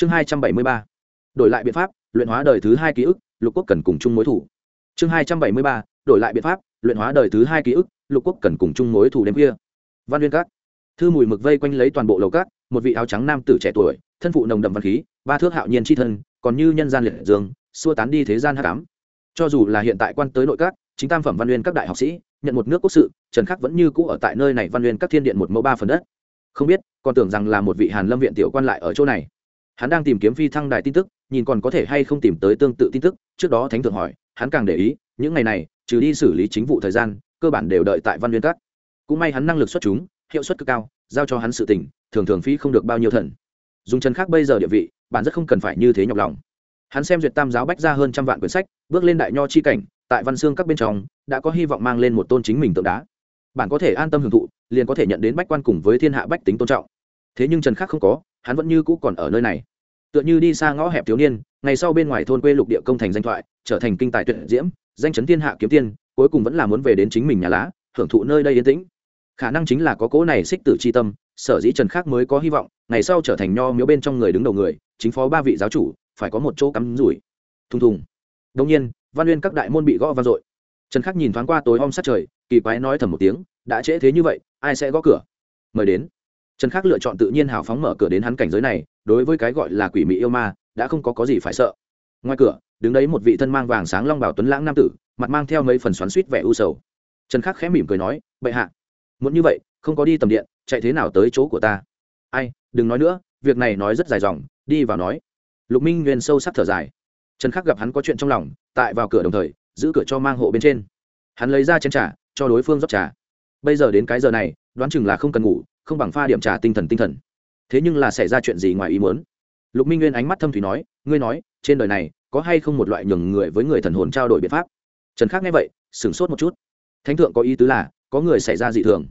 chương hai trăm bảy mươi ba. Đổi lại biện pháp, luyện hóa đời thứ hai ký ức, lục quốc cần cùng chung mối thủ chương hai trăm bảy mươi ba. Đổi lại biện pháp, luyện hóa đời thứ hai ký ức, lục quốc cần cùng chung mối thủ đêm kia văn viên các. Thư mùi mực vây quanh lấy toàn bộ lầu cát một vị áo trắng nam tử trẻ tuổi, thân phụ nồng đậm văn khí, ba thước hạo nhiên c h i thân, còn như nhân gian liệt dương, xua tán đi thế gian hát cám cho dù là hiện tại quan tới nội các, chính tam phẩm văn nguyên các đại học sĩ, nhận một nước quốc sự, trần khắc vẫn như cũ ở tại nơi này văn nguyên các thiên điện một mẫu ba phần đất. Không biết, còn tưởng rằng là một vị hàn lâm viện tiểu quan lại ở chỗ này hắn đang tìm kiếm phi thăng đài tin tức nhìn còn có thể hay không tìm tới tương tự tin tức trước đó thánh thượng hỏi hắn càng để ý những ngày này trừ đi xử lý chính vụ thời gian cơ bản đều đợi tại văn nguyên các. Cũng may hắn năng lực xuất chúng hiệu suất cực cao giao cho hắn sự tỉnh, thường thường phí không được bao nhiêu thần. Dùng chân khác bây giờ địa vị bạn rất không cần phải như thế nhọc lòng. Hắn xem duyệt tam giáo bách ra hơn trăm vạn quyển sách bước lên đại nho chi cảnh tại văn xương các bên trong đã có hy vọng mang lên một tôn chính mình tượng đá. Bạn có thể an tâm hưởng thụ liền có thể nhận đến bách quan cùng với thiên hạ bách tính tôn trọng. Thế nhưng trần khắc không có hắn vẫn như cũ còn ở nơi này. Tựa như đi xa ngõ hẹp thiếu niên, ngày sau bên ngoài thôn quê lục địa công thành danh thoại, trở thành kinh tài tuyệt diễm, danh chấn thiên hạ kiếm tiên, cuối cùng vẫn là muốn về đến chính mình nhà lá, hưởng thụ nơi đây yên tĩnh. Khả năng chính là có cố này xích tử c h i tâm, sở dĩ trần khắc mới có hy vọng, ngày sau trở thành nho miếu bên trong người đứng đầu người, chính phó ba vị giáo chủ, phải có một chỗ cắm rủi. Thùng thùng. Đông nhiên, văn uyên các đại môn bị gõ vang dội. Trần khắc nhìn thoáng qua tối om sát trời, kỳ quái nói thầm một tiếng, đã trễ thế như vậy, ai sẽ gõ cửa? Mời đến trần khắc lựa chọn tự nhiên hào phóng mở cửa đến hắn cảnh giới này, đối với cái gọi là quỷ mị yêu ma, đã không có có gì phải sợ. Ngoài cửa, đứng đấy một vị thân mang vàng sáng long bảo tuấn lãng nam tử, mặt mang theo mấy phần xoắn suýt vẻ u sầu. Trần khắc khẽ mỉm cười nói, bệ hạ muốn như vậy, không có đi tầm điện, chạy thế nào tới chỗ của ta? Ai, đừng nói nữa, việc này nói rất dài dòng, đi vào nói. Lục minh nguyên sâu sắc thở dài. Trần khắc gặp hắn có chuyện trong lòng, tại vào cửa đồng thời, giữ cửa cho mang hộ bên trên. Hắn lấy ra chén trà, cho đối phương rót trà. Bây giờ đến cái giờ này, đoán chừng là không cần ngủ không bằng pha điểm trà tinh thần tinh thần. Thế nhưng là xảy ra chuyện gì ngoài ý muốn? Lục minh nguyên ánh mắt thâm thủy nói, ngươi nói, trên đời này có hay không một loại nhường người với người thần hồn trao đổi biện pháp? Trần khắc nghe vậy, sửng sốt một chút. Thánh thượng có ý tứ là, có người xảy ra dị thường.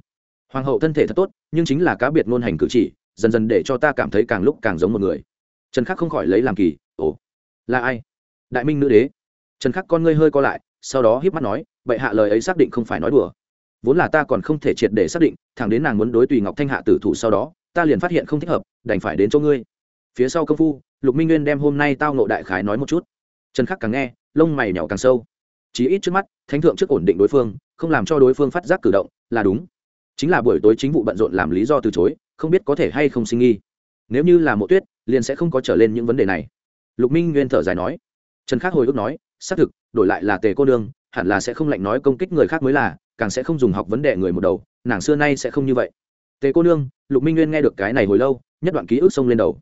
Hoàng hậu thân thể thật tốt, nhưng chính là cá biệt ngôn hành cử chỉ, dần dần để cho ta cảm thấy càng lúc càng giống một người. Trần khắc không khỏi lấy làm kỳ, ồ, là ai? Đại minh nữ đế. Trần khắc con ngươi hơi co lại, sau đó híp mắt nói, bệ hạ lời ấy xác định không phải nói đùa vốn là ta còn không thể triệt để xác định, thẳng đến nàng muốn đối tùy ngọc thanh hạ tử thủ sau đó, ta liền phát hiện không thích hợp, đành phải đến chỗ ngươi. Phía sau công phu, lục minh nguyên đem hôm nay tao nộ đại khái nói một chút. Trần khắc càng nghe, lông mày nhỏ càng sâu. Chí ít trước mắt, thánh thượng trước ổn định đối phương, không làm cho đối phương phát giác cử động, là đúng. Chính là buổi tối chính vụ bận rộn làm lý do từ chối, không biết có thể hay không sinh nghi. Nếu như là mộ tuyết, liền sẽ không có trở lên những vấn đề này. Lục minh nguyên thở dài nói. Trần khắc hồi ức nói, xác thực, đổi lại là tề cô nương, hẳn là sẽ không lạnh nói công kích người khác mới là càng sẽ không dùng học vấn đề người một đầu, nàng xưa nay sẽ không như vậy. Tề cô nương, lục minh nguyên nghe được cái này hồi lâu, nhất đoạn ký ức xông lên đầu.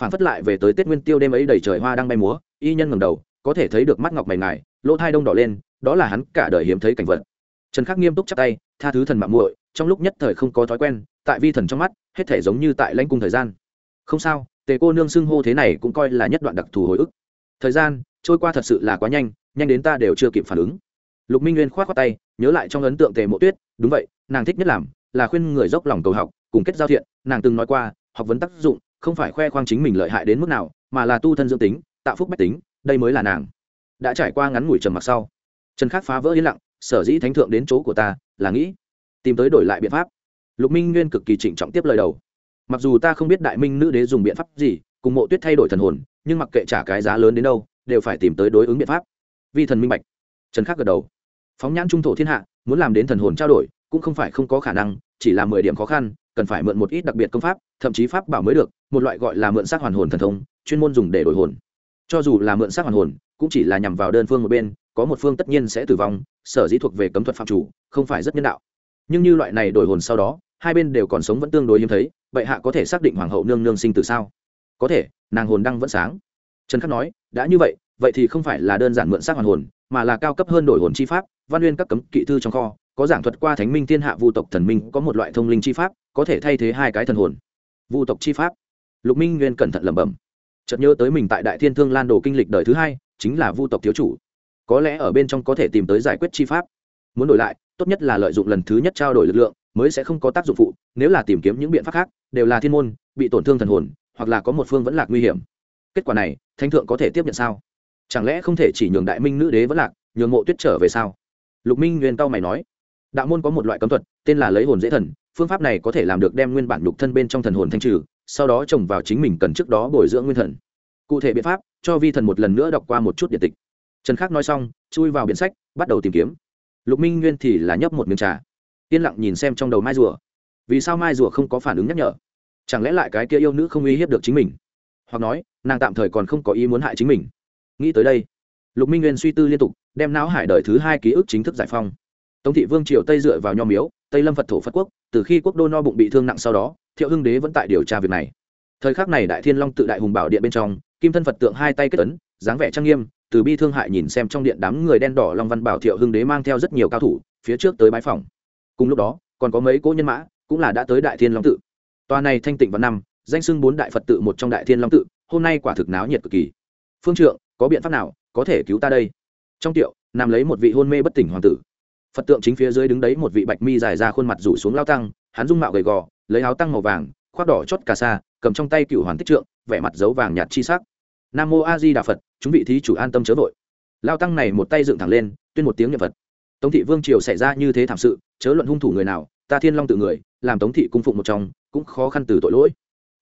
Phản phất lại về tới tết nguyên tiêu đêm ấy đầy trời hoa đang bay múa, y nhân ngầm đầu, có thể thấy được mắt ngọc mày ngài, lỗ thai đông đỏ lên, đó là hắn cả đời hiếm thấy cảnh vật. Trần khắc nghiêm túc chắp tay, tha thứ thần mạng muội, trong lúc nhất thời không có thói quen, tại vi thần trong mắt, hết thể giống như tại lãnh cung thời gian. Không sao, tề cô nương xưng hô thế này cũng coi là nhất đoạn đặc thù hồi ức. Thời gian, trôi qua thật sự là quá nhanh nhanh đến ta đều chưa kịp phản ứng lục minh nguyên k h o á t khoác tay, nhớ lại trong ấn tượng tề mộ tuyết, đúng vậy, nàng thích nhất làm là khuyên người dốc lòng cầu học, cùng kết giao thiện, nàng từng nói qua, học vấn tác dụng không phải khoe khoang chính mình lợi hại đến mức nào, mà là tu thân dương tính, tạo phúc bách tính, đây mới là nàng. Đã trải qua ngắn ngủi trầm mặc sau, trần khắc phá vỡ yên lặng, sở dĩ thánh thượng đến chỗ của ta là nghĩ, tìm tới đổi lại biện pháp. Lục minh nguyên cực kỳ trịnh trọng tiếp lời đầu. Mặc dù ta không biết đại minh nữ đế dùng biện pháp gì, cùng mộ tuyết thay đổi thần hồn, nhưng mặc kệ trả cái giá lớn đến đâu, đều phải tìm tới đối ứng biện pháp. Vi thần minh bạch trần khắc gật đầu. Phóng nhãn trung thổ thiên hạ, muốn làm đến thần hồn trao đổi, cũng không phải không có khả năng, chỉ là mười điểm khó khăn, cần phải mượn một ít đặc biệt công pháp, thậm chí pháp bảo mới được, một loại gọi là mượn xác hoàn hồn thần thông, chuyên môn dùng để đổi hồn. Cho dù là mượn xác hoàn hồn, cũng chỉ là nhằm vào đơn phương một bên, có một phương tất nhiên sẽ tử vong, sở dĩ thuộc về cấm thuật phạm chủ, không phải rất nhân đạo. Nhưng như loại này đổi hồn sau đó, hai bên đều còn sống vẫn tương đối hiếm thấy, vậy hạ có thể xác định hoàng hậu nương nương sinh từ sao? Có thể, nàng hồn đang vẫn sáng. Trần khắc nói, đã như vậy vậy thì không phải là đơn giản mượn xác hoàn hồn mà là cao cấp hơn đổi hồn chi pháp, văn nguyên các cấm kỵ thư trong kho, có giảng thuật qua thánh minh thiên hạ vu tộc thần minh, có một loại thông linh chi pháp, có thể thay thế hai cái thần hồn. Vu tộc chi pháp. Lục minh nguyên cẩn thận lẩm bẩm. Chợt nhớ tới mình tại đại thiên thương lan đồ kinh lịch đời thứ hai, chính là vu tộc thiếu chủ. Có lẽ ở bên trong có thể tìm tới giải quyết chi pháp. Muốn đổi lại, tốt nhất là lợi dụng lần thứ nhất trao đổi lực lượng, mới sẽ không có tác dụng phụ, nếu là tìm kiếm những biện pháp khác, đều là thiên môn, bị tổn thương thần hồn, hoặc là có một phương vẫn lạc nguy hiểm. Kết quả này, thánh thượng có thể tiếp nhận sao? Chẳng lẽ không thể chỉ nhường đại minh nữ đế vẫn lạc, nhường mộ tuyết trở về sao? Lục minh nguyên cao mày nói. Đạo môn có một loại cấm thuật, tên là lấy hồn dễ thần, phương pháp này có thể làm được đem nguyên bản lục thân bên trong thần hồn thanh trừ, sau đó trồng vào chính mình cần trước đó bồi dưỡng nguyên thần. Cụ thể biện pháp, cho vi thần một lần nữa đọc qua một chút điện tịch. Trần khắc nói xong, chui vào biển sách, bắt đầu tìm kiếm. Lục minh nguyên thì là nhấp một miếng trà. Yên lặng nhìn xem trong đầu mai rùa. Vì sao mai rùa không có phản ứng nhắc nhở? Chẳng lẽ lại cái kia yêu nữ không uy hiếp được chính mình? Hoặc nói, nàng tạm thời còn không có ý muốn hại chính mình nghĩ tới đây. Lục minh nguyên suy tư liên tục, đem não hải đời thứ hai ký ức chính thức giải phong tống thị vương triều tây dựa vào nho miếu, tây lâm phật thổ phật quốc, từ khi quốc đô no bụng bị thương nặng sau đó, thiệu hưng đế vẫn tại điều tra việc này. Thời khắc này đại thiên long tự đại hùng bảo điện bên trong, kim thân phật tượng hai tay kết ấn, dáng vẻ trang nghiêm, từ bi thương hại nhìn xem trong điện đám người đen đỏ long văn bảo thiệu hưng đế mang theo rất nhiều cao thủ, phía trước tới bãi phòng. Cùng lúc đó, còn có mấy cỗ nhân mã, cũng là đã tới đại thiên long tự. Tòa này thanh tịnh vào năm, danh xưng bốn đại phật tự một trong đại thiên long tự, hôm nay quả thực náo nhiệt cực kỳ. Phương trượng có biện pháp nào có thể cứu ta đây? Trong tiệu, nằm lấy một vị hôn mê bất tỉnh hoàng tử. Phật tượng chính phía dưới đứng đấy một vị bạch mi dài ra khuôn mặt rủ xuống lao tăng, hắn dung mạo gầy gò, lấy áo tăng màu vàng, khoác đỏ chót cà sa, cầm trong tay cựu hoàn tích trượng, vẻ mặt dấu vàng nhạt chi sắc. Nam mô a di đà phật, chúng vị thí chủ an tâm chớ vội. Lao tăng này một tay dựng thẳng lên, tuyên một tiếng nhật phật. Tống thị vương triều xảy ra như thế thảm sự, chớ luận hung thủ người nào, ta thiên long tự người, làm tống thị cung phụng một trong, cũng khó khăn từ tội lỗi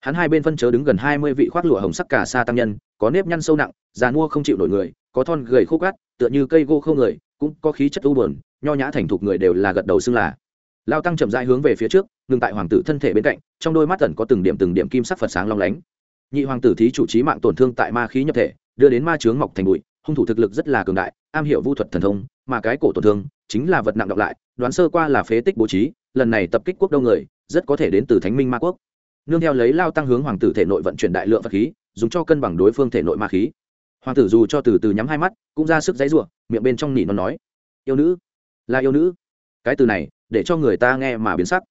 hắn hai bên phân chớ đứng gần hai mươi vị khoác lụa hồng sắc cả sa tăng nhân, có nếp nhăn sâu nặng, già mua không chịu nổi người, có thon gầy khô cát tựa như cây gô không người, cũng có khí chất u buồn, nho nhã thành thục người đều là gật đầu xưng là. Lao tăng chậm rãi hướng về phía trước, ngừng tại hoàng tử thân thể bên cạnh, trong đôi mắt tẩn có từng điểm từng điểm kim sắc phật sáng long lánh. Nhị hoàng tử thí chủ trí mạng tổn thương tại ma khí nhập thể, đưa đến ma chướng mọc thành bụi, hung thủ thực lực rất là cường đại, am hiểu vu thuật thần thông, mà cái cổ tổn thương chính là vật nặng đọc lại, đoán sơ qua là phế tích bố trí, lần này tập kích quốc đông người, rất có thể đến từ thánh minh ma quốc nương theo lấy lao tăng hướng hoàng tử thể nội vận chuyển đại lượng vật khí, dùng cho cân bằng đối phương thể nội ma khí. Hoàng tử dù cho từ từ nhắm hai mắt, cũng ra sức dãy n miệng bên trong nỉ nó nói, yêu nữ, là yêu nữ. Cái từ này, để cho người ta nghe mà biến sắc.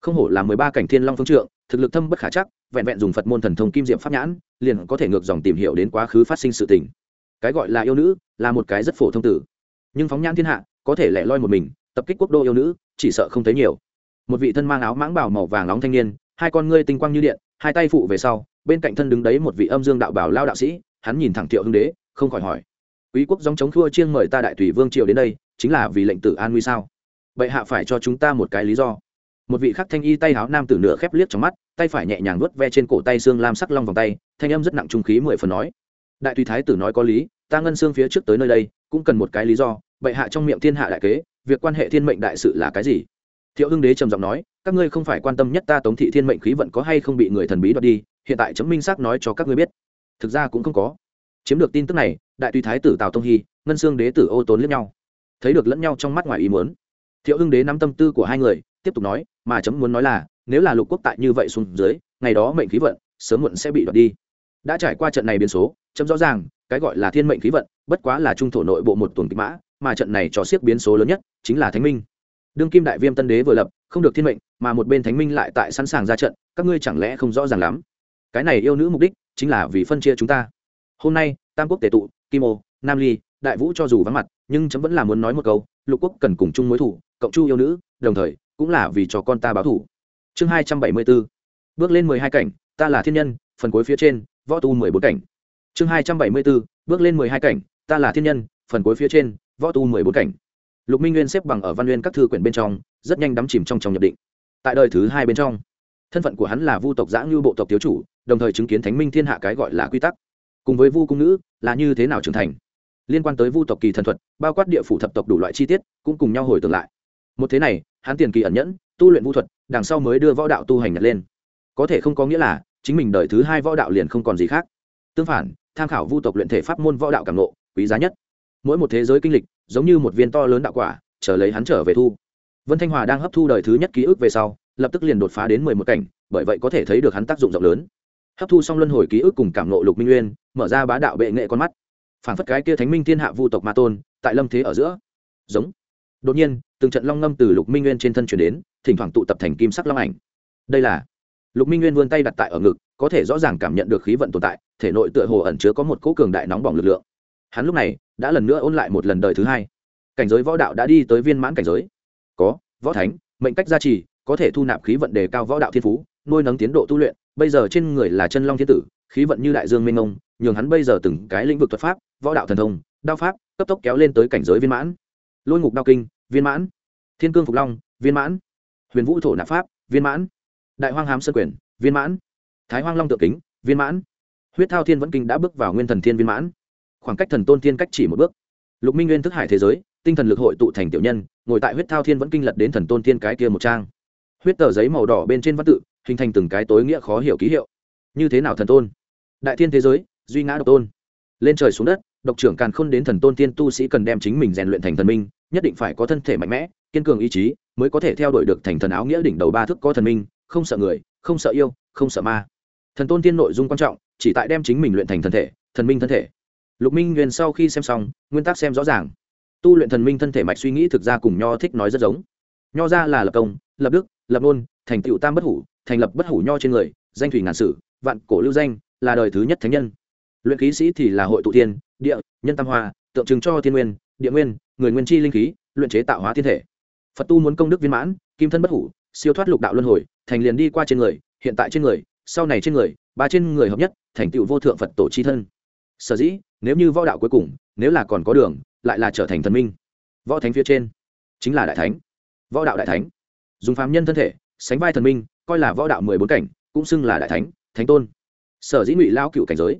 Không hổ là mười ba cảnh thiên long phương trượng, thực lực thâm bất khả chắc, vẹn vẹn dùng phật môn thần thông kim diệm pháp nhãn, liền có thể ngược dòng tìm hiểu đến quá khứ phát sinh sự tình. Cái gọi là yêu nữ, là một cái rất phổ thông tử. Nhưng phóng nhãn thiên hạ, có thể lẻ loi một mình, tập kích quốc đô yêu nữ, chỉ sợ không thấy nhiều. Một vị thân mang áo mãng bảo màu vàng nóng thanh niên hai con ngươi tinh quang như điện, hai tay phụ về sau, bên cạnh thân đứng đấy một vị âm dương đạo bảo lao đạo sĩ, hắn nhìn thẳng thiệu hưng đế, không khỏi hỏi, quý quốc dòng chống thua chiêng mời ta đại tùy vương triều đến đây, chính là vì lệnh tử an nguy sao? Bệ hạ phải cho chúng ta một cái lý do. Một vị khắc thanh y tay háo nam tử nửa khép liếc trong mắt, tay phải nhẹ nhàng vớt ve trên cổ tay xương lam sắc long vòng tay, thanh âm rất nặng trung khí mười phần nói, đại tùy thái tử nói có lý, ta ngân xương phía trước tới nơi đây, cũng cần một cái lý do, bệ hạ trong miệng thiên hạ đại kế, việc quan hệ thiên mệnh đại sự là cái gì? Thiệu hưng đế trầm giọng nói các ngươi không phải quan tâm nhất ta tống thị thiên mệnh khí vận có hay không bị người thần bí đoạt đi, hiện tại chấm minh xác nói cho các ngươi biết. Thực ra cũng không có. Chiếm được tin tức này, đại tùy thái tử tào tông hy, ngân xương đế tử ô tốn lẫn nhau. Thấy được lẫn nhau trong mắt ngoài ý muốn, thiệu hưng đế nắm tâm tư của hai người, tiếp tục nói, mà chấm muốn nói là, nếu là lục quốc tại như vậy xuống dưới, ngày đó mệnh khí vận sớm muộn sẽ bị đoạt đi. Đã trải qua trận này biến số, chấm rõ ràng, cái gọi là thiên mệnh khí vận, bất quá là trung thổ nội bộ một tuần kịch mã, mà trận này cho siếc biến số lớn nhất chính là thánh minh đương kim đại viêm tân đế vừa lập, không được thiên mệnh, mà một bên thánh minh lại tại sẵn sàng ra trận, các ngươi chẳng lẽ không rõ ràng lắm? Cái này yêu nữ mục đích chính là vì phân chia chúng ta. Hôm nay, tam quốc tề tụ, kim ô, nam ly, đại vũ cho dù vắng mặt, nhưng chấm vẫn là muốn nói một câu, lục quốc cần cùng chung mối thủ, cộng chu yêu nữ, đồng thời, cũng là vì cho con ta báo thủ. Chương hai trăm bảy mươi b ố bước lên mười hai cảnh, ta là thiên nhân, phần cuối phía trên, võ tu mười bốn cảnh. Chương hai trăm bảy mươi b ố bước lên mười hai cảnh, ta là thiên nhân, phần cuối phía trên, võ tu mười bốn cảnh lục minh nguyên xếp bằng ở văn nguyên các thư quyển bên trong, rất nhanh đắm chìm trong trong nhập định. Tại đời thứ hai bên trong, thân phận của hắn là vu tộc giã ngư bộ tộc thiếu chủ, đồng thời chứng kiến thánh minh thiên hạ cái gọi là quy tắc. Cùng với vu cung nữ, là như thế nào trưởng thành? Liên quan tới vu tộc kỳ thần thuật, bao quát địa phủ thập tộc đủ loại chi tiết, cũng cùng nhau hồi tưởng lại. Một thế này, hắn tiền kỳ ẩn nhẫn, tu luyện vu thuật, đằng sau mới đưa võ đạo tu hành nhật lên. Có thể không có nghĩa là, chính mình đời thứ hai võ đạo liền không còn gì khác. Tương phản, tham khảo vu tộc luyện thể pháp môn võ đạo cảm nộ quý giá nhất. Mỗi một thế giới kinh lịch giống như một viên to lớn đạo quả, chờ lấy hắn trở về thu. Vân thanh hòa đang hấp thu đời thứ nhất ký ức về sau, lập tức liền đột phá đến mười một cảnh, bởi vậy có thể thấy được hắn tác dụng rộng lớn. Hấp thu xong luân hồi ký ức cùng cảm nộ lục minh nguyên, mở ra bá đạo bệ nghệ con mắt. Phản phất cái kia thánh minh thiên hạ vu tộc ma tôn, tại lâm thế ở giữa. Giống. Đột nhiên, từng trận long ngâm từ lục minh nguyên trên thân chuyển đến, thỉnh thoảng tụ tập thành kim sắc long ảnh. Đây là lục minh nguyên vươn tay đặt tại ở ngực, có thể rõ ràng cảm nhận được khí vận tồn tại, thể nội tựa hồ ẩn chứa có một cỗ cường đại nóng bỏng lực lượng hắn lúc này đã lần nữa ôn lại một lần đời thứ hai. Cảnh giới võ đạo đã đi tới viên mãn cảnh giới. Có, võ thánh, mệnh cách gia trì, có thể thu nạp khí vận đề cao võ đạo thiên phú, nuôi nấng tiến độ tu luyện. Bây giờ trên người là chân long thiên tử, khí vận như đại dương minh ông nhường hắn bây giờ từng cái lĩnh vực thuật pháp, võ đạo thần thông, đao pháp, cấp tốc kéo lên tới cảnh giới viên mãn. Lôi ngục đao kinh, viên mãn. Thiên cương phục long, viên mãn. Huyền vũ thổ nạp pháp, viên mãn. Đại hoang hám sơn quyền, viên mãn. Thái hoang long tượng kính, viên mãn. Huyết thao thiên vẫn kinh đã bước vào nguyên thần thiên viên mãn khoảng cách thần tôn thiên cách chỉ một bước. Lục minh nguyên thức hải thế giới, tinh thần lực hội tụ thành tiểu nhân, ngồi tại huyết thao thiên vẫn kinh lật đến thần tôn thiên cái kia một trang. Huyết tờ giấy màu đỏ bên trên văn tự, hình thành từng cái tối nghĩa khó hiểu ký hiệu. Như thế nào thần tôn? Đại thiên thế giới, duy ngã độc tôn. Lên trời xuống đất, độc trưởng càn khôn đến thần tôn tiên tu sĩ cần đem chính mình rèn luyện thành thần minh, nhất định phải có thân thể mạnh mẽ, kiên cường ý chí, mới có thể theo đuổi được thành thần áo nghĩa đỉnh đầu ba thức có thần minh, không sợ người, không sợ yêu, không sợ ma. Thần tôn tiên nội dung quan trọng, chỉ tại đem chính mình luyện thành thần thể, thần minh thân thể lục minh nguyên sau khi xem xong, nguyên tắc xem rõ ràng. Tu luyện thần minh thân thể mạch suy nghĩ thực ra cùng nho thích nói rất giống. Nho ra là lập công, lập đức, lập ngôn, thành tựu tam bất hủ, thành lập bất hủ nho trên người, danh thủy ngàn sử, vạn cổ lưu danh, là đời thứ nhất thánh nhân. Luyện khí sĩ thì là hội tụ thiên, địa, nhân tam hoa, tượng trưng cho thiên nguyên, địa nguyên, người nguyên chi linh khí, luyện chế tạo hóa thiên thể. Phật tu muốn công đức viên mãn, kim thân bất hủ, siêu thoát lục đạo luân hồi, thành liền đi qua trên người, hiện tại trên người, sau này trên người, ba trên người hợp nhất, thành tựu vô thượng phật tổ chi thân sở dĩ, nếu như võ đạo cuối cùng, nếu là còn có đường, lại là trở thành thần minh. Võ thánh phía trên, chính là đại thánh. Võ đạo đại thánh. Dùng phàm nhân thân thể, sánh vai thần minh, coi là võ đạo mười bốn cảnh, cũng xưng là đại thánh thánh tôn. Sở dĩ ngụy lao cựu cảnh giới,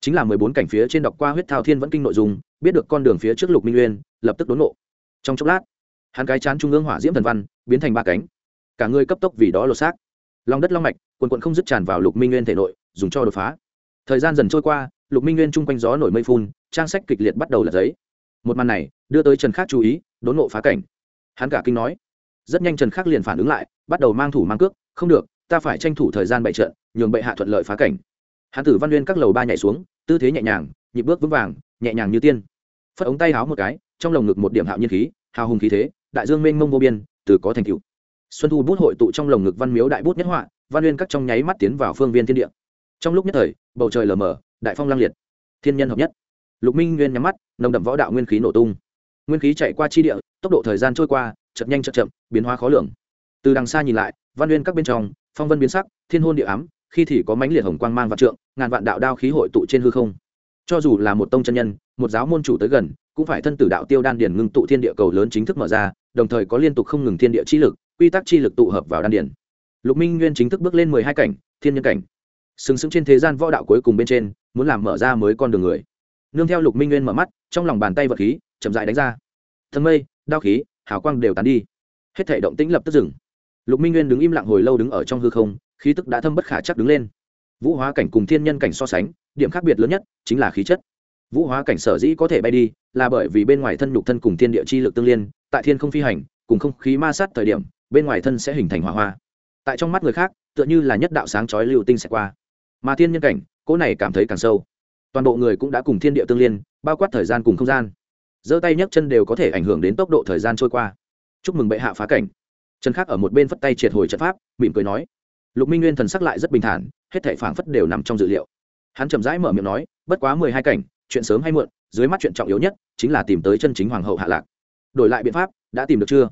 chính là mười bốn cảnh phía trên đọc qua huyết thao thiên vẫn kinh nội dung, biết được con đường phía trước lục minh uyên lập tức đốn nộ trong chốc lát, hắn cái chán trung ương hỏa diễm thần văn, biến thành ba cánh. Cả người cấp tốc vì đó lột xác. Lòng đất long mạch, quần quận không dứt tràn vào lục minh nguyên thể nội, dùng cho đột phá. Thời gian dần trôi qua lục minh nguyên chung quanh gió nổi mây phun, trang sách kịch liệt bắt đầu là giấy. Một màn này, đưa tới trần khắc chú ý, đốn nộ phá cảnh. Hắn cả kinh nói. Rất nhanh trần khắc liền phản ứng lại, bắt đầu mang thủ mang cước, không được, ta phải tranh thủ thời gian bày trận, nhường bệ hạ thuận lợi phá cảnh. Hắn tử văn nguyên các lầu ba nhảy xuống, tư thế nhẹ nhàng, nhịp bước vững vàng, nhẹ nhàng như tiên. Phất ống tay háo một cái, trong lồng ngực một điểm hạo nhiên khí, hào hùng khí thế, đại dương mênh mông vô biên, từ có thành cựu xuân thu bút hội tụ trong lồng ngực văn miếu đại bút nhất họa, văn nguyên các trong nháy mắt tiến vào phương viên thiên địa. Trong lúc nhất thời, bầu trời lờ mờ đại phong lang liệt. Thiên nhân hợp nhất. Lục minh nguyên nhắm mắt, nồng đậm võ đạo nguyên khí nổ tung. Nguyên khí chạy qua chi địa, tốc độ thời gian trôi qua chậm nhanh chậm chậm, biến hóa khó lường. Từ đằng xa nhìn lại, văn nguyên các bên trong, phong vân biến sắc, thiên hôn địa ám, khi thì có mánh liệt hồng quang mang vạn trượng, ngàn vạn đạo đao khí hội tụ trên hư không. Cho dù là một tông chân nhân, một giáo môn chủ tới gần, cũng phải thân tử đạo tiêu đan điển ngưng tụ thiên địa cầu lớn chính thức mở ra, đồng thời có liên tục không ngừng thiên địa chi lực, quy tắc chi lực tụ hợp vào đan điển. Lục minh nguyên chính thức bước lên mười hai cảnh, thiên nhân cảnh. Sừng sững trên thế gian võ đạo cuối cùng bên trên muốn làm mở ra mới con đường người. Nương theo lục minh nguyên mở mắt, trong lòng bàn tay vật khí chậm dại đánh ra. Thân mây, đao khí, hào quang đều tán đi. Hết thể động tĩnh lập tức dừng. Lục minh nguyên đứng im lặng hồi lâu đứng ở trong hư không, khí tức đã thâm bất khả chắc đứng lên. Vũ hóa cảnh cùng thiên nhân cảnh so sánh, điểm khác biệt lớn nhất chính là khí chất. Vũ hóa cảnh sở dĩ có thể bay đi là bởi vì bên ngoài thân nhục thân cùng thiên địa chi lực tương liên, tại thiên không phi hành, cùng không khí ma sát thời điểm, bên ngoài thân sẽ hình thành hỏa hoa. Tại trong mắt người khác, tựa như là nhất đạo sáng chói lưu tinh sẽ qua. Mà thiên nhân cảnh cỗ này cảm thấy càng sâu. Toàn bộ người cũng đã cùng thiên địa tương liên, bao quát thời gian cùng không gian. Giơ tay nhấc chân đều có thể ảnh hưởng đến tốc độ thời gian trôi qua. Chúc mừng bệ hạ phá cảnh. Trần khắc ở một bên phất tay triệt hồi trận pháp, mỉm cười nói. Lục minh nguyên thần sắc lại rất bình thản, hết thảy phảng phất đều nằm trong dự liệu. Hắn chậm rãi mở miệng nói, bất quá mười hai cảnh, chuyện sớm hay muộn, dưới mắt chuyện trọng yếu nhất chính là tìm tới chân chính hoàng hậu hạ lạc. Đổi lại biện pháp, đã tìm được chưa?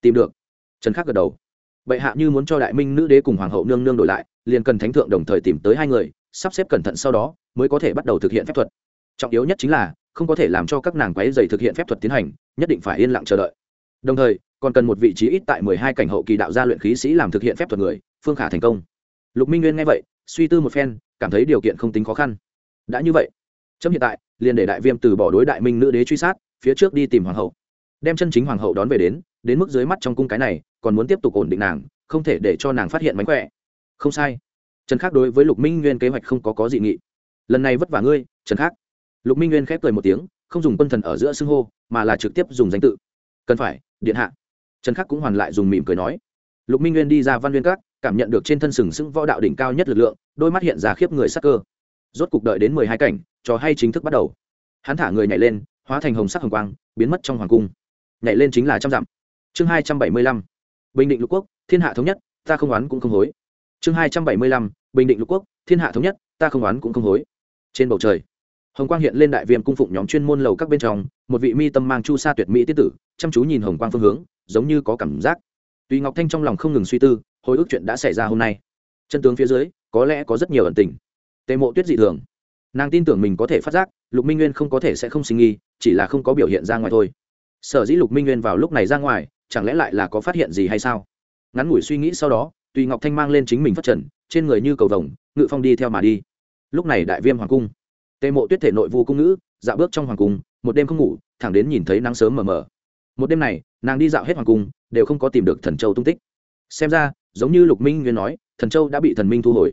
Tìm được. Trần khắc gật đầu. Bệ hạ như muốn cho đại minh nữ đế cùng hoàng hậu nương nương đổi lại, liền cần thánh thượng đồng thời tìm tới hai người sắp xếp cẩn thận sau đó mới có thể bắt đầu thực hiện phép thuật. Trọng yếu nhất chính là, không có thể làm cho các nàng quáy dày thực hiện phép thuật tiến hành, nhất định phải yên lặng chờ đợi. Đồng thời, còn cần một vị trí ít tại mười hai cảnh hậu kỳ đạo gia luyện khí sĩ làm thực hiện phép thuật người, phương khả thành công. Lục minh nguyên nghe vậy, suy tư một phen, cảm thấy điều kiện không tính khó khăn. Đã như vậy, trong hiện tại, liền để đại viêm từ bỏ đối đại minh nữ đế truy sát, phía trước đi tìm hoàng hậu. Đem chân chính hoàng hậu đón về đến đến mức dưới mắt trong cung cái này, còn muốn tiếp tục ổn định nàng, không thể để cho nàng phát hiện mánh khỏe. Không sai trần khắc đối với lục minh nguyên kế hoạch không có có dị nghị. Lần này vất vả ngươi, trần khắc. Lục minh nguyên khép cười một tiếng, không dùng quân thần ở giữa xưng hô, mà là trực tiếp dùng danh tự. Cần phải, điện hạ. Trần khắc cũng hoàn lại dùng mỉm cười nói. Lục minh nguyên đi ra văn nguyên các, cảm nhận được trên thân sừng sững võ đạo đỉnh cao nhất lực lượng, đôi mắt hiện ra khiếp người sắc cơ. Rốt cục đợi đến mười hai cảnh, trò hay chính thức bắt đầu. Hắn thả người nhảy lên, hóa thành hồng sắc hồng quang, biến mất trong hoàng cung. Nhảy lên chính là trăm dặm. Chương hai trăm bảy mươi lăm. Bình định lục quốc, thiên hạ thống nhất, ta không oán cũng không hối chương hai trăm bảy mươi lăm, bình định lục quốc, thiên hạ thống nhất, ta không oán cũng không hối. Trên bầu trời, hồng quang hiện lên đại viêm cung phụng nhóm chuyên môn lầu các bên trong, một vị mi tâm mang chu sa tuyệt mỹ tiết tử, chăm chú nhìn hồng quang phương hướng, giống như có cảm giác. Tuy ngọc thanh trong lòng không ngừng suy tư, hồi ức chuyện đã xảy ra hôm nay. Chân tướng phía dưới, có lẽ có rất nhiều ẩn tình. Tề mộ tuyết dị thường. Nàng tin tưởng mình có thể phát giác, lục minh nguyên không có thể sẽ không sinh nghi, chỉ là không có biểu hiện ra ngoài thôi. Sở dĩ lục minh nguyên vào lúc này ra ngoài, chẳng lẽ lại là có phát hiện gì hay sao? Ngắn ngủi suy nghĩ sau đó tùy ngọc thanh mang lên chính mình phát trần, trên người như cầu vồng, ngự phong đi theo mà đi. Lúc này đại viêm hoàng cung, tề mộ tuyết thể nội vu cung ngữ, dạo bước trong hoàng cung, một đêm không ngủ, thẳng đến nhìn thấy nắng sớm mờ mờ. Một đêm này, nàng đi dạo hết hoàng cung, đều không có tìm được thần châu tung tích. Xem ra, giống như lục minh nguyên nói, thần châu đã bị thần minh thu hồi.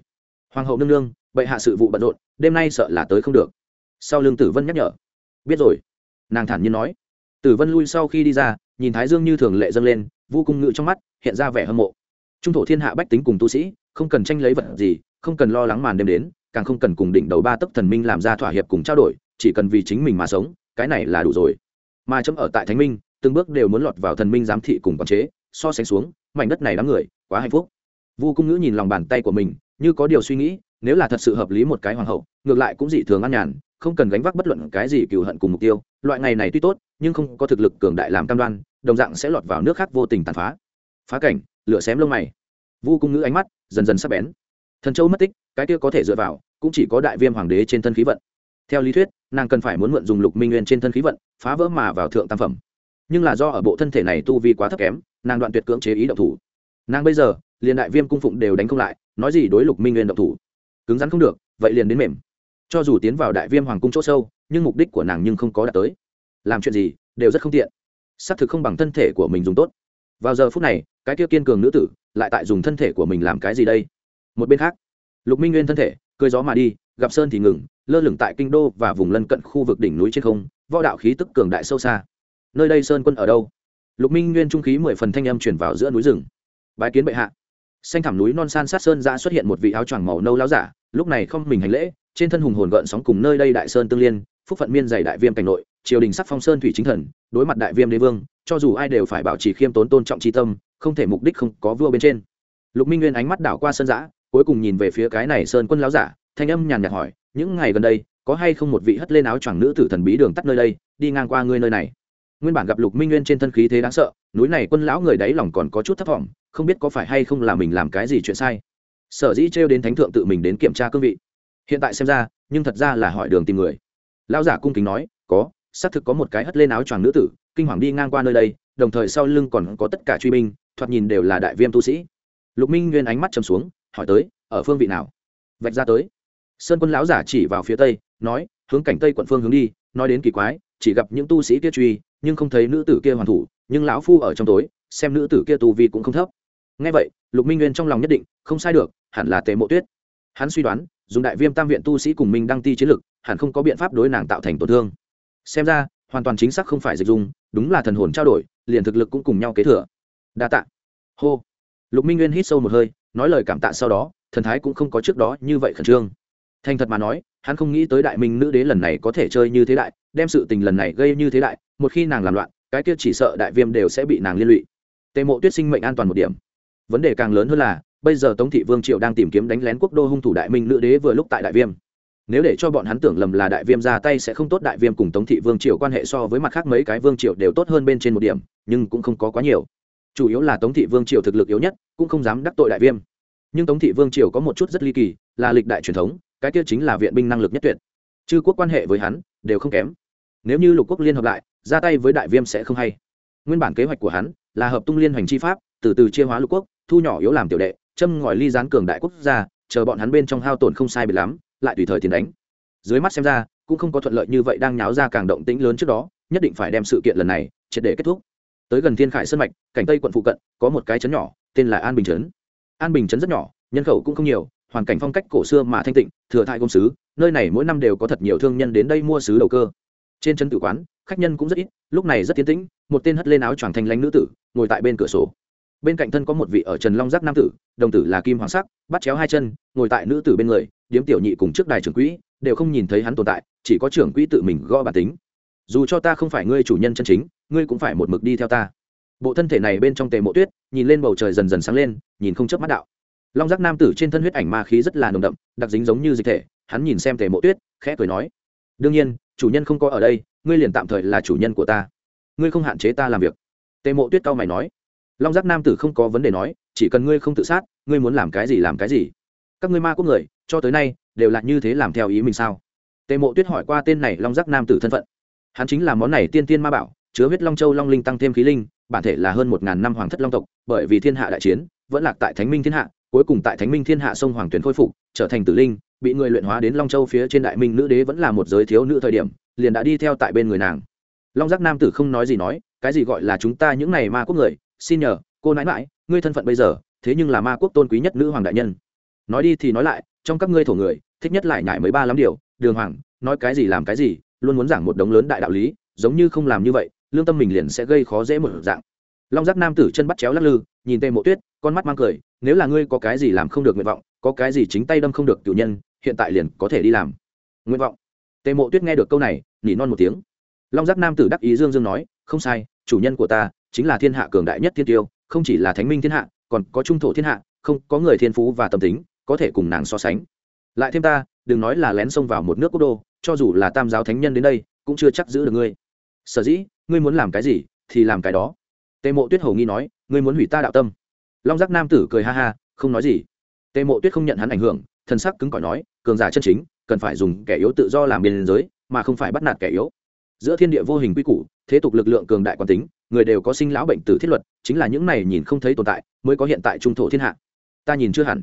Hoàng hậu nương nương, bệ hạ sự vụ bận rộn, đêm nay sợ là tới không được. Sau lương tử vân nhắc nhở. Biết rồi. Nàng thản nhiên nói. Tử vân lui sau khi đi ra, nhìn thái dương như thường lệ dâng lên vô cung ngự trong mắt, hiện ra vẻ hâm mộ trung thổ thiên hạ bách tính cùng tu sĩ, không cần tranh lấy vật gì, không cần lo lắng màn đêm đến, càng không cần cùng đỉnh đầu ba tấc thần minh làm ra thỏa hiệp cùng trao đổi, chỉ cần vì chính mình mà sống, cái này là đủ rồi. Mà chấm ở tại thánh minh, từng bước đều muốn lọt vào thần minh giám thị cùng quản chế, so sánh xuống, mảnh đất này đám người, quá hạnh phúc. Vu cung ngữ nhìn lòng bàn tay của mình, như có điều suy nghĩ, nếu là thật sự hợp lý một cái hoàng hậu, ngược lại cũng dị thường an nhàn, không cần gánh vác bất luận cái gì cừu hận cùng mục tiêu, loại ngày này tuy tốt, nhưng không có thực lực cường đại làm cam đoan, đồng dạng sẽ lọt vào nước khác vô tình tàn phá. Phá cảnh lửa xém lông mày. Vu cung ngữ ánh mắt dần dần sắp bén. Thần châu mất tích, cái kia có thể dựa vào, cũng chỉ có đại viêm hoàng đế trên thân khí vận. Theo lý thuyết, nàng cần phải muốn mượn dùng lục minh nguyên trên thân khí vận, phá vỡ mà vào thượng tam phẩm. Nhưng là do ở bộ thân thể này tu vi quá thấp kém, nàng đoạn tuyệt cưỡng chế ý động thủ. Nàng bây giờ, liền đại viêm cung phụng đều đánh không lại, nói gì đối lục minh nguyên động thủ. Cứng rắn không được, vậy liền đến mềm. Cho dù tiến vào đại viêm hoàng cung chỗ sâu, nhưng mục đích của nàng nhưng không có đạt tới. Làm chuyện gì, đều rất không tiện. Xác thực không bằng thân thể của mình dùng tốt vào giờ phút này, cái kia kiên cường nữ tử lại tại dùng thân thể của mình làm cái gì đây? Một bên khác, lục minh nguyên thân thể, cười gió mà đi, gặp sơn thì ngừng, lơ lửng tại kinh đô và vùng lân cận khu vực đỉnh núi trên không, võ đạo khí tức cường đại sâu xa. Nơi đây sơn quân ở đâu? Lục minh nguyên trung khí mười phần thanh âm chuyển vào giữa núi rừng. Bái kiến bệ hạ. Xanh thảm núi non san sát sơn ra xuất hiện một vị áo choàng màu nâu láo giả, lúc này không mình hành lễ, trên thân hùng hồn gợn sóng cùng nơi đây đại sơn tương liên, phúc phận miên dày đại viêm cảnh nội triều đình sắc phong sơn thủy chính thần, đối mặt đại viêm đế vương, cho dù ai đều phải bảo trì khiêm tốn tôn trọng tri tâm, không thể mục đích không có vua bên trên. Lục minh nguyên ánh mắt đảo qua sơn giã, cuối cùng nhìn về phía cái này sơn quân láo giả, thanh âm nhàn nhạt hỏi, những ngày gần đây, có hay không một vị hất lên áo choàng nữ tử thần bí đường tắt nơi đây, đi ngang qua ngươi nơi này? Nguyên bản gặp lục minh nguyên trên thân khí thế đáng sợ, núi này quân lão người đáy lòng còn có chút thấp thỏm, không biết có phải hay không là mình làm cái gì chuyện sai. Sở dĩ trêu đến thánh thượng tự mình đến kiểm tra cương vị. Hiện tại xem ra, nhưng thật ra là hỏi đường tìm người. Lão giả cung kính nói, có xác thực có một cái hất lên áo choàng nữ tử, kinh hoàng đi ngang qua nơi đây, đồng thời sau lưng còn có tất cả truy binh, thoạt nhìn đều là đại viêm tu sĩ. Lục minh nguyên ánh mắt chầm xuống, hỏi tới, ở phương vị nào? Vạch ra tới. Sơn quân lão giả chỉ vào phía tây, nói, hướng cảnh tây quận phương hướng đi, nói đến kỳ quái, chỉ gặp những tu sĩ kia truy, nhưng không thấy nữ tử kia hoàn thủ, nhưng lão phu ở trong tối, xem nữ tử kia tu vi cũng không thấp. Ngay vậy, lục minh nguyên trong lòng nhất định, không sai được, hẳn là tề mộ tuyết. Hắn suy đoán, dùng đại viêm tam viện tu sĩ cùng minh đăng ti chiến lực, hẳn không có biện pháp đối nàng tạo thành tổn thương xem ra, hoàn toàn chính xác không phải dịch dung, đúng là thần hồn trao đổi, liền thực lực cũng cùng nhau kế thừa. Đa tạ. Hô. Lục minh nguyên hít sâu một hơi, nói lời cảm tạ sau đó, thần thái cũng không có trước đó như vậy khẩn trương. Thành thật mà nói, hắn không nghĩ tới đại minh nữ đế lần này có thể chơi như thế đại, đem sự tình lần này gây như thế đại, một khi nàng làm loạn, cái kia chỉ sợ đại viêm đều sẽ bị nàng liên lụy. Tề mộ tuyết sinh mệnh an toàn một điểm. Vấn đề càng lớn hơn là, bây giờ tống thị vương triệu đang tìm kiếm đánh lén quốc đô hung thủ đại minh nữ đế vừa lúc tại đại viêm nếu để cho bọn hắn tưởng lầm là đại viêm ra tay sẽ không tốt, đại viêm cùng tống thị vương triều quan hệ so với mặt khác mấy cái vương triều đều tốt hơn bên trên một điểm, nhưng cũng không có quá nhiều. Chủ yếu là tống thị vương triều thực lực yếu nhất, cũng không dám đắc tội đại viêm. Nhưng tống thị vương triều có một chút rất ly kỳ, là lịch đại truyền thống, cái kia chính là viện binh năng lực nhất tuyệt. Chư quốc quan hệ với hắn, đều không kém. Nếu như lục quốc liên hợp lại, ra tay với đại viêm sẽ không hay. Nguyên bản kế hoạch của hắn, là hợp tung liên hoành chi pháp, từ từ chia hóa lục quốc, thu nhỏ yếu làm tiểu đệ, châm ngòi ly gián cường đại quốc gia, chờ bọn hắn bên trong hao tổn không sai biệt lắm lại tùy thời tiền đánh. Dưới mắt xem ra, cũng không có thuận lợi như vậy đang nháo ra càng động tĩnh lớn trước đó, nhất định phải đem sự kiện lần này triệt để kết thúc. Tới gần thiên khải sơn mạch, cảnh tây quận phụ cận, có một cái trấn nhỏ, tên là an bình trấn. An bình trấn rất nhỏ, nhân khẩu cũng không nhiều, hoàn cảnh phong cách cổ xưa mà thanh tịnh, thừa thai công sứ nơi này mỗi năm đều có thật nhiều thương nhân đến đây mua sứ đầu cơ. Trên chân tự quán, khách nhân cũng rất ít, lúc này rất tiến tĩnh, một tên hất lên áo choàng thanh lãnh nữ tử, ngồi tại bên cửa sổ bên cạnh thân có một vị ở trần long giác nam tử, đồng tử là kim hoàng sắc, bắt chéo hai chân, ngồi tại nữ tử bên người, điếm tiểu nhị cùng trước đài trưởng quỹ, đều không nhìn thấy hắn tồn tại, chỉ có trưởng quỹ tự mình gõ bản tính. Dù cho ta không phải ngươi chủ nhân chân chính, ngươi cũng phải một mực đi theo ta. Bộ thân thể này bên trong tề mộ tuyết, nhìn lên bầu trời dần dần sáng lên, nhìn không chớp mắt đạo. Long giác nam tử trên thân huyết ảnh ma khí rất là nồng đậm, đặc dính giống như dịch thể, hắn nhìn xem tề mộ tuyết, khẽ cười nói, đương nhiên, chủ nhân không có ở đây, ngươi liền tạm thời là chủ nhân của ta. Ngươi không hạn chế ta làm việc. Tề mộ tuyết cao mày nói long giác nam tử không có vấn đề nói, chỉ cần ngươi không tự sát, ngươi muốn làm cái gì làm cái gì. Các ngươi ma quốc người, cho tới nay, đều là như thế làm theo ý mình sao? Tề mộ tuyết hỏi qua tên này long giác nam tử thân phận. Hắn chính là món này tiên tiên ma bảo, chứa huyết long châu long linh tăng thêm khí linh, bản thể là hơn một ngàn năm hoàng thất long tộc, bởi vì thiên hạ đại chiến, vẫn lạc tại thánh minh thiên hạ, cuối cùng tại thánh minh thiên hạ sông hoàng tuyển khôi phục, trở thành tử linh, bị người luyện hóa đến long châu phía trên đại minh nữ đế vẫn là một giới thiếu nữ thời điểm, liền đã đi theo tại bên người nàng. Long giác nam tử không nói gì nói cái gì gọi là chúng ta những này ma quốc người, xin nhờ, cô nãi mãi ngươi thân phận bây giờ, thế nhưng là ma quốc tôn quý nhất nữ hoàng đại nhân. Nói đi thì nói lại, trong các ngươi thổ người, thích nhất lại nhải mấy ba lắm điều, đường hoàng, nói cái gì làm cái gì, luôn muốn giảng một đống lớn đại đạo lý, giống như không làm như vậy, lương tâm mình liền sẽ gây khó dễ một dạng. Long giác nam tử chân bắt chéo lắc lư, nhìn tề mộ tuyết, con mắt mang cười, nếu là ngươi có cái gì làm không được nguyện vọng, có cái gì chính tay đâm không được cựu nhân, hiện tại liền có thể đi làm. Nguyện vọng. Tề mộ tuyết nghe được câu này, nỉ non một tiếng. Long giác nam tử đắc ý dương dương nói không sai, chủ nhân của ta chính là thiên hạ cường đại nhất thiên tiêu, không chỉ là thánh minh thiên hạ, còn có trung thổ thiên hạ, không có người thiên phú và tâm tính có thể cùng nàng so sánh. Lại thêm ta, đừng nói là lén xông vào một nước quốc đô, cho dù là tam giáo thánh nhân đến đây, cũng chưa chắc giữ được ngươi. Sở dĩ, ngươi muốn làm cái gì thì làm cái đó. Tề mộ tuyết hầu nghi nói, ngươi muốn hủy ta đạo tâm. Long giác nam tử cười ha ha, không nói gì. Tề mộ tuyết không nhận hắn ảnh hưởng thân sắc cứng cỏi nói, cường giả chân chính cần phải dùng kẻ yếu tự do làm biên giới, mà không phải bắt nạt kẻ yếu giữa thiên địa vô hình quy củ, thế tục lực lượng cường đại quan tính, người đều có sinh lão bệnh tử thiết luật, chính là những này nhìn không thấy tồn tại, mới có hiện tại trung thổ thiên hạ. Ta nhìn chưa hẳn.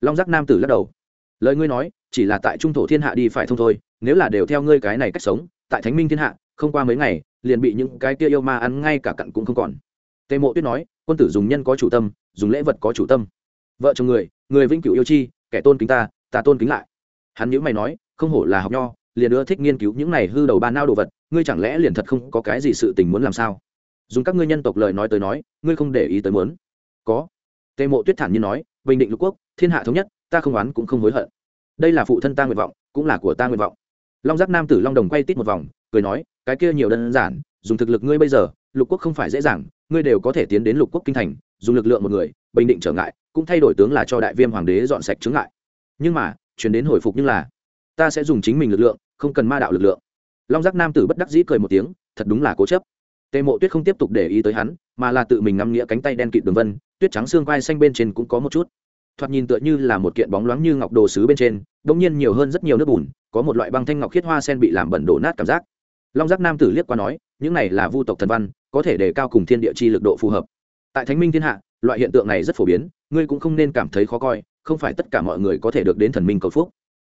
Long giác nam tử lắc đầu. Lời ngươi nói, chỉ là tại trung thổ thiên hạ đi phải thông thôi, nếu là đều theo ngươi cái này cách sống, tại thánh minh thiên hạ, không qua mấy ngày, liền bị những cái kia yêu ma ăn ngay cả cặn cũng không còn. Tề mộ tuyết nói, quân tử dùng nhân có chủ tâm, dùng lễ vật có chủ tâm. Vợ chồng người người vĩnh cửu yêu chi, kẻ tôn kính ta ta tôn kính lại. Hắn nhữ mày nói, không hổ là học nho, liền ưa thích nghiên cứu những này hư đầu ba nao đồ vật ngươi chẳng lẽ liền thật không có cái gì sự tình muốn làm sao? Dùng các ngươi nhân tộc lời nói tới nói, ngươi không để ý tới muốn. Có. Tề mộ tuyết thản như nói, bình định lục quốc, thiên hạ thống nhất, ta không oán cũng không hối hận. Đây là phụ thân ta nguyện vọng, cũng là của ta nguyện vọng. Long Giáp nam tử long đồng quay tít một vòng, cười nói, cái kia nhiều đơn giản, dùng thực lực ngươi bây giờ, lục quốc không phải dễ dàng, ngươi đều có thể tiến đến lục quốc kinh thành, dùng lực lượng một người, bình định trở ngại, cũng thay đổi tướng là cho đại viêm hoàng đế dọn sạch chứng ngại. Nhưng mà, chuyển đến hồi phục nhưng là, ta sẽ dùng chính mình lực lượng, không cần ma đạo lực lượng long giác nam tử bất đắc dĩ cười một tiếng, thật đúng là cố chấp. Tề mộ tuyết không tiếp tục để ý tới hắn, mà là tự mình ngắm nghĩa cánh tay đen kịt đường vân, tuyết trắng xương quai xanh bên trên cũng có một chút. Thoạt nhìn tựa như là một kiện bóng loáng như ngọc đồ sứ bên trên đ ỗ n g nhiên nhiều hơn rất nhiều nước bùn, có một loại băng thanh ngọc khiết hoa sen bị làm bẩn đổ nát cảm giác. Long giác nam tử liếc qua nói, những này là vu tộc thần văn, có thể đề cao cùng thiên địa chi lực độ phù hợp. Tại thánh minh thiên hạ, loại hiện tượng này rất phổ biến, ngươi cũng không nên cảm thấy khó coi, không phải tất cả mọi người có thể được đến thần minh cầu phúc.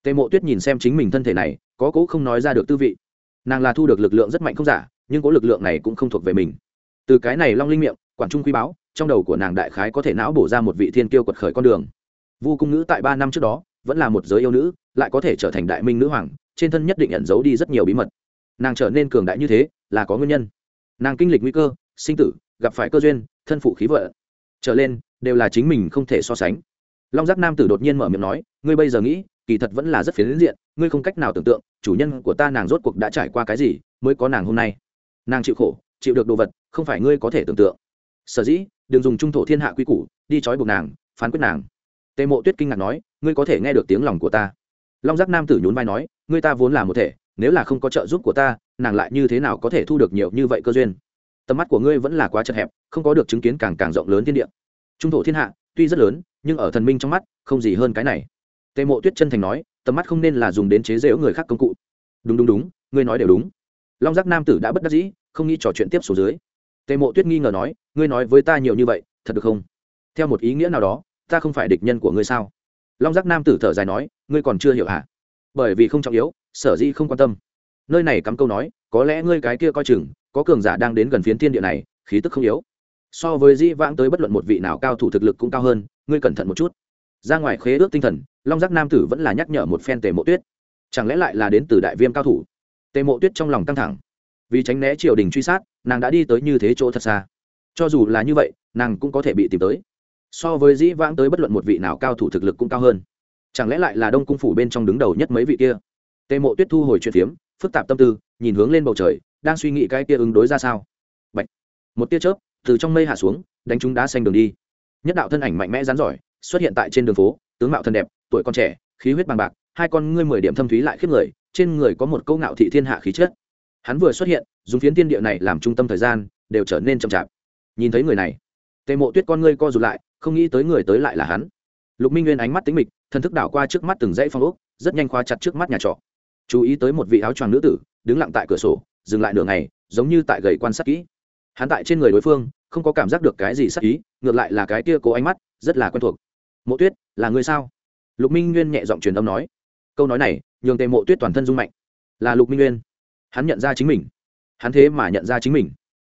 Tề mộ tuyết nhìn xem chính mình thân thể này, có cố không nói ra được tư vị nàng là thu được lực lượng rất mạnh không giả, nhưng có lực lượng này cũng không thuộc về mình. Từ cái này long linh miệng, quản trung quý báo, trong đầu của nàng đại khái có thể não bổ ra một vị thiên kiêu quật khởi con đường. Vu cung nữ tại ba năm trước đó, vẫn là một giới yêu nữ, lại có thể trở thành đại minh nữ hoàng, trên thân nhất định ẩn giấu đi rất nhiều bí mật. Nàng trở nên cường đại như thế, là có nguyên nhân. Nàng kinh lịch nguy cơ, sinh tử, gặp phải cơ duyên, thân phụ khí vợ. Trở lên, đều là chính mình không thể so sánh. Long giác nam tử đột nhiên mở miệng nói, ngươi bây giờ nghĩ kỳ thật vẫn là rất phiến diện, ngươi không cách nào tưởng tượng, chủ nhân của ta nàng rốt cuộc đã trải qua cái gì mới có nàng hôm nay. Nàng chịu khổ, chịu được đồ vật, không phải ngươi có thể tưởng tượng. Sở dĩ, đừng dùng trung thổ thiên hạ quy củ, đi trói buộc nàng, phán quyết nàng. Tề mộ tuyết kinh ngạc nói, ngươi có thể nghe được tiếng lòng của ta. Long giác nam tử nhún vai nói, ngươi ta vốn là một thể, nếu là không có trợ giúp của ta, nàng lại như thế nào có thể thu được nhiều như vậy cơ duyên? Tầm mắt của ngươi vẫn là quá chật hẹp, không có được chứng kiến càng càng rộng lớn thiên địa. Trung thổ thiên hạ, tuy rất lớn, nhưng ở thần minh trong mắt, không gì hơn cái này tề mộ tuyết chân thành nói, tầm mắt không nên là dùng đến chế giễu người khác công cụ. Đúng đúng đúng, ngươi nói đều đúng. Long giác nam tử đã bất đắc dĩ, không nghĩ trò chuyện tiếp số dưới. Tề mộ tuyết nghi ngờ nói, ngươi nói với ta nhiều như vậy, thật được không? Theo một ý nghĩa nào đó, ta không phải địch nhân của ngươi sao? Long giác nam tử thở dài nói, ngươi còn chưa hiểu hả? Bởi vì không trọng yếu, sở dĩ không quan tâm. Nơi này cắm câu nói, có lẽ ngươi cái kia coi chừng, có cường giả đang đến gần phiến thiên địa này, khí tức không yếu. So với di vãng tới bất luận một vị nào cao thủ thực lực cũng cao hơn, ngươi cẩn thận một chút ra ngoài khế ước tinh thần, long giác nam tử vẫn là nhắc nhở một phen tề mộ tuyết. Chẳng lẽ lại là đến từ đại viêm cao thủ? Tề mộ tuyết trong lòng căng thẳng. Vì tránh né triều đình truy sát, nàng đã đi tới như thế chỗ thật xa. Cho dù là như vậy, nàng cũng có thể bị tìm tới. So với dĩ vãng tới bất luận một vị nào cao thủ thực lực cũng cao hơn. Chẳng lẽ lại là đông cung phủ bên trong đứng đầu nhất mấy vị kia? Tề mộ tuyết thu hồi chuyện phiếm, phức tạp tâm tư, nhìn hướng lên bầu trời, đang suy nghĩ cái kia ứng đối ra sao. Bạch. một tia chớp, từ trong mây hạ xuống, đánh chúng đá xanh đường đi. Nhất đạo thân ảnh mạnh mẽ rắn giỏi xuất hiện tại trên đường phố, tướng mạo thân đẹp, tuổi còn trẻ, khí huyết bằng bạc, hai con ngươi mười điểm thâm thúy lại khiếp người, trên người có một câu ngạo thị thiên hạ khí chất. Hắn vừa xuất hiện, dùng phiến tiên địa này làm trung tâm thời gian, đều trở nên chậm chạp. Nhìn thấy người này, tề mộ tuyết con ngươi co rụt lại, không nghĩ tới người tới lại là hắn. Lục minh nguyên ánh mắt tính mịch, thần thức đảo qua trước mắt từng dãy phong ốc, rất nhanh khóa chặt trước mắt nhà trọ. Chú ý tới một vị áo choàng nữ tử, đứng lặng tại cửa sổ, dừng lại nửa ngày, giống như tại gầy quan sát kỹ. Hắn tại trên người đối phương, không có cảm giác được cái gì sắc ý, ngược lại là cái kia cố ánh mắt, rất là quen thuộc mộ tuyết, là người sao? Lục minh nguyên nhẹ giọng truyền âm nói. Câu nói này, nhường tề mộ tuyết toàn thân rung mạnh. Là lục minh nguyên. Hắn nhận ra chính mình. Hắn thế mà nhận ra chính mình.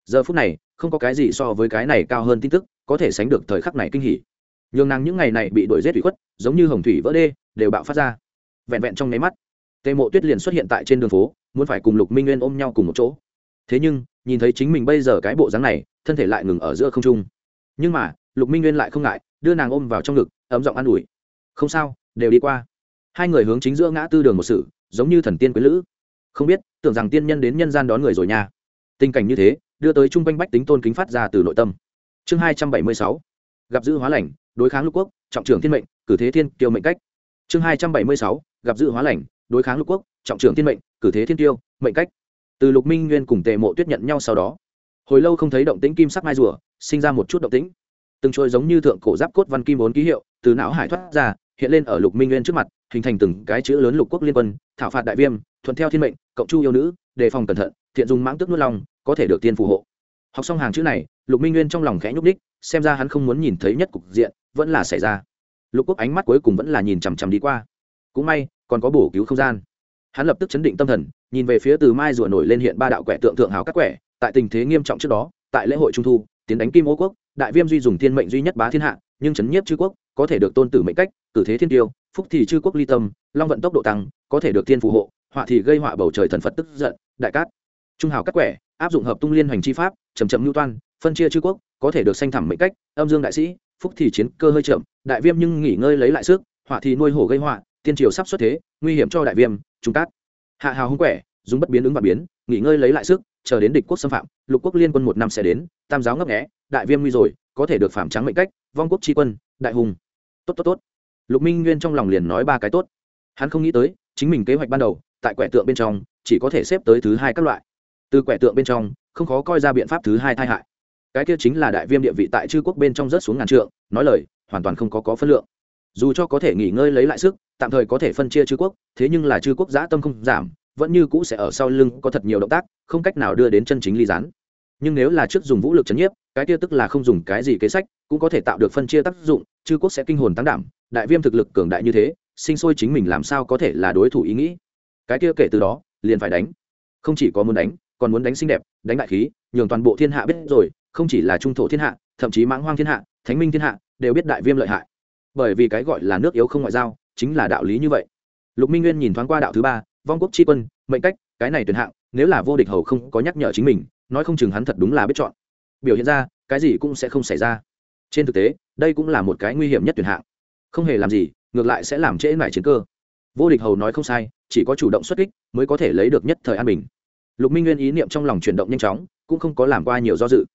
Giờ phút này, không có cái gì so với cái này cao hơn tin tức, có thể sánh được thời khắc này kinh hỉ. Nhường nàng những ngày này bị đuổi rét ủy khuất, giống như hồng thủy vỡ đê, đều bạo phát ra. Vẹn vẹn trong nháy mắt, tề mộ tuyết liền xuất hiện tại trên đường phố, muốn phải cùng lục minh nguyên ôm nhau cùng một chỗ. Thế nhưng, nhìn thấy chính mình bây giờ cái bộ dáng này, thân thể lại ngừng ở giữa không trung. Nhưng mà, lục minh nguyên lại không ngại đưa nàng ôm vào trong ngực, ấm giọng an ủi. Không sao, đều đi qua. Hai người hướng chính giữa ngã tư đường một sự, giống như thần tiên quý lữ. Không biết, tưởng rằng tiên nhân đến nhân gian đón người rồi nha. Tình cảnh như thế, đưa tới chung quanh bách tính tôn kính phát ra từ nội tâm. Chương hai trăm bảy mươi sáu. Gặp dự hóa lành, đối kháng lục quốc, trọng trưởng thiên mệnh, cử thế thiên kiêu mệnh cách. Chương hai trăm bảy mươi sáu. Gặp dự hóa lành, đối kháng lục quốc, trọng trưởng thiên mệnh, cử thế thiên tiêu mệnh cách. Từ lục minh nguyên cùng tề mộ tuyết nhận nhau sau đó, hồi lâu không thấy động tĩnh kim sắc mai rùa, sinh ra một chút động tĩnh từng trôi giống như thượng cổ giáp cốt văn kim bốn ký hiệu, từ não hải thoát ra, hiện lên ở lục minh nguyên trước mặt, hình thành từng cái chữ lớn lục quốc liên quân, thảo phạt đại viêm, thuận theo thiên mệnh, cộng chu yêu nữ, đề phòng cẩn thận, thiện dùng mãng tước nuốt lòng, có thể được tiên phù hộ. Học xong hàng chữ này, lục minh nguyên trong lòng khẽ nhúc đích xem ra hắn không muốn nhìn thấy nhất cục diện, vẫn là xảy ra. Lục quốc ánh mắt cuối cùng vẫn là nhìn chằm chằm đi qua. Cũng may, còn có bổ cứu không gian. Hắn lập tức chấn định tâm thần, nhìn về phía từ mai rùa nổi lên hiện ba đạo quẻ tượng thượng hào các quẻ, tại tình thế nghiêm trọng trước đó, tại lễ hội trung thu, tiến đánh kim ô quốc đại viêm duy dùng thiên mệnh duy nhất bá thiên hạ, nhưng chấn nhiếp chư quốc, có thể được tôn tử mệnh cách, cử thế thiên tiêu, phúc thì chư quốc ly tâm, long vận tốc độ tăng, có thể được thiên phù hộ, họa thì gây họa bầu trời thần phật tức giận, đại cát. Trung hào các quẻ, áp dụng hợp tung liên hoành chi pháp chầm chậm lưu toan, phân chia chư quốc, có thể được sanh thẳm mệnh cách, âm dương đại sĩ, phúc thì chiến cơ hơi chậm, đại viêm nhưng nghỉ ngơi lấy lại sức, họa thì nuôi hổ gây họa, tiên triều sắp xuất thế, nguy hiểm cho đại viêm, trung cát. Hạ hào hung quẻ, dùng bất biến ứng và biến, nghỉ ngơi lấy lại sức chờ đến địch quốc xâm phạm, lục quốc liên quân một năm sẽ đến, tam giáo ngấp nghẽ đại viêm nguy rồi, có thể được phạm trắng mệnh cách, vong quốc tri quân, đại hùng. Tốt tốt tốt. Lục minh nguyên trong lòng liền nói ba cái tốt. Hắn không nghĩ tới, chính mình kế hoạch ban đầu, tại quẻ tượng bên trong, chỉ có thể xếp tới thứ hai các loại. Từ quẻ tượng bên trong, không khó coi ra biện pháp thứ hai tai hại. Cái kia chính là đại viêm địa vị tại chư quốc bên trong rớt xuống ngàn trượng, nói lời, hoàn toàn không có có phân lượng. Dù cho có thể nghỉ ngơi lấy lại sức, tạm thời có thể phân chia chư quốc, thế nhưng là chư quốc giã tâm không giảm vẫn như cũ sẽ ở sau lưng có thật nhiều động tác, không cách nào đưa đến chân chính ly gián. Nhưng nếu là trước dùng vũ lực chấn nhiếp, cái kia tức là không dùng cái gì kế sách, cũng có thể tạo được phân chia tác dụng, chư quốc sẽ kinh hồn tăng đảm, đại viêm thực lực cường đại như thế, sinh sôi chính mình làm sao có thể là đối thủ ý nghĩ. Cái kia kể từ đó, liền phải đánh. Không chỉ có muốn đánh, còn muốn đánh xinh đẹp, đánh đại khí, nhường toàn bộ thiên hạ biết rồi, không chỉ là trung thổ thiên hạ, thậm chí mãng hoang thiên hạ, thánh minh thiên hạ, đều biết đại viêm lợi hại. Bởi vì cái gọi là nước yếu không ngoại giao, chính là đạo lý như vậy. Lục minh nguyên nhìn thoáng qua đạo thứ ba vong quốc tri quân, mệnh cách, cái này tuyệt hạng, nếu là vô địch hầu không có nhắc nhở chính mình, nói không chừng hắn thật đúng là biết chọn. Biểu hiện ra, cái gì cũng sẽ không xảy ra. Trên thực tế, đây cũng là một cái nguy hiểm nhất tuyệt hạng. Không hề làm gì, ngược lại sẽ làm trễ mải chiến cơ. Vô địch hầu nói không sai, chỉ có chủ động xuất kích mới có thể lấy được nhất thời an bình. Lục minh nguyên ý niệm trong lòng chuyển động nhanh chóng, cũng không có làm qua nhiều do dự.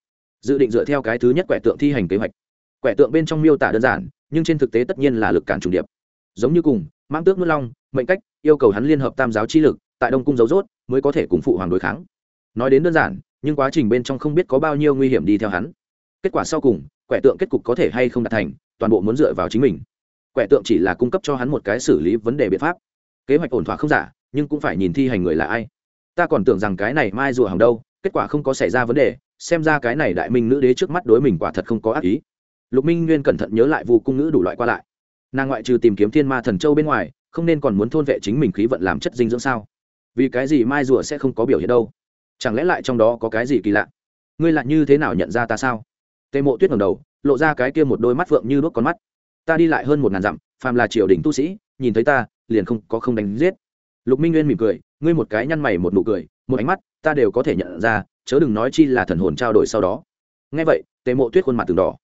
Dự định dựa theo cái thứ nhất quẻ tượng thi hành kế hoạch. Quẻ tượng bên trong miêu tả đơn giản, nhưng trên thực tế tất nhiên là lực cản trùng điệp giống như cùng mang tước nuốt long, mệnh cách, yêu cầu hắn liên hợp tam giáo chi lực, tại đông cung dấu rốt, mới có thể cùng phụ hoàng đối kháng. Nói đến đơn giản, nhưng quá trình bên trong không biết có bao nhiêu nguy hiểm đi theo hắn. Kết quả sau cùng, quẻ tượng kết cục có thể hay không đạt thành, toàn bộ muốn dựa vào chính mình. Quẻ tượng chỉ là cung cấp cho hắn một cái xử lý vấn đề biện pháp. Kế hoạch ổn thỏa không giả, nhưng cũng phải nhìn thi hành người là ai. Ta còn tưởng rằng cái này mai rùa hàng đâu, kết quả không có xảy ra vấn đề, xem ra cái này đại minh nữ đế trước mắt đối mình quả thật không có ác ý. Lục minh nguyên cẩn thận nhớ lại vu cung nữ đủ loại qua lại nàng ngoại trừ tìm kiếm thiên ma thần châu bên ngoài, không nên còn muốn thôn vệ chính mình khí vận làm chất dinh dưỡng sao? Vì cái gì mai rùa sẽ không có biểu hiện đâu? Chẳng lẽ lại trong đó có cái gì kỳ lạ? Ngươi lại như thế nào nhận ra ta sao? Tề mộ tuyết ngầm đầu, lộ ra cái kia một đôi mắt phượng như đuốc con mắt. Ta đi lại hơn một ngàn dặm, phàm là triều đình tu sĩ, nhìn thấy ta, liền không có không đánh giết. Lục minh nguyên mỉm cười, ngươi một cái nhăn mày một nụ cười, một ánh mắt, ta đều có thể nhận ra, chớ đừng nói chi là thần hồn trao đổi sau đó. Ngay vậy, tề mộ tuyết khuôn mặt từng đỏ.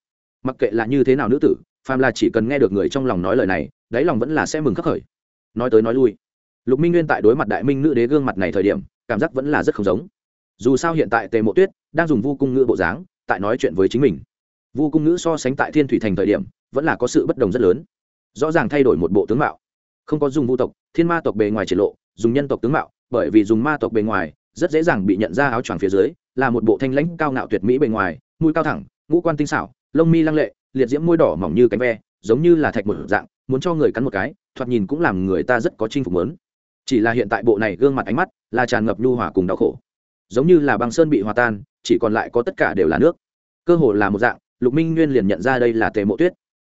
Mặc kệ là như thế nào nữ tử phàm là chỉ cần nghe được người trong lòng nói lời này, đáy lòng vẫn là sẽ mừng khắc khởi. Nói tới nói lui, lục minh nguyên tại đối mặt đại minh nữ đế gương mặt này thời điểm, cảm giác vẫn là rất không giống. Dù sao hiện tại tề mộ tuyết đang dùng vu cung ngữ bộ dáng, tại nói chuyện với chính mình. Vu cung ngữ so sánh tại thiên thủy thành thời điểm, vẫn là có sự bất đồng rất lớn. Rõ ràng thay đổi một bộ tướng mạo. Không có dùng vu tộc, thiên ma tộc bề ngoài triển lộ, dùng nhân tộc tướng mạo, bởi vì dùng ma tộc bề ngoài, rất dễ dàng bị nhận ra áo choàng phía dưới, là một bộ thanh lãnh, cao ngạo tuyệt mỹ bề ngoài, mũi cao thẳng, ngũ quan tinh xảo, lông mi lăng lệ liệt diễm môi đỏ mỏng như cánh ve, giống như là thạch một dạng, muốn cho người cắn một cái, thoạt nhìn cũng làm người ta rất có chinh phục lớn chỉ là hiện tại bộ này gương mặt ánh mắt là tràn ngập nhu hòa cùng đau khổ. Giống như là băng sơn bị hòa tan, chỉ còn lại có tất cả đều là nước. Cơ hồ là một dạng, lục minh nguyên liền nhận ra đây là tề mộ tuyết.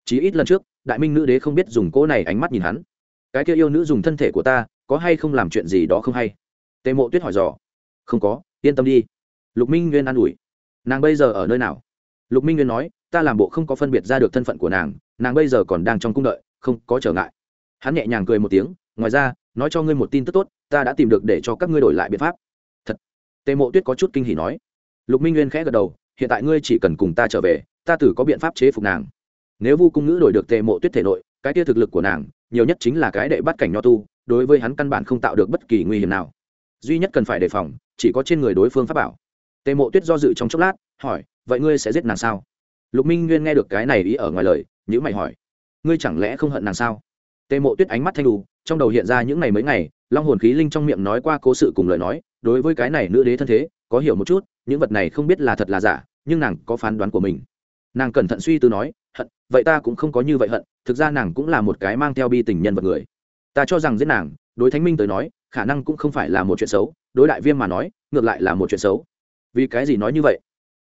Chỉ ít lần trước, đại minh nữ đế không biết dùng cỗ này ánh mắt nhìn hắn. Cái kia yêu nữ dùng thân thể của ta, có hay không làm chuyện gì đó không hay? Tề mộ tuyết hỏi dò. Không có, yên tâm đi. Lục minh nguyên an ủi. Nàng bây giờ ở nơi nào? Lục minh nguyên nói ta làm bộ không có phân biệt ra được thân phận của nàng nàng bây giờ còn đang trong cung đợi, không có trở ngại. Hắn nhẹ nhàng cười một tiếng, ngoài ra, nói cho ngươi một tin tức tốt, ta đã tìm được để cho các ngươi đổi lại biện pháp. Thật. Tề mộ tuyết có chút kinh hỉ nói. Lục minh nguyên khẽ gật đầu, hiện tại ngươi chỉ cần cùng ta trở về, ta tử có biện pháp chế phục nàng. Nếu vu cung ngữ đổi được tề mộ tuyết thể nội, cái tia thực lực của nàng, nhiều nhất chính là cái đệ bắt cảnh nho tu, đối với hắn căn bản không tạo được bất kỳ nguy hiểm nào. Duy nhất cần phải đề phòng, chỉ có trên người đối phương pháp bảo. Tề mộ tuyết do dự trong chốc lát, hỏi, vậy ngươi sẽ giết nàng sao? Lục minh nguyên nghe được cái này ý ở ngoài lời nhữ mày hỏi, ngươi chẳng lẽ không hận nàng sao? Tề mộ tuyết ánh mắt thanh đủ trong đầu hiện ra những ngày mấy ngày, long hồn khí linh trong miệng nói qua cố sự cùng lời nói, đối với cái này nữ đế thân thế, có hiểu một chút, những vật này không biết là thật là giả, nhưng nàng có phán đoán của mình. Nàng cẩn thận suy tư nói, hận, vậy ta cũng không có như vậy hận, thực ra nàng cũng là một cái mang theo bi tình nhân vật người. Ta cho rằng giết nàng, đối thánh minh tới nói, khả năng cũng không phải là một chuyện xấu, đối đại viêm mà nói, ngược lại là một chuyện xấu. Vì cái gì nói như vậy?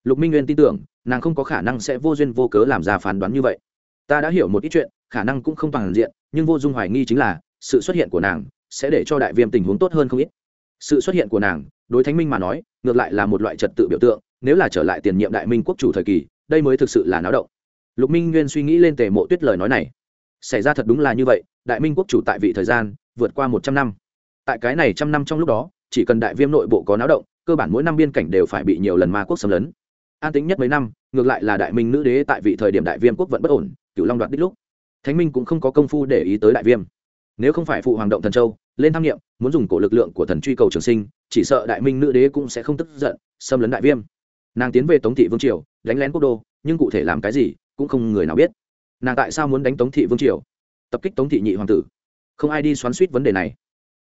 Lục minh nguyên tin tưởng, nàng không có khả năng sẽ vô duyên vô cớ làm ra phán đoán như vậy. Ta đã hiểu một ít chuyện, khả năng cũng không toàn diện, nhưng vô dung hoài nghi chính là, sự xuất hiện của nàng sẽ để cho đại viêm tình huống tốt hơn không ít. Sự xuất hiện của nàng, đối thánh minh mà nói, ngược lại là một loại trật tự biểu tượng, nếu là trở lại tiền nhiệm đại minh quốc chủ thời kỳ, đây mới thực sự là náo động. Lục minh nguyên suy nghĩ lên tề mộ tuyết lời nói này. Xảy ra thật đúng là như vậy, đại minh quốc chủ tại vị thời gian, vượt qua một trăm năm. Tại cái này trăm năm trong lúc đó, chỉ cần đại viêm nội bộ có náo động, cơ bản mỗi năm biên cảnh đều phải bị nhiều lần ma quốc xâm lấn an tính nhất mấy năm, ngược lại là đại minh nữ đế tại vị thời điểm đại viêm quốc vẫn bất ổn cựu long đoạt đích lúc. Thánh minh cũng không có công phu để ý tới đại viêm. Nếu không phải phụ hoàng động thần châu, lên tham nghiệm muốn dùng cổ lực lượng của thần truy cầu trường sinh, chỉ sợ đại minh nữ đế cũng sẽ không tức giận, xâm lấn đại viêm. Nàng tiến về tống thị vương triều, đánh lén quốc đô, nhưng cụ thể làm cái gì, cũng không người nào biết. Nàng tại sao muốn đánh tống thị vương triều? Tập kích tống thị nhị hoàng tử. Không ai đi xoắn suýt vấn đề này.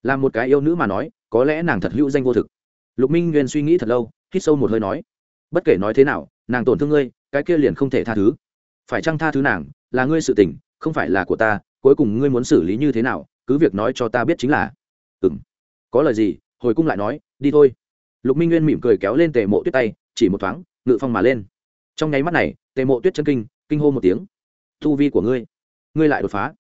Là một cái yêu nữ mà nói, có lẽ nàng thật hữu danh vô thực. Lục minh nguyên suy nghĩ thật lâu, hít sâu một hơi nói bất kể nói thế nào, nàng tổn thương ngươi, cái kia liền không thể tha thứ. Phải chăng tha thứ nàng là ngươi sự tình, không phải là của ta, cuối cùng ngươi muốn xử lý như thế nào, cứ việc nói cho ta biết chính là. Ừ m có lời gì, hồi cung lại nói, đi thôi. Lục minh nguyên mỉm cười kéo lên tề mộ tuyết tay, chỉ một thoáng, ngự phong mà lên. Trong nháy mắt này, tề mộ tuyết chân kinh kinh hô một tiếng. Thu vi của ngươi ngươi lại đột phá.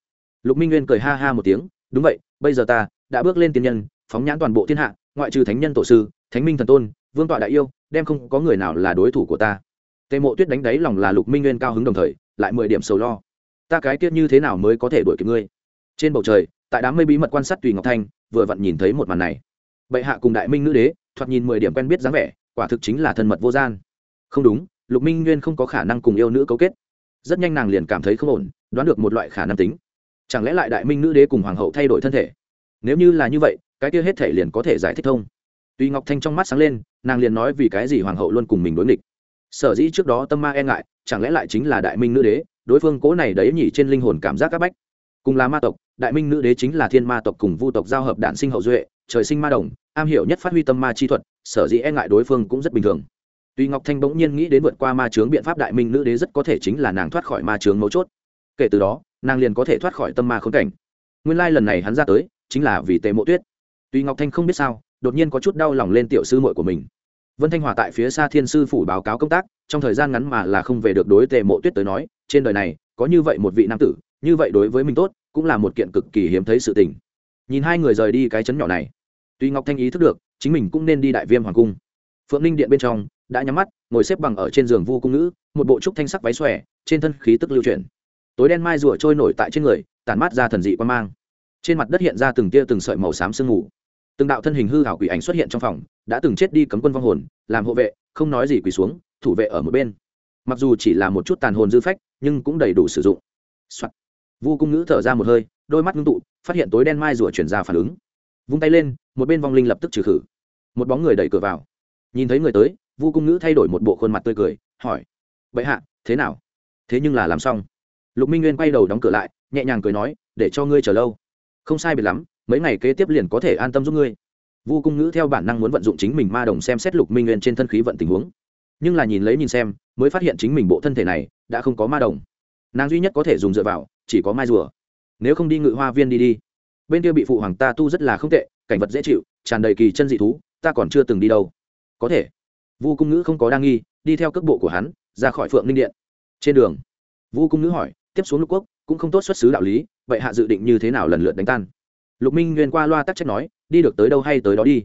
Lục minh nguyên cười ha ha một tiếng, đúng vậy, bây giờ ta đã bước lên tiên nhân, phóng nhãn toàn bộ thiên hạ, ngoại trừ thánh nhân tổ sư, thánh minh thần tôn, vương tọa đại yêu đem không có người nào là đối thủ của ta. Tề mộ tuyết đánh đáy lòng là lục minh nguyên cao hứng đồng thời, lại mười điểm sầu lo. Ta cái tiết như thế nào mới có thể đuổi kịp ngươi? Trên bầu trời, tại đám mây bí mật quan sát tùy ngọc thanh, vừa vặn nhìn thấy một màn này. Bệ hạ cùng đại minh nữ đế, thoạt nhìn mười điểm quen biết dáng vẻ, quả thực chính là thân mật vô gian. Không đúng, lục minh nguyên không có khả năng cùng yêu nữ cấu kết. Rất nhanh nàng liền cảm thấy không ổn, đoán được một loại khả năng tính. Chẳng lẽ lại đại minh nữ đế cùng hoàng hậu thay đổi thân thể? Nếu như là như vậy, cái kia hết thể liền có thể giải thích thông tuy ngọc thanh trong mắt sáng lên nàng liền nói vì cái gì hoàng hậu luôn cùng mình đối nghịch. Sở dĩ trước đó tâm ma e ngại, chẳng lẽ lại chính là đại minh nữ đế? Đối phương cố này đấy nhỉ trên linh hồn cảm giác các bách. Cùng là ma tộc, đại minh nữ đế chính là thiên ma tộc cùng vu tộc giao hợp đạn sinh hậu duệ, trời sinh ma đồng, am hiểu nhất phát huy tâm ma chi thuật, sở dĩ e ngại đối phương cũng rất bình thường. Tuy ngọc thanh bỗng nhiên nghĩ đến vượt qua ma chướng biện pháp đại minh nữ đế rất có thể chính là nàng thoát khỏi ma chướng mấu chốt. Kể từ đó, nàng liền có thể thoát khỏi tâm ma khốn cảnh. Nguyên lai lần này hắn ra tới, chính là vì tề mộ tuyết. Tuy ngọc thanh không biết sao, đột nhiên có chút đau lòng lên tiểu sư muội của mình vân thanh hòa tại phía xa thiên sư phủ báo cáo công tác, trong thời gian ngắn mà là không về được đối tề mộ tuyết tới nói, trên đời này, có như vậy một vị nam tử, như vậy đối với mình tốt, cũng là một kiện cực kỳ hiếm thấy sự tình. Nhìn hai người rời đi cái chấn nhỏ này, tuy ngọc thanh ý thức được, chính mình cũng nên đi đại viêm hoàng cung. Phượng ninh điện bên trong, đã nhắm mắt, ngồi xếp bằng ở trên giường vu cung nữ một bộ trúc thanh sắc váy xòe, trên thân khí tức lưu chuyển. Tối đen mai rùa trôi nổi tại trên người, tản mát ra thần dị quan mang. Trên mặt đất hiện ra từng tia từng sợi màu xám sương mù. Từng đạo thân hình hư hảo quỷ ảnh xuất hiện trong phòng đã từng chết đi cấm quân vong hồn, làm hộ vệ, không nói gì quỳ xuống, thủ vệ ở một bên. Mặc dù chỉ là một chút tàn hồn dư phách, nhưng cũng đầy đủ sử dụng、Soạn. vu cung nữ thở ra một hơi, đôi mắt ngưng tụ, phát hiện tối đen mai rùa chuyển ra phản ứng. Vung tay lên, một bên vong linh lập tức trừ khử. Một bóng người đẩy cửa vào. Nhìn thấy người tới, vu cung nữ thay đổi một bộ khuôn mặt tươi cười, hỏi, bệ hạ, thế nào? Thế nhưng là làm xong. Lục minh nguyên quay đầu đóng cửa lại, nhẹ nhàng cười nói, để cho ngươi chờ lâu. Không sai biệt lắm, mấy ngày kế tiếp liền có thể an tâm giúp ngươi vu cung ngữ theo bản năng muốn vận dụng chính mình ma đồng xem xét lục minh nguyên trên thân khí vận tình huống. Nhưng là nhìn lấy nhìn xem, mới phát hiện chính mình bộ thân thể này đã không có ma đồng. Nàng duy nhất có thể dùng dựa vào, chỉ có mai rùa. Nếu không đi ngự hoa viên đi đi. Bên kia bị phụ hoàng ta tu rất là không tệ, cảnh vật dễ chịu, tràn đầy kỳ chân dị thú, ta còn chưa từng đi đâu. Có thể. Vu cung ngữ không có đa nghi, đi theo cước bộ của hắn, ra khỏi phượng ninh điện. Trên đường, vu cung ngữ hỏi, tiếp xuống lục quốc, cũng không tốt xuất xứ đạo lý, vậy hạ dự định như thế nào lần lượt đánh tan? Lục minh nguyên qua loa tắc trách nói đi được tới đâu hay tới đó đi.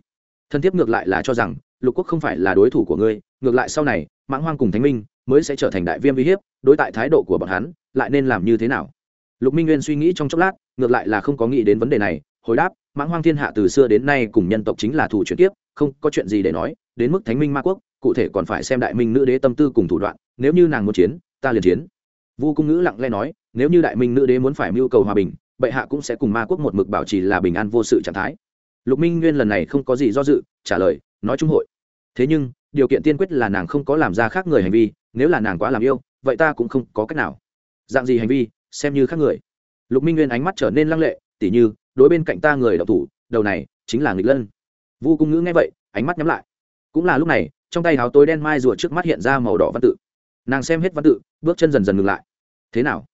Thân thiết ngược lại là cho rằng, lục quốc không phải là đối thủ của ngươi, ngược lại sau này, mãng hoang cùng thánh minh mới sẽ trở thành đại viêm uy hiếp, đối tại thái độ của bọn hắn, lại nên làm như thế nào? Lục minh nguyên suy nghĩ trong chốc lát, ngược lại là không có nghĩ đến vấn đề này, hồi đáp, mãng hoang thiên hạ từ xưa đến nay cùng nhân tộc chính là thủ chuyển tiếp không có chuyện gì để nói, đến mức thánh minh ma quốc, cụ thể còn phải xem đại minh nữ đế tâm tư cùng thủ đoạn, nếu như nàng muốn chiến, ta liền chiến. Vu cung ngữ lặng lẽ nói, nếu như đại minh nữ đế muốn phải mưu cầu hòa bình, bệ hạ cũng sẽ cùng ma quốc một mực bảo trì là bình an vô sự trạng thái lục minh nguyên lần này không có gì do dự, trả lời, nói trung hội. Thế nhưng, điều kiện tiên quyết là nàng không có làm ra khác người hành vi, nếu là nàng quá làm yêu, vậy ta cũng không có cách nào. Dạng gì hành vi, xem như khác người. Lục minh nguyên ánh mắt trở nên lăng lệ, tỉ như, đối bên cạnh ta người đậu thủ, đầu này, chính là nghịch lân. Vu cung ngữ nghe vậy, ánh mắt nhắm lại. Cũng là lúc này, trong tay háo tối đen mai rùa trước mắt hiện ra màu đỏ văn tự. Nàng xem hết văn tự, bước chân dần dần ngừng lại. Thế nào?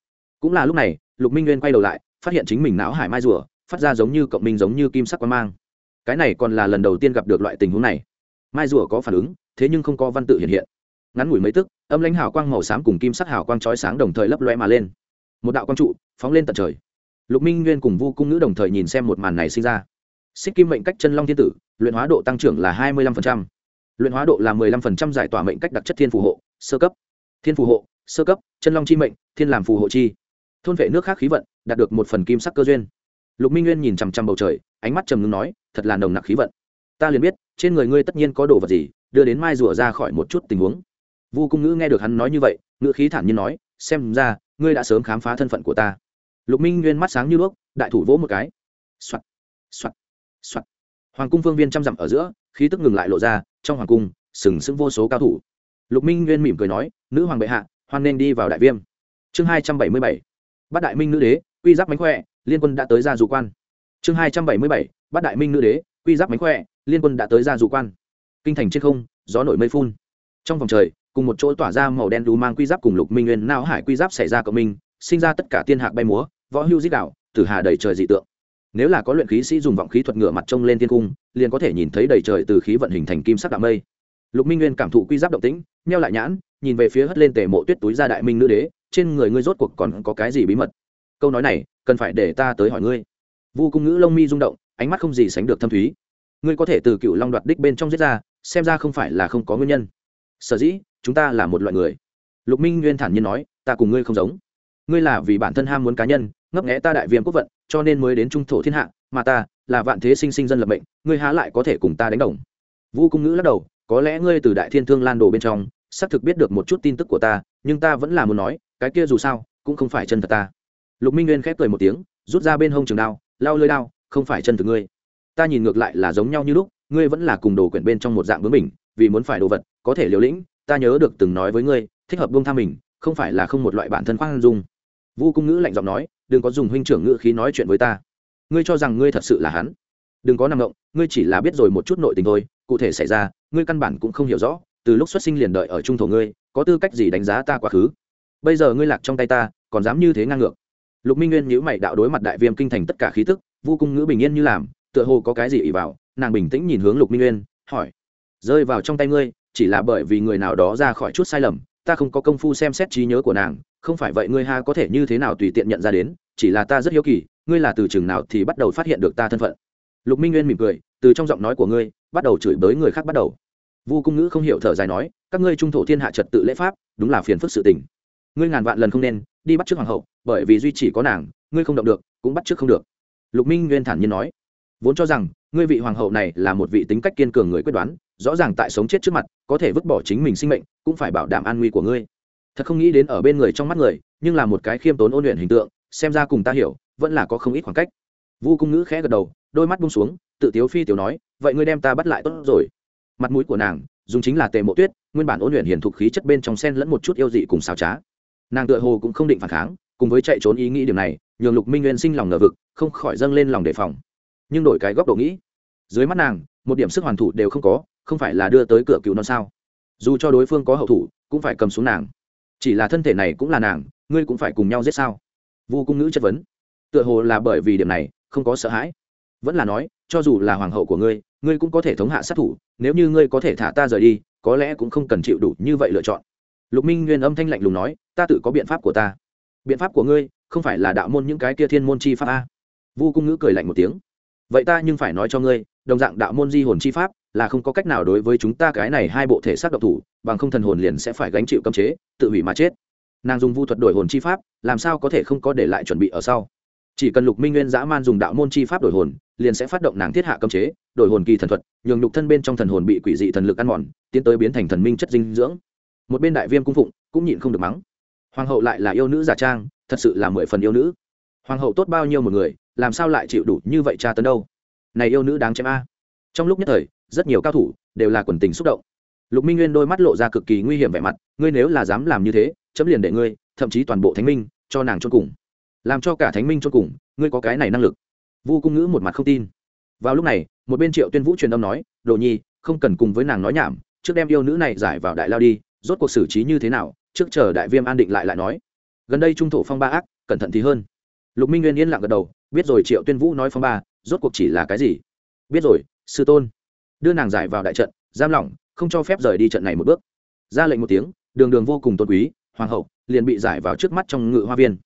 Cũng là lúc này, lục minh nguyên quay đầu lại, phát hiện chính mình não hải mai rùa phát ra giống như cộng minh giống như kim sắc quan mang. Cái này còn là lần đầu tiên gặp được loại tình huống này. Mai rùa có phản ứng, thế nhưng không có văn tự hiện hiện. Ngắn ngủi mấy tức, âm lãnh hào quang màu xám cùng kim sắc hào quang chói sáng đồng thời lấp loe mà lên. Một đạo quang trụ phóng lên tận trời. Lục minh nguyên cùng vu cung nữ đồng thời nhìn xem một màn này sinh ra. Xích kim mệnh cách chân long thiên tử, luyện hóa độ tăng trưởng là hai mươi lăm luyện hóa độ là mười lăm giải tỏa mệnh cách đặc chất thiên phù hộ, sơ cấp. Thiên phù hộ, sơ cấp, chân long chi mệnh, thiên làm phù hộ chi. Thôn vệ nước khác khí vận, đạt được một phần kim sắc cơ duyên lục minh nguyên nhìn chằm chằm bầu trời, ánh mắt trầm ngưng nói, thật là nồng nặc khí vận. Ta liền biết, trên người ngươi tất nhiên có đồ vật gì, đưa đến mai rùa ra khỏi một chút tình huống. Vu cung ngữ nghe được hắn nói như vậy, ngữ khí thản nhiên nói, xem ra, ngươi đã sớm khám phá thân phận của ta. Lục minh nguyên mắt sáng như đuốc, đại thủ vỗ một cái. Soạt soạt soạt. Hoàng cung phương viên trăm dặm ở giữa, khí tức ngừng lại lộ ra, trong hoàng cung, sừng sững vô số cao thủ. Lục minh nguyên mỉm cười nói, nữ hoàng bệ hạ, hoan nên đi vào đại viêm. Chương hai trăm bảy mươi bảy. Bắt đại minh nữ đế, quy giáp mánh khỏe liên quân đã tới ra dù quan. Chương hai trăm bảy mươi bảy bắt đại minh nữ đế, quy giáp mánh khỏe, liên quân đã tới ra dù quan. Kinh thành trên không, gió nổi mây phun. Trong vòng trời, cùng một chỗ tỏa ra màu đen đu mang quy giáp cùng lục minh nguyên nao hải quy giáp xảy ra cộng minh, sinh ra tất cả tiên hạc bay múa, võ hưu dích đạo, tử hà đầy trời dị tượng. Nếu là có luyện khí sĩ dùng vọng khí thuật ngựa mặt trông lên thiên cung, liền có thể nhìn thấy đầy trời từ khí vận hình thành kim sắc đạo mây. Lục minh nguyên cảm thụ quy giáp động tĩnh neo lại nhãn, nhìn về phía hất lên tề mộ tuyết túi ra đại minh nữ đế, trên người ngươi rốt cuộc còn có cái gì bí mật? Câu nói này cần phải để ta tới hỏi ngươi. Vu cung ngữ lông mi rung động, ánh mắt không gì sánh được thâm thúy. Ngươi có thể từ cựu long đoạt đích bên trong giết ra, xem ra không phải là không có nguyên nhân. Sở dĩ, chúng ta là một loại người. Lục minh nguyên thản nhiên nói, ta cùng ngươi không giống. Ngươi là vì bản thân ham muốn cá nhân, ngấp nghẽ ta đại viêm quốc vận, cho nên mới đến trung thổ thiên hạ, mà ta là vạn thế sinh sinh dân lập mệnh, ngươi há lại có thể cùng ta đánh đồng. Vu cung ngữ lắc đầu, có lẽ ngươi từ đại thiên thương lan đồ bên trong, xác thực biết được một chút tin tức của ta, nhưng ta vẫn là muốn nói, cái kia dù sao, cũng không phải chân thật ta lục minh nguyên khép cười một tiếng, rút ra bên hông trường đao lao lơi đao, không phải chân từ ngươi. Ta nhìn ngược lại là giống nhau như lúc, ngươi vẫn là cùng đồ quyển bên trong một dạng bướng mình vì muốn phải đồ vật, có thể liều lĩnh, ta nhớ được từng nói với ngươi, thích hợp buông tha mình, không phải là không một loại bản thân khoan dung. Vu cung ngữ lạnh giọng nói, đừng có dùng huynh trưởng ngữ khí nói chuyện với ta. Ngươi cho rằng ngươi thật sự là hắn? Đừng có nằm động ngươi chỉ là biết rồi một chút nội tình thôi, cụ thể xảy ra, ngươi căn bản cũng không hiểu rõ, từ lúc xuất sinh liền đợi ở trung thổ ngươi, có tư cách gì đánh giá ta quá khứ? Bây giờ ngươi lạc trong tay ta, còn dám như thế ngang ngược lục minh nguyên nhíu mày đạo đối mặt đại viêm kinh thành tất cả khí tức, vô cung ngữ bình yên như làm, tựa hồ có cái gì ỉ vào, nàng bình tĩnh nhìn hướng lục minh nguyên, hỏi, rơi vào trong tay ngươi, chỉ là bởi vì người nào đó ra khỏi chút sai lầm, ta không có công phu xem xét trí nhớ của nàng, không phải vậy ngươi ha có thể như thế nào tùy tiện nhận ra đến, chỉ là ta rất hiếu kỳ, ngươi là từ chừng nào thì bắt đầu phát hiện được ta thân phận. Lục minh nguyên mỉm cười, từ trong giọng nói của ngươi, bắt đầu chửi bới người khác bắt đầu. Vu cung ngữ không hiểu thở dài nói, các ngươi trung thổ thiên hạ trật tự lễ pháp, đúng là phiền phức sự tình. Ngươi ngàn vạn lần không nên đi bắt trước hoàng hậu, bởi vì duy chỉ có nàng, ngươi không động được, cũng bắt trước không được. Lục minh nguyên thản nhiên nói, vốn cho rằng, ngươi vị hoàng hậu này là một vị tính cách kiên cường người quyết đoán, rõ ràng tại sống chết trước mặt, có thể vứt bỏ chính mình sinh mệnh, cũng phải bảo đảm an nguy của ngươi. Thật không nghĩ đến ở bên người trong mắt người, nhưng là một cái khiêm tốn ôn luyện hình tượng, xem ra cùng ta hiểu, vẫn là có không ít khoảng cách. Vu cung ngữ khẽ gật đầu, đôi mắt bung xuống, tự tiếu phi tiểu nói, vậy ngươi đem ta bắt lại tốt rồi. Mặt mũi của nàng, dùng chính là tề mộ tuyết, nguyên bản ôn luyện hiển thục khí chất bên trong sen lẫn một chút yêu dị cùng xào trá nàng tựa hồ cũng không định phản kháng, cùng với chạy trốn ý nghĩ điều này, nhường lục minh nguyên sinh lòng ngờ vực, không khỏi dâng lên lòng đề phòng. Nhưng đổi cái góc độ nghĩ, dưới mắt nàng, một điểm sức hoàn thủ đều không có, không phải là đưa tới cửa cứu nó sao? Dù cho đối phương có hậu thủ, cũng phải cầm xuống nàng. Chỉ là thân thể này cũng là nàng, ngươi cũng phải cùng nhau giết sao? Vu cung ngữ chất vấn. Tựa hồ là bởi vì điểm này, không có sợ hãi. Vẫn là nói, cho dù là hoàng hậu của ngươi ngươi cũng có thể thống hạ sát thủ, nếu như ngươi có thể thả ta rời đi, có lẽ cũng không cần chịu đủ như vậy lựa chọn lục minh nguyên âm thanh lạnh lùng nói, ta tự có biện pháp của ta. Biện pháp của ngươi không phải là đạo môn những cái kia thiên môn chi pháp a? Vu cung ngữ cười lạnh một tiếng, vậy ta nhưng phải nói cho ngươi, đồng dạng đạo môn di hồn chi pháp là không có cách nào đối với chúng ta cái này hai bộ thể xác độc thủ, bằng không thần hồn liền sẽ phải gánh chịu cấm chế, tự hủy mà chết. Nàng dùng vu thuật đổi hồn chi pháp, làm sao có thể không có để lại chuẩn bị ở sau? Chỉ cần lục minh nguyên dã man dùng đạo môn chi pháp đổi hồn, liền sẽ phát động nàng thiết hạ cấm chế, đổi hồn kỳ thần thuật, nhường lục thân bên trong thần hồn bị quỷ dị thần lực ăn mòn, tiến tới biến thành thần minh chất dinh dưỡng một bên đại viêm cung phụng cũng nhịn không được mắng. Hoàng hậu lại là yêu nữ giả trang, thật sự là mười phần yêu nữ. Hoàng hậu tốt bao nhiêu một người, làm sao lại chịu đủ như vậy tra tấn đâu? Này yêu nữ đáng chém a. Trong lúc nhất thời, rất nhiều cao thủ đều là quần tình xúc động. Lục minh nguyên đôi mắt lộ ra cực kỳ nguy hiểm vẻ mặt, ngươi nếu là dám làm như thế, chấm liền để ngươi, thậm chí toàn bộ thánh minh, cho nàng cho cùng. Làm cho cả thánh minh cho cùng, ngươi có cái này năng lực. Vu cung ngữ một mặt không tin. Vào lúc này, một bên triệu tuyên vũ truyền âm nói, đồ nhi, không cần cùng với nàng nói nhảm, trước đem yêu nữ này giải vào đại lao đi rốt cuộc xử trí như thế nào, trước chờ đại viêm an định lại lại nói. Gần đây trung thổ phong ba ác, cẩn thận thì hơn. Lục minh nguyên yên lặng gật đầu, biết rồi triệu tuyên vũ nói phong ba, rốt cuộc chỉ là cái gì? Biết rồi, sư tôn. Đưa nàng giải vào đại trận, giam lỏng, không cho phép rời đi trận này một bước. Ra lệnh một tiếng, đường đường vô cùng tôn quý, hoàng hậu liền bị giải vào trước mắt trong ngự hoa viên.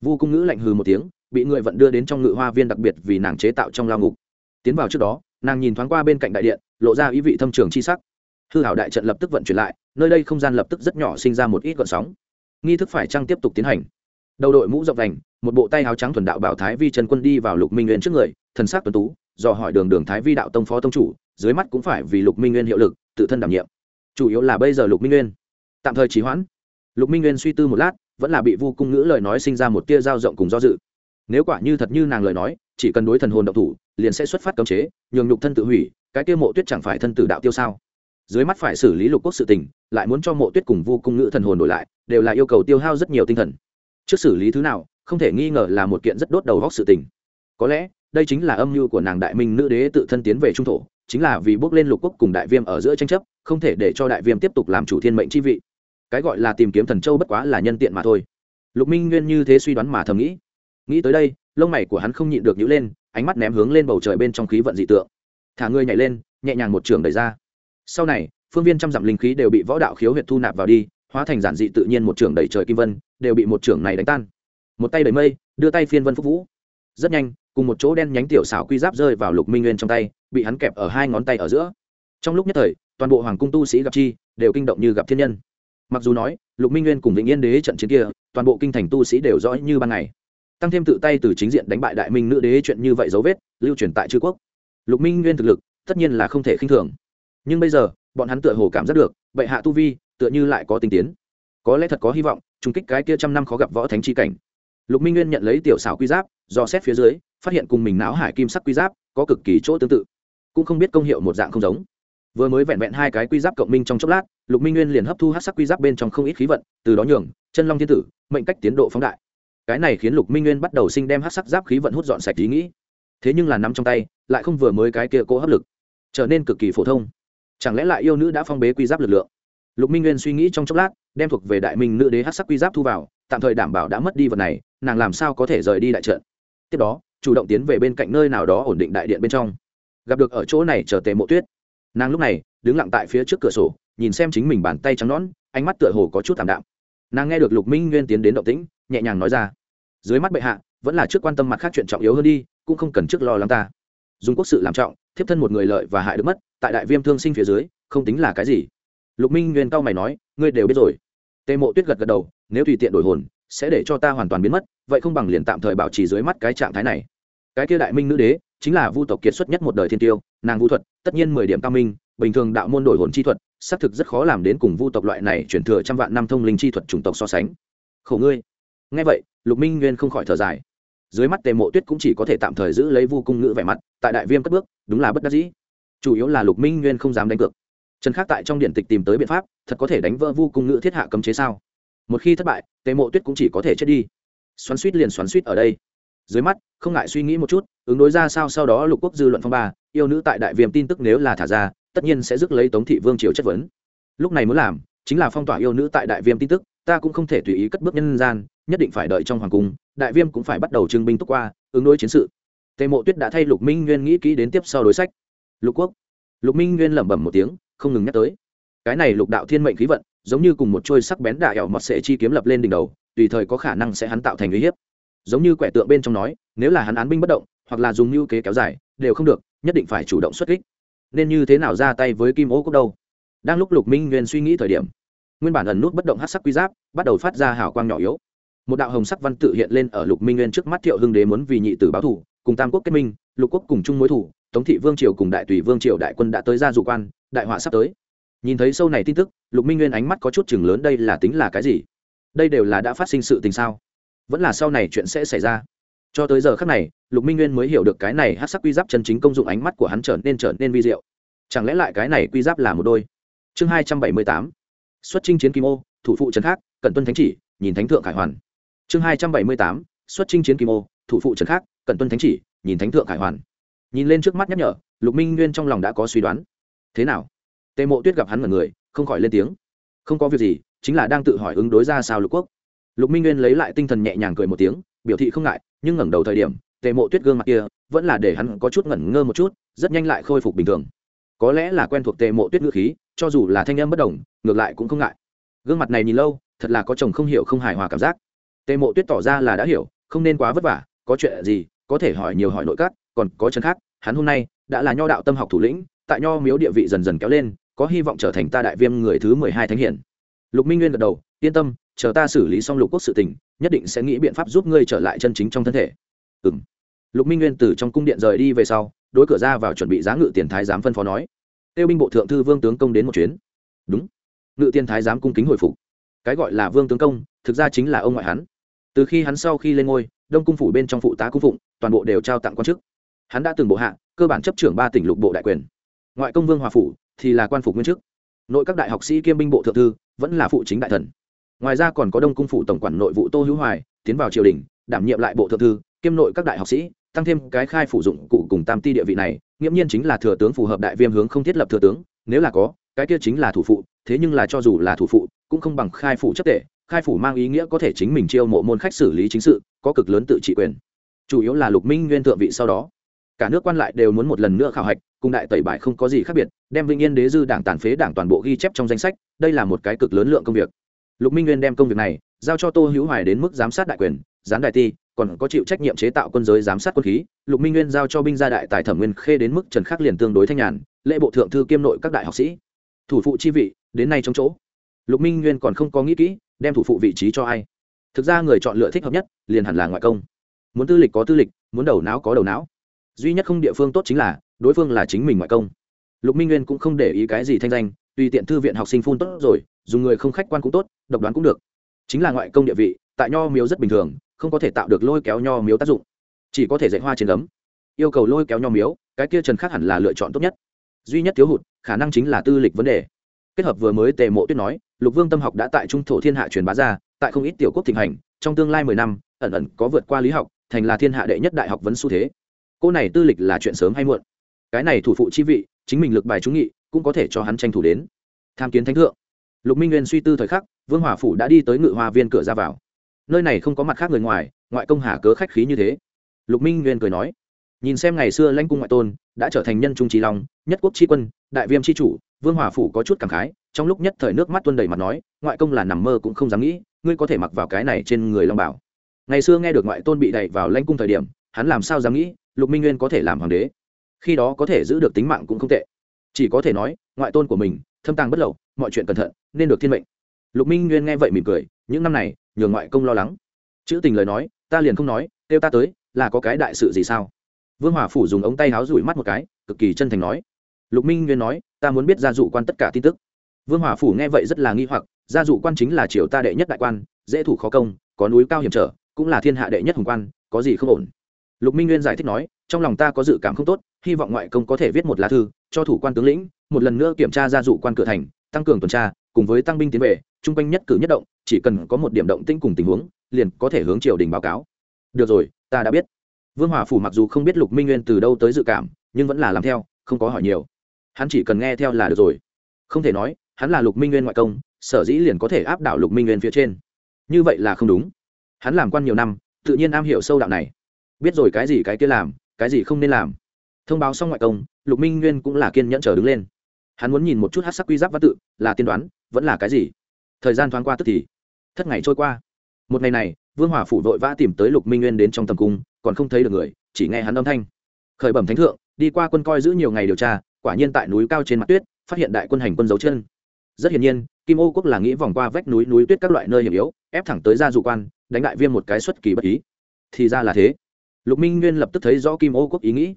Vu cung ngữ lạnh hừ một tiếng, bị người vận đưa đến trong ngự hoa viên đặc biệt vì nàng chế tạo trong lao ngục. Tiến vào trước đó, nàng nhìn thoáng qua bên cạnh đại điện, lộ ra ý vị thâm trường chi sắc. Hư hảo đại trận lập tức vận chuyển lại nơi đây không gian lập tức rất nhỏ sinh ra một ít gọn sóng. Nghi thức phải chăng tiếp tục tiến hành? Đầu đội mũ rộng vành, một bộ tay áo trắng thuần đạo bảo thái vi trần quân đi vào lục minh nguyên trước người, thần sắc tuấn tú, dò hỏi đường đường thái vi đạo tông phó tông chủ, dưới mắt cũng phải vì lục minh nguyên hiệu lực, tự thân đảm nhiệm. Chủ yếu là bây giờ lục minh nguyên. Tạm thời trì hoãn. Lục minh nguyên suy tư một lát, vẫn là bị vu cung ngữ lời nói sinh ra một tia dao rộng cùng do dự. Nếu quả như thật như nàng lời nói, chỉ cần đối thần hồn động thủ, liền sẽ xuất phát cấm chế, nhường nhục thân tự hủy, cái tiêu mộ tuyết chẳng phải thân tử đạo tiêu sao? Dưới mắt phải xử lý lục quốc sự tình, lại muốn cho mộ tuyết cùng vu cung ngữ thần hồn đổi lại, đều là yêu cầu tiêu hao rất nhiều tinh thần. Trước xử lý thứ nào, không thể nghi ngờ là một kiện rất đốt đầu góc sự tình. Có lẽ, đây chính là âm mưu của nàng đại minh nữ đế tự thân tiến về trung thổ, chính là vì bước lên lục quốc cùng đại viêm ở giữa tranh chấp, không thể để cho đại viêm tiếp tục làm chủ thiên mệnh chi vị. Cái gọi là tìm kiếm thần châu bất quá là nhân tiện mà thôi. Lục minh nguyên như thế suy đoán mà thầm nghĩ. Nghĩ tới đây, lông mày của hắn không nhịn được nhữ lên, ánh mắt ném hướng lên bầu trời bên trong khí vận dị tượng. Thả người nhảy lên, nhẹ nhàng một trường đẩy ra sau này, phương viên trăm dặm linh khí đều bị võ đạo khiếu huyệt thu nạp vào đi, hóa thành giản dị tự nhiên một trường đẩy trời kim vân, đều bị một trường này đánh tan. Một tay đẩy mây, đưa tay phiên vân phúc vũ. Rất nhanh, cùng một chỗ đen nhánh tiểu xảo quy giáp rơi vào lục minh nguyên trong tay, bị hắn kẹp ở hai ngón tay ở giữa. Trong lúc nhất thời, toàn bộ hoàng cung tu sĩ gặp chi, đều kinh động như gặp thiên nhân. Mặc dù nói, lục minh nguyên cùng vĩnh yên đế trận chiến kia, toàn bộ kinh thành tu sĩ đều rõ như ban ngày. Tăng thêm tự tay từ chính diện đánh bại đại minh nữ đế chuyện như vậy dấu vết, lưu truyền tại chư quốc. Lục minh nguyên thực lực, tất nhiên là không thể khinh thường nhưng bây giờ, bọn hắn tựa hồ cảm giác được, bệ hạ tu vi, tựa như lại có tinh tiến. Có lẽ thật có hy vọng, trùng kích cái kia trăm năm khó gặp võ thánh chi cảnh. Lục minh nguyên nhận lấy tiểu xảo quy giáp do xét phía dưới, phát hiện cùng mình não hải kim sắc quy giáp có cực kỳ chỗ tương tự. Cũng không biết công hiệu một dạng không giống. Vừa mới vẹn vẹn hai cái quy giáp cộng minh trong chốc lát, lục minh nguyên liền hấp thu hát sắc quy giáp bên trong không ít khí vận, từ đó nhường, chân long thiên tử, mệnh cách tiến độ phóng đại. Cái này khiến lục minh nguyên bắt đầu sinh đem hát sắc giáp khí vận hút dọn sạch ý nghĩ. Thế nhưng là nắm trong tay, lại không vừa mới cái kia cố hấp lực, trở nên cực kỳ phổ thông chẳng lẽ lại yêu nữ đã phong bế quy giáp lực lượng? Lục minh nguyên suy nghĩ trong chốc lát, đem thuộc về đại minh nữ đế hát sắc quy giáp thu vào, tạm thời đảm bảo đã mất đi vật này, nàng làm sao có thể rời đi đại trận? Tiếp đó, chủ động tiến về bên cạnh nơi nào đó ổn định đại điện bên trong. Gặp được ở chỗ này chờ tề mộ tuyết. Nàng lúc này, đứng lặng tại phía trước cửa sổ, nhìn xem chính mình bàn tay trắng nõn, ánh mắt tựa hồ có chút thảm đạm. Nàng nghe được lục minh nguyên tiến đến động tĩnh, nhẹ nhàng nói ra, dưới mắt bệ hạ, vẫn là trước quan tâm mặt khác chuyện trọng yếu hơn đi, cũng không cần trước lo lắng ta. Dùng quốc sự làm trọng, thiếp thân một người lợi và hại được mất tại đại viêm thương sinh phía dưới, không tính là cái gì. Lục minh nguyên cao mày nói, ngươi đều biết rồi. Tề mộ tuyết gật gật đầu, nếu tùy tiện đổi hồn, sẽ để cho ta hoàn toàn biến mất, vậy không bằng liền tạm thời bảo trì dưới mắt cái trạng thái này. Cái kia đại minh nữ đế, chính là vu tộc kiệt xuất nhất một đời thiên tiêu, nàng vu thuật, tất nhiên mười điểm cao minh, bình thường đạo môn đổi hồn chi thuật, xác thực rất khó làm đến cùng vu tộc loại này chuyển thừa trăm vạn năm thông linh chi thuật chủng tộc so sánh. Khổ ngươi. Nghe vậy, lục minh nguyên không khỏi thở dài. Dưới mắt tề mộ tuyết cũng chỉ có thể tạm thời giữ lấy vu cung ngữ vẻ mặt, tại đại viêm cất bước, đúng là bất đắc dĩ chủ yếu là lục minh nguyên không dám đánh cược. Trần khắc tại trong điện tịch tìm tới biện pháp, thật có thể đánh vỡ vu cung ngữ thiết hạ cấm chế sao? Một khi thất bại, tề mộ tuyết cũng chỉ có thể chết đi. Xoắn suýt liền xoắn suýt ở đây. Dưới mắt, không ngại suy nghĩ một chút, ứng đối ra sao sau đó lục quốc dư luận phong ba, yêu nữ tại đại viêm tin tức nếu là thả ra, tất nhiên sẽ rước lấy tống thị vương triều chất vấn. Lúc này muốn làm, chính là phong tỏa yêu nữ tại đại viêm tin tức, ta cũng không thể tùy ý cất bước nhân gian, nhất định phải đợi trong hoàng cung, đại viêm cũng phải bắt đầu trưng binh túc qua, ứng đối chiến sự. Tề mộ tuyết đã thay lục minh nguyên nghĩ kỹ đến tiếp sau đối sách lục quốc. Lục minh nguyên lẩm bẩm một tiếng, không ngừng nhắc tới. Cái này lục đạo thiên mệnh khí vận, giống như cùng một trôi sắc bén đại ẻo mọt sệ chi kiếm lập lên đỉnh đầu, tùy thời có khả năng sẽ hắn tạo thành uy hiếp. Giống như quẻ tượng bên trong nói, nếu là hắn án binh bất động, hoặc là dùng mưu kế kéo dài, đều không được, nhất định phải chủ động xuất kích. Nên như thế nào ra tay với kim ô cốc đâu? Đang lúc lục minh nguyên suy nghĩ thời điểm, nguyên bản ẩn nút bất động hát sắc quy giáp, bắt đầu phát ra hào quang nhỏ yếu. Một đạo hồng sắc văn tự hiện lên ở lục minh nguyên trước mắt thiệu hưng đế muốn vì nhị tử báo thủ, cùng tam quốc kết minh, lục quốc cùng chung mối thủ tống thị vương triều cùng đại tùy vương triều đại quân đã tới ra dụ quan, đại họa sắp tới. Nhìn thấy sâu này tin tức, lục minh nguyên ánh mắt có chút chừng lớn, đây là tính là cái gì? Đây đều là đã phát sinh sự tình sao? Vẫn là sau này chuyện sẽ xảy ra. Cho tới giờ khác này, lục minh nguyên mới hiểu được cái này hát sắc quy giáp chân chính công dụng ánh mắt của hắn trở nên trở nên vi diệu. Chẳng lẽ lại cái này quy giáp là một đôi? Chương hai trăm bảy mươi tám. Xuất chinh chiến kim ô, thủ phụ trấn khác cận tuân thánh chỉ, nhìn thánh thượng khải hoàn. Chương hai trăm bảy mươi tám. Xuất chinh chiến kim ô, thủ phụ trấn khác cận tuân thánh chỉ, nhìn thánh thượng khải hoàn nhìn lên trước mắt nhắc nhở, lục minh nguyên trong lòng đã có suy đoán. Thế nào? Tề mộ tuyết gặp hắn mọi người, không khỏi lên tiếng. Không có việc gì, chính là đang tự hỏi ứng đối ra sao lục quốc. Lục minh nguyên lấy lại tinh thần nhẹ nhàng cười một tiếng, biểu thị không ngại, nhưng ngẩng đầu thời điểm, tề mộ tuyết gương mặt kia vẫn là để hắn có chút ngẩn ngơ một chút, rất nhanh lại khôi phục bình thường. Có lẽ là quen thuộc tề mộ tuyết ngữ khí, cho dù là thanh âm bất đồng, ngược lại cũng không ngại. Gương mặt này nhìn lâu, thật là có chồng không hiểu không hài hòa cảm giác. Tề mộ tuyết tỏ ra là đã hiểu, không nên quá vất vả, có chuyện gì, có thể hỏi nhiều hỏi nội các, còn có chân khác hắn hôm nay đã là nho đạo tâm học thủ lĩnh, tại nho miếu địa vị dần dần kéo lên, có hy vọng trở thành ta đại viêm người thứ mười hai thánh hiển. Lục minh nguyên gật đầu, yên tâm, chờ ta xử lý xong lục quốc sự tình, nhất định sẽ nghĩ biện pháp giúp ngươi trở lại chân chính trong thân thể. Ừ m lục minh nguyên từ trong cung điện rời đi về sau, đối cửa ra vào chuẩn bị giá ngự tiền thái giám phân phó nói, tiêu binh bộ thượng thư vương tướng công đến một chuyến. Đúng. Ngự tiền thái giám cung kính hồi phục. Cái gọi là vương tướng công, thực ra chính là ông ngoại hắn. Từ khi hắn sau khi lên ngôi, đông cung phủ bên trong phụ tá cung phụng, toàn bộ đều trao tặng quan chức hắn đã từng bộ hạ, cơ bản chấp trưởng ba tỉnh lục bộ đại quyền. Ngoại công vương hòa phủ thì là quan phục nguyên chức. Nội các đại học sĩ kiêm binh bộ thượng thư vẫn là phụ chính đại thần. Ngoài ra còn có đông cung phủ tổng quản nội vụ tô hữu hoài, tiến vào triều đình, đảm nhiệm lại bộ thượng thư, kiêm nội các đại học sĩ, tăng thêm cái khai phủ dụng cụ cùng tam ti địa vị này, nghiễm nhiên chính là thừa tướng phù hợp đại viêm hướng không thiết lập thừa tướng, nếu là có, cái kia chính là thủ phụ, thế nhưng là cho dù là thủ phụ, cũng không bằng khai phủ chấp tệ khai phủ mang ý nghĩa có thể chính mình chiêu mộ môn khách xử lý chính sự, có cực lớn tự trị quyền. Chủ yếu là lục minh nguyên thượng vị sau đó cả nước quan lại đều muốn một lần nữa khảo hạch, cùng đại tẩy bại không có gì khác biệt, đem vĩnh yên đế dư đảng tàn phế đảng toàn bộ ghi chép trong danh sách, đây là một cái cực lớn lượng công việc. Lục minh nguyên đem công việc này giao cho tô hữu hoài đến mức giám sát đại quyền, gián đại ti, còn có chịu trách nhiệm chế tạo quân giới giám sát quân khí. Lục minh nguyên giao cho binh gia đại tài thẩm nguyên khê đến mức trần khắc liền tương đối thanh nhàn, lễ bộ thượng thư kiêm nội các đại học sĩ. Thủ phụ chi vị, đến nay trong chỗ. Lục minh nguyên còn không có nghĩ kỹ, đem thủ phụ vị trí cho ai. Thực ra người chọn lựa thích hợp nhất, liền hẳn là ngoại công. Muốn tư lịch có tư lịch, muốn đầu não có đầu não duy nhất không địa phương tốt chính là, đối phương là chính mình ngoại công. Lục minh nguyên cũng không để ý cái gì thanh danh, tùy tiện thư viện học sinh phun tốt rồi, dùng người không khách quan cũng tốt, độc đoán cũng được. Chính là ngoại công địa vị, tại nho miếu rất bình thường, không có thể tạo được lôi kéo nho miếu tác dụng. Chỉ có thể dạy hoa trên ấm yêu cầu lôi kéo nho miếu, cái kia trần khác hẳn là lựa chọn tốt nhất. Duy nhất thiếu hụt, khả năng chính là tư lịch vấn đề. Kết hợp vừa mới tề mộ tuyết nói, lục vương tâm học đã tại trung thổ thiên hạ truyền bá ra, tại không ít tiểu quốc thịnh hành, trong tương lai mười năm, ẩn ẩn có vượt qua lý học, thành là thiên hạ đệ nhất đại học vấn xu thế cô này tư lịch là chuyện sớm hay muộn? Cái này thủ phụ chi vị, chính mình lực bài trúng nghị, cũng có thể cho hắn tranh thủ đến. Tham kiến thánh thượng. Lục minh nguyên suy tư thời khắc, vương hòa phủ đã đi tới ngự hoa viên cửa ra vào. Nơi này không có mặt khác người ngoài, ngoại công hà cớ khách khí như thế. Lục minh nguyên cười nói, nhìn xem ngày xưa lãnh cung ngoại tôn đã trở thành nhân trung trí long, nhất quốc tri quân, đại viêm tri chủ, vương hòa phủ có chút cảm khái, trong lúc nhất thời nước mắt tuân đầy mặt nói, ngoại công là nằm mơ cũng không dám nghĩ, ngươi có thể mặc vào cái này trên người long bảo. Ngày xưa nghe được ngoại tôn bị đẩy vào lãnh cung thời điểm, hắn làm sao dám nghĩ lục minh nguyên có thể làm hoàng đế. Khi đó có thể giữ được tính mạng cũng không tệ. Chỉ có thể nói, ngoại tôn của mình, thâm tàng bất lậu, mọi chuyện cẩn thận, nên được thiên mệnh. Lục minh nguyên nghe vậy mỉm cười, những năm này, nhường ngoại công lo lắng. Chữ tình lời nói, ta liền không nói, kêu ta tới, là có cái đại sự gì sao? Vương hòa phủ dùng ống tay háo rủi mắt một cái, cực kỳ chân thành nói. Lục minh nguyên nói, ta muốn biết gia dụ quan tất cả tin tức. Vương hòa phủ nghe vậy rất là nghi hoặc, gia dụ quan chính là triều ta đệ nhất đại quan, dễ thủ khó công, có núi cao hiểm trở, cũng là thiên hạ đệ nhất hùng quan, có gì không ổn? Lục minh nguyên giải thích nói, trong lòng ta có dự cảm không tốt, hy vọng ngoại công có thể viết một lá thư, cho thủ quan tướng lĩnh, một lần nữa kiểm tra gia dụ quan cửa thành, tăng cường tuần tra, cùng với tăng binh tiến về, chung quanh nhất cử nhất động, chỉ cần có một điểm động tĩnh cùng tình huống, liền có thể hướng triều đình báo cáo. Được rồi, ta đã biết. Vương hòa phủ mặc dù không biết lục minh nguyên từ đâu tới dự cảm, nhưng vẫn là làm theo, không có hỏi nhiều. Hắn chỉ cần nghe theo là được rồi. Không thể nói, hắn là lục minh nguyên ngoại công, sở dĩ liền có thể áp đảo lục minh nguyên phía trên. Như vậy là không đúng. Hắn làm quan nhiều năm, tự nhiên am hiểu sâu đạo này biết rồi cái gì cái kia làm, cái gì không nên làm. Thông báo xong ngoại công, lục minh nguyên cũng là kiên nhẫn chờ đứng lên. Hắn muốn nhìn một chút hát sắc quy giáp văn tự, là tiên đoán, vẫn là cái gì. Thời gian thoáng qua tức thì, thất ngày trôi qua. Một ngày này, vương hòa phủ vội vã tìm tới lục minh nguyên đến trong tầm cung, còn không thấy được người, chỉ nghe hắn âm thanh. Khởi bẩm thánh thượng, đi qua quân coi giữ nhiều ngày điều tra, quả nhiên tại núi cao trên mặt tuyết, phát hiện đại quân hành quân dấu chân. Rất hiển nhiên, kim ô quốc là nghĩ vòng qua vách núi núi tuyết các loại nơi hiểm yếu, ép thẳng tới ra dụ quan, đánh đại viêm một cái xuất kỳ bất ý. Thì ra là thế lục minh nguyên lập tức thấy rõ kim ô quốc ý nghĩ.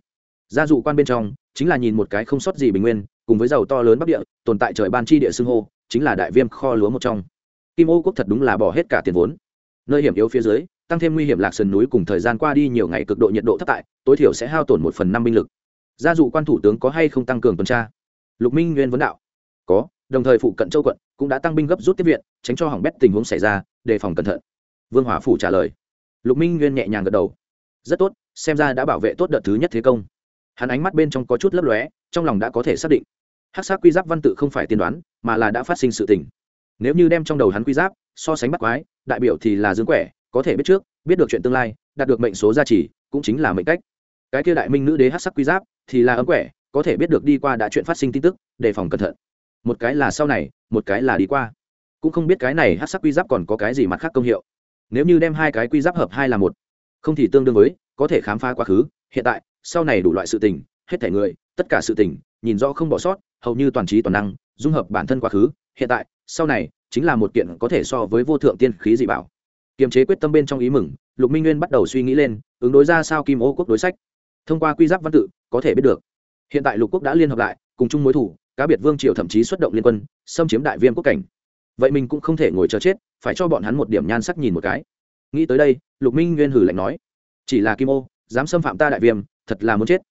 Gia dụ quan bên trong, chính là nhìn một cái không sót gì bình nguyên, cùng với giàu to lớn bắc địa, tồn tại trời ban chi địa xưng hô, chính là đại viêm kho lúa một trong. Kim ô quốc thật đúng là bỏ hết cả tiền vốn. Nơi hiểm yếu phía dưới, tăng thêm nguy hiểm lạc sườn núi cùng thời gian qua đi nhiều ngày cực độ nhiệt độ thấp tại, tối thiểu sẽ hao tổn một phần năm binh lực. Gia dụ quan thủ tướng có hay không tăng cường tuần tra? Lục minh nguyên vấn đạo. Có, đồng thời phụ cận châu quận cũng đã tăng binh gấp rút tiếp viện, tránh cho hỏng bét tình huống xảy ra, đề phòng cẩn thận. Vương hỏa phủ trả lời. Lục minh nguyên nhẹ nhàng gật đầu rất tốt, xem ra đã bảo vệ tốt đợt thứ nhất thế công. Hắn ánh mắt bên trong có chút lấp lóe, trong lòng đã có thể xác định. Hắc sắc quy giáp văn tự không phải tiên đoán, mà là đã phát sinh sự tình. Nếu như đem trong đầu hắn quy giáp so sánh bắt quái, đại biểu thì là dương quẻ, có thể biết trước, biết được chuyện tương lai, đạt được mệnh số gia trì, cũng chính là mệnh cách. Cái kia đại minh nữ đế hắc sắc quy giáp thì là ấm quẻ, có thể biết được đi qua đã chuyện phát sinh tin tức, đề phòng cẩn thận. Một cái là sau này, một cái là đi qua. Cũng không biết cái này hắc sắc quy giáp còn có cái gì mặt khác công hiệu. Nếu như đem hai cái quy giáp hợp hai là một không thì tương đương với, có thể khám phá quá khứ, hiện tại, sau này đủ loại sự tình, hết thể người, tất cả sự tình, nhìn rõ không bỏ sót, hầu như toàn trí toàn năng, dung hợp bản thân quá khứ, hiện tại, sau này, chính là một kiện có thể so với vô thượng tiên khí dị bảo. Kiềm chế quyết tâm bên trong ý mừng, lục minh nguyên bắt đầu suy nghĩ lên, ứng đối ra sao kim ô quốc đối sách. Thông qua quy giáp văn tự, có thể biết được. Hiện tại lục quốc đã liên hợp lại, cùng chung mối thủ, cá biệt vương triều thậm chí xuất động liên quân, xâm chiếm đại viêm quốc cảnh. Vậy mình cũng không thể ngồi chờ chết, phải cho bọn hắn một điểm nhan sắc nhìn một cái nghĩ tới đây, lục minh nguyên hử lạnh nói, chỉ là kim ô, dám xâm phạm ta đại viêm, thật là muốn chết.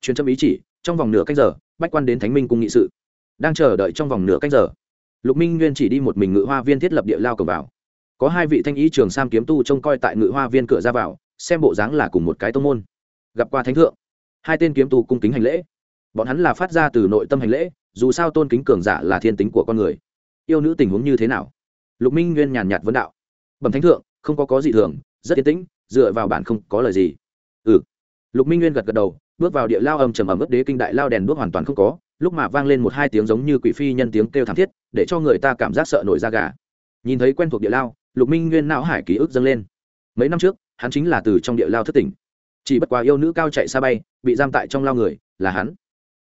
Truyền trâm ý chỉ, trong vòng nửa canh giờ, bách quan đến thánh minh cung nghị sự. Đang chờ đợi trong vòng nửa canh giờ, lục minh nguyên chỉ đi một mình ngự hoa viên thiết lập địa lao cầm vào. Có hai vị thanh ý trường sam kiếm tu trông coi tại ngự hoa viên cửa ra vào, xem bộ dáng là cùng một cái tông môn. Gặp qua thánh thượng, hai tên kiếm tu cung kính hành lễ. Bọn hắn là phát ra từ nội tâm hành lễ, dù sao tôn kính cường giả là thiên tính của con người. Yêu nữ tình huống như thế nào? Lục minh nguyên nhàn nhạt vấn đạo. Bẩm thánh thượng không có có gì thường, rất yên tĩnh, dựa vào bản không có lời gì. Ừ. Lục minh nguyên gật gật đầu, bước vào địa lao âm trầm ẩm ướt đế kinh đại lao đèn đuốc hoàn toàn không có, lúc mà vang lên một hai tiếng giống như quỷ phi nhân tiếng kêu thảm thiết, để cho người ta cảm giác sợ nổi da gà. Nhìn thấy quen thuộc địa lao, lục minh nguyên não hải ký ức dâng lên. Mấy năm trước, hắn chính là từ trong địa lao thất tỉnh. Chỉ bất quá yêu nữ cao chạy xa bay, bị giam tại trong lao người, là hắn.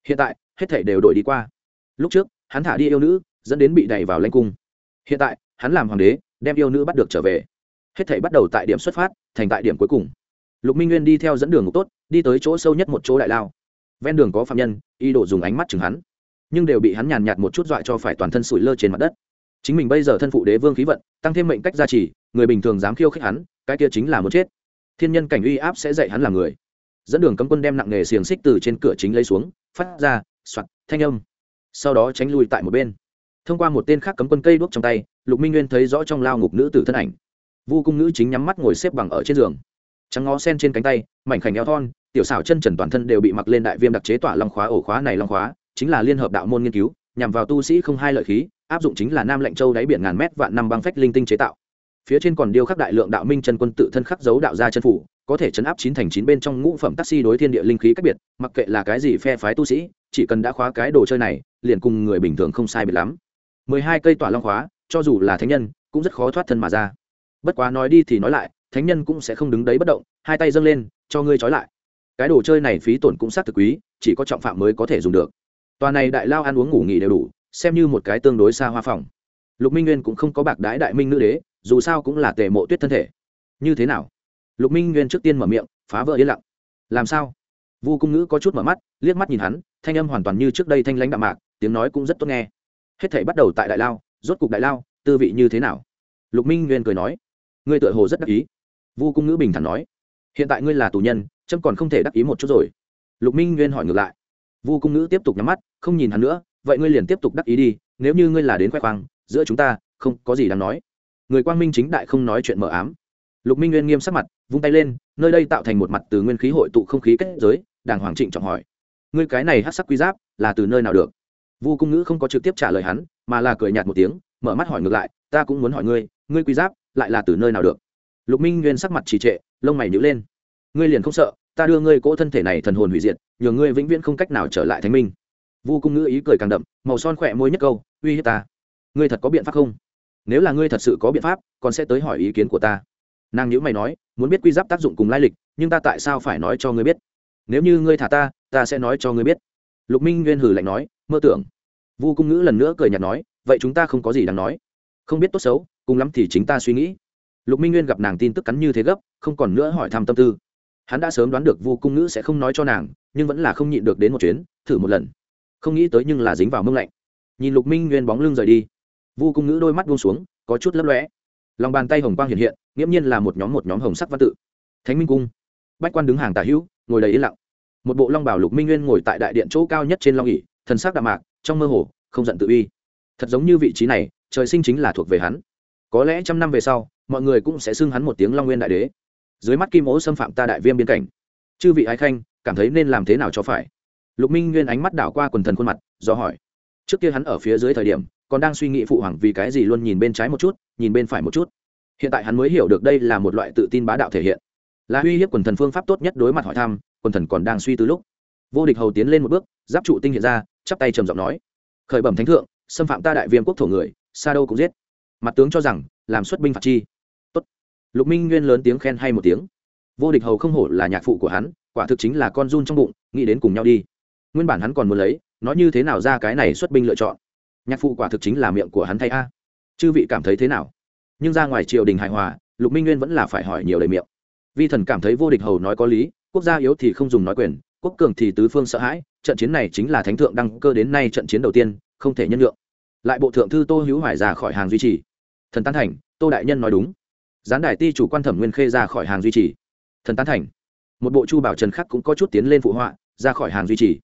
Hiện tại, hết thể đều đổi đi qua. Lúc trước, hắn thả đi yêu nữ, dẫn đến bị đẩy vào lanh cung. Hiện tại, hắn làm hoàng đế, đem yêu nữ bắt được trở về hết thể bắt đầu tại điểm xuất phát, thành tại điểm cuối cùng. Lục minh nguyên đi theo dẫn đường ngục tốt, đi tới chỗ sâu nhất một chỗ đại lao. Ven đường có phạm nhân y đổ dùng ánh mắt chừng hắn, nhưng đều bị hắn nhàn nhạt một chút dọa cho phải toàn thân sủi lơ trên mặt đất. Chính mình bây giờ thân phụ đế vương khí vận, tăng thêm mệnh cách gia trì, người bình thường dám khiêu khích hắn, cái kia chính là muốn chết. Thiên nhân cảnh uy áp sẽ dạy hắn làm người. Dẫn đường cấm quân đem nặng nghề xiềng xích từ trên cửa chính lấy xuống, phát ra, soạt, thanh âm. Sau đó tránh lui tại một bên. Thông qua một tên khác cấm quân cây đuốc trong tay, lục minh nguyên thấy rõ trong lao ngục nữ tử thân ảnh vu cung nữ chính nhắm mắt ngồi xếp bằng ở trên giường. Trắng ngó sen trên cánh tay, mảnh khảnh eo thon, tiểu xảo chân trần toàn thân đều bị mặc lên đại viêm đặc chế tỏa long khóa ổ khóa này long khóa, chính là liên hợp đạo môn nghiên cứu, nhằm vào tu sĩ không hai lợi khí, áp dụng chính là nam lệnh châu đáy biển ngàn mét vạn năm băng phách linh tinh chế tạo. Phía trên còn điêu khắc đại lượng đạo minh chân quân tự thân khắc dấu đạo gia chân phủ, có thể chấn áp chín thành chín bên trong ngũ phẩm taxi đối thiên địa linh khí cách biệt, mặc kệ là cái gì phe phái tu sĩ, chỉ cần đã khóa cái đồ chơi này, liền cùng người bình thường không sai biệt lắm. Mười hai cây tỏa long khóa, cho dù là thánh nhân, cũng rất khó thoát thân mà ra bất quá nói đi thì nói lại, thánh nhân cũng sẽ không đứng đấy bất động, hai tay dâng lên, cho ngươi trói lại. Cái đồ chơi này phí tổn cũng xác thực quý, chỉ có trọng phạm mới có thể dùng được. Tòa này đại lao ăn uống ngủ nghỉ đều đủ, xem như một cái tương đối xa hoa phòng. Lục minh nguyên cũng không có bạc đái đại minh nữ đế, dù sao cũng là tề mộ tuyết thân thể. Như thế nào? Lục minh nguyên trước tiên mở miệng, phá vỡ yên lặng. Làm sao? Vu cung ngữ có chút mở mắt, liếc mắt nhìn hắn, thanh âm hoàn toàn như trước đây thanh lãnh đạm mạc, tiếng nói cũng rất tốt nghe. Hết thể bắt đầu tại đại lao, rốt cục đại lao, tư vị như thế nào? Lục minh nguyên cười nói ngươi tựa hồ rất đắc ý. Vu cung ngữ bình thản nói, hiện tại ngươi là tù nhân trâm còn không thể đắc ý một chút rồi. Lục minh nguyên hỏi ngược lại, vu cung ngữ tiếp tục nhắm mắt, không nhìn hắn nữa, vậy ngươi liền tiếp tục đắc ý đi, nếu như ngươi là đến khoe khoang, giữa chúng ta, không có gì đáng nói. Người quang minh chính đại không nói chuyện mờ ám. Lục minh nguyên nghiêm sắc mặt, vung tay lên, nơi đây tạo thành một mặt từ nguyên khí hội tụ không khí kết giới, đàng hoàng trịnh trọng hỏi, ngươi cái này hát sắc quy giáp, là từ nơi nào được? Vu cung ngữ không có trực tiếp trả lời hắn, mà là cười nhạt một tiếng, mở mắt hỏi ngược lại, ta cũng muốn hỏi ngươi ngươi quy giáp lại là từ nơi nào được? Lục minh nguyên sắc mặt trì trệ, lông mày nhữ lên. Ngươi liền không sợ, ta đưa ngươi cỗ thân thể này thần hồn hủy diệt, nhờ ngươi vĩnh viễn không cách nào trở lại thánh minh. Vu cung ngữ ý cười càng đậm, màu son khỏe môi nhất câu, uy hiếp ta. Ngươi thật có biện pháp không? Nếu là ngươi thật sự có biện pháp, còn sẽ tới hỏi ý kiến của ta. Nàng nhữ mày nói, muốn biết quy giáp tác dụng cùng lai lịch, nhưng ta tại sao phải nói cho ngươi biết? Nếu như ngươi thả ta ta sẽ nói cho ngươi biết. Lục minh nguyên hử lạnh nói, mơ tưởng. Vu cung ngữ lần nữa cười nhạt nói, vậy chúng ta không có gì đáng nói. Không biết tốt xấu cùng lắm thì chính ta suy nghĩ. Lục minh nguyên gặp nàng tin tức cắn như thế gấp, không còn nữa hỏi thăm tâm tư. Hắn đã sớm đoán được vu cung ngữ sẽ không nói cho nàng, nhưng vẫn là không nhịn được đến một chuyến, thử một lần. Không nghĩ tới nhưng là dính vào mông lạnh. Nhìn lục minh nguyên bóng lưng rời đi, vu cung ngữ đôi mắt buông xuống, có chút lấp lóe. Lòng bàn tay hồng quang hiện hiện, nghiễm nhiên là một nhóm một nhóm hồng sắc văn tự. Thánh minh cung. Bách quan đứng hàng tả hữu, ngồi đầy yên lặng. Một bộ long bảo lục minh nguyên ngồi tại đại điện chỗ cao nhất trên long ỉ thần sắc đạm mạc, trong mơ hồ, không giận tự uy. Thật giống như vị trí này, trời sinh chính là thuộc về hắn có lẽ trăm năm về sau, mọi người cũng sẽ xưng hắn một tiếng long nguyên đại đế. Dưới mắt kim ố xâm phạm ta đại viêm biên cảnh. Chư vị ái khanh, cảm thấy nên làm thế nào cho phải? Lục minh nguyên ánh mắt đảo qua quần thần khuôn mặt, do hỏi. Trước kia hắn ở phía dưới thời điểm, còn đang suy nghĩ phụ hoàng vì cái gì luôn nhìn bên trái một chút, nhìn bên phải một chút. Hiện tại hắn mới hiểu được đây là một loại tự tin bá đạo thể hiện. Là uy hiếp quần thần phương pháp tốt nhất đối mặt hỏi thăm, quần thần còn đang suy tư lúc. Vô địch hầu tiến lên một bước, giáp trụ tinh hiện ra, chắp tay trầm giọng nói. Khởi bẩm thánh thượng, xâm phạm ta đại viêm quốc thổ người xa đâu cũng giết mặt tướng cho rằng, làm xuất binh phạt chi. Tốt. lục minh nguyên lớn tiếng khen hay một tiếng. Vô địch hầu không hổ là nhạc phụ của hắn, quả thực chính là con run trong bụng, nghĩ đến cùng nhau đi. Nguyên bản hắn còn muốn lấy, nói như thế nào ra cái này xuất binh lựa chọn. Nhạc phụ quả thực chính là miệng của hắn thay a. Chư vị cảm thấy thế nào? Nhưng ra ngoài triều đình hài hòa, lục minh nguyên vẫn là phải hỏi nhiều lời miệng. Vi thần cảm thấy vô địch hầu nói có lý, quốc gia yếu thì không dùng nói quyền, quốc cường thì tứ phương sợ hãi, trận chiến này chính là thánh thượng đăng cơ đến nay trận chiến đầu tiên, không thể nhân lượng lại bộ thượng thư tô hữu hoài ra khỏi hàng duy trì. Thần tán thành, tô đại nhân nói đúng. Gián đài ti chủ quan thẩm nguyên khê ra khỏi hàng duy trì. Thần tán thành, một bộ chu bảo trần khắc cũng có chút tiến lên phụ họa, ra khỏi hàng duy trì.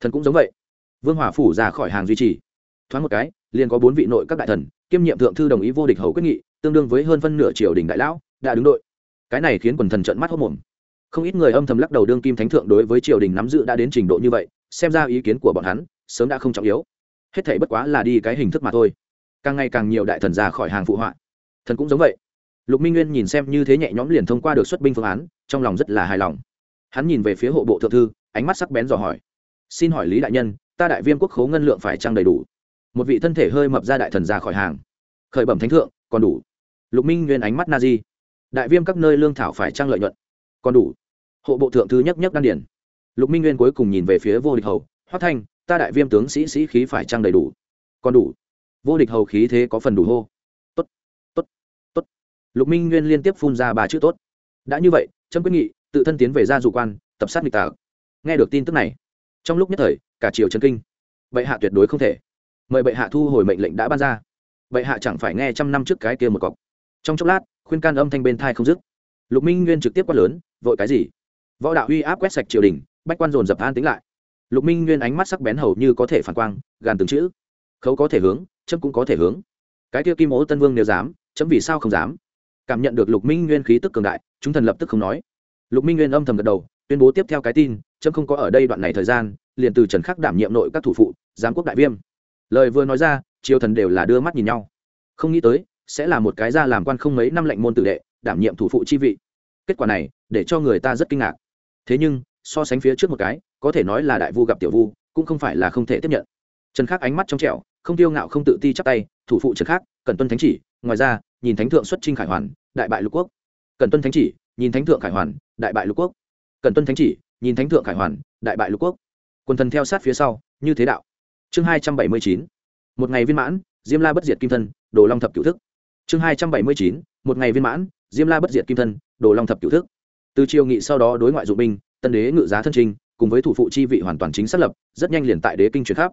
Thần cũng giống vậy. Vương hòa phủ ra khỏi hàng duy trì. Thoáng một cái, liền có bốn vị nội các đại thần, kiêm nhiệm thượng thư đồng ý vô địch hầu quyết nghị, tương đương với hơn phân nửa triều đình đại lão, đã đứng đội. Cái này khiến quần thần trận mắt hốc mồm. Không ít người âm thầm lắc đầu đương kim thánh thượng đối với triều đình nắm giữ đã đến trình độ như vậy, xem ra ý kiến của bọn hắn sớm đã không trọng yếu hết thảy bất quá là đi cái hình thức mà thôi. Càng ngày càng nhiều đại thần ra khỏi hàng phụ họa. Thần cũng giống vậy. Lục minh nguyên nhìn xem như thế nhẹ nhõm liền thông qua được xuất binh phương án, trong lòng rất là hài lòng. Hắn nhìn về phía hộ bộ thượng thư, ánh mắt sắc bén dò hỏi. Xin hỏi lý đại nhân, ta đại viêm quốc khố ngân lượng phải trăng đầy đủ? Một vị thân thể hơi mập ra đại thần ra khỏi hàng. Khởi bẩm thánh thượng, còn đủ. Lục minh nguyên ánh mắt na di. Đại viêm các nơi lương thảo phải trăng lợi nhuận? Còn đủ. Hộ bộ thượng thư nhất nhất đan điển lục minh nguyên cuối cùng nhìn về phía vô địch hầu hoát thanh ta đại viêm tướng sĩ sĩ khí phải trang đầy đủ. Còn đủ. Vô địch hầu khí thế có phần đủ hô. Tốt tốt tốt. Lục minh nguyên liên tiếp phun ra ba chữ tốt. Đã như vậy, trâm quyết nghị, tự thân tiến về gia dụ quan, tập sát nghịch tả nghe được tin tức này, trong lúc nhất thời, cả triều trần kinh. Bệ hạ tuyệt đối không thể. Mời bệ hạ thu hồi mệnh lệnh đã ban ra. Bệ hạ chẳng phải nghe trăm năm trước cái kia một cọc. Trong chốc lát, khuyên can âm thanh bên thai không dứt. Lục minh nguyên trực tiếp quát lớn, vội cái gì? Võ đạo uy áp quét sạch triều đình, bách quan dồn dập an tính lại lục minh nguyên ánh mắt sắc bén hầu như có thể phản quang, gàn từng chữ. Khấu có thể hướng, chấm cũng có thể hướng. Cái kia kim ố tân vương nếu dám, chấm vì sao không dám? Cảm nhận được lục minh nguyên khí tức cường đại, chúng thần lập tức không nói. Lục minh nguyên âm thầm gật đầu, tuyên bố tiếp theo cái tin, chấm không có ở đây đoạn này thời gian, liền từ trần khắc đảm nhiệm nội các thủ phụ, giám quốc đại viêm. Lời vừa nói ra, triều thần đều là đưa mắt nhìn nhau. Không nghĩ tới, sẽ là một cái ra làm quan không mấy năm lệnh môn tử đệ, đảm nhiệm thủ phụ chi vị. Kết quả này, để cho người ta rất kinh ngạc. Thế nhưng, so sánh phía trước một cái có thể nói là đại vu gặp tiểu vu, cũng không phải là không thể tiếp nhận. Trần khắc ánh mắt trong trẻo, không tiêu ngạo không tự ti chắp tay, thủ phụ trần khắc cần tuân thánh chỉ, ngoài ra, nhìn thánh thượng xuất trinh khải hoàn, đại bại lục quốc. Cần tuân thánh chỉ, nhìn thánh thượng khải hoàn, đại bại lục quốc. Cần tuân thánh chỉ, nhìn thánh thượng khải hoàn, đại bại lục quốc. Quần thần theo sát phía sau, như thế đạo. Chương hai trăm bảy mươi chín, một ngày viên mãn, diêm la bất diệt kim thân, đồ long thập cửu thức. Chương hai trăm bảy mươi chín, một ngày viên mãn, diêm la bất diệt kim thân, đồ long thập cửu thức. Từ triều nghị sau đó đối ngoại dụng binh, tân đế ngự giá thân trinh cùng với thủ phụ chi vị hoàn toàn chính xác lập, rất nhanh liền tại đế kinh chuyển khắp.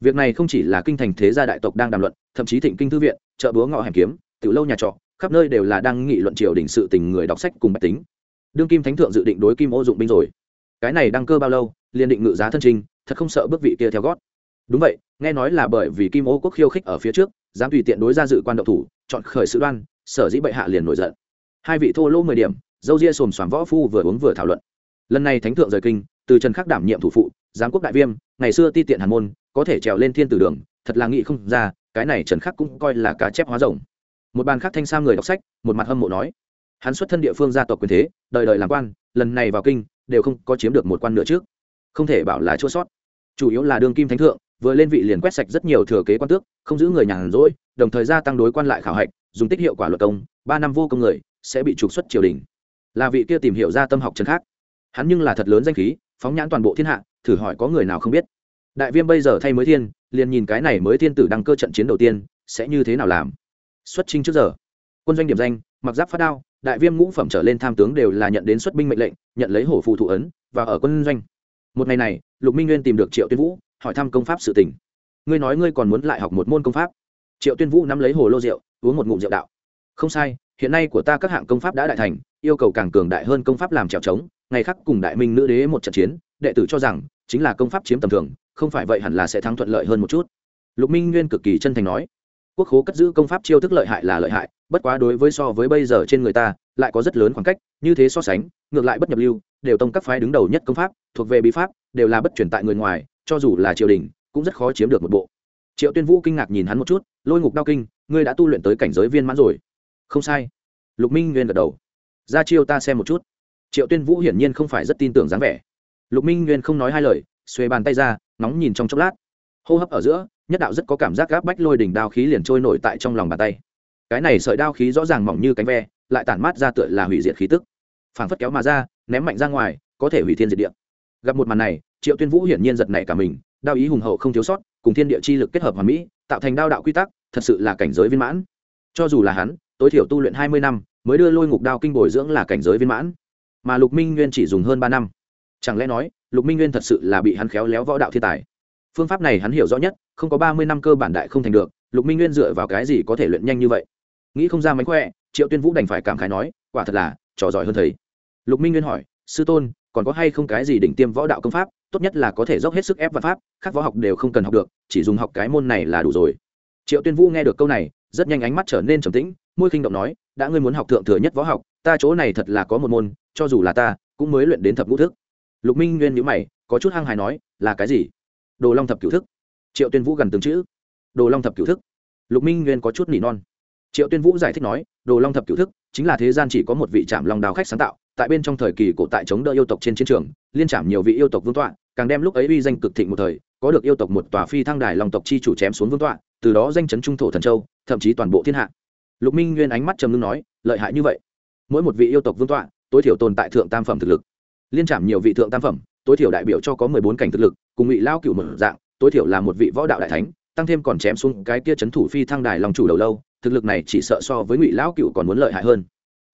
Việc này không chỉ là kinh thành thế gia đại tộc đang đàm luận, thậm chí thịnh kinh thư viện, chợ búa ngõ hẻm kiếm, tiểu lâu nhà trọ, khắp nơi đều là đang nghị luận triều đình sự tình người đọc sách cùng bách tính. Đương kim thánh thượng dự định đối kim ô dụng binh rồi. Cái này đăng cơ bao lâu, liền định ngự giá thân trinh thật không sợ bước vị kia theo gót. Đúng vậy, nghe nói là bởi vì kim ô quốc khiêu khích ở phía trước, dám tùy tiện đối ra dự quan động thủ, chọn khởi sự đoan, sở dĩ bệ hạ liền nổi giận. Hai vị thô lỗ mười điểm, dâu ria xồm xoàm võ phu vừa uống vừa thảo luận. Lần này thánh thượng rời kinh từ trần khắc đảm nhiệm thủ phụ, giám quốc đại viêm, ngày xưa ti tiện hàn môn, có thể trèo lên thiên tử đường, thật là nghĩ không ra, cái này trần khắc cũng coi là cá chép hóa rồng. Một bàn khác thanh sang người đọc sách, một mặt hâm mộ nói, hắn xuất thân địa phương gia tộc quyền thế, đời đời làm quan, lần này vào kinh, đều không có chiếm được một quan nữa trước. Không thể bảo là chua sót. Chủ yếu là đương kim thánh thượng, vừa lên vị liền quét sạch rất nhiều thừa kế quan tước, không giữ người nhàn rỗi, đồng thời gia tăng đối quan lại khảo hạch, dùng tích hiệu quả luật công, ba năm vô công người, sẽ bị trục xuất triều đình. Là vị kia tìm hiểu ra tâm học trần khác. Hắn nhưng là thật lớn danh khí phóng nhãn toàn bộ thiên hạ, thử hỏi có người nào không biết. Đại viêm bây giờ thay mới thiên, liền nhìn cái này mới thiên tử đăng cơ trận chiến đầu tiên, sẽ như thế nào làm? Xuất trinh trước giờ. Quân doanh điểm danh, mặc giáp phát đao, đại viêm ngũ phẩm trở lên tham tướng đều là nhận đến xuất binh mệnh lệnh, nhận lấy hổ phù thủ ấn, và ở quân doanh. Một ngày này, lục minh nguyên tìm được triệu tuyên vũ, hỏi thăm công pháp sự tình. ngươi nói ngươi còn muốn lại học một môn công pháp. Triệu tuyên vũ nắm lấy hồ lô rượu, uống một ngụm rượu đạo. Không sai, hiện nay của ta các hạng công pháp đã đại thành, yêu cầu càng cường đại hơn công pháp làm trèo trống ngày khác cùng đại minh nữ đế một trận chiến, đệ tử cho rằng, chính là công pháp chiếm tầm thường, không phải vậy hẳn là sẽ thắng thuận lợi hơn một chút. Lục minh nguyên cực kỳ chân thành nói, quốc khố cất giữ công pháp chiêu thức lợi hại là lợi hại, bất quá đối với so với bây giờ trên người ta, lại có rất lớn khoảng cách, như thế so sánh, ngược lại bất nhập lưu, đều tông các phái đứng đầu nhất công pháp, thuộc về bí pháp, đều là bất truyền tại người ngoài, cho dù là triều đình, cũng rất khó chiếm được một bộ. Triệu tuyên vũ kinh ngạc nhìn hắn một chút, lôi ngục đao kinh, ngươi đã tu luyện tới cảnh giới viên mãn rồi. Không sai. Lục minh nguyên gật đầu. Ra chiêu ta xem một chút triệu tuyên vũ hiển nhiên không phải rất tin tưởng dáng vẻ. Lục minh nguyên không nói hai lời xuê bàn tay ra, nóng nhìn trong chốc lát. Hô hấp ở giữa, nhất đạo rất có cảm giác gáp bách lôi đỉnh đao khí liền trôi nổi tại trong lòng bàn tay. Cái này sợi đao khí rõ ràng mỏng như cánh ve, lại tản mát ra tựa là hủy diệt khí tức. Phảng phất kéo mà ra, ném mạnh ra ngoài, có thể hủy thiên diệt địa. Gặp một màn này, triệu tuyên vũ hiển nhiên giật nảy cả mình, đao ý hùng hậu không thiếu sót, cùng thiên địa chi lực kết hợp hoàn mỹ, tạo thành đao đạo quy tắc, thật sự là cảnh giới viên mãn. Cho dù là hắn, tối thiểu tu luyện hai mươi năm, mới đưa lôi ngục đao kinh bồi dưỡng là cảnh giới viên mãn mà lục minh nguyên chỉ dùng hơn ba năm. Chẳng lẽ nói, lục minh nguyên thật sự là bị hắn khéo léo võ đạo thiên tài? Phương pháp này hắn hiểu rõ nhất, không có ba mươi năm cơ bản đại không thành được, lục minh nguyên dựa vào cái gì có thể luyện nhanh như vậy? Nghĩ không ra mánh khỏe, triệu tuyên vũ đành phải cảm khái nói, quả thật là, trò giỏi hơn thầy. Lục minh nguyên hỏi, sư tôn, còn có hay không cái gì đỉnh tiêm võ đạo công pháp, tốt nhất là có thể dốc hết sức ép và pháp các võ học đều không cần học được, chỉ dùng học cái môn này là đủ rồi. Triệu tuyên vũ nghe được câu này, rất nhanh ánh mắt trở nên trầm tĩnh, môi khinh động nói, đã ngươi muốn học thượng thừa nhất võ học ta chỗ này thật là có một môn, cho dù là ta, cũng mới luyện đến thập ngũ thức. Lục minh nguyên nhữ mày, có chút hăng hài nói, là cái gì? Đồ long thập cửu thức. Triệu tuyên vũ gần từng chữ. Đồ long thập cửu thức. Lục minh nguyên có chút nỉ non. Triệu tuyên vũ giải thích nói, đồ long thập cửu thức chính là thế gian chỉ có một vị trạm long đào khách sáng tạo, tại bên trong thời kỳ cổ tại chống đỡ yêu tộc trên chiến trường, liên trảm nhiều vị yêu tộc vương tọa, càng đem lúc ấy uy danh cực thịnh một thời, có được yêu tộc một tòa phi thăng đài long tộc chi chủ chém xuống vương tọa, từ đó danh chấn trung thổ thần châu, thậm chí toàn bộ thiên hạ. Lục minh nguyên ánh mắt trầm ngưng nói, lợi hại như vậy mỗi một vị yêu tộc vương tọa, tối thiểu tồn tại thượng tam phẩm thực lực. Liên trảm nhiều vị thượng tam phẩm, tối thiểu đại biểu cho có mười bốn cảnh thực lực, cùng ngụy lao cựu một dạng, tối thiểu là một vị võ đạo đại thánh, tăng thêm còn chém xuống cái kia chấn thủ phi thăng đài long chủ đầu lâu, thực lực này chỉ sợ so với ngụy lão cựu còn muốn lợi hại hơn.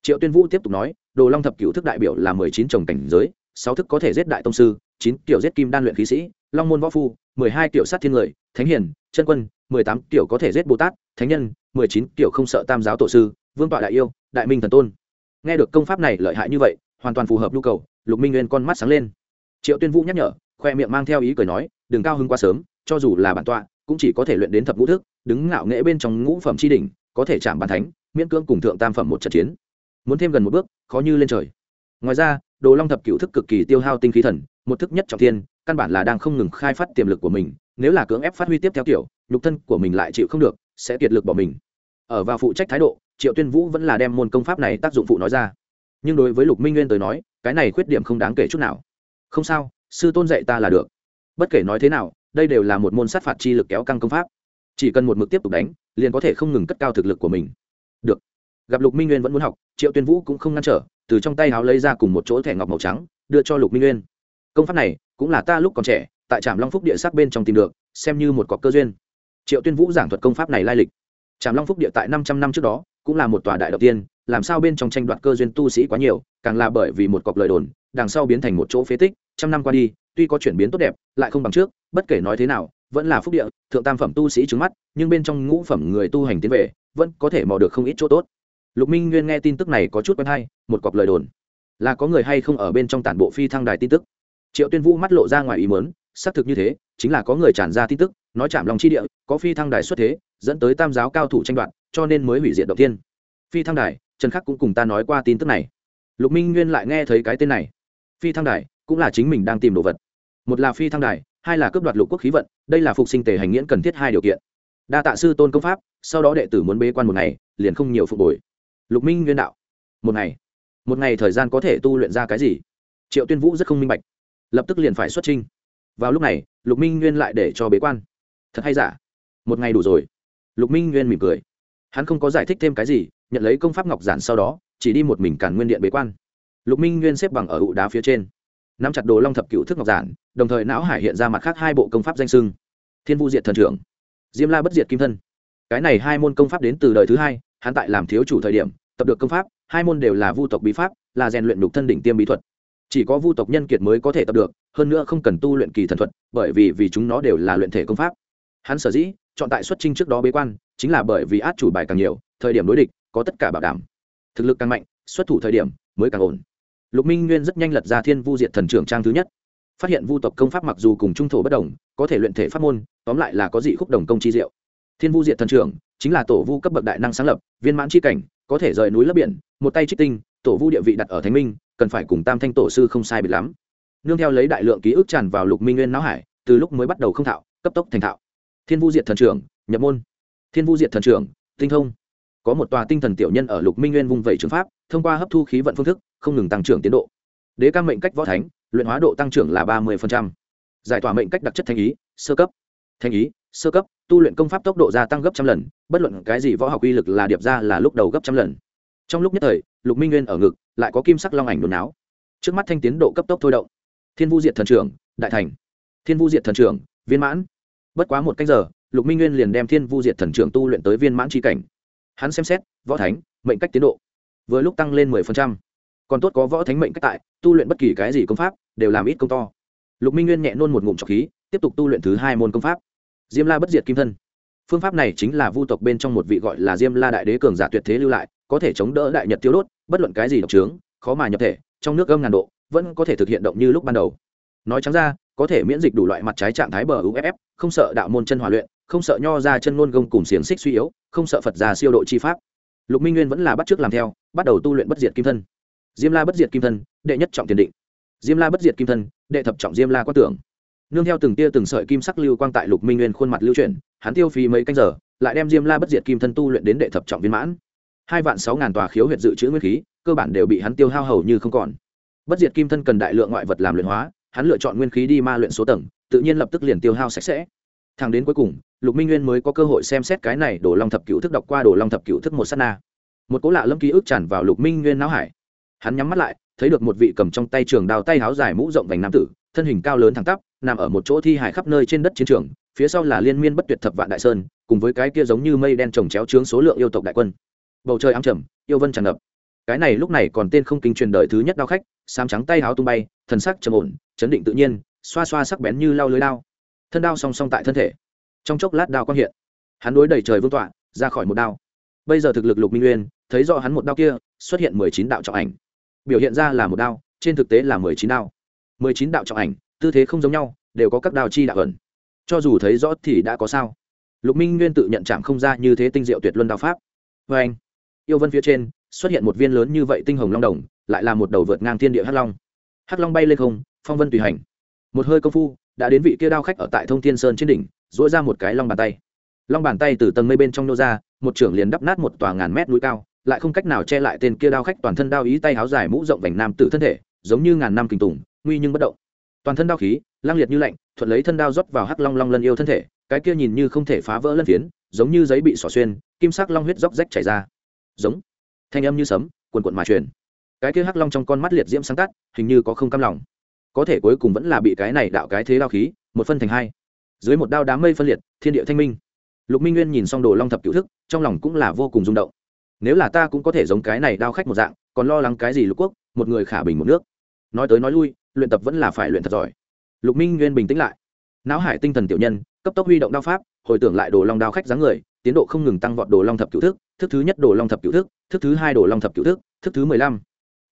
Triệu tuyên vũ tiếp tục nói, đồ long thập cựu thức đại biểu là mười chín trồng cảnh giới, sáu thức có thể giết đại tông sư, chín kiểu giết kim đan luyện khí sĩ, long môn võ phu, mười hai kiểu sát thiên người, thánh hiền, chân quân, mười tám kiểu có thể giết bồ tát, thánh nhân, mười chín kiểu không sợ tam giáo tổ sư, vương tọa đại yêu, đại minh thần tôn nghe được công pháp này lợi hại như vậy, hoàn toàn phù hợp nhu cầu, lục minh nguyên con mắt sáng lên. Triệu tuyên vũ nhắc nhở, khoe miệng mang theo ý cười nói, đừng cao hứng quá sớm, cho dù là bản tọa, cũng chỉ có thể luyện đến thập ngũ thức, đứng ngạo nghễ bên trong ngũ phẩm tri đỉnh, có thể chạm bàn thánh, miễn cưỡng cùng thượng tam phẩm một trận chiến. Muốn thêm gần một bước, khó như lên trời. Ngoài ra, đồ long thập cựu thức cực kỳ tiêu hao tinh khí thần, một thức nhất trọng thiên, căn bản là đang không ngừng khai phát tiềm lực của mình, nếu là cưỡng ép phát huy tiếp theo kiểu, nhục thân của mình lại chịu không được, sẽ kiệt lực bỏ mình ở vào phụ trách thái độ, triệu tuyên vũ vẫn là đem môn công pháp này tác dụng phụ nói ra. Nhưng đối với lục minh nguyên tới nói, cái này khuyết điểm không đáng kể chút nào. Không sao, sư tôn dạy ta là được. Bất kể nói thế nào, đây đều là một môn sát phạt chi lực kéo căng công pháp. Chỉ cần một mực tiếp tục đánh, liền có thể không ngừng cất cao thực lực của mình. Được. Gặp lục minh nguyên vẫn muốn học, triệu tuyên vũ cũng không ngăn trở, từ trong tay háo lấy ra cùng một chỗ thẻ ngọc màu trắng, đưa cho lục minh nguyên. Công pháp này, cũng là ta lúc còn trẻ, tại trạm long phúc địa sắc bên trong tìm được, xem như một cọc cơ duyên. Triệu tuyên vũ giảng thuật công pháp này lai lịch trạm long phúc địa tại năm trăm năm trước đó, cũng là một tòa đại đầu tiên, làm sao bên trong tranh đoạt cơ duyên tu sĩ quá nhiều, càng là bởi vì một cọc lời đồn, đằng sau biến thành một chỗ phế tích, trăm năm qua đi, tuy có chuyển biến tốt đẹp, lại không bằng trước, bất kể nói thế nào, vẫn là phúc địa, thượng tam phẩm tu sĩ trứng mắt, nhưng bên trong ngũ phẩm người tu hành tiến về, vẫn có thể mò được không ít chỗ tốt. Lục minh nguyên nghe tin tức này có chút quen hay, một cọc lời đồn. Là có người hay không ở bên trong tản bộ phi thăng đài tin tức? Triệu tuyên vũ mắt lộ ra ngoài ý mớn xác thực như thế, chính là có người tràn ra tin tức, nói chạm lòng chi địa, có phi thăng đài xuất thế dẫn tới tam giáo cao thủ tranh đoạt, cho nên mới hủy diệt động tiên phi thăng đài, trần khắc cũng cùng ta nói qua tin tức này. Lục minh nguyên lại nghe thấy cái tên này. Phi thăng đài cũng là chính mình đang tìm đồ vật. Một là phi thăng đài, hai là cướp đoạt lục quốc khí vận, đây là phục sinh tề hành nghiễn cần thiết hai điều kiện. Đa tạ sư tôn công pháp, sau đó đệ tử muốn bế quan một ngày, liền không nhiều phục hồi. Lục minh nguyên đạo, một ngày? Một ngày thời gian có thể tu luyện ra cái gì? Triệu tuyên vũ rất không minh bạch. Lập tức liền phải xuất trình. vào lúc này, lục minh nguyên lại để cho bế quan. Thật hay giả? Một ngày đủ rồi lục minh nguyên mỉm cười. Hắn không có giải thích thêm cái gì, nhận lấy công pháp ngọc giản sau đó, chỉ đi một mình cản nguyên điện bế quan. Lục minh nguyên xếp bằng ở ụ đá phía trên, nắm chặt đồ long thập cựu thức ngọc giản, đồng thời não hải hiện ra mặt khác hai bộ công pháp danh sưng. Thiên vu diệt thần trưởng, diêm la bất diệt kim thân. Cái này hai môn công pháp đến từ đời thứ hai, hắn tại làm thiếu chủ thời điểm, tập được công pháp, hai môn đều là vu tộc bí pháp, là rèn luyện đục thân đỉnh tiêm bí thuật. Chỉ có vu tộc nhân kiệt mới có thể tập được, hơn nữa không cần tu luyện kỳ thần thuật, bởi vì vì chúng nó đều là luyện thể công pháp. Hắn sở dĩ chọn tại xuất trinh trước đó bế quan, chính là bởi vì át chủ bài càng nhiều, thời điểm đối địch, có tất cả bảo đảm. Thực lực càng mạnh, xuất thủ thời điểm mới càng ổn. Lục minh nguyên rất nhanh lật ra thiên vu diệt thần trưởng trang thứ nhất. Phát hiện vu tộc công pháp mặc dù cùng trung thổ bất đồng, có thể luyện thể pháp môn, tóm lại là có dị khúc đồng công chi diệu. Thiên vu diệt thần trưởng chính là tổ vu cấp bậc đại năng sáng lập, viên mãn c h i cảnh, có thể rời núi lấp biển, một tay trích tinh, tổ vu địa vị đặt ở thánh minh, cần phải cùng tam thanh tổ sư không sai biệt lắm. Nương theo lấy đại lượng ký ức tràn vào lục minh nguyên não hải, từ lúc mới bắt đầu không thạo, cấp tốc thành thạo thiên vu diệt thần trưởng, nhập môn. Thiên vu diệt thần trưởng, tinh thông. Có một tòa tinh thần tiểu nhân ở lục minh nguyên vung vẩy trường pháp, thông qua hấp thu khí vận phương thức, không ngừng tăng trưởng tiến độ. Đế ca mệnh cách võ thánh, luyện hóa độ tăng trưởng là ba mươi giải tỏa mệnh cách đặc chất thanh ý, sơ cấp. Thanh ý, sơ cấp, tu luyện công pháp tốc độ gia tăng gấp trăm lần, bất luận cái gì võ học uy lực là điệp ra là lúc đầu gấp trăm lần. Trong lúc nhất thời, lục minh nguyên ở ngực, lại có kim sắc long ảnh đồn áo. Trước mắt thanh tiến độ cấp tốc thôi động. Thiên vu diệt thần trưởng, đại thành. Thiên vu diệt thần trưởng, viên mãn bất quá một cách giờ, lục minh nguyên liền đem thiên vu diệt thần trưởng tu luyện tới viên mãn tri cảnh. Hắn xem xét, võ thánh, mệnh cách tiến độ. Vừa lúc tăng lên mười phần trăm. Còn tốt có võ thánh mệnh cách tại, tu luyện bất kỳ cái gì công pháp, đều làm ít công to. Lục minh nguyên nhẹ nôn một ngụm trọc khí, tiếp tục tu luyện thứ hai môn công pháp. Diêm la bất diệt kim thân. Phương pháp này chính là vu tộc bên trong một vị gọi là diêm la đại đế cường giả tuyệt thế lưu lại, có thể chống đỡ đại nhật tiêu đốt, bất luận cái gì độc trướng, khó mà nhập thể, trong nước gâm ngàn độ, vẫn có thể thực hiện động như lúc ban đầu. Nói trắng ra có thể miễn dịch đủ loại mặt trái trạng thái bờ uff không sợ đạo môn chân hòa luyện, không sợ nho ra chân ngôn gông cùng xiềng xích suy yếu, không sợ phật già siêu độ chi pháp. Lục minh nguyên vẫn là bắt t làm theo, bắt đầu tu luyện bất diệt kim thân. Diêm la bất diệt kim thân, đệ nhất trọng tiền định. Diêm la bất diệt kim thân, đệ thập trọng diêm la quan tưởng. Nương theo từng tia từng sợi kim sắc lưu quang tại lục minh nguyên khuôn mặt lưu chuyển, hắn tiêu phí mấy canh giờ, lại đem diêm la bất diệt kim thân tu luyện đến đệ thập trọng viên mãn. Hai vạn sáu ngàn tòa khiếu huyệt dự trữ nguyên khí, cơ bản đều bị hắn tiêu hao hầu như không còn. Bất diệt kim thân cần đại lượng ngoại vật làm luyện hóa hắn lựa chọn nguyên khí đi ma luyện số tầng, tự nhiên lập tức liền tiêu hao sạch sẽ. Thằng đến cuối cùng, lục minh nguyên mới có cơ hội xem xét cái này đổ long thập cựu thức đọc qua đổ long thập cựu thức một s á t na. Một cố lạ lâm ký ức tràn vào lục minh nguyên não hải. Hắn nhắm mắt lại, thấy được một vị cầm trong tay trường đào tay háo dài mũ rộng vành nam tử, thân hình cao lớn thẳng tắp, nằm ở một chỗ thi hải khắp nơi trên đất chiến trường, phía sau là liên miên bất tuyệt thập vạn đại sơn, cùng với cái kia giống như mây đen trồng chéo chướng số lượng yêu tộc đại quân. Bầu trời ám trầm, yêu vân tràn ngập. Cái này lúc này còn tên không kinh truyền đời thứ nhất đao khách sám trắng tay háo tung bay, thần sắc trầm ổn, chấn định tự nhiên, xoa xoa sắc bén như lau lưới đao. Thân đao song song tại thân thể. Trong chốc lát đao quang hiện. Hắn đối đẩy trời vương tọa, ra khỏi một đao. Bây giờ thực lực lục minh nguyên thấy rõ hắn một đao kia, xuất hiện mười chín đạo trọng ảnh. Biểu hiện ra là một đao, trên thực tế là mười chín đao. mười chín đạo trọng ảnh, tư thế không giống nhau, đều có các đao chi đạo ẩn. Cho dù thấy rõ thì đã có sao. Lục minh nguyên tự nhận chạm không ra như thế tinh diệu tuyệt luân đao pháp. Vê anh yêu vân phía trên, xuất hiện một viên lớn như vậy tinh hồng long đồng lại là một đầu vượt ngang thiên địa hắc long. Hắc long bay lên không, phong vân tùy hành. Một hơi công phu, đã đến vị kia đao khách ở tại thông thiên sơn trên đỉnh dỗi ra một cái long bàn tay. Long bàn tay từ tầng mây bên trong nô ra, một trưởng liền đắp nát một tòa ngàn mét núi cao, lại không cách nào che lại tên kia đao khách toàn thân đao ý tay háo dài mũ rộng vành nam tử thân thể, giống như ngàn năm kinh tùng nguy nhưng bất động. Toàn thân đao khí lang liệt như lạnh, thuận lấy thân đao rót vào hắc long long lân yêu thân thể, cái kia nhìn như không thể phá vỡ lân phiến, giống như giấy bị xỏ xuyên, kim sắc long huyết róc rách chảy ra. Giống. Thanh âm như sấm quần quận mà truyền cái kia hắc long trong con mắt liệt diễm sáng tắt, hình như có không cam lòng. Có thể cuối cùng vẫn là bị cái này đạo cái thế đao khí, một phân thành hai. Dưới một đao đám mây phân liệt, thiên địa thanh minh. Lục minh nguyên nhìn xong đồ long thập cựu thức, trong lòng cũng là vô cùng rung động. Nếu là ta cũng có thể giống cái này đao khách một dạng, còn lo lắng cái gì lục quốc, một người khả bình một nước. Nói tới nói lui, luyện tập vẫn là phải luyện thật giỏi. Lục minh nguyên bình tĩnh lại. Não hải tinh thần tiểu nhân, cấp tốc huy động đao pháp, hồi tưởng lại đồ long đao khách dáng người, tiến độ không ngừng tăng vọt đồ long thập cựu thức thức thứ nhất đồ long thập cựu thức thức thứ hai đồ long thập cựu thức thức thứ mười lăm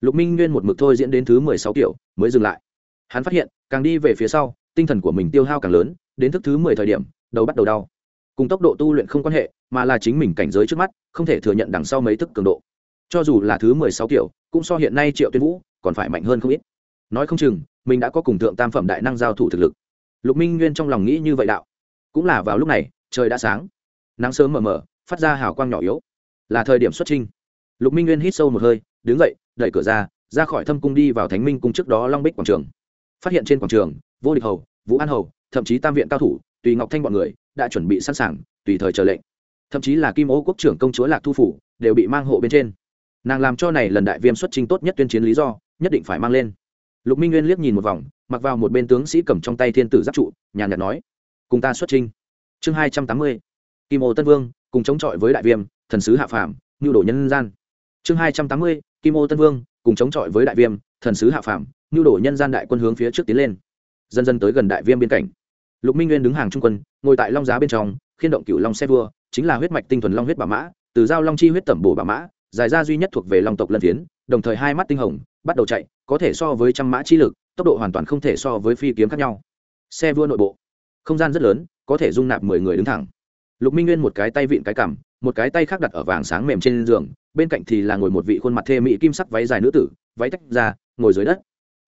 lục minh nguyên một mực thôi diễn đến thứ mười sáu kiểu, mới dừng lại. Hắn phát hiện, càng đi về phía sau, tinh thần của mình tiêu hao càng lớn, đến thức thứ mười thời điểm, đầu bắt đầu đau. Cùng tốc độ tu luyện không quan hệ, mà là chính mình cảnh giới trước mắt, không thể thừa nhận đằng sau mấy thức cường độ. Cho dù là thứ mười sáu kiểu, cũng so hiện nay triệu tuyên vũ, còn phải mạnh hơn không ít. Nói không chừng, mình đã có cùng thượng tam phẩm đại năng giao thủ thực lực. Lục minh nguyên trong lòng nghĩ như vậy đạo. Cũng là vào lúc này, trời đã sáng. Nắng sớm mờ mờ, phát ra hào quang nhỏ yếu. Là thời điểm xuất trinh lục minh nguyên hít sâu một hơi, đứng dậy đẩy cửa ra ra khỏi thâm cung đi vào thánh minh cung trước đó long bích quảng trường. Phát hiện trên quảng trường, vô địch hầu, vũ an hầu, thậm chí tam viện cao thủ, tùy ngọc thanh bọn người, đã chuẩn bị sẵn sàng, tùy thời chờ lệnh. Thậm chí là kim ô quốc trưởng công chúa lạc thu phủ, đều bị mang hộ bên trên. Nàng làm cho này lần đại viêm xuất trình tốt nhất tuyên chiến lý do, nhất định phải mang lên. Lục minh nguyên liếc nhìn một vòng, mặc vào một bên tướng sĩ cầm trong tay thiên tử giáp trụ, nhàn nhạt nói, cùng ta xuất trình. chương hai trăm tám mươi, kim ô tân vương, cùng chống chọi với đại viêm, thần sứ hạ phàm nhu đổ nhân gian. Chương hai trăm tám mươi kim ô tân vương cùng chống chọi với đại viêm thần sứ hạ Phạm, nhu đổ nhân gian đại quân hướng phía trước tiến lên. Dần dần tới gần đại viêm biên cảnh. Lục minh nguyên đứng hàng trung quân ngồi tại long giá bên trong khiên động cựu long xe vua chính là huyết mạch tinh thuần long huyết bà mã từ giao long chi huyết tẩm bổ bà mã dài ra duy nhất thuộc về long tộc lân phiến đồng thời hai mắt tinh hồng bắt đầu chạy có thể so với trăm mã chi lực tốc độ hoàn toàn không thể so với phi kiếm khác nhau. Xe vua nội bộ. Không gian rất lớn có thể dung nạp mười người đứng thẳng. Lục minh nguyên một cái tay vịn cái cằm một cái tay khác đặt ở vàng sáng mềm trên giường, bên cạnh thì là ngồi một vị khuôn mặt thê mỹ kim sắc váy dài nữ tử, váy tách ra, ngồi dưới đất.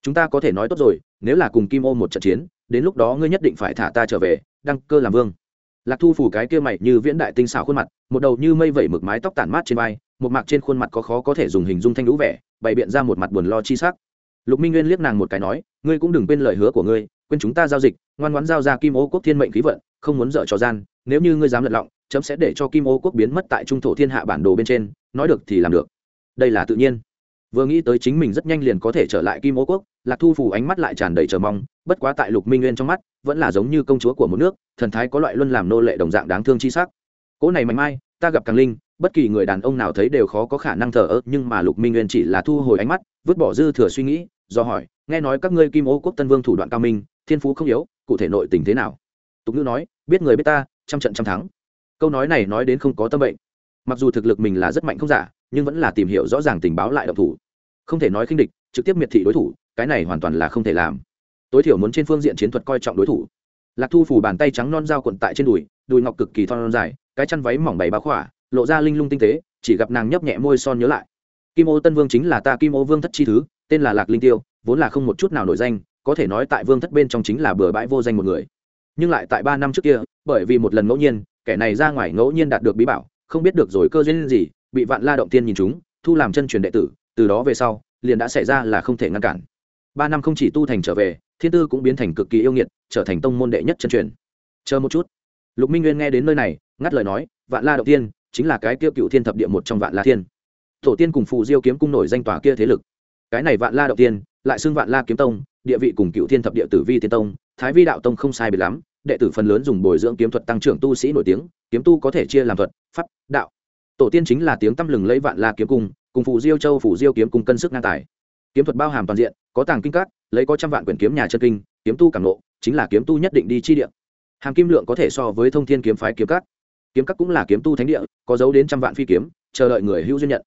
Chúng ta có thể nói tốt rồi, nếu là cùng kim ô một trận chiến, đến lúc đó ngươi nhất định phải thả ta trở về, đăng cơ làm vương. Lạc thu phủ cái kia mày như viễn đại tinh xảo khuôn mặt, một đầu như mây vẩy mực mái tóc tản mát trên vai, một mặt trên khuôn mặt có khó có thể dùng hình dung thanh lũ vẻ, bày biện ra một mặt buồn lo chi sắc. Lục minh nguyên liếc nàng một cái nói, ngươi cũng đừng quên lời hứa của ngươi, quên chúng ta giao dịch, ngoan ngoãn giao ra kim ô quốc thiên mệnh khí vận, không muốn dở trò gian nếu như ngươi dám lật lọng, chấm sẽ để cho kim ô quốc biến mất tại trung thổ thiên hạ bản đồ bên trên, nói được thì làm được. Đây là tự nhiên. Vừa nghĩ tới chính mình rất nhanh liền có thể trở lại kim ô quốc, lạc thu phủ ánh mắt lại tràn đầy chờ mong, bất quá tại lục minh nguyên trong mắt, vẫn là giống như công chúa của một nước, thần thái có loại luân làm nô lệ đồng dạng đáng thương chi sắc. Cỗ này mạnh mai, ta gặp càng linh, bất kỳ người đàn ông nào thấy đều khó có khả năng thờ ơ, nhưng mà lục minh nguyên chỉ là thu hồi ánh mắt, vứt bỏ dư thừa suy nghĩ, do hỏi, nghe nói các ngươi kim ô quốc tân vương thủ đoạn cao minh, thiên phú không yếu, cụ thể nội tình thế nào? Tục ngữ nói, biết người biết ta trăm trận trăm thắng. Câu nói này nói đến không có tâm bệnh. Mặc dù thực lực mình là rất mạnh không giả, nhưng vẫn là tìm hiểu rõ ràng tình báo lại động thủ. Không thể nói khinh địch, trực tiếp miệt thị đối thủ, cái này hoàn toàn là không thể làm. Tối thiểu muốn trên phương diện chiến thuật coi trọng đối thủ. Lạc thu phủ bàn tay trắng non dao quận tại trên đùi đùi ngọc cực kỳ thon dài, cái chăn váy mỏng bày bá khỏa, lộ ra linh lung tinh tế, chỉ gặp nàng nhấp nhẹ môi son nhớ lại. Kim ô tân vương chính là ta kim ô vương thất chi thứ, tên là lạc linh tiêu, vốn là không một chút nào nổi danh, có thể nói tại vương thất bên trong chính là bừa bãi vô danh một người nhưng lại tại ba năm trước kia, bởi vì một lần ngẫu nhiên, kẻ này ra ngoài ngẫu nhiên đạt được bí bảo, không biết được rồi cơ duyên gì, bị vạn la động tiên nhìn chúng, thu làm chân truyền đệ tử, từ đó về sau, liền đã xảy ra là không thể ngăn cản. Ba năm không chỉ tu thành trở về, thiên tư cũng biến thành cực kỳ yêu nghiệt, trở thành tông môn đệ nhất chân truyền. Chờ một chút. Lục minh nguyên nghe đến nơi này, ngắt lời nói, vạn la động tiên, chính là cái tiêu cựu thiên thập địa một trong vạn la thiên. Tổ tiên cùng phù diêu kiếm cung nổi danh tòa kia thế lực. Cái này vạn la động tiên, lại xưng vạn la kiếm tông, địa vị cùng cựu thiên thập địa tử vi tiên tông thái vi đạo tông không sai biệt lắm, đệ tử phần lớn dùng bồi dưỡng kiếm thuật tăng trưởng tu sĩ nổi tiếng, kiếm tu có thể chia làm thuật, pháp, đạo. Tổ tiên chính là tiếng tăm lừng lấy vạn la kiếm cung, cùng phù diêu châu phù diêu kiếm cung cân sức ngang tài. Kiếm thuật bao hàm toàn diện, có tàng kinh các, lấy có trăm vạn quyển kiếm nhà chân kinh, kiếm tu cảm lộ chính là kiếm tu nhất định đi chi địa. Hàm kim lượng có thể so với thông thiên kiếm phái kiếm các. Kiếm các cũng là kiếm tu thánh địa, có dấu đến trăm vạn phi kiếm, chờ đợi người hữu duyên nhận.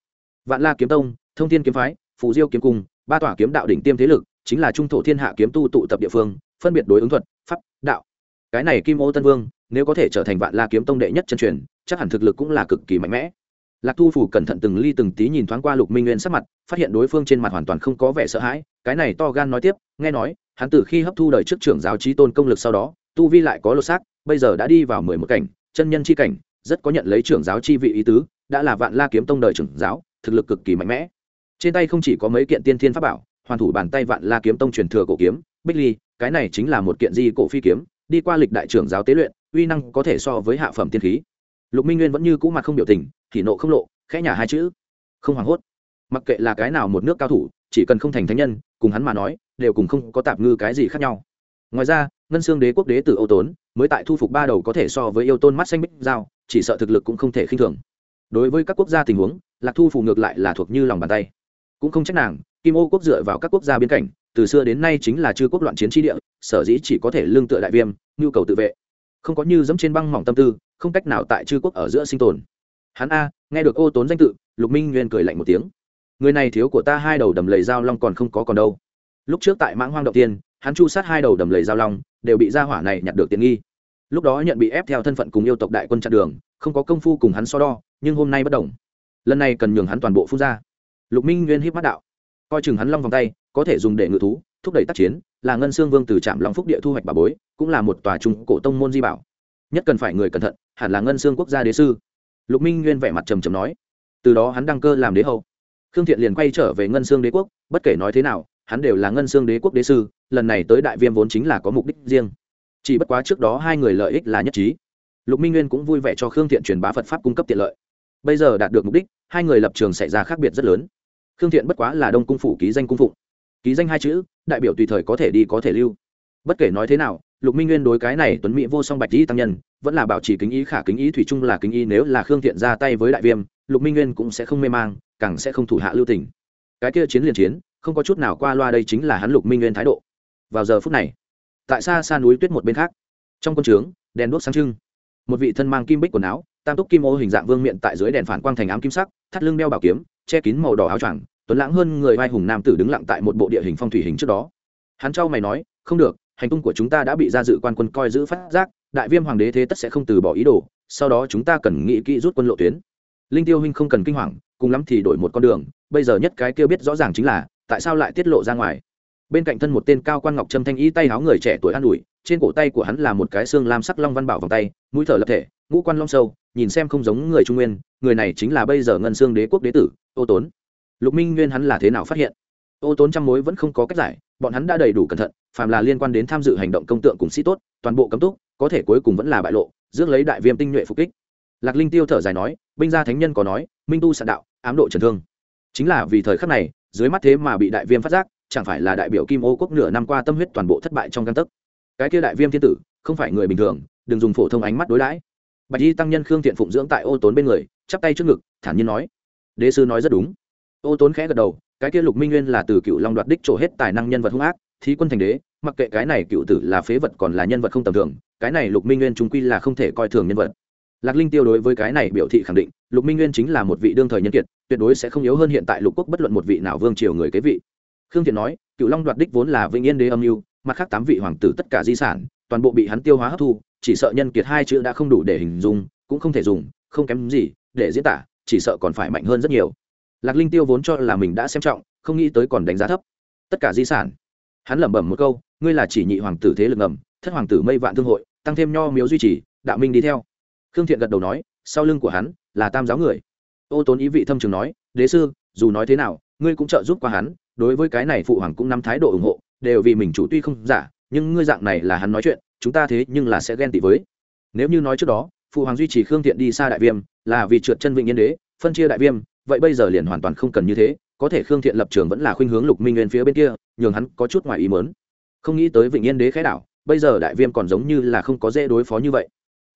Vạn la kiếm tông, thông thiên kiếm phái, phù diêu kiếm cung, ba tòa kiếm đạo đỉnh tiêm thế lực chính là trung thổ thiên hạ kiếm tu tụ tập địa phương, phân biệt đối ứng thuật, pháp, đạo. Cái này kim ô tân vương, nếu có thể trở thành vạn la kiếm tông đệ nhất chân truyền, chắc hẳn thực lực cũng là cực kỳ mạnh mẽ. Lạc thu phủ cẩn thận từng ly từng tí nhìn thoáng qua lục minh nguyên sắc mặt, phát hiện đối phương trên mặt hoàn toàn không có vẻ sợ hãi, cái này to gan nói tiếp, nghe nói, hắn từ khi hấp thu đời trước trưởng giáo trí tôn công lực sau đó, tu vi lại có lột xác, bây giờ đã đi vào mười một cảnh, chân nhân c h i cảnh, rất có nhận lấy trưởng giáo chi vị ý tứ, đã là vạn la kiếm tông đời trưởng giáo, thực lực cực kỳ mạnh mẽ. Trên tay không chỉ có mấy kiện tiên thiên pháp bảo hoàn thủ bàn tay vạn la kiếm tông truyền thừa cổ kiếm, bích ly, cái này chính là một kiện di cổ phi kiếm, đi qua lịch đại trưởng giáo tế luyện, uy năng có thể so với hạ phẩm tiên khí. Lục minh nguyên vẫn như cũ mặt không biểu tình, thì nộ không lộ, khẽ nhả hai chữ. Không hoảng hốt. Mặc kệ là cái nào một nước cao thủ, chỉ cần không thành thánh nhân, cùng hắn mà nói, đều cùng không có tạp ngư cái gì khác nhau. Ngoài ra, ngân xương đế quốc đế tử âu tốn, mới tại thu phục ba đầu có thể so với yêu tôn mắt xanh bích giao, chỉ sợ thực lực cũng không thể khinh thường. Đối với các quốc gia tình huống, lạc thu phủ ngược lại là thuộc như lòng bàn tay cũng không trách nàng, kim ô quốc dựa vào các quốc gia biên cảnh, từ xưa đến nay chính là chư quốc loạn chiến tri địa, sở dĩ chỉ có thể lương tựa đại viêm, nhu cầu tự vệ. Không có như dẫm trên băng mỏng tâm tư, không cách nào tại chư quốc ở giữa sinh tồn. Hắn a, nghe được ô tốn danh tự, lục minh nguyên cười lạnh một tiếng. Người này thiếu của ta hai đầu đầm lầy dao long còn không có còn đâu. Lúc trước tại mãng hoang Động tiên, hắn chu sát hai đầu đầm lầy dao long, đều bị gia hỏa này nhặt được tiện nghi. Lúc đó nhận bị ép theo thân phận cùng yêu tộc đại quân chặn đường, không có công phu cùng hắn so đo, nhưng hôm nay bất đồng. Lần này cần nhường hắn toàn bộ phun ra lục minh nguyên híp mắt đạo. Coi chừng hắn long vòng tay, có thể dùng để ngự thú, thúc đẩy tác chiến, là ngân xương vương từ trạm long phúc địa thu hoạch bà bối, cũng là một tòa trung cổ tông môn di bảo. Nhất cần phải người cẩn thận, hẳn là ngân xương quốc gia đế sư. Lục minh nguyên vẻ mặt trầm trầm nói. Từ đó hắn đăng cơ làm đế hậu khương thiện liền quay trở về ngân xương đế quốc, bất kể nói thế nào, hắn đều là ngân xương đế quốc đế sư, lần này tới đại viêm vốn chính là có mục đích riêng. Chỉ bất quá trước đó hai người lợi ích là nhất trí. Lục minh nguyên cũng vui vẻ cho khương thiện truyền bá phật pháp cung cấp tiện lợi. Bây giờ đạt được mục đích, hai người lập trường xảy ra khác biệt rất lớn khương thiện bất quá là đông cung phủ ký danh cung phụng. Ký danh hai chữ, đại biểu tùy thời có thể đi có thể lưu. Bất kể nói thế nào, lục minh nguyên đối cái này tuấn mỹ vô song bạch dĩ tăng nhân, vẫn là bảo trì kính ý khả kính ý thủy chung là kính ý, nếu là khương thiện ra tay với đại viêm, lục minh nguyên cũng sẽ không mê mang, càng sẽ không thủ hạ lưu tình. Cái kia chiến liền chiến, không có chút nào qua loa đây chính là hắn lục minh nguyên thái độ. Vào giờ phút này, tại xa xa núi tuyết một bên khác, trong quân trướng, đèn đuốc sáng trưng. Một vị thân mang kim bích quần áo, tam túc kim ô hình dạng vương miện tại dưới đèn phản quang thành ám kim sắc, thắt lưng đeo bảo kiếm che kín màu đỏ áo choàng, tuấn lãng hơn người vai hùng nam tử đứng lặng tại một bộ địa hình phong thủy hình trước đó. Hắn trao mày nói, không được, hành tung của chúng ta đã bị gia dự quan quân coi giữ phát giác, đại viêm hoàng đế thế tất sẽ không từ bỏ ý đồ, sau đó chúng ta cần nghĩ kỹ rút quân lộ tuyến. Linh tiêu huynh không cần kinh hoàng, cùng lắm thì đổi một con đường, bây giờ nhất cái kia biết rõ ràng chính là, tại sao lại tiết lộ ra ngoài? Bên cạnh thân một tên cao quan ngọc trâm thanh y tay áo người trẻ tuổi an ủi, trên cổ tay của hắn là một cái xương lam sắc long văn bảo vòng tay, mũi thở lập thể, ngũ quan long sâu, nhìn xem không giống người trung nguyên, người này chính là bây giờ ngân xương đế quốc đế tử, ô tốn. Lục minh nguyên hắn là thế nào phát hiện? Ô tốn trăm mối vẫn không có cách giải, bọn hắn đã đầy đủ cẩn thận, phàm là liên quan đến tham dự hành động công tượng cùng sĩ tốt, toàn bộ cấm túc, có thể cuối cùng vẫn là bại lộ, rước lấy đại viêm tinh nhuệ phục kích. Lạc linh tiêu thở dài nói, binh gia thánh nhân có nói, minh tu sạn đạo, ám độ trần thương. Chính là vì thời khắc này, dưới mắt thế mà bị đại viêm phát giác chẳng phải là đại biểu kim ô quốc nửa năm qua tâm huyết toàn bộ thất bại trong căn tấc. Cái kia đại viêm thiên tử, không phải người bình thường, đừng dùng phổ thông ánh mắt đối đãi. Bạch y tăng nhân khương thiện phụng dưỡng tại ô tốn bên người, chắp tay trước ngực, thản nhiên nói, đế sư nói rất đúng. Ô tốn khẽ gật đầu, cái kia lục minh nguyên là từ cựu long đoạt đích trổ hết tài năng nhân vật hung ác, thí quân thành đế, mặc kệ cái này cựu tử là phế vật còn là nhân vật không tầm thường, cái này lục minh nguyên chúng quy là không thể coi thường nhân vật. Lạc linh tiêu đối với cái này biểu thị khẳng định, lục minh nguyên chính là một vị đương thời nhân kiệt, tuyệt đối sẽ không yếu hơn hiện tại lục quốc bất luận một vị nào vương triều người kế vị khương thiện nói cựu long đoạt đích vốn là vĩnh yên đế âm mưu, mặt khác tám vị hoàng tử tất cả di sản, toàn bộ bị hắn tiêu hóa hấp thu, chỉ sợ nhân kiệt hai chữ đã không đủ để hình dung, cũng không thể dùng, không kém gì, để diễn tả, chỉ sợ còn phải mạnh hơn rất nhiều. Lạc linh tiêu vốn cho là mình đã xem trọng, không nghĩ tới còn đánh giá thấp. Tất cả di sản? Hắn lẩm bẩm một câu, ngươi là chỉ nhị hoàng tử thế lực ngầm, thất hoàng tử mây vạn thương hội, tăng thêm nho miếu duy trì, đạo minh đi theo. Khương thiện gật đầu nói, sau lưng của hắn là tam giáo người. Ô tốn ý vị thâm trường nói, đế sư, dù nói thế nào, ngươi cũng trợ giúp qua hắn đối với cái này phụ hoàng cũng nắm thái độ ủng hộ, đều vì mình chủ tuy không giả, nhưng ngươi dạng này là hắn nói chuyện, chúng ta thế nhưng là sẽ ghen tị với. Nếu như nói trước đó, phụ hoàng duy trì khương thiện đi xa đại viêm, là vì trượt chân vịnh yên đế, phân chia đại viêm, vậy bây giờ liền hoàn toàn không cần như thế, có thể khương thiện lập trường vẫn là khuynh hướng lục minh nguyên phía bên kia, nhường hắn có chút ngoài ý mớn không nghĩ tới vịnh yên đế khái đảo, bây giờ đại viêm còn giống như là không có dễ đối phó như vậy.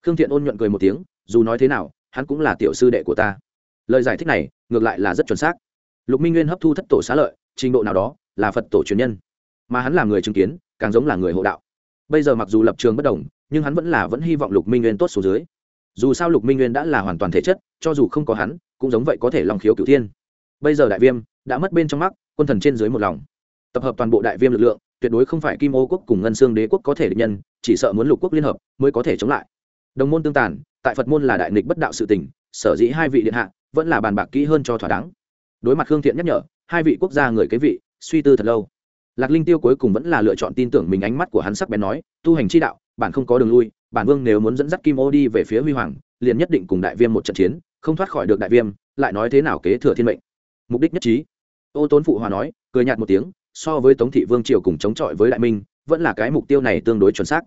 Khương thiện ôn nhuận cười một tiếng, dù nói thế nào, hắn cũng là tiểu sư đệ của ta. Lời giải thích này, ngược lại là rất chuẩn xác. Lục minh nguyên hấp thu thất tổ xá lợi trình độ nào đó là phật tổ truyền nhân. Mà hắn là người chứng kiến, càng giống là người hộ đạo. Bây giờ mặc dù lập trường bất đồng, nhưng hắn vẫn là vẫn hy vọng lục minh nguyên tốt số dưới. Dù sao lục minh nguyên đã là hoàn toàn thể chất, cho dù không có hắn, cũng giống vậy có thể lòng khiếu cửu thiên. Bây giờ đại viêm đã mất bên trong mắt, quân thần trên dưới một lòng. Tập hợp toàn bộ đại viêm lực lượng, tuyệt đối không phải kim ô quốc cùng ngân xương đế quốc có thể địch nhân, chỉ sợ muốn lục quốc liên hợp mới có thể chống lại. Đồng môn tương tàn, tại phật môn là đại nghịch bất đạo sự tình, sở dĩ hai vị điện hạ vẫn là bàn bạc kỹ hơn cho thỏa đáng. Đối mặt hương thiện nhắc nhở hai vị quốc gia người kế vị, suy tư thật lâu. Lạc linh tiêu cuối cùng vẫn là lựa chọn tin tưởng mình ánh mắt của hắn sắc bén nói, tu hành chi đạo bạn không có đường lui, bản vương nếu muốn dẫn dắt kim ô đi về phía huy hoàng, liền nhất định cùng đại viêm một trận chiến, không thoát khỏi được đại viêm, lại nói thế nào kế thừa thiên mệnh. Mục đích nhất trí. Ô tốn phụ hòa nói, cười nhạt một tiếng, so với tống thị vương triều cùng chống chọi với đại minh, vẫn là cái mục tiêu này tương đối chuẩn xác.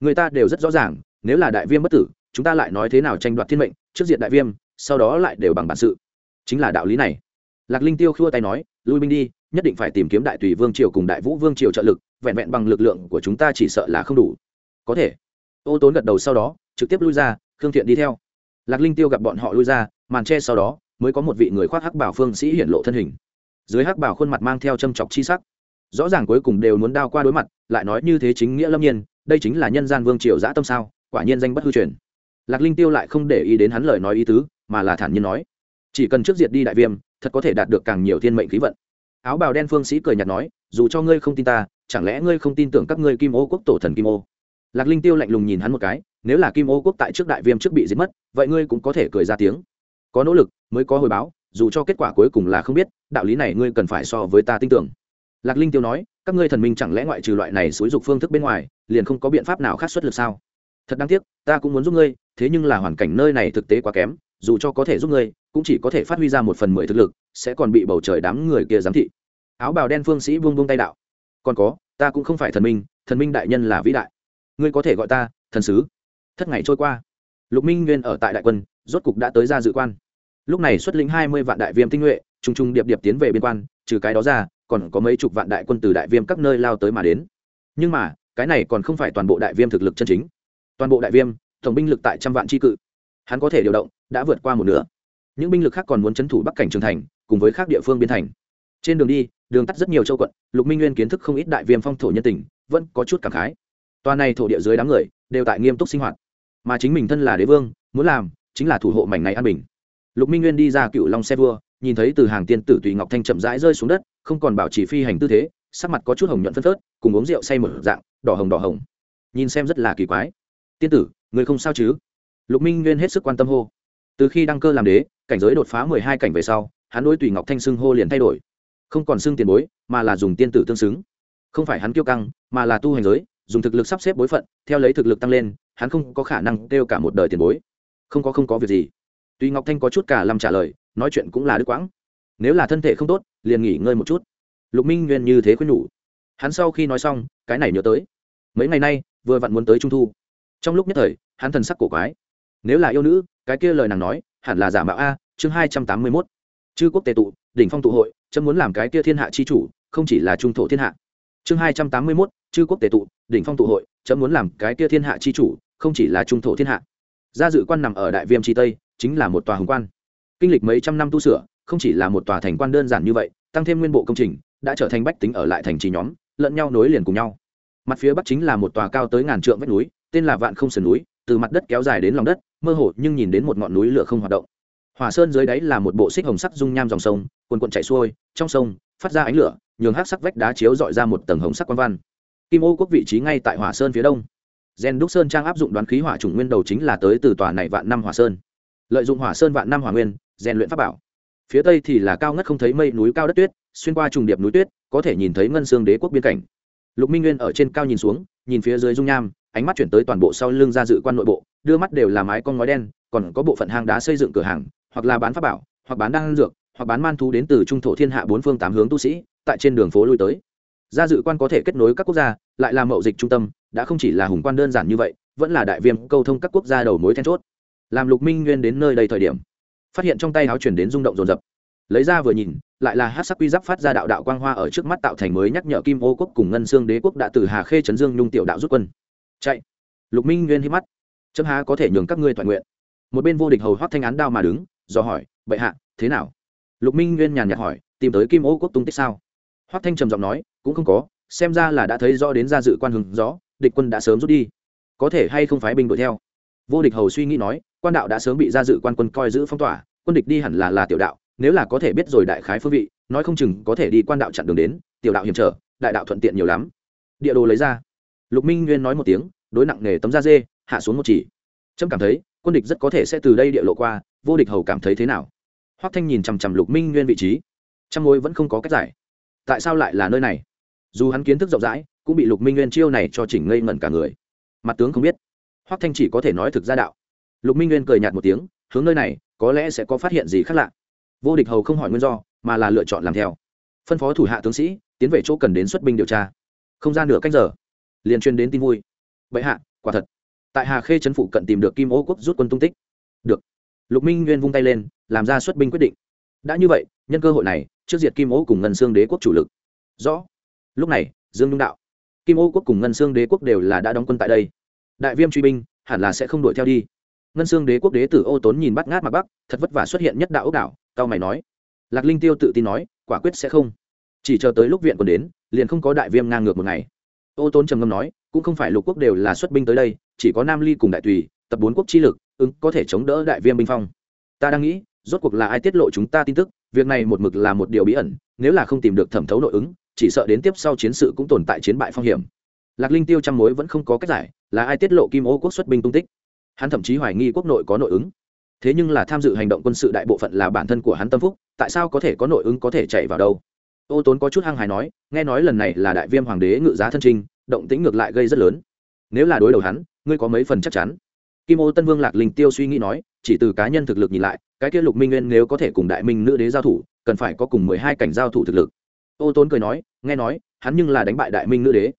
Người ta đều rất rõ ràng, nếu là đại viêm bất tử, chúng ta lại nói thế nào tranh đoạt thiên mệnh, trước diện đại viêm, sau đó lại đều bằng bản sự. Chính là đạo lý này lạc linh tiêu khua tay nói, lui binh đi, nhất định phải tìm kiếm đại tùy vương triều cùng đại vũ vương triều trợ lực, vẹn vẹn bằng lực lượng của chúng ta chỉ sợ là không đủ. Có thể. Ô tốn gật đầu sau đó, trực tiếp lui ra, khương thiện đi theo. Lạc linh tiêu gặp bọn họ lui ra, màn tre sau đó, mới có một vị người khoác hắc bảo phương sĩ hiển lộ thân hình. Dưới hắc bảo khuôn mặt mang theo châm chọc chi sắc, rõ ràng cuối cùng đều muốn đao qua đối mặt, lại nói như thế chính nghĩa lâm nhiên, đây chính là nhân gian vương triều giã tâm sao, quả nhiên danh bất hư truyền. Lạc linh tiêu lại không để ý đến hắn lời nói ý tứ, mà là thản nhiên nói, chỉ cần trước diệt đi đại viêm thật có thể đạt được càng nhiều thiên mệnh khí vận. Áo bào đen phương sĩ cười nhạt nói, dù cho ngươi không tin ta, chẳng lẽ ngươi không tin tưởng các ngươi kim ô quốc tổ thần kim ô? Lạc linh tiêu lạnh lùng nhìn hắn một cái, nếu là kim ô quốc tại trước đại viêm trước bị giết mất, vậy ngươi cũng có thể cười ra tiếng. Có nỗ lực, mới có hồi báo, dù cho kết quả cuối cùng là không biết, đạo lý này ngươi cần phải so với ta tin tưởng. Lạc linh tiêu nói, các ngươi thần minh chẳng lẽ ngoại trừ loại này xúi dục phương thức bên ngoài, liền không có biện pháp nào khác xuất lực sao? Thật đáng tiếc, ta cũng muốn giúp ngươi, thế nhưng là hoàn cảnh nơi này thực tế quá kém dù cho có thể giúp ngươi, cũng chỉ có thể phát huy ra một phần mười thực lực, sẽ còn bị bầu trời đám người kia giám thị. Áo bào đen phương sĩ buông buông tay đạo. Còn có, ta cũng không phải thần minh thần minh đại nhân là vĩ đại. Ngươi có thể gọi ta thần sứ. Thất ngày trôi qua. Lục minh nguyên ở tại đại quân, rốt cục đã tới ra dự quan. Lúc này xuất lĩnh hai mươi vạn đại viêm tinh nhuệ, trùng trùng điệp điệp tiến về biên quan, trừ cái đó ra, còn có mấy chục vạn đại quân từ đại viêm các nơi lao tới mà đến. Nhưng mà, cái này còn không phải toàn bộ đại viêm thực lực chân chính. Toàn bộ đại viêm, tổng binh lực tại trăm vạn tri cự hắn có thể điều động, đã vượt qua một nửa. Những binh lực khác còn muốn c h ấ n thủ bắc cảnh trường thành, cùng với các địa phương biên thành. Trên đường đi, đường tắt rất nhiều châu quận, lục minh nguyên kiến thức không ít đại viêm phong thổ nhân tình, vẫn có chút cảm khái. Toa này thổ địa dưới đám người, đều tại nghiêm túc sinh hoạt. Mà chính mình thân là đế vương, muốn làm, chính là thủ hộ mảnh này an bình. Lục minh nguyên đi ra cựu long xe vua, nhìn thấy từ hàng tiên tử tùy ngọc thanh chậm rãi rơi xuống đất, không còn bảo chỉ phi hành tư thế, sắc mặt có chút hồng nhuận phân phớt, cùng uống rượu say một dạng, đỏ hồng đỏ hồng. Nhìn xem rất là kỳ quái. Tiên tử, người không sao chứ? Lục minh nguyên hết sức quan tâm hô. Từ khi đăng cơ làm đế, cảnh giới đột phá mười hai cảnh về sau, hắn đối tùy ngọc thanh xưng hô liền thay đổi. Không còn xưng tiền bối, mà là dùng tiên tử tương xứng. Không phải hắn kiêu căng, mà là tu hành giới, dùng thực lực sắp xếp bối phận, theo lấy thực lực tăng lên, hắn không có khả năng kêu cả một đời tiền bối. Không có không có việc gì. Tùy ngọc thanh có chút cả làm trả lời, nói chuyện cũng là đứt quãng. Nếu là thân thể không tốt, liền nghỉ ngơi một chút. Lục minh nguyên như thế khuyên nhủ. Hắn sau khi nói xong, cái này nhớ tới. Mấy ngày nay, vừa vặn muốn tới trung thu. Trong lúc nhất thời, hắn thần sắc cổ quái nếu là yêu nữ, cái kia lời nàng nói, hẳn là giả mạo a, chương hai trăm tám mươi mốt. Chư quốc tề tụ, đỉnh phong tụ hội, chấm muốn làm cái kia thiên hạ chi chủ, không chỉ là trung thổ thiên hạ. Chương hai trăm tám mươi mốt, chư quốc tề tụ, đỉnh phong tụ hội, chấm muốn làm cái kia thiên hạ chi chủ, không chỉ là trung thổ thiên hạ. Gia dự quan nằm ở đại viêm tri tây, chính là một tòa hồng quan. Kinh lịch mấy trăm năm tu sửa, không chỉ là một tòa thành quan đơn giản như vậy, tăng thêm nguyên bộ công trình, đã trở thành bách tính ở lại thành trì nhóm, lẫn nhau nối liền cùng nhau. Mặt phía bắc chính là một tòa cao tới ngàn trượng vách núi, tên là vạn không sườn núi, từ mặt đất kéo dài đến lòng đất mơ hồ nhưng nhìn đến một ngọn núi lửa không hoạt động. Hỏa sơn dưới đáy là một bộ xích hồng sắc dung nham dòng sông quần quận chảy xuôi, trong sông, phát ra ánh lửa, nhường hát sắc vách đá chiếu dọi ra một tầng hồng sắc quan văn. Kim ô quốc vị trí ngay tại hỏa sơn phía đông. Gen đúc sơn trang áp dụng đoán khí hỏa chủng nguyên đầu chính là tới từ tòa này vạn năm hỏa sơn. Lợi dụng hỏa sơn vạn năm hỏa nguyên, rèn luyện pháp bảo. Phía tây thì là cao ngất không thấy mây, núi cao đất tuyết, xuyên qua trùng điệp núi tuyết, có thể nhìn thấy ngân xương đế quốc biên cảnh. Lục minh nguyên ở trên cao nhìn xuống, nhìn phía dưới dung nham, ánh mắt chuyển tới toàn bộ sau lưng ra dự quan nội bộ đưa mắt đều là mái con ngói đen, còn có bộ phận hang đá xây dựng cửa hàng, hoặc là bán pháp bảo, hoặc bán đan dược, hoặc bán man thú đến từ trung thổ thiên hạ bốn phương tám hướng tu sĩ, tại trên đường phố lui tới. Gia dự quan có thể kết nối các quốc gia, lại là mậu dịch trung tâm, đã không chỉ là hùng quan đơn giản như vậy, vẫn là đại viêm câu thông các quốc gia đầu mối then chốt. Làm lục minh nguyên đến nơi đây thời điểm, phát hiện trong tay áo chuyển đến rung động rồn rập lấy ra vừa nhìn, lại là hát sắc quy giáp phát ra đạo đạo quang hoa ở trước mắt tạo thành mới nhắc nhở kim ô quốc cùng ngân xương đế quốc đã từ hà khê trấn dương nhung tiểu đạo rút quân. Chạy. Lục minh nguyên hít mắt chấm há có thể nhường các ngươi toàn nguyện. Một bên vô địch hầu hoác thanh án đao mà đứng, do hỏi, bệ hạ, thế nào? Lục minh nguyên nhàn nhạt hỏi, tìm tới kim ô quốc tung tích sao? Hoác thanh trầm giọng nói, cũng không có, xem ra là đã thấy rõ đến ra dự quan hừng rõ, địch quân đã sớm rút đi. Có thể hay không phái binh đuổi theo? Vô địch hầu suy nghĩ nói, quan đạo đã sớm bị gia dự quan quân coi giữ phong tỏa, quân địch đi hẳn là là tiểu đạo, nếu là có thể biết rồi đại khái phương vị, nói không chừng có thể đi quan đạo chặn đường đến, tiểu đạo hiểm trở, đại đạo thuận tiện nhiều lắm. Địa đồ lấy ra. Lục minh nguyên nói một tiếng, đối nặng nghề tấm da dê hạ xuống một chỉ. Trâm cảm thấy, quân địch rất có thể sẽ từ đây địa lộ qua, vô địch hầu cảm thấy thế nào? Hoắc thanh nhìn chằm chằm lục minh nguyên vị trí. Trăm mối vẫn không có cách giải. Tại sao lại là nơi này? Dù hắn kiến thức rộng rãi, cũng bị lục minh nguyên chiêu này cho chỉnh ngây ngẩn cả người. Mặt tướng không biết. Hoắc thanh chỉ có thể nói thực ra đạo. Lục minh nguyên cười nhạt một tiếng, hướng nơi này, có lẽ sẽ có phát hiện gì khác lạ. Vô địch hầu không hỏi nguyên do, mà là lựa chọn làm theo. Phân phó thủ hạ tướng sĩ, tiến về chỗ cần đến xuất binh điều tra. Không ra nửa cách giờ, liền truyền đến tin vui. Vậy hạ, quả thật tại hà khê trấn phụ cận tìm được kim ô quốc rút quân tung tích. Được. Lục minh nguyên vung tay lên, làm ra xuất binh quyết định. Đã như vậy, nhân cơ hội này, trước diệt kim ô cùng ngân xương đế quốc chủ lực. Rõ. Lúc này, dương nhung đạo, kim ô quốc cùng ngân xương đế quốc đều là đã đóng quân tại đây. Đại viêm truy binh, hẳn là sẽ không đuổi theo đi. Ngân xương đế quốc đế tử ô tốn nhìn bắt ngát mặt bắc, thật vất vả xuất hiện nhất đạo ốc đảo, cao mày nói. Lạc linh tiêu tự tin nói, quả quyết sẽ không. Chỉ chờ tới lúc viện còn đến, liền không có đại viêm ngang ngược một ngày ô tốn trầm ngâm nói, cũng không phải lục quốc đều là xuất binh tới đây, chỉ có nam ly cùng đại tùy, tập bốn quốc chi lực, ứng có thể chống đỡ đại viêm binh phong. Ta đang nghĩ, rốt cuộc là ai tiết lộ chúng ta tin tức, việc này một mực là một điều bí ẩn, nếu là không tìm được thẩm thấu nội ứng, chỉ sợ đến tiếp sau chiến sự cũng tồn tại chiến bại phong hiểm. Lạc linh tiêu trăm mối vẫn không có cách giải, là ai tiết lộ kim ô quốc xuất binh tung tích? Hắn thậm chí hoài nghi quốc nội có nội ứng. Thế nhưng là tham dự hành động quân sự đại bộ phận là bản thân của hắn tâm phúc, tại sao có thể có nội ứng có thể chạy vào đâu? Ô tốn có chút hăng hài nói, nghe nói lần này là đại viêm hoàng đế ngự giá thân trinh động tĩnh ngược lại gây rất lớn. Nếu là đối đầu hắn, ngươi có mấy phần chắc chắn? Kim ô tân vương lạc linh tiêu suy nghĩ nói, chỉ từ cá nhân thực lực nhìn lại, cái kia lục minh nguyên nếu có thể cùng đại minh nữ đế giao thủ, cần phải có cùng mười hai cảnh giao thủ thực lực. Ô tốn cười nói, nghe nói, hắn nhưng là đánh bại đại minh nữ đế.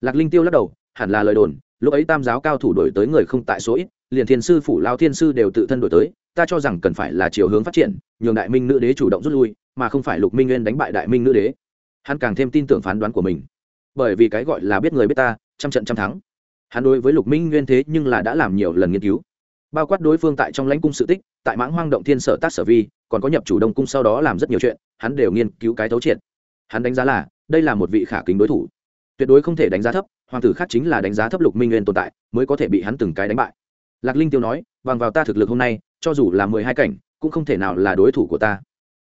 Lạc linh tiêu lắc đầu, hẳn là lời đồn, lúc ấy tam giáo cao thủ đổi tới người không tại số ít, liền thiên sư phủ lao thiên sư đều tự thân đổi tới, ta cho rằng cần phải là chiều hướng phát triển, nhường đại minh nữ đế chủ động rút lui mà không phải lục minh nguyên đánh bại đại minh nữ đế. Hắn càng thêm tin tưởng phán đoán của mình. Bởi vì cái gọi là biết người biết ta, trăm trận trăm thắng. Hắn đối với lục minh nguyên thế nhưng là đã làm nhiều lần nghiên cứu. Bao quát đối phương tại trong lãnh cung sự tích, tại mãng hoang động thiên sở tác sở vi, còn có nhập chủ đông cung sau đó làm rất nhiều chuyện, hắn đều nghiên cứu cái thấu triệt. Hắn đánh giá là, đây là một vị khả kính đối thủ. Tuyệt đối không thể đánh giá thấp, hoàng tử khác chính là đánh giá thấp lục minh nguyên tồn tại, mới có thể bị hắn từng cái đánh bại. Lạc linh tiêu nói, bằng vào ta thực lực hôm nay, cho dù là mười hai cảnh, cũng không thể nào là đối thủ của ta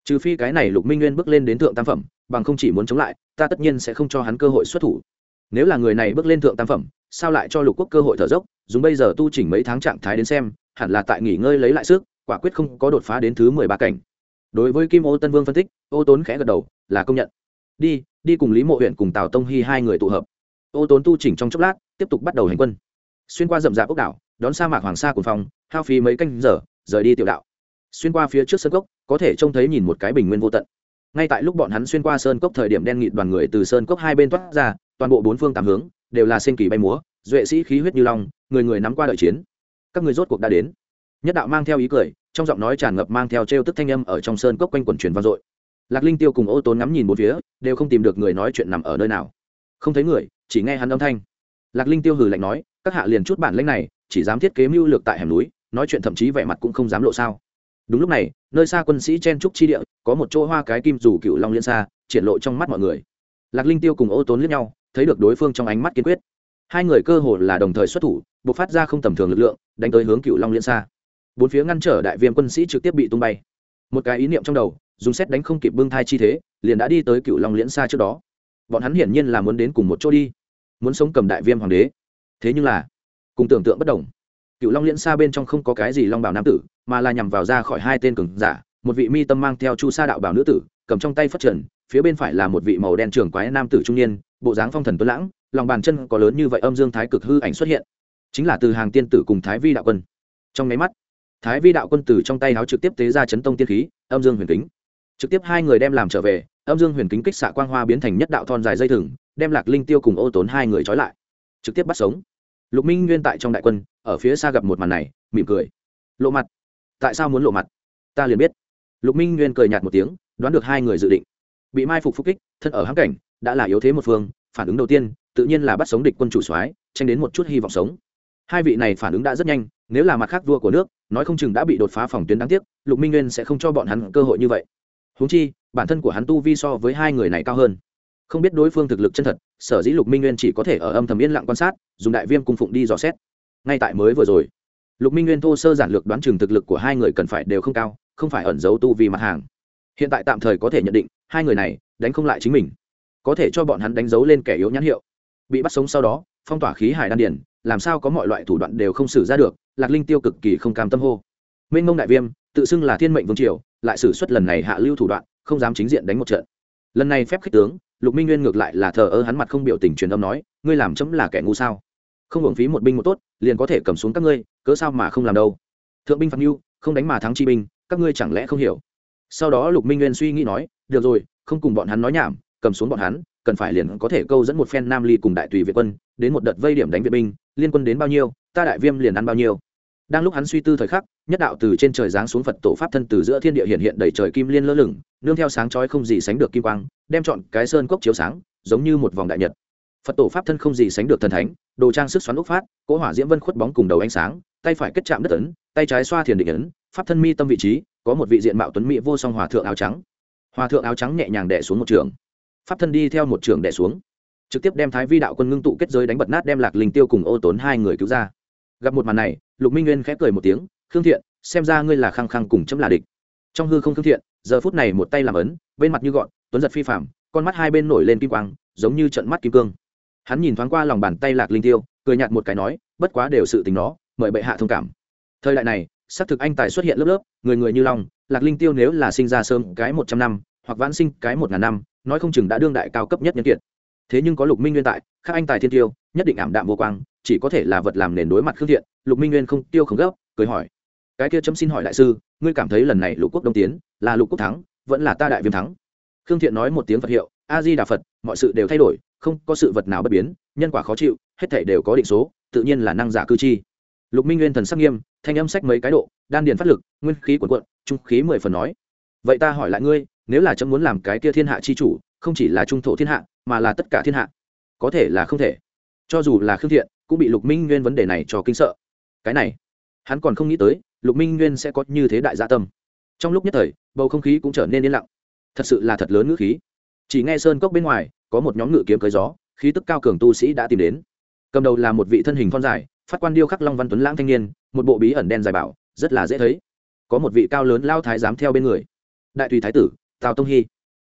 trừ phi cái này lục minh nguyên bước lên đến thượng tam phẩm, bằng không chỉ muốn chống lại, ta tất nhiên sẽ không cho hắn cơ hội xuất thủ. Nếu là người này bước lên thượng tam phẩm, sao lại cho lục quốc cơ hội thở dốc? Dùng bây giờ tu chỉnh mấy tháng trạng thái đến xem, hẳn là tại nghỉ ngơi lấy lại sức, quả quyết không có đột phá đến thứ mười ba cảnh. Đối với kim ô tân vương phân tích, ô tốn khẽ gật đầu, là công nhận. Đi đi cùng lý mộ huyện cùng tào tông hy hai người tụ hợp. Ô tốn tu chỉnh trong chốc lát, tiếp tục bắt đầu hành quân. Xuyên qua rậm rạp ốc đảo, đón sa mạc hoàng sa cùng phòng hao phí mấy canh giờ, rời đi tiểu đạo. Xuyên qua phía trước sân gốc có thể trông thấy nhìn một cái bình nguyên vô tận. Ngay tại lúc bọn hắn xuyên qua sơn cốc thời điểm đen nghịt đoàn người từ sơn cốc hai bên toát ra, toàn bộ bốn phương tám hướng đều là sen kỳ bay múa, duệ sĩ khí huyết như long, người người nắm qua đợi chiến. Các người rốt cuộc đã đến. Nhất đạo mang theo ý cười, trong giọng nói tràn ngập mang theo t r e o tức thanh âm ở trong sơn cốc quanh quần truyền vang dội. Lạc linh tiêu cùng ô tốn ngắm nhìn một phía, đều không tìm được người nói chuyện nằm ở nơi nào. Không thấy người, chỉ nghe hắn âm thanh. Lạc linh tiêu hừ lạnh nói, các hạ liền chút bản lãnh này, chỉ dám thiết kế mưu lược tại hẻm núi, nói chuyện thậm chí vẻ mặt cũng không dám lộ sao? Đúng lúc này, nơi xa quân sĩ chen trúc chi địa, có một chỗ hoa cái kim dù cựu long liên xa, triển lộ trong mắt mọi người. Lạc linh tiêu cùng ô tốn liếc nhau, thấy được đối phương trong ánh mắt kiên quyết. Hai người cơ hồ là đồng thời xuất thủ buộc phát ra không tầm thường lực lượng, đánh tới hướng cựu long liên xa. Bốn phía ngăn trở đại viêm quân sĩ trực tiếp bị tung bay. Một cái ý niệm trong đầu, dùng xét đánh không kịp bưng thai chi thế, liền đã đi tới cựu long liễn xa trước đó. Bọn hắn hiển nhiên là muốn đến cùng một chỗ đi, muốn sống cầm đại viêm hoàng đế. Thế nhưng là, cùng tưởng tượng bất đồng cựu long liễn xa bên trong không có cái gì long bảo nam tử, mà là nhằm vào ra khỏi hai tên cường giả, một vị mi tâm mang theo chu sa đạo bảo nữ tử, cầm trong tay phất trần, phía bên phải là một vị màu đen trưởng quái nam tử trung niên, bộ dáng phong thần tuấn lãng, lòng bàn chân có lớn như vậy âm dương thái cực hư ảnh xuất hiện. Chính là từ hàng tiên tử cùng thái vi đạo quân. Trong máy mắt, thái vi đạo quân tử trong tay háo trực tiếp tế ra chấn tông tiên khí, âm dương huyền kính. Trực tiếp hai người đem làm trở về, âm dương huyền kính kích xạ quang hoa biến thành nhất đạo thon dài dây thừng, đem lạc linh tiêu cùng ô tốn hai người trói lại. Trực tiếp bắt sống. Lục minh nguyên tại trong đại quân ở phía xa gặp một màn này, mỉm cười. Lộ mặt. Tại sao muốn lộ mặt? Ta liền biết. Lục minh nguyên cười nhạt một tiếng, đoán được hai người dự định. Bị mai phục phục kích, thân ở hãng cảnh, đã là yếu thế một phương, phản ứng đầu tiên, tự nhiên là bắt sống địch quân chủ soái, tranh đến một chút hy vọng sống. Hai vị này phản ứng đã rất nhanh, nếu là mặt khác vua của nước, nói không chừng đã bị đột phá phòng tuyến đáng tiếc, lục minh nguyên sẽ không cho bọn hắn cơ hội như vậy. Húng chi, bản thân của hắn tu vi so với hai người này cao hơn. Không biết đối phương thực lực chân thật, sở dĩ lục minh nguyên chỉ có thể ở âm thầm yên lặng quan sát, dùng đại viêm cung phụng đi dò xét ngay tại mới vừa rồi. Lục minh nguyên thô sơ giản lược đoán chừng thực lực của hai người cần phải đều không cao, không phải ẩn giấu tu vì mặt hàng. Hiện tại tạm thời có thể nhận định, hai người này đánh không lại chính mình. Có thể cho bọn hắn đánh dấu lên kẻ yếu nhãn hiệu. Bị bắt sống sau đó, phong tỏa khí hải đan điển làm sao có mọi loại thủ đoạn đều không xử ra được, lạc linh tiêu cực kỳ không cam tâm hô. Minh mông đại viêm, tự xưng là thiên mệnh vương triều, lại xử suất lần này hạ lưu thủ đoạn, không dám chính diện đánh một trận. Lần này phép khích tướng, lục minh nguyên ngược lại là thờ ơ hắn mặt không biểu tình truyền âm nói, ngươi làm chấm là kẻ ngu sao? Không hưởng phí một binh một tốt, liền có thể cầm xuống các ngươi, cớ sao mà không làm đâu? Thượng binh phạt mưu không đánh mà thắng chi binh, các ngươi chẳng lẽ không hiểu? Sau đó lục minh nguyên suy nghĩ nói, được rồi, không cùng bọn hắn nói nhảm, cầm xuống bọn hắn, cần phải liền có thể câu dẫn một phen nam ly cùng đại tùy việt quân, đến một đợt vây điểm đánh việt binh, liên quân đến bao nhiêu, ta đại viêm liền ăn bao nhiêu. Đang lúc hắn suy tư thời khắc, nhất đạo từ trên trời giáng xuống phật tổ pháp thân từ giữa thiên địa hiện hiện đầy trời kim liên lơ lửng, nương theo sáng chói không gì sánh được kim quang, đem chọn cái sơn cốc chiếu sáng, giống như một vòng đại nhật phật tổ pháp thân không gì sánh được thần thánh, đồ trang sức xoắn ốc phát, cỗ hỏa diễm vân khuất bóng cùng đầu ánh sáng, tay phải kết chạm đất ấn, tay trái xoa thiền định ấn, pháp thân mi tâm vị trí, có một vị diện mạo tuấn mỹ vô song hòa thượng áo trắng. Hòa thượng áo trắng nhẹ nhàng đẻ xuống một trường. Pháp thân đi theo một trường đẻ xuống. Trực tiếp đem thái vi đạo quân ngưng tụ kết giới đánh bật nát đem lạc linh tiêu cùng ô tốn hai người cứu ra. Gặp một màn này, lục minh nguyên khép cười một tiếng, khương thiện, xem ra ngươi là khăng khăng cùng chấm là địch. Trong hư không khương thiện, giờ phút này một tay làm ấn, bên mặt như gọn, tuấn giật phi phạm con mắt hai bên nổi lên kim quang, giống như trận mắt kim cương hắn nhìn thoáng qua lòng bàn tay lạc linh tiêu, cười nhạt một cái nói, bất quá đều sự tình nó, mời bệ hạ thông cảm. Thời đại này xác thực anh tài xuất hiện lớp lớp, người người như long, lạc linh tiêu nếu là sinh ra sớm cái một trăm năm, hoặc vãn sinh cái một ngàn năm, nói không chừng đã đương đại cao cấp nhất nhân kiệt. Thế nhưng có lục minh nguyên tại các anh tài thiên tiêu, nhất định ảm đạm vô quang, chỉ có thể là vật làm nền đối mặt khương thiện, lục minh nguyên không tiêu không gấp, cười hỏi, cái kia chấm xin hỏi đại sư, ngươi cảm thấy lần này lục quốc đông tiến, là lục quốc thắng, vẫn là ta đại viêm thắng? Khương thiện nói một tiếng phật hiệu a di đà phật, mọi sự đều thay đổi, không có sự vật nào bất biến, nhân quả khó chịu, hết thể đều có định số, tự nhiên là năng giả cư chi. Lục minh nguyên thần sắc nghiêm, thanh âm sách mấy cái độ, đan điền phát lực, nguyên khí quần quận trung khí mười phần nói. Vậy ta hỏi lại ngươi, nếu là chấm muốn làm cái kia thiên hạ chi chủ, không chỉ là trung thổ thiên hạ, mà là tất cả thiên hạ, có thể là không thể. Cho dù là khương thiện, cũng bị lục minh nguyên vấn đề này cho kinh sợ. Cái này, hắn còn không nghĩ tới, lục minh nguyên sẽ có như thế đại gia tâm. Trong lúc nhất thời, bầu không khí cũng trở nên yên lặng. Thật sự là thật lớn ngữ khí chỉ nghe sơn cốc bên ngoài, có một nhóm ngự kiếm cưới gió, khí tức cao cường tu sĩ đã tìm đến. Cầm đầu là một vị thân hình thon dài, phát quan điêu khắc long văn tuấn lãng thanh niên, một bộ bí ẩn đen dài bảo, rất là dễ thấy. Có một vị cao lớn lao thái giám theo bên người. Đại tùy thái tử, tào tông hy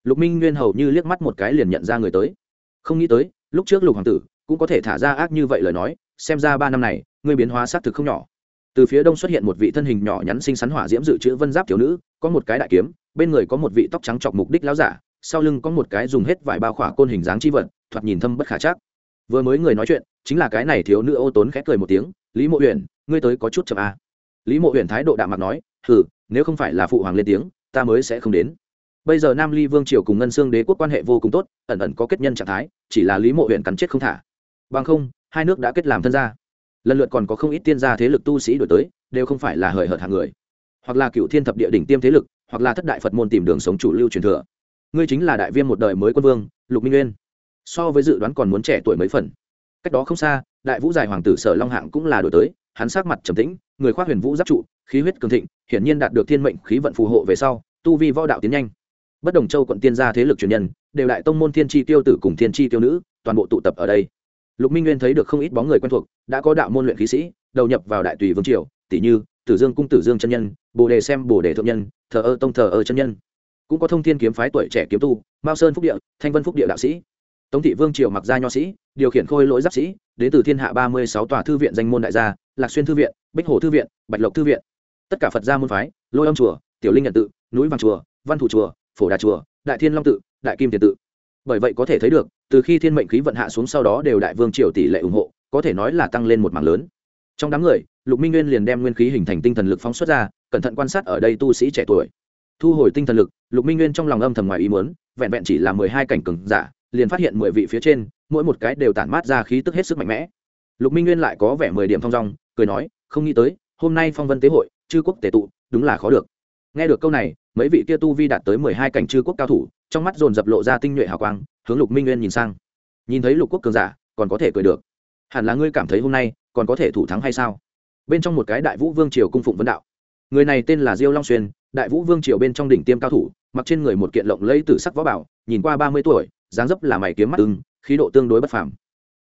lục minh nguyên hầu như liếc mắt một cái liền nhận ra người tới. Không nghĩ tới, lúc trước lục hoàng tử cũng có thể thả ra ác như vậy lời nói, xem ra ba năm này, ngươi biến hóa xác thực không nhỏ. Từ phía đông xuất hiện một vị thân hình nhỏ nhắn xinh xắn hỏa diễm dự trữ vân giáp thiếu nữ, có một cái đại kiếm, bên người có một vị tóc trắng chọc mục đích láo giả sau lưng có một cái dùng hết vải bao khỏa côn hình dáng chi vật, thoạt nhìn thâm bất khả chắc. Vừa mới người nói chuyện, chính là cái này thiếu nữ ô tốn khẽ cười một tiếng, lý mộ huyện ngươi tới có chút chậm à. lý mộ huyện thái độ đạm mặt nói, hừ, nếu không phải là phụ hoàng lên tiếng, ta mới sẽ không đến. Bây giờ nam ly vương triều cùng ngân xương đế quốc quan hệ vô cùng tốt, ẩn ẩn có kết nhân trạng thái, chỉ là lý mộ huyện cắn chết không thả. Bằng không, hai nước đã kết làm thân gia. Lần lượt còn có không ít tiên gia thế lực tu sĩ đổi tới, đều không phải là hời hợt hàng người. Hoặc là cựu thiên thập địa đỉnh tiêm thế lực, hoặc là thất đại phật môn tìm đường sống chủ lưu truyền thừa ngươi chính là đại viêm một đời mới quân vương, lục minh nguyên. So với dự đoán còn muốn trẻ tuổi mấy phần. Cách đó không xa, đại vũ giải hoàng tử sở long hạng cũng là đổi tới, hắn sát mặt trầm tĩnh, người khoác huyền vũ giáp trụ, khí huyết cường thịnh, hiển nhiên đạt được thiên mệnh khí vận phù hộ về sau, tu vi võ đạo tiến nhanh. Bất đồng châu quận tiên gia thế lực truyền nhân, đều đại tông môn thiên tri tiêu tử cùng thiên tri tiêu nữ, toàn bộ tụ tập ở đây. Lục minh nguyên thấy được không ít bóng người quen thuộc, đã có đạo môn luyện khí sĩ, đầu nhập vào đại tùy vương triều tỷ như tử dương cung tử dương chân nhân, bồ đề xem bồ đề thượng nhân, thờ ơ tông thờ ơ chân nhân cũng có thông thiên kiếm phái tuổi trẻ kiếm tu, mao sơn phúc địa, thanh vân phúc địa đạo sĩ. Tống thị vương triều mặc gia nho sĩ, điều khiển khôi lỗi giáp sĩ, đến từ thiên hạ ba mươi sáu tòa thư viện danh môn đại gia, lạc xuyên thư viện, bích hồ thư viện, bạch lộc thư viện. Tất cả phật gia môn phái, lôi âm chùa, tiểu linh nhận tự, núi vàng chùa, văn thủ chùa, phổ đà chùa, đại thiên long tự, đại kim tiền tự. Bởi vậy có thể thấy được, từ khi thiên mệnh khí vận hạ xuống sau đó đều đại vương triều tỷ lệ ủng hộ, có thể nói là tăng lên một mảng lớn. Trong đám người, lục minh nguyên liền đem nguyên khí hình thành tinh thần lực phóng xuất ra, cẩn thận quan sát ở đây tu sĩ trẻ tuổi thu hồi tinh thần lực, lục minh nguyên trong lòng âm thầm ngoài ý muốn, vẹn vẹn chỉ là mười hai cảnh cừng giả, liền phát hiện mười vị phía trên, mỗi một cái đều tản mát ra khí tức hết sức mạnh mẽ. Lục minh nguyên lại có vẻ mười điểm thong dong, cười nói, không nghĩ tới, hôm nay phong vân tế hội, chư quốc tề tụ, đúng là khó được. Nghe được câu này, mấy vị kia tu vi đạt tới mười hai cảnh chư quốc cao thủ, trong mắt dồn dập lộ ra tinh nhuệ hào quang, hướng lục minh nguyên nhìn sang. Nhìn thấy lục quốc cường giả, còn có thể cười được. Hẳn là ngươi cảm thấy hôm nay, còn có thể thủ thắng hay sao? Bên trong một cái đại vũ vương triều cung phụng vấn đạo người này tên là diêu long xuyên, đại vũ vương triều bên trong đỉnh tiêm cao thủ, mặc trên người một kiện lộng lẫy tử sắc võ bảo, nhìn qua ba mươi tuổi, dáng dấp là mày kiếm mắt ưng, khí độ tương đối bất phàm.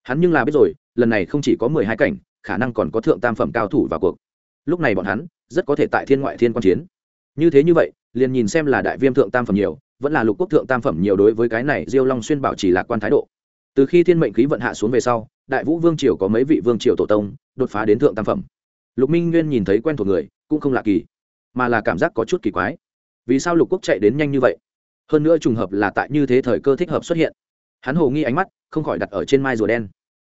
Hắn nhưng là biết rồi, lần này không chỉ có mười hai cảnh, khả năng còn có thượng tam phẩm cao thủ vào cuộc. Lúc này bọn hắn, rất có thể tại thiên ngoại thiên quan chiến. Như thế như vậy, liền nhìn xem là đại viêm thượng tam phẩm nhiều, vẫn là lục quốc thượng tam phẩm nhiều đối với cái này diêu long xuyên bảo chỉ lạc quan thái độ. Từ khi thiên mệnh khí vận hạ xuống về sau, đại vũ vương triều có mấy vị vương triều tổ tông, đột phá đến thượng tam phẩm. Lục minh nguyên nhìn thấy quen thuộc người cũng không lạ kỳ mà là cảm giác có chút kỳ quái. Vì sao lục quốc chạy đến nhanh như vậy? Hơn nữa trùng hợp là tại như thế thời cơ thích hợp xuất hiện. Hắn hồ nghi ánh mắt không khỏi đặt ở trên mai rùa đen.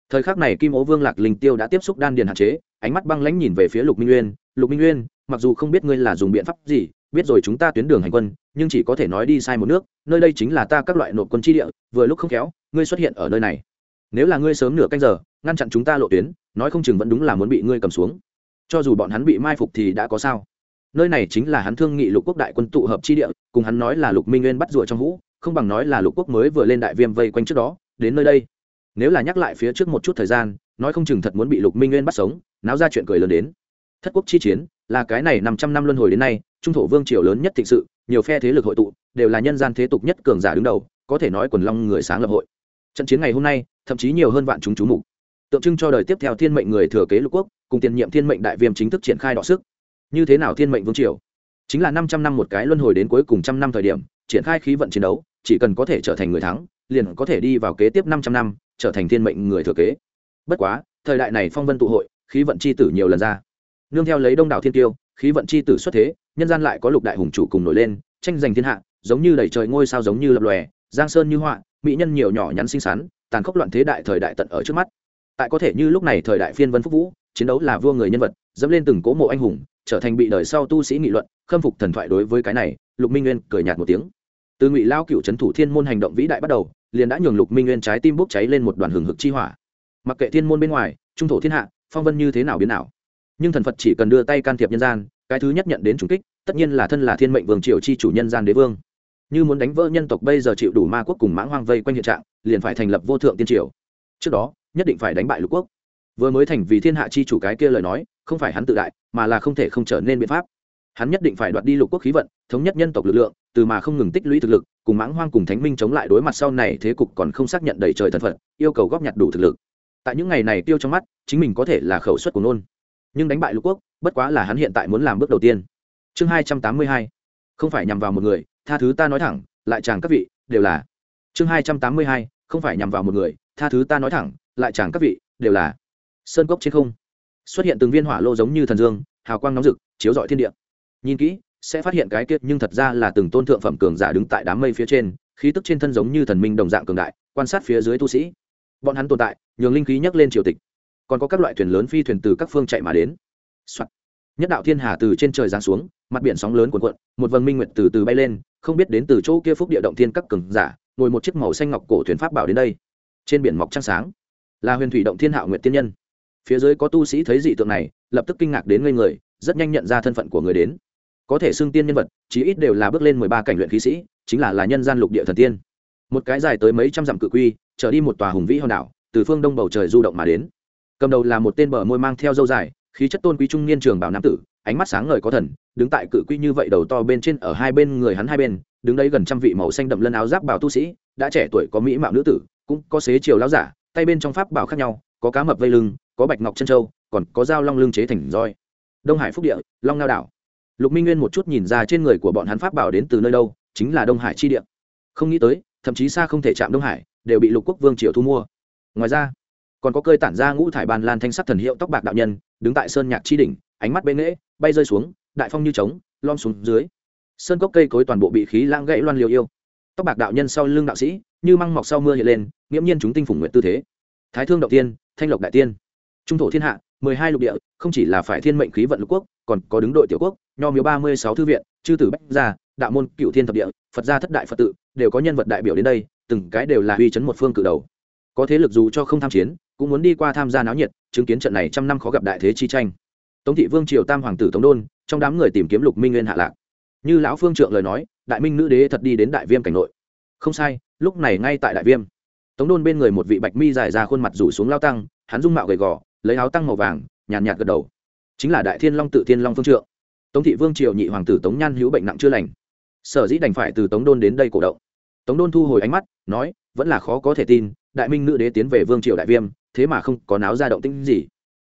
Thời khắc này kim ố vương lạc linh tiêu đã tiếp xúc đan điền hạn chế ánh mắt băng lãnh nhìn về phía lục minh uyên. lục minh uyên, mặc dù không biết ngươi là dùng biện pháp gì biết rồi chúng ta tuyến đường hành quân nhưng chỉ có thể nói đi sai một nước nơi đây chính là ta các loại nộp quân tri địa vừa lúc không khéo ngươi xuất hiện ở nơi này. Nếu là ngươi sớm nửa canh giờ ngăn chặn chúng ta lộ tuyến nói không chừng vẫn đúng là muốn bị ngươi cầm xuống cho dù bọn hắn bị mai phục thì đã có sao. Nơi này chính là hắn thương nghị lục quốc đại quân tụ hợp chi địa, cùng hắn nói là lục minh nguyên bắt rùa trong hũ không bằng nói là lục quốc mới vừa lên đại viêm vây quanh trước đó, đến nơi đây. Nếu là nhắc lại phía trước một chút thời gian, nói không chừng thật muốn bị lục minh nguyên bắt sống, náo ra chuyện cười lớn đến. Thất quốc chi chiến, là cái này năm trăm năm luân hồi đến nay, trung thổ vương triều lớn nhất thịnh sự, nhiều phe thế lực hội tụ, đều là nhân gian thế tục nhất cường giả đứng đầu, có thể nói quần long người sáng lập hội. Trận chiến ngày hôm nay, thậm chí nhiều hơn vạn chúng chú mục tượng trưng cho đời tiếp theo thiên mệnh người thừa kế lục quốc, cùng tiền nhiệm thiên mệnh đại viêm chính thức triển khai đọ sức. Như thế nào thiên mệnh vương triều? Chính là năm trăm năm một cái luân hồi đến cuối cùng trăm năm thời điểm, triển khai khí vận chiến đấu, chỉ cần có thể trở thành người thắng, liền có thể đi vào kế tiếp năm trăm năm, trở thành thiên mệnh người thừa kế. Bất quá, thời đại này phong vân tụ hội, khí vận c h i tử nhiều lần ra. Nương theo lấy đông đảo thiên tiêu, khí vận c h i tử xuất thế, nhân gian lại có lục đại hùng chủ cùng nổi lên, tranh giành thiên hạ, giống như đầy trời ngôi sao giống như lập lòe, giang sơn như họa, mỹ nhân nhiều nhỏ nhắn xinh xắn, tàn khốc loạn thế đại thời đại tận ở trước mắt tại có thể như lúc này thời đại phiên vân phúc vũ, chiến đấu là vua người nhân vật, dẫm lên từng cố mộ anh hùng, trở thành bị đời sau tu sĩ nghị luận, khâm phục thần thoại đối với cái này, lục minh nguyên cười nhạt một tiếng. Từ ngụy lao cựu trấn thủ thiên môn hành động vĩ đại bắt đầu, liền đã nhường lục minh nguyên trái tim bốc cháy lên một đoàn hừng hực chi hỏa. Mặc kệ thiên môn bên ngoài, trung thổ thiên hạ, phong vân như thế nào biến nào, nhưng thần phật chỉ cần đưa tay can thiệp nhân gian, cái thứ nhất nhận đến trùng kích, tất nhiên là thân là thiên mệnh vương triều chi chủ nhân gian đế vương. Như muốn đánh vỡ nhân tộc bây giờ chịu đủ ma quốc cùng mãng hoang vây quanh hiện trạng, liền phải thành lập vô thượng tiên triều trước đó, nhất định phải đánh bại lục quốc. Vừa mới thành vì thiên hạ chi chủ cái kia lời nói, không phải hắn tự đại, mà là không thể không trở nên biện pháp. Hắn nhất định phải đoạt đi lục quốc khí vận, thống nhất nhân tộc lực lượng, từ mà không ngừng tích lũy thực lực, cùng mãng hoang cùng thánh minh chống lại đối mặt sau này thế cục còn không xác nhận đầy trời thần phận, yêu cầu góp nhặt đủ thực lực. Tại những ngày này tiêu trong mắt, chính mình có thể là khẩu suất của nôn. Nhưng đánh bại lục quốc, bất quá là hắn hiện tại muốn làm bước đầu tiên. Chương hai trăm tám mươi hai, không phải nhằm vào một người, tha thứ ta nói thẳng, lại chàng các vị, đều là. Chương hai trăm tám mươi hai, không phải nhằm vào một người tha thứ ta nói thẳng, lại chẳng các vị, đều là sơn cốc trên không. Xuất hiện từng viên hỏa lô giống như thần dương, hào quang nóng rực, chiếu rọi thiên địa. Nhìn kỹ, sẽ phát hiện cái kiết nhưng thật ra là từng tôn thượng phẩm cường giả đứng tại đám mây phía trên, khí tức trên thân giống như thần minh đồng dạng cường đại, quan sát phía dưới tu sĩ. Bọn hắn tồn tại, nhường linh khí nhấc lên triều tịch. Còn có các loại thuyền lớn phi thuyền từ các phương chạy mà đến、Soạn. nhất đạo thiên hà từ trên trời giáng xuống, mặt biển sóng lớn cuồn cuộn, một vầng minh nguyệt từ từ bay lên, không biết đến từ chỗ kia phúc địa động thiên các cường giả, ngồi một chiếc màu xanh ngọc cổ thuyền pháp bảo đến đây trên biển mọc trăng sáng, là huyền thủy động thiên hạo nguyệt tiên nhân. Phía dưới có tu sĩ thấy dị tượng này, lập tức kinh ngạc đến ngây người, rất nhanh nhận ra thân phận của người đến. Có thể xưng tiên nhân vật, chí ít đều là bước lên mười ba cảnh luyện khí sĩ, chính là là nhân gian lục địa thần tiên. Một cái dài tới mấy trăm dặm cự quy, trở đi một tòa hùng vĩ hòn đảo, từ phương đông bầu trời du động mà đến. Cầm đầu là một tên bờ môi mang theo dâu dài, khí chất tôn quý trung niên trường bảo nam tử, ánh mắt sáng ngời có thần, đứng tại cự quy như vậy đầu to bên trên ở hai bên người hắn hai bên, đứng đấy gần trăm vị màu xanh đậm lân áo giáp bảo tu sĩ, đã trẻ tuổi có mỹ mạo nữ tử cũng có xế chiều lão giả, tay bên trong pháp bảo khác nhau, có cá mập vây lưng, có bạch ngọc chân châu, còn có dao long lưng chế thành roi. Đông hải phúc địa, long ngao đảo. Lục minh nguyên một chút nhìn ra trên người của bọn hắn pháp bảo đến từ nơi đâu, chính là đông hải chi địa. Không nghĩ tới, thậm chí xa không thể chạm đông hải, đều bị lục quốc vương triều thu mua. Ngoài ra, còn có cơi tản ra ngũ thải bàn lan thanh sắc thần hiệu tóc bạc đạo nhân, đứng tại sơn nhạc chi đỉnh, ánh mắt bệ nghễ, bay rơi xuống, đại phong như trống, lom xuống dưới. Sơn cốc cây cối toàn bộ bị khí lãng gãy loan liều yêu. Tóc bạc đạo nhân sau lưng đạo sĩ như măng mọc sau mưa hiện lên, nghiễm nhiên chúng tinh phủng nguyện tư thế. Thái thương động tiên, thanh lộc đại tiên. Trung thổ thiên hạ, mười hai lục địa, không chỉ là phải thiên mệnh khí vận lục quốc, còn có đứng đội tiểu quốc, nho miếu ba mươi sáu thư viện, chư tử bách gia, đạo môn cựu thiên thập địa, phật gia thất đại phật tự, đều có nhân vật đại biểu đến đây, từng cái đều là uy chấn một phương cự đầu. Có thế lực dù cho không tham chiến, cũng muốn đi qua tham gia náo nhiệt, chứng kiến trận này trăm năm khó gặp đại thế chi tranh. Tống thị vương triều tam hoàng tử tống đôn, trong đám người tìm kiếm lục minh nguyên hạ lạc. Như lão phương trượng lời nói, đại minh nữ đế thật đi đến đại viêm cảnh nội không sai, lúc này ngay tại đại viêm. Tống đôn bên người một vị bạch mi dài ra khuôn mặt rủ xuống lao tăng, hắn dung mạo gầy gò, lấy áo tăng màu vàng, nhàn nhạt gật đầu. Chính là đại thiên long tự thiên long phương trượng. Tống thị vương triều nhị hoàng tử tống nhan hữu bệnh nặng chưa lành. Sở dĩ đành phải từ tống đôn đến đây cổ động. Tống đôn thu hồi ánh mắt, nói, vẫn là khó có thể tin, đại minh nữ đế tiến về vương triều đại viêm, thế mà không có náo ra động tĩnh gì.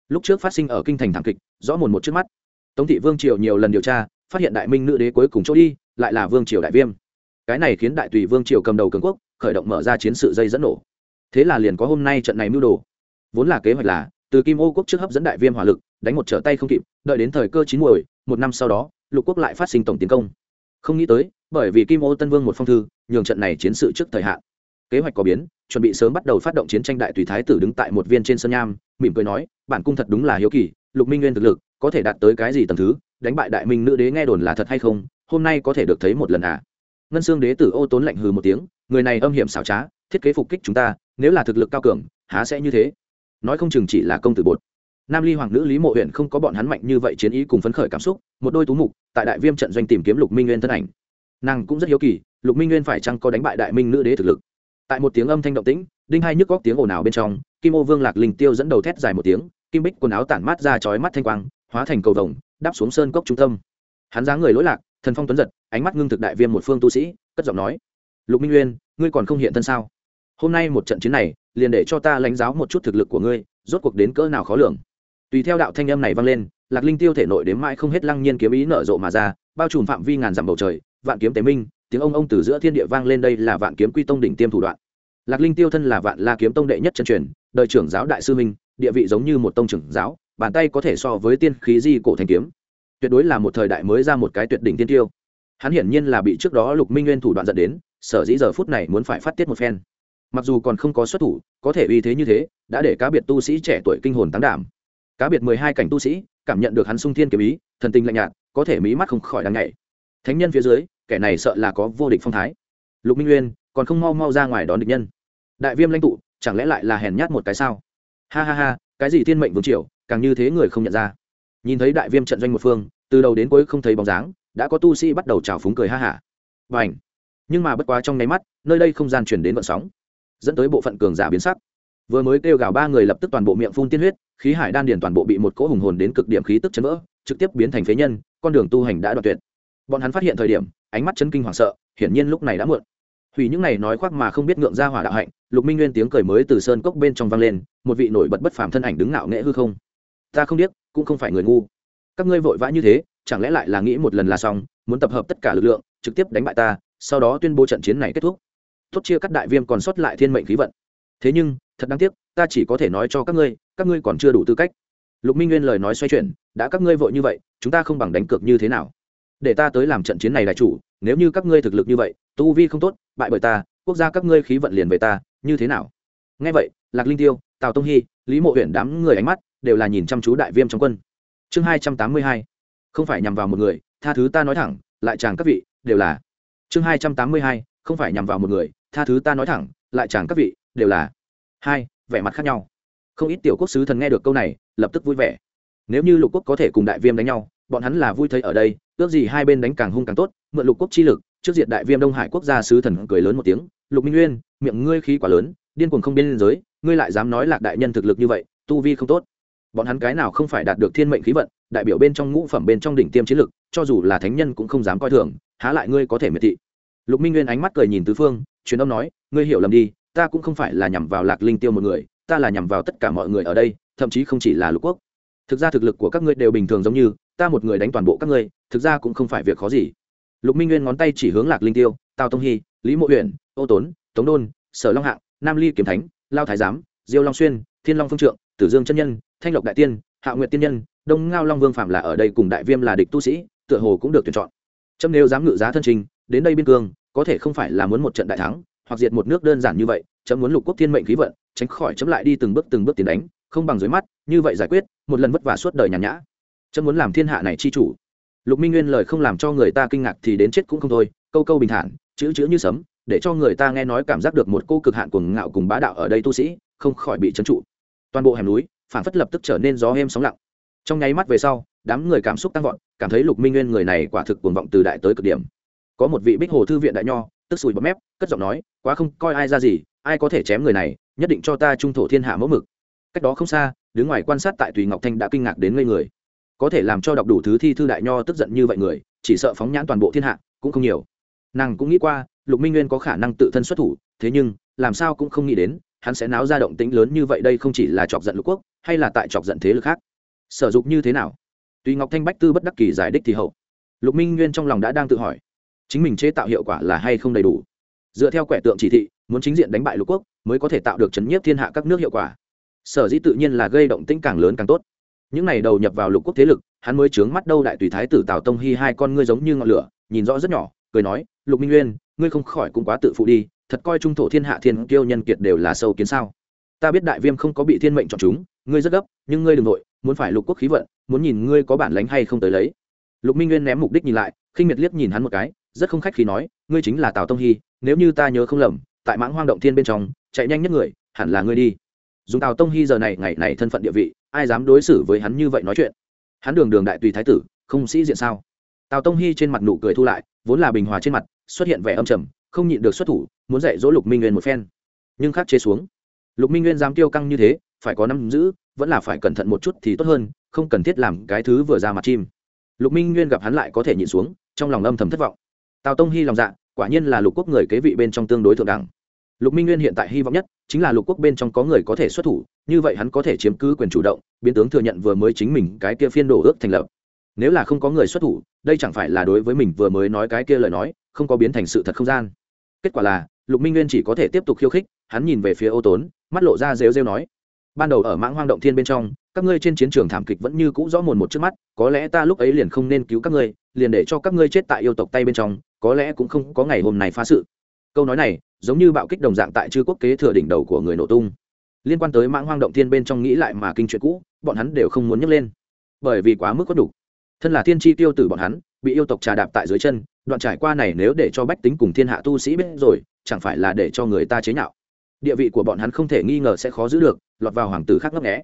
Lúc trước phát sinh ở kinh thành thảm kịch, rõ mồn một trước mắt. Tống thị vương triều nhiều lần điều tra, phát hiện đại minh nữ đế cuối cùng chỗ đi, lại là vương triều đại viêm cái này khiến đại tùy vương triều cầm đầu cường quốc, khởi động mở ra chiến sự dây dẫn nổ. Thế là liền có hôm nay trận này mưu đồ. Vốn là kế hoạch là, từ kim ô quốc trước hấp dẫn đại viêm hỏa lực, đánh một trở tay không kịp, đợi đến thời cơ chín muồi, một năm sau đó, lục quốc lại phát sinh tổng tiến công. Không nghĩ tới, bởi vì kim ô tân vương một phong thư, nhường trận này chiến sự trước thời hạn. Kế hoạch có biến, chuẩn bị sớm bắt đầu phát động chiến tranh đại tùy thái tử đứng tại một viên trên sân nham, mỉm cười nói, bản cung thật đúng là hiếu kỳ, lục minh nguyên thực lực, có thể đạt tới cái gì tầm thứ, đánh bại đại minh nữ đế nghe đồn là thật hay không, hôm nay có thể được thấy một lần à? Ngân xương đế tử ô tốn lạnh hừ một tiếng, người này âm hiểm xảo trá, thiết kế phục kích chúng ta, nếu là thực lực cao cường, há sẽ như thế? Nói không chừng chỉ là công tử bột. Nam ly hoàng nữ lý mộ huyện không có bọn hắn mạnh như vậy chiến ý cùng phấn khởi cảm xúc, một đôi tú mục, tại đại viêm trận doanh tìm kiếm lục minh nguyên thân ảnh. Nàng cũng rất hiếu kỳ, lục minh nguyên phải chăng có đánh bại đại minh nữ đế thực lực? Tại một tiếng âm thanh động tĩnh, đinh hai nhức góc tiếng ồn ào bên trong, kim ô vương lạc linh tiêu dẫn đầu thét dài một tiếng, kim bích quần áo tản mát ra chói mắt thanh quang, hóa thành cầu vồng, đáp xuống sơn cốc trung tâm. Hắn dáng người lỗi lạc thần phong tuấn giật, ánh mắt ngưng thực đại viêm một phương tu sĩ, cất giọng nói, lục minh nguyên, ngươi còn không hiện thân sao? Hôm nay một trận chiến này, liền để cho ta lãnh giáo một chút thực lực của ngươi, rốt cuộc đến cỡ nào khó lường. Tùy theo đạo thanh âm này vang lên, lạc linh tiêu thể nội đến mãi không hết lăng nhiên kiếm ý nở rộ mà ra, bao trùm phạm vi ngàn dặm bầu trời, vạn kiếm tế minh, tiếng ông ông từ giữa thiên địa vang lên đây là vạn kiếm quy tông đỉnh tiêm thủ đoạn. Lạc linh tiêu thân là vạn la kiếm tông đệ nhất chân truyền, đời trưởng giáo đại sư minh địa vị giống như một tông trưởng giáo, bàn tay có thể so với tiên khí di cổ thành kiếm tuyệt đối là một thời đại mới ra một cái tuyệt đỉnh tiên tiêu. Hắn hiển nhiên là bị trước đó lục minh nguyên thủ đoạn dẫn đến, sở dĩ giờ phút này muốn phải phát tiết một phen. Mặc dù còn không có xuất thủ, có thể uy thế như thế, đã để cá biệt tu sĩ trẻ tuổi kinh hồn tán đảm. Cá biệt mười hai cảnh tu sĩ, cảm nhận được hắn sung thiên kiếm ý, thần tình lạnh nhạt, có thể mí mắt không khỏi đáng nhảy. Thánh nhân phía dưới, kẻ này sợ là có vô địch phong thái. Lục minh nguyên, còn không mau mau ra ngoài đón địch nhân. Đại viêm lãnh tụ, chẳng lẽ lại là hèn nhát một cái sao? Ha ha ha, cái gì thiên mệnh vương triều, càng như thế người không nhận ra nhìn thấy đại viêm trận doanh một phương, từ đầu đến cuối không thấy bóng dáng, đã có tu sĩ bắt đầu trào phúng cười ha hả. Và ảnh nhưng mà bất quá trong nháy mắt, nơi đây không gian chuyển đến vận sóng, dẫn tới bộ phận cường giả biến sắc. Vừa mới kêu gào ba người lập tức toàn bộ miệng phun tiên huyết, khí hải đan điền toàn bộ bị một cỗ hùng hồn đến cực điểm khí tức chấn vỡ, trực tiếp biến thành phế nhân, con đường tu hành đã đoạn tuyệt. Bọn hắn phát hiện thời điểm, ánh mắt chân kinh hoảng sợ, hiển nhiên lúc này đã muộn. Hủy những này nói khoác mà không biết ngượng ra hỏa đạo hạnh, lục minh nguyên tiếng cười mới từ sơn cốc bên trong vang lên, một vị nổi bật bất phàm thân ảnh đứng ngạo nghễ hư không. Ta không biết cũng không phải người ngu. Các ngươi vội vã như thế, chẳng lẽ lại là nghĩ một lần là xong, muốn tập hợp tất cả lực lượng, trực tiếp đánh bại ta, sau đó tuyên bố trận chiến này kết thúc. Tốt chia cắt đại viêm còn sót lại thiên mệnh khí vận. Thế nhưng, thật đáng tiếc, ta chỉ có thể nói cho các ngươi các ngươi còn chưa đủ tư cách. Lục minh nguyên lời nói xoay chuyển, đã các ngươi vội như vậy, chúng ta không bằng đánh cược như thế nào? Để ta tới làm trận chiến này đại chủ, nếu như các ngươi thực lực như vậy, tu vi không tốt, bại bởi ta, quốc gia các ngươi khí vận liền về ta, như thế nào? Nghe vậy, lạc linh tiêu, tào tông hy, lý mộ huyện đám người ánh mắt đều là nhìn chăm chú đại viêm trong quân. Chương hai trăm tám mươi hai, không phải nhằm vào một người, tha thứ ta nói thẳng, lại chàng các vị, đều là. Chương hai trăm tám mươi hai, không phải nhằm vào một người, tha thứ ta nói thẳng, lại chàng các vị, đều là. Hai, vẻ mặt khác nhau. Không ít tiểu quốc sứ thần nghe được câu này, lập tức vui vẻ. Nếu như lục quốc có thể cùng đại viêm đánh nhau, bọn hắn là vui thấy ở đây, ước gì hai bên đánh càng hung càng tốt, mượn lục quốc chi lực, trước diện đại viêm đông hải quốc gia sứ thần cười lớn một tiếng, lục minh nguyên, miệng ngươi khí quả lớn, điên cuồng không biên giới, ngươi lại dám nói lạc đại nhân thực lực như vậy, tu vi không tốt bọn hắn cái nào không phải đạt được thiên mệnh khí vận, đại biểu bên trong ngũ phẩm bên trong đỉnh tiêm chiến lực, cho dù là thánh nhân cũng không dám coi thường, há lại ngươi có thể miệt thị. Lục minh nguyên ánh mắt cười nhìn tứ phương, truyền âm nói, ngươi hiểu lầm đi, ta cũng không phải là nhằm vào lạc linh tiêu một người, ta là nhằm vào tất cả mọi người ở đây, thậm chí không chỉ là lục quốc. Thực ra thực lực của các ngươi đều bình thường giống như, ta một người đánh toàn bộ các ngươi, thực ra cũng không phải việc khó gì. Lục minh nguyên ngón tay chỉ hướng lạc linh tiêu, tào tông hy lý mộ huyện ô tốn, tống đôn, sở long hạng, nam ly kiếm thánh, lao thái giám, diêu long xuyên, thiên long phương trượng, tử dương chân nhân thanh lộc đại tiên, hạ nguyệt tiên nhân, đông ngao long vương phạm là ở đây cùng đại viêm là địch tu sĩ, tựa hồ cũng được tuyển chọn. Trâm nếu dám ngự giá thân trình, đến đây biên cương, có thể không phải là muốn một trận đại thắng, hoặc diệt một nước đơn giản như vậy, chấm muốn lục quốc thiên mệnh khí vận, tránh khỏi chấm lại đi từng bước từng bước tiến đánh, không bằng dưới mắt, như vậy giải quyết, một lần vất vả suốt đời nhàn nhã. Chấm muốn làm thiên hạ này chi chủ. Lục minh nguyên lời không làm cho người ta kinh ngạc thì đến chết cũng không thôi, câu câu bình thản, chữ chữ như sấm, để cho người ta nghe nói cảm giác được một cô cực hạn cuồng ngạo cùng bá đạo ở đây tu sĩ, không khỏi bị trấn trụ. Toàn bộ hẻm núi phản phất lập tức trở nên gió êm sóng lặng. Trong nháy mắt về sau, đám người cảm xúc tăng vọt, cảm thấy lục minh nguyên người này quả thực cuồng vọng từ đại tới cực điểm. Có một vị bích hồ thư viện đại nho, tức sùi bọt mép, cất giọng nói, quá không coi ai ra gì, ai có thể chém người này, nhất định cho ta trung thổ thiên hạ mẫu mực. Cách đó không xa, đứng ngoài quan sát tại tùy ngọc thanh đã kinh ngạc đến ngây người. Có thể làm cho đọc đủ thứ thi thư đại nho tức giận như vậy người, chỉ sợ phóng nhãn toàn bộ thiên hạ, cũng không nhiều. Nàng cũng nghĩ qua, lục minh nguyên có khả năng tự thân xuất thủ, thế nhưng, làm sao cũng không nghĩ đến hắn sẽ náo ra động tĩnh lớn như vậy đây không chỉ là chọc giận lục quốc, hay là tại chọc giận thế lực khác. Sở dục như thế nào? Tùy ngọc thanh bách tư bất đắc kỳ giải đích thì hậu. Lục minh nguyên trong lòng đã đang tự hỏi, chính mình chế tạo hiệu quả là hay không đầy đủ? Dựa theo quẻ tượng chỉ thị, muốn chính diện đánh bại lục quốc mới có thể tạo được chấn nhiếp thiên hạ các nước hiệu quả. Sở dĩ tự nhiên là gây động tĩnh càng lớn càng tốt. Những này đầu nhập vào lục quốc thế lực, hắn mới trướng mắt đâu đại tùy thái tử tào tông hy hai con ngươi giống như ngọn lửa, nhìn rõ rất nhỏ, cười nói, lục minh nguyên, ngươi không khỏi cũng quá tự phụ đi thật coi trung thổ thiên hạ thiên kiêu nhân kiệt đều là sâu kiến sao? Ta biết đại viêm không có bị thiên mệnh chọn chúng, ngươi rất gấp, nhưng ngươi đ ừ n g nội, muốn phải lục quốc khí vận, muốn nhìn ngươi có bản lánh hay không tới lấy. Lục minh nguyên ném mục đích nhìn lại, khinh miệt liếc nhìn hắn một cái, rất không khách khi nói, ngươi chính là tào tông hy, nếu như ta nhớ không lầm, tại mãng hoang động thiên bên trong, chạy nhanh nhất người, hẳn là ngươi đi. Dùng tào tông hy giờ này, ngày này thân phận địa vị, ai dám đối xử với hắn như vậy nói chuyện? Hắn đường đường đại tùy thái tử, không sĩ diện sao? Tào tông hy trên mặt nụ cười thu lại, vốn là bình hòa trên mặt, xuất hiện vẻ âm trầm, không nhịn được xuất thủ muốn dạy dỗ lục minh nguyên một phen. Nhưng khắc chế xuống. Lục minh nguyên dám tiêu căng như thế, phải có năm giữ, vẫn là phải cẩn thận một chút thì tốt hơn, không cần thiết làm cái thứ vừa ra mặt chim. Lục minh nguyên gặp hắn lại có thể nhịn xuống, trong lòng âm thầm thất vọng. Tào tông hy lòng dạ quả nhiên là lục quốc người kế vị bên trong tương đối thượng đẳng. Lục minh nguyên hiện tại hy vọng nhất, chính là lục quốc bên trong có người có thể xuất thủ, như vậy hắn có thể chiếm cứ quyền chủ động, biến tướng thừa nhận vừa mới chính mình cái kia phiên đổ ước thành lập. Nếu là không có người xuất thủ, đây chẳng phải là đối với mình vừa mới nói cái kia lời nói, không có biến thành sự thật không gian. Kết quả là lục minh nguyên chỉ có thể tiếp tục khiêu khích, hắn nhìn về phía ô tốn, mắt lộ ra rêu rêu nói, ban đầu ở mãng hoang động thiên bên trong, các ngươi trên chiến trường thảm kịch vẫn như cũ rõ mồn một trước mắt, có lẽ ta lúc ấy liền không nên cứu các ngươi, liền để cho các ngươi chết tại yêu tộc tay bên trong, có lẽ cũng không có ngày hôm này phá sự. Câu nói này, giống như bạo kích đồng dạng tại chư quốc kế thừa đỉnh đầu của người nổ tung. Liên quan tới mãng hoang động thiên bên trong nghĩ lại mà kinh chuyện cũ, bọn hắn đều không muốn nhấc lên. Bởi vì quá mức có đủ. Thân là thiên tri tiêu tử bọn hắn bị yêu tộc trà đạp tại dưới chân, đoạn trải qua này nếu để cho bách tính cùng thiên hạ tu sĩ biết rồi, chẳng phải là để cho người ta chế nhạo. Địa vị của bọn hắn không thể nghi ngờ sẽ khó giữ được, lọt vào hoàng tử khác ngấp nghẽ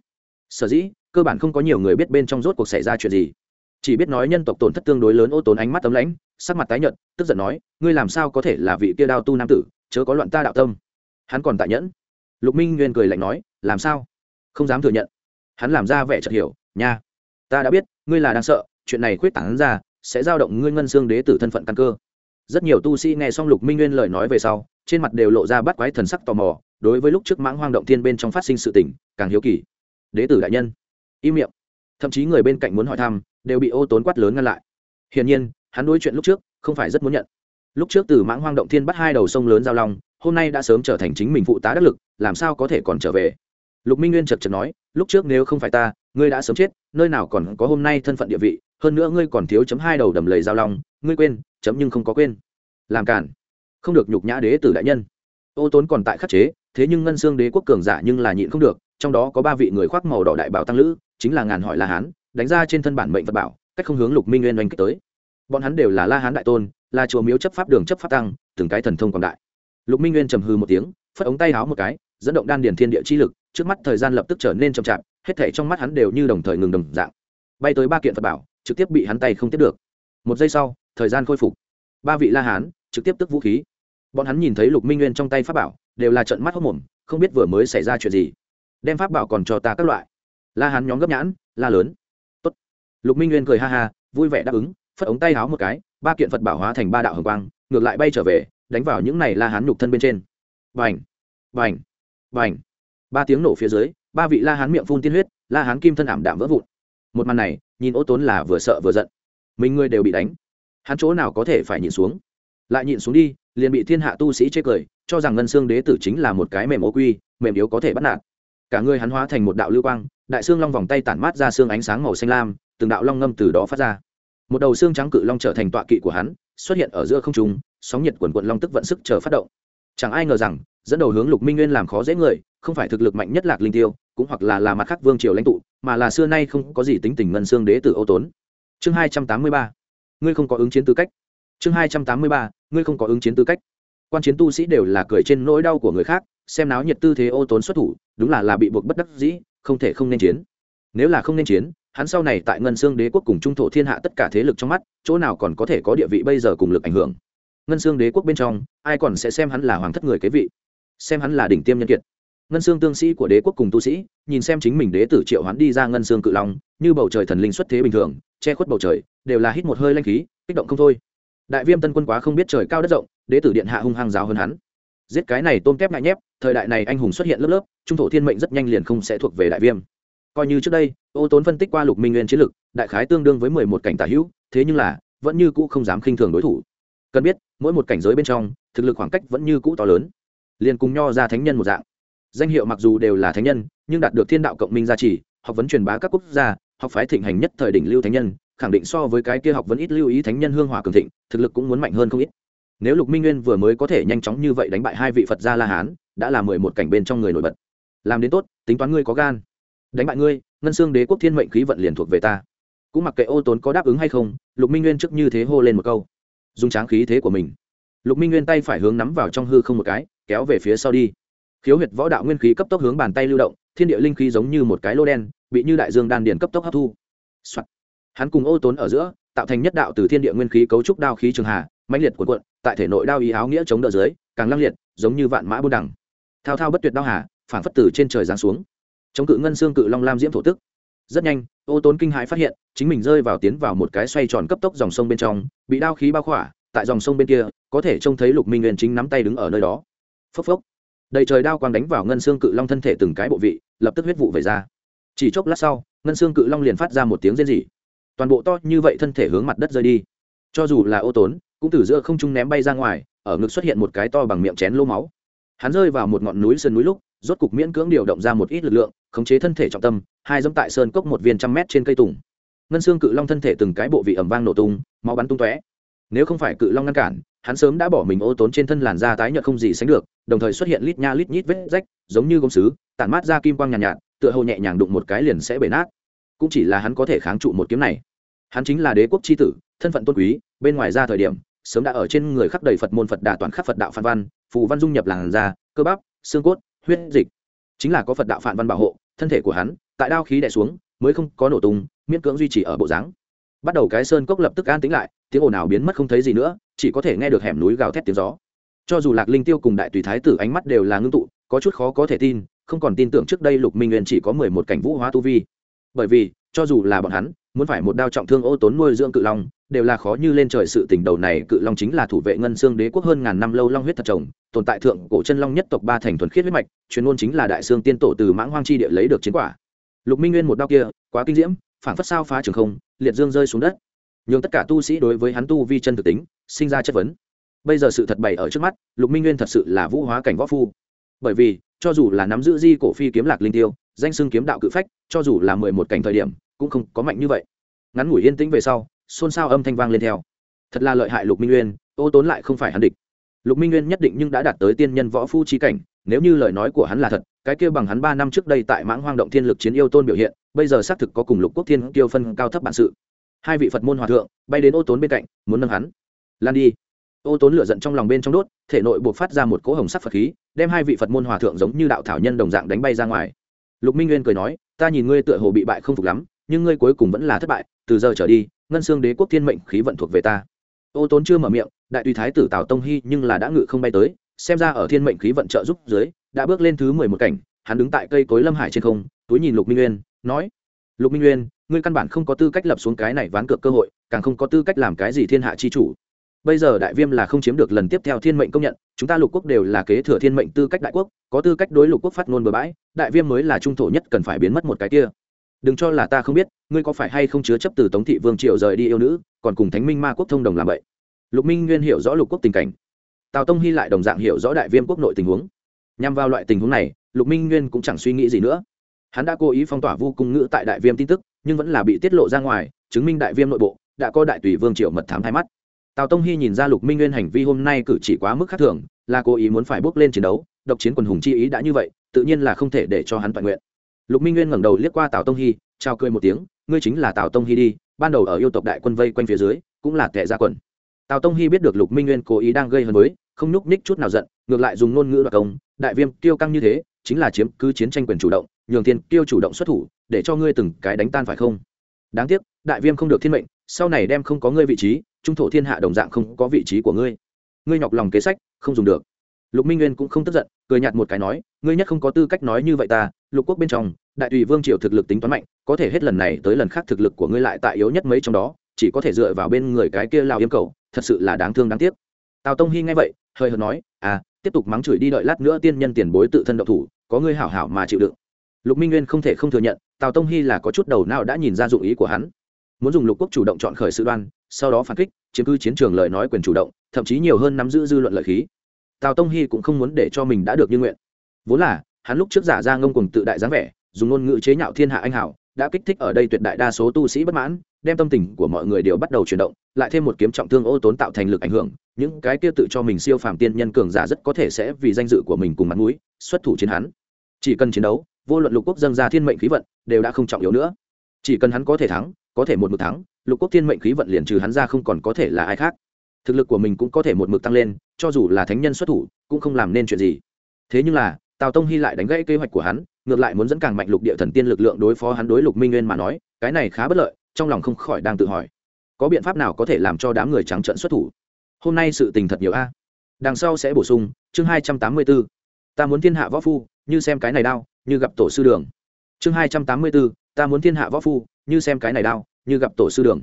sở dĩ, cơ bản không có nhiều người biết bên trong rốt cuộc xảy ra chuyện gì. Chỉ biết nói nhân tộc tổn thất tương đối lớn ô tốn ánh mắt tấm lãnh, sắc mặt tái nhợt, tức giận nói, ngươi làm sao có thể là vị kia đao tu nam tử, chớ có loạn ta đạo tâm. Hắn còn tại nhẫn. Lục minh nguyên cười lạnh nói, làm sao? Không dám thừa nhận. Hắn làm ra vẻ chợt hiểu, nha, ta đã biết, ngươi là đang sợ, chuyện này khuyết tảng ra sẽ giao động ngươi ngân xương đế tử thân phận căn cơ. Rất nhiều tu sĩ nghe xong lục minh nguyên lời nói về sau, trên mặt đều lộ ra bắt quái thần sắc tò mò, đối với lúc trước mãng hoang động thiên bên trong phát sinh sự tình, càng hiếu kỳ. Đế tử đại nhân, im miệng. Thậm chí người bên cạnh muốn hỏi thăm, đều bị ô tốn quát lớn ngăn lại. Hiển nhiên, hắn đối chuyện lúc trước, không phải rất muốn nhận. Lúc trước từ mãng hoang động thiên bắt hai đầu sông lớn giao long, hôm nay đã sớm trở thành chính mình phụ tá đắc lực, làm sao có thể còn trở về? Lục minh nguyên chật chật nói, lúc trước nếu không phải ta, ngươi đã sớm chết, nơi nào còn có hôm nay thân phận địa vị hơn nữa ngươi còn thiếu chấm hai đầu đầm lầy giao long, ngươi quên, chấm nhưng không có quên. Làm cản không được nhục nhã đế tử đại nhân. Ô tốn còn tại khắc chế, thế nhưng ngân xương đế quốc cường giả nhưng là nhịn không được, trong đó có ba vị người khoác màu đỏ đại bảo tăng lữ, chính là ngàn hỏi la hán, đánh ra trên thân bản mệnh vật bảo, cách không hướng lục minh nguyên oanh kích tới. Bọn hắn đều là la hán đại tôn, là chùa miếu chấp pháp đường chấp pháp tăng, từng cái thần thông quảng đại. Lục minh nguyên trầm hư một tiếng, phất ống tay háo một cái, dẫn động đan điền thiên địa chi lực, trước mắt thời gian lập tức trở nên chậm chạp, hết thể trong mắt hắn đều như đồng thời ngừng đồng dạng. Bay tới ba kiện phật bảo trực tiếp bị hắn tay không tiếp được. Một giây sau, thời gian khôi phục. Ba vị la hán, trực tiếp tức vũ khí. Bọn hắn nhìn thấy lục minh nguyên trong tay pháp bảo, đều là trận mắt hốc mồm, không biết vừa mới xảy ra chuyện gì. Đem pháp bảo còn cho ta các loại. La hán nhóm gấp nhãn, la lớn. Tốt. lục minh nguyên cười ha ha, vui vẻ đáp ứng, phất ống tay háo một cái, ba kiện phật bảo hóa thành ba đạo hồng quang, ngược lại bay trở về, đánh vào những này la hán nhục thân bên trên. Vành vành vành ba tiếng nổ phía dưới, ba vị la hán miệng phun tiên huyết, la hán kim thân ảm đạm vỡ vụn một màn này, nhìn ô tốn là vừa sợ vừa giận. Mình người đều bị đánh. Hắn chỗ nào có thể phải nhịn xuống? Lại nhịn xuống đi, liền bị thiên hạ tu sĩ chê cười, cho rằng ngân xương đế tử chính là một cái mềm ô quy, mềm yếu có thể bắt nạt. Cả người hắn hóa thành một đạo lưu quang, đại xương long vòng tay tản mát ra xương ánh sáng màu xanh lam, từng đạo long ngâm từ đó phát ra. Một đầu xương trắng cự long trở thành tọa kỵ của hắn, xuất hiện ở giữa không trung, sóng nhiệt quần quận long tức vận sức chờ phát động. Chẳng ai ngờ rằng, dẫn đầu hướng lục minh nguyên làm khó dễ người, không phải thực lực mạnh nhất lạc linh tiêu cũng hoặc là là mặt khác vương triều lãnh tụ, mà là xưa nay không có gì tính tình ngân xương đế tử âu tốn. Chương hai trăm tám mươi ba. Ngươi không có ứng chiến tư cách. Chương hai trăm tám mươi ba. Ngươi không có ứng chiến tư cách. Quan chiến tu sĩ đều là cười trên nỗi đau của người khác, xem náo nhiệt tư thế ô tốn xuất thủ, đúng là là bị buộc bất đắc dĩ, không thể không nên chiến. Nếu là không nên chiến, hắn sau này tại ngân xương đế quốc cùng trung thổ thiên hạ tất cả thế lực trong mắt, chỗ nào còn có thể có địa vị bây giờ cùng lực ảnh hưởng. Ngân xương đế quốc bên trong, ai còn sẽ xem hắn là hoàng thất người kế vị, xem hắn là đỉnh tiêm nhân kiệt ngân xương tương sĩ của đế quốc cùng tu sĩ, nhìn xem chính mình đế tử triệu hoán đi ra ngân xương cự long, như bầu trời thần linh xuất thế bình thường, che khuất bầu trời, đều là hít một hơi lanh khí, kích động không thôi. Đại viêm tân quân quá không biết trời cao đất rộng, đế tử điện hạ hung hăng giáo hơn hắn. Giết cái này tôm kép ngại nhép, thời đại này anh hùng xuất hiện lớp lớp, trung thổ thiên mệnh rất nhanh liền không sẽ thuộc về đại viêm. Coi như trước đây, ô tốn phân tích qua lục minh nguyên chiến lực, đại khái tương đương với mười một cảnh tả hữu, thế nhưng là, vẫn như cũ không dám khinh thường đối thủ. Cần biết, mỗi một cảnh giới bên trong, thực lực khoảng cách vẫn như cũ to lớn. Liền cùng nho ra thánh nhân một dạng danh hiệu mặc dù đều là thánh nhân, nhưng đạt được thiên đạo cộng minh gia trì, học vấn truyền bá các quốc gia, học phái thịnh hành nhất thời đỉnh lưu thánh nhân, khẳng định so với cái kia học vấn ít lưu ý thánh nhân hương hòa cường thịnh, thực lực cũng muốn mạnh hơn không ít. Nếu lục minh nguyên vừa mới có thể nhanh chóng như vậy đánh bại hai vị phật gia la hán, đã là mười một cảnh bên trong người nổi bật. Làm đến tốt, tính toán ngươi có gan. Đánh bại ngươi, ngân xương đế quốc thiên mệnh khí vận liền thuộc về ta. Cũng mặc kệ ô tốn có đáp ứng hay không, lục minh nguyên trước như thế hô lên một câu. Dùng tráng khí thế của mình. Lục minh nguyên tay phải hướng nắm vào trong hư không một cái, kéo về phía sau đi khiếu huyệt võ đạo nguyên khí cấp tốc hướng bàn tay lưu động, thiên địa linh khí giống như một cái lô đen, bị như đại dương đan điền cấp tốc hấp thu、Soạn. hắn cùng ô tốn ở giữa, tạo thành nhất đạo từ thiên địa nguyên khí cấu trúc đao khí trường hà, mãnh liệt của quận tại thể nội đao ý áo nghĩa chống đỡ dưới, càng lăng liệt, giống như vạn mã buôn đẳng thao thao bất tuyệt đao hà phản phất từ trên trời giáng xuống. Chống cự ngân xương cự long lam diễm thổ tức. Rất nhanh, ô tốn kinh hãi phát hiện, chính mình rơi vào tiến vào một cái xoay tròn cấp tốc dòng sông bên trong, bị đao khí bao khỏa, tại dòng sông bên kia, có thể trông thấy lục minh nguyên chính nắm tay đứng ở nơi đó. Phốc phốc đầy trời đao quang đánh vào ngân xương cự long thân thể từng cái bộ vị, lập tức huyết vụ về ra. Chỉ chốc lát sau, ngân xương cự long liền phát ra một tiếng rên rỉ. Toàn bộ to như vậy thân thể hướng mặt đất rơi đi. Cho dù là ô tốn, cũng từ giữa không trung ném bay ra ngoài, ở ngực xuất hiện một cái to bằng miệng chén lô máu. Hắn rơi vào một ngọn núi sơn núi lúc, rốt cục miễn cưỡng điều động ra một ít lực lượng, khống chế thân thể trọng tâm, hai dẫm tại sơn cốc một viên trăm mét trên cây tùng. Ngân xương cự long thân thể từng cái bộ vị ẩm vang nổ tung, máu bắn tung tóe. Nếu không phải cự long ngăn cản hắn sớm đã bỏ mình ô tốn trên thân làn da tái nhợt không gì sánh được đồng thời xuất hiện lít nha lít nhít vết rách giống như gốm sứ tản mát ra kim quang nhàn nhạt, nhạt tựa hồ nhẹ nhàng đụng một cái liền sẽ bể nát. Cũng chỉ là hắn có thể kháng trụ một kiếm này. Hắn chính là đế quốc tri tử thân phận tôn quý bên ngoài ra thời điểm sớm đã ở trên người khắc đầy phật môn phật đà toàn khắc phật đạo phan văn phù văn dung nhập làn da cơ bắp xương cốt huyết dịch. Chính là có phật đạo phản văn bảo hộ thân thể của hắn tại đao khí đè xuống mới không có nổ tung miễn cưỡng duy trì ở bộ dáng. Bắt đầu cái sơn cốc lập tức an tĩnh lại tiếng ồn ào biến mất không thấy gì nữa, chỉ có thể nghe được hẻm núi gào thét tiếng gió. Cho dù lạc linh tiêu cùng đại tùy thái tử ánh mắt đều là ngưng tụ, có chút khó có thể tin, không còn tin tưởng trước đây lục minh nguyên chỉ có mười một cảnh vũ hóa tu vi. Bởi vì, cho dù là bọn hắn, muốn phải một đao trọng thương ô tốn nuôi dưỡng cự long, đều là khó như lên trời sự tình đầu này, cự long chính là thủ vệ ngân xương đế quốc hơn ngàn năm lâu long huyết thật trồng tồn tại thượng cổ chân long nhất tộc ba thành thuần khiết huyết mạch, chuyên môn chính là đại xương tiên tổ từ mãng hoang chi địa lấy được chiến quả. Lục minh nguyên một đao kia, quá kinh diễm phản phất sao phá trường không, liệt dương rơi xuống đất nhường tất cả tu sĩ đối với hắn tu vi chân thực tính, sinh ra chất vấn. Bây giờ sự thật bày ở trước mắt, lục minh nguyên thật sự là vũ hóa cảnh võ phu. Bởi vì, cho dù là nắm giữ di cổ phi kiếm lạc linh tiêu, danh xưng kiếm đạo cự phách, cho dù là mười một cảnh thời điểm, cũng không có mạnh như vậy. Ngắn ngủi yên tĩnh về sau, xôn xao âm thanh vang lên theo. Thật là lợi hại lục minh nguyên, ô tốn lại không phải hắn địch. Lục minh nguyên nhất định nhưng đã đạt tới tiên nhân võ phu trí cảnh, nếu như lời nói của hắn là thật, cái kia bằng hắn ba năm trước đây tại mãng hoang động thiên lực chiến yêu tôn biểu hiện, bây giờ xác thực có cùng lục quốc thiên tiêu phân cao thấp bản sự hai vị phật môn hòa thượng bay đến ô tốn bên cạnh, muốn nâng hắn. Lan đi. Ô tốn lửa giận trong lòng bên trong đốt, thể nội buộc phát ra một cỗ hồng sắc phật khí, đem hai vị phật môn hòa thượng giống như đạo thảo nhân đồng dạng đánh bay ra ngoài. Lục minh nguyên cười nói, ta nhìn ngươi tựa hồ bị bại không phục lắm, nhưng ngươi cuối cùng vẫn là thất bại, từ giờ trở đi, ngân xương đế quốc thiên mệnh khí vận thuộc về ta. Ô tốn chưa mở miệng, đại tùy thái tử tào tông hy nhưng là đã ngự không bay tới, xem ra ở thiên mệnh khí vận trợ giúp dưới, đã bước lên thứ mười một cảnh, hắn đứng tại cây cối lâm hải trên không, túi nhìn lục minh nguyên, nói, lục minh nguyên ngươi căn bản không có tư cách lập xuống cái này ván cược cơ hội, càng không có tư cách làm cái gì thiên hạ chi chủ. Bây giờ đại viêm là không chiếm được lần tiếp theo thiên mệnh công nhận, chúng ta lục quốc đều là kế thừa thiên mệnh tư cách đại quốc, có tư cách đối lục quốc phát ngôn bừa bãi, đại viêm mới là trung thổ nhất cần phải biến mất một cái kia. Đừng cho là ta không biết, ngươi có phải hay không chứa chấp từ tống thị vương triệu rời đi yêu nữ, còn cùng thánh minh ma quốc thông đồng làm vậy? Lục minh nguyên hiểu rõ lục quốc tình cảnh. Tào tông hy lại đồng dạng hiểu rõ đại viêm quốc nội tình huống. Nhằm vào loại tình huống này, lục minh nguyên cũng chẳng suy nghĩ gì nữa. Hắn đã cố ý phong tỏa vu cung ngữ tại đại viêm tin tức nhưng vẫn là bị tiết lộ ra ngoài, chứng minh đại viêm nội bộ, đã có đại tùy vương triệu mật thám hai mắt. Tào tông hy nhìn ra lục minh nguyên hành vi hôm nay cử chỉ quá mức khác thường, là cố ý muốn phải bước lên chiến đấu, độc chiến quần hùng chi ý đã như vậy, tự nhiên là không thể để cho hắn toàn nguyện. Lục minh nguyên ngẩng đầu liếc qua tào tông hy trao cười một tiếng, ngươi chính là tào tông hy đi, ban đầu ở yêu tộc đại quân vây quanh phía dưới, cũng là kẻ ra quần. Tào tông hy biết được lục minh nguyên cố ý đang gây hấn với, không nhúc ních chút nào giận, ngược lại dùng ngôn ngữ đoạt công, đại viêm tiêu căng như thế, chính là chiếm cứ chiến tranh quyền chủ động nhường thiên tiêu chủ động xuất thủ, để cho ngươi từng cái đánh tan phải không? Đáng tiếc, đại viêm không được thiên mệnh, sau này đem không có ngươi vị trí, trung thổ thiên hạ đồng dạng không có vị trí của ngươi. Ngươi nhọc lòng kế sách, không dùng được. Lục minh nguyên cũng không tức giận, cười nhạt một cái nói, ngươi nhất không có tư cách nói như vậy ta, lục quốc bên trong, đại tùy vương triều thực lực tính toán mạnh, có thể hết lần này tới lần khác thực lực của ngươi lại tại yếu nhất mấy trong đó, chỉ có thể dựa vào bên người cái kia lao yếm cầu, thật sự là đáng thương đáng tiếc. Tào tông hy nghe vậy, hơi hợt nói à tiếp tục mắng chửi đi đợi lát nữa tiên nhân tiền bối tự thân độc thủ, có ngươi hảo hảo mà chịu đựng lục minh nguyên không thể không thừa nhận, tào tông hy là có chút đầu nào đã nhìn ra dụng ý của hắn. Muốn dùng lục quốc chủ động chọn khởi sự đoan, sau đó phản kích, chiếm cứ chiến trường lời nói quyền chủ động, thậm chí nhiều hơn nắm giữ dư luận lợi khí. Tào tông hy cũng không muốn để cho mình đã được như nguyện. Vốn là, hắn lúc trước giả ra ngông cùng tự đại dáng vẻ, dùng ngôn ngữ chế nhạo thiên hạ anh hảo đã kích thích ở đây tuyệt đại đa số tu sĩ bất mãn, đem tâm tình của mọi người đều bắt đầu chuyển động, lại thêm một kiếm trọng thương ô tốn tạo thành lực ảnh hưởng, những cái kia tự cho mình siêu phàm tiên nhân cường giả rất có thể sẽ vì danh dự của mình cùng mặt mũi, xuất thủ chiến hắn. Chỉ cần chiến đấu vô luận lục quốc dâng ra thiên mệnh khí vận, đều đã không trọng yếu nữa. Chỉ cần hắn có thể thắng, có thể một mực thắng, lục quốc thiên mệnh khí vận liền trừ hắn ra không còn có thể là ai khác. Thực lực của mình cũng có thể một mực tăng lên, cho dù là thánh nhân xuất thủ, cũng không làm nên chuyện gì. Thế nhưng là, tào tông hy lại đánh gãy kế hoạch của hắn, ngược lại muốn dẫn càng mạnh lục địa thần tiên lực lượng đối phó hắn đối lục minh nguyên mà nói, cái này khá bất lợi, trong lòng không khỏi đang tự hỏi. Có biện pháp nào có thể làm cho đám người trắng trận xuất thủ? Hôm nay sự tình thật nhiều a. Đằng sau sẽ bổ sung, chương hai trăm tám mươi b ố ta muốn thiên hạ võ phu, như xem cái này đau như gặp tổ sư đường. Chương hai trăm tám mươi b ố ta muốn thiên hạ võ phu, như xem cái này đau như gặp tổ sư đường.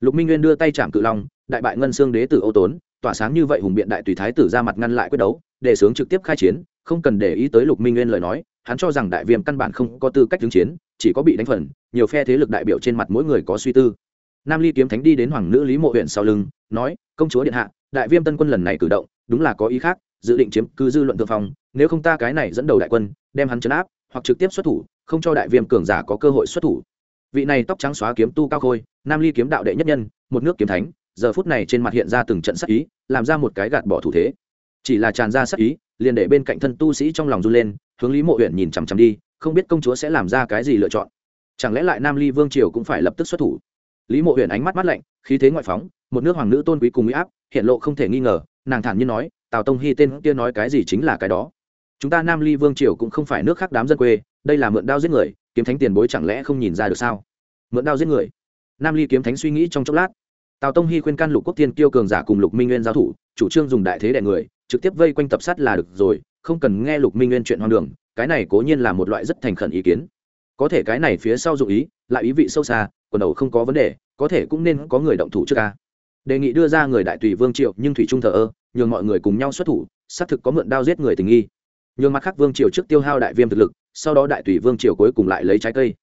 Lục minh nguyên đưa tay chạm cự long, đại bại ngân xương đế tử ô tốn, tỏa sáng như vậy hùng biện đại tùy thái tử ra mặt ngăn lại quyết đấu để sướng trực tiếp khai chiến, không cần để ý tới lục minh nguyên lời nói, hắn cho rằng đại viêm căn bản không có tư cách chứng chiến, chỉ có bị đánh phần, nhiều phe thế lực đại biểu trên mặt mỗi người có suy tư. Nam ly kiếm thánh đi đến hoàng nữ lý mộ huyện sau lưng, nói, công chúa điện hạ, đại viêm tân quân lần này cử động, đúng là có ý khác, dự định chiếm cứ dư luận thượng phong, nếu không ta cái này dẫn đầu đại quân, đem hắn chấn áp hoặc trực tiếp xuất thủ, không cho đại viêm cường giả có cơ hội xuất thủ. Vị này tóc trắng xóa kiếm tu cao khôi, nam ly kiếm đạo đệ nhất nhân, một nước kiếm thánh, giờ phút này trên mặt hiện ra từng trận sắc ý, làm ra một cái gạt bỏ thủ thế. Chỉ là tràn ra sắc ý, liền để bên cạnh thân tu sĩ trong lòng run lên, hướng lý mộ huyện nhìn chằm chằm đi, không biết công chúa sẽ làm ra cái gì lựa chọn. Chẳng lẽ lại nam ly vương triều cũng phải lập tức xuất thủ? Lý mộ huyện ánh mắt mắt lạnh, khí thế ngoại phóng, một nước hoàng nữ tôn quý cùng mỹ áp, hiện lộ không thể nghi ngờ, nàng thản nhiên nói, tào tông hy tên kia nói cái gì chính là cái đó chúng ta nam ly vương triều cũng không phải nước khác đám dân quê, đây là mượn đao giết người, kiếm thánh tiền bối chẳng lẽ không nhìn ra được sao? Mượn đao giết người. Nam ly kiếm thánh suy nghĩ trong chốc lát. Tào tông hy khuyên can lục quốc tiên kiêu cường giả cùng lục minh nguyên giao thủ, chủ trương dùng đại thế đẻ người, trực tiếp vây quanh tập sát là được rồi, không cần nghe lục minh nguyên chuyện hoang đường, cái này cố nhiên là một loại rất thành khẩn ý kiến. Có thể cái này phía sau dụng ý lại ý vị sâu xa, quần đầu không có vấn đề, có thể cũng nên có người động thủ trước ca. Đề nghị đưa ra người đại tùy vương triệu nhưng thủy trung thờ ơ, nhường mọi người cùng nhau xuất thủ, xác thực có mượn đao giết người tình nghi nhường mặt khác vương triều trước tiêu hao đại viêm thực lực, sau đó đại tùy vương triều cuối cùng lại lấy trái cây.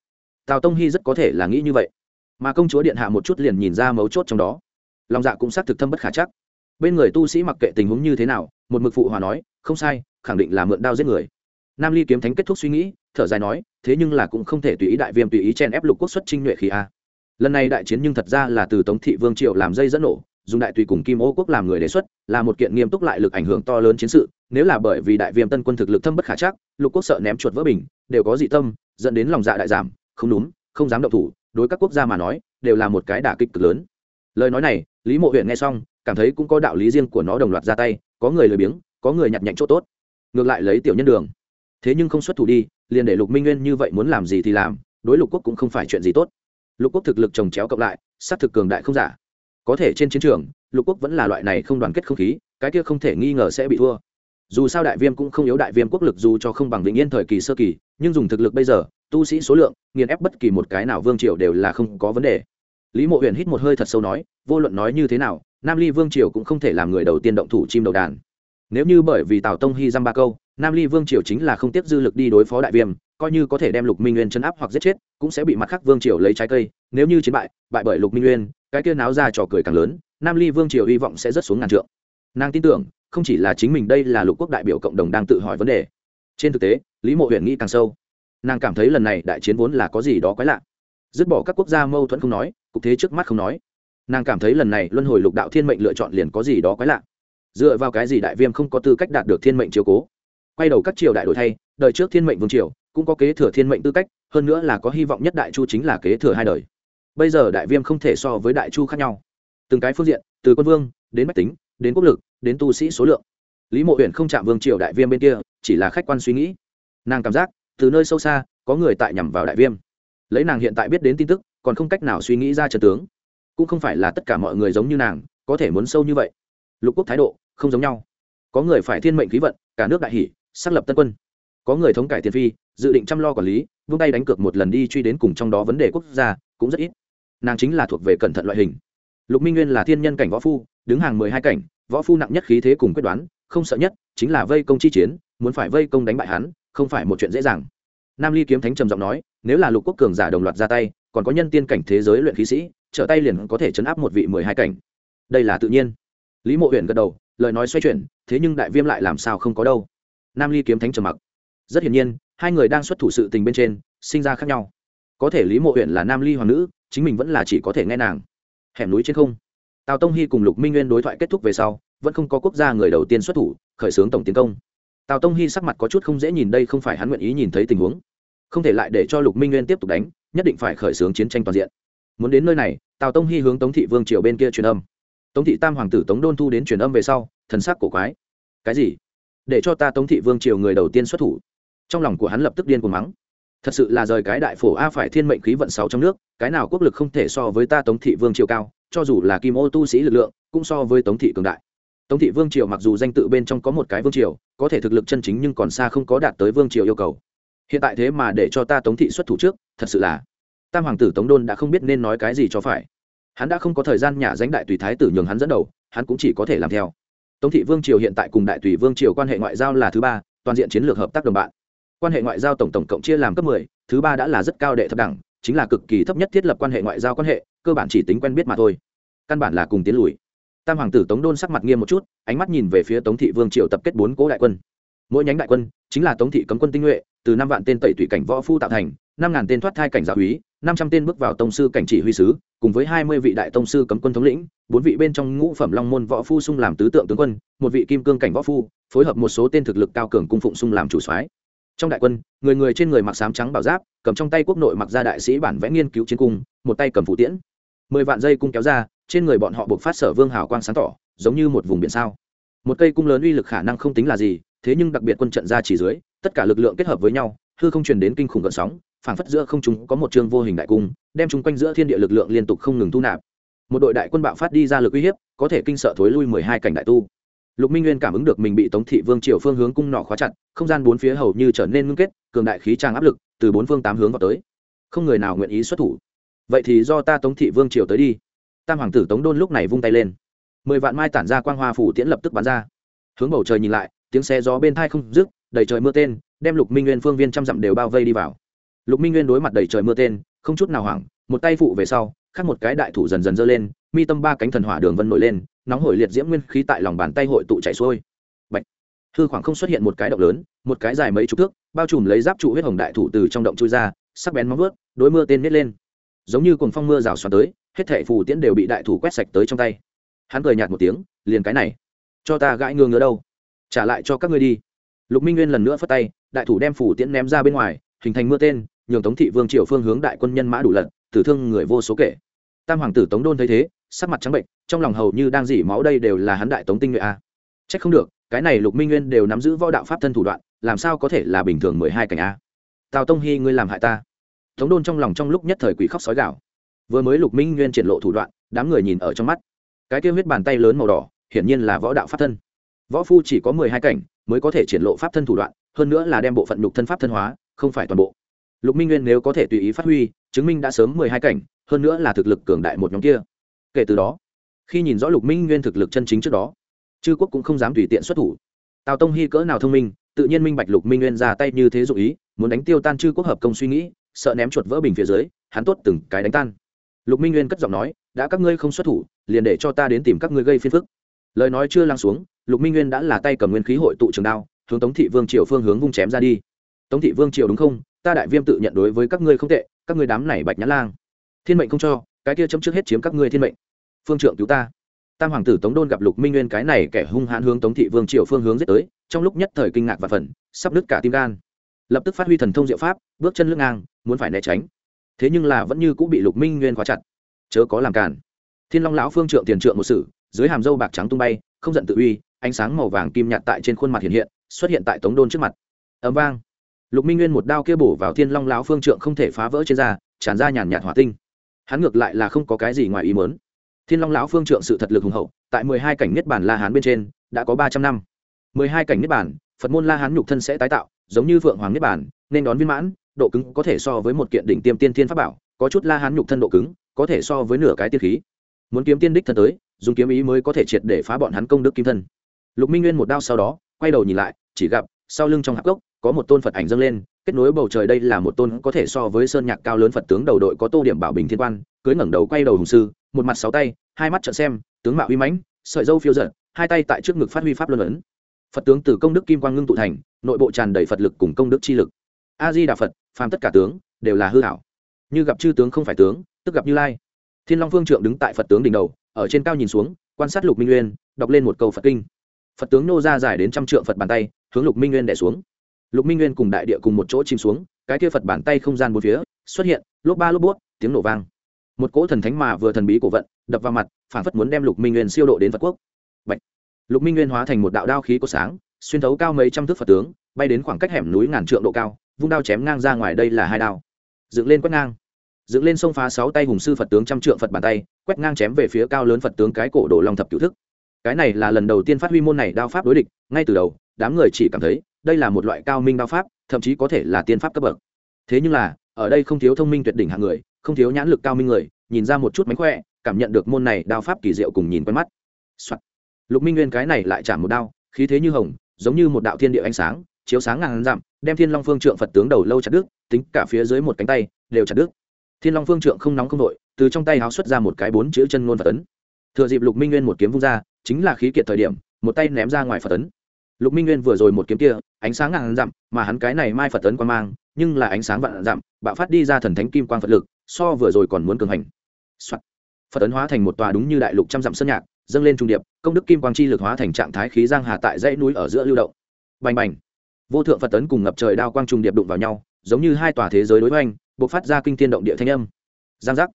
Tào tông hy rất có thể là nghĩ như vậy, mà công chúa điện hạ một chút liền nhìn ra mấu chốt trong đó. Lòng dạ cũng xác thực thâm bất khả chắc. Bên người tu sĩ mặc kệ tình huống như thế nào, một mực phụ hòa nói, không sai, khẳng định là mượn đao giết người. Nam ly kiếm thánh kết thúc suy nghĩ, thở dài nói, thế nhưng là cũng không thể tùy ý đại viêm tùy ý chen ép lục quốc xuất trinh nhuệ khí a. Lần này đại chiến nhưng thật ra là từ tống thị vương triệu làm dây dẫn nổ dùng đại tùy cùng kim ô quốc làm người đề xuất, là một kiện nghiêm túc lại lực ảnh hưởng to lớn chiến sự, nếu là bởi vì đại viêm tân quân thực lực thâm bất khả chắc, lục quốc sợ ném chuột vỡ bình, đều có dị tâm, dẫn đến lòng dạ đại giảm, không đúng, không dám động thủ, đối các quốc gia mà nói, đều là một cái đả kích cực lớn. Lời nói này, lý mộ huyện nghe xong, cảm thấy cũng có đạo lý riêng của nó đồng loạt ra tay, có người lười biếng, có người nhặt nhạnh chỗ tốt. Ngược lại lấy tiểu nhân đường. Thế nhưng không xuất thủ đi, liền để lục minh nguyên như vậy muốn làm gì thì làm, đối lục quốc cũng không phải chuyện gì tốt. Lục quốc thực lực trồng chéo cộng lại s á t thực cường đại không giả có thể trên chiến trường, lục quốc vẫn là loại này không đoàn kết không khí, cái kia không thể nghi ngờ sẽ bị thua. Dù sao đại viêm cũng không yếu đại viêm quốc lực dù cho không bằng vĩnh yên thời kỳ sơ kỳ, nhưng dùng thực lực bây giờ, tu sĩ số lượng, nghiền ép bất kỳ một cái nào vương triều đều là không có vấn đề. Lý mộ huyền hít một hơi thật sâu nói, vô luận nói như thế nào, nam ly vương triều cũng không thể làm người đầu tiên động thủ chim đầu đàn. Nếu như bởi vì tào tông hy dăm ba câu, nam ly vương triều chính là không tiếp dư lực đi đối phó đại viêm, coi như có thể đem lục minh nguyên chấn áp hoặc giết chết, cũng sẽ bị mặt khác vương triều lấy trái cây. Nếu như chiến bại bại bởi lục minh nguyên cái kia náo ra trò cười càng lớn, nam ly vương triều hy vọng sẽ rất xuống ngàn trượng. Nàng tin tưởng, không chỉ là chính mình đây là lục quốc đại biểu cộng đồng đang tự hỏi vấn đề. Trên thực tế, lý mộ huyện nghĩ càng sâu. Nàng cảm thấy lần này đại chiến vốn là có gì đó quái lạ. Dứt bỏ các quốc gia mâu thuẫn không nói, cục thế trước mắt không nói. Nàng cảm thấy lần này luân hồi lục đạo thiên mệnh lựa chọn liền có gì đó quái lạ. Dựa vào cái gì đại viêm không có tư cách đạt được thiên mệnh chiếu cố? Quay đầu các triều đại đổi thay, đời trước thiên mệnh vương triều, cũng có kế thừa thiên mệnh tư cách, hơn nữa là có hy vọng nhất đại chu chính là kế thừa hai đời bây giờ đại viêm không thể so với đại chu khác nhau. Từng cái phương diện, từ quân vương, đến bách tính, đến quốc lực, đến tu sĩ số lượng. Lý mộ huyện không chạm vương triều đại viêm bên kia, chỉ là khách quan suy nghĩ. Nàng cảm giác, từ nơi sâu xa, có người tại nhằm vào đại viêm. Lấy nàng hiện tại biết đến tin tức, còn không cách nào suy nghĩ ra trận tướng. Cũng không phải là tất cả mọi người giống như nàng, có thể muốn sâu như vậy. Lục quốc thái độ, không giống nhau. Có người phải thiên mệnh khí vận, cả nước đại hỷ, xác lập tân quân. Có người thống cải tiền phi, dự định chăm lo quản lý, vung tay đánh cược một lần đi truy đến cùng trong đó vấn đề quốc gia, cũng rất ít nàng chính là thuộc về cẩn thận loại hình. Lục minh nguyên là thiên nhân cảnh võ phu, đứng hàng mười hai cảnh, võ phu nặng nhất khí thế cùng quyết đoán, không sợ nhất, chính là vây công chi chiến, muốn phải vây công đánh bại hắn, không phải một chuyện dễ dàng. Nam ly kiếm thánh trầm giọng nói, nếu là lục quốc cường giả đồng loạt ra tay, còn có nhân tiên cảnh thế giới luyện khí sĩ, trở tay liền có thể chấn áp một vị mười hai cảnh. Đây là tự nhiên. Lý mộ Uyển gật đầu, lời nói xoay chuyển, thế nhưng đại viêm lại làm sao không có đâu. Nam ly kiếm thánh trầm mặc. Rất hiển nhiên, hai người đang xuất thủ sự tình bên trên, sinh ra khác nhau. Có thể lý mộ huyện là nam ly hoàng nữ chính mình vẫn là chỉ có thể nghe nàng. Hẻm núi trên không. Tào tông hy cùng lục minh nguyên đối thoại kết thúc về sau, vẫn không có quốc gia người đầu tiên xuất thủ, khởi xướng tổng tiến công. Tào tông hy sắc mặt có chút không dễ nhìn đây không phải hắn nguyện ý nhìn thấy tình huống. Không thể lại để cho lục minh nguyên tiếp tục đánh, nhất định phải khởi xướng chiến tranh toàn diện. Muốn đến nơi này, tào tông hy hướng tống thị vương triều bên kia truyền âm. Tống thị tam hoàng tử tống đôn thu đến truyền âm về sau, thần sắc cổ quái. Cái gì? Để cho ta tống thị vương triều người đầu tiên xuất thủ. Trong lòng của hắn lập tức điên cuồng mắng thật sự là rời cái đại phổ a phải thiên mệnh khí vận sáu trong nước, cái nào quốc lực không thể so với ta tống thị vương triều cao, cho dù là kim ô tu sĩ lực lượng, cũng so với tống thị cường đại. Tống thị vương triều mặc dù danh tự bên trong có một cái vương triều, có thể thực lực chân chính nhưng còn xa không có đạt tới vương triều yêu cầu. Hiện tại thế mà để cho ta tống thị xuất thủ trước, thật sự là, tam hoàng tử tống đôn đã không biết nên nói cái gì cho phải. Hắn đã không có thời gian nhà danh đại tùy thái tử nhường hắn dẫn đầu, hắn cũng chỉ có thể làm theo. Tống thị vương triều hiện tại cùng đại tùy vương triều quan hệ ngoại giao là thứ ba, toàn diện chiến lược hợp tác đồng bạn quan hệ ngoại giao tổng tổng cộng chia làm cấp mười, thứ ba đã là rất cao đệ thấp đẳng, chính là cực kỳ thấp nhất thiết lập quan hệ ngoại giao quan hệ, cơ bản chỉ tính quen biết mà thôi. Căn bản là cùng tiến lùi. Tam hoàng tử tống đôn sắc mặt nghiêm một chút, ánh mắt nhìn về phía tống thị vương triều tập kết bốn cố đại quân. Mỗi nhánh đại quân, chính là tống thị cấm quân tinh nhuệ, từ năm vạn tên tẩy tùy cảnh võ phu tạo thành, năm ngàn tên thoát thai cảnh giáo úy, năm trăm tên bước vào tông sư cảnh chỉ huy sứ, cùng với hai mươi vị đại tông sư cấm quân thống lĩnh, bốn vị bên trong ngũ phẩm long môn võ phu sung làm tứ tượng tướng quân, một vị kim cương cảnh võ phu, phối hợp một số tên thực lực cao cường cung phụng sung làm chủ soái trong đại quân, người người trên người mặc sám trắng bảo giáp, cầm trong tay quốc nội mặc ra đại sĩ bản vẽ nghiên cứu chiến cung, một tay cầm phụ tiễn. Mười vạn dây cung kéo ra, trên người bọn họ buộc phát sở vương hào quang sáng tỏ, giống như một vùng biển sao. Một cây cung lớn uy lực khả năng không tính là gì, thế nhưng đặc biệt quân trận ra chỉ dưới, tất cả lực lượng kết hợp với nhau, hư không truyền đến kinh khủng gợn sóng, phảng phất giữa không chúng có một chương vô hình đại cung, đem chúng quanh giữa thiên địa lực lượng liên tục không ngừng thu nạp. Một đội đại quân bạo phát đi ra lực uy hiếp, có thể kinh sợ thối lui mười hai cảnh đại tu lục minh nguyên cảm ứng được mình bị tống thị vương triều phương hướng cung nọ khóa chặt, không gian bốn phía hầu như trở nên ngưng kết, cường đại khí trang áp lực từ bốn phương tám hướng vào tới. Không người nào nguyện ý xuất thủ. Vậy thì do ta tống thị vương triều tới đi. Tam hoàng tử tống đôn lúc này vung tay lên. Mười vạn mai tản ra quang hoa phủ tiễn lập tức bắn ra. Hướng bầu trời nhìn lại, tiếng xe gió bên thai không dứt, đầy trời mưa tên, đem lục minh nguyên phương viên trăm dặm đều bao vây đi vào. Lục minh nguyên đối mặt đầy trời mưa tên, không chút nào hoảng, một tay phụ về sau khác một cái đại thủ dần dần dơ lên, mi tâm ba cánh thần hỏa đường vân nổi lên, nóng hổi liệt diễm nguyên khí tại lòng bàn tay hội tụ chảy xuôi. Bạch. hư khoảng không xuất hiện một cái động lớn, một cái dài mấy chục thước, bao trùm lấy giáp trụ huyết hồng đại thủ từ trong động chui ra, sắc bén móng vớt đối mưa tên nít lên. Giống như cùng phong mưa rào xoắn tới, hết thảy phù tiễn đều bị đại thủ quét sạch tới trong tay. Hắn cười nhạt một tiếng, liền cái này. Cho ta gãi ngương ngứa đâu? Trả lại cho các ngươi đi. Lục minh nguyên lần nữa phất tay, đại thủ đem phủ tiễn ném ra bên ngoài, hình thành mưa tên, nhường tống thị vương triều phương hướng đại quân nhân mã đủ lần tử thương người vô số kể. Tam hoàng tử tống đôn thấy thế, sắc mặt trắng bệnh, trong lòng hầu như đang dỉ máu đây đều là hắn đại tống tinh nhuệ a. Trách không được, cái này lục minh nguyên đều nắm giữ võ đạo pháp thân thủ đoạn, làm sao có thể là bình thường mười hai cảnh a? Tào tông hy ngươi làm hại ta. Tống đôn trong lòng trong lúc nhất thời quỷ khóc sói gạo vừa mới lục minh nguyên triển lộ thủ đoạn, đám người nhìn ở trong mắt. Cái tiêu huyết bàn tay lớn màu đỏ, hiển nhiên là võ đạo pháp thân. Võ phu chỉ có mười hai cảnh, mới có thể triển lộ pháp thân thủ đoạn, hơn nữa là đem bộ phận nhục thân pháp thân hóa, không phải toàn bộ. Lục minh nguyên nếu có thể tùy ý phát huy chứng minh đã sớm mười hai cảnh, hơn nữa là thực lực cường đại một nhóm kia. Kể từ đó, khi nhìn rõ lục minh nguyên thực lực chân chính trước đó, chư quốc cũng không dám tùy tiện xuất thủ. Tào tông hy cỡ nào thông minh, tự nhiên minh bạch lục minh nguyên ra tay như thế dụ ý, muốn đánh tiêu tan chư quốc hợp công suy nghĩ, sợ ném chuột vỡ bình phía dưới, hắn tốt từng cái đánh tan. Lục minh nguyên cất giọng nói, đã các ngươi không xuất thủ, liền để cho ta đến tìm các ngươi gây phiền phức. Lời nói chưa lắng xuống, lục minh nguyên đã là tay cầm nguyên khí hội tụ trường đao, hướng tống thị vương triều phương hướng vung chém ra đi. Tống thị vương triều đúng không? Ta đại viêm tự nhận đối với các ngươi không tệ các ngươi đám này bạch nhã lang. Thiên mệnh không cho, cái kia chấm trước hết chiếm các ngươi thiên mệnh. Phương trượng cứu ta. Tam hoàng tử tống đôn gặp lục minh nguyên cái này kẻ hung hãn hướng tống thị vương triều phương hướng giết tới, trong lúc nhất thời kinh ngạc và phần sắp nứt cả tim gan. Lập tức phát huy thần thông diệu pháp, bước chân lưng ngang, muốn phải né tránh. Thế nhưng là vẫn như cũng bị lục minh nguyên khóa chặt. Chớ có làm cản thiên long lão phương trượng tiền trượng một sử dưới hàm dâu bạc trắng tung bay, không giận tự uy, ánh sáng màu vàng kim nhạt tại trên khuôn mặt hiện hiện, xuất hiện tại tống đôn trước mặt. Ấm vang lục minh nguyên một đao kia bổ vào thiên long lão phương trượng không thể phá vỡ trên da, tràn ra nhàn nhạt hỏa tinh. Hắn ngược lại là không có cái gì ngoài ý mớn thiên long lão phương trượng sự thật lực hùng hậu, tại mười hai cảnh niết bản la hán bên trên, đã có ba trăm năm. Mười hai cảnh niết bản phật môn la hán nhục thân sẽ tái tạo, giống như phượng hoàng niết bản nên đón viên mãn, độ cứng có thể so với một kiện đỉnh tiêm tiên thiên pháp bảo, có chút la hán nhục thân độ cứng, có thể so với nửa cái tiên khí. Muốn kiếm tiên đích thân tới, dùng kiếm ý mới có thể triệt để phá bọn hắn công đức kim thân. Lục minh nguyên một đao sau đó, quay đầu nhìn lại, chỉ gặp sau lưng trong hạp gốc có một tôn phật ảnh dâng lên, kết nối bầu trời đây là một tôn có thể so với sơn nhạc cao lớn phật tướng đầu đội có tô điểm bảo bình thiên quan, cưới ngẩng đầu quay đầu hùng sư, một mặt sáu tay, hai mắt trợn xem, tướng mạo uy mãnh, sợi dâu phiêu giận hai tay tại trước ngực phát huy pháp luân ấn. Phật tướng từ công đức kim quang ngưng tụ thành, nội bộ tràn đầy phật lực cùng công đức chi lực. A di đà phật, phàm tất cả tướng, đều là hư hảo như gặp chư tướng không phải tướng, tức gặp như lai. Thiên long phương trượng đứng tại phật tướng đỉnh đầu, ở trên cao nhìn xuống, quan sát lục minh nguyên, đọc lên một câu phật kinh. Phật tướng nô ra dài đến trăm trượng phật bàn tay, hướng lục minh nguyên đẻ xuống lục minh nguyên cùng đại địa cùng một chỗ chìm xuống, cái kia phật bàn tay không gian một phía, xuất hiện, lốp ba lốp bút tiếng nổ vang. Một cỗ thần thánh mà vừa thần bí cổ vận, đập vào mặt phản phất muốn đem lục minh nguyên siêu độ đến phật quốc. Bạch. lục minh nguyên hóa thành một đạo đao khí có sáng, xuyên thấu cao mấy trăm thước phật tướng, bay đến khoảng cách hẻm núi ngàn trượng độ cao, vung đao chém ngang ra ngoài, đây là hai đao. Dựng lên quét ngang. Dựng lên sông phá sáu tay hùng sư phật tướng trăm trượng phật bàn tay, quét ngang chém về phía cao lớn phật tướng cái cổ đổ long thập cửu thức. Cái này là lần đầu tiên phát huy môn này đao pháp đối địch, ngay từ đầu, đám người chỉ cảm thấy đây là một loại cao minh đao pháp, thậm chí có thể là tiên pháp cấp bậc. Thế nhưng là, ở đây không thiếu thông minh tuyệt đỉnh hạng người, không thiếu nhãn lực cao minh người, nhìn ra một chút mánh khỏe, cảm nhận được môn này đao pháp kỳ diệu cùng nhìn quen mắt、Soạn. lục minh nguyên cái này lại chạm một đao, khí thế như hồng, giống như một đạo thiên địa ánh sáng, chiếu sáng ngàn dặm, đem thiên long phương trượng phật tướng đầu lâu chặt đứt, tính cả phía dưới một cánh tay, đều chặt đứt. Thiên long phương trượng không nóng không đội từ trong tay háo xuất ra một cái bốn chữ chân ngôn phật tấn thừa dịp lục minh nguyên một kiếm vung ra, chính là khí kiệt thời điểm, một tay ném ra ngoài phật tấn lục minh nguyên vừa rồi một kiếm kia, ánh sáng ngàn dặm, mà hắn cái này mai phật tấn quan mang, nhưng là ánh sáng vạn dặm, bạo phát đi ra thần thánh kim quang phật lực, so vừa rồi còn muốn cường hành、Soạn. phật tấn hóa thành một tòa đúng như đại lục trăm dặm sơn nhạc, dâng lên trung điệp, công đức kim quang chi lực hóa thành trạng thái khí giang hà tại dãy núi ở giữa lưu động. Bành bành. Vô thượng phật tấn cùng ngập trời đao quang trung điệp đụng vào nhau, giống như hai tòa thế giới đối hoành, bộc phát ra kinh thiên động địa thanh âm. Giang giác.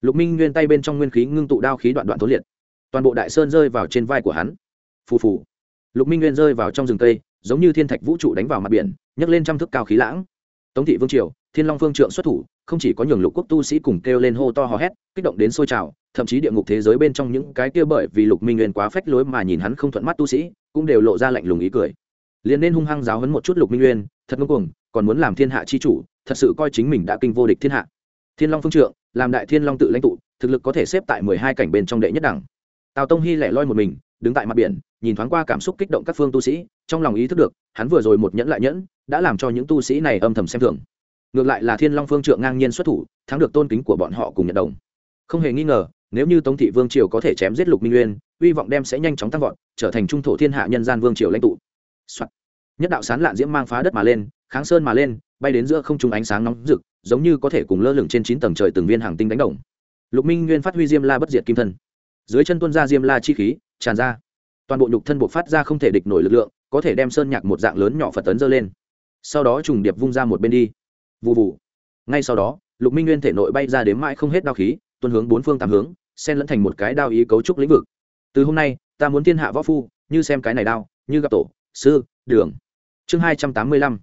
Lục minh nguyên tay bên trong nguyên khí ngưng tụ đao khí đoạn đoạn thối liệt. Toàn bộ đại sơn rơi vào trên vai của hắn. Phù phù lục minh nguyên rơi vào trong rừng cây, giống như thiên thạch vũ trụ đánh vào mặt biển, nhấc lên trăm thước cao khí lãng. Tống thị vương triều, thiên long Phương trượng xuất thủ, không chỉ có nhường lục quốc tu sĩ cùng kêu lên hô to hò hét, kích động đến sôi trào, thậm chí địa ngục thế giới bên trong những cái kia bởi vì lục minh nguyên quá phách lối mà nhìn hắn không thuận mắt tu sĩ, cũng đều lộ ra lạnh lùng ý cười. Liền nên hung hăng giáo hấn một chút lục minh nguyên, thật ngông cuồng, còn muốn làm thiên hạ chi chủ, thật sự coi chính mình đã kinh vô địch thiên hạ. Thiên long phương trượng, làm đại thiên long tự lãnh tụ, thực lực có thể xếp tại mười hai cảnh bên trong đệ nhất đẳng. Tào tông hy lẻ loi một mình đứng tại mặt biển, nhìn thoáng qua cảm xúc kích động các phương tu sĩ, trong lòng ý thức được, hắn vừa rồi một nhẫn lại nhẫn, đã làm cho những tu sĩ này âm thầm xem thường. Ngược lại là thiên long phương trượng ngang nhiên xuất thủ, thắng được tôn kính của bọn họ cùng nhận đồng. Không hề nghi ngờ, nếu như tống thị vương triều có thể chém giết lục minh nguyên, hy vọng đem sẽ nhanh chóng tăng vọt, trở thành trung thổ thiên hạ nhân gian vương triều lãnh tụ、Soạn. nhất đạo sán lạn diễm mang phá đất mà lên, kháng sơn mà lên, bay đến giữa không trung ánh sáng nóng rực, giống như có thể cùng lơ lửng trên chín tầng trời từng viên hàng tinh đánh đồng. Lục minh nguyên phát huy diêm la bất diệt kim thân. Dưới chân tuân ra diêm la chi khí tràn ra. Toàn bộ nhục thân buộc phát ra không thể địch nổi lực lượng, có thể đem sơn nhạc một dạng lớn nhỏ phật tấn dơ lên. Sau đó trùng điệp vung ra một bên đi. Vụ vụ ngay sau đó, lục minh nguyên thể nội bay ra đến mãi không hết đao khí tuân hướng bốn phương tám hướng, xen lẫn thành một cái đao ý cấu trúc lĩnh vực. Từ hôm nay, ta muốn thiên hạ võ phu, như xem cái này đao, như gặp tổ, sư, đường. Chương hai trăm tám mươi lăm.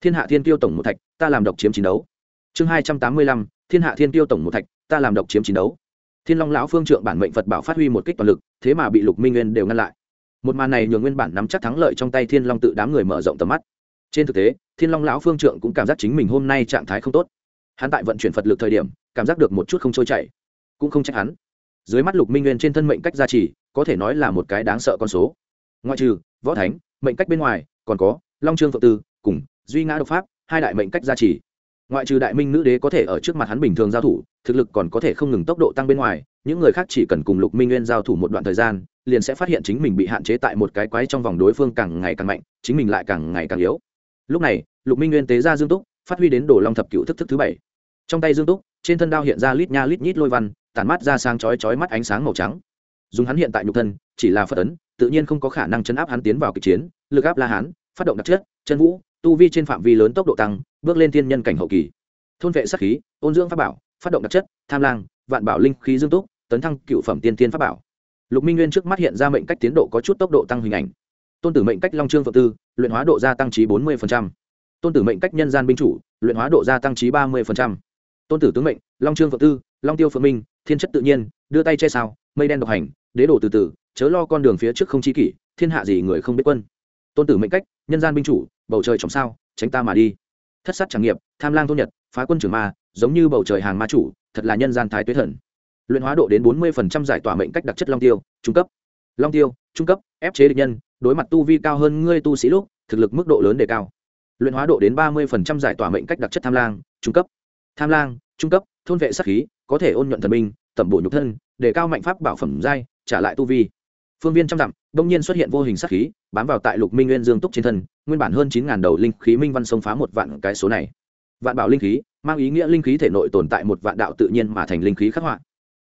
Thiên hạ thiên tiêu tổng một thạch, ta làm độc chiếm chiến đấu. Chương hai trăm tám mươi lăm. Thiên hạ thiên tiêu tổng một thạch, ta làm độc chiếm chiến đấu thiên long lão phương trượng bản mệnh phật bảo phát huy một kích toàn lực, thế mà bị lục minh nguyên đều ngăn lại. Một màn này nhường nguyên bản nắm chắc thắng lợi trong tay thiên long tự đám người mở rộng tầm mắt. Trên thực tế, thiên long lão phương trượng cũng cảm giác chính mình hôm nay trạng thái không tốt. Hắn tại vận chuyển phật lực thời điểm, cảm giác được một chút không trôi chảy, cũng không trách hắn. Dưới mắt lục minh nguyên trên thân mệnh cách gia trì, có thể nói là một cái đáng sợ con số. Ngoại trừ, võ thánh, mệnh cách bên ngoài, còn có long trương phật tư, cùng duy ngã độc pháp, hai đại mệnh cách gia trì ngoại trừ đại minh nữ đế có thể ở trước mặt hắn bình thường giao thủ, thực lực còn có thể không ngừng tốc độ tăng bên ngoài, những người khác chỉ cần cùng lục minh nguyên giao thủ một đoạn thời gian, liền sẽ phát hiện chính mình bị hạn chế tại một cái quái trong vòng đối phương càng ngày càng mạnh, chính mình lại càng ngày càng yếu. Lúc này, lục minh nguyên tế ra dương túc, phát huy đến đồ long thập cựu thức thức thứ bảy. Trong tay dương túc, trên thân đao hiện ra lít nha lít nhít lôi văn, tản mắt ra sang chói chói mắt ánh sáng màu trắng. Dùng hắn hiện tại nhục thân, chỉ là phật ấn, tự nhiên không có khả năng chấn áp hắn tiến vào kịch chiến. Lực áp la hán, phát động đặc chất, chân vũ, tu vi trên phạm vi lớn tốc độ tăng bước lên thiên nhân cảnh hậu kỳ. Thôn vệ sắc khí, ôn dưỡng pháp bảo, phát động đặc chất, tham lang, vạn bảo linh khí dương túc, tấn thăng cựu phẩm tiên tiên pháp bảo. Lục minh nguyên trước mắt hiện ra mệnh cách tiến độ có chút tốc độ tăng hình ảnh. Tôn tử mệnh cách long trương phượng tư, luyện hóa độ gia tăng trí bốn mươi tôn tử mệnh cách nhân gian binh chủ, luyện hóa độ gia tăng trí ba mươi tôn tử tướng mệnh, long trương phượng tư, long tiêu phượng minh, thiên chất tự nhiên, đưa tay che sao, mây đen độc hành, đế đổ từ từ, chớ lo con đường phía trước không chi kỷ, thiên hạ gì người không biết quân. Tôn tử mệnh cách nhân gian binh chủ, bầu trời trọng sao, tránh ta mà đi thất sát tràng nghiệp, tham lang thôn nhật, phá quân trưởng ma, giống như bầu trời hàng ma chủ, thật là nhân gian thái tuế thần. Luyện hóa độ đến bốn mươi giải tỏa mệnh cách đặc chất long tiêu, trung cấp. Long tiêu, trung cấp, ép chế địch nhân, đối mặt tu vi cao hơn ngươi tu sĩ lúc, thực lực mức độ lớn đề cao. Luyện hóa độ đến ba mươi giải tỏa mệnh cách đặc chất tham lang, trung cấp. Tham lang, trung cấp, thôn vệ sắc khí, có thể ôn nhuận thần minh, tẩm bổ nhục thân, đề cao mạnh pháp bảo phẩm giai, trả lại tu vi phương viên trăm dặm đông nhiên xuất hiện vô hình sát khí, bám vào tại lục minh nguyên dương túc trên thân, nguyên bản hơn chín ngàn đầu linh khí minh văn sông phá một vạn cái số này. Vạn bảo linh khí, mang ý nghĩa linh khí thể nội tồn tại một vạn đạo tự nhiên mà thành linh khí khắc họa.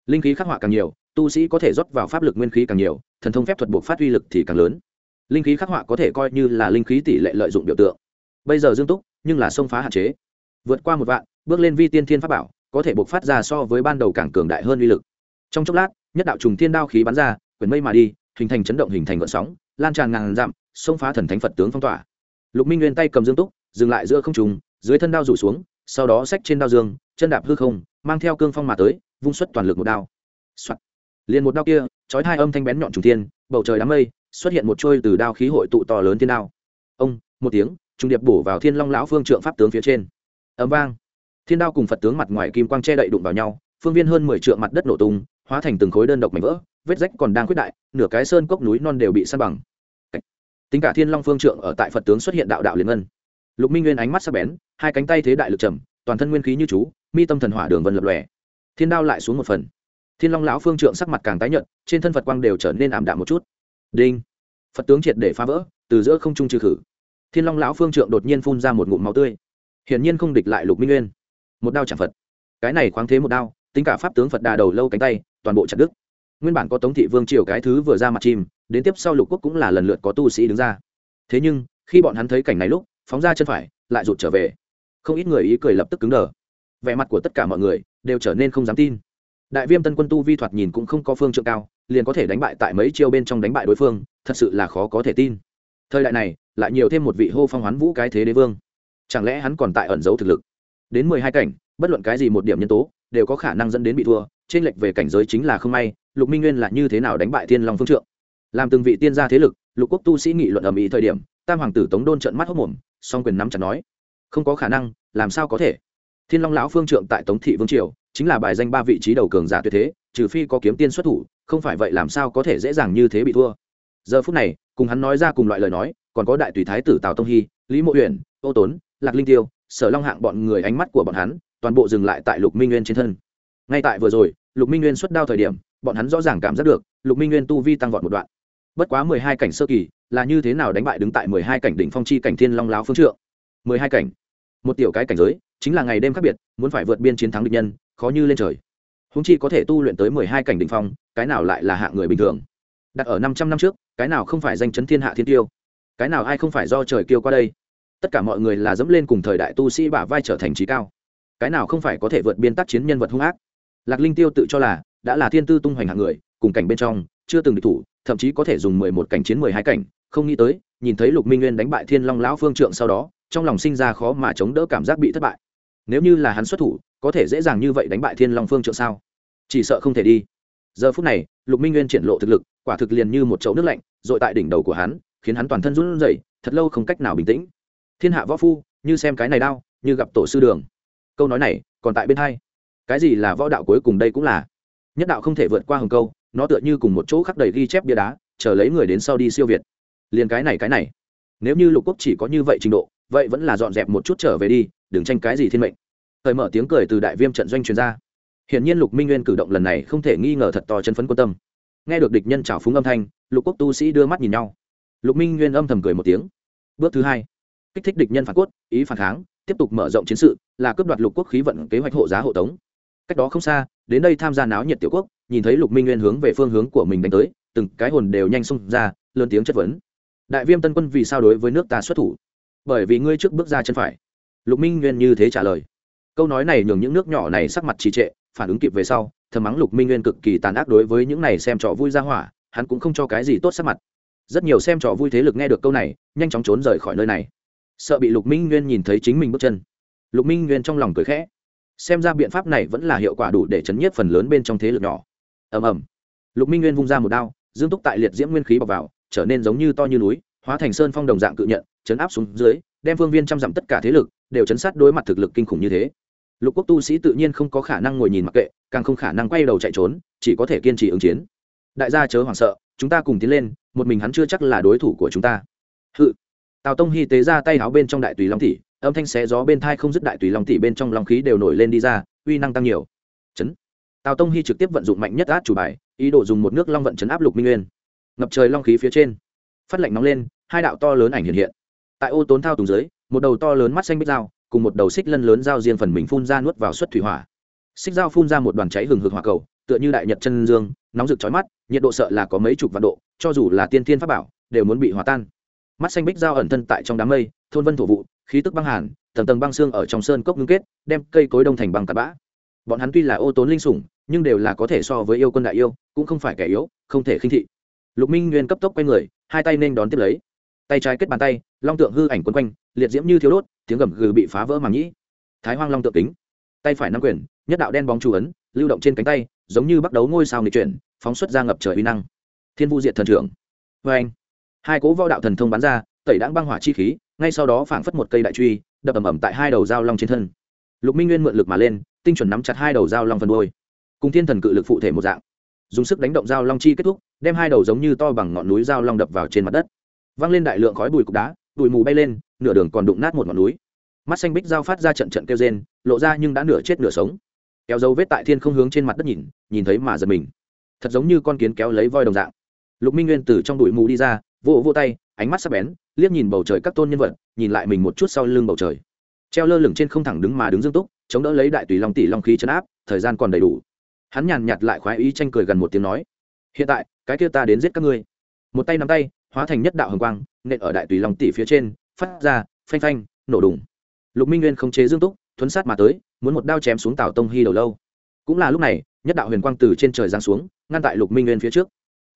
Linh khí khắc họa càng nhiều, tu sĩ có thể rót vào pháp lực nguyên khí càng nhiều, thần thông phép thuật buộc phát uy lực thì càng lớn. Linh khí khắc họa có thể coi như là linh khí tỷ lệ lợi dụng biểu tượng. Bây giờ dương túc, nhưng là sông phá hạn chế. Vượt qua một vạn, bước lên vi tiên thiên pháp bảo, có thể buộc phát ra so với ban đầu càng cường đại hơn uy lực. Trong chốc lát, nhất đạo trùng thiên đao khí bắn ra quyển mây mà đi hình thành chấn động hình thành gợn sóng, lan tràn ngàn dặm, xông phá thần thánh phật tướng phong tỏa. Lục minh nguyên tay cầm dương túc, dừng lại giữa không trùng dưới thân đao rủ xuống, sau đó xách trên đao dương, chân đạp hư không, mang theo cương phong mà tới, vung xuất toàn lực một đao、Soạn. liền một đao kia, chói hai âm thanh bén nhọn trùng thiên, bầu trời đám mây, xuất hiện một trôi từ đao khí hội tụ to lớn thiên đao. Ông, một tiếng trung điệp bổ vào thiên long lão phương trượng pháp tướng phía trên. Ấm vang. Thiên đao cùng phật tướng mặt ngoài kim quang che đậy đụng vào nhau, phương viên hơn mười trượng mặt đất nổ tung, hóa thành từng khối đơn độc mảnh vỡ vết rách còn đang quyết đại, nửa cái sơn cốc núi non đều bị san bằng. Tính cả thiên long phương trượng ở tại phật tướng xuất hiện đạo đạo liền ngân. Lục minh nguyên ánh mắt sắc bén, hai cánh tay thế đại lực trầm, toàn thân nguyên khí như chú, mi tâm thần hỏa đường vân lập lòe. Thiên đao lại xuống một phần. Thiên long lão phương trượng sắc mặt càng tái nhợt, trên thân phật quang đều trở nên ảm đạm một chút. Đinh. Phật tướng triệt để phá vỡ, từ giữa không trung trừ khử. Thiên long lão phương trượng đột nhiên phun ra một ngụm máu tươi. Hiển nhiên không địch lại lục minh nguyên. Một đao chạm phật. Cái này khoáng thế một đao, tính cả pháp tướng phật đà đầu lâu cánh tay, toàn bộ chặt đứt nguyên bản có tống thị vương triều cái thứ vừa ra mặt chim, đến tiếp sau lục quốc cũng là lần lượt có tu sĩ đứng ra. Thế nhưng, khi bọn hắn thấy cảnh này lúc, phóng ra chân phải, lại rụt trở về. Không ít người ý cười lập tức cứng đờ. Vẻ mặt của tất cả mọi người đều trở nên không dám tin. Đại viêm tân quân tu vi thoạt nhìn cũng không có phương trượng cao, liền có thể đánh bại tại mấy chiêu bên trong đánh bại đối phương, thật sự là khó có thể tin. Thời đại này, lại nhiều thêm một vị hô phong hoán vũ cái thế đế vương. Chẳng lẽ hắn còn tại ẩn giấu thực lực? Đến mười hai cảnh, bất luận cái gì một điểm nhân tố, đều có khả năng dẫn đến bị thua, trên lệch về cảnh giới chính là không may lục minh nguyên là như thế nào đánh bại thiên long phương trượng? Làm từng vị tiên gia thế lực, lục quốc tu sĩ nghị luận ầm ĩ thời điểm, tam hoàng tử tống đôn trận mắt hốc mồm, song quyền nắm chặt nói, không có khả năng, làm sao có thể? Thiên long lão phương trượng tại tống thị vương triều, chính là bài danh ba vị trí đầu cường giả tuyệt thế, trừ phi có kiếm tiên xuất thủ, không phải vậy làm sao có thể dễ dàng như thế bị thua? Giờ phút này, cùng hắn nói ra cùng loại lời nói, còn có đại tùy thái tử tào tông hy, lý mộ uyển ô tốn, lạc linh tiêu, sở long hạng bọn người ánh mắt của bọn hắn toàn bộ dừng lại tại lục minh nguyên trên thân. Ngay tại vừa rồi, lục minh nguyên xuất đao thời điểm bọn hắn rõ ràng cảm giác được, lục minh nguyên tu vi tăng vọt một đoạn. Bất quá mười hai cảnh sơ kỳ, là như thế nào đánh bại đứng tại mười hai cảnh đỉnh phong chi cảnh thiên long láo phương trượng? Mười hai cảnh. Một tiểu cái cảnh giới, chính là ngày đêm khác biệt, muốn phải vượt biên chiến thắng địch nhân, khó như lên trời. Húng chi có thể tu luyện tới mười hai cảnh đỉnh phong, cái nào lại là hạng người bình thường? Đặt ở năm trăm năm trước, cái nào không phải danh chấn thiên hạ thiên tiêu? Cái nào ai không phải do trời kiêu qua đây? Tất cả mọi người là dẫm lên cùng thời đại tu sĩ bả vai trở thành trí cao. Cái nào không phải có thể vượt biên tác chiến nhân vật hung ác? Lạc linh tiêu tự cho là đã là thiên tư tung hoành hạng người, cùng cảnh bên trong, chưa từng địch thủ, thậm chí có thể dùng mười một cảnh chiến mười hai cảnh, không nghĩ tới, nhìn thấy lục minh nguyên đánh bại thiên long lão phương trượng sau đó, trong lòng sinh ra khó mà chống đỡ cảm giác bị thất bại. Nếu như là hắn xuất thủ, có thể dễ dàng như vậy đánh bại thiên long phương trượng sao? Chỉ sợ không thể đi. Giờ phút này, lục minh nguyên triển lộ thực lực, quả thực liền như một chậu nước lạnh r ộ i tại đỉnh đầu của hắn, khiến hắn toàn thân run rẩy, thật lâu không cách nào bình tĩnh. Thiên hạ võ phu, như xem cái này đau như gặp tổ sư đường. Câu nói này, còn tại bên hai. Cái gì là võ đạo cuối cùng đây cũng là nhất đạo không thể vượt qua hồng câu nó tựa như cùng một chỗ khắc đầy ghi chép bia đá chờ lấy người đến sau đi siêu việt. Liền cái này cái này. Nếu như lục quốc chỉ có như vậy trình độ vậy vẫn là dọn dẹp một chút trở về đi đừng tranh cái gì thiên mệnh. Thời mở tiếng cười từ đại viêm trận doanh truyền ra. Hiển nhiên lục minh nguyên cử động lần này không thể nghi ngờ thật to chân phấn quan tâm. Nghe được địch nhân trào phúng âm thanh lục quốc tu sĩ đưa mắt nhìn nhau. Lục minh nguyên âm thầm cười một tiếng. Bước thứ hai. Kích thích địch nhân phản quốc, ý phản kháng tiếp tục mở rộng chiến sự là cướp đoạt lục quốc khí vận kế hoạch hộ giá hộ tống cách đó không xa, đến đây tham gia náo nhiệt tiểu quốc, nhìn thấy lục minh nguyên hướng về phương hướng của mình đánh tới, từng cái hồn đều nhanh xông ra, lớn tiếng chất vấn. Đại viêm tân quân vì sao đối với nước ta xuất thủ? Bởi vì ngươi trước bước ra chân phải. Lục minh nguyên như thế trả lời. Câu nói này nhường những nước nhỏ này sắc mặt trì trệ, phản ứng kịp về sau, thầm mắng lục minh nguyên cực kỳ tàn ác đối với những này xem trò vui ra hỏa, hắn cũng không cho cái gì tốt sắc mặt. Rất nhiều xem trò vui thế lực nghe được câu này, nhanh chóng trốn rời khỏi nơi này. Sợ bị lục minh nguyên nhìn thấy chính mình bước chân. Lục minh nguyên trong lòng cười khẽ xem ra biện pháp này vẫn là hiệu quả đủ để chấn nhiếp phần lớn bên trong thế lực nhỏ. Ầm ầm. Lục minh nguyên vung ra một đao, dương túc tại liệt diễm nguyên khí bọc vào, trở nên giống như to như núi, hóa thành sơn phong đồng dạng cự nhận, chấn áp xuống dưới, đem phương viên trăm dặm tất cả thế lực, đều chấn sát đối mặt thực lực kinh khủng như thế. Lục quốc tu sĩ tự nhiên không có khả năng ngồi nhìn mặc kệ, càng không khả năng quay đầu chạy trốn, chỉ có thể kiên trì ứng chiến. Đại gia chớ hoảng sợ, chúng ta cùng tiến lên, một mình hắn chưa chắc là đối thủ của chúng ta. Hự. Tào tông hy tế ra tay áo bên trong đại tùy long thị âm thanh xé gió bên thai không dứt đại tùy long tỷ bên trong long khí đều nổi lên đi ra, uy năng tăng nhiều. Chấn. Tào tông hy trực tiếp vận dụng mạnh nhất át chủ bài, ý đồ dùng một nước long vận chấn áp lục minh nguyên. Ngập trời long khí phía trên, phát lạnh nóng lên, hai đạo to lớn ảnh hiện hiện. Tại ô tốn thao tùng dưới, một đầu to lớn mắt xanh bích dao cùng một đầu xích lân lớn dao riêng phần mình phun ra nuốt vào suất thủy hỏa. Xích dao phun ra một đoàn cháy hừng hực hỏa cầu, tựa như đại nhật chân dương, nóng rực chói mắt, nhiệt độ sợ là có mấy chục vạn độ, cho dù là tiên thiên pháp bảo, đều muốn bị hòa tan. Mắt xanh bích dao ẩn thân tại trong đám mây, thôn vân thổ vụ khí tức băng hàn, tầng tầng băng xương ở trong sơn cốc ngưng kết, đem cây cối đông thành băng tạt bã. Bọn hắn tuy là ô tốn linh sủng, nhưng đều là có thể so với yêu quân đại yêu, cũng không phải kẻ yếu, không thể khinh thị. Lục minh nguyên cấp tốc quay người, hai tay nên đón tiếp lấy. Tay trái kết bàn tay, long tượng hư ảnh quấn quanh, liệt diễm như thiếu đốt, tiếng gầm gừ bị phá vỡ màng nhĩ thái hoang long tượng kính. Tay phải nắm quyền, nhất đạo đen bóng chủ ấn, lưu động trên cánh tay, giống như bắt đấu ngôi sao nghịch chuyển, phóng xuất ra ngập trời uy năng. Thiên vu diệt thần trưởng. Vê anh hai cố võ đạo thần thông bắn ra, tẩy đáng băng hỏa chi khí ngay sau đó phảng phất một cây đại truy, đập ầm ầm tại hai đầu dao long trên thân. Lục minh nguyên mượn lực mà lên, tinh chuẩn nắm chặt hai đầu dao long phần đôi cùng thiên thần cự lực phụ thể một dạng. Dùng sức đánh động dao long chi kết thúc, đem hai đầu giống như to bằng ngọn núi dao long đập vào trên mặt đất. Văng lên đại lượng khói bụi cục đá, bụi mù bay lên, nửa đường còn đụng nát một ngọn núi. Mắt xanh bích dao phát ra trận trận kêu rên, lộ ra nhưng đã nửa chết nửa sống. Kéo dấu vết tại thiên không hướng trên mặt đất nhìn nhìn thấy mà giật mình. Thật giống như con kiến kéo lấy voi đồng dạng. Lục minh nguyên từ trong bụi mù đi ra, vỗ vỗ tay ánh mắt sắc bén, liếc nhìn bầu trời các tôn nhân vật, nhìn lại mình một chút sau lưng bầu trời. Treo lơ lửng trên không thẳng đứng mà đứng dương túc, chống đỡ lấy đại tùy long tỷ long khí chấn áp, thời gian còn đầy đủ. Hắn nhàn nhạt lại khoái ý tranh cười gần một tiếng nói, hiện tại, cái kia ta đến giết các ngươi. Một tay nắm tay, hóa thành nhất đạo hồng quang, nện ở đại tùy long tỷ phía trên, phát ra phanh phanh, nổ đùng. Lục minh nguyên không chế dương túc, thuấn sát mà tới, muốn một đao chém xuống tào tông hy đầu lâu. Cũng là lúc này, nhất đạo huyền quang từ trên trời giáng xuống, ngăn tại lục minh nguyên phía trước.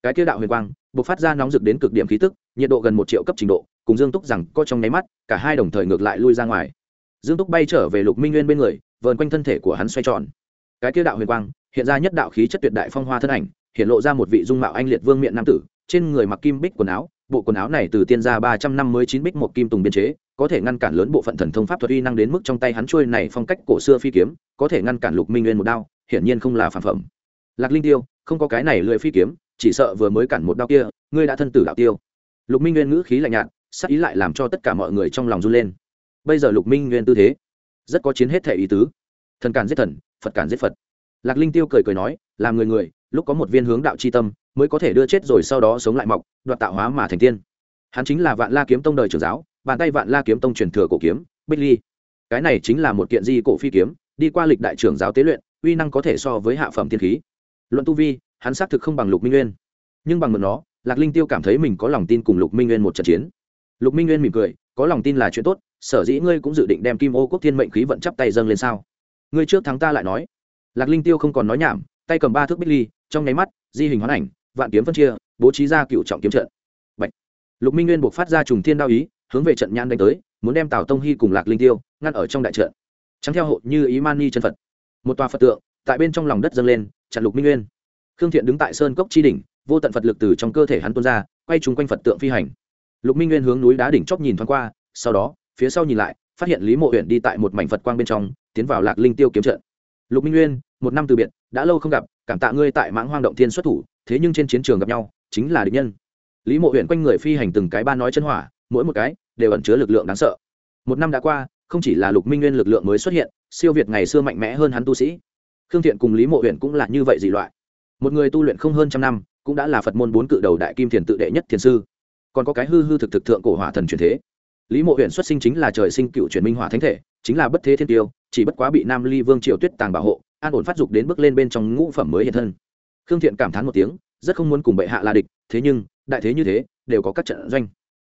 Cái kia đạo huyền quang Bộc phát ra nóng rực đến cực điểm khí tức, nhiệt độ gần một triệu cấp trình độ, cùng dương túc rằng có trong nháy mắt, cả hai đồng thời ngược lại lui ra ngoài. Dương túc bay trở về lục minh nguyên bên người, vờn quanh thân thể của hắn xoay tròn. Cái kia đạo huyền quang, hiện ra nhất đạo khí chất tuyệt đại phong hoa thân ảnh, hiện lộ ra một vị dung mạo anh liệt vương miện nam tử, trên người mặc kim bích quần áo, bộ quần áo này từ tiên gia ba trăm năm mươi chín bích một kim tùng biên chế, có thể ngăn cản lớn bộ phận thần thông pháp thuật uy năng đến mức trong tay hắn chuôi này phong cách cổ xưa phi kiếm, có thể ngăn cản lục minh nguyên một đao, hiển nhiên không là phản phẩm. Lạc linh tiêu, không có cái này lưỡi phi kiếm chỉ sợ vừa mới cản một đao kia, ngươi đã thân tử đạo tiêu. Lục minh nguyên ngữ khí lạnh nhạt, sắc ý lại làm cho tất cả mọi người trong lòng run lên. Bây giờ lục minh nguyên tư thế, rất có chiến hết thể ý tứ. Thần cản giết thần, phật cản giết phật. Lạc linh tiêu cười cười nói, làm người người, lúc có một viên hướng đạo c h i tâm, mới có thể đưa chết rồi sau đó sống lại mọc, đoạt tạo hóa mà thành tiên. Hắn chính là vạn la kiếm tông đời trưởng giáo, bàn tay vạn la kiếm tông truyền thừa cổ kiếm, bích ly. Cái này chính là một kiện di cổ phi kiếm, đi qua lịch đại trưởng giáo tế luyện, uy năng có thể so với hạ phẩm tiên khí. Luận tu vi hắn xác thực không bằng lục minh nguyên. Nhưng bằng mượn nó, lạc linh tiêu cảm thấy mình có lòng tin cùng lục minh nguyên một trận chiến. Lục minh nguyên mỉm cười, có lòng tin là chuyện tốt, sở dĩ ngươi cũng dự định đem kim ô quốc thiên mệnh khí vận chắp tay dâng lên sao? Ngươi trước thắng ta lại nói. Lạc linh tiêu không còn nói nhảm, tay cầm ba thước bích ly, trong nháy mắt, di hình hoán ảnh, vạn kiếm phân chia, bố trí ra cựu trọng kiếm trận. Bạch. lục minh nguyên buộc phát ra trùng thiên đao ý, hướng về trận nhãn đánh tới, muốn đem tào tông hy cùng lạc linh tiêu ngăn ở trong đại trận. Trắng theo hộ như ý man ni chân phật. Một tòa phật tượng, tại bên trong lòng đất dâng lên, chặn lục minh nguyên khương thiện đứng tại sơn cốc chi đỉnh, vô tận phật lực từ trong cơ thể hắn tuôn ra, quay trúng quanh phật tượng phi hành. Lục minh nguyên hướng núi đá đỉnh chóp nhìn thoáng qua, sau đó, phía sau nhìn lại, phát hiện lý mộ huyện đi tại một mảnh phật quang bên trong, tiến vào lạc linh tiêu kiếm trận. Lục minh nguyên, một năm từ biệt, đã lâu không gặp, cảm tạ ngươi tại mãng hoang động thiên xuất thủ, thế nhưng trên chiến trường gặp nhau, chính là địch nhân. Lý mộ huyện quanh người phi hành từng cái ba nói chân hỏa, mỗi một cái đều ẩn chứa lực lượng đáng sợ. Một năm đã qua, không chỉ là lục minh nguyên lực lượng mới xuất hiện, siêu việt ngày xưa mạnh mẽ hơn hắn tu sĩ. Khương thiện cùng lý mộ huyện cũng là như vậy dị loại một người tu luyện không hơn trăm năm, cũng đã là phật môn bốn cự đầu đại kim thiền tự đệ nhất thiền sư. Còn có cái hư hư thực thực thượng cổ hỏa thần truyền thế. Lý mộ huyện xuất sinh chính là trời sinh cựu truyền minh hỏa thánh thể, chính là bất thế thiên tiêu, chỉ bất quá bị nam ly vương triều tuyết tàng bảo hộ, an ổn phát dục đến bước lên bên trong ngũ phẩm mới hiện thân. Khương thiện cảm thán một tiếng, rất không muốn cùng bệ hạ là địch, thế nhưng, đại thế như thế, đều có các trận doanh.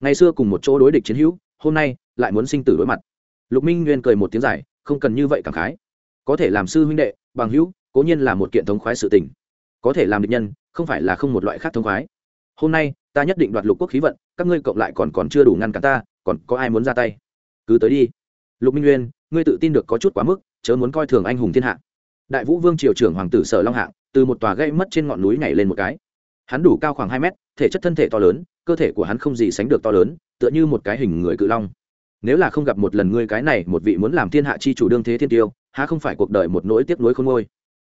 Ngày xưa cùng một chỗ đối địch chiến hữu, hôm nay, lại muốn sinh tử đối mặt. Lục minh nguyên cười một tiếng dài không cần như vậy cảm khái. Có thể làm sư huynh đệ, bằng hữu, cố nhiên là một kiện thống khoái sự tình có thể làm địch nhân, không phải là không một loại khác thông khoái. Hôm nay, ta nhất định đoạt lục quốc khí vận, các ngươi cộng lại còn còn chưa đủ ngăn cản ta, còn có ai muốn ra tay? Cứ tới đi. Lục minh nguyên, ngươi tự tin được có chút quá mức, chớ muốn coi thường anh hùng thiên hạ. Đại vũ vương triều trưởng hoàng tử sở long hạng, từ một tòa gây mất trên ngọn núi nhảy lên một cái. Hắn đủ cao khoảng hai mét, thể chất thân thể to lớn, cơ thể của hắn không gì sánh được to lớn, tựa như một cái hình người cự long. Nếu là không gặp một lần ngươi cái này, một vị muốn làm thiên hạ chi chủ đương thế thiên tiêu, há không phải cuộc đời một nỗi tiếc nuối khôn ngôi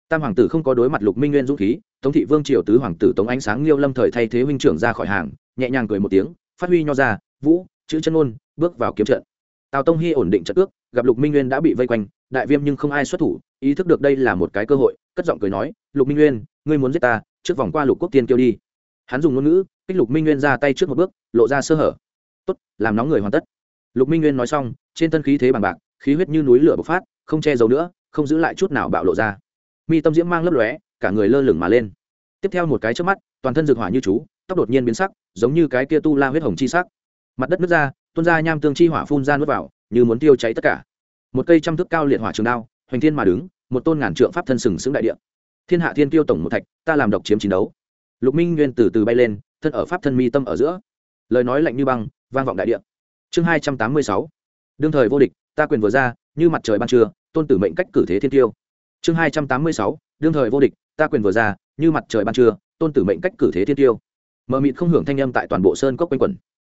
tam hoàng tử không có đối mặt lục minh nguyên dũng khí, tống thị vương triều tứ hoàng tử tống ánh sáng liêu lâm thời thay thế huynh trưởng ra khỏi hàng, nhẹ nhàng cười một tiếng, phát huy nho ra, vũ, chữ chân ôn bước vào kiếm trận. Tào tông hy ổn định trận ước, gặp lục minh nguyên đã bị vây quanh, đại viêm nhưng không ai xuất thủ, ý thức được đây là một cái cơ hội, cất giọng cười nói, lục minh nguyên, ngươi muốn giết ta, trước vòng qua lục quốc tiên kêu đi. Hắn dùng ngôn ngữ, kích lục minh nguyên ra tay trước một bước, lộ ra sơ hở. Tốt, làm nóng người hoàn tất. Lục minh nguyên nói xong, trên thân khí thế bằng bạc, khí huyết như núi lửa bộc phát, không che giấu nữa, không giữ lại chút nào bạo lộ ra mi tâm diễm mang lấp lóe, cả người lơ lửng mà lên. Tiếp theo một cái trước mắt, toàn thân rực hỏa như chú, tóc đột nhiên biến sắc, giống như cái kia tu la huyết hồng chi sắc. Mặt đất nước ra, tuôn ra nham tương chi hỏa phun ra nuốt vào, như muốn tiêu cháy tất cả. Một cây trăm thước cao liệt hỏa trường đao, hoành thiên mà đứng, một tôn ngàn trượng pháp thân sừng sững đại địa. Thiên hạ thiên tiêu tổng một thạch, ta làm độc chiếm chiến đấu. Lục minh nguyên từ từ bay lên, thân ở pháp thân mi tâm ở giữa. Lời nói lạnh như băng, vang vọng đại địa. Chương hai trăm tám mươi sáu. Đương thời vô địch, ta quyền vừa ra, như mặt trời ban trưa, tôn tử mệnh cách cử thế thiên tiêu chương hai trăm tám mươi sáu, đương thời vô địch, ta quyền vừa ra, như mặt trời ban trưa, tôn tử mệnh cách cử thế thiên tiêu. Mờ mịt không hưởng thanh âm tại toàn bộ sơn cốc quanh quẩn.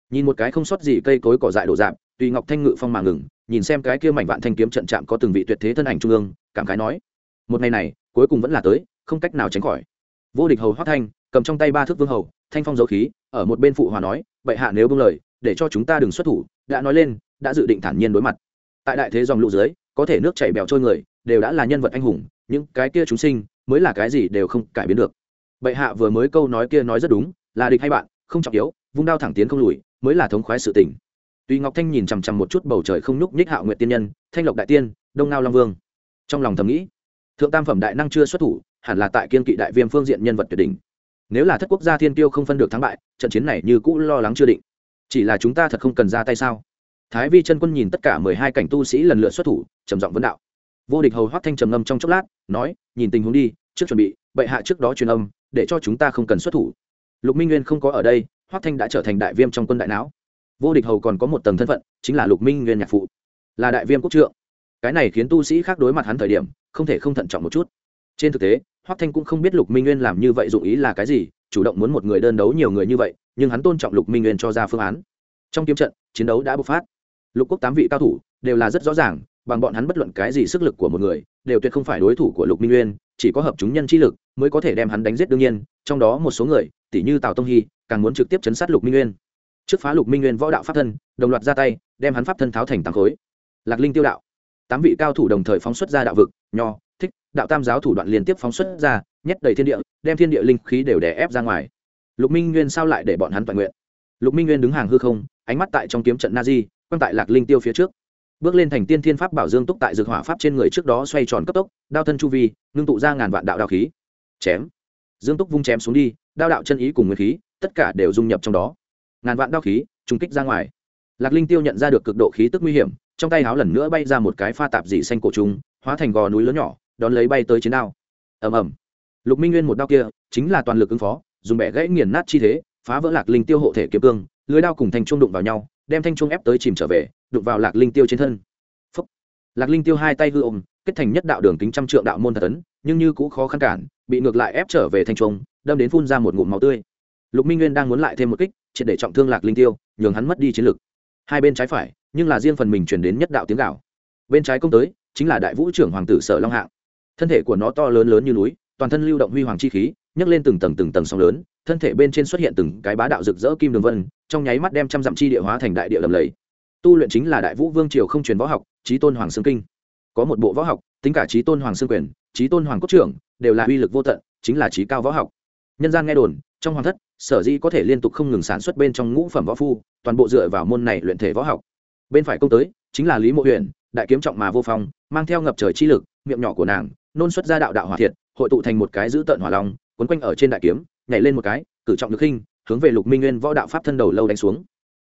Nhìn một cái không sót gì cây cối cỏ dại đổ dạp, tùy ngọc thanh ngự phong mà ngừng, nhìn xem cái kia mảnh vạn thanh kiếm trận chạm có từng vị tuyệt thế thân ảnh trung ương, cảm khái nói, một ngày này, cuối cùng vẫn là tới, không cách nào tránh khỏi. Vô địch hầu hoác thanh, cầm trong tay ba thước vương hầu, thanh phong dấu khí, ở một bên phụ hòa nói, bệ hạ nếu buông lời, để cho chúng ta đừng xuất thủ, đã nói lên, đã dự định thản nhiên đối mặt. Tại đại thế dòng lũ dưới, có thể nước chảy bèo trôi người đều đã là nhân vật anh hùng, những cái kia chúng sinh mới là cái gì đều không cải biến được. Bệ hạ vừa mới câu nói kia nói rất đúng, là địch hay bạn, không trọng yếu, vung đao thẳng tiến không lùi, mới là thống khoái sự tình. Tuy ngọc thanh nhìn chằm chằm một chút bầu trời không nhúc nhích hạo nguyện tiên nhân, thanh lộc đại tiên, đông ngao long vương. Trong lòng thầm nghĩ, thượng tam phẩm đại năng chưa xuất thủ, hẳn là tại kiên kỵ đại viêm phương diện nhân vật tuyệt đỉnh. Nếu là thất quốc gia thiên tiêu không phân được thắng bại, trận chiến này như cũ lo lắng chưa định. Chỉ là chúng ta thật không cần ra tay sao? Thái vi chân quân nhìn tất cả mười hai cảnh tu sĩ lần lượt xuất thủ, trầm giọng vấn đạo vô địch hầu hoắc thanh trầm ngâm trong chốc lát, nói, nhìn tình huống đi, trước chuẩn bị, bệ hạ trước đó truyền âm, để cho chúng ta không cần xuất thủ. Lục minh nguyên không có ở đây, hoắc thanh đã trở thành đại viêm trong quân đại não. Vô địch hầu còn có một tầng thân phận, chính là lục minh nguyên nhạc phụ, là đại viêm quốc trượng. Cái này khiến tu sĩ khác đối mặt hắn thời điểm, không thể không thận trọng một chút. Trên thực tế, hoắc thanh cũng không biết lục minh nguyên làm như vậy dụng ý là cái gì, chủ động muốn một người đơn đấu nhiều người như vậy, nhưng hắn tôn trọng lục minh nguyên cho ra phương án. Trong kiếm trận, chiến đấu đã bộc phát. Lục quốc tám vị cao thủ đều là rất rõ ràng bằng bọn hắn bất luận cái gì sức lực của một người, đều tuyệt không phải đối thủ của lục minh nguyên, chỉ có hợp chúng nhân chi lực mới có thể đem hắn đánh giết đương nhiên, trong đó một số người tỷ như tào tông hy, càng muốn trực tiếp chấn sát lục minh nguyên. Trước phá lục minh nguyên võ đạo pháp thân, đồng loạt ra tay, đem hắn pháp thân tháo thành tám khối. Lạc linh tiêu đạo. Tám vị cao thủ đồng thời phóng xuất ra đạo vực, nho, thích, đạo tam giáo thủ đoạn liên tiếp phóng xuất ra, nhét đầy thiên địa, đem thiên địa linh khí đều đè ép ra ngoài. Lục minh nguyên sao lại để bọn hắn toàn nguyện? Lục minh nguyên đứng hàng hư không, ánh mắt tại trong kiếm trận na di quan tại lạc linh tiêu phía trước bước lên thành tiên thiên pháp bảo dương túc tại dược hỏa pháp trên người trước đó xoay tròn cấp tốc, đao thân chu vi, ngưng tụ ra ngàn vạn đạo đạo khí. Chém. Dương túc vung chém xuống đi, đao đạo chân ý cùng nguyên khí, tất cả đều dung nhập trong đó. Ngàn vạn đao khí, trùng kích ra ngoài. Lạc linh tiêu nhận ra được cực độ khí tức nguy hiểm, trong tay háo lần nữa bay ra một cái pha tạp dị xanh cổ trùng, hóa thành gò núi lớn nhỏ, đón lấy bay tới chiến đao. Ầm ầm. Lục minh nguyên một đao kia, chính là toàn lực ứng phó, dùng bẻ gãy nghiền nát chi thế, phá vỡ lạc linh tiêu hộ thể kiếm cương, lưới đao cùng thành trung đụng vào nhau đem thanh trung ép tới chìm trở về, đụng vào lạc linh tiêu trên thân. Phúc. lạc linh tiêu hai tay hư ôm, kết thành nhất đạo đường kính trăm trượng đạo môn thật ấn, nhưng như cũ khó khăn cản, bị ngược lại ép trở về thanh trung đâm đến phun ra một ngụm máu tươi. Lục minh nguyên đang muốn lại thêm một kích, triệt để trọng thương lạc linh tiêu, nhường hắn mất đi chiến lực. Hai bên trái phải, nhưng là riêng phần mình chuyển đến nhất đạo tiếng gạo bên trái công tới, chính là đại vũ trưởng hoàng tử sở long hạng. Thân thể của nó to lớn lớn như núi, toàn thân lưu động huy hoàng chi khí, nhấc lên từng tầng từng tầng sóng lớn, thân thể bên trên xuất hiện từng cái bá đạo rực rỡ kim đường vân trong nháy mắt đem trăm dặm chi địa hóa thành đại địa lầm lầy. Tu luyện chính là đại vũ vương triều không truyền võ học trí tôn hoàng xương kinh. Có một bộ võ học, tính cả trí tôn hoàng xương quyền trí tôn hoàng cốt trưởng, đều là uy lực vô tận, chính là trí cao võ học. Nhân gian nghe đồn, trong hoàng thất, sở dĩ có thể liên tục không ngừng sản xuất bên trong ngũ phẩm võ phu, toàn bộ dựa vào môn này luyện thể võ học. Bên phải công tới, chính là lý mộ huyện đại kiếm trọng mà vô phong, mang theo ngập trời chi lực, miệng nhỏ của nàng, nôn xuất ra đạo đạo hỏa thiệt, hội tụ thành một cái giữ tợn hỏa long, quấn quanh ở trên đại kiếm, nhảy lên một cái, cử trọng được khinh hướng về lục minh nguyên võ đạo pháp thân đầu lâu đánh xuống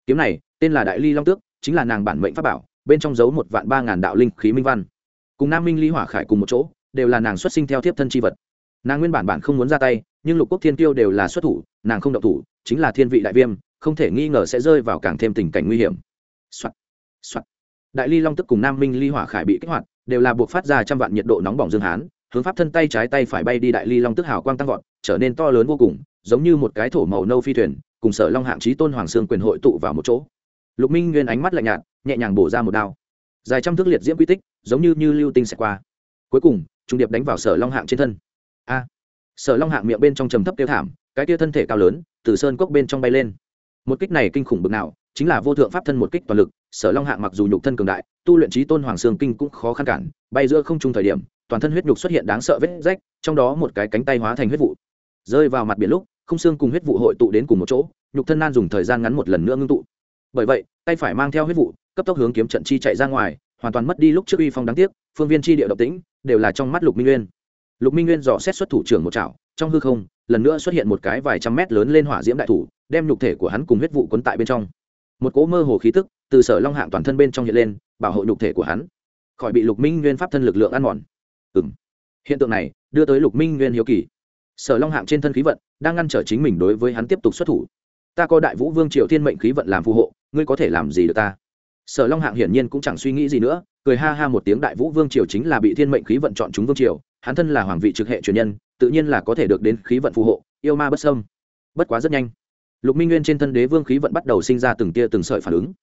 kiếm này, tên là đại ly long tước, chính là nàng bản mệnh pháp bảo, bên trong giấu một vạn ba ngàn đạo linh khí minh văn cùng nam minh ly hỏa khải cùng một chỗ, đều là nàng xuất sinh theo thiếp thân c h i vật nàng nguyên bản bản không muốn ra tay, nhưng lục quốc thiên tiêu đều là xuất thủ, nàng không động thủ, chính là thiên vị đại viêm, không thể nghi ngờ sẽ rơi vào càng thêm tình cảnh nguy hiểm、Soạn. Soạn. đại ly long tức cùng nam minh ly hỏa khải bị kích hoạt, đều là buộc phát ra trăm vạn nhiệt độ nóng bỏng dương hán, hướng pháp thân tay trái tay phải bay đi đại ly long tức hào quang tăng vọt, trở nên to lớn vô cùng giống như một cái thổ màu nâu phi thuyền, cùng sở long hạng trí tôn hoàng sương quyền hội tụ vào một chỗ. Lục minh nguyên ánh mắt lạnh nhạt, nhẹ nhàng bổ ra một đao. Dài trăm thước liệt diễm quy tích, giống như như lưu tinh xẹt qua. Cuối cùng, trung điệp đánh vào sở long hạng trên thân. A! Sở long hạng miệng bên trong trầm thấp tiêu thảm, cái tia thân thể cao lớn, từ sơn cốc bên trong bay lên. Một kích này kinh khủng bực nào, chính là vô thượng pháp thân một kích toàn lực, sở long hạng mặc dù nhục thân cường đại, tu luyện trí tôn hoàng sương kinh cũng khó khăn cản, bay giữa không trung thời điểm, toàn thân huyết nhục xuất hiện đáng sợ vết rách, trong đó một cái cánh tay hóa thành huyết vụ, rơi vào mặt biển lúc không xương cùng huyết vụ hội tụ đến cùng một chỗ, nhục thân nan dùng thời gian ngắn một lần nữa ngưng tụ. Bởi vậy, tay phải mang theo huyết vụ, cấp tốc hướng kiếm trận chi chạy ra ngoài, hoàn toàn mất đi lúc trước uy phong đáng tiếc, phương viên chi địa độc tĩnh đều là trong mắt lục minh nguyên. Lục minh nguyên dò xét xuất thủ trưởng một chảo, trong hư không, lần nữa xuất hiện một cái vài trăm mét lớn lên hỏa diễm đại thủ, đem nhục thể của hắn cùng huyết vụ quấn tại bên trong. Một cỗ mơ hồ khí tức từ sở long hạng toàn thân bên trong hiện lên, bảo hộ nhục thể của hắn. Khỏi bị lục minh nguyên pháp thân lực lượng ăn mòn. Ừ m hiện tượng này đưa tới lục minh nguyên hiếu kỳ sở long hạng trên thân khí vận đang ngăn trở chính mình đối với hắn tiếp tục xuất thủ. Ta có đại vũ vương triều thiên mệnh khí vận làm phù hộ, ngươi có thể làm gì được ta? Sở long hạng hiển nhiên cũng chẳng suy nghĩ gì nữa, cười ha ha một tiếng đại vũ vương triều chính là bị thiên mệnh khí vận chọn chúng vương triều, hắn thân là hoàng vị trực hệ truyền nhân, tự nhiên là có thể được đến khí vận phù hộ, yêu ma bất sâm bất quá rất nhanh, lục minh nguyên trên thân đế vương khí vận bắt đầu sinh ra từng tia từng sợi phản ứng.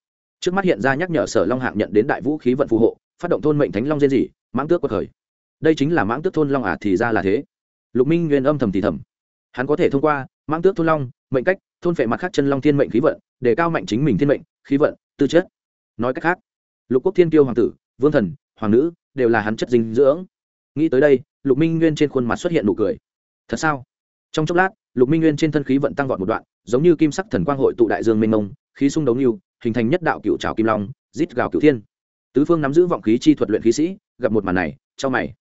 Trước mắt hiện ra nhắc nhở sở long hạng nhận đến đại vũ khí vận phù hộ, phát động thôn mệnh thánh long diên dị, mãng tước quật khởi. Đây chính là mãng tước thôn long à thì ra là thế lục minh nguyên âm thầm thì thầm. Hắn có thể thông qua mang tước thôn long, mệnh cách, thôn phệ mặt khác chân long thiên mệnh khí vận, để cao mạnh chính mình thiên mệnh, khí vận, tư chất. Nói cách khác, lục quốc thiên tiêu hoàng tử, vương thần, hoàng nữ đều là hắn chất dinh dưỡng. Nghĩ tới đây, lục minh nguyên trên khuôn mặt xuất hiện nụ cười. Thật sao? Trong chốc lát, lục minh nguyên trên thân khí vận tăng vọt một đoạn, giống như kim sắc thần quang hội tụ đại dương mênh mông, khí sung đấu nhiều hình thành nhất đạo cựu trào kim long, rít gào cựu thiên. Tứ phương nắm giữ vọng khí chi thuật luyện khí sĩ, gặp một màn này cho mày.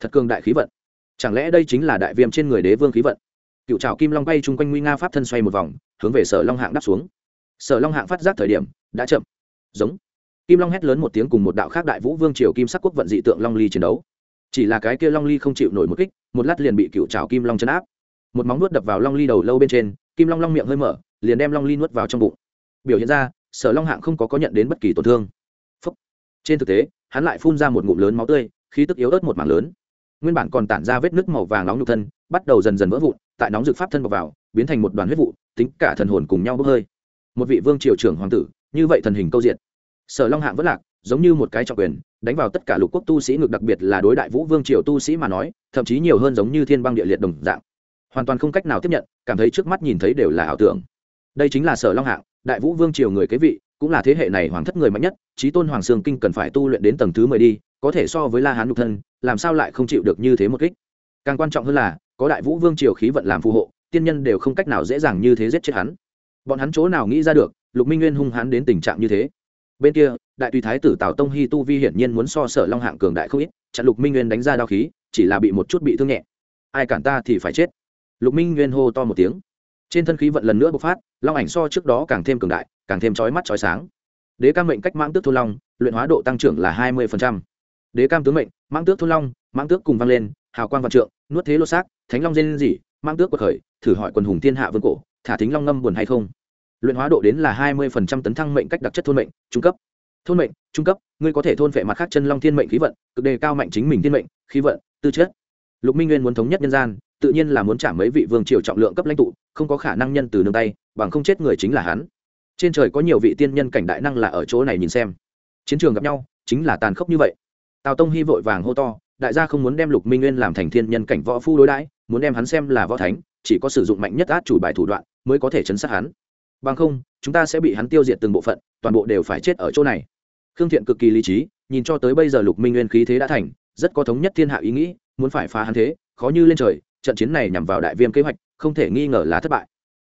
Thật cường đại khí vận chẳng lẽ đây chính là đại viêm trên người đế vương khí vận? Cựu trào kim long bay chung quanh nguy nga pháp thân xoay một vòng, hướng về sở long hạng đáp xuống. Sở long hạng phát giác thời điểm, đã chậm. Giống. Kim long hét lớn một tiếng cùng một đạo khác đại vũ vương triều kim sắc quốc vận dị tượng long ly chiến đấu. Chỉ là cái kia long ly không chịu nổi một kích, một lát liền bị cựu trào kim long chấn áp. Một móng nuốt đập vào long ly đầu lâu bên trên, kim long long miệng hơi mở, liền đem long ly nuốt vào trong bụng. Biểu hiện ra, sở long hạng không có có nhận đến bất kỳ tổn thương. Phúc. trên thực tế, hắn lại phun ra một ngụm lớn máu tươi, khí tức yếu ớt một mảng lớn nguyên bản còn tản ra vết nước màu vàng nóng nhục thân, bắt đầu dần dần vỡ vụn, tại nóng rực pháp thân bọc vào, biến thành một đoàn huyết vụ, tính cả thần hồn cùng nhau bốc hơi. Một vị vương triều trưởng hoàng tử, như vậy thần hình câu diện sở long hạng vất lạc, giống như một cái trọng quyền, đánh vào tất cả lục quốc tu sĩ ngược đặc biệt là đối đại vũ vương triều tu sĩ mà nói, thậm chí nhiều hơn giống như thiên băng địa liệt đồng dạng. Hoàn toàn không cách nào tiếp nhận, cảm thấy trước mắt nhìn thấy đều là ảo tưởng. Đây chính là sở long hạng, đại vũ vương triều người kế vị cũng là thế hệ này hoàng thất người mạnh nhất trí tôn hoàng sương kinh cần phải tu luyện đến tầng thứ mười đi, có thể so với la hán nhục thân, làm sao lại không chịu được như thế một kích? Càng quan trọng hơn là, có đại vũ vương triều khí vận làm phù hộ, tiên nhân đều không cách nào dễ dàng như thế giết chết hắn. Bọn hắn chỗ nào nghĩ ra được, lục minh nguyên hung hãn đến tình trạng như thế? Bên kia, đại tùy thái tử tào tông hy tu vi hiển nhiên muốn so sở long hạng cường đại không ít, chặn lục minh nguyên đánh ra đao khí, chỉ là bị một chút bị thương nhẹ. Ai cản ta thì phải chết. Lục minh nguyên hô to một tiếng. Trên thân khí vận lần nữa bộc phát, long ảnh so trước đó càng thêm cường đại càng thêm chói mắt, chói sáng. Đế cam mệnh cách mãng tước thôn long, luyện hóa độ tăng trưởng là hai mươi đế cam tướng mệnh, mãng tước thôn long, mãng tước cùng vang lên, hào quang vạn trượng, nuốt thế lô xác, thánh long dên gì mãng tước quật khởi, thử hỏi quần hùng thiên hạ vương cổ, thả thính long ngâm buồn hay không? Luyện hóa độ đến là hai mươi tấn thăng mệnh cách đặc chất thôn mệnh, trung cấp. Thôn mệnh, trung cấp, ngươi có thể thôn phệ mặt khác chân long thiên mệnh khí vận, cực đề cao mạnh chính mình thiên mệnh, khí vận, tư chất. Lục minh nguyên muốn thống nhất nhân gian, tự nhiên là muốn trả mấy vị vương triều trọng lượng cấp lãnh tụ, không có khả năng nhân từ nương tay, bằng không chết người chính là hắn trên trời có nhiều vị tiên nhân cảnh đại năng là ở chỗ này nhìn xem. Chiến trường gặp nhau, chính là tàn khốc như vậy. Tào tông hy vội vàng hô to, đại gia không muốn đem lục minh nguyên làm thành thiên nhân cảnh võ phu đối đãi, muốn đem hắn xem là võ thánh, chỉ có sử dụng mạnh nhất át chủ bài thủ đoạn mới có thể chấn sát hắn. Bằng không, chúng ta sẽ bị hắn tiêu diệt từng bộ phận, toàn bộ đều phải chết ở chỗ này. Khương thiện cực kỳ lý trí, nhìn cho tới bây giờ lục minh nguyên khí thế đã thành, rất có thống nhất thiên hạ ý nghĩ, muốn phải phá hắn thế, khó như lên trời, trận chiến này nhằm vào đại viêm kế hoạch, không thể nghi ngờ là thất bại.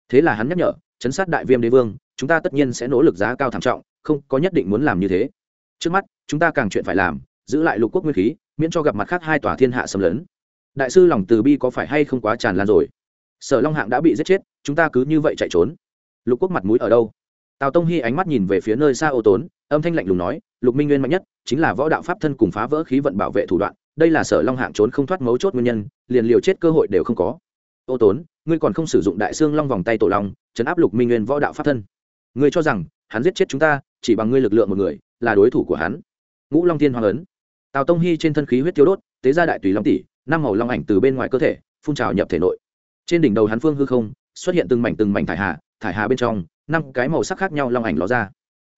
Thế là hắn nhắc nhở, chấn sát đại viêm đế vương chúng ta tất nhiên sẽ nỗ lực giá cao thảm trọng, không có nhất định muốn làm như thế. Trước mắt, chúng ta càng chuyện phải làm, giữ lại lục quốc nguyên khí, miễn cho gặp mặt khác hai tòa thiên hạ xâm lấn. Đại sư lòng từ bi có phải hay không quá tràn lan rồi? Sở long hạng đã bị giết chết, chúng ta cứ như vậy chạy trốn. Lục quốc mặt mũi ở đâu? Tào tông hy ánh mắt nhìn về phía nơi xa ô tốn, âm thanh lạnh lùng nói, lục minh nguyên mạnh nhất, chính là võ đạo pháp thân cùng phá vỡ khí vận bảo vệ thủ đoạn, đây là sở long hạng trốn không thoát mấu chốt nguyên nhân, liền liều chết cơ hội đều không có. Ô tốn, ngươi còn không sử dụng đại xương long vòng tay tổ long, chấn áp lục minh nguyên võ đạo pháp thân ngươi cho rằng, hắn giết chết chúng ta, chỉ bằng ngươi lực lượng một người, là đối thủ của hắn. Ngũ long thiên hoàng ấn. Tào tông hy trên thân khí huyết tiêu đốt, tế ra đại tùy long tỷ, năm màu long ảnh từ bên ngoài cơ thể, phun trào nhập thể nội. Trên đỉnh đầu hắn phương hư không, xuất hiện từng mảnh từng mảnh thải hà thải hà bên trong, năm cái màu sắc khác nhau long ảnh ló ra.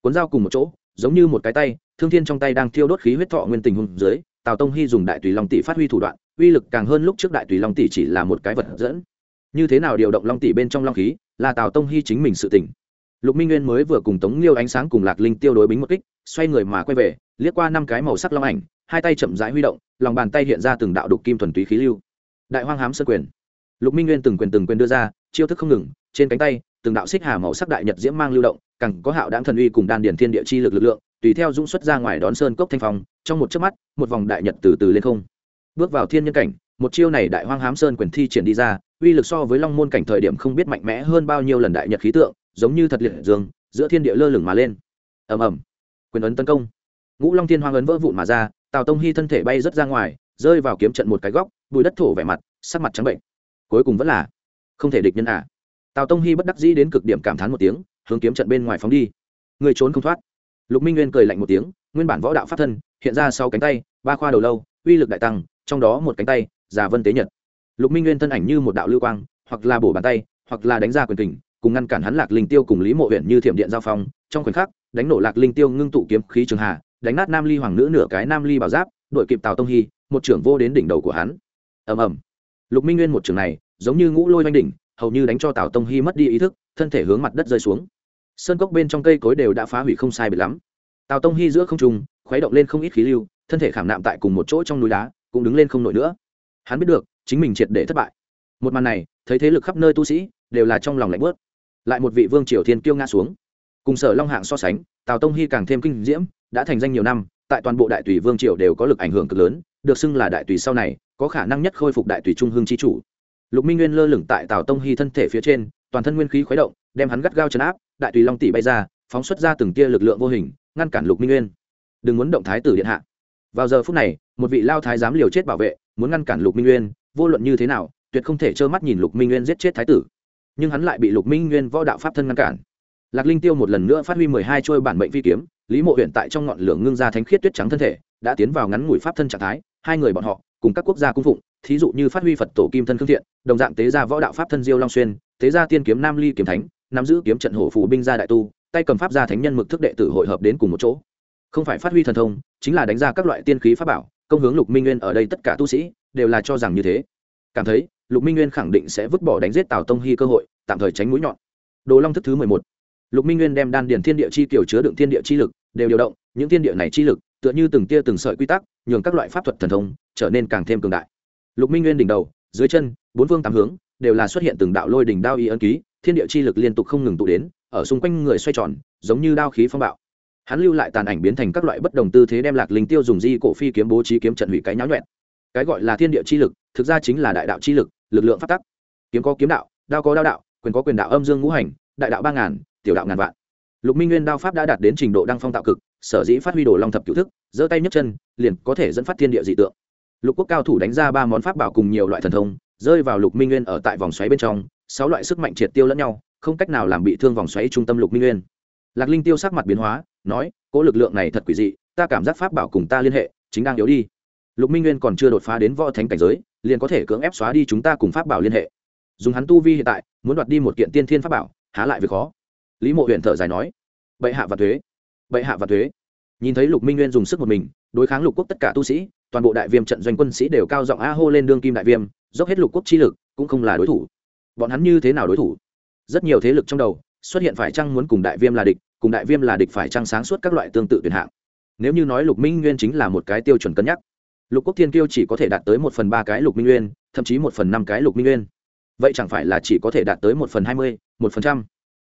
Cuốn dao cùng một chỗ, giống như một cái tay, thương thiên trong tay đang thiêu đốt khí huyết thọ nguyên tình hùng dưới, tào tông hy dùng đại tùy long tỷ phát huy thủ đoạn, uy lực càng hơn lúc trước đại tùy long tỷ chỉ là một cái vật dẫn. Như thế nào điều động long tỷ bên trong long khí, là tào tông hy chính mình sự tỉnh lục minh nguyên mới vừa cùng tống liêu ánh sáng cùng lạc linh tiêu đối bính một kích, xoay người mà quay về, liếc qua năm cái màu sắc long ảnh, hai tay chậm rãi huy động, lòng bàn tay hiện ra từng đạo đục kim thuần túy khí lưu. Đại hoang hám sơ quyền. Lục minh nguyên từng quyền từng quyền đưa ra, chiêu thức không ngừng, trên cánh tay, từng đạo xích hà màu sắc đại nhật diễm mang lưu động, càng có hạo đáng thần uy cùng đan điển thiên địa chi lực lực lượng, tùy theo dũng xuất ra ngoài đón sơn cốc thanh phong, trong một chớp mắt, một vòng đại nhật từ từ lên không. Bước vào thiên nhân cảnh, một chiêu này đại hoang hám sơn quyền thi triển đi ra, uy lực so với long môn cảnh thời điểm không biết mạnh mẽ hơn bao nhiêu lần đại nhật khí tượng giống như thật liệt dương, giữa thiên địa lơ lửng mà lên. Ầm ầm. Quyền ấn tấn công. Ngũ long thiên hoang ấn vỡ vụn mà ra, tào tông hy thân thể bay rớt ra ngoài, rơi vào kiếm trận một cái góc bùi đất thổ vẻ mặt, sắc mặt trắng bệnh. Cuối cùng vẫn là không thể địch nhân à. Tào tông hy bất đắc dĩ đến cực điểm cảm thán một tiếng, hướng kiếm trận bên ngoài phóng đi. Người trốn không thoát. Lục minh nguyên cười lạnh một tiếng, nguyên bản võ đạo pháp thân, hiện ra sau cánh tay, ba khoa đầu lâu, uy lực đại tăng, trong đó một cánh tay, già vân tế nhật. Lục minh nguyên thân ảnh như một đạo lưu quang, hoặc là bổ bàn tay, hoặc là đánh ra quyền kình cùng ngăn cản hắn lạc linh tiêu cùng lý mộ huyện như thiểm điện giao phong, trong khoảnh khắc, đánh nổ lạc linh tiêu ngưng tụ kiếm khí trường hà, đánh nát nam ly hoàng nữ nửa cái nam ly bảo giáp đội kịp tào tông hy, một trưởng vô đến đỉnh đầu của hắn. Ầm ầm. Lục minh nguyên một trưởng này, giống như ngũ lôi oanh đỉnh, hầu như đánh cho tào tông hy mất đi ý thức, thân thể hướng mặt đất rơi xuống. Sơn cốc bên trong cây cối đều đã phá hủy không sai biệt lắm. Tào tông hy giữa không trung, khuấy động lên không ít khí lưu, thân thể khảm nạm tại cùng một chỗ trong núi đá, cũng đứng lên không nổi nữa. Hắn biết được, chính mình triệt để thất bại. Một màn này, thấy thế lực khắp nơi tu sĩ, đều là trong lòng lạnh bớt lại một vị vương triều thiên kiêu ngã xuống. Cùng sở long hạng so sánh, tào tông hy càng thêm kinh diễm, đã thành danh nhiều năm, tại toàn bộ đại tùy vương triều đều có lực ảnh hưởng cực lớn, được xưng là đại tùy sau này, có khả năng nhất khôi phục đại tùy trung hương chi chủ. Lục minh nguyên lơ lửng tại tào tông hy thân thể phía trên, toàn thân nguyên khí khuấy động, đem hắn gắt gao chấn áp, đại tùy long tỷ bay ra, phóng xuất ra từng tia lực lượng vô hình, ngăn cản lục minh nguyên. Đừng muốn động thái tử điện hạ. Vào giờ phút này, một vị lao thái giám liều chết bảo vệ, muốn ngăn cản lục minh nguyên, vô luận như thế nào, tuyệt không thể trơ mắt nhìn lục minh nguyên giết chết thái tử nhưng hắn lại bị lục minh nguyên võ đạo pháp thân ngăn cản. Lạc linh tiêu một lần nữa phát huy mười hai trôi bản mệnh phi kiếm, lý mộ huyện tại trong ngọn lửa ngưng ra thánh khiết tuyết trắng thân thể, đã tiến vào ngắn ngủi pháp thân trạng thái, hai người bọn họ cùng các quốc gia cung phụng, thí dụ như phát huy phật tổ kim thân khương thiện, đồng dạng tế gia võ đạo pháp thân diêu long xuyên, tế gia tiên kiếm nam ly kiếm thánh, nắm giữ kiếm trận hổ phù binh gia đại tu, tay cầm pháp gia thánh nhân mực thức đệ tử hội hợp đến cùng một chỗ. Không phải phát huy thần thông, chính là đánh ra các loại tiên khí pháp bảo, công hướng lục minh nguyên ở đây tất cả tu sĩ, đều là cho rằng như thế. Cảm thấy lục minh nguyên khẳng định sẽ vứt bỏ đánh giết tào tông hy cơ hội, tạm thời tránh mũi nhọn. Đồ long thức thứ mười một. Lục minh nguyên đem đan điền thiên địa chi kiểu chứa đựng thiên địa chi lực đều điều động, những thiên địa này chi lực, tựa như từng tia từng sợi quy tắc, nhường các loại pháp thuật thần thông trở nên càng thêm cường đại. Lục minh nguyên đỉnh đầu, dưới chân, bốn phương tám hướng đều là xuất hiện từng đạo lôi đỉnh đao y ấn ký, thiên địa chi lực liên tục không ngừng tụ đến, ở xung quanh người xoay tròn, giống như đao khí phong bạo. Hắn lưu lại tàn ảnh biến thành các loại bất đồng tư thế đem lạc linh tiêu dùng di cổ phi kiếm bố trí kiếm trận hủy cái nháo nhuẹn. Cái gọi là thiên địa chi lực, thực ra chính là đại đạo chi lực lực lượng phát tắc. Kiếm có kiếm đạo, đao có đao đạo, quyền có quyền đạo âm dương ngũ hành, đại đạo ba ngàn, tiểu đạo ngàn vạn. Lục minh nguyên đao pháp đã đạt đến trình độ đăng phong tạo cực, sở dĩ phát huy đồ long thập cựu thức, giơ tay nhấc chân, liền có thể dẫn phát thiên địa dị tượng. Lục quốc cao thủ đánh ra ba món pháp bảo cùng nhiều loại thần thông, rơi vào lục minh nguyên ở tại vòng xoáy bên trong, sáu loại sức mạnh triệt tiêu lẫn nhau, không cách nào làm bị thương vòng xoáy trung tâm lục minh nguyên. Lạc linh tiêu sắc mặt biến hóa, nói cỗ lực lượng này thật quỷ dị, ta cảm giác pháp bảo cùng ta liên hệ, chính đang yếu đi. Lục minh nguyên còn chưa đột phá đến võ thánh cảnh giới liền có thể cưỡng ép xóa đi chúng ta cùng pháp bảo liên hệ. Dùng hắn tu vi hiện tại, muốn đoạt đi một kiện tiên thiên pháp bảo, há lại việc khó. Lý mộ huyện thở dài nói, bệ hạ và thuế, bệ hạ và thuế. Nhìn thấy lục minh nguyên dùng sức một mình, đối kháng lục quốc tất cả tu sĩ, toàn bộ đại viêm trận doanh quân sĩ đều cao giọng a hô lên đương kim đại viêm, dốc hết lục quốc chi lực, cũng không là đối thủ. Bọn hắn như thế nào đối thủ? Rất nhiều thế lực trong đầu, xuất hiện phải chăng muốn cùng đại viêm là địch, cùng đại viêm là địch phải chăng sáng suốt các loại tương tự tuyển hạng. Nếu như nói lục minh nguyên chính là một cái tiêu chuẩn cân nhắc lục quốc thiên kiêu chỉ có thể đạt tới một phần ba cái lục minh nguyên, thậm chí một phần năm cái lục minh nguyên. Vậy chẳng phải là chỉ có thể đạt tới một phần hai mươi, một phần trăm?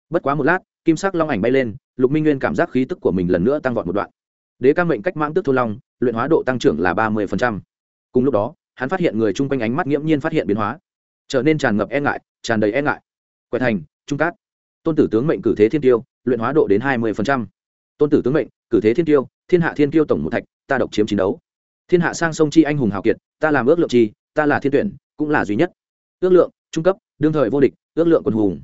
Bất quá một lát, kim sắc long ảnh bay lên, lục minh nguyên cảm giác khí tức của mình lần nữa tăng vọt một đoạn. Đế ca mệnh cách mãng tức thôn long, luyện hóa độ tăng trưởng là ba mươi cùng lúc đó, hắn phát hiện người chung quanh ánh mắt nghiễm nhiên phát hiện biến hóa, trở nên tràn ngập e ngại, tràn đầy e ngại. Quẹt thành, trung cát. Tôn tử tướng mệnh cử thế thiên tiêu luyện hóa độ đến hai mươi tôn tử tướng mệnh, cử thế thiên tiêu thiên hạ thiên tiêu tổng một thạch, ta độc chiếm chiến đấu thiên hạ sang sông chi anh hùng hào kiệt, ta làm ước lượng chi, ta là thiên tuyển, cũng là duy nhất. Ước lượng, trung cấp, đương thời vô địch, ước lượng quân hùng.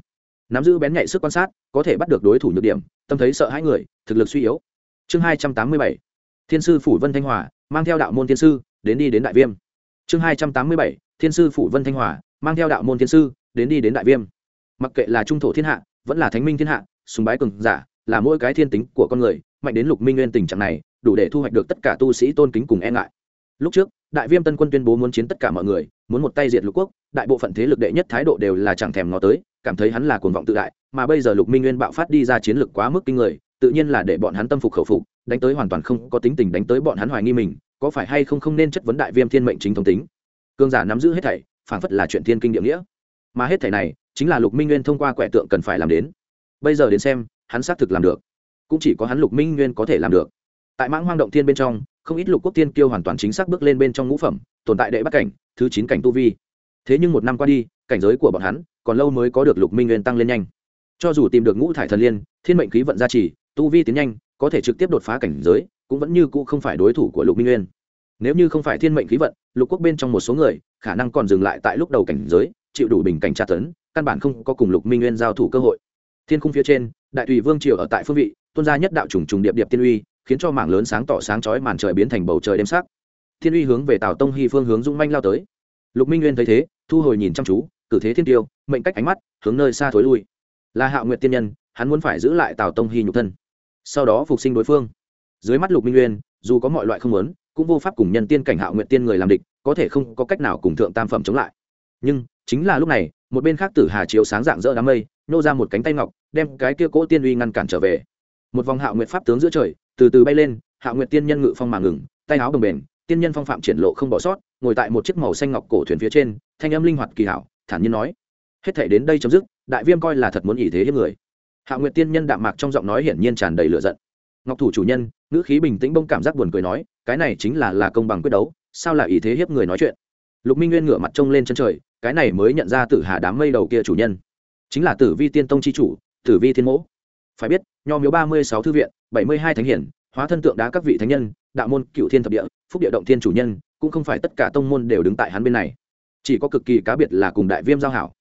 Nắm giữ bén nhạy sức quan sát, có thể bắt được đối thủ nhược điểm, tâm thấy sợ hãi người, thực lực suy yếu. Chương hai trăm tám mươi bảy. Thiên sư phủ vân thanh hòa, mang theo đạo môn thiên sư, đến đi đến đại viêm. Chương hai trăm tám mươi bảy. Thiên sư phủ vân thanh hòa, mang theo đạo môn thiên sư, đến đi đến đại viêm. Mặc kệ là trung thổ thiên hạ, vẫn là thánh minh thiên hạ, sùng bái cường giả, là mỗi cái thiên tính của con người, mạnh đến lục minh nguyên tình trạng này đủ để thu hoạch được tất cả tu sĩ tôn kính cùng e ngại. Lúc trước, đại viêm tân quân tuyên bố muốn chiến tất cả mọi người, muốn một tay diệt lục quốc, đại bộ phận thế lực đệ nhất thái độ đều là chẳng thèm ngó tới, cảm thấy hắn là cuồng vọng tự đại, mà bây giờ lục minh nguyên bạo phát đi ra chiến lược quá mức kinh người, tự nhiên là để bọn hắn tâm phục khẩu phục, đánh tới hoàn toàn không có tính tình đánh tới bọn hắn hoài nghi mình, có phải hay không không nên chất vấn đại viêm thiên mệnh chính thống tính. Cương giả nắm giữ hết thảy phản phất là chuyện thiên kinh địa nghĩa. Mà hết thảy này, chính là lục minh nguyên thông qua quẻ tượng cần phải làm đến. Bây giờ đến xem, hắn xác thực làm được. Cũng chỉ có hắn lục minh nguyên có thể làm được tại mãng hoang động thiên bên trong, không ít lục quốc tiên kiêu hoàn toàn chính xác bước lên bên trong ngũ phẩm, tồn tại đệ bắt cảnh, thứ chín cảnh tu vi. Thế nhưng một năm qua đi, cảnh giới của bọn hắn còn lâu mới có được lục minh nguyên tăng lên nhanh. Cho dù tìm được ngũ thải thần liên, thiên mệnh khí vận gia trì, tu vi tiến nhanh, có thể trực tiếp đột phá cảnh giới, cũng vẫn như cũ không phải đối thủ của lục minh nguyên. Nếu như không phải thiên mệnh khí vận, lục quốc bên trong một số người, khả năng còn dừng lại tại lúc đầu cảnh giới, chịu đủ bình cảnh tra tấn, căn bản không có cùng lục minh nguyên giao thủ cơ hội. Thiên khung phía trên, đại tùy vương triều ở tại phương vị tôn gia nhất đạo trùng trùng điệp điệp tiên uy khiến cho mảng lớn sáng tỏ sáng chói màn trời biến thành bầu trời đêm sắc. Thiên uy hướng về tào tông hy phương hướng dũng manh lao tới. Lục minh nguyên thấy thế, thu hồi nhìn chăm chú, cử thế thiên tiêu, mệnh cách ánh mắt, hướng nơi xa thối lui. Là hạo Nguyệt tiên nhân, hắn muốn phải giữ lại tào tông hy nhục thân. Sau đó phục sinh đối phương. Dưới mắt lục minh nguyên, dù có mọi loại không muốn, cũng vô pháp cùng nhân tiên cảnh hạo Nguyệt tiên người làm địch, có thể không có cách nào cùng thượng tam phẩm chống lại. Nhưng, chính là lúc này, một bên khác tử hà chiếu sáng dạng dỡ đám mây, nô ra một cánh tay ngọc, đem cái kia cỗ tiên uy ngăn cản trở về. Một vòng hạo Nguyệt pháp tướng giữa trời từ từ bay lên, hạ nguyện tiên nhân ngự phong mà ngừng, tay áo đồng bền tiên nhân phong phạm triển lộ không bỏ sót, ngồi tại một chiếc màu xanh ngọc cổ thuyền phía trên, thanh âm linh hoạt kỳ hảo, thản nhiên nói. Hết thể đến đây chấm dứt, đại viêm coi là thật muốn ý thế hiếp người. Hạ nguyệt tiên nhân đạm mạc trong giọng nói hiển nhiên tràn đầy lửa giận. Ngọc thủ chủ nhân, ngữ khí bình tĩnh bông cảm giác buồn cười nói, cái này chính là là công bằng quyết đấu, sao là ý thế hiếp người nói chuyện? Lục minh nguyên ngửa mặt trông lên chân trời, cái này mới nhận ra tử hà đám mây đầu kia chủ nhân. Chính là tử vi tiên tông c h i chủ, tử vi thiên mẫu phải biết, nho miếu ba mươi sáu thư viện, bảy mươi hai thánh hiển, hóa thân tượng đá các vị thánh nhân, đạo môn cựu thiên thập địa, phúc địa động thiên chủ nhân, cũng không phải tất cả tông môn đều đứng tại hắn bên này. Chỉ có cực kỳ cá biệt là cùng đại viêm giao hảo.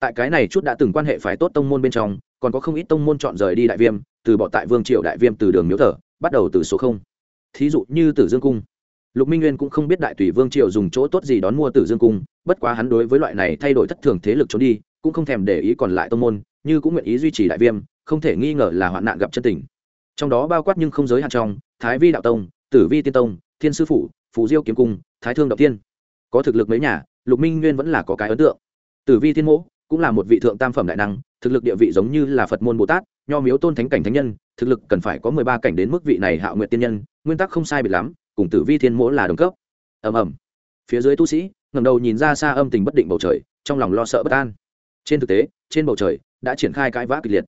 Tại cái này chút đã từng quan hệ phải tốt tông môn bên trong, còn có không ít tông môn chọn rời đi đại viêm, từ bỏ tại vương triều đại viêm từ đường miếu thờ, bắt đầu từ số không. Thí dụ như tử dương cung. Lục minh nguyên cũng không biết đại tùy vương triều dùng chỗ tốt gì đón mua tử dương cung, bất quá hắn đối với loại này thay đổi thất thường thế lực trốn đi, cũng không thèm để ý còn lại tông môn, như cũng nguyện ý duy trì đại viêm không thể nghi ngờ là hoạn nạn gặp chân tình. Trong đó bao quát nhưng không giới hạn trong, thái vi đạo tông, tử vi tiên tông, thiên sư phủ, phù diêu kiếm cung, thái thương đạo tiên. Có thực lực mấy nhà, lục minh nguyên vẫn là có cái ấn tượng. Tử vi thiên mỗ cũng là một vị thượng tam phẩm đại năng, thực lực địa vị giống như là phật môn bồ tát, nho miếu tôn thánh cảnh thánh nhân, thực lực cần phải có mười ba cảnh đến mức vị này hạo nguyện tiên nhân, nguyên tắc không sai biệt lắm, cùng tử vi thiên mỗ là đồng cấp. Ầm ầm. Phía dưới tu sĩ ngầm đầu nhìn ra xa âm tình bất định bầu trời, trong lòng lo sợ bất an. Trên thực tế, trên bầu trời đã triển khai cãi vã kịch liệt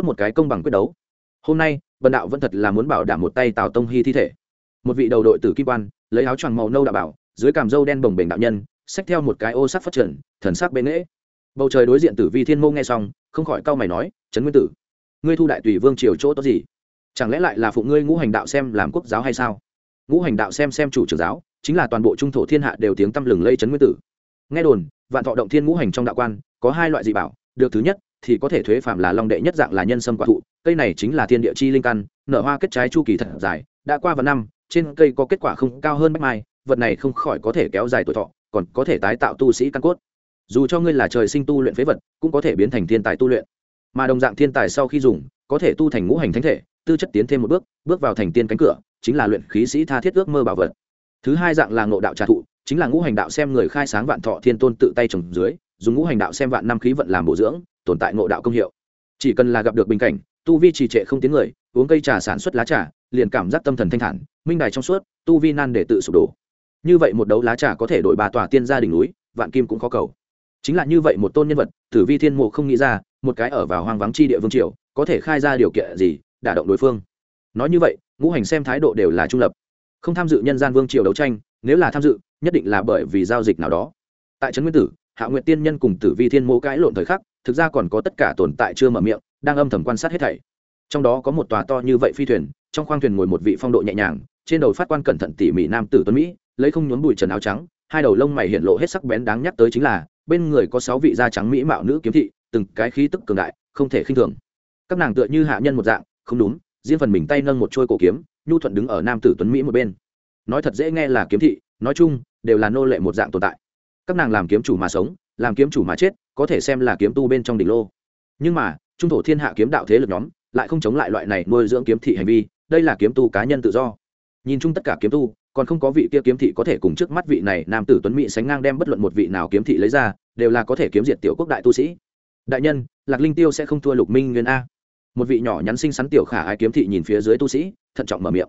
tốt một cái công bằng quyết đấu. Hôm nay bần đạo vẫn thật là muốn bảo đảm một tay tào tông hy thi thể. Một vị đầu đội tử kim quan, lấy áo choàng màu nâu đạo bảo, dưới càm râu đen bồng bềnh đạo nhân, xách theo một cái ô sắc phát triển thần sắc bên nghễ. Bầu trời đối diện tử vi thiên mô nghe xong, không khỏi cau mày nói, trấn nguyên tử, ngươi thu đại tùy vương triều chỗ tốt gì? Chẳng lẽ lại là phụ ngươi ngũ hành đạo xem làm quốc giáo hay sao? Ngũ hành đạo xem xem chủ trưởng giáo, chính là toàn bộ trung thổ thiên hạ đều tiếng tăm lừng lây trấn nguyên tử. Nghe đồn, vạn thọ động thiên ngũ hành trong đạo quan, có hai loại dị bảo, được thứ nhất thì có thể thuế phạm là long đệ nhất dạng là nhân sâm quả thụ, cây này chính là thiên địa chi linh căn, nở hoa kết trái chu kỳ thật dài, đã qua vài năm, trên cây có kết quả không cao hơn bách mai, vật này không khỏi có thể kéo dài tuổi thọ, còn có thể tái tạo tu sĩ căn cốt. Dù cho ngươi là trời sinh tu luyện phế vật, cũng có thể biến thành thiên tài tu luyện. Mà đồng dạng thiên tài sau khi dùng, có thể tu thành ngũ hành thánh thể, tư chất tiến thêm một bước bước vào thành tiên cánh cửa, chính là luyện khí sĩ tha thiết ước mơ bảo vật. Thứ hai dạng là ngộ đạo trà thụ, chính là ngũ hành đạo xem người khai sáng vạn thọ thiên tôn tự tay trồng dưới, dùng ngũ hành đạo xem vạn năm khí vận làm bổ dưỡng tồn tại ngộ đạo công hiệu. Chỉ cần là gặp được bình cảnh, tu vi trì trệ không tiến người, uống cây trà sản xuất lá trà, liền cảm giác tâm thần thanh thản, minh đài trong suốt, tu vi nan để tự sụp đổ. Như vậy một đấu lá trà có thể đổi bà tòa tiên gia đỉnh núi, vạn kim cũng khó cầu. Chính là như vậy một tôn nhân vật, tử vi thiên mộ không nghĩ ra, một cái ở vào hoang vắng chi địa vương triều, có thể khai ra điều kiện gì, đả động đối phương. Nói như vậy, ngũ hành xem thái độ đều là trung lập. Không tham dự nhân gian vương triều đấu tranh, nếu là tham dự, nhất định là bởi vì giao dịch nào đó. Tại trấn nguyên tử, hạ nguyện tiên nhân cùng tử vi thiên mộ cãi lộn thời khắc thực ra còn có tất cả tồn tại chưa mở miệng, đang âm thầm quan sát hết thảy. Trong đó có một tòa to như vậy phi thuyền, trong khoang thuyền ngồi một vị phong độ nhẹ nhàng, trên đầu phát quan cẩn thận tỉ mỉ nam tử tuấn mỹ, lấy không nhốn bụi trần áo trắng, hai đầu lông mày hiện lộ hết sắc bén đáng nhắc tới chính là, bên người có sáu vị da trắng mỹ mạo nữ kiếm thị, từng cái khí tức cường đại, không thể khinh thường. Các nàng tựa như hạ nhân một dạng, không đúng, riêng phần mình tay nâng một trôi cổ kiếm, nhu thuận đứng ở nam tử tuấn mỹ một bên. Nói thật dễ nghe là kiếm thị, nói chung, đều là nô lệ một dạng tồn tại. Các nàng làm kiếm chủ mà sống, làm kiếm chủ mà chết có thể xem là kiếm tu bên trong đỉnh lô. Nhưng mà, trung thổ thiên hạ kiếm đạo thế lực nhóm lại không chống lại loại này nuôi dưỡng kiếm thị hành vi, đây là kiếm tu cá nhân tự do. Nhìn chung tất cả kiếm tu, còn không có vị kia kiếm thị có thể cùng trước mắt vị này nam tử tuấn mỹ sánh ngang đem bất luận một vị nào kiếm thị lấy ra, đều là có thể kiếm diệt tiểu quốc đại tu sĩ. Đại nhân, lạc linh tiêu sẽ không thua lục minh nguyên a. Một vị nhỏ nhắn xinh xắn tiểu khả ai kiếm thị nhìn phía dưới tu sĩ, thận trọng mở miệng.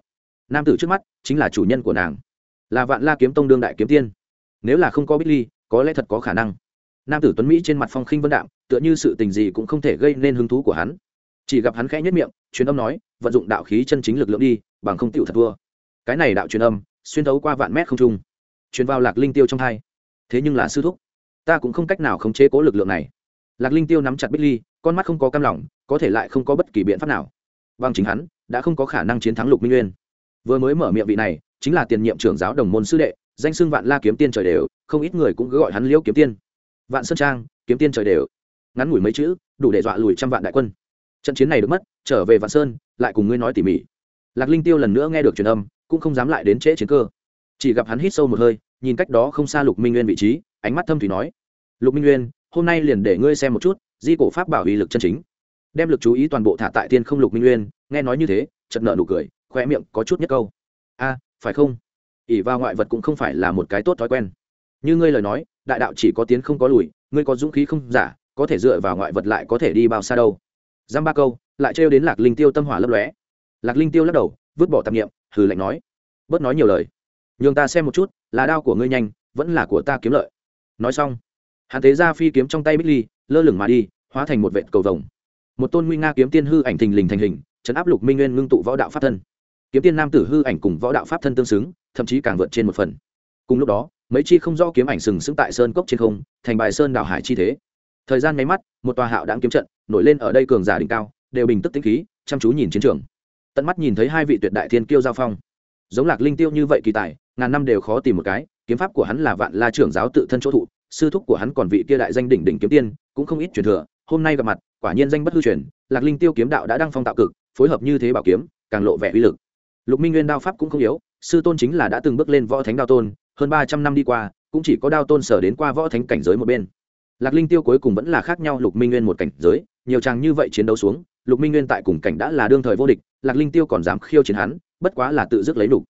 Nam tử trước mắt chính là chủ nhân của nàng, là vạn la kiếm tông đương đại kiếm tiên. Nếu là không có bích ly, có lẽ thật có khả năng nam tử tuấn mỹ trên mặt phong khinh vân đạm, tựa như sự tình gì cũng không thể gây nên hứng thú của hắn. Chỉ gặp hắn khẽ nhất miệng, truyền âm nói, vận dụng đạo khí chân chính lực lượng đi, bằng không tựu thật thua. Cái này đạo truyền âm, xuyên thấu qua vạn mét không trung, truyền vào lạc linh tiêu trong thai. Thế nhưng là sư thúc, ta cũng không cách nào khống chế cố lực lượng này. Lạc linh tiêu nắm chặt bích ly, con mắt không có cam lòng, có thể lại không có bất kỳ biện pháp nào. Bằng chính hắn, đã không có khả năng chiến thắng lục minh nguyên. Vừa mới mở miệng vị này, chính là tiền nhiệm trưởng giáo đồng môn sư đệ, danh xưng vạn la kiếm tiên trời đều, không ít người cũng cứ gọi hắn liễu kiếm tiên vạn sơn trang, kiếm tiên trời đều. Ngắn ngủi mấy chữ, đủ để dọa lùi trăm vạn đại quân. Trận chiến này được mất, trở về vạn sơn, lại cùng ngươi nói tỉ mỉ. Lạc linh tiêu lần nữa nghe được truyền âm, cũng không dám lại đến trễ chiến cơ. Chỉ gặp hắn hít sâu một hơi, nhìn cách đó không xa lục minh nguyên vị trí, ánh mắt thâm thủy nói, lục minh nguyên, hôm nay liền để ngươi xem một chút, di cổ pháp bảo uy lực chân chính. Đem lực chú ý toàn bộ thả tại tiên không lục minh nguyên, nghe nói như thế chật nợ nụ cười khoe miệng có chút nhất câu. A, phải không? Ỉ vào ngoại vật cũng không phải là một cái tốt thói quen. Như ngươi lời nói đại đạo chỉ có tiến không có lùi, ngươi có dũng khí không? Giả, có thể dựa vào ngoại vật lại có thể đi bao xa đâu. Giam ba câu, lại trêu đến lạc linh tiêu tâm hỏa lấp lóe. Lạc linh tiêu lắc đầu, vứt bỏ tạp nghiệm hừ lạnh nói, bớt nói nhiều lời. Nhường ta xem một chút, là đao của ngươi nhanh, vẫn là của ta kiếm lợi. Nói xong, hắn thế ra phi kiếm trong tay bích ly, lơ lửng mà đi, hóa thành một vệt cầu vồng. Một tôn nguy nga kiếm tiên hư ảnh thình lình thành hình, chấn áp lục minh nguyên ngưng tụ võ đạo pháp thân. Kiếm tiên nam tử hư ảnh cùng võ đạo pháp thân tương xứng, thậm chí càng vượt trên một phần. Cùng lúc đó mấy chi không do kiếm ảnh sừng sững tại sơn cốc trên không, thành bài sơn đảo hải chi thế. Thời gian nháy mắt, một tòa hạo đáng kiếm trận nổi lên ở đây cường giả đỉnh cao, đều bình tức tĩnh khí, chăm chú nhìn chiến trường. Tận mắt nhìn thấy hai vị tuyệt đại thiên kiêu giao phong. Giống lạc linh tiêu như vậy kỳ tài, ngàn năm đều khó tìm một cái, kiếm pháp của hắn là vạn la trưởng giáo tự thân chỗ thụ, sư thúc của hắn còn vị kia đại danh đỉnh đỉnh kiếm tiên, cũng không ít truyền thừa, hôm nay gặp mặt, quả nhiên danh bất hư truyền, lạc linh tiêu kiếm đạo đã đăng phong tạo cực, phối hợp như thế bảo kiếm, càng lộ vẻ uy lực. Lục minh nguyên đao pháp cũng không yếu, sư tôn chính là đã từng bước lên võ thánh đao tôn hơn ba trăm năm đi qua, cũng chỉ có đao tôn sở đến qua võ thánh cảnh giới một bên. Lạc linh tiêu cuối cùng vẫn là khác nhau lục minh nguyên một cảnh giới, nhiều chàng như vậy chiến đấu xuống, lục minh nguyên tại cùng cảnh đã là đương thời vô địch, lạc linh tiêu còn dám khiêu chiến hắn, bất quá là tự dứt lấy lục.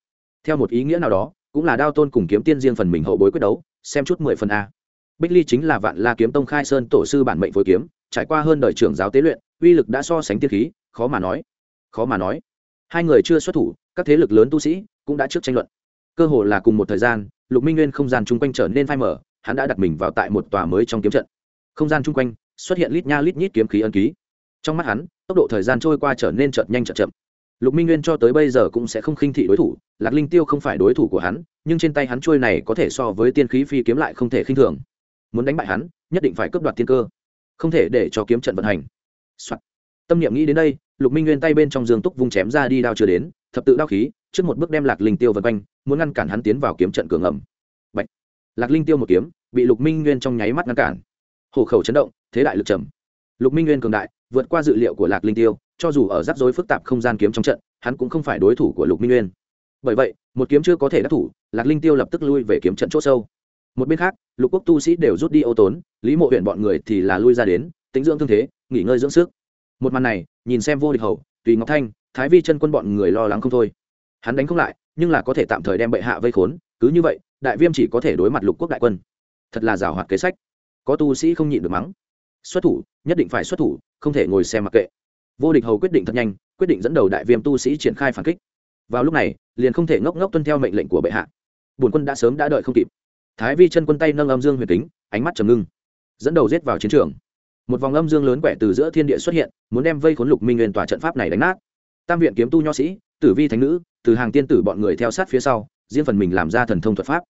theo một ý nghĩa nào đó, cũng là đao tôn cùng kiếm tiên riêng phần mình hậu bối quyết đấu, xem chút mười phần a. Bích ly chính là vạn la kiếm tông khai sơn tổ sư bản mệnh phối kiếm, trải qua hơn đời trưởng giáo tế luyện, uy lực đã so sánh tiên khí, khó mà nói. Khó mà nói. Hai người chưa xuất thủ, các thế lực lớn tu sĩ cũng đã trước tranh luận cơ hồ là cùng một thời gian, lục minh nguyên không gian chung quanh trở nên phai mở hắn đã đặt mình vào tại một tòa mới trong kiếm trận. Không gian chung quanh xuất hiện lít nha lít nhít kiếm khí ân ký. Trong mắt hắn, tốc độ thời gian trôi qua trở nên chợt nhanh chợt chậm. Lục minh nguyên cho tới bây giờ cũng sẽ không khinh thị đối thủ, lạc linh tiêu không phải đối thủ của hắn, nhưng trên tay hắn trôi này có thể so với tiên khí phi kiếm lại không thể khinh thường. Muốn đánh bại hắn, nhất định phải cướp đoạt tiên cơ, không thể để cho kiếm trận vận hành、Soạn. tâm niệm nghĩ đến đây, lục minh nguyên tay bên trong giường túc vung chém ra đi đao chưa đến, thập tự đao khí trước một bước đem lạc linh tiêu vân quanh, muốn ngăn cản hắn tiến vào kiếm trận cường ẩm. Bạch. lạc linh tiêu một kiếm, bị lục minh nguyên trong nháy mắt ngăn cản. Hổ khẩu chấn động, thế đại lực trầm. Lục minh nguyên cường đại, vượt qua dự liệu của lạc linh tiêu, cho dù ở rắc rối phức tạp không gian kiếm trong trận, hắn cũng không phải đối thủ của lục minh nguyên. Bởi vậy, một kiếm chưa có thể đắc thủ, lạc linh tiêu lập tức lui về kiếm trận c h ỗ sâu. Một bên khác, lục quốc tu sĩ đều rút đi ô tốn, lý mộ huyện bọn người thì là lui ra đến tính dưỡng thương thế, nghỉ ngơi dưỡng sức. Một màn này, nhìn xem vô địch hầu, tùy ngọc thanh, thái vi chân quân bọn người lo lắng không thôi hắn đánh không lại, nhưng là có thể tạm thời đem bệ hạ vây khốn, cứ như vậy, đại viêm chỉ có thể đối mặt lục quốc đại quân. Thật là rào hoạt kế sách. Có tu sĩ không nhịn được mắng. Xuất thủ, nhất định phải xuất thủ, không thể ngồi xem mặc kệ. Vô địch hầu quyết định thật nhanh, quyết định dẫn đầu đại viêm tu sĩ triển khai phản kích. Vào lúc này, liền không thể ngốc ngốc tuân theo mệnh lệnh của bệ hạ. Bổn quân đã sớm đã đợi không kịp. Thái vi chân quân tay nâng âm dương huyền tính ánh mắt trầm ngưng, dẫn đầu giết vào chiến trường. Một vòng âm dương lớn quẻ từ giữa thiên địa xuất hiện, muốn đem vây khốn lục minh nguyên tòa trận pháp này đánh nát. Tam viện kiếm tu nho sĩ, tử vi thánh nữ từ hàng tiên tử bọn người theo sát phía sau, riêng phần mình làm ra thần thông thuật pháp.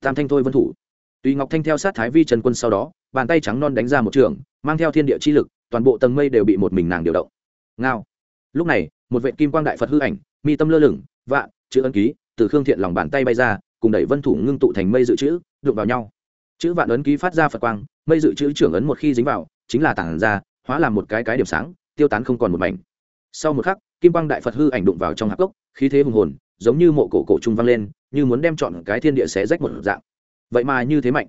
Tam thanh thôi vân thủ. Tùy ngọc thanh theo sát thái vi trần quân sau đó, bàn tay trắng non đánh ra một trường, mang theo thiên địa chi lực, toàn bộ tầng mây đều bị một mình nàng điều động. Ngao. Lúc này, một vệ kim quang đại phật hư ảnh, mi tâm lơ lửng, vạ, chữ ấn ký, từ khương thiện lòng bàn tay bay ra, cùng đẩy vân thủ ngưng tụ thành mây dự trữ, đụng vào nhau. Chữ vạn ấn ký phát ra phật quang, mây dự trữ trưởng ấn một khi dính vào, chính là tản ra, hóa làm một cái cái điểm sáng, tiêu tán không còn một mảnh. Sau một khắc kim quang đại phật hư ảnh đụng vào trong hạp cốc, khí thế hùng hồn, giống như mộ cổ cổ trung vang lên, như muốn đem chọn cái thiên địa xé rách một dạng. Vậy mà như thế mạnh.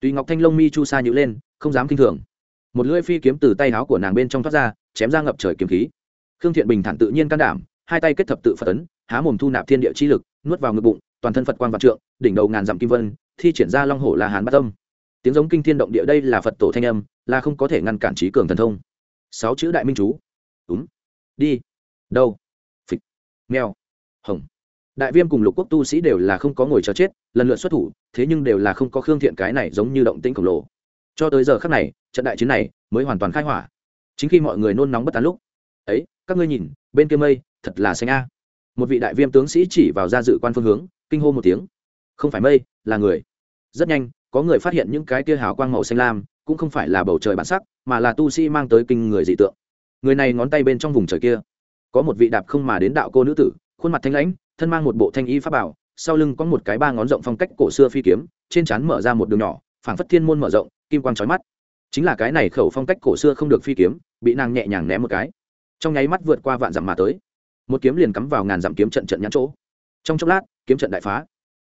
Tùy ngọc thanh long mi chu sa nhữ lên, không dám kinh thường. Một lưỡi phi kiếm từ tay áo của nàng bên trong thoát ra, chém ra ngập trời kiếm khí. Khương thiện bình thản tự nhiên can đảm, hai tay kết thập tự phật ấn, há mồm thu nạp thiên địa chi lực, nuốt vào ngực bụng, toàn thân phật quang vạn trượng, đỉnh đầu ngàn dặm kim vân, thi triển ra long hổ là hàn bát tâm tiếng giống kinh thiên động địa đây là phật tổ thanh âm, là không có thể ngăn cản trí cường thần thông. Sáu chữ đại minh chú. Đúng. Đi đâu? Phịch. Mèo. Hồng. Đại viêm cùng lục quốc tu sĩ đều là không có ngồi chờ chết, lần lượt xuất thủ, thế nhưng đều là không có khương thiện cái này giống như động tĩnh khổng lồ. Cho tới giờ khắc này, trận đại chiến này mới hoàn toàn khai hỏa. Chính khi mọi người nôn nóng bất tán lúc, ấy, các ngươi nhìn, bên kia mây, thật là xanh a. Một vị đại viêm tướng sĩ chỉ vào ra dự quan phương hướng, kinh hô một tiếng. Không phải mây, là người. Rất nhanh, có người phát hiện những cái tia hào quang màu xanh lam, cũng không phải là bầu trời bản sắc, mà là tu sĩ mang tới kinh người dị tượng. Người này ngón tay bên trong vùng trời kia có một vị đạp không mà đến đạo cô nữ tử, khuôn mặt thanh lãnh, thân mang một bộ thanh y pháp bảo, sau lưng có một cái ba ngón rộng phong cách cổ xưa phi kiếm, trên trán mở ra một đường nhỏ, phảng phất thiên môn mở rộng, kim quang trói mắt. Chính là cái này khẩu phong cách cổ xưa không được phi kiếm, bị nàng nhẹ nhàng ném một cái. Trong nháy mắt vượt qua vạn dặm mà tới. Một kiếm liền cắm vào ngàn dặm kiếm trận trận nhãn chỗ. Trong chốc lát, kiếm trận đại phá.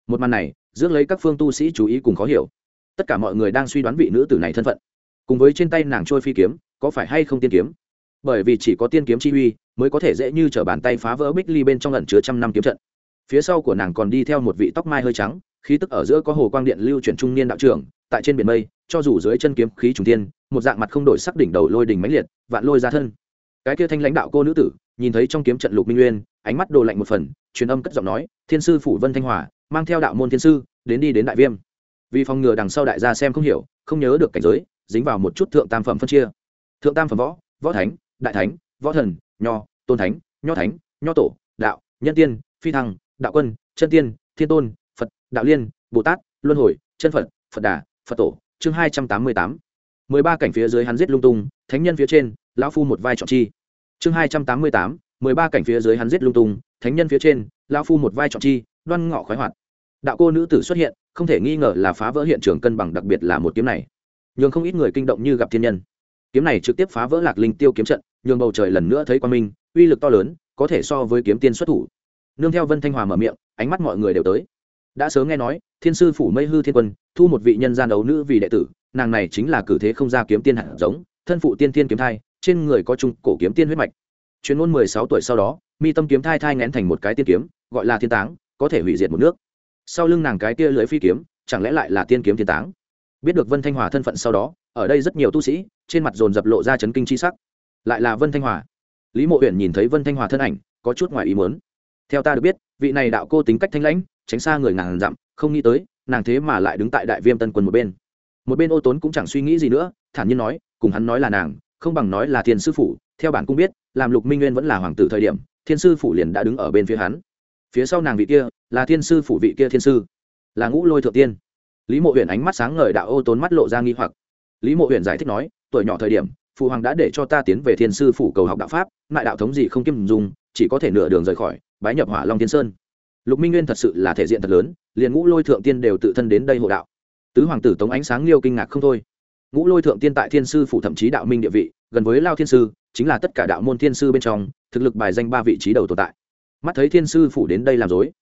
Một màn này, rước lấy các phương tu sĩ chú ý cùng khó hiểu. Tất cả mọi người đang suy đoán vị nữ tử này thân phận. Cùng với trên tay nàng trôi phi kiếm, có phải hay không tiên kiếm? Bởi vì chỉ có tiên kiếm chi uy mới có thể dễ như t r ở bàn tay phá vỡ bích ly bên trong lần chứa trăm năm kiếm trận. Phía sau của nàng còn đi theo một vị tóc mai hơi trắng, khí tức ở giữa có hồ quang điện lưu chuyển trung niên đạo trưởng, tại trên biển mây, cho dù dưới chân kiếm khí trùng tiên một dạng mặt không đổi sắc đỉnh đầu lôi đỉnh mãnh liệt, vạn lôi ra thân. Cái kia thanh lãnh đạo cô nữ tử, nhìn thấy trong kiếm trận lục minh nguyên, ánh mắt đồ lạnh một phần, truyền âm cất giọng nói, thiên sư phủ vân thanh hòa, mang theo đạo môn thiên sư, đến đi đến đại viêm. Vì phòng ngừa đằng sau đại gia xem không hiểu, không nhớ được cảnh giới, dính vào một chút thượng tam phẩm phân chia. Thượng tam phẩm võ võ thánh, đại thánh, võ thần, nho tôn thánh, nho thánh, nho tổ, đạo, nhân tiên, phi thăng, đạo quân, chân tiên, thiên tôn, phật, đạo liên, bồ tát, luân hồi, chân phật phật đà, phật tổ. Chương hai trăm tám mươi tám. Mười ba cảnh phía dưới hắn giết lung tung, thánh nhân phía trên, lão phu một vai trọng chi. Chương hai trăm tám mươi tám. Mười ba cảnh phía dưới hắn giết lung tung, thánh nhân phía trên, lão phu một vai trọng chi, đoan ngọ khoái hoạt. Đạo cô nữ tử xuất hiện, không thể nghi ngờ là phá vỡ hiện trường cân bằng đặc biệt là một kiếm này. Nhường không ít người kinh động như gặp thiên nhân kiếm này trực tiếp phá vỡ lạc linh tiêu kiếm trận, nhường bầu trời lần nữa thấy quan minh, uy lực to lớn, có thể so với kiếm tiên xuất thủ. Nương theo vân thanh hòa mở miệng, ánh mắt mọi người đều tới. Đã sớm nghe nói, thiên sư phủ mây hư thiên quân, thu một vị nhân gian đấu nữ vì đệ tử, nàng này chính là cử thế không ra kiếm tiên hạt giống, thân phụ tiên tiên kiếm thai, trên người có trung cổ kiếm tiên huyết mạch. Chuyên môn mười sáu tuổi sau đó, mi tâm kiếm thai thai ngén thành một cái tiên kiếm, gọi là thiên táng, có thể hủy diệt một nước. Sau lưng nàng cái kia lưỡi phi kiếm, chẳng lẽ lại là tiên kiếm thiên táng? Biết được vân thanh hòa thân phận sau đó, ở đây rất nhiều tu sĩ, trên mặt dồn dập lộ ra chấn kinh chi sắc. Lại là vân thanh hòa. Lý mộ huyện nhìn thấy vân thanh hòa thân ảnh, có chút ngoài ý muốn. Theo ta được biết, vị này đạo cô tính cách thanh lãnh, tránh xa người ngàn dặm, không nghĩ tới, nàng thế mà lại đứng tại đại viêm tân quân một bên. Một bên ô tốn cũng chẳng suy nghĩ gì nữa, thản nhiên nói, cùng hắn nói là nàng, không bằng nói là thiên sư phủ, theo bản cũng biết, làm lục minh nguyên vẫn là hoàng tử thời điểm, thiên sư phủ liền đã đứng ở bên phía hắn. Phía sau nàng vị kia, là thiên sư phủ vị kia thiên sư, là ngũ lôi thượng tiên lý mộ huyện ánh mắt sáng ngời đạo ô tốn mắt lộ ra nghi hoặc. Lý mộ huyện giải thích nói, tuổi nhỏ thời điểm, phụ hoàng đã để cho ta tiến về thiên sư phủ cầu học đạo pháp lại đạo thống gì không kiêm dùng, chỉ có thể nửa đường rời khỏi, bái nhập hỏa long thiên sơn. Lục minh nguyên thật sự là thể diện thật lớn, liền ngũ lôi thượng tiên đều tự thân đến đây hộ đạo. Tứ hoàng tử tống ánh sáng liêu kinh ngạc không thôi. Ngũ lôi thượng tiên tại thiên sư phủ thậm chí đạo minh địa vị, gần với lao thiên sư, chính là tất cả đạo môn thiên sư bên trong, thực lực bài danh ba vị trí đầu tồn tại. Mắt thấy thiên sư phủ đến đây làm dối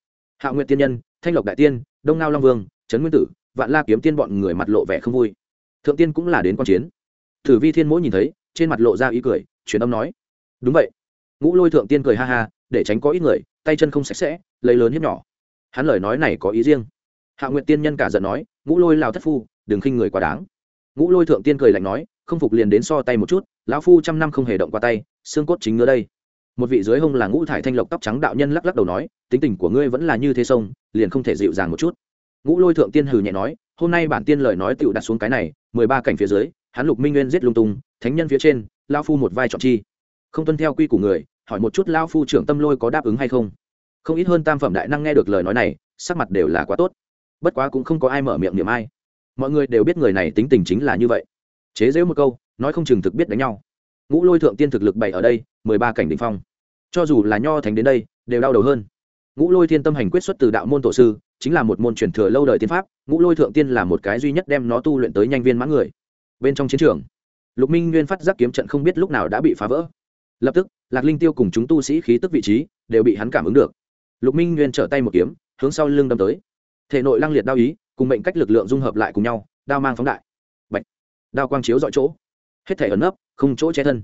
hạ nguyện tiên nhân, thanh lộc đại tiên, đông ngao long vương, trấn nguyên tử vạn la kiếm tiên bọn người mặt lộ vẻ không vui. Thượng tiên cũng là đến q chiến. Thử vi thiên mỗi nhìn thấy, trên mặt lộ ra ý cười, truyền âm nói, đúng vậy. Ngũ lôi thượng tiên cười ha ha, để tránh có ít người, tay chân không sạch sẽ, lấy lớn hiếp nhỏ. Hắn lời nói này có ý riêng. Hạ nguyện tiên nhân cả giận nói, ngũ lôi lào thất phu, đừng khinh người quá đáng. Ngũ lôi thượng tiên cười lạnh nói, không phục liền đến so tay một chút, lão phu trăm năm không hề động qua tay, xương cốt chính ngứa đây. Một vị dưới hông là ngũ thải thanh lộc tóc trắng đạo nhân lắc lắc đầu nói, tính tình của ngươi vẫn là như thế sông, liền không thể dịu dàng một chút ngũ lôi thượng tiên hừ nhẹ nói, hôm nay bản tiên lời nói tựu đặt xuống cái này, mười ba cảnh phía dưới, hắn lục minh nguyên giết lung tung, thánh nhân phía trên lao phu một vai chọn chi. Không tuân theo quy của người, hỏi một chút lao phu trưởng tâm lôi có đáp ứng hay không? Không ít hơn tam phẩm đại năng nghe được lời nói này, sắc mặt đều là quá tốt. Bất quá cũng không có ai mở miệng niệm ai. Mọi người đều biết người này tính tình chính là như vậy. Chế dễu một câu, nói không chừng thực biết đánh nhau. Ngũ lôi thượng tiên thực lực bảy ở đây, mười ba cảnh đ ỉ n h phong. Cho dù là nho thành đến đây, đều đau đầu hơn ngũ lôi thiên tâm hành quyết xuất từ đạo môn tổ sư, chính là một môn truyền thừa lâu đời tiên pháp, ngũ lôi thượng tiên là một cái duy nhất đem nó tu luyện tới nhanh viên mãn người. Bên trong chiến trường, lục minh nguyên phát giác kiếm trận không biết lúc nào đã bị phá vỡ. Lập tức, lạc linh tiêu cùng chúng tu sĩ khí tức vị trí đều bị hắn cảm ứng được. Lục minh nguyên trở tay một kiếm, hướng sau lưng đâm tới. Thể nội lăng liệt đao ý, cùng mệnh cách lực lượng dung hợp lại cùng nhau, đao mang phóng đại. Bạch. đao quang chiếu dọi chỗ. Hết thể ẩn nấp, không chỗ che thân.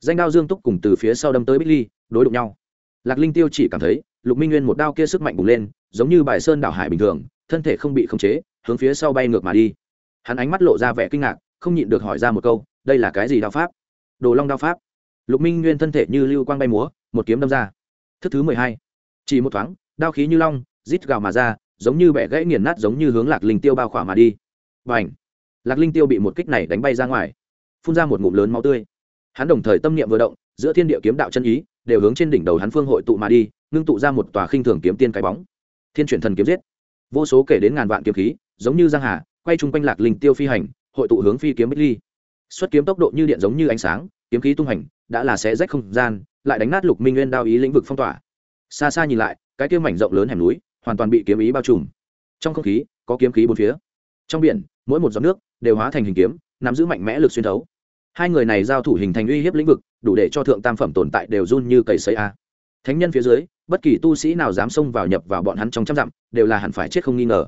Danh đao dương túc cùng từ phía sau đâm tới bích ly, đối đụng nhau. Lạc linh tiêu chỉ cảm thấy lục minh nguyên một đao kia sức mạnh bùng lên, giống như bài sơn đảo hải bình thường, thân thể không bị khống chế, hướng phía sau bay ngược mà đi. Hắn ánh mắt lộ ra vẻ kinh ngạc, không nhịn được hỏi ra một câu, đây là cái gì đao pháp? Đồ long đao pháp. Lục minh nguyên thân thể như lưu quang bay múa, một kiếm đâm ra. Thức thứ mười hai. Chỉ một thoáng, đao khí như long, rít gào mà ra, giống như bẻ gãy nghiền nát giống như hướng lạc linh tiêu bao khỏa mà đi. Và ảnh lạc linh tiêu bị một kích này đánh bay ra ngoài, phun ra một ngụm lớn máu tươi. Hắn đồng thời tâm niệm vừa động, giữa thiên địa kiếm đạo chân ý, đều hướng trên đỉnh đầu hắn phương hội tụ mà đi ngưng tụ ra một tòa khinh thường kiếm tiên cái bóng. Thiên chuyển thần kiếm giết. Vô số kể đến ngàn vạn kiếm khí, giống như giang hà, quay chung quanh lạc linh tiêu phi hành, hội tụ hướng phi kiếm bích ly. Xuất kiếm tốc độ như điện giống như ánh sáng, kiếm khí tung hành, đã là xé rách không gian, lại đánh nát lục minh nguyên đao ý lĩnh vực phong tỏa. Xa xa nhìn lại, cái kiếm mảnh rộng lớn hẻm núi, hoàn toàn bị kiếm ý bao trùm. Trong không khí, có kiếm khí bốn phía. Trong biển, mỗi một giọt nước đều hóa thành hình kiếm, nắm giữ mạnh mẽ lực xuyên thấu. Hai người này giao thủ hình thành uy hiếp lĩnh vực, đủ để cho thượng tam phẩm tồn tại đều run như cầy sấy a. Thánh nhân phía dưới bất kỳ tu sĩ nào dám xông vào nhập vào bọn hắn trong trăm dặm, đều là hẳn phải chết không nghi ngờ.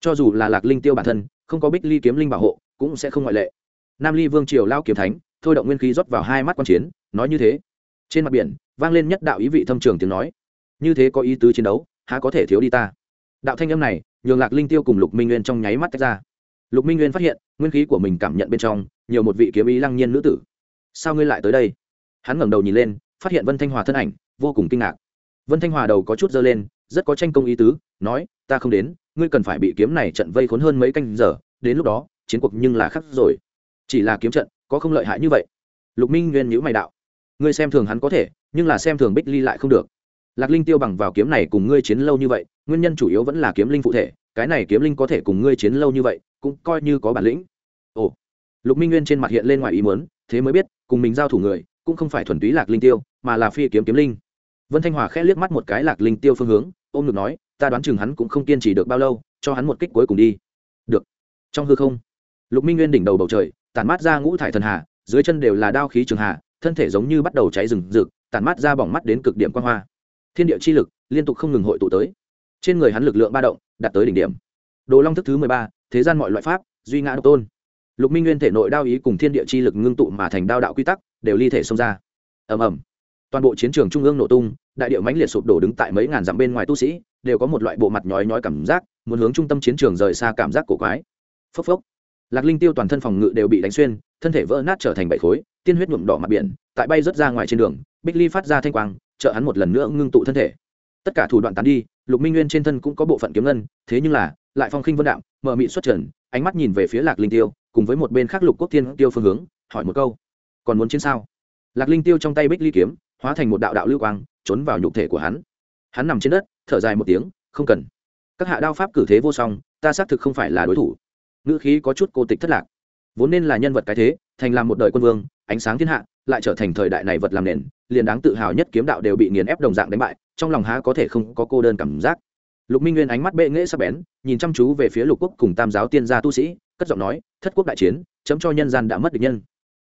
Cho dù là lạc linh tiêu bản thân, không có bích ly kiếm linh bảo hộ, cũng sẽ không ngoại lệ. Nam ly vương triều lao kiếm thánh, thôi động nguyên khí rót vào hai mắt quan chiến, nói như thế. Trên mặt biển, vang lên nhất đạo ý vị thâm trường tiếng nói. Như thế có ý tứ chiến đấu, há có thể thiếu đi ta? Đạo thanh âm này, nhường lạc linh tiêu cùng lục minh nguyên trong nháy mắt tách ra. Lục minh nguyên phát hiện, nguyên khí của mình cảm nhận bên trong, nhiều một vị kiếm ý lăng nhiên nữ tử. Sao ngươi lại tới đây? Hắn ngẩng đầu nhìn lên, phát hiện vân thanh hòa thân ảnh, vô cùng kinh ngạc vân thanh hòa đầu có chút dơ lên, rất có tranh công ý tứ, nói, ta không đến, ngươi cần phải bị kiếm này trận vây khốn hơn mấy canh giờ, đến lúc đó, chiến cuộc nhưng là khắc rồi. Chỉ là kiếm trận, có không lợi hại như vậy? Lục minh nguyên nhữ mày đạo, ngươi xem thường hắn có thể, nhưng là xem thường bích ly lại không được. Lạc linh tiêu bằng vào kiếm này cùng ngươi chiến lâu như vậy, nguyên nhân chủ yếu vẫn là kiếm linh phụ thể, cái này kiếm linh có thể cùng ngươi chiến lâu như vậy, cũng coi như có bản lĩnh. Ồ. Lục minh nguyên trên mặt hiện lên ngoài ý muốn, thế mới biết, cùng mình giao thủ người, cũng không phải thuần túy lạc linh tiêu, mà là phi kiếm kiếm linh vân thanh hòa khẽ liếc mắt một cái lạc linh tiêu phương hướng ôm ngực nói ta đoán chừng hắn cũng không kiên trì được bao lâu cho hắn một kích cuối cùng đi. Được. Trong hư không lục minh nguyên đỉnh đầu bầu trời tản mát ra ngũ thải thần hà dưới chân đều là đao khí trường hà, thân thể giống như bắt đầu cháy rừng rực tàn mát ra bỏng mắt đến cực điểm quan hoa. Thiên địa chi lực liên tục không ngừng hội tụ tới. Trên người hắn lực lượng ba động đạt tới đỉnh điểm. Đồ long thức thứ mười ba thế gian mọi loại pháp duy ngã độc tôn. Lục minh nguyên thể nội đao ý cùng thiên địa chi lực ngưng tụ mà thành đao đạo quy tắc đều ly thể xông ra. Ầm ầm toàn bộ chiến trường trung ương nổ tung, đại điệu mãnh liệt sụp đổ đứng tại mấy ngàn dặm bên ngoài tu sĩ, đều có một loại bộ mặt nhói nhói cảm giác, muốn hướng trung tâm chiến trường rời xa cảm giác cổ quái. Phốc phốc. Lạc linh tiêu toàn thân phòng ngự đều bị đánh xuyên, thân thể vỡ nát trở thành bảy khối, tiên huyết nhuộm đỏ mặt biển, tại bay rớt ra ngoài trên đường, bích ly phát ra thanh quang, trợ hắn một lần nữa ngưng tụ thân thể. Tất cả thủ đoạn tán đi, lục minh nguyên trên thân cũng có bộ phận kiếm ngân, thế nhưng là, lại phong khinh vân đạm, mở mị xuất trần, ánh mắt nhìn về phía lạc linh tiêu, cùng với một bên khác lục quốc thiên tiêu phương hướng, hỏi một câu, còn muốn chiến sao? Lạc linh tiêu trong tay bích ly kiếm hóa thành một đạo đạo lưu quang, trốn vào nhục thể của hắn. Hắn nằm trên đất, thở dài một tiếng, không cần. Các hạ đao pháp cử thế vô song, ta xác thực không phải là đối thủ. Ngữ khí có chút cô tịch thất lạc. Vốn nên là nhân vật cái thế, thành làm một đời quân vương, ánh sáng thiên hạ, lại trở thành thời đại này vật làm nền, liền đáng tự hào nhất kiếm đạo đều bị nghiền ép đồng dạng đánh bại, trong lòng há có thể không có cô đơn cảm giác. Lục minh nguyên ánh mắt bệ nghễ sắc bén, nhìn chăm chú về phía lục quốc cùng tam giáo tiên gia tu sĩ, cất giọng nói, thất quốc đại chiến, chấm cho nhân gian đã mất địch nhân.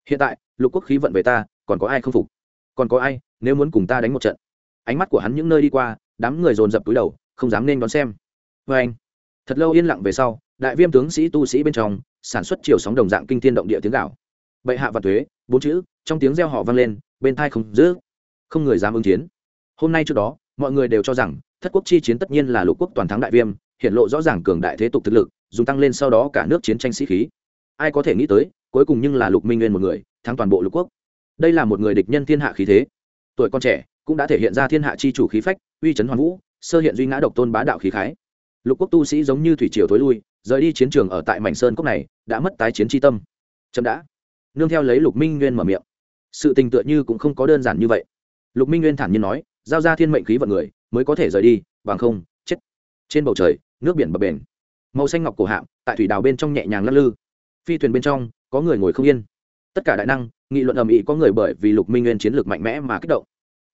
Hiện tại, lục quốc khí vận về ta, còn có ai không phục? Còn có ai, nếu muốn cùng ta đánh một trận? Ánh mắt của hắn những nơi đi qua, đám người dồn dập túi đầu, không dám nên đón xem. Vê anh, thật lâu yên lặng về sau, đại viêm tướng sĩ tu sĩ bên trong, sản xuất chiều sóng đồng dạng kinh thiên động địa tiếng gạo. Bệ hạ và thuế bốn chữ, trong tiếng reo họ vang lên, bên thai không giữ. Không người dám ứng chiến. Hôm nay trước đó, mọi người đều cho rằng, thất quốc chi chiến tất nhiên là lục quốc toàn thắng đại viêm, hiện lộ rõ ràng cường đại thế tục thực lực, dùng tăng lên sau đó cả nước chiến tranh sĩ khí. Ai có thể nghĩ tới, cuối cùng nhưng là lục minh nguyên một người, thắng toàn bộ lục quốc đây là một người địch nhân thiên hạ khí thế. Tuổi con trẻ, cũng đã thể hiện ra thiên hạ chi chủ khí phách, uy chấn hoàn vũ, sơ hiện duy ngã độc tôn bá đạo khí khái. Lục quốc tu sĩ giống như thủy triều thối lui, rời đi chiến trường ở tại mảnh sơn cốc này, đã mất tái chiến tri tâm. Chậm đã. Nương theo lấy lục minh nguyên mở miệng. Sự tình tựa như cũng không có đơn giản như vậy. Lục minh nguyên thản nhiên nói, giao ra thiên mệnh khí vận người, mới có thể rời đi, bằng không, chết. Trên bầu trời, nước biển bập bền màu xanh ngọc cổ hạm, tại thủy đào bên trong nhẹ nhàng lắc lư. Phi thuyền bên trong, có người ngồi không yên tất cả đại năng, nghị luận ầm ĩ có người bởi vì lục minh nguyên chiến lược mạnh mẽ mà kích động.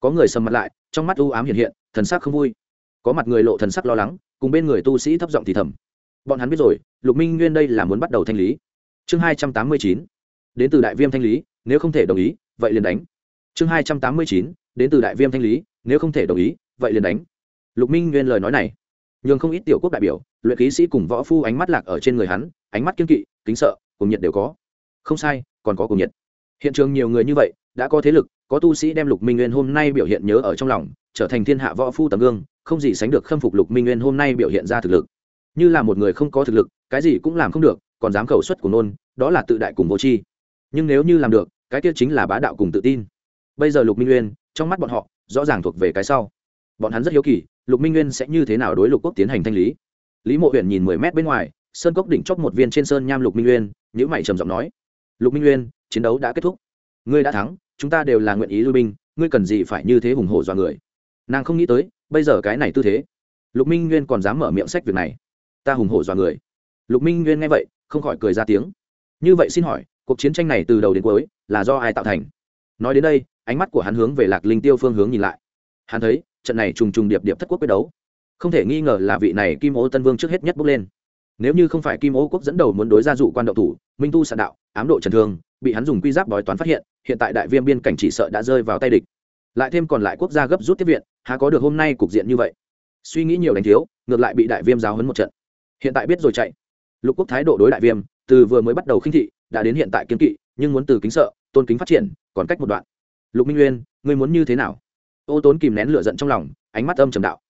Có người sầm mặt lại, trong mắt u ám hiện hiện, thần sắc không vui. Có mặt người lộ thần sắc lo lắng, cùng bên người tu sĩ thấp giọng thì thầm. Bọn hắn biết rồi, lục minh nguyên đây là muốn bắt đầu thanh lý. Chương hai trăm tám mươi chín, đến từ đại viêm thanh lý, nếu không thể đồng ý, vậy liền đánh. Chương hai trăm tám mươi chín, đến từ đại viêm thanh lý, nếu không thể đồng ý, vậy liền đánh. Lục minh nguyên lời nói này, nhường không ít tiểu quốc đại biểu, luyện khí sĩ cùng võ phu ánh mắt lạc ở trên người hắn, ánh mắt kiên kỵ, kính sợ, cùng nhiệt đều có không sai, còn có cùng nhiệt. Hiện trường nhiều người như vậy, đã có thế lực, có tu sĩ đem lục minh nguyên hôm nay biểu hiện nhớ ở trong lòng, trở thành thiên hạ võ phu tầm gương, không gì sánh được khâm phục lục minh nguyên hôm nay biểu hiện ra thực lực. Như là một người không có thực lực, cái gì cũng làm không được, còn dám khẩu xuất của nôn, đó là tự đại cùng vô tri. Nhưng nếu như làm được, cái kia chính là bá đạo cùng tự tin. Bây giờ lục minh nguyên, trong mắt bọn họ, rõ ràng thuộc về cái sau. Bọn hắn rất hiếu kỳ, lục minh nguyên sẽ như thế nào đối lục quốc tiến hành thanh lý. Lý mộ huyện nhìn mười mét bên ngoài, sơn cốc đỉnh chóp một viên trên sơn nham lục minh nguyên nhữ mày trầm giọng nói lục minh nguyên, chiến đấu đã kết thúc. Ngươi đã thắng, chúng ta đều là nguyện ý lui binh, ngươi cần gì phải như thế hùng hổ dọa người? Nàng không nghĩ tới, bây giờ cái này tư thế. Lục minh nguyên còn dám mở miệng sách việc này. Ta hùng hổ dọa người. Lục minh nguyên nghe vậy, không khỏi cười ra tiếng. Như vậy xin hỏi, cuộc chiến tranh này từ đầu đến cuối, là do ai tạo thành? Nói đến đây, ánh mắt của hắn hướng về lạc linh tiêu phương hướng nhìn lại. Hắn thấy, trận này trùng trùng điệp điệp thất quốc quyết đấu. Không thể nghi ngờ là vị này kim ô tân vương trước hết nhất bước lên nếu như không phải kim ô quốc dẫn đầu muốn đối gia dụ quan động thủ, minh tu sạn đạo, ám độ trần thương, bị hắn dùng quy giáp bói toán phát hiện hiện tại đại viêm biên cảnh chỉ sợ đã rơi vào tay địch. Lại thêm còn lại quốc gia gấp rút tiếp viện, há có được hôm nay cục diện như vậy? Suy nghĩ nhiều đánh thiếu, ngược lại bị đại viêm giáo hấn một trận. Hiện tại biết rồi chạy. Lục quốc thái độ đối đại viêm, từ vừa mới bắt đầu khinh thị, đã đến hiện tại kiên kỵ, nhưng muốn từ kính sợ, tôn kính phát triển, còn cách một đoạn. Lục minh nguyên, ngươi muốn như thế nào? Ô tốn kìm nén lửa giận trong lòng, ánh mắt âm trầm đạo.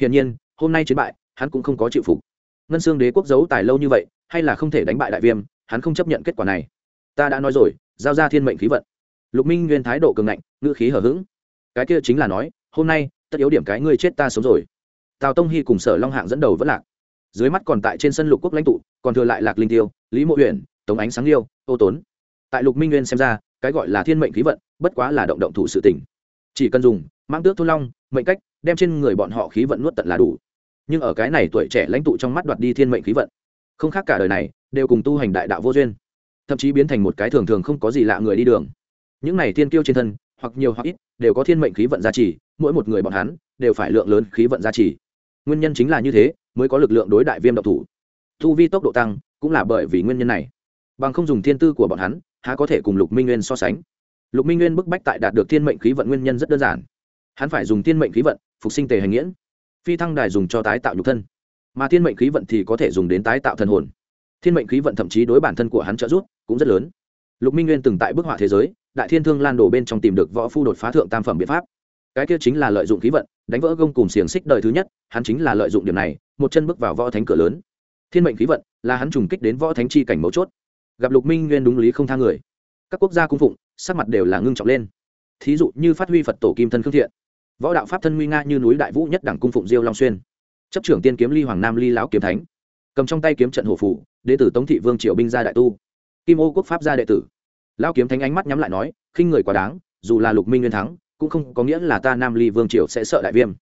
Hiển nhiên, hôm nay chiến bại, hắn cũng không có chịu phục ngân xương đế quốc giấu tài lâu như vậy, hay là không thể đánh bại đại viêm, hắn không chấp nhận kết quả này. Ta đã nói rồi, giao ra thiên mệnh khí vận. Lục minh nguyên thái độ cường ngạnh, ngữ khí hở h ữ g cái kia chính là nói, hôm nay, tất yếu điểm cái ngươi chết ta sống rồi. Tào tông hy cùng sở long hạng dẫn đầu vẫn lạc. Dưới mắt còn tại trên sân lục quốc lãnh tụ, còn thừa lại lạc linh tiêu, lý mộ huyện tống ánh sáng liêu ô tốn. Tại lục minh nguyên xem ra, cái gọi là thiên mệnh khí vận, bất quá là động động thủ sự tỉnh chỉ cần dùng mang tước thôn long, mệnh cách, đem trên người bọn họ khí vận nuốt tận là đủ nhưng ở cái này tuổi trẻ lãnh tụ trong mắt đoạt đi thiên mệnh khí vận, không khác cả đời này, đều cùng tu hành đại đạo vô duyên, thậm chí biến thành một cái thường thường không có gì lạ người đi đường. Những này thiên kiêu trên thân, hoặc nhiều hoặc ít, đều có thiên mệnh khí vận gia trì, mỗi một người bọn hắn, đều phải lượng lớn khí vận gia trì. Nguyên nhân chính là như thế, mới có lực lượng đối đại viêm độc thủ. Thu vi tốc độ tăng, cũng là bởi vì nguyên nhân này. Bằng không dùng thiên tư của bọn hắn, há có thể cùng lục minh nguyên so sánh. Lục minh nguyên bức bách tại đạt được thiên mệnh khí vận nguyên nhân rất đơn giản. Hắn phải dùng thiên mệnh khí vận, phục sinh tề hành nghiễn phi thăng đài dùng cho tái tạo nhục thân. Mà thiên mệnh khí vận thì có thể dùng đến tái tạo thần hồn. Thiên mệnh khí vận thậm chí đối bản thân của hắn trợ giúp cũng rất lớn. Lục minh nguyên từng tại bức họa thế giới, đại thiên thương lan đổ bên trong tìm được võ phu đột phá thượng tam phẩm biện pháp. Cái kia chính là lợi dụng khí vận, đánh vỡ gông cùng xiềng xích đời thứ nhất, hắn chính là lợi dụng điểm này, một chân bước vào võ thánh cửa lớn. Thiên mệnh khí vận là hắn trùng kích đến võ thánh chi cảnh mấu chốt. Gặp lục minh nguyên đúng lý không tha người. Các quốc gia cung phụng, sắc mặt đều là ngưng trọng lên. Thí dụ như phát huy phật tổ kim thân khương thiện võ đạo pháp thân nguy nga như núi đại vũ nhất đẳng cung phụng diêu long xuyên chấp trưởng tiên kiếm ly hoàng nam ly lão kiếm thánh cầm trong tay kiếm trận hổ phủ đệ tử tống thị vương triệu binh gia đại tu kim ô quốc pháp gia đệ tử lão kiếm thánh ánh mắt nhắm lại nói khinh người quá đáng dù là lục minh nguyên thắng cũng không có nghĩa là ta nam ly vương triều sẽ sợ đại viêm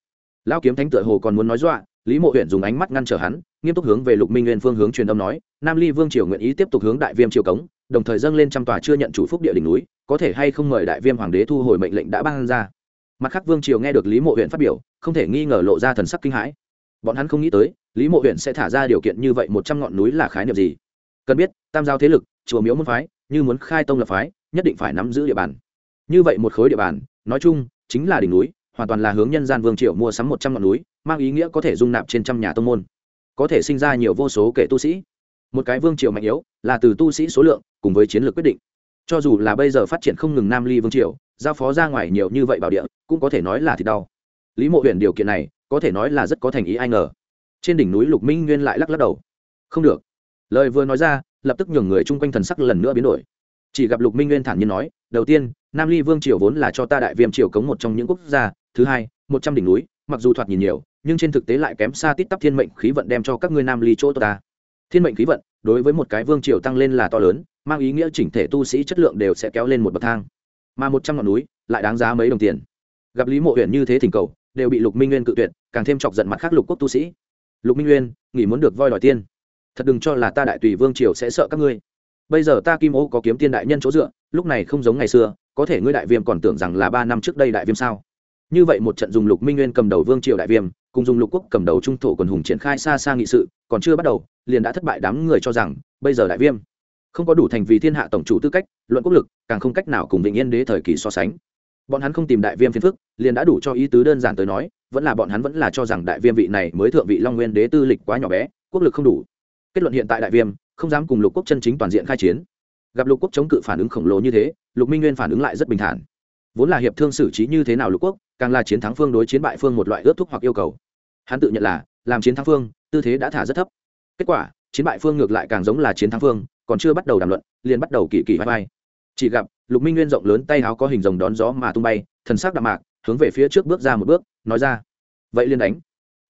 lão kiếm thánh tựa hồ còn muốn nói dọa lý mộ huyện dùng ánh mắt ngăn trở hắn nghiêm túc hướng về lục minh nguyên phương hướng truyền âm nói nam ly vương triều nguyện ý tiếp tục hướng đại viêm triều cống đồng thời dâng lên trăm tòa chưa nhận chủ phúc địa đỉnh núi có thể hay không mời đại viêm hoàng đế thu hồi mệnh lệnh đã ban ra mặt khác vương triều nghe được lý mộ huyện phát biểu, không thể nghi ngờ lộ ra thần sắc kinh hãi. Bọn hắn không nghĩ tới, lý mộ huyện sẽ thả ra điều kiện như vậy một trăm ngọn núi là khái niệm gì? Cần biết, tam giao thế lực, chùa miếu môn phái, như muốn khai tông lập phái, nhất định phải nắm giữ địa bàn. Như vậy một khối địa bàn, nói chung, chính là đỉnh núi, hoàn toàn là hướng nhân gian vương triều mua sắm một trăm ngọn núi, mang ý nghĩa có thể dung nạp trên trăm nhà tông môn. Có thể sinh ra nhiều vô số kể tu sĩ. Một cái vương triều mạnh yếu, là từ tu sĩ số lượng, cùng với chiến lược quyết định. Cho dù là bây giờ phát triển không ngừng nam ly vương triều giao phó ra ngoài nhiều như vậy bảo địa, cũng có thể nói là thì đau. Lý mộ huyện điều kiện này, có thể nói là rất có thành ý ai ngờ. Trên đỉnh núi lục minh nguyên lại lắc lắc đầu. Không được. Lời vừa nói ra, lập tức nhường người chung quanh thần sắc lần nữa biến đổi. Chỉ gặp lục minh nguyên thản nhiên nói, đầu tiên, nam ly vương triều vốn là cho ta đại viêm triều cống một trong những quốc gia, thứ hai, một trăm đỉnh núi, mặc dù thoạt nhìn nhiều, nhưng trên thực tế lại kém xa tít tắp thiên mệnh khí vận đem cho các ngươi nam ly chỗ ta. Thiên mệnh khí vận, đối với một cái vương triều tăng lên là to lớn, mang ý nghĩa chỉnh thể tu sĩ chất lượng đều sẽ kéo lên một bậc thang mà một trăm ngọn núi lại đáng giá mấy đồng tiền. Gặp lý mộ huyện như thế thỉnh cầu, đều bị lục minh nguyên cự tuyệt, càng thêm chọc giận mặt khác lục quốc tu sĩ. Lục minh nguyên, nghỉ muốn được voi đòi tiên. Thật đừng cho là ta đại tùy vương triều sẽ sợ các ngươi. Bây giờ ta kim ô có kiếm tiên đại nhân chỗ dựa, lúc này không giống ngày xưa, có thể ngươi đại viêm còn tưởng rằng là ba năm trước đây đại viêm sao? Như vậy một trận dùng lục minh nguyên cầm đầu vương triều đại viêm, cùng dùng lục quốc cầm đầu trung thổ quần hùng triển khai xa xa nghị sự, còn chưa bắt đầu, liền đã thất bại đám người cho rằng, bây giờ đại viêm không có đủ thành vì thiên hạ tổng chủ tư cách, luận quốc lực, càng không cách nào cùng vĩnh yên đế thời kỳ so sánh. Bọn hắn không tìm đại viêm phiền phức, liền đã đủ cho ý tứ đơn giản tới nói, vẫn là bọn hắn vẫn là cho rằng đại viêm vị này mới thượng vị long nguyên đế tư lịch quá nhỏ bé, quốc lực không đủ. Kết luận hiện tại đại viêm, không dám cùng lục quốc chân chính toàn diện khai chiến. Gặp lục quốc chống cự phản ứng khổng lồ như thế, lục minh nguyên phản ứng lại rất bình thản. Vốn là hiệp thương xử trí như thế nào lục quốc, càng là chiến thắng phương đối chiến bại phương một loại ước thúc hoặc yêu cầu. Hắn tự nhận là, làm chiến thắng phương, tư thế đã thả rất thấp. Kết quả, chiến bại phương ngược lại càng giống là chiến thắng phương còn chưa bắt đầu đàm luận, liền bắt đầu kỳ kỳ vai vai. Chỉ gặp, lục minh nguyên rộng lớn tay áo có hình rồng đón gió mà tung bay, thần sắc đạm mạc, hướng về phía trước bước ra một bước, nói ra, vậy liền đánh.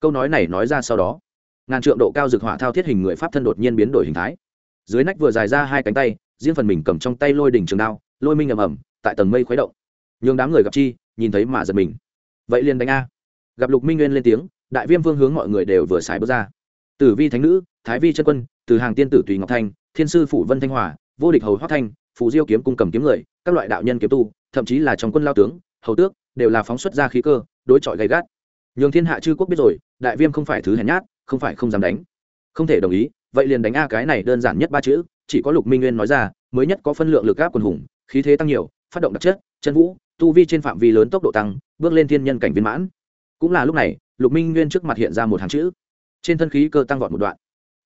Câu nói này nói ra sau đó, ngàn trượng độ cao dực hỏa thao thiết hình người pháp thân đột nhiên biến đổi hình thái. Dưới nách vừa dài ra hai cánh tay, riêng phần mình cầm trong tay lôi đỉnh trường đao, lôi minh ầm ầm, tại tầng mây khuấy động. Nhường đám người gặp chi, nhìn thấy mà giật mình. Vậy liền đánh a. Gặp lục minh nguyên lên tiếng, đại viêm vương hướng mọi người đều vừa xài bước ra. Tử vi thánh nữ, thái vi chân quân, từ hàng tiên tử tùy ngọc thanh thiên sư phủ vân thanh hòa, vô địch hầu hoác thanh, phù diêu kiếm cung cầm kiếm người, các loại đạo nhân kiếm tu, thậm chí là trong quân lao tướng, hầu tước, đều là phóng xuất ra khí cơ, đối chọi gay gắt. Nhường thiên hạ chư quốc biết rồi, đại viêm không phải thứ hèn nhát, không phải không dám đánh. Không thể đồng ý, vậy liền đánh a cái này đơn giản nhất ba chữ, chỉ có lục minh nguyên nói ra, mới nhất có phân lượng lực áp quần hùng, khí thế tăng nhiều, phát động đặc chất, chân vũ, tu vi trên phạm vi lớn tốc độ tăng, bước lên thiên nhân cảnh viên mãn. Cũng là lúc này, lục minh nguyên trước mặt hiện ra một hàng chữ. Trên thân khí cơ tăng vọt một đoạn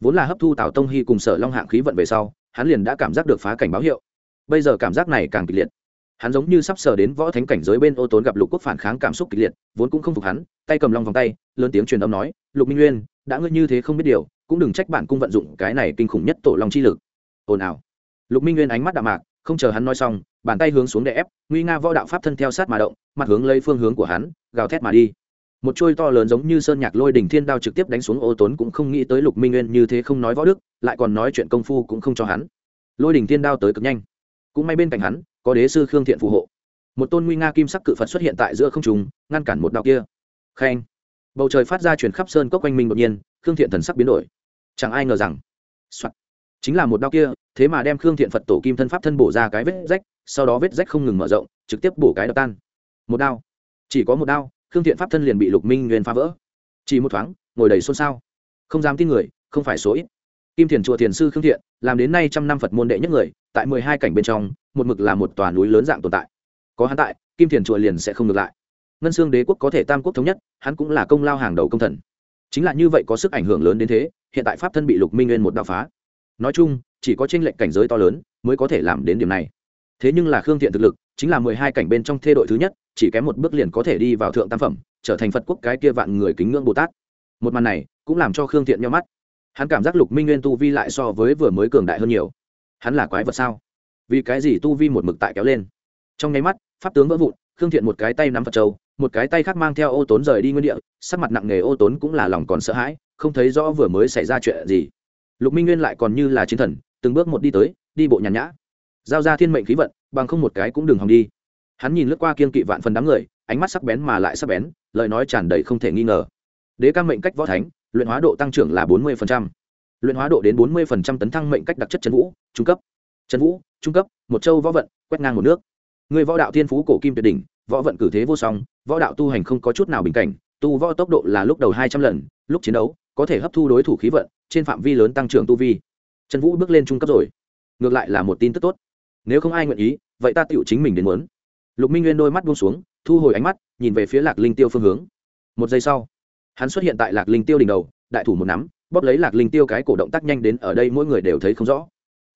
vốn là hấp thu tào tông hy cùng sở long hạng khí vận về sau, hắn liền đã cảm giác được phá cảnh báo hiệu. Bây giờ cảm giác này càng kịch liệt. Hắn giống như sắp sờ đến võ thánh cảnh giới bên ô tốn gặp lục quốc phản kháng cảm xúc kịch liệt, vốn cũng không phục hắn, tay cầm long vòng tay, lớn tiếng truyền âm nói, lục minh nguyên, đã ngươi như thế không biết điều, cũng đừng trách bản cung vận dụng cái này kinh khủng nhất tổ long chi lực. Ồn ào. Lục minh nguyên ánh mắt đạm mạc, không chờ hắn nói xong, bàn tay hướng xuống đè ép, nguy nga võ đạo pháp thân theo sát mà động, mặt hướng lấy phương hướng của hắn, gào thét mà đi một trôi to lớn giống như sơn nhạc lôi đỉnh thiên đao trực tiếp đánh xuống ô tốn cũng không nghĩ tới lục minh nguyên như thế không nói võ đức, lại còn nói chuyện công phu cũng không cho hắn. Lôi đỉnh thiên đao tới cực nhanh. Cũng may bên cạnh hắn, có đế sư khương thiện phù hộ. Một tôn nguy nga kim sắc cự phật xuất hiện tại giữa không trùng ngăn cản một đạo kia. Khen. Bầu trời phát ra chuyển khắp sơn cốc quanh mình đột nhiên, khương thiện thần sắc biến đổi. Chẳng ai ngờ rằng、Soạn. chính là một đao kia, thế mà đem khương thiện phật tổ kim thân pháp thân bổ ra cái vết rách, sau đó vết rách không ngừng mở rộng, trực tiếp bổ cái đập tan. Một đao. Chỉ có một đao khương thiện pháp thân liền bị lục minh nguyên phá vỡ. Chỉ một thoáng, ngồi đầy xôn xao. Không dám tin người, không phải số ít. Kim thiền chùa thiền sư khương thiện, làm đến nay trăm năm phật môn đệ nhất người, tại mười hai cảnh bên trong, một mực là một tòa núi lớn dạng tồn tại. Có hắn tại, kim thiền chùa liền sẽ không ngược lại. Ngân xương đế quốc có thể tam quốc thống nhất, hắn cũng là công lao hàng đầu công thần. Chính là như vậy có sức ảnh hưởng lớn đến thế, hiện tại pháp thân bị lục minh nguyên một đạo phá. Nói chung, chỉ có tranh lệnh cảnh giới to lớn mới có thể làm đến điểm này. Thế nhưng là khương thiện thực lực, chính là mười hai cảnh bên trong thê đội thứ nhất chỉ kém một bước liền có thể đi vào thượng tam phẩm, trở thành phật quốc cái kia vạn người kính ngưỡng bồ tát. Một màn này cũng làm cho khương thiện nhau mắt. Hắn cảm giác lục minh nguyên tu vi lại so với vừa mới cường đại hơn nhiều. Hắn là quái vật sao? Vì cái gì tu vi một mực tại kéo lên? Trong nháy mắt, pháp tướng vỡ vụn, khương thiện một cái tay nắm phật châu, một cái tay khác mang theo ô tốn rời đi nguyên địa, sắc mặt nặng nề ô tốn cũng là lòng còn sợ hãi, không thấy rõ vừa mới xảy ra chuyện gì. Lục minh nguyên lại còn như là chiến thần, từng bước một đi tới, đi bộ nhàn nhã. Giao ra thiên mệnh khí vận, bằng không một cái cũng đừng hòng đi hắn nhìn lướt qua kiên kỵ vạn phần đám người, ánh mắt sắc bén mà lại sắc bén, lời nói tràn đầy không thể nghi ngờ. Đế ca mệnh cách võ thánh, luyện hóa độ tăng trưởng là bốn mươi luyện hóa độ đến bốn mươi tấn thăng mệnh cách đặc chất trần vũ, trung cấp. Trần vũ, trung cấp, một châu võ vận, quét ngang một nước. Người võ đạo thiên phú cổ kim tuyệt đỉnh, võ vận cử thế vô song, võ đạo tu hành không có chút nào bình cảnh, tu võ tốc độ là lúc đầu hai trăm lần, lúc chiến đấu, có thể hấp thu đối thủ khí vận, trên phạm vi lớn tăng trưởng tu vi. Trần vũ bước lên trung cấp rồi. Ngược lại là một tin tức tốt. Nếu không ai nguyện ý, vậy ta tựu chính mình đến muốn lục minh nguyên đôi mắt buông xuống, thu hồi ánh mắt, nhìn về phía lạc linh tiêu phương hướng. Một giây sau, hắn xuất hiện tại lạc linh tiêu đỉnh đầu, đại thủ một nắm, bóp lấy lạc linh tiêu cái cổ động tác nhanh đến ở đây mỗi người đều thấy không rõ.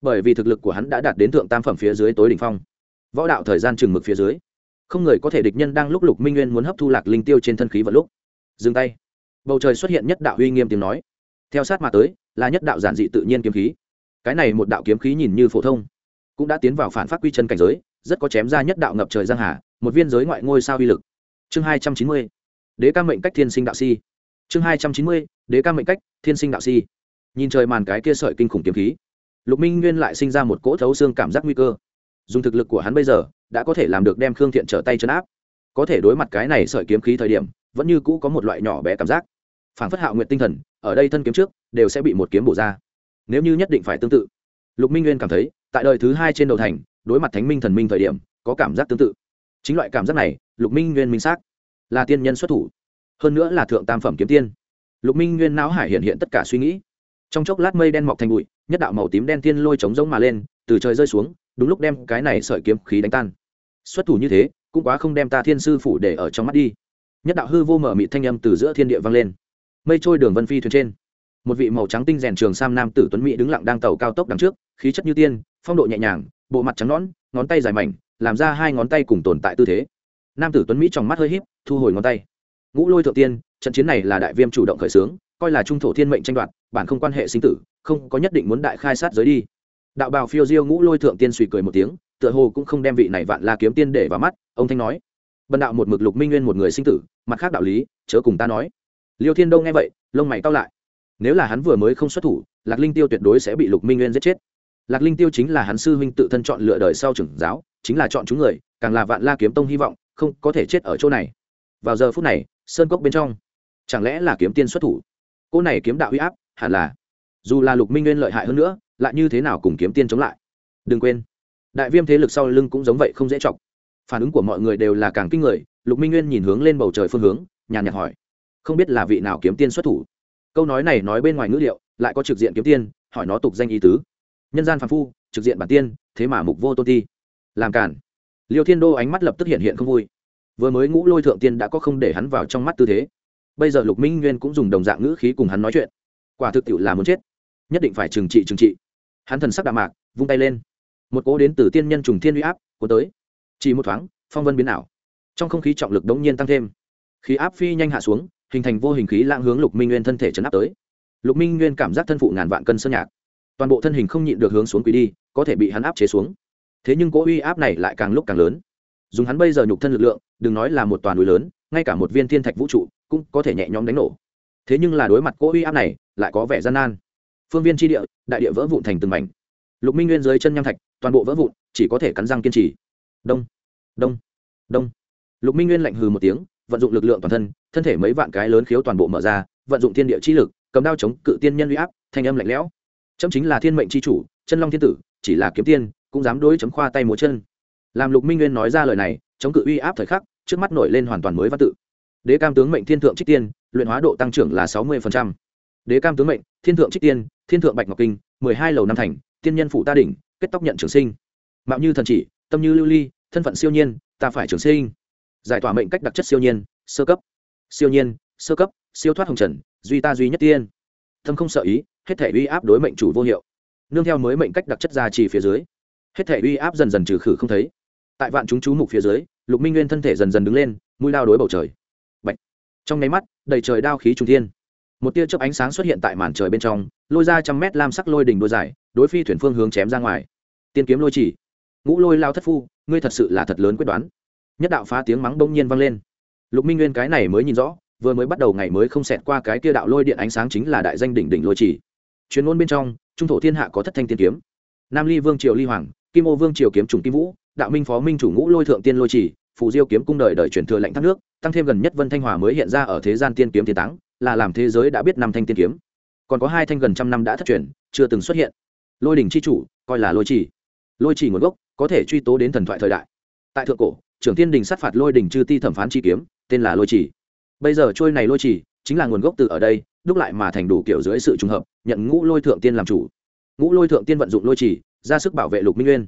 Bởi vì thực lực của hắn đã đạt đến thượng tam phẩm phía dưới tối đỉnh phong. Võ đạo thời gian chừng mực phía dưới, không người có thể địch nhân đang lúc lục minh nguyên muốn hấp thu lạc linh tiêu trên thân khí vào lúc. Dừng tay. Bầu trời xuất hiện nhất đạo uy nghiêm tiếng nói. Theo sát mà tới, là nhất đạo giản dị tự nhiên kiếm khí. Cái này một đạo kiếm khí nhìn như phổ thông, cũng đã tiến vào phản phát quy chân cảnh giới rất có chém ra nhất đạo ngập trời giang hà, một viên giới ngoại ngôi sao uy lực. Chương hai trăm chín mươi, đế ca mệnh cách thiên sinh đạo si. Chương hai trăm chín mươi, đế ca mệnh cách thiên sinh đạo si. Nhìn trời màn cái kia sợi kinh khủng kiếm khí, lục minh nguyên lại sinh ra một cỗ thấu xương cảm giác nguy cơ. Dùng thực lực của hắn bây giờ, đã có thể làm được đem khương thiện trở tay chấn áp. Có thể đối mặt cái này sợi kiếm khí thời điểm, vẫn như cũ có một loại nhỏ bé cảm giác. Phản phất hạo nguyện tinh thần, ở đây thân kiếm trước, đều sẽ bị một kiếm bổ ra. Nếu như nhất định phải tương tự, lục minh nguyên cảm thấy, tại đời thứ hai trên đầu thành đối mặt thánh minh thần minh thời điểm, có cảm giác tương tự. Chính loại cảm giác này, lục minh nguyên minh xác, là tiên nhân xuất thủ, hơn nữa là thượng tam phẩm kiếm tiên. Lục minh nguyên não hải hiện hiện tất cả suy nghĩ. Trong chốc lát mây đen mọc thành bụi, nhất đạo màu tím đen tiên lôi trống rỗng mà lên, từ trời rơi xuống, đúng lúc đem cái này sợi kiếm khí đánh tan. Xuất thủ như thế, cũng quá không đem ta thiên sư phủ để ở trong mắt đi. Nhất đạo hư vô mở mị thanh âm từ giữa thiên địa vang lên. Mây trôi đường vân phi thuyền trên. Một vị màu trắng tinh rèn trường sam nam tử tuấn mỹ đứng lặng đang tàu cao tốc đằng trước, khí chất như tiên, phong độ nhẹ nhàng bộ mặt trắng nõn, ngón tay dài mảnh, làm ra hai ngón tay cùng tồn tại tư thế. Nam tử tuấn mỹ trong mắt hơi híp, thu hồi ngón tay. Ngũ lôi thượng tiên, trận chiến này là đại viêm chủ động khởi xướng, coi là trung thổ thiên mệnh tranh đoạt, bản không quan hệ sinh tử, không có nhất định muốn đại khai sát giới đi. Đạo bào phiêu diêu ngũ lôi thượng tiên suy cười một tiếng, tựa hồ cũng không đem vị này vạn la kiếm tiên để vào mắt, ông thanh nói. Bần đạo một mực lục minh nguyên một người sinh tử, mặt khác đạo lý, chớ cùng ta nói. Liêu thiên đông nghe vậy, lông mày cao lại. Nếu là hắn vừa mới không xuất thủ, lạc linh tiêu tuyệt đối sẽ bị lục minh nguyên giết chết lạc linh tiêu chính là hắn sư huynh tự thân chọn lựa đời sau trưởng giáo, chính là chọn chúng người, càng là vạn la kiếm tông hy vọng, không có thể chết ở chỗ này. Vào giờ phút này, sơn cốc bên trong, chẳng lẽ là kiếm tiên xuất thủ? Cô này kiếm đạo huy áp, hẳn là, dù là lục minh nguyên lợi hại hơn nữa, lại như thế nào cùng kiếm tiên chống lại? Đừng quên, đại viêm thế lực sau lưng cũng giống vậy không dễ chọc. Phản ứng của mọi người đều là càng kinh người, lục minh nguyên nhìn hướng lên bầu trời phương hướng, nhàn nhạt hỏi, không biết là vị nào kiếm tiên xuất thủ? Câu nói này nói bên ngoài ngữ liệu, lại có trực diện kiếm tiên, hỏi nó tục danh ý tứ nhân gian phàm phu, trực diện bản tiên, thế mà mục vô tôn ti. Làm cản liêu thiên đô ánh mắt lập tức hiện hiện không vui. Vừa mới ngũ lôi thượng tiên đã có không để hắn vào trong mắt tư thế. Bây giờ lục minh nguyên cũng dùng đồng dạng ngữ khí cùng hắn nói chuyện. Quả thực tiệu là muốn chết. Nhất định phải trừng trị trừng trị. Hắn thần sắc đạm mạc, vung tay lên. Một cố đến từ tiên nhân trùng thiên uy áp cuốn tới. Chỉ một thoáng, phong vân biến ảo. Trong không khí trọng lực đống nhiên tăng thêm. Khí áp phi nhanh hạ xuống, hình thành vô hình khí lãng hướng lục minh nguyên thân thể chấn áp tới. Lục minh nguyên cảm giác thân phụ ngàn vạn cân sơn nhạc toàn bộ thân hình không nhịn được hướng xuống quỳ đi, có thể bị hắn áp chế xuống. Thế nhưng cỗ uy áp này lại càng lúc càng lớn. Dùng hắn bây giờ nhục thân lực lượng, đừng nói là một toàn núi lớn, ngay cả một viên thiên thạch vũ trụ cũng có thể nhẹ nhõm đánh nổ. Thế nhưng là đối mặt cỗ uy áp này, lại có vẻ gian nan. Phương viên tri địa, đại địa vỡ vụn thành từng mảnh. Lục minh nguyên dưới chân nham thạch, toàn bộ vỡ vụn, chỉ có thể cắn răng kiên trì. Đông đông đông. Lục minh nguyên lạnh hừ một tiếng, vận dụng lực lượng toàn thân thân thể mấy vạn cái lớn khiếu toàn bộ mở ra, vận dụng thiên địa chi lực, cầm đao chống cự tiên nhân uy áp, thanh âm lạnh lẽo chấm chính là thiên mệnh chi chủ, chân long thiên tử, chỉ là kiếm tiên, cũng dám đối chấm khoa tay múa chân. Làm lục minh nguyên nói ra lời này chống cự uy áp thời khắc, trước mắt nổi lên hoàn toàn mới văn tự. Đế cam tướng mệnh thiên thượng trích tiên, luyện hóa độ tăng trưởng là sáu mươi đế cam tướng mệnh, thiên thượng trích tiên, thiên thượng bạch ngọc kinh, mười hai lầu năm thành, tiên nhân phủ ta đỉnh, kết tóc nhận trường sinh. Mạo như thần chỉ, tâm như lưu ly, thân phận siêu nhiên, ta phải trường sinh. Giải tỏa mệnh cách đặc chất siêu nhiên, sơ cấp. Siêu nhiên, sơ cấp, siêu thoát hồng trần, duy ta duy nhất tiên. Tâm không sợ ý hết thể uy áp đối mệnh chủ vô hiệu. Nương theo mới mệnh cách đặc chất ra trì phía dưới, hết thể uy áp dần dần trừ khử không thấy. Tại vạn chúng chú mục phía dưới, lục minh nguyên thân thể dần dần đứng lên, mũi đao đối bầu trời. Bạch. trong nháy mắt, đầy trời đao khí trung thiên. Một tia chớp ánh sáng xuất hiện tại màn trời bên trong, lôi ra trăm mét lam sắc lôi đỉnh đôi dài, đối phi thuyền phương hướng chém ra ngoài. Tiên kiếm lôi chỉ. Ngũ lôi lao thất phu, ngươi thật sự là thật lớn quyết đoán. Nhất đạo phá tiếng mắng bỗng nhiên vang lên. Lục minh nguyên cái này mới nhìn rõ, vừa mới bắt đầu ngày mới không xẹt qua cái kia đạo lôi điện ánh sáng chính là đại danh đỉnh đỉnh lôi chỉ chuyên môn bên trong, trung thổ thiên hạ có thất thanh tiên kiếm. Nam ly vương triều ly hoàng, kim ô vương triều kiếm trùng kim vũ, đạo minh phó minh chủ ngũ lôi thượng tiên lôi chỉ, phù diêu kiếm cung đời đời truyền thừa lạnh thác nước, tăng thêm gần nhất vân thanh hòa mới hiện ra ở thế gian tiên kiếm tiên táng, là làm thế giới đã biết năm thanh tiên kiếm. Còn có hai thanh gần trăm năm đã thất truyền, chưa từng xuất hiện. Lôi đỉnh chi chủ, coi là lôi chỉ. Lôi chỉ nguồn gốc, có thể truy tố đến thần thoại thời đại. Tại thượng cổ, trưởng tiên đình sát phạt lôi đỉnh chư ti thẩm phán chi kiếm, tên là lôi chỉ. Bây giờ trôi này lôi chỉ, chính là nguồn gốc từ ở đây, đúc lại mà thành đủ kiểu dưới sự trùng hợp nhận ngũ lôi thượng tiên làm chủ. Ngũ lôi thượng tiên vận dụng lôi chỉ ra sức bảo vệ lục minh nguyên.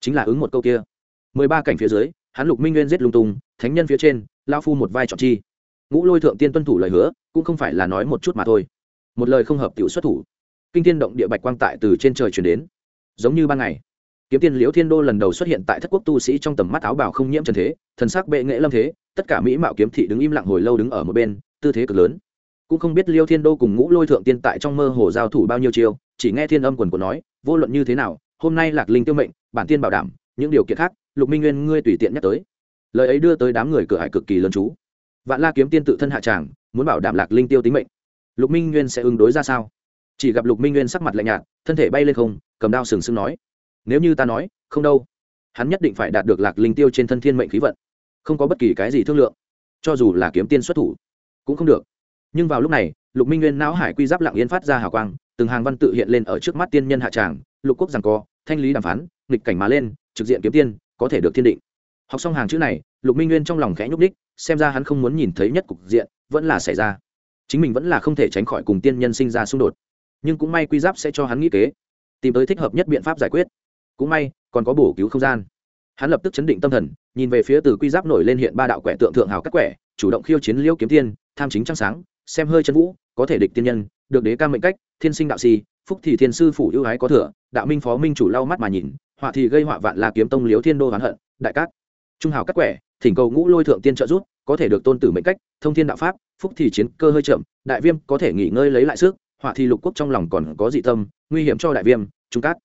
Chính là ứng một câu kia. Mười ba cảnh phía dưới, hắn lục minh nguyên giết lung tung, thánh nhân phía trên lao phu một vai trọn chi. Ngũ lôi thượng tiên tuân thủ lời hứa, cũng không phải là nói một chút mà thôi. Một lời không hợp t xuất thủ. Kinh tiên động địa bạch quang tại từ trên trời chuyển đến. Giống như ban ngày, kiếm tiên liễu thiên đô lần đầu xuất hiện tại thất quốc tu sĩ trong tầm mắt áo bào không nhiễm trần thế, thần sắc bệ nghệ lâm thế, tất cả mỹ mạo kiếm thị đứng im lặng hồi lâu đứng ở một bên, tư thế cực lớn cũng không biết liêu thiên đô cùng ngũ lôi thượng tiên tại trong mơ hồ giao thủ bao nhiêu chiêu, chỉ nghe thiên âm quần của nói, vô luận như thế nào, hôm nay lạc linh tiêu mệnh, bản tiên bảo đảm, những điều kiện khác, lục minh nguyên ngươi tùy tiện nhắc tới. Lời ấy đưa tới đám người cửa hải cực kỳ lớn chú. Vạn la kiếm tiên tự thân hạ tràng, muốn bảo đảm lạc linh tiêu tính mệnh. Lục minh nguyên sẽ ứng đối ra sao? Chỉ gặp lục minh nguyên sắc mặt lạnh nhạt, thân thể bay lên không, cầm đao sừng sững nói, nếu như ta nói, không đâu. Hắn nhất định phải đạt được lạc linh tiêu trên thân thiên mệnh khí vận, không có bất kỳ cái gì thương lượng. Cho dù là kiếm tiên xuất thủ, cũng không được nhưng vào lúc này, lục minh nguyên não hải quy giáp lặng yên phát ra hào quang, từng hàng văn tự hiện lên ở trước mắt tiên nhân hạ tràng, lục quốc rằng co, thanh lý đàm phán, nghịch cảnh mà lên, trực diện kiếm tiên, có thể được thiên định. Học xong hàng chữ này, lục minh nguyên trong lòng khẽ nhúc ních xem ra hắn không muốn nhìn thấy nhất cục diện, vẫn là xảy ra. Chính mình vẫn là không thể tránh khỏi cùng tiên nhân sinh ra xung đột. Nhưng cũng may quy giáp sẽ cho hắn nghĩ kế, tìm tới thích hợp nhất biện pháp giải quyết. Cũng may, còn có bổ cứu không gian. Hắn lập tức chấn định tâm thần, nhìn về phía từ quy giáp nổi lên hiện ba đạo quẻ tượng thượng hào các quẻ, chủ động khiêu chiến liêu kiếm tiên, tham chính trăng sáng xem hơi chân vũ, có thể địch tiên nhân, được đế ca mệnh cách, thiên sinh đạo si, phúc thì thiên sư phủ ưu ái có thừa, đạo minh phó minh chủ lau mắt mà nhìn, họa thì gây họa vạn là kiếm tông liếu thiên đô hoán hận, đại cát. Trung hào cắt quẻ, thỉnh cầu ngũ lôi thượng tiên trợ giúp, có thể được tôn tử mệnh cách, thông thiên đạo pháp, phúc thì chiến cơ hơi chậm, đại viêm có thể nghỉ ngơi lấy lại sức, họa thì lục quốc trong lòng còn có dị tâm, nguy hiểm cho đại viêm, trung cát.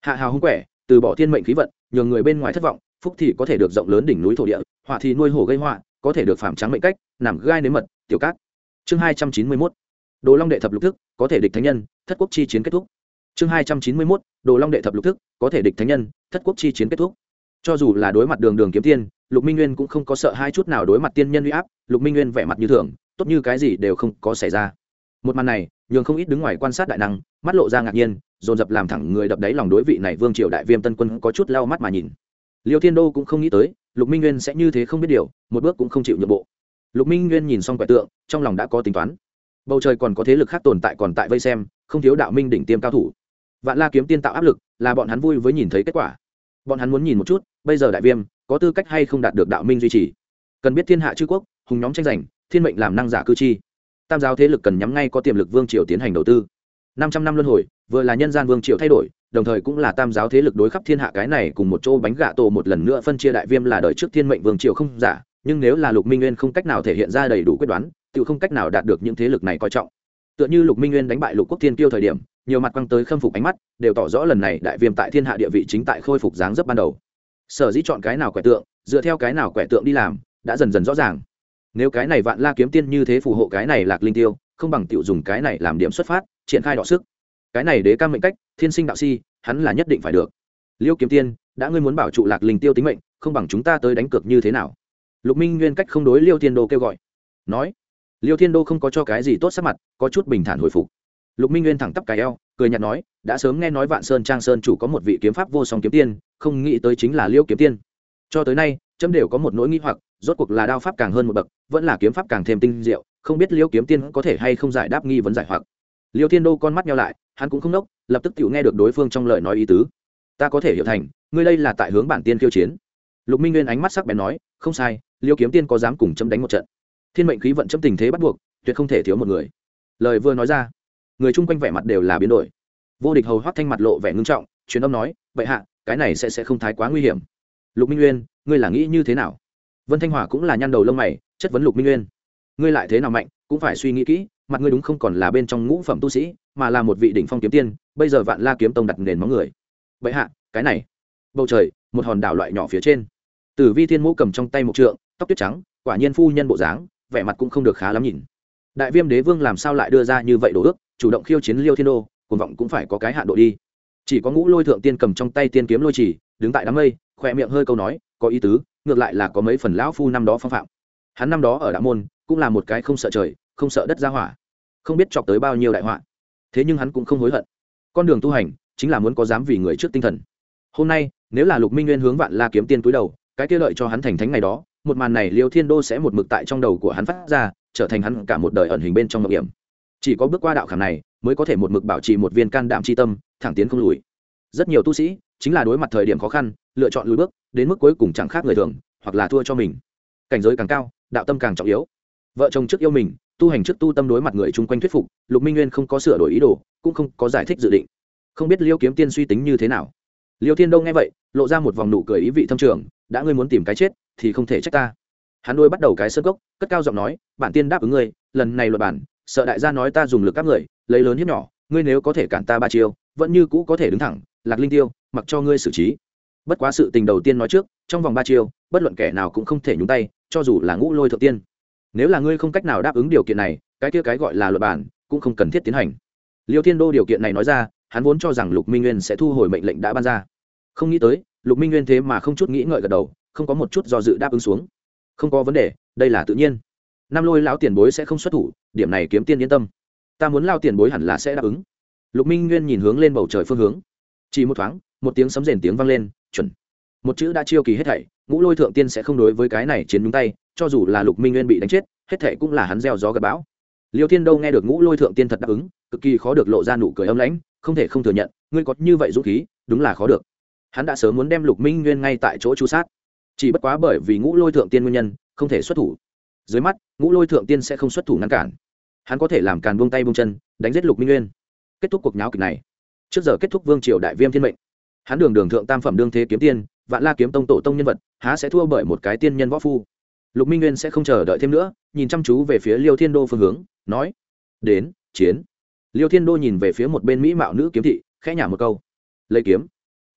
Hạ hào hung quẻ, từ bỏ thiên mệnh khí vận, nhường người bên ngoài thất vọng, phúc thì có thể được rộng lớn đỉnh núi thổ địa, họa thì nuôi hổ gây họa, có thể được phạm trắng mệnh cách, nằm gai nếm mật, tiểu cát chương hai trăm chín mươi mốt, đồ long đệ thập lục thức, có thể địch thánh nhân, thất quốc chi chiến kết thúc. Chương hai trăm chín mươi mốt, đồ long đệ thập lục thức, có thể địch thánh nhân, thất quốc chi chiến kết thúc. Cho dù là đối mặt đường đường kiếm tiên, lục minh nguyên cũng không có sợ hai chút nào đối mặt tiên nhân uy áp, lục minh nguyên vẻ mặt như thường, tốt như cái gì đều không có xảy ra. Một màn này, nhường không ít đứng ngoài quan sát đại năng, mắt lộ ra ngạc nhiên, dồn dập làm thẳng người đập đáy lòng đối vị này vương triều đại viêm tân quân có chút lau mắt mà nhìn. Liêu thiên đô cũng không nghĩ tới, lục minh nguyên sẽ như thế không biết điều, một bước cũng không chịu nhượng bộ lục minh nguyên nhìn xong quẻ tượng, trong lòng đã có tính toán. Bầu trời còn có thế lực khác tồn tại còn tại vây xem, không thiếu đạo minh đỉnh tiêm cao thủ. Vạn la kiếm tiên tạo áp lực, là bọn hắn vui với nhìn thấy kết quả. Bọn hắn muốn nhìn một chút, bây giờ đại viêm, có tư cách hay không đạt được đạo minh duy trì? Cần biết thiên hạ chư quốc, hùng nhóm tranh giành, thiên mệnh làm năng giả cư chi. Tam giáo thế lực cần nhắm ngay có tiềm lực vương triều tiến hành đầu tư. Năm trăm năm luân hồi, vừa là nhân gian vương triều thay đổi, đồng thời cũng là tam giáo thế lực đối khắp thiên hạ cái này cùng một chỗ bánh gạ tổ một lần nữa phân chia đại viêm là đời trước thiên mệnh vương triều không giả nhưng nếu là lục minh nguyên không cách nào thể hiện ra đầy đủ quyết đoán, tự không cách nào đạt được những thế lực này coi trọng. Tựa như lục minh nguyên đánh bại lục quốc thiên kiêu thời điểm, nhiều mặt quăng tới khâm phục ánh mắt, đều tỏ rõ lần này đại viêm tại thiên hạ địa vị chính tại khôi phục dáng dấp ban đầu. Sở dĩ chọn cái nào quẻ tượng, dựa theo cái nào quẻ tượng đi làm, đã dần dần rõ ràng. Nếu cái này vạn la kiếm tiên như thế phù hộ cái này lạc linh tiêu, không bằng tiểu dùng cái này làm điểm xuất phát, triển khai đọ sức. Cái này đế cam mệnh cách, thiên sinh đạo si, hắn là nhất định phải được. Liêu kiếm tiên, đã ngươi muốn bảo trụ lạc linh tiêu tính mệnh, không bằng chúng ta tới đánh cược như thế nào? Lục minh nguyên cách không đối liêu thiên đô kêu gọi. Nói, liêu thiên đô không có cho cái gì tốt sắc mặt, có chút bình thản hồi phục. Lục minh nguyên thẳng tắp cài eo, cười nhạt nói, đã sớm nghe nói vạn sơn trang sơn chủ có một vị kiếm pháp vô song kiếm tiên, không nghĩ tới chính là liêu kiếm tiên. Cho tới nay trâm đều có một nỗi nghi hoặc, rốt cuộc là đao pháp càng hơn một bậc, vẫn là kiếm pháp càng thêm tinh diệu, không biết liêu kiếm tiên có thể hay không giải đáp nghi vấn giải hoặc. Liêu thiên đô con mắt nhau lại, hắn cũng không nốc, lập tức tự nghe được đối phương trong lời nói ý tứ. Ta có thể hiểu thành, ngươi đây là tại hướng bản tiên khiêu chiến. Lục minh nguyên ánh mắt sắc bén nói, không sai liêu kiếm tiên có dám cùng chấm đánh một trận? Thiên mệnh khí vận chấm tình thế bắt buộc, tuyệt không thể thiếu một người. Lời vừa nói ra, người chung quanh vẻ mặt đều là biến đổi. Vô địch hầu hoắt thanh mặt lộ vẻ ngưng trọng, truyền âm nói, vậy hạ, cái này sẽ sẽ không thái quá nguy hiểm. Lục minh nguyên ngươi là nghĩ như thế nào? Vân thanh hòa cũng là nhăn đầu lông mày, chất vấn lục minh nguyên ngươi lại thế nào mạnh, cũng phải suy nghĩ kỹ, mặt ngươi đúng không còn là bên trong ngũ phẩm tu sĩ, mà là một vị đỉnh phong kiếm tiên, bây giờ vạn la kiếm tông đặt nền móng người. Vậy hạ, cái này. Bầu trời, một hòn đảo loại nhỏ phía trên. Tử vi thiên mũ cầm trong tay một trượng tóc tuyết trắng, quả nhiên phu nhân bộ dáng, vẻ mặt cũng không được khá lắm nhìn. Đại viêm đế vương làm sao lại đưa ra như vậy đồ ước, chủ động khiêu chiến liêu thiên đô, cuồng vọng cũng phải có cái hạn độ đi. Chỉ có ngũ lôi thượng tiên cầm trong tay tiên kiếm lôi chỉ, đứng tại đám mây, khỏe miệng hơi câu nói, có ý tứ, ngược lại là có mấy phần lão phu năm đó phong phạm. Hắn năm đó ở đạo môn, cũng là một cái không sợ trời, không sợ đất ra hỏa, không biết chọc tới bao nhiêu đại họa. Thế nhưng hắn cũng không hối hận. Con đường tu hành, chính là muốn có dám vì người trước tinh thần. Hôm nay, nếu là lục minh nguyên hướng vạn la kiếm tiên túi đầu, cái kia lợi cho hắn thành thánh ngày đó một màn này liêu thiên đô sẽ một mực tại trong đầu của hắn phát ra, trở thành hắn cả một đời ẩn hình bên trong ngọc hiểm. Chỉ có bước qua đạo khảm này, mới có thể một mực bảo trì một viên can đảm c tâm, thẳng tiến không lùi. Rất nhiều tu sĩ, chính là đối mặt thời điểm khó khăn, lựa chọn lùi bước, đến mức cuối cùng chẳng khác người thường, hoặc là thua cho mình. Cảnh giới càng cao, đạo tâm càng trọng yếu. Vợ chồng trước yêu mình, tu hành trước tu tâm đối mặt người chung quanh thuyết phục, lục minh nguyên không có sửa đổi ý đồ, cũng không có giải thích dự định. Không biết liêu kiếm tiên suy tính như thế nào. Liêu thiên Đô nghe vậy, lộ ra một vòng nụ cười ý vị thâm trường, đã ngươi muốn tìm cái chết thì không thể trách ta. Hắn đôi bắt đầu cái sơ gốc cất cao giọng nói, bản tiên đáp ứng ngươi, lần này luật bản, sợ đại gia nói ta dùng lực các người, lấy lớn hiếp nhỏ, ngươi nếu có thể cản ta ba chiêu, vẫn như cũ có thể đứng thẳng, lạc linh tiêu, mặc cho ngươi xử trí. Bất quá sự tình đầu tiên nói trước, trong vòng ba chiêu, bất luận kẻ nào cũng không thể nhúng tay, cho dù là ngũ lôi thượng tiên. Nếu là ngươi không cách nào đáp ứng điều kiện này, cái kia cái gọi là luật bản, cũng không cần thiết tiến hành. Liêu thiên đô điều kiện này nói ra, hắn vốn cho rằng lục minh nguyên sẽ thu hồi mệnh lệnh đã ban ra. Không nghĩ tới, lục minh nguyên thế mà không chút nghĩ ngợi gật đầu không có một chút do dự đáp ứng xuống. Không có vấn đề, đây là tự nhiên. Nam lôi lão tiền bối sẽ không xuất thủ, điểm này kiếm tiên yên tâm. Ta muốn lao tiền bối hẳn là sẽ đáp ứng. Lục minh nguyên nhìn hướng lên bầu trời phương hướng. Chỉ một thoáng, một tiếng sấm rền tiếng vang lên, chuẩn. Một chữ đã chiêu kỳ hết thảy, ngũ lôi thượng tiên sẽ không đối với cái này chiến nhúng tay, cho dù là lục minh nguyên bị đánh chết, hết thảy cũng là hắn gieo gió gặp bão. Liêu thiên đâu nghe được ngũ lôi thượng tiên thật đáp ứng, cực kỳ khó được lộ ra nụ cười âm lãnh, không thể không thừa nhận, ngươi có như vậy dũng khí, đúng là khó được. Hắn đã sớm muốn đem lục minh nguyên ngay tại chỗ chu sát chỉ bất quá bởi vì ngũ lôi thượng tiên nguyên nhân, không thể xuất thủ. Dưới mắt, ngũ lôi thượng tiên sẽ không xuất thủ ngăn cản. Hắn có thể làm càn buông tay buông chân, đánh giết lục minh nguyên. Kết thúc cuộc nháo kịch này. Trước giờ kết thúc vương triều đại viêm thiên mệnh. Hắn đường đường thượng tam phẩm đương thế kiếm tiên, vạn la kiếm tông tổ tông nhân vật, há sẽ thua bởi một cái tiên nhân võ phu. Lục minh nguyên sẽ không chờ đợi thêm nữa, nhìn chăm chú về phía liêu thiên đô phương hướng, nói, đến, chiến. Liêu thiên đô nhìn về phía một bên mỹ mạo nữ kiếm thị, khẽ nhả một câu, lấy kiếm.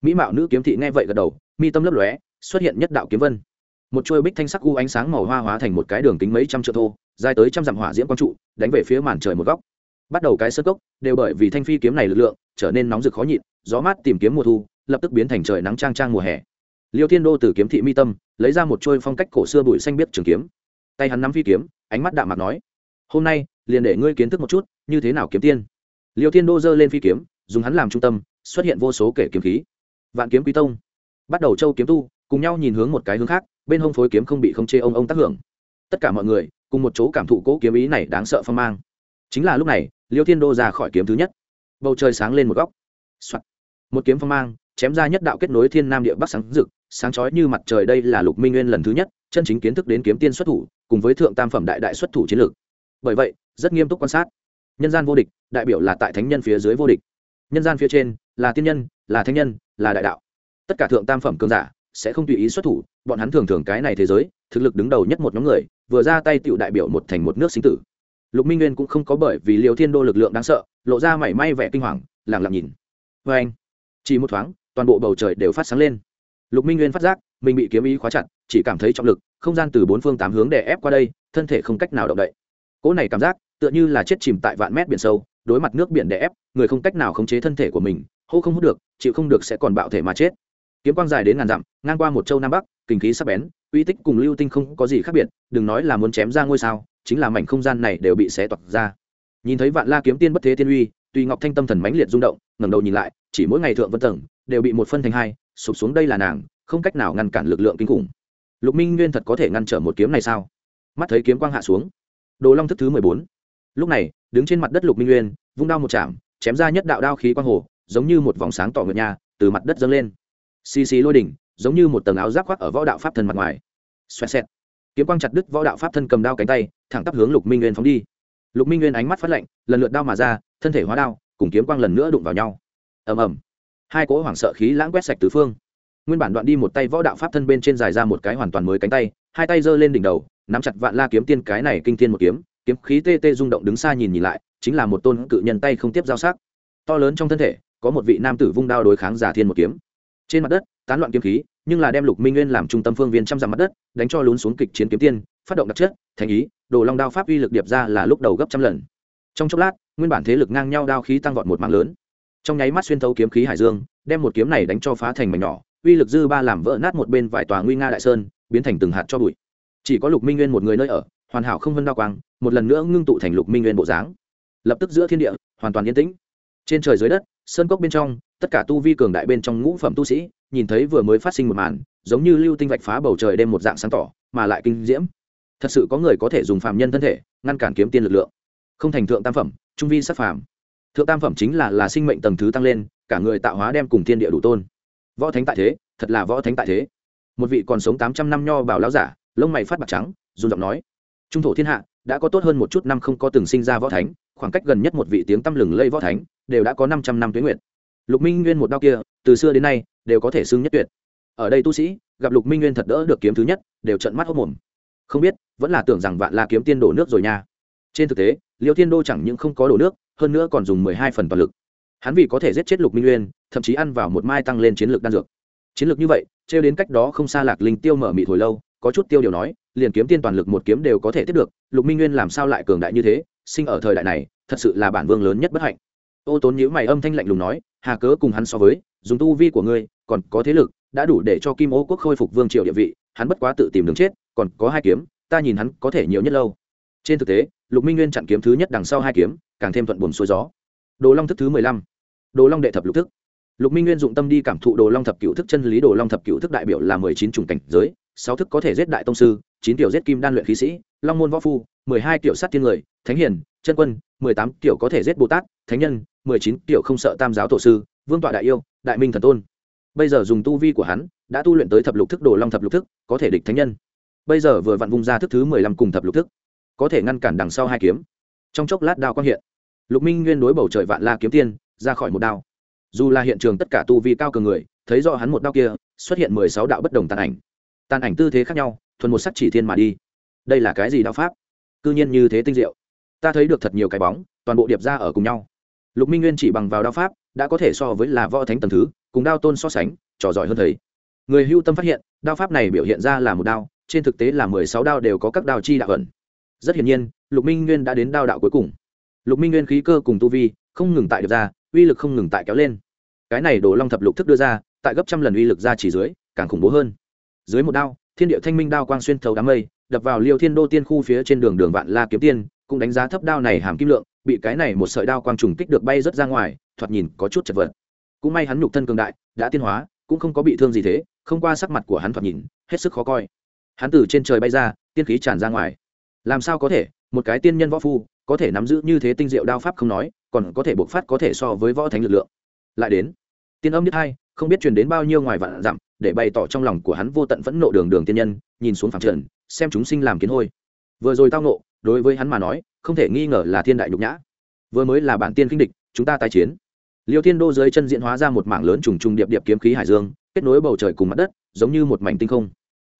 Mỹ mạo nữ kiếm thị nghe vậy gật đầu, mi tâm lấp lóe xuất hiện nhất đạo kiếm vân. Một chuôi bích thanh sắc u ánh sáng màu hoa hóa thành một cái đường kính mấy trăm triệu thô, dài tới trăm dặm hỏa diễm quang trụ, đánh về phía màn trời một góc. Bắt đầu cái sơ cốc, đều bởi vì thanh phi kiếm này lực lượng, trở nên nóng rực khó nhịn, gió mát tìm kiếm mùa thu, lập tức biến thành trời nắng trang trang mùa hè. Liêu thiên đô từ kiếm thị mi tâm, lấy ra một chuôi phong cách cổ xưa bụi xanh biết trường kiếm. Tay hắn nắm phi kiếm, ánh mắt đạm mặt nói, hôm nay, liền để ngươi kiến thức một chút, như thế nào kiếm tiên. Liêu thiên đô giơ lên phi kiếm, dùng hắn làm trung tâm, xuất hiện vô số kể kiếm khí. Vạn kiếm quý tông. Bắt đầu châu kiếm tu cùng nhau nhìn hướng một cái hướng khác, bên hông phối kiếm không bị không chê ông ông tác hưởng. Tất cả mọi người, cùng một chỗ cảm thụ cố kiếm ý này đáng sợ phong mang. Chính là lúc này, liêu thiên đô ra khỏi kiếm thứ nhất. Bầu trời sáng lên một góc、Soạn. một kiếm phong mang, chém ra nhất đạo kết nối thiên nam địa bắc sáng rực, sáng chói như mặt trời đây là lục minh nguyên lần thứ nhất, chân chính kiến thức đến kiếm tiên xuất thủ, cùng với thượng tam phẩm đại đại xuất thủ chiến lược. Bởi vậy, rất nghiêm túc quan sát. Nhân gian vô địch, đại biểu là tại thánh nhân phía dưới vô địch. Nhân gian phía trên, là tiên nhân, là thánh nhân, là đại đạo. Tất cả thượng tam phẩm cường giả sẽ không tùy ý xuất thủ, bọn hắn thường thường cái này thế giới, thực lực đứng đầu nhất một nhóm người, vừa ra tay tựu đại biểu một thành một nước sinh tử. Lục minh nguyên cũng không có bởi vì liều thiên đô lực lượng đáng sợ, lộ ra mảy may vẻ kinh hoàng lẳng lặng nhìn. Vê anh, chỉ một thoáng, toàn bộ bầu trời đều phát sáng lên. Lục minh nguyên phát giác, mình bị kiếm ý khóa chặt, chỉ cảm thấy trọng lực, không gian từ bốn phương tám hướng để ép qua đây, thân thể không cách nào động đậy. Cỗ này cảm giác, tựa như là chết chìm tại vạn mét biển sâu, đối mặt nước biển đè ép, người không cách nào khống chế thân thể của mình, hô không hút được, chịu không được sẽ còn bạo thể mà chết kiếm quang dài đến ngàn dặm, ngang qua một châu nam bắc, kinh khí sắp bén, uy tích cùng lưu tinh không có gì khác biệt, đừng nói là muốn chém ra ngôi sao, chính là mảnh không gian này đều bị xé toạc ra. Nhìn thấy vạn la kiếm tiên bất thế tiên uy tùy ngọc thanh tâm thần mãnh liệt rung động, ngẩng đầu nhìn lại, chỉ mỗi ngày thượng vân tầng, đều bị một phân thành hai, sụp xuống đây là nàng, không cách nào ngăn cản lực lượng kinh khủng. Lục minh nguyên thật có thể ngăn trở một kiếm này sao? Mắt thấy kiếm quang hạ xuống. Đồ long thức thứ mười bốn. Lúc này, đứng trên mặt đất lục minh nguyên, vung đao một chạm, chém ra nhất đạo đao khí quang hồ, giống như một vòng sáng tỏ ngựa nhà từ mặt đất dâng lên xì xì lôi đỉnh, giống như một tầng áo giáp khoác ở võ đạo pháp thân mặt ngoài. Xoẹt xẹt. Kiếm quang chặt đứt võ đạo pháp thân cầm đao cánh tay, thẳng tắp hướng lục minh nguyên phóng đi. Lục minh nguyên ánh mắt phát lạnh, lần lượt đao mà ra, thân thể hóa đao, cùng kiếm quang lần nữa đụng vào nhau. Ầm ầm. Hai cỗ hoảng sợ khí lãng quét sạch tứ phương. Nguyên bản đoạn đi một tay võ đạo pháp thân bên trên dài ra một cái hoàn toàn mới cánh tay, hai tay giơ lên đỉnh đầu, nắm chặt vạn la kiếm tiên cái này kinh thiên một kiếm kiếm khí tê tê rung động đứng xa nhìn nhìn lại, chính là một tôn cự nhân tay không tiếp giao sắc. To lớn trong thân thể, có một vị nam tử vung đao đối kháng giả thiên một kiếm trên mặt đất, tán loạn kiếm khí, nhưng là đem lục minh nguyên làm trung tâm phương viên trăm dặm mặt đất, đánh cho lún xuống kịch chiến kiếm tiên, phát động đặc chất, thành ý, đồ long đao pháp uy lực điệp ra là lúc đầu gấp trăm lần. Trong chốc lát, nguyên bản thế lực ngang nhau đao khí tăng vọt một mạng lớn. Trong nháy mắt xuyên thấu kiếm khí hải dương, đem một kiếm này đánh cho phá thành mảnh nhỏ, uy lực dư ba làm vỡ nát một bên vài tòa nguy nga đại sơn, biến thành từng hạt cho bụi. Chỉ có lục minh nguyên một người nơi ở, hoàn hảo không vân đao quang, một lần nữa ngưng tụ thành lục minh nguyên bộ dáng. Lập tức giữa thiên địa, hoàn toàn yên tĩnh trên trời dưới đất, sơn cốc bên trong, tất cả tu vi cường đại bên trong ngũ phẩm tu sĩ, nhìn thấy vừa mới phát sinh một màn, giống như lưu tinh vạch phá bầu trời đêm một dạng sáng tỏ, mà lại kinh diễm. Thật sự có người có thể dùng phạm nhân thân thể, ngăn cản kiếm tiên lực lượng. Không thành thượng tam phẩm, trung vi sát phàm. Thượng tam phẩm chính là là sinh mệnh tầng thứ tăng lên, cả người tạo hóa đem cùng thiên địa đủ tôn. Võ thánh tại thế, thật là võ thánh tại thế. Một vị còn sống tám trăm năm nho bảo lão giả, lông mày phát bạc trắng, run giọng nói, trung thổ thiên hạ đã có tốt hơn một chút năm không có từng sinh ra võ thánh, khoảng cách gần nhất một vị tiếng tăm lừng lây võ thánh đều đã có năm trăm năm tuyến nguyện lục minh nguyên một đao kia, từ xưa đến nay đều có thể xưng nhất tuyệt. Ở đây tu sĩ, gặp lục minh nguyên thật đỡ được kiếm thứ nhất, đều trận mắt hốc mồm. Không biết, vẫn là tưởng rằng vạn la kiếm tiên đổ nước rồi nha. Trên thực tế, liêu thiên đô chẳng những không có đổ nước, hơn nữa còn dùng mười hai phần toàn lực. Hắn vì có thể giết chết lục minh nguyên, thậm chí ăn vào một mai tăng lên chiến lược đan dược. Chiến lược như vậy, trêu đến cách đó không xa lạc linh tiêu mở mị hồi lâu, có chút tiêu điều nói liền kiếm tiên toàn lực một kiếm đều có thể tiếp được, lục minh nguyên làm sao lại cường đại như thế, sinh ở thời đại này, thật sự là bản vương lớn nhất bất hạnh. Ô tốn nhữ mày âm thanh lạnh lùng nói, hà cớ cùng hắn so với, dùng tu vi của ngươi, còn có thế lực, đã đủ để cho kim ô quốc khôi phục vương triều địa vị, hắn bất quá tự tìm đường chết, còn có hai kiếm, ta nhìn hắn có thể nhiều nhất lâu. Trên thực tế, lục minh nguyên chặn kiếm thứ nhất đằng sau hai kiếm, càng thêm thuận buồm xuôi gió. Đồ long thức thứ mười lăm. Đồ long đệ thập lục thức. Lục minh nguyên dụng tâm đi cảm thụ đồ long thập cựu thức chân lý, đồ long thập cựu thức đại biểu là mười chín chủng cảnh giới sáu thức có thể giết đại tông sư, chín tiểu giết kim đan luyện khí sĩ, long môn võ phu, mười hai tiểu sát thiên người, thánh hiền, chân quân, mười tám tiểu có thể giết bồ tát, thánh nhân, mười chín tiểu không sợ tam giáo tổ sư, vương tọa đại yêu, đại minh thần tôn. Bây giờ dùng tu vi của hắn, đã tu luyện tới thập lục thức đồ long thập lục thức, có thể địch thánh nhân. Bây giờ vừa vặn vung ra thức thứ mười lăm cùng thập lục thức, có thể ngăn cản đằng sau hai kiếm. Trong chốc lát đao quang hiện. Lục minh nguyên đối bầu trời vạn la kiếm tiên, ra khỏi một đao. Dù là hiện trường tất cả tu vi cao cường người, thấy rõ hắn một đao kia, xuất hiện mười sáu đạo bất đồng tàn ảnh tàn ảnh tư thế khác nhau, thuần một sắc chỉ thiên mà đi. Đây là cái gì đạo pháp? Cư nhiên như thế tinh diệu. Ta thấy được thật nhiều cái bóng, toàn bộ điệp ra ở cùng nhau. Lục minh nguyên chỉ bằng vào đao pháp, đã có thể so với là võ thánh tầm thứ, cùng đao tôn so sánh, trò giỏi hơn thầy. Người hưu tâm phát hiện đao pháp này biểu hiện ra là một đao, trên thực tế là mười sáu đao đều có các đao chi đạo ẩn. Rất hiển nhiên, lục minh nguyên đã đến đao đạo cuối cùng. Lục minh nguyên khí cơ cùng tu vi, không ngừng tại điệp ra, uy lực không ngừng tại kéo lên. Cái này đồ long thập lục thức đưa ra, tại gấp trăm lần uy lực ra chỉ dưới, càng khủng bố hơn dưới một đao, thiên địa thanh minh đao quang xuyên thấu đám mây, đập vào liêu thiên đô tiên khu phía trên đường đường vạn la kiếm tiên, cũng đánh giá thấp đao này hàm kim lượng, bị cái này một sợi đao quang trùng kích được bay rất ra ngoài, thoạt nhìn có chút chật vật. Cũng may hắn nhục thân cường đại, đã tiên hóa, cũng không có bị thương gì thế, không qua sắc mặt của hắn thoạt nhìn, hết sức khó coi. Hắn từ trên trời bay ra, tiên khí tràn ra ngoài. Làm sao có thể, một cái tiên nhân võ phu, có thể nắm giữ như thế tinh diệu đao pháp không nói, còn có thể bộc phát có thể so với võ thánh lực lượng. Lại đến, tiên âm nhất hai, không biết truyền đến bao nhiêu ngoài vạn dặm để bày tỏ trong lòng của hắn vô tận phẫn nộ đường đường tiên nhân, nhìn xuống phẳng trần, xem chúng sinh làm kiến hôi. Vừa rồi tao nộ đối với hắn mà nói, không thể nghi ngờ là thiên đại nhục nhã. Vừa mới là bản tiên kinh địch, chúng ta tái chiến. Liêu thiên đô dưới chân diễn hóa ra một mảng lớn trùng trùng điệp điệp kiếm khí hải dương, kết nối bầu trời cùng mặt đất, giống như một mảnh tinh không.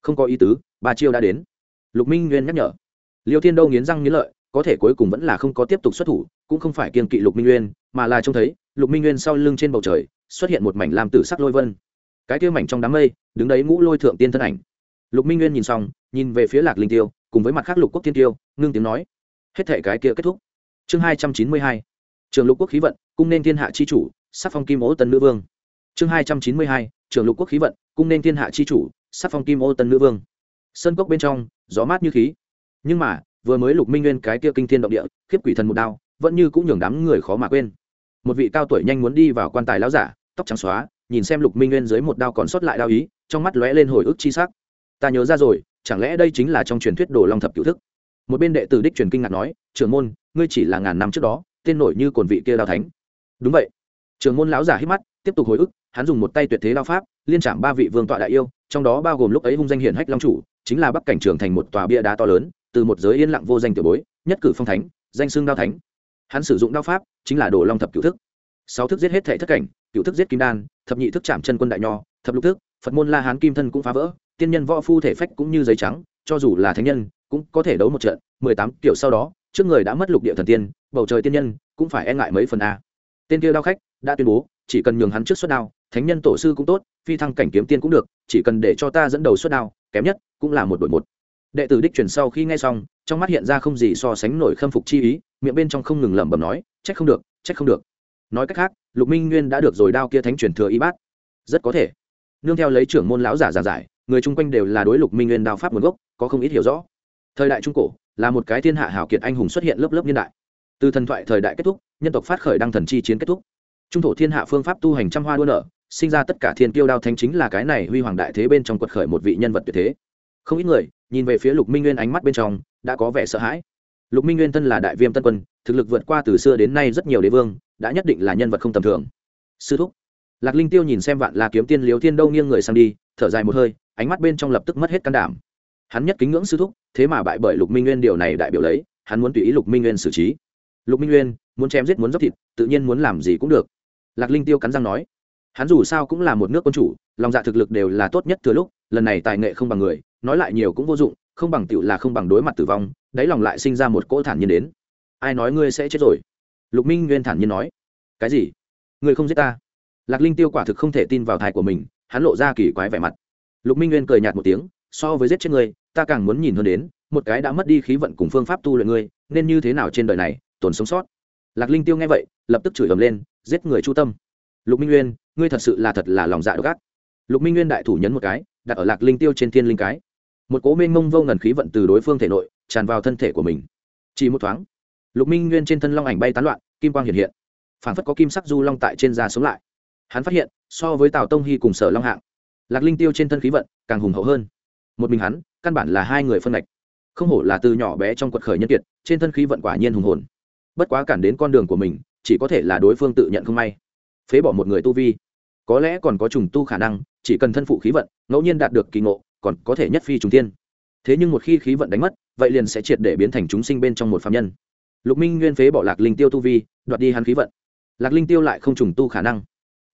Không có ý tứ, ba chiêu đã đến. Lục minh nguyên nhắc nhở. Liêu thiên đô nghiến răng nghiến lợi, có thể cuối cùng vẫn là không có tiếp tục xuất thủ, cũng không phải kiên kỵ lục minh nguyên, mà là trông thấy, lục minh nguyên sau lưng trên bầu trời, xuất hiện một mảnh lam tử sắc lôi vân cái kia mảnh trong đám mây, đứng đấy ngũ lôi thượng tiên thân ảnh. Lục minh nguyên nhìn xong, nhìn về phía lạc linh tiêu, cùng với mặt khác lục quốc tiên tiêu, ngưng tiếng nói. Hết thể cái kia kết thúc. Chương hai trăm chín mươi hai. Trường lục quốc khí vận, cung nên thiên hạ chi chủ, sắc phong kim ô tân nữ vương. Chương hai trăm chín mươi hai. Trường lục quốc khí vận, cung nên thiên hạ chi chủ, sắc phong kim ô tân nữ vương. Sân cốc bên trong, gió mát như khí. Nhưng mà, vừa mới lục minh nguyên cái kia kinh thiên động địa, khiếp quỷ thần một đao, vẫn như cũng nhường đám người khó mà quên. Một vị cao tuổi nhanh muốn đi vào quan tài lão giả, tóc trắng xóa nhìn xem lục minh nguyên dưới một đao còn sót lại đao ý, trong mắt lóe lên hồi ức chi sắc. Ta nhớ ra rồi, chẳng lẽ đây chính là trong truyền thuyết đồ long thập cựu thức? Một bên đệ tử đích truyền kinh ngạc nói, trưởng môn, ngươi chỉ là ngàn năm trước đó, tên nổi như cồn vị kia đao thánh. Đúng vậy. Trưởng môn lão giả hít mắt, tiếp tục hồi ức, hắn dùng một tay tuyệt thế đao pháp, liên trảm ba vị vương tọa đại yêu, trong đó bao gồm lúc ấy hung danh hiển hách long chủ, chính là bắc cảnh trưởng thành một tòa bia đá to lớn, từ một giới yên lặng vô danh tiểu bối, nhất cử phong thánh, danh xưng đao thánh. Hắn sử dụng đao pháp chính là đồ long thập cựu thức sáu thức giết hết thể thất cảnh cựu thức giết kim đan, thập nhị thức chạm chân quân đại nho, thập lục thức, phật môn la hán kim thân cũng phá vỡ, tiên nhân võ phu thể phách cũng như giấy trắng, cho dù là thánh nhân, cũng có thể đấu một trận. Mười tám, kiểu sau đó, trước người đã mất lục địa thần tiên, bầu trời tiên nhân cũng phải e ngại mấy phần a. Tên kia đao khách đã tuyên bố, chỉ cần nhường hắn trước suất đao, thánh nhân tổ sư cũng tốt, phi thăng cảnh kiếm tiên cũng được, chỉ cần để cho ta dẫn đầu suất đao, kém nhất cũng là một đội một. Đệ tử đích truyền sau khi nghe xong, trong mắt hiện ra không gì so sánh nổi khâm phục chi ý, miệng bên trong không ngừng lẩm bẩm nói, trách không được, trách không được nói cách khác, lục minh nguyên đã được rồi đao kia thánh truyền thừa y bát. Rất có thể. Nương theo lấy trưởng môn lão giả giả giải, người chung quanh đều là đối lục minh nguyên đao pháp nguồn gốc, có không ít hiểu rõ. Thời đại trung cổ, là một cái thiên hạ hảo kiệt anh hùng xuất hiện lớp lớp niên đại. Từ thần thoại thời đại kết thúc, nhân tộc phát khởi đăng thần chi chiến kết thúc. Trung thổ thiên hạ phương pháp tu hành trăm hoa đua nở, sinh ra tất cả thiên tiêu đao thánh chính là cái này huy hoàng đại thế bên trong quật khởi một vị nhân vật tuyệt thế. Không ít người nhìn về phía lục minh nguyên ánh mắt bên trong, đã có vẻ sợ hãi lục minh nguyên thân là đại viêm tân quân, thực lực vượt qua từ xưa đến nay rất nhiều đế vương, đã nhất định là nhân vật không tầm thường. Sư thúc. Lạc linh tiêu nhìn xem vạn la kiếm tiên liếu thiên đâu nghiêng người sang đi, thở dài một hơi, ánh mắt bên trong lập tức mất hết can đảm. Hắn nhất kính ngưỡng sư thúc, thế mà bại bởi lục minh nguyên điều này đại biểu lấy, hắn muốn tùy ý lục minh nguyên xử trí. Lục minh nguyên, muốn chém giết muốn dốc thịt, tự nhiên muốn làm gì cũng được. Lạc linh tiêu cắn răng nói, hắn dù sao cũng là một nước quân chủ, lòng dạ thực lực đều là tốt nhất thừa lúc, lần này tài nghệ không bằng người, nói lại nhiều cũng vô dụng không bằng tựu là không bằng đối mặt tử vong, đáy lòng lại sinh ra một cỗ thản nhiên đến. Ai nói ngươi sẽ chết rồi? Lục minh nguyên thản nhiên nói. Cái gì? Ngươi không giết ta? Lạc linh tiêu quả thực không thể tin vào thai của mình, hắn lộ ra kỳ quái vẻ mặt. Lục minh nguyên cười nhạt một tiếng, so với giết chết ngươi, ta càng muốn nhìn hơn đến, một cái đã mất đi khí vận cùng phương pháp tu luyện ngươi, nên như thế nào trên đời này, tồn sống sót? Lạc linh tiêu nghe vậy, lập tức chửi ầm lên, giết người chu tâm. Lục minh nguyên, ngươi thật sự là thật là lòng dạ độc ác. Lục minh nguyên đại thủ nhấn một cái, đặt ở lạc linh tiêu trên thiên linh cái một cố mênh mông vô ngần khí vận từ đối phương thể nội tràn vào thân thể của mình. Chỉ một thoáng, lục minh nguyên trên thân long ảnh bay tán loạn, kim quang hiện hiện. Phản phất có kim sắc du long tại trên da sống lại. Hắn phát hiện, so với tào tông hy cùng sở long hạng, lạc linh tiêu trên thân khí vận càng hùng hậu hơn. Một mình hắn, căn bản là hai người phân lệch không hổ là từ nhỏ bé trong quật khởi nhân kiệt, trên thân khí vận quả nhiên hùng hồn. Bất quá cản đến con đường của mình, chỉ có thể là đối phương tự nhận không may. Phế bỏ một người tu vi. Có lẽ còn có trùng tu khả năng, chỉ cần thân phụ khí vận, ngẫu nhiên đạt được kỳ ngộ còn có thể nhất phi trùng tiên thế nhưng một khi khí vận đánh mất, vậy liền sẽ triệt để biến thành chúng sinh bên trong một phạm nhân. Lục minh nguyên phế bỏ lạc linh tiêu tu vi, đoạt đi hắn khí vận. Lạc linh tiêu lại không trùng tu khả năng.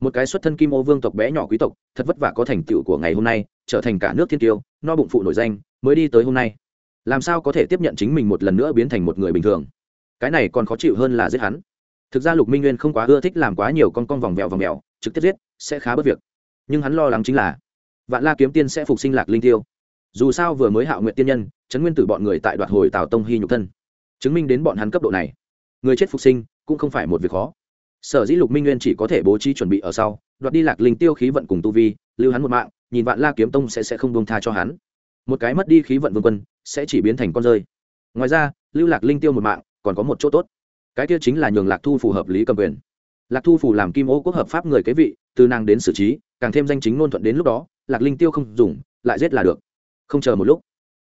Một cái xuất thân kim ô vương tộc bé nhỏ quý tộc, thật vất vả có thành tựu của ngày hôm nay, trở thành cả nước thiên tiêu, no bụng phụ nổi danh, mới đi tới hôm nay. Làm sao có thể tiếp nhận chính mình một lần nữa biến thành một người bình thường? Cái này còn khó chịu hơn là giết hắn. Thực ra lục minh nguyên không quá ưa thích làm quá nhiều con con vòng vèo vòng vèo, trực tiếp giết, sẽ khá bất việc. Nhưng hắn lo lắng chính là vạn la kiếm tiên sẽ phục sinh lạc linh tiêu. Dù sao vừa mới hạo nguyện tiên nhân chấn nguyên tử bọn người tại đoạt hồi tào tông hy nhục thân. Chứng minh đến bọn hắn cấp độ này, người chết phục sinh cũng không phải một việc khó. Sở dĩ lục minh nguyên chỉ có thể bố trí chuẩn bị ở sau, đoạt đi lạc linh tiêu khí vận cùng tu vi, lưu hắn một mạng, nhìn vạn la kiếm tông sẽ sẽ không buông tha cho hắn. Một cái mất đi khí vận vương quân sẽ chỉ biến thành con rơi. Ngoài ra, lưu lạc linh tiêu một mạng còn có một chỗ tốt. Cái kia chính là nhường lạc thu phù hợp lý cầm quyền. Lạc thu phù làm kim ô quốc hợp pháp người kế vị, từ nàng đến xử trí, càng thêm danh chính ngôn thuận đến lúc đó lạc linh tiêu không dùng, lại giết là được. Không chờ một lúc,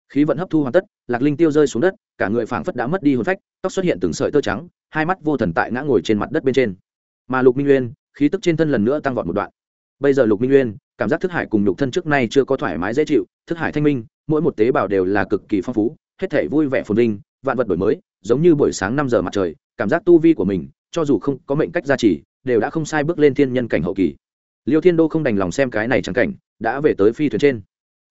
khí vận hấp thu hoàn tất, lạc linh tiêu rơi xuống đất, cả người phảng phất đã mất đi hồn phách, tóc xuất hiện từng sợi tơ trắng, hai mắt vô thần tại ngã ngồi trên mặt đất bên trên. Mà lục minh nguyên, khí tức trên thân lần nữa tăng vọt một đoạn. Bây giờ lục minh nguyên, cảm giác thức hải cùng nhục thân trước nay chưa có thoải mái dễ chịu, thức hải thanh minh, mỗi một tế bào đều là cực kỳ phong phú, hết thể vui vẻ phồn vinh, vạn vật đổi mới, giống như buổi sáng năm giờ mặt trời, cảm giác tu vi của mình, cho dù không có mệnh cách gia trì, đều đã không sai bước lên thiên nhân cảnh hậu kỳ liêu thiên đô không đành lòng xem cái này chẳng cảnh, đã về tới phi thuyền trên.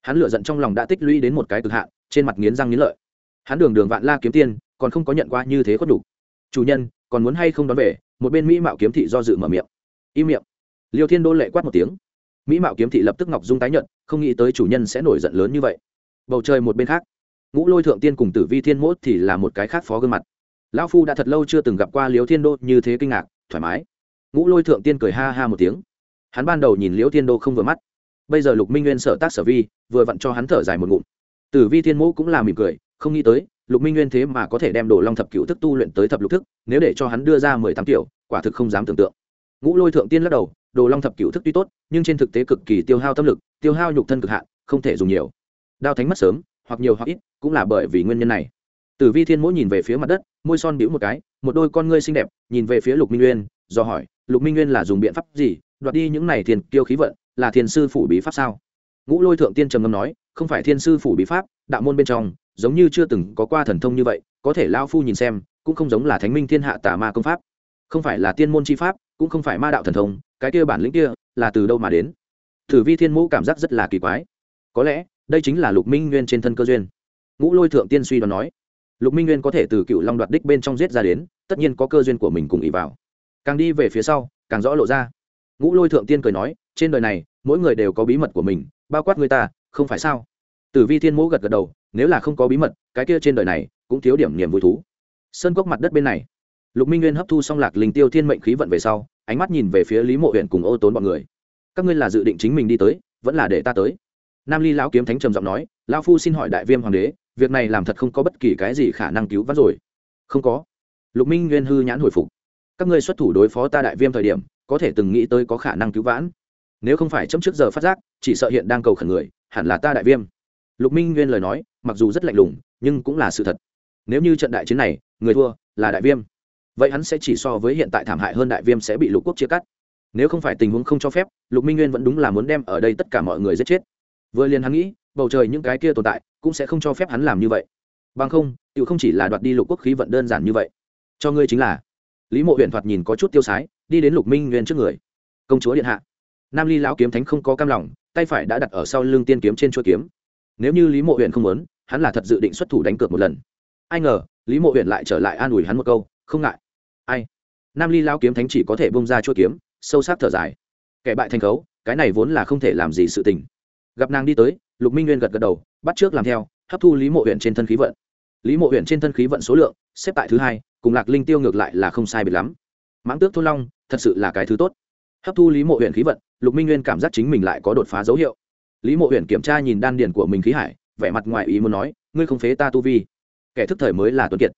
Hắn lựa giận trong lòng đã tích lũy đến một cái cực hạn, trên mặt nghiến răng nghiến lợi. Hắn đường đường vạn la kiếm tiên, còn không có nhận qua như thế có đủ chủ nhân, còn muốn hay không đón về? Một bên mỹ mạo kiếm thị do dự mở miệng. Im miệng. Liêu thiên đô lệ quát một tiếng. Mỹ mạo kiếm thị lập tức ngọc dung tái nhận không nghĩ tới chủ nhân sẽ nổi giận lớn như vậy. Bầu trời một bên khác, ngũ lôi thượng tiên cùng tử vi thiên mốt thì là một cái khác phó gương mặt. Lão phu đã thật lâu chưa từng gặp qua liêu thiên đô như thế kinh ngạc, thoải mái. Ngũ lôi thượng tiên cười ha ha một tiếng hắn ban đầu nhìn liễu thiên đô không vừa mắt. Bây giờ lục minh nguyên sở tác sở vi, vừa vặn cho hắn thở dài một ngụm. Tử vi thiên mẫu cũng là mỉm cười, không nghĩ tới, lục minh nguyên thế mà có thể đem đồ long thập cựu thức tu luyện tới thập lục thức, nếu để cho hắn đưa ra mười tám kiểu quả thực không dám tưởng tượng. Ngũ lôi thượng tiên lắc đầu, đồ long thập cựu thức tuy tốt, nhưng trên thực tế cực kỳ tiêu hao tâm lực, tiêu hao nhục thân cực hạn, không thể dùng nhiều. Đao thánh mất sớm, hoặc nhiều hoặc ít, cũng là bởi vì nguyên nhân này. Tử vi thiên mỗi nhìn về phía mặt đất, môi son bĩu một cái, một đôi con ngươi xinh đẹp, nhìn về phía lục minh nguyên, do hỏi, lục minh nguyên là dùng biện pháp gì đoạt đi những này thiền kiêu khí vận, là thiền sư phủ bí pháp sao? Ngũ lôi thượng tiên trầm ngâm nói, không phải thiên sư phủ bí pháp, đạo môn bên trong, giống như chưa từng có qua thần thông như vậy, có thể lao phu nhìn xem, cũng không giống là thánh minh thiên hạ tả ma công pháp. Không phải là tiên môn chi pháp, cũng không phải ma đạo thần thông, cái kia bản lĩnh kia, là từ đâu mà đến? Thử vi thiên mẫu cảm giác rất là kỳ quái. Có lẽ, đây chính là lục minh nguyên trên thân cơ duyên. Ngũ lôi thượng tiên suy đoán nói, lục minh nguyên có thể từ cựu long đoạt đích bên trong giết ra đến, tất nhiên có cơ duyên của mình cùng ý vào. Càng đi về phía sau, càng rõ lộ ra ngũ lôi thượng tiên cười nói, trên đời này, mỗi người đều có bí mật của mình, bao quát người ta, không phải sao? Tử vi thiên mẫu gật gật đầu, nếu là không có bí mật, cái kia trên đời này cũng thiếu điểm niềm vui thú. Sơn cốc mặt đất bên này. Lục minh nguyên hấp thu xong lạc linh tiêu thiên mệnh khí vận về sau, ánh mắt nhìn về phía lý mộ huyện cùng ô tốn bọn người. Các ngươi là dự định chính mình đi tới, vẫn là để ta tới? Nam ly lão kiếm thánh trầm giọng nói, lão phu xin hỏi đại viêm hoàng đế, việc này làm thật không có bất kỳ cái gì khả năng cứu vãn rồi. Không có. Lục minh nguyên hư nhãn hồi phục. Các ngươi xuất thủ đối phó ta đại viêm thời điểm có thể từng nghĩ tới có khả năng cứu vãn. Nếu không phải chấm trước giờ phát giác, chỉ sợ hiện đang cầu khẩn người, hẳn là ta đại viêm. Lục minh nguyên lời nói, mặc dù rất lạnh lùng, nhưng cũng là sự thật. Nếu như trận đại chiến này, người thua là đại viêm, vậy hắn sẽ chỉ so với hiện tại thảm hại hơn đại viêm sẽ bị lục quốc chia cắt. Nếu không phải tình huống không cho phép, lục minh nguyên vẫn đúng là muốn đem ở đây tất cả mọi người giết chết. Vừa liền hắn nghĩ, bầu trời những cái kia tồn tại, cũng sẽ không cho phép hắn làm như vậy. Bằng không tự không chỉ là đoạt đi lục quốc khí vận đơn giản như vậy. Cho ngươi chính là lý mộ huyện thoạt nhìn có chút tiêu sái, đi đến lục minh nguyên trước người. Công chúa điện hạ. Nam ly lão kiếm thánh không có cam lòng, tay phải đã đặt ở sau lưng tiên kiếm trên chuỗi kiếm. Nếu như lý mộ huyện không muốn, hắn là thật dự định xuất thủ đánh cược một lần. Ai ngờ, lý mộ huyện lại trở lại an ủi hắn một câu, không ngại. Ai? Nam ly lão kiếm thánh chỉ có thể bông ra chuỗi kiếm, sâu sắc thở dài. Kẻ bại thành khấu, cái này vốn là không thể làm gì sự tình. Gặp nàng đi tới, lục minh nguyên gật gật đầu, bắt trước làm theo, hấp thu lý mộ huyện trên thân khí vận. Lý mộ huyện trên thân khí vận số lượng, xếp tại thứ hai cùng lạc linh tiêu ngược lại là không sai biệt lắm. Mãng tước thôn long, thật sự là cái thứ tốt. Hấp thu lý mộ huyện khí vận, lục minh nguyên cảm giác chính mình lại có đột phá dấu hiệu. Lý mộ huyện kiểm tra nhìn đan điền của mình khí hải, vẻ mặt ngoài ý muốn nói, ngươi không phế ta tu vi. Kẻ thức thời mới là tuấn kiệt.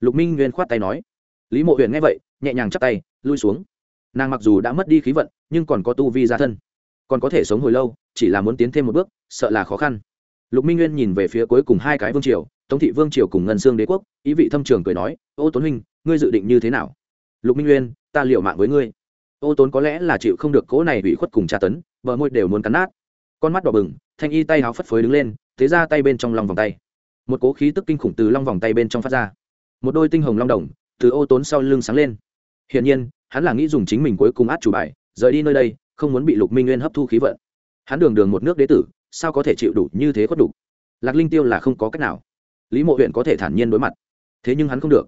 Lục minh nguyên khoát tay nói. Lý mộ huyện nghe vậy, nhẹ nhàng chắp tay, lui xuống. Nàng mặc dù đã mất đi khí vận, nhưng còn có tu vi ra thân. Còn có thể sống hồi lâu, chỉ là muốn tiến thêm một bước, sợ là khó khăn. Lục minh nguyên nhìn về phía cuối cùng hai cái vương triều tống thị vương triều cùng ngân Dương đế quốc, ý vị thâm trường cười nói, ô tốn huynh, ngươi dự định như thế nào? Lục minh nguyên, ta liệu mạng với ngươi. Ô tốn có lẽ là chịu không được cố này bị khuất cùng tra tấn vợ môi đều muốn cắn nát. Con mắt đỏ bừng, thanh y tay háo phất phới đứng lên, thế ra tay bên trong lòng vòng tay. Một cố khí tức kinh khủng từ long vòng tay bên trong phát ra. Một đôi tinh hồng long đồng từ ô tốn sau lưng sáng lên. Hiển nhiên, hắn là nghĩ dùng chính mình cuối cùng át chủ bài, rời đi nơi đây, không muốn bị lục minh nguyên hấp thu khí vận. Hắn đường đường một nước đế tử, sao có thể chịu đủ như thế khuất đủ? Lạc linh tiêu là không có cách nào lý mộ huyện có thể thản nhiên đối mặt. Thế nhưng hắn không được.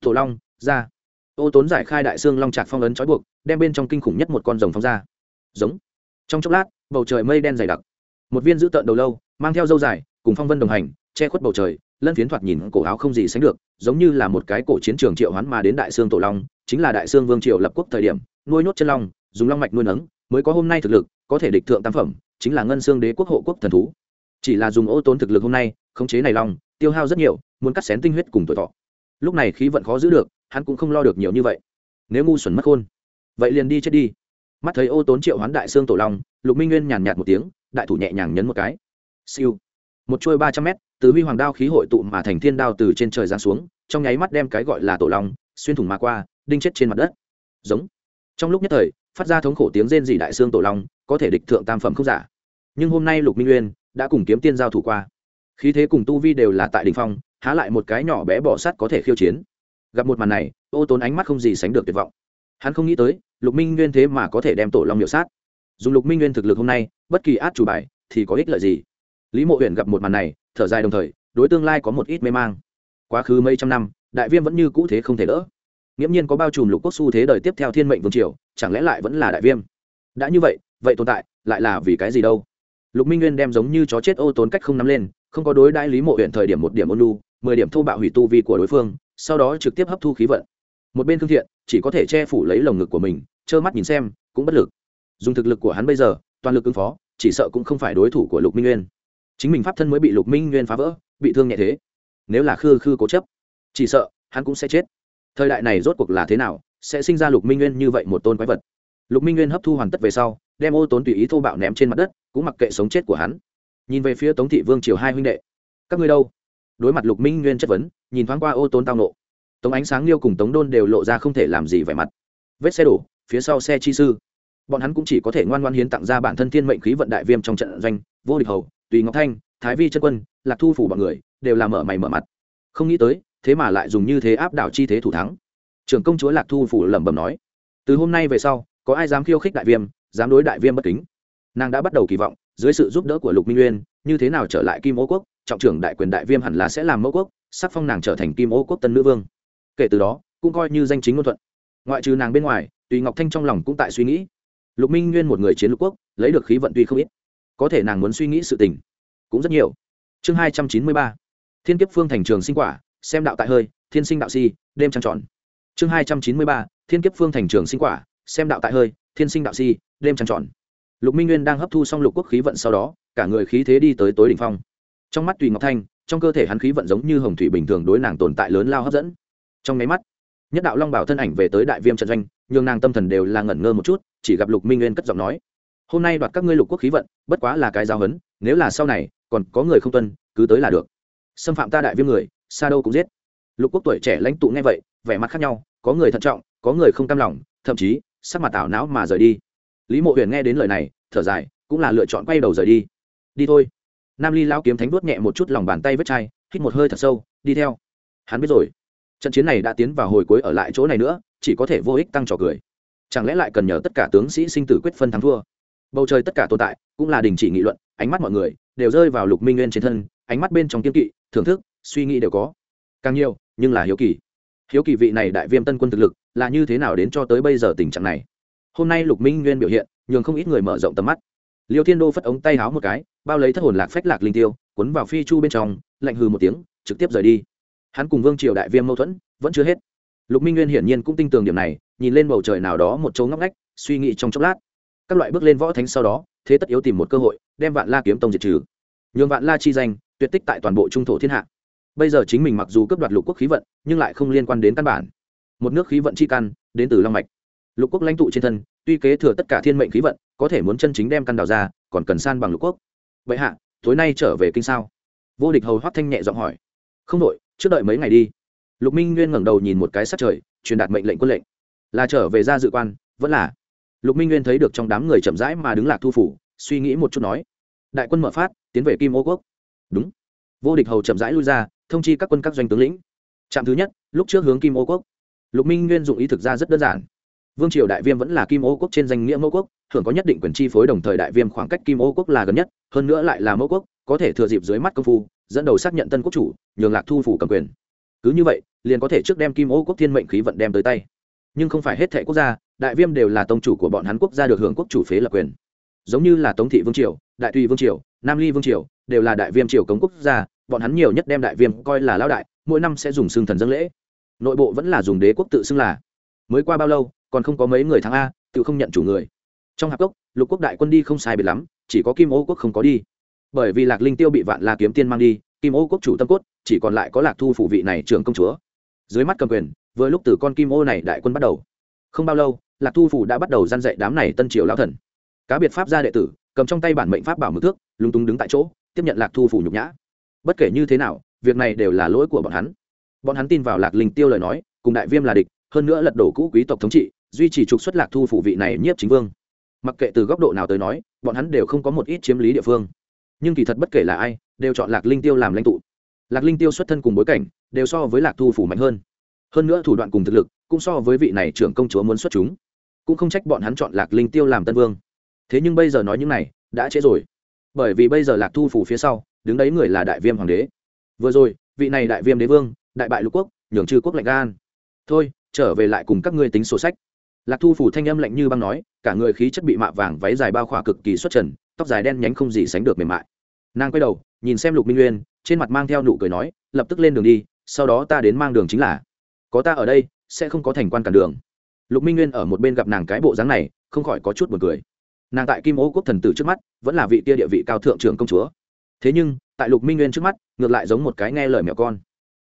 Tổ long, ra. Ô tốn giải khai đại xương long trạc phong ấn trói buộc, đem bên trong kinh khủng nhất một con rồng phong ra. Giống. Trong chốc lát, bầu trời mây đen dày đặc. Một viên giữ tợn đầu lâu, mang theo dâu dài, cùng phong vân đồng hành, che khuất bầu trời, lân phiến thoạt nhìn cổ áo không gì sánh được, giống như là một cái cổ chiến trường triệu hoán mà đến đại xương tổ long, chính là đại xương vương triều lập quốc thời điểm, nuôi nhốt chân long, dùng long mạch nuôi nấng, mới có hôm nay thực lực, có thể địch thượng tam phẩm, chính là ngân xương đế quốc hộ quốc thần thú. Chỉ là dùng ô tốn thực lực hôm nay, khống chế này long tiêu hao rất nhiều, muốn cắt xén tinh huyết cùng tuổi thọ. Lúc này khí vận khó giữ được, hắn cũng không lo được nhiều như vậy. Nếu ngu xuẩn mất khôn, vậy liền đi chết đi. Mắt thấy ô tốn triệu hoán đại xương tổ long, lục minh nguyên nhàn nhạt một tiếng, đại thủ nhẹ nhàng nhấn một cái. Siêu. Một chuôi ba trăm mét, từ huy hoàng đao khí hội tụ mà thành thiên đao từ trên trời giáng xuống, trong nháy mắt đem cái gọi là tổ long, xuyên thủng mà qua, đinh chết trên mặt đất. Giống. Trong lúc nhất thời, phát ra thống khổ tiếng rên dị đại xương tổ long, có thể địch thượng tam phẩm không giả. Nhưng hôm nay lục minh nguyên đã cùng kiếm tiên giao thủ qua khí thế cùng tu vi đều là tại đ ỉ n h phong, há lại một cái nhỏ bé bỏ sắt có thể khiêu chiến. Gặp một màn này, ô tốn ánh mắt không gì sánh được tuyệt vọng. Hắn không nghĩ tới, lục minh nguyên thế mà có thể đem tổ long miểu sát. Dùng lục minh nguyên thực lực hôm nay, bất kỳ át chủ bài thì có ích lợi gì? Lý mộ huyện gặp một màn này, thở dài đồng thời, đối tương lai có một ít mê mang. Quá khứ mấy trăm năm, đại viêm vẫn như cũ thế không thể đỡ. Nghiễm nhiên có bao trùm lục quốc xu thế đời tiếp theo thiên mệnh vương triều, chẳng lẽ lại vẫn là đại viêm? Đã như vậy vậy tồn tại lại là vì cái gì đâu? Lục minh nguyên đem giống như chó chết ô tốn cách không nắm lên không có đối đãi lý mộ huyện thời điểm một điểm ôn lu mười điểm thô bạo hủy tu vi của đối phương, sau đó trực tiếp hấp thu khí vận. Một bên thương thiện, chỉ có thể che phủ lấy lồng ngực của mình, trơ mắt nhìn xem, cũng bất lực. Dùng thực lực của hắn bây giờ, toàn lực ứng phó, chỉ sợ cũng không phải đối thủ của lục minh nguyên. Chính mình pháp thân mới bị lục minh nguyên phá vỡ, bị thương nhẹ thế. Nếu là khư khư cố chấp, chỉ sợ, hắn cũng sẽ chết. Thời đại này rốt cuộc là thế nào, sẽ sinh ra lục minh nguyên như vậy một tôn quái vật? Lục minh nguyên hấp thu hoàn tất về sau, đem ô tốn tùy ý thô bạo ném trên mặt đất, cũng mặc kệ sống chết của hắn nhìn về phía tống thị vương triều hai huynh đệ. Các ngươi đâu? Đối mặt lục minh nguyên chất vấn, nhìn thoáng qua ô tôn tao nộ. Tống ánh sáng liêu cùng tống đôn đều lộ ra không thể làm gì vẻ mặt. Vết xe đổ, phía sau xe chi sư. Bọn hắn cũng chỉ có thể ngoan ngoan hiến tặng ra bản thân thiên mệnh khí vận đại viêm trong trận doanh, vô địch hầu, tùy ngọc thanh, thái vi chân quân, lạc thu phủ bọn người, đều là mở mày mở mặt. Không nghĩ tới, thế mà lại dùng như thế áp đảo chi thế thủ thắng. Trưởng công chúa lạc thu phủ lẩm bẩm nói, từ hôm nay về sau, có ai dám khiêu khích đại viêm, dám đối đại viêm bất kính? Nàng đã bắt đầu kỳ vọng dưới sự giúp đỡ của lục minh nguyên như thế nào trở lại kim ô quốc, trọng trưởng đại quyền đại viêm hẳn là sẽ làm mẫu quốc sắc phong nàng trở thành kim ô quốc tân nữ vương. Kể từ đó, cũng coi như danh chính ngôn thuận. Ngoại trừ nàng bên ngoài, tùy ngọc thanh trong lòng cũng tại suy nghĩ. Lục minh nguyên một người chiến lục quốc, lấy được khí vận tuy không ít. Có thể nàng muốn suy nghĩ sự tình cũng rất nhiều. Chương hai trăm chín mươi ba. Thiên kiếp phương thành trường sinh quả, xem đạo tại hơi, thiên sinh đạo si, đêm trăng tròn. Chương hai trăm chín mươi ba. Thiên kiếp phương thành trường sinh quả, xem đạo tại hơi, thiên sinh đạo si, đêm trăng tròn lục minh nguyên đang hấp thu xong lục quốc khí vận sau đó, cả người khí thế đi tới tối đỉnh phong. Trong mắt tùy ngọc thanh, trong cơ thể hắn khí vận giống như hồng thủy bình thường đối nàng tồn tại lớn lao hấp dẫn. Trong máy mắt, nhất đạo long bảo thân ảnh về tới đại viêm trận doanh, nhường nàng tâm thần đều là ngẩn ngơ một chút, chỉ gặp lục minh nguyên cất giọng nói, hôm nay đoạt các ngươi lục quốc khí vận, bất quá là cái giao hấn nếu là sau này, còn có người không tuân, cứ tới là được. Xâm phạm ta đại viêm người, xa đâu cũng giết. Lục quốc tuổi trẻ lãnh tụ nghe vậy, vẻ mặt khác nhau, có người thận trọng, có người không cam lòng, thậm chí sắc mặt ảo não mà rời đi lý mộ huyền nghe đến lời này, thở dài, cũng là lựa chọn quay đầu rời đi. Đi thôi. Nam ly lao kiếm thánh vuốt nhẹ một chút lòng bàn tay vết chai, hít một hơi thật sâu, đi theo. Hắn biết rồi. Trận chiến này đã tiến vào hồi cuối ở lại chỗ này nữa, chỉ có thể vô ích tăng trò cười. Chẳng lẽ lại cần nhờ tất cả tướng sĩ sinh tử quyết phân thắng thua? Bầu trời tất cả tồn tại, cũng là đình chỉ nghị luận, ánh mắt mọi người đều rơi vào lục minh nguyên trên thân, ánh mắt bên trong kiên kỵ, thưởng thức, suy nghĩ đều có. Càng nhiều, nhưng là hiếu kỳ. Hiếu kỳ vị này đại viêm tân quân thực lực là như thế nào đến cho tới bây giờ tình trạng này? Hôm nay lục minh nguyên biểu hiện, nhường không ít người mở rộng tầm mắt. Liêu thiên đô phất ống tay háo một cái, bao lấy thất hồn lạc phách lạc linh tiêu, cuốn vào phi chu bên trong, lạnh hừ một tiếng, trực tiếp rời đi. Hắn cùng vương triều đại viêm mâu thuẫn, vẫn chưa hết. Lục minh nguyên hiển nhiên cũng tin tưởng điểm này, nhìn lên bầu trời nào đó một chỗ ngóc ngách, suy nghĩ trong chốc lát. Các loại bước lên võ thánh sau đó, thế tất yếu tìm một cơ hội, đem vạn la kiếm tông diệt trừ. Nhường vạn la chi danh, tuyệt tích tại toàn bộ trung thổ thiên hạ. Bây giờ chính mình mặc dù cướp đoạt lục quốc khí vận, nhưng lại không liên quan đến căn bản. Một nước khí vận chi căn, đến từ long mạch lục quốc lãnh tụ trên thân, tuy kế thừa tất cả thiên mệnh khí vận, có thể muốn chân chính đem căn đào ra, còn cần san bằng lục quốc. Vậy hạ, tối nay trở về kinh sao? Vô địch hầu hoắt thanh nhẹ giọng hỏi. Không đội, trước đợi mấy ngày đi. Lục minh nguyên ngẩng đầu nhìn một cái sát trời, truyền đạt mệnh lệnh quân lệnh. Là trở về ra dự quan, vẫn là. Lục minh nguyên thấy được trong đám người chậm rãi mà đứng lạc thu phủ, suy nghĩ một chút nói. Đại quân mở phát, tiến về kim ô quốc. Đúng. Vô địch hầu chậm rãi lui ra, thông chi các quân các doanh tướng lĩnh. Trạm thứ nhất, lúc trước hướng kim ô quốc. Lục minh nguyên dụng ý thực ra rất đơn giản vương triều đại viêm vẫn là kim ô quốc trên danh nghĩa mẫu quốc, thường có nhất định quyền chi phối đồng thời đại viêm khoảng cách kim ô quốc là gần nhất, hơn nữa lại là mẫu quốc, có thể thừa dịp dưới mắt công phu, dẫn đầu xác nhận tân quốc chủ, nhường lạc thu phủ cầm quyền. Cứ như vậy, liền có thể trước đem kim ô quốc thiên mệnh khí vận đem tới tay. Nhưng không phải hết thệ quốc gia, đại viêm đều là tông chủ của bọn hắn quốc gia được hưởng quốc chủ phế lập quyền. Giống như là tống thị vương triều, đại tùy vương triều, nam ly vương triều, đều là đại viêm triều cống quốc gia, bọn hắn nhiều nhất đem đại viêm coi là lao đại, mỗi năm sẽ dùng xương thần dân lễ. Nội bộ vẫn là dùng đế quốc tự xưng là. Mới qua bao lâu còn không có mấy người thắng a, tự không nhận chủ người. Trong hạp cốc, lục quốc đại quân đi không sai biệt lắm, chỉ có kim ô quốc không có đi. Bởi vì lạc linh tiêu bị vạn la kiếm tiên mang đi, kim ô quốc chủ tâm cốt, chỉ còn lại có lạc thu phụ vị này trưởng công chúa. Dưới mắt cầm quyền, vừa lúc từ con kim ô này đại quân bắt đầu. Không bao lâu, lạc thu phủ đã bắt đầu gian dạy đám này tân triều lao thần. Cá biệt pháp gia đệ tử, cầm trong tay bản mệnh pháp bảo mực thước, lúng túng đứng tại chỗ, tiếp nhận lạc thu phủ nhục nhã. Bất kể như thế nào, việc này đều là lỗi của bọn hắn. Bọn hắn tin vào lạc linh tiêu lời nói, cùng đại viêm là địch, hơn nữa lật đổ cũ quý tộc thống trị duy trì trục xuất lạc thu phủ vị này nhiếp chính vương. Mặc kệ từ góc độ nào tới nói, bọn hắn đều không có một ít chiếm lý địa phương. Nhưng kỳ thật bất kể là ai, đều chọn lạc linh tiêu làm lãnh tụ. Lạc linh tiêu xuất thân cùng bối cảnh, đều so với lạc thu phủ mạnh hơn. Hơn nữa thủ đoạn cùng thực lực, cũng so với vị này trưởng công chúa muốn xuất chúng. Cũng không trách bọn hắn chọn lạc linh tiêu làm tân vương. Thế nhưng bây giờ nói những này, đã trễ rồi. Bởi vì bây giờ lạc thu phủ phía sau, đứng đấy người là đại viêm hoàng đế. Vừa rồi, vị này đại viêm đế vương, đại bại lục quốc, nhường chư quốc lạnh gan thôi, trở về lại cùng các ngươi tính sổ sách lạc thu phủ thanh âm lạnh như băng nói, cả người khí chất bị mạ vàng váy dài bao khỏa cực kỳ xuất trần, tóc dài đen nhánh không gì sánh được mềm mại. Nàng quay đầu, nhìn xem lục minh nguyên trên mặt mang theo nụ cười nói, lập tức lên đường đi, sau đó ta đến mang đường chính là. Có ta ở đây, sẽ không có thành quan cản đường. Lục minh nguyên ở một bên gặp nàng cái bộ dáng này, không khỏi có chút b u ồ n cười. Nàng tại kim ô quốc thần tử trước mắt, vẫn là vị tia địa vị cao thượng trưởng công chúa. Thế nhưng, tại lục minh nguyên trước mắt, ngược lại giống một cái nghe lời mẹo con.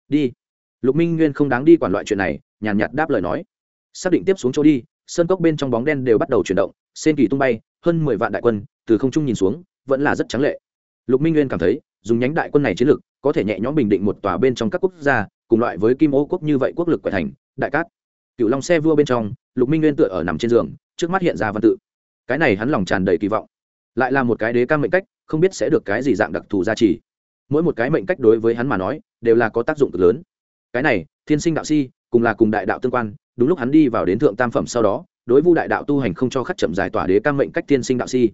Đi. Lục minh nguyên không đáng đi quản loại chuyện này, nhàn nhạt đáp lời nói xác định tiếp xuống chỗ đi, sơn cốc bên trong bóng đen đều bắt đầu chuyển động, sen kỳ tung bay, hơn mười vạn đại quân, từ không trung nhìn xuống, vẫn là rất trắng lệ. Lục minh nguyên cảm thấy, dùng nhánh đại quân này chiến lược có thể nhẹ nhõm bình định một tòa bên trong các quốc gia, cùng loại với kim ô quốc như vậy quốc lực quậy thành, đại cát. Cựu long xe vua bên trong, lục minh nguyên tựa ở nằm trên giường, trước mắt hiện ra văn tự. Cái này hắn lòng tràn đầy kỳ vọng. Lại là một cái đế ca mệnh cách, không biết sẽ được cái gì dạng đặc thù gia trì. Mỗi một cái mệnh cách đối với hắn mà nói, đều là có tác dụng cực lớn. Cái này, thiên sinh đạo si, cùng là cùng đại đạo tương quan đúng lúc hắn đi vào đến thượng tam phẩm sau đó, đối vu đại đạo tu hành không cho khắc chậm giải tỏa đế cam mệnh cách thiên sinh đạo si.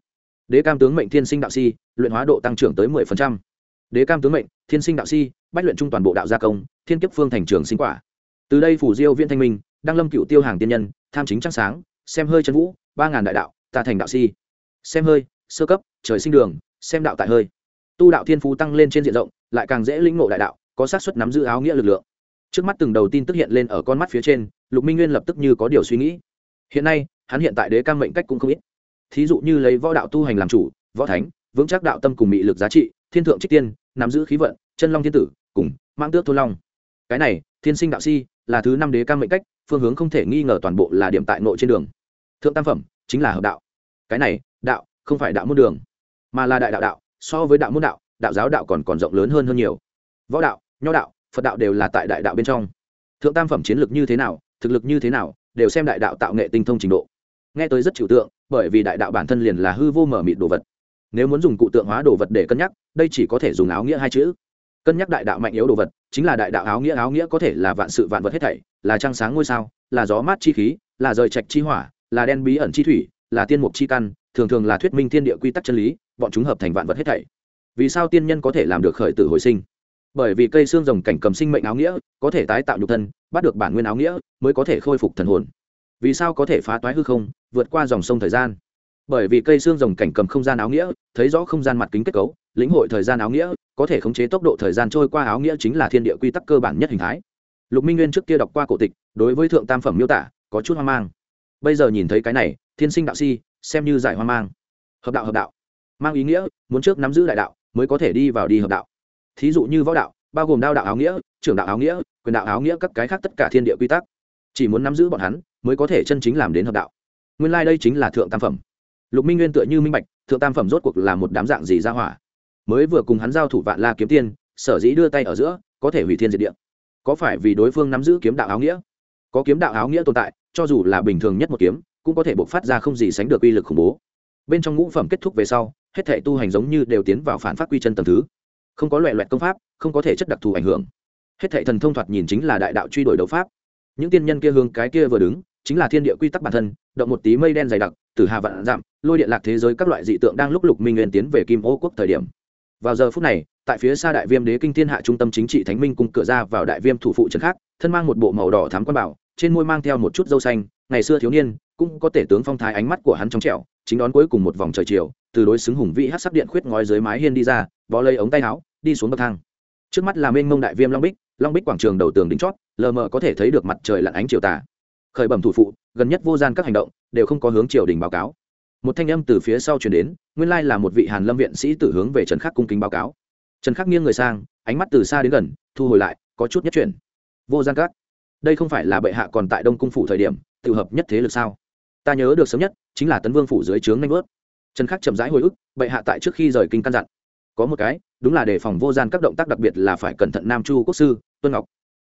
Đế cam tướng mệnh thiên sinh đạo si, luyện hóa độ tăng trưởng tới mười phần trăm. Đế cam tướng mệnh thiên sinh đạo si, bách luyện trung toàn bộ đạo gia công, thiên kiếp phương thành trường sinh quả. Từ đây phủ diêu viễn thanh minh, đăng lâm cựu tiêu hàng tiên nhân, tham chính trăng sáng, xem hơi chân vũ, ba ngàn đại đạo, ta thành đạo si. Xem hơi, sơ cấp, trời sinh đường, xem đạo tại hơi. Tu đạo thiên phú tăng lên trên diện rộng, lại càng dễ lĩnh ngộ đại đạo, có xác suất nắm giữ áo nghĩa lực lượng trước mắt từng đầu tin tức hiện lên ở con mắt phía trên, lục minh nguyên lập tức như có điều suy nghĩ. Hiện nay, hắn hiện tại đế cam mệnh cách cũng không ít. Thí dụ như lấy võ đạo tu hành làm chủ, võ thánh, vững chắc đạo tâm cùng mị lực giá trị, thiên thượng trích tiên, nắm giữ khí vận, chân long thiên tử, cùng mang tước thôn long. Cái này, thiên sinh đạo si là thứ năm đế cam mệnh cách, phương hướng không thể nghi ngờ toàn bộ là điểm tại nội trên đường. Thượng tam phẩm chính là hợp đạo. Cái này, đạo, không phải đạo môn đường, mà là đại đạo đạo, so với đạo môn đạo đạo giáo đạo còn còn rộng lớn hơn hơn nhiều. Võ đạo, nho đạo phật đạo đều là tại đại đạo bên trong. Thượng tam phẩm chiến lược như thế nào, thực lực như thế nào, đều xem đại đạo tạo nghệ tinh thông trình độ. Nghe tới rất trừu tượng, bởi vì đại đạo bản thân liền là hư vô mở mịt đồ vật. Nếu muốn dùng cụ tượng hóa đồ vật để cân nhắc, đây chỉ có thể dùng áo nghĩa hai chữ. Cân nhắc đại đạo mạnh yếu đồ vật, chính là đại đạo áo nghĩa áo nghĩa có thể là vạn sự vạn vật hết thảy, là trăng sáng ngôi sao, là gió mát chi khí, là rời trạch chi hỏa, là đen bí ẩn chi thủy, là tiên mục chi căn, thường thường là thuyết minh thiên địa quy tắc chân lý, bọn chúng hợp thành vạn vật hết thảy. Vì sao tiên nhân có thể làm được khởi tử hồi sinh? Bởi vì cây xương rồng cảnh cầm sinh mệnh áo nghĩa, có thể tái tạo nhục thân, bắt được bản nguyên áo nghĩa, mới có thể khôi phục thần hồn. Vì sao có thể phá toái hư không, vượt qua dòng sông thời gian? Bởi vì cây xương rồng cảnh cầm không gian áo nghĩa, thấy rõ không gian mặt kính kết cấu, lĩnh hội thời gian áo nghĩa, có thể khống chế tốc độ thời gian trôi qua áo nghĩa chính là thiên địa quy tắc cơ bản nhất hình thái. Lục minh nguyên trước kia đọc qua cổ tịch, đối với thượng tam phẩm miêu tả, có chút hoang mang. Bây giờ nhìn thấy cái này, thiên sinh đạo si, xem như giải hoang mang. Hợp đạo hợp đạo. Mang ý nghĩa, muốn trước nắm giữ đại đạo, mới có thể đi vào đi hợp đạo thí dụ như võ đạo, bao gồm đao đạo áo nghĩa, trưởng đạo áo nghĩa, quyền đạo áo nghĩa các cái khác tất cả thiên địa quy tắc. Chỉ muốn nắm giữ bọn hắn, mới có thể chân chính làm đến hợp đạo. Nguyên lai、like、đây chính là thượng tam phẩm. Lục minh nguyên tựa như minh bạch, thượng tam phẩm rốt cuộc là một đám dạng gì ra hỏa. Mới vừa cùng hắn giao thủ vạn la kiếm tiên, sở dĩ đưa tay ở giữa, có thể hủy thiên diệt địa. Có phải vì đối phương nắm giữ kiếm đạo áo nghĩa? Có kiếm đạo áo nghĩa tồn tại, cho dù là bình thường nhất một kiếm, cũng có thể bộc phát ra không gì sánh được uy lực khủng bố. Bên trong ngũ phẩm kết thúc về sau, hết thể tu hành giống như đều tiến vào phản phát quy chân tầm thứ không có loại loại công pháp, không có thể chất đặc thù ảnh hưởng. Hết thảy thần thông thoạt nhìn chính là đại đạo truy đuổi đấu pháp. Những tiên nhân kia hướng cái kia vừa đứng, chính là thiên địa quy tắc bản thân, động một tí mây đen dày đặc, từ hà vạn dặm, lôi điện lạc thế giới các loại dị tượng đang lúc lục minh nguyên tiến về kim ô quốc thời điểm. Vào giờ phút này, tại phía xa đại viêm đế kinh thiên hạ trung tâm chính trị thánh minh cung cửa ra vào đại viêm thủ phụ trần khác, thân mang một bộ màu đỏ thám quan bảo, trên môi mang theo một chút dâu xanh, ngày xưa thiếu niên, cũng có thể tướng phong thái ánh mắt của hắn trong trẻo, chính đón cuối cùng một vòng trời chiều, từ đối xứng hùng vĩ hát sắc điện khuyết ngói dưới mái hiên đi ra bó lấy ống tay áo, đi xuống bậc thang. Trước mắt là mênh mông đại viêm long bích long bích quảng trường đầu tường đính chót, lờ mờ có thể thấy được mặt trời lặn ánh chiều tà. Khởi bẩm thủ phụ, gần nhất vô gian các hành động, đều không có hướng triều đình báo cáo. Một thanh âm từ phía sau chuyển đến, nguyên lai là một vị hàn lâm viện sĩ tử hướng về trần khắc cung kính báo cáo. Trần khắc nghiêng người sang, ánh mắt từ xa đến gần, thu hồi lại, có chút nhất chuyển. Vô gian các, đây không phải là bệ hạ còn tại đông cung phủ thời điểm, tự hợp nhất thế lực sao? Ta nhớ được sớm nhất, chính là tấn vương phủ dưới trướng nanh vớt. Trần khắc chậm rãi hồi ức, bệ hạ tại trước khi rời kinh căn dặn có một cái, đúng là đề phòng vô gian các động tác đặc biệt là phải cẩn thận nam chu quốc sư, tuân ngọc.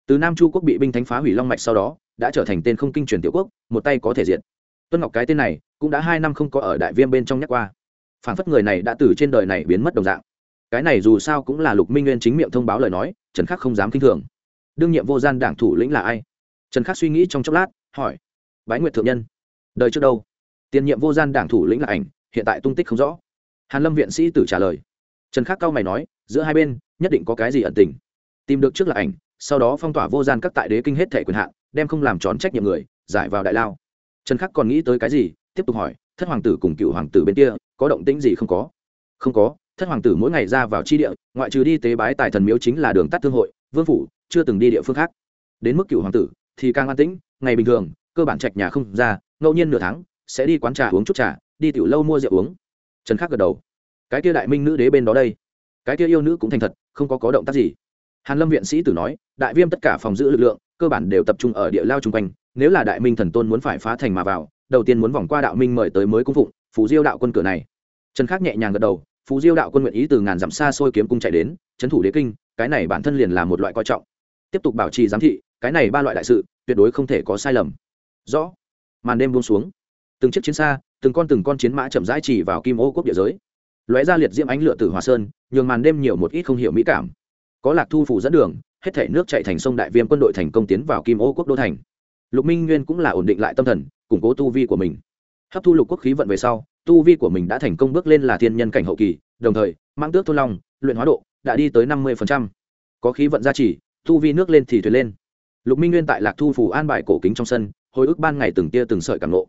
Từ nam chu quốc bị binh thánh phá hủy long mạch sau đó, đã trở thành tên không kinh truyền tiểu quốc, một tay có thể diện tuân ngọc cái tên này, cũng đã hai năm không có ở đại viêm bên trong nhắc qua. Phản phất người này đã từ trên đời này biến mất đồng dạng. Cái này dù sao cũng là lục minh nguyên chính miệng thông báo lời nói, trần khắc không dám k i n h thường. Đương nhiệm vô gian đảng thủ lĩnh là ai? Trần khắc suy nghĩ trong chốc lát, hỏi. Bái nguyệt thượng nhân. Đời trước đâu? Tiền nhiệm vô gian đảng thủ lĩnh là ảnh, hiện tại tung tích không rõ. Hàn lâm viện sĩ tử trả lời trần khắc cao mày nói, giữa hai bên, nhất định có cái gì ẩn tình. Tìm được trước là ảnh, sau đó phong tỏa vô gian các tại đế kinh hết thể quyền hạn, đem không làm tròn trách nhiệm người, giải vào đại lao. Trần khắc còn nghĩ tới cái gì, tiếp tục hỏi, thất hoàng tử cùng cựu hoàng tử bên kia, có động tĩnh gì không có? Không có, thất hoàng tử mỗi ngày ra vào tri địa, ngoại trừ đi tế bái tài thần miếu chính là đường tắt thương hội, vương phủ, chưa từng đi địa phương khác. Đến mức cựu hoàng tử, thì càng an tĩnh, ngày bình thường, cơ bản trạch nhà không ra, ngẫu nhiên nửa tháng, sẽ đi quán trà uống chút trà, đi tiểu lâu mua rượu uống. Trần khắc gật đầu cái kia đại minh nữ đế bên đó đây. Cái kia yêu nữ cũng thành thật, không có có động tác gì. Hàn lâm viện sĩ tử nói, đại viêm tất cả phòng giữ lực lượng, cơ bản đều tập trung ở địa lao chung quanh, nếu là đại minh thần tôn muốn phải phá thành mà vào, đầu tiên muốn vòng qua đạo minh mời tới mới cung phụng phủ diêu đạo quân cửa này. Trần khắc nhẹ nhàng gật đầu phú diêu đạo quân nguyện ý từ ngàn dặm xa xôi kiếm cung chạy đến trấn thủ đế kinh, cái này bản thân liền là một loại coi trọng. Tiếp tục bảo trì giám thị, cái này ba loại đại sự, tuyệt đối không thể có sai lầm. Rõ. Màn đêm buông xuống. Từng chiếc chiến xa, từng con từng con chiến mã chậm rãi chỉ vào kim ô quốc địa giới lóe ra liệt diễm ánh lửa từ hòa sơn, nhường màn đêm nhiều một ít không hiểu mỹ cảm. Có lạc thu phủ dẫn đường, hết thể nước chạy thành sông đại viêm quân đội thành công tiến vào kim ô quốc đô thành. Lục minh nguyên cũng là ổn định lại tâm thần, củng cố tu vi của mình. Hấp thu lục quốc khí vận về sau, tu vi của mình đã thành công bước lên là thiên nhân cảnh hậu kỳ, đồng thời mang tước thôn long, luyện hóa độ đã đi tới năm mươi có khí vận gia trì, tu vi nước lên thì thuyền lên. Lục minh nguyên tại lạc thu phủ an bài cổ kính trong sân, hồi ức ban ngày từng tia từng sợi cảm lộ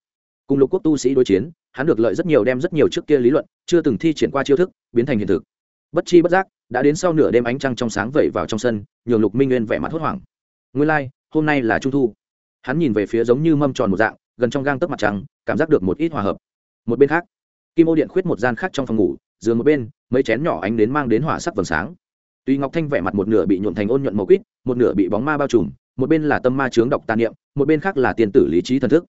cùng lục quốc tu sĩ đối chiến hắn được lợi rất nhiều đem rất nhiều trước kia lý luận chưa từng thi triển qua chiêu thức biến thành hiện thực. Bất chi bất giác đã đến sau nửa đêm ánh trăng trong sáng vẩy vào trong sân nhường lục minh nguyên vẻ mặt hốt hoảng. Nguyên lai、like, hôm nay là trung thu. Hắn nhìn về phía giống như mâm tròn một dạng gần trong gang tấc mặt trăng cảm giác được một ít hòa hợp. Một bên khác kim ô điện khuyết một gian khác trong phòng ngủ giường một bên mấy chén nhỏ ánh đến mang đến hỏa sắc vầng sáng. Tuy ngọc thanh vẻ mặt một nửa bị nhuộn thành ôn nhuận màu quýt một nửa bị bóng ma bao trùm một bên là tâm ma chướng độc tà niệm một bên khác là tiền tử lý trí thần thức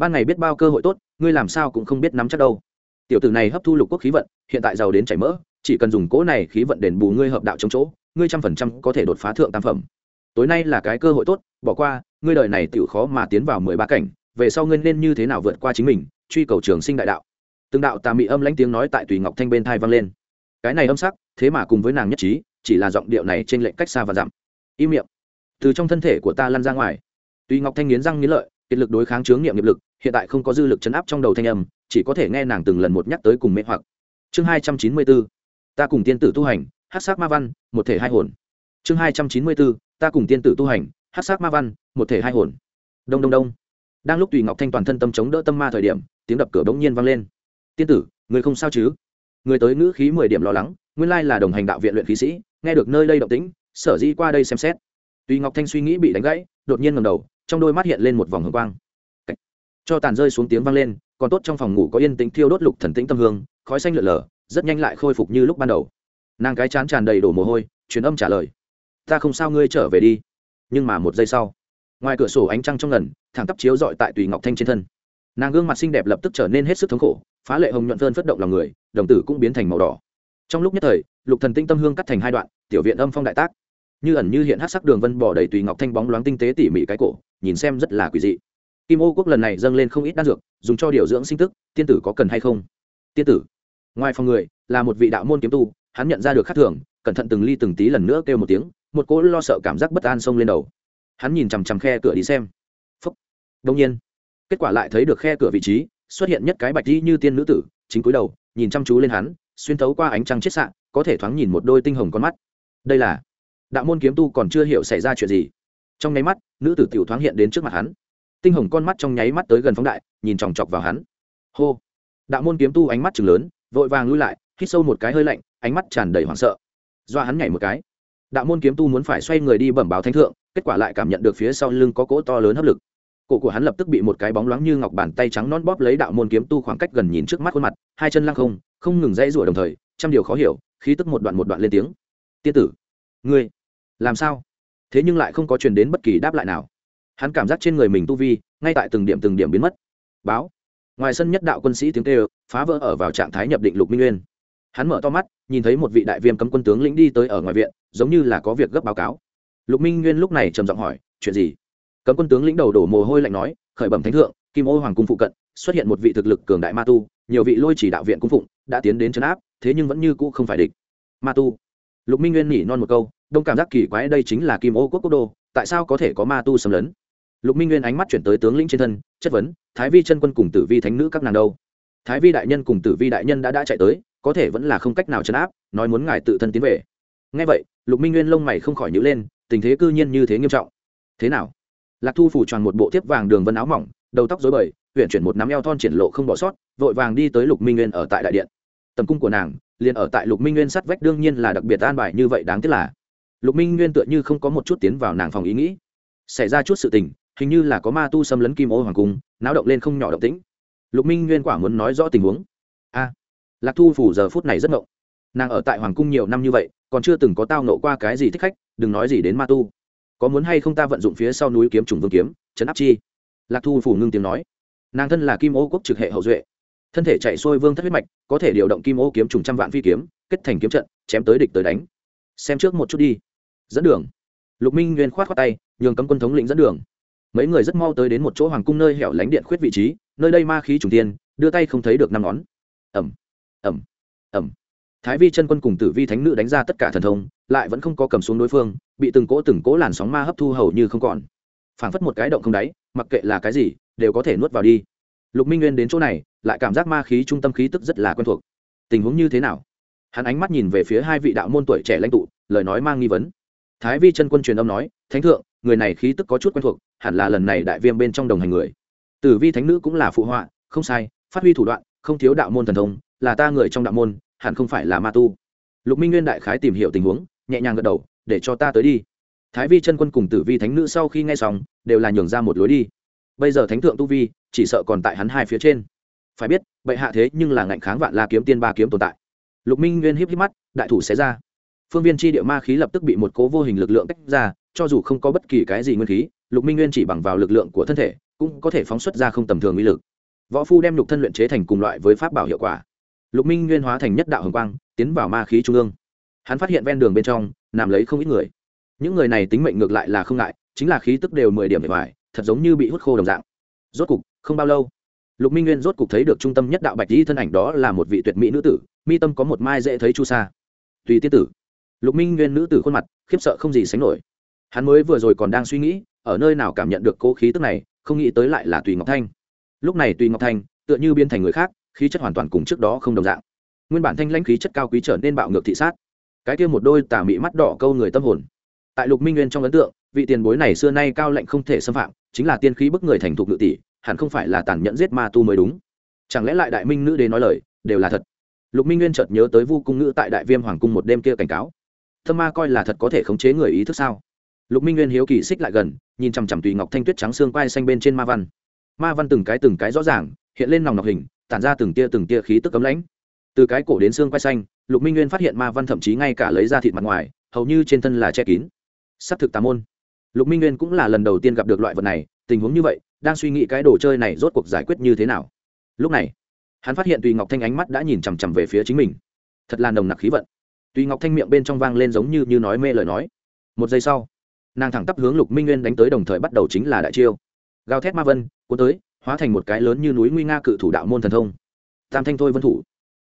ban ngày biết bao cơ hội tốt, ngươi làm sao cũng không biết nắm chắc đâu. Tiểu tử này hấp thu lục quốc khí vận, hiện tại giàu đến chảy mỡ, chỉ cần dùng cỗ này khí vận đền bù ngươi hợp đạo chống chỗ, ngươi trăm phần trăm có thể đột phá thượng tam phẩm. Tối nay là cái cơ hội tốt, bỏ qua, ngươi đời này tiểu khó mà tiến vào mười ba cảnh, về sau ngươi nên như thế nào vượt qua chính mình, truy cầu trường sinh đại đạo. Từng đạo tà mị âm lãnh tiếng nói tại tùy ngọc thanh bên thai vang lên. Cái này âm sắc, thế mà cùng với nàng nhất trí, chỉ là giọng điệu này trên lệnh cách xa và dặm im miệng. Từ trong thân thể của ta lăn ra ngoài. Tùy ngọc thanh nghiến răng nghiến lợi, kiệt lực đối kháng chướng nghiệm nghiệp lực hiện tại không có dư lực chấn áp trong đầu thanh âm, chỉ có thể nghe nàng từng lần một nhắc tới cùng mê hoặc. Chương hai trăm chín mươi bốn ta cùng tiên tử tu hành, hát sắc ma văn, một thể hai hồn. Chương hai trăm chín mươi bốn ta cùng tiên tử tu hành, hát sắc ma văn, một thể hai hồn. Đông đông đông. Đang lúc tùy ngọc thanh toàn thân tâm chống đỡ tâm ma thời điểm, tiếng đập cửa bỗng nhiên vang lên. Tiên tử, người không sao chứ? Người tới ngữ khí mười điểm lo lắng, nguyên lai là đồng hành đạo viện luyện khí sĩ, nghe được nơi đây động tĩnh, sở di qua đây xem xét. Tùy ngọc thanh suy nghĩ bị đánh gãy, đột nhiên ngầm đầu, trong đôi mắt hiện lên một vòng hồng quang cho tàn rơi xuống tiếng vang lên, còn tốt trong phòng ngủ có yên tĩnh thiêu đốt lục thần tĩnh tâm hương, khói xanh lượn lờ, rất nhanh lại khôi phục như lúc ban đầu. Nàng cái chán tràn đầy đổ mồ hôi, truyền âm trả lời. Ta không sao, ngươi trở về đi. Nhưng mà một giây sau, ngoài cửa sổ ánh trăng trong ngần, thẳng tắp chiếu dọi tại tùy ngọc thanh trên thân. Nàng gương mặt xinh đẹp lập tức trở nên hết sức thống khổ, phá lệ hồng nhuận vơn phất động lòng người, đồng tử cũng biến thành màu đỏ. Trong lúc nhất thời, lục thần tinh tâm hương cắt thành hai đoạn, tiểu viện âm phong đại tác. Như ẩn như hiện hát sắc đường vân bỏ đầy tùy ngọc thanh bóng loáng tinh tế tỉ mỉ cái cổ, nhìn xem rất là quỷ dị kim ô quốc lần này dâng lên không ít đan dược, dùng cho điều dưỡng sinh tức, tiên tử có cần hay không? Tiên tử, ngoài phòng người, là một vị đạo môn kiếm tu, hắn nhận ra được khắc thường, cẩn thận từng ly từng tí lần nữa kêu một tiếng, một cỗ lo sợ cảm giác bất an xông lên đầu. Hắn nhìn chằm chằm khe cửa đi xem. Phúc. Đông nhiên, kết quả lại thấy được khe cửa vị trí, xuất hiện nhất cái bạch đi như tiên nữ tử, chính cúi đầu, nhìn chăm chú lên hắn, xuyên thấu qua ánh trăng chết sạn có thể thoáng nhìn một đôi tinh hồng con mắt. Đây là, đạo môn kiếm tu còn chưa hiểu xảy ra chuyện gì. Trong nháy mắt, nữ tử tiểu thoáng hiện đến trước mặt hắn tinh hồng con mắt trong nháy mắt tới gần phóng đại, nhìn chòng chọc vào hắn. Hô! Đạo môn kiếm tu ánh mắt chừng lớn, vội vàng lui lại, hít sâu một cái hơi lạnh, ánh mắt tràn đầy hoảng sợ. Do hắn nhảy một cái. Đạo môn kiếm tu muốn phải xoay người đi bẩm báo thánh thượng, kết quả lại cảm nhận được phía sau lưng có cỗ to lớn hấp lực. Cổ của hắn lập tức bị một cái bóng loáng như ngọc bàn tay trắng non bóp lấy đạo môn kiếm tu khoảng cách gần nhìn trước mắt khuôn mặt, hai chân lăng không không ngừng dãy rủa đồng thời, trăm điều khó hiểu, khí tức một đoạn một đoạn lên tiếng. Tiên tử, ngươi, làm sao? Thế nhưng lại không có truyền đến bất kỳ đáp lại nào hắn cảm giác trên người mình tu vi, ngay tại từng điểm từng điểm biến mất. Báo. Ngoài sân nhất đạo quân sĩ tiếng kêu, phá vỡ ở vào trạng thái nhập định lục minh nguyên. Hắn mở to mắt, nhìn thấy một vị đại viêm cấm quân tướng lĩnh đi tới ở ngoài viện, giống như là có việc gấp báo cáo. Lục minh nguyên lúc này trầm giọng hỏi, chuyện gì? Cấm quân tướng lĩnh đầu đổ mồ hôi lạnh nói, khởi bẩm thánh thượng, kim ô hoàng cung phụ cận, xuất hiện một vị thực lực cường đại ma tu, nhiều vị lôi chỉ đạo viện cung phụng, đã tiến đến chấn áp, thế nhưng vẫn như cũ không phải địch. Ma tu. Lục minh nguyên nhỉ non một câu, đông cảm giác kỳ quái đây chính là kim ô quốc quốc đô, tại sao có thể có ma tu xâm lấn? Lục minh nguyên ánh mắt chuyển tới tướng lĩnh trên thân, chất vấn, thái vi chân quân cùng tử vi thánh nữ các nàng đâu? Thái vi đại nhân cùng tử vi đại nhân đã đã chạy tới, có thể vẫn là không cách nào chấn áp, nói muốn ngài tự thân tiến về. Ngay vậy, lục minh nguyên lông mày không khỏi nhữ lên, tình thế cư nhiên như thế nghiêm trọng. Thế nào? Lạc thu phủ tròn một bộ thiếp vàng đường vân áo mỏng, đầu tóc dối bời huyện chuyển một nắm eo thon triển lộ không bỏ sót, vội vàng đi tới lục minh nguyên ở tại đại điện. Tầm cung của nàng, liền ở tại lục minh nguyên sắt vách đương nhiên là đặc biệt an bài như vậy đáng tiếc là. Lục minh nguyên tựa như không có một chút tiến vào nàng phòng ý nghĩ. Xảy ra chút sự tình hình như là có ma tu xâm lấn kim ô hoàng cung, náo động lên không nhỏ động tĩnh. Lục minh nguyên quả muốn nói rõ tình huống. A, lạc thu phủ giờ phút này rất ngộng. Nàng ở tại hoàng cung nhiều năm như vậy, còn chưa từng có tao nộ qua cái gì thích khách, đừng nói gì đến ma tu. Có muốn hay không ta vận dụng phía sau núi kiếm trùng vương kiếm, trấn áp chi? Lạc thu phủ ngưng tiếng nói. Nàng thân là kim ô quốc trực hệ hậu duệ. Thân thể chạy xuôi vương thất huyết mạch, có thể điều động kim ô kiếm trùng trăm vạn phi kiếm, kết thành kiếm trận, chém tới địch tới đánh. Xem trước một chút đi. Dẫn đường. Lục minh nguyên khoát khoát tay, nhường cấm quân thống lĩnh dẫn đường mấy người rất mau tới đến một chỗ hoàng cung nơi hẻo lánh điện khuyết vị trí, nơi đây ma khí trùng tiên đưa tay không thấy được năm ngón. Ẩm ẩm ẩm thái vi chân quân cùng tử vi thánh nữ đánh ra tất cả thần thông, lại vẫn không có cầm xuống đối phương, bị từng cỗ từng cỗ làn sóng ma hấp thu hầu như không còn. Phảng phất một cái động không đáy, mặc kệ là cái gì, đều có thể nuốt vào đi. Lục minh nguyên đến chỗ này, lại cảm giác ma khí trung tâm khí tức rất là quen thuộc. Tình huống như thế nào? Hắn ánh mắt nhìn về phía hai vị đạo môn tuổi trẻ lãnh tụ, lời nói mang nghi vấn. Thái vi chân quân truyền âm nói, thánh thượng, người này khí tức có chút quen thuộc hẳn là lần này đại viêm bên trong đồng hành người. Tử vi thánh nữ cũng là phụ họa, không sai, phát huy thủ đoạn, không thiếu đạo môn thần thông, là ta người trong đạo môn, hẳn không phải là ma tu. Lục minh nguyên đại khái tìm hiểu tình huống, nhẹ nhàng gật đầu, để cho ta tới đi. Thái vi chân quân cùng tử vi thánh nữ sau khi nghe xong, đều là nhường ra một lối đi. Bây giờ thánh thượng tu vi, chỉ sợ còn tại hắn hai phía trên. Phải biết, bệ hạ thế nhưng là ngạnh kháng vạn la kiếm tiên ba kiếm tồn tại. Lục minh nguyên híp híp mắt, đại thủ xé ra. Phương viên chi địa ma khí lập tức bị một cố vô hình lực lượng tách ra, cho dù không có bất kỳ cái gì nguyên khí lục minh nguyên chỉ bằng vào lực lượng của thân thể, cũng có thể phóng xuất ra không tầm thường uy lực. Võ phu đem lục thân luyện chế thành cùng loại với pháp bảo hiệu quả. Lục minh nguyên hóa thành nhất đạo hồng quang, tiến vào ma khí trung ương. Hắn phát hiện ven đường bên trong, nằm lấy không ít người. Những người này tính mệnh ngược lại là không ngại, chính là khí tức đều mười điểm để ngoài, thật giống như bị hút khô đồng dạng. Rốt cục, không bao lâu, lục minh nguyên rốt cục thấy được trung tâm nhất đạo bạch di thân ảnh đó là một vị tuyệt mỹ nữ tử, mi tâm có một mai dễ thấy chu sa. Tùy tiết tử. Lục minh nguyên nữ tử khuôn mặt, khiếp sợ không gì sánh nổi. Hắn mới vừa rồi còn đang suy nghĩ ở nơi nào cảm nhận được cố khí tức này, không nghĩ tới lại là tùy ngọc thanh. Lúc này tùy ngọc thanh tựa như biến thành người khác, khí chất hoàn toàn cùng trước đó không đồng dạng. Nguyên bản thanh lãnh khí chất cao quý trở nên bạo ngược thị sát. Cái kia một đôi tà mị mắt đỏ câu người tâm hồn. Tại lục minh nguyên trong ấn tượng, vị tiền bối này xưa nay cao lạnh không thể xâm phạm, chính là tiên khí bức người thành thục ngự tỷ, hẳn không phải là tàn nhẫn giết ma tu mới đúng. Chẳng lẽ lại đại minh nữ đế nói lời, đều là thật? Lục minh nguyên chợt nhớ tới vu cung nữ tại đại viêm hoàng cung một đêm kia cảnh cáo. Thâm ma coi là thật có thể khống chế người ý thức sao? Lục minh nguyên hiếu kỳ xích lại gần, nhìn chằm chằm tùy ngọc thanh tuyết trắng xương quai xanh bên trên ma văn. Ma văn từng cái từng cái rõ ràng, hiện lên nòng nọc hình, tản ra từng tia từng tia khí tức cấm lãnh. Từ cái cổ đến xương quai xanh, lục minh nguyên phát hiện ma văn thậm chí ngay cả lấy ra thịt mặt ngoài, hầu như trên thân là che kín. S ắ c thực tà môn. Lục minh nguyên cũng là lần đầu tiên gặp được loại vật này, tình huống như vậy, đang suy nghĩ cái đồ chơi này rốt cuộc giải quyết như thế nào. Lúc này, hắn phát hiện tùy ngọc thanh ánh mắt đã nhìn chằm chằm về phía chính mình. Thật là nồng nặc khí vận. Tùy ngọc thanh miệng bên trong vang lên giống như như nói mê lời nói. Một giây sau nàng thẳng tắp hướng lục minh nguyên đánh tới đồng thời bắt đầu chính là đại chiêu gào thét ma vân cuốn tới hóa thành một cái lớn như núi nguy nga cự thủ đạo môn thần thông tam thanh thôi vân thủ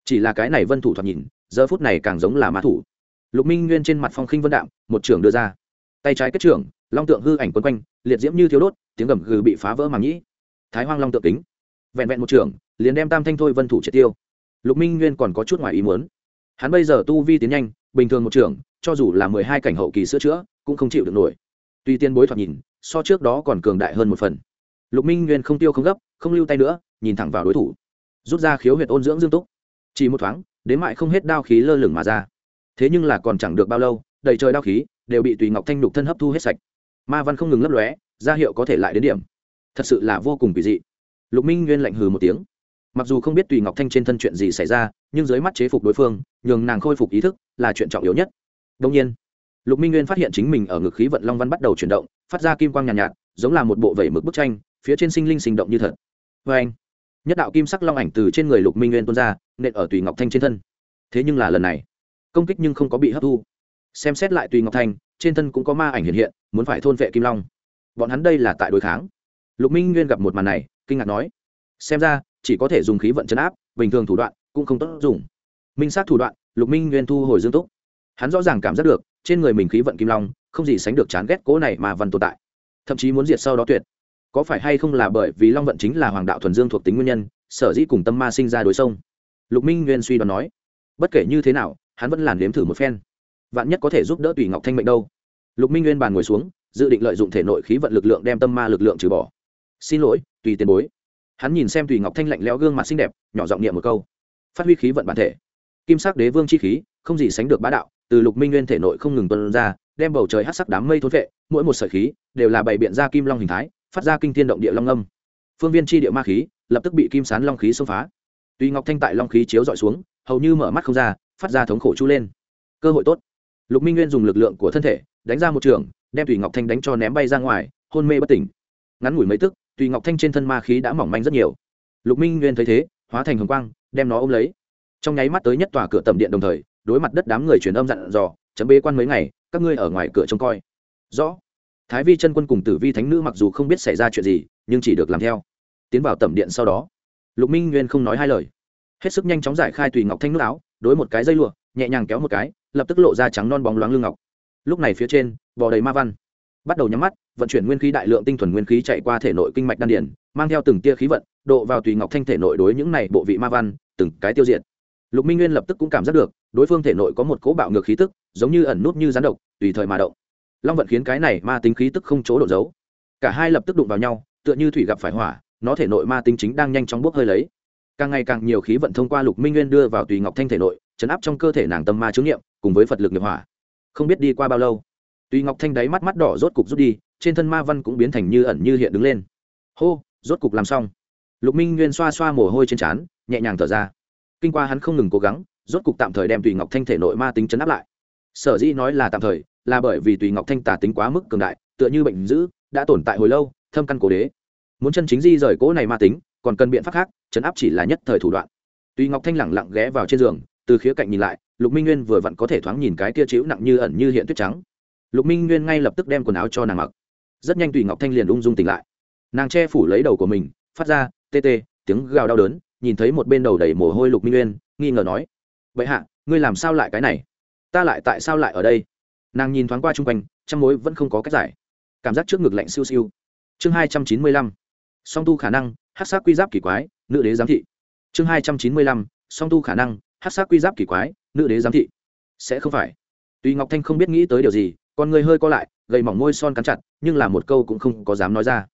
chỉ là cái này vân thủ thoạt nhìn giờ phút này càng giống là mã thủ lục minh nguyên trên mặt phong khinh vân đạm một trưởng đưa ra tay trái kết trưởng long tượng hư ảnh quấn quanh liệt diễm như thiếu đốt tiếng gầm gừ bị phá vỡ màng nhĩ thái hoang long tượng kính vẹn vẹn một trưởng liền đem tam thanh thôi vân thủ triệt tiêu lục minh nguyên còn có chút ngoài ý muốn hắn bây giờ tu vi tiến nhanh bình thường một trưởng cho dù là mười hai cảnh hậu kỳ sửa chữa cũng không chịu được nổi tuy tiên bối thoạt nhìn, so trước đó còn cường đại hơn một phần. Lục minh nguyên không tiêu không gấp, không lưu tay nữa, nhìn thẳng vào đối thủ. Rút ra khiếu huyệt ôn dưỡng dương túc. Chỉ một thoáng, đến mại không hết đao khí lơ lửng mà ra. Thế nhưng là còn chẳng được bao lâu, đầy trời đao khí đều bị tùy ngọc thanh nhục thân hấp thu hết sạch. Ma văn không ngừng lấp lóe, ra hiệu có thể lại đến điểm. Thật sự là vô cùng kỳ dị. Lục minh nguyên lạnh hừ một tiếng. Mặc dù không biết tùy ngọc thanh trên thân chuyện gì xảy ra, nhưng dưới mắt chế phục đối phương, nhường nàng khôi phục ý thức là chuyện trọng yếu nhất. Đông nhiên lục minh nguyên phát hiện chính mình ở ngực khí vận long văn bắt đầu chuyển động phát ra kim quang nhàn nhạt, nhạt giống là một bộ vẩy mực bức tranh phía trên sinh linh sinh động như thật. Vê anh nhất đạo kim sắc long ảnh từ trên người lục minh nguyên tuôn ra nện ở tùy ngọc thanh trên thân. Thế nhưng là lần này công kích nhưng không có bị hấp thu. Xem xét lại tùy ngọc thanh trên thân cũng có ma ảnh hiện hiện muốn phải thôn vệ kim long. Bọn hắn đây là tại đối kháng. Lục minh nguyên gặp một màn này kinh ngạc nói xem ra chỉ có thể dùng khí vận chấn áp bình thường thủ đoạn cũng không tốt dùng. Minh sát thủ đoạn lục minh nguyên thu hồi dương túc. Hắn rõ ràng cảm giác được trên người mình khí vận kim long, không gì sánh được chán ghét cố này mà văn tồn tại. Thậm chí muốn diệt sau đó tuyệt. Có phải hay không là bởi vì long vận chính là hoàng đạo thuần dương thuộc tính nguyên nhân, sở dĩ cùng tâm ma sinh ra đối sông? Lục minh nguyên suy đoán nói. Bất kể như thế nào, hắn vẫn làn đếm thử một phen. Vạn nhất có thể giúp đỡ tùy ngọc thanh mệnh đâu? Lục minh nguyên bàn ngồi xuống, dự định lợi dụng thể nội khí vận lực lượng đem tâm ma lực lượng trừ bỏ. Xin lỗi, tùy tiền bối. Hắn nhìn xem tùy ngọc thanh lạnh lẽo gương mặt xinh đẹp, nhỏ giọng niệm một câu. Phát huy khí vận bản thể. Kim sắc đế vương chi khí, không gì sánh được bá đạo từ lục minh nguyên thể nội không ngừng tuân ra, đem bầu trời hát sắc đám mây thốn vệ mỗi một sợi khí đều là bày biện ra kim long hình thái, phát ra kinh thiên động địa long âm. Phương viên chi địa ma khí lập tức bị kim sán long khí xông phá. Tuy ngọc thanh tại long khí chiếu dọi xuống, hầu như mở mắt không ra, phát ra thống khổ chu lên. Cơ hội tốt. Lục minh nguyên dùng lực lượng của thân thể đánh ra một trường, đem tùy ngọc thanh đánh cho ném bay ra ngoài, hôn mê bất tỉnh. Ngắn ngủi mấy tức, tùy ngọc thanh trên thân ma khí đã mỏng manh rất nhiều. Lục minh nguyên thấy thế, hóa thành hồng quang, đem nó ôm lấy. Trong nháy mắt tới nhất tòa cửa tầm điện đồng thời đối mặt đất đám người truyền âm dặn dò, chấm bế quan mấy ngày, các ngươi ở ngoài cửa trông coi. Rõ. Thái vi chân quân cùng tử vi thánh nữ mặc dù không biết xảy ra chuyện gì, nhưng chỉ được làm theo. Tiến vào tẩm điện sau đó, lục minh nguyên không nói hai lời. Hết sức nhanh chóng giải khai tùy ngọc thanh nước áo, đối một cái dây lụa, nhẹ nhàng kéo một cái, lập tức lộ ra trắng non bóng loáng lưng ngọc. Lúc này phía trên, bò đầy ma văn. Bắt đầu nhắm mắt, vận chuyển nguyên khí đại lượng tinh thuần nguyên khí chạy qua thể nội kinh mạch đan điển mang theo từng tia khí vận, độ vào tùy ngọc thanh thể nội đối những này bộ vị ma văn, từng cái tiêu diệt lục minh nguyên lập tức cũng cảm giác được, đối phương thể nội có một cỗ bạo ngược khí tức, giống như ẩn nút như rán độc, tùy thời mà động. Long vận khiến cái này ma tính khí tức không chỗ độ giấu cả hai lập tức đụng vào nhau, tựa như thủy gặp phải hỏa, nó thể nội ma tính chính đang nhanh chóng bốc hơi lấy. Càng ngày càng nhiều khí vận thông qua lục minh nguyên đưa vào tùy ngọc thanh thể nội, chấn áp trong cơ thể nàng tâm ma chứng nghiệm cùng với phật lực nghiệp hỏa. Không biết đi qua bao lâu, tùy ngọc thanh đáy mắt mắt đỏ rốt cục rút đi, trên thân ma văn cũng biến thành như ẩn như hiện đứng lên. Hô, rốt cục làm xong. Lục minh nguyên xoa xoa mồ hôi trên trán, nhẹ nhàng thở ra kinh qua hắn không ngừng cố gắng, rốt cục tạm thời đem tùy ngọc thanh thể nội ma tính chấn áp lại. Sở dĩ nói là tạm thời, là bởi vì tùy ngọc thanh tả tính quá mức cường đại, tựa như bệnh dữ, đã tồn tại hồi lâu, thâm căn cố đế. Muốn chân chính di rời cỗ này ma tính, còn cần biện pháp khác, chấn áp chỉ là nhất thời thủ đoạn. Tùy ngọc thanh lẳng lặng ghé vào trên giường, từ khía cạnh nhìn lại, lục minh nguyên vừa vặn có thể thoáng nhìn cái kia chiếu nặng như ẩn như hiện tuyết trắng. Lục minh nguyên ngay lập tức đem quần áo cho nàng mặc. Rất nhanh tùy ngọc thanh liền ung dung tỉnh lại. Nàng che phủ lấy đầu của mình, phát ra tê tê, tiếng gào đau đớn nhìn thấy một bên đầu đầy mồ hôi lục minh nguyên nghi ngờ nói, vậy hạ, ngươi làm sao lại cái này? Ta lại tại sao lại ở đây? Nàng nhìn thoáng qua chung quanh, trong mối vẫn không có cách giải. Cảm giác trước ngực lạnh siêu siêu. Chương hai trăm chín mươi lăm, song tu khả năng hát sát quy giáp kỳ quái, nữ đế giám thị. Chương hai trăm chín mươi lăm, song tu khả năng hát sát quy giáp kỳ quái, nữ đế giám thị. Sẽ không phải. Tuy ngọc thanh không biết nghĩ tới điều gì, con người hơi co lại, gầy mỏng môi son cắn chặt, nhưng là một câu cũng không có dám nói ra.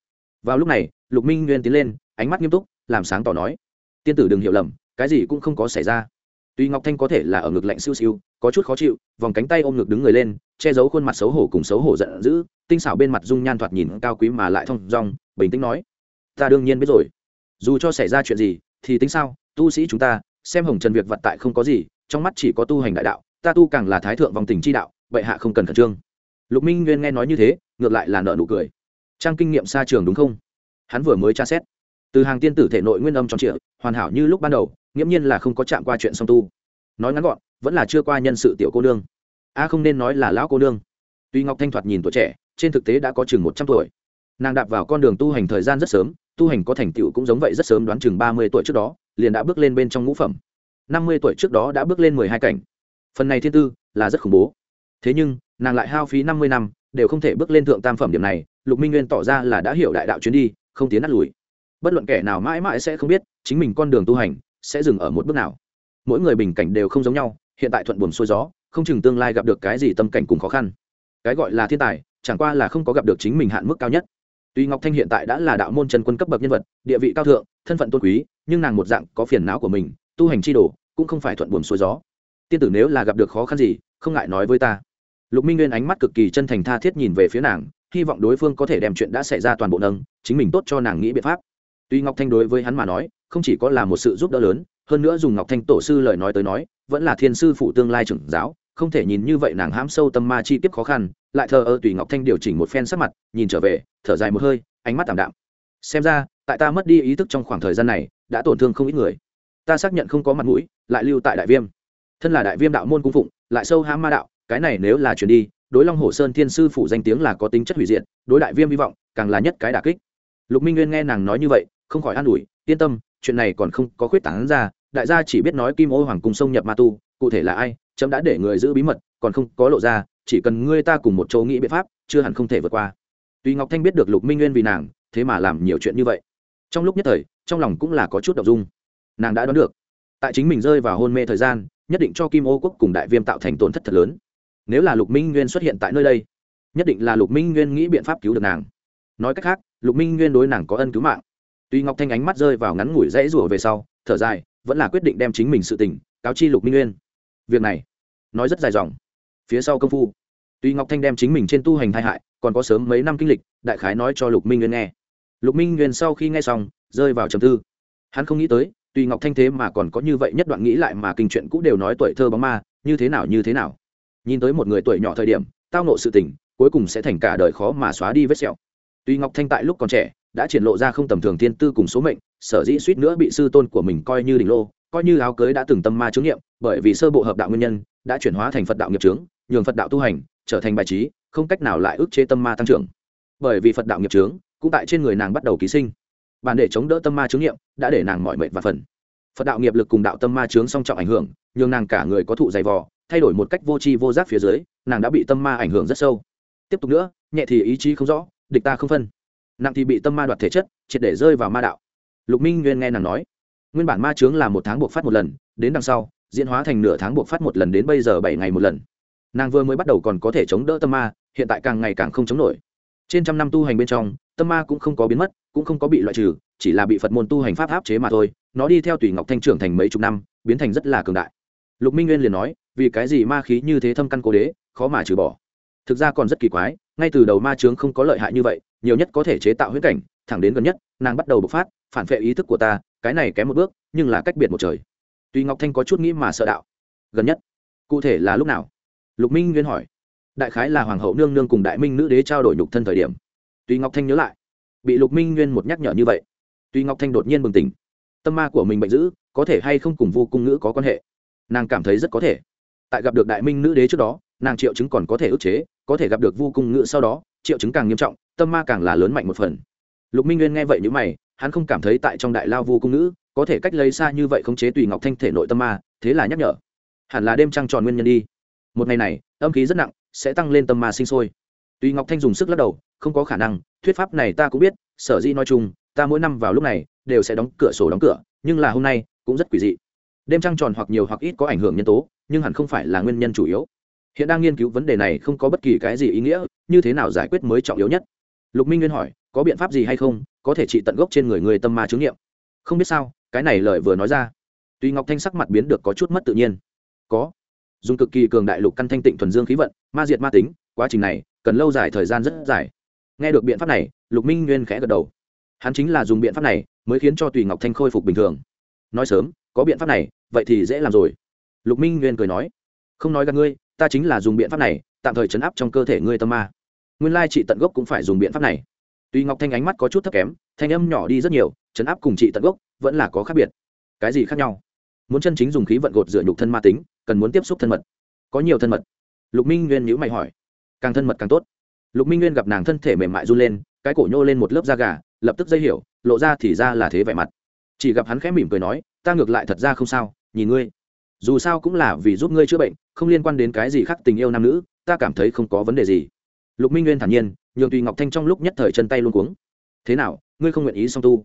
Vào lúc này, lục minh nguyên tiến lên, ánh mắt nghiêm túc, làm sáng tỏ nói tiên tử đừng hiểu lầm, cái gì cũng không có xảy ra. Tuy ngọc thanh có thể là ở ngực lạnh siêu siêu, có chút khó chịu, vòng cánh tay ôm ngực đứng người lên, che giấu khuôn mặt xấu hổ cùng xấu hổ giận dữ, tinh xảo bên mặt dung nhan thoạt nhìn cao quý mà lại thong dong, bình tĩnh nói, ta đương nhiên biết rồi. Dù cho xảy ra chuyện gì, thì tính sao? Tu sĩ chúng ta, xem hồng trần việc vật tại không có gì, trong mắt chỉ có tu hành đại đạo, ta tu càng là thái thượng vòng tình chi đạo, bệ hạ không cần khẩn trương. Lục minh nguyên nghe nói như thế, ngược lại là nợ nụ cười. Trang kinh nghiệm xa trường đúng không? Hắn vừa mới tra xét. Từ hàng tiên tử thể nội nguyên âm tròn trịa hoàn hảo như lúc ban đầu, nghiễm nhiên là không có chạm qua chuyện song tu. Nói ngắn gọn, vẫn là chưa qua nhân sự tiểu cô nương. A, không nên nói là lão cô nương. Tuy ngọc thanh thoạt nhìn tuổi trẻ, trên thực tế đã có chừng một trăm tuổi. Nàng đạp vào con đường tu hành thời gian rất sớm, tu hành có thành tựu cũng giống vậy rất sớm đoán chừng ba mươi tuổi trước đó, liền đã bước lên bên trong ngũ phẩm. Năm mươi tuổi trước đó đã bước lên mười hai cảnh. Phần này thiên tư là rất khủng bố. Thế nhưng, nàng lại hao phí năm mươi năm, đều không thể bước lên thượng tam phẩm điểm này, lục minh nguyên tỏ ra là đã hiểu đại đạo chuyến đi, không tiến nát lùi bất luận kẻ nào mãi mãi sẽ không biết, chính mình con đường tu hành sẽ dừng ở một bước nào. Mỗi người bình cảnh đều không giống nhau, hiện tại thuận buồm xuôi gió, không chừng tương lai gặp được cái gì tâm cảnh cùng khó khăn. Cái gọi là thiên tài, chẳng qua là không có gặp được chính mình hạn mức cao nhất. Tuy ngọc thanh hiện tại đã là đạo môn trần quân cấp bậc nhân vật, địa vị cao thượng, thân phận tôn quý, nhưng nàng một dạng có phiền não của mình, tu hành chi đồ cũng không phải thuận buồm xuôi gió. Tiên tử nếu là gặp được khó khăn gì, không ngại nói với ta. Lục minh nguyên ánh mắt cực kỳ chân thành tha thiết nhìn về phía nàng, hy vọng đối phương có thể đem chuyện đã xảy ra toàn bộ nâng, chính mình tốt cho nàng nghĩ biện pháp tuy ngọc thanh đối với hắn mà nói, không chỉ có là một sự giúp đỡ lớn, hơn nữa dùng ngọc thanh tổ sư lời nói tới nói, vẫn là thiên sư phụ tương lai trưởng giáo, không thể nhìn như vậy nàng hãm sâu tâm ma chi tiếp khó khăn, lại thờ ơ tùy ngọc thanh điều chỉnh một phen sắc mặt, nhìn trở về, thở dài một hơi, ánh mắt tảm đạm. Xem ra, tại ta mất đi ý thức trong khoảng thời gian này, đã tổn thương không ít người. Ta xác nhận không có mặt mũi, lại lưu tại đại viêm. Thân là đại viêm đạo môn cung phụng, lại sâu hãm ma đạo, cái này nếu là chuyển đi, đối long hồ sơn thiên sư phụ danh tiếng là có tính chất hủy diệt, đối đại viêm hy vọng, càng là nhất cái đả kích. Lục minh nguyên nghe nàng nói như vậy không khỏi an ủi, yên tâm, chuyện này còn không có khuyết tảng ra, đại gia chỉ biết nói kim ô hoàng cùng sông nhập ma tu, cụ thể là ai trẫm đã để người giữ bí mật, còn không có lộ ra, chỉ cần ngươi ta cùng một chỗ nghĩ biện pháp, chưa hẳn không thể vượt qua. Tuy ngọc thanh biết được lục minh nguyên vì nàng, thế mà làm nhiều chuyện như vậy. Trong lúc nhất thời, trong lòng cũng là có chút đ ộ n g dung. Nàng đã đoán được, tại chính mình rơi vào hôn mê thời gian, nhất định cho kim ô quốc cùng đại viêm tạo thành tổn thất thật lớn. Nếu là lục minh nguyên xuất hiện tại nơi đây, nhất định là lục minh nguyên nghĩ biện pháp cứu được nàng. Nói cách khác, lục minh nguyên đối nàng có ân cứu mạng tuy ngọc thanh ánh mắt rơi vào ngắn ngủi rẽ rủa về sau, thở dài, vẫn là quyết định đem chính mình sự tình cáo chi lục minh nguyên. Việc này, nói rất dài dòng. Phía sau công phu, tuy ngọc thanh đem chính mình trên tu hành thai hại, còn có sớm mấy năm kinh lịch, đại khái nói cho lục minh nguyên nghe. Lục minh nguyên sau khi nghe xong, rơi vào trầm tư. Hắn không nghĩ tới, tuy ngọc thanh thế mà còn có như vậy nhất đoạn nghĩ lại mà kinh chuyện cũ đều nói tuổi thơ bóng ma, như thế nào, như thế nào. Nhìn tới một người tuổi nhỏ thời điểm, tao nộ sự tình, cuối cùng sẽ thành cả đời khó mà xóa đi vết sẹo. Tuy ngọc thanh tại lúc còn trẻ đã triển lộ ra không tầm thường thiên tư cùng số mệnh, sở dĩ suýt nữa bị sư tôn của mình coi như đỉnh lô, coi như áo cưới đã từng tâm ma chứng nghiệm, bởi vì sơ bộ hợp đạo nguyên nhân, đã chuyển hóa thành phật đạo nghiệp trướng nhường phật đạo tu hành trở thành bài trí, không cách nào lại ức chế tâm ma tăng trưởng. Bởi vì phật đạo nghiệp trướng cũng tại trên người nàng bắt đầu ký sinh. Bản để chống đỡ tâm ma chứng nghiệm, đã để nàng mọi mệnh và phần. Phật đạo nghiệp lực cùng đạo tâm ma chướng song trọng ảnh hưởng, nhường nàng cả người có thụ dày vò, thay đổi một cách vô tri vô giác phía dưới, nàng đã bị tâm ma ảnh hưởng rất sâu. Tiếp tục nữa, nhẹ thì ý chí không rõ, địch ta không phân nặng thì bị tâm ma đoạt thể chất, triệt để rơi vào ma đạo. Lục minh nguyên nghe nàng nói, nguyên bản ma trướng là một tháng buộc phát một lần, đến đằng sau, diễn hóa thành nửa tháng buộc phát một lần đến bây giờ bảy ngày một lần. Nàng vừa mới bắt đầu còn có thể chống đỡ tâm ma, hiện tại càng ngày càng không chống nổi. Trên trăm năm tu hành bên trong, tâm ma cũng không có biến mất, cũng không có bị loại trừ, chỉ là bị phật môn tu hành pháp áp chế mà thôi, nó đi theo tùy ngọc thanh trưởng thành mấy chục năm, biến thành rất là cường đại. Lục minh nguyên liền nói, vì cái gì ma khí như thế thâm căn cố đế, khó mà trừ bỏ. Thực ra còn rất kỳ quái, ngay từ đầu ma trướng không có lợi hại như vậy nhiều nhất có thể chế tạo huyễn cảnh, thẳng đến gần nhất, nàng bắt đầu bộc phát, phản vệ ý thức của ta, cái này kém một bước, nhưng là cách biệt một trời. Tuy ngọc thanh có chút nghĩ mà sợ đạo. Gần nhất, cụ thể là lúc nào? Lục minh nguyên hỏi. Đại khái là hoàng hậu nương nương cùng đại minh nữ đế trao đổi nhục thân thời điểm. Tuy ngọc thanh nhớ lại, bị lục minh nguyên một nhắc nhở như vậy, tuy ngọc thanh đột nhiên bừng tỉnh, tâm ma của mình bệnh dữ, có thể hay không cùng vô cung ngữ có quan hệ? Nàng cảm thấy rất có thể. Tại gặp được đại minh nữ đế trước đó, nàng triệu chứng còn có thể ức chế, có thể gặp được vô cung ngữ sau đó triệu chứng càng nghiêm trọng, tâm ma càng là lớn mạnh một phần. Lục minh nguyên nghe vậy n mày, hắn không cảm thấy tại trong đại lao Vu cung Nữ, có thể cách lấy xa như vậy khống chế tùy ngọc thanh thể nội tâm ma, thế là nhắc nhở. Hẳn là đêm trăng tròn nguyên nhân đi. Một ngày này, âm khí rất nặng, sẽ tăng lên tâm ma sinh sôi. Tùy ngọc thanh dùng sức lắc đầu, không có khả năng, thuyết pháp này ta cũng biết, sở dĩ nói chung, ta mỗi năm vào lúc này, đều sẽ đóng cửa sổ đóng cửa, nhưng là hôm nay, cũng rất quỷ dị. Đêm trăng tròn hoặc nhiều hoặc ít có ảnh hưởng nhân tố, nhưng hẳn không phải là nguyên nhân chủ yếu hiện đang nghiên cứu vấn đề này không có bất kỳ cái gì ý nghĩa, như thế nào giải quyết mới trọng yếu nhất? Lục minh nguyên hỏi, có biện pháp gì hay không, có thể trị tận gốc trên người người tâm ma chứng nghiệm? Không biết sao, cái này lời vừa nói ra. Tuy ngọc thanh sắc mặt biến được có chút mất tự nhiên. Có. Dùng cực kỳ cường đại lục căn thanh tịnh thuần dương khí vận, ma diệt ma tính, quá trình này, cần lâu dài, thời gian rất dài. Nghe được biện pháp này, lục minh nguyên khẽ gật đầu. Hắn chính là dùng biện pháp này, mới khiến cho tùy ngọc thanh khôi phục bình thường. Nói sớm, có biện pháp này, vậy thì dễ làm rồi. Lục minh nguyên cười nói, không nói gặp ngươi ta chính là dùng biện pháp này, tạm thời chấn áp trong cơ thể ngươi tâm ma. Nguyên lai trị tận gốc cũng phải dùng biện pháp này. Tuy ngọc thanh ánh mắt có chút thấp kém, thanh âm nhỏ đi rất nhiều, chấn áp cùng trị tận gốc vẫn là có khác biệt. Cái gì khác nhau? Muốn chân chính dùng khí vận gột rửa nhục thân ma tính, cần muốn tiếp xúc thân mật. Có nhiều thân mật. Lục minh nguyên nhữ mày hỏi. Càng thân mật càng tốt. Lục minh nguyên gặp nàng thân thể mềm mại run lên, cái cổ nhô lên một lớp da gà, lập tức dây hiểu, lộ ra thì ra là thế vẻ mặt. Chỉ gặp hắn khẽ mỉm cười nói, ta ngược lại thật ra không sao, nhìn ngươi. Dù sao cũng là vì giúp ngươi chữa bệnh không liên quan đến cái gì khác tình yêu nam nữ, ta cảm thấy không có vấn đề gì. Lục minh nguyên thản nhiên, nhường tùy ngọc thanh trong lúc nhất thời chân tay luôn cuống. Thế nào, ngươi không nguyện ý song tu?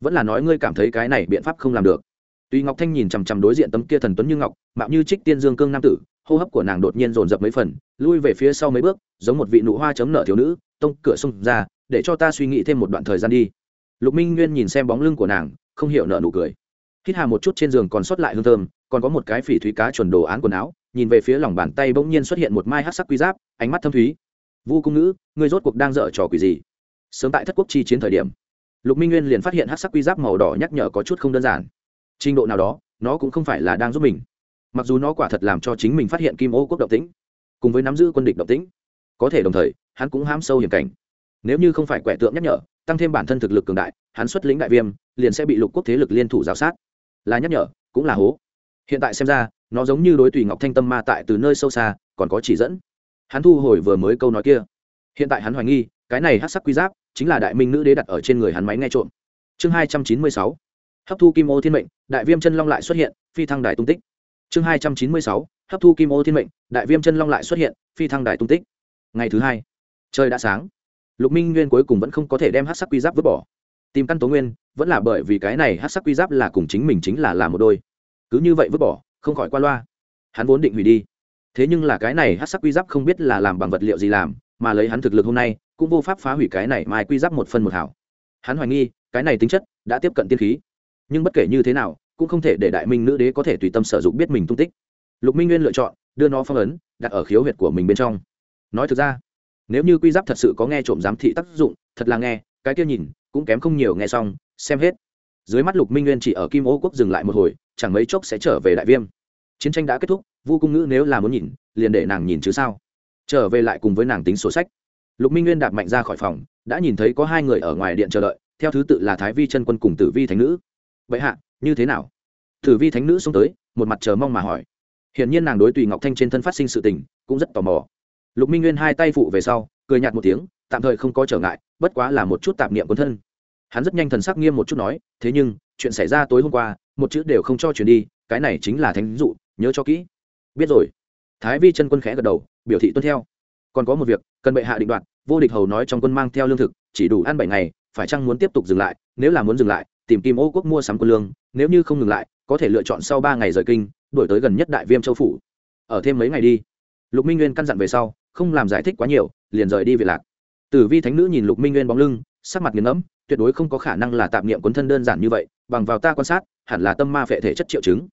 Vẫn là nói ngươi cảm thấy cái này biện pháp không làm được. Tùy ngọc thanh nhìn chằm chằm đối diện tấm kia thần tuấn như ngọc, mạo như trích tiên dương cương nam tử, hô hấp của nàng đột nhiên dồn dập mấy phần, lui về phía sau mấy bước, giống một vị nụ hoa chấm nở thiếu nữ, tông cửa xông ra, để cho ta suy nghĩ thêm một đoạn thời gian đi. Lục minh nguyên nhìn xem bóng lưng của nàng, không hiểu nợ nụ cười. Hít hà một chút trên giường còn sót lại hương thơm, còn có một cái phỉ thúy cá chuẩn đồ án quần áo nhìn về phía lòng bàn tay bỗng nhiên xuất hiện một mai hát sắc quy giáp, ánh mắt thâm thúy. Vu cung nữ ngươi rốt cuộc đang dở trò quỷ gì? Sớm tại thất quốc chi chiến thời điểm, lục minh nguyên liền phát hiện hát sắc quy giáp màu đỏ nhắc nhở có chút không đơn giản. Trình độ nào đó, nó cũng không phải là đang giúp mình. Mặc dù nó quả thật làm cho chính mình phát hiện kim ô quốc động tĩnh, cùng với nắm giữ quân địch động tĩnh, có thể đồng thời, hắn cũng hám sâu hiểm cảnh. Nếu như không phải quẻ tượng nhắc nhở, tăng thêm bản thân thực lực cường đại, hắn xuất lĩnh đại viêm, liền sẽ bị lục quốc thế lực liên thủ giáo sát. Là nhắc nhở, cũng là hố. Hiện tại xem ra nó giống như đối tùy ngọc thanh tâm ma tại từ nơi sâu xa, còn có chỉ dẫn. Hắn thu hồi vừa mới câu nói kia. Hiện tại hắn hoài nghi, cái này hát sắc quy giáp chính là đại minh nữ đế đặt ở trên người hắn máy nghe trộm. Chương hai trăm chín mươi sáu. Hấp thu kim ô thiên mệnh, đại viêm chân long lại xuất hiện, phi thăng đài tung tích. Chương hai trăm chín mươi sáu. Hấp thu kim ô thiên mệnh, đại viêm chân long lại xuất hiện, phi thăng đài tung tích. Ngày thứ hai. Trời đã sáng. Lục minh nguyên cuối cùng vẫn không có thể đem hát sắc quy giáp vứt bỏ. Tìm căn tố nguyên, vẫn là bởi vì cái này hát sắc quy giáp là cùng chính mình chính là làm một đôi. Cứ như vậy vứt bỏ không khỏi qua loa. Hắn vốn định hủy đi. Thế nhưng là cái này hát sắc quy giáp không biết là làm bằng vật liệu gì làm, mà lấy hắn thực lực hôm nay, cũng vô pháp phá hủy cái này mai quy giáp một phân một hảo. Hắn hoài nghi, cái này tính chất đã tiếp cận tiên khí. Nhưng bất kể như thế nào, cũng không thể để đại minh nữ đế có thể tùy tâm sử dụng biết mình tung tích. Lục minh nguyên lựa chọn, đưa nó phong ấn, đặt ở khiếu huyệt của mình bên trong. Nói thực ra, nếu như quy giáp thật sự có nghe trộm giám thị tác dụng, thật là nghe, cái kia nhìn, cũng kém không nhiều nghe xong, xem hết. Dưới mắt lục minh nguyên chỉ ở kim ô quốc dừng lại một hồi, chẳng mấy chốc sẽ trở về đại viêm chiến tranh đã kết thúc, vu cung ngữ nếu là muốn nhìn, liền để nàng nhìn chứ sao? Trở về lại cùng với nàng tính sổ sách. Lục minh nguyên đạp mạnh ra khỏi phòng, đã nhìn thấy có hai người ở ngoài điện chờ đợi, theo thứ tự là thái vi chân quân cùng tử vi thánh nữ. Vậy hạ, như thế nào? Tử vi thánh nữ xông tới, một mặt chờ mong mà hỏi. Hiển nhiên nàng đối tùy ngọc thanh trên thân phát sinh sự tình, cũng rất tò mò. Lục minh nguyên hai tay phụ về sau, cười nhạt một tiếng, tạm thời không có trở ngại, bất quá là một chút tạp niệm quân thân. Hắn rất nhanh thần sắc nghiêm một chút nói, thế nhưng, chuyện xảy ra tối hôm qua, một chữ đều không cho chuyển đi cái này chính là thánh dụ, nhớ cho kỹ. Biết rồi. Thái vi chân quân khẽ gật đầu, biểu thị tuân theo. Còn có một việc, cần bệ hạ định đoạt, vô địch hầu nói trong quân mang theo lương thực, chỉ đủ ăn bảy ngày, phải chăng muốn tiếp tục dừng lại? Nếu là muốn dừng lại, tìm kim ô quốc mua sắm quân lương, nếu như không ngừng lại, có thể lựa chọn sau ba ngày rời kinh đổi tới gần nhất đại viêm châu phủ. Ở thêm mấy ngày đi. Lục minh nguyên căn dặn về sau, không làm giải thích quá nhiều, liền rời đi về lạc. Tử vi thánh nữ nhìn lục minh nguyên bóng lưng, sắc mặt nghiền ngẫm, tuyệt đối không có khả năng là tạm niệm quấn thân đơn giản như vậy, bằng vào ta quan sát, hẳn là tâm ma phệ thể chất triệu chứng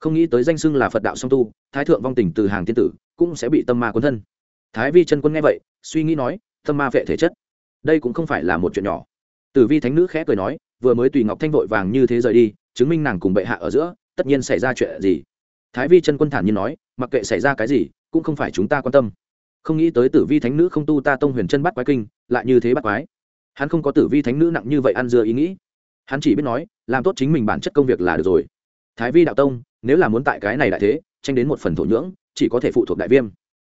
không nghĩ tới danh xưng là phật đạo song tu, thái thượng vong tình từ hàng tiên tử, cũng sẽ bị tâm ma quấn thân. Thái vi chân quân nghe vậy, suy nghĩ nói, tâm ma vệ thể chất. Đây cũng không phải là một chuyện nhỏ. Tử vi thánh nữ khẽ cười nói, vừa mới tùy ngọc thanh vội vàng như thế rời đi, chứng minh nàng cùng bệ hạ ở giữa, tất nhiên xảy ra chuyện gì. Thái vi chân quân thản nhiên nói, mặc kệ xảy ra cái gì, cũng không phải chúng ta quan tâm. Không nghĩ tới tử vi thánh nữ không tu ta tông huyền chân bắt quái kinh, lại như thế bắt quái. Hắn không có tử vi thánh nữ nặng như vậy ăn dưa ý nghĩ. Hắn chỉ biết nói, làm tốt chính mình bản chất công việc là được rồi. Thái vi đạo tông nếu là muốn tại cái này đại thế tranh đến một phần thổ nhưỡng chỉ có thể phụ thuộc đại viêm.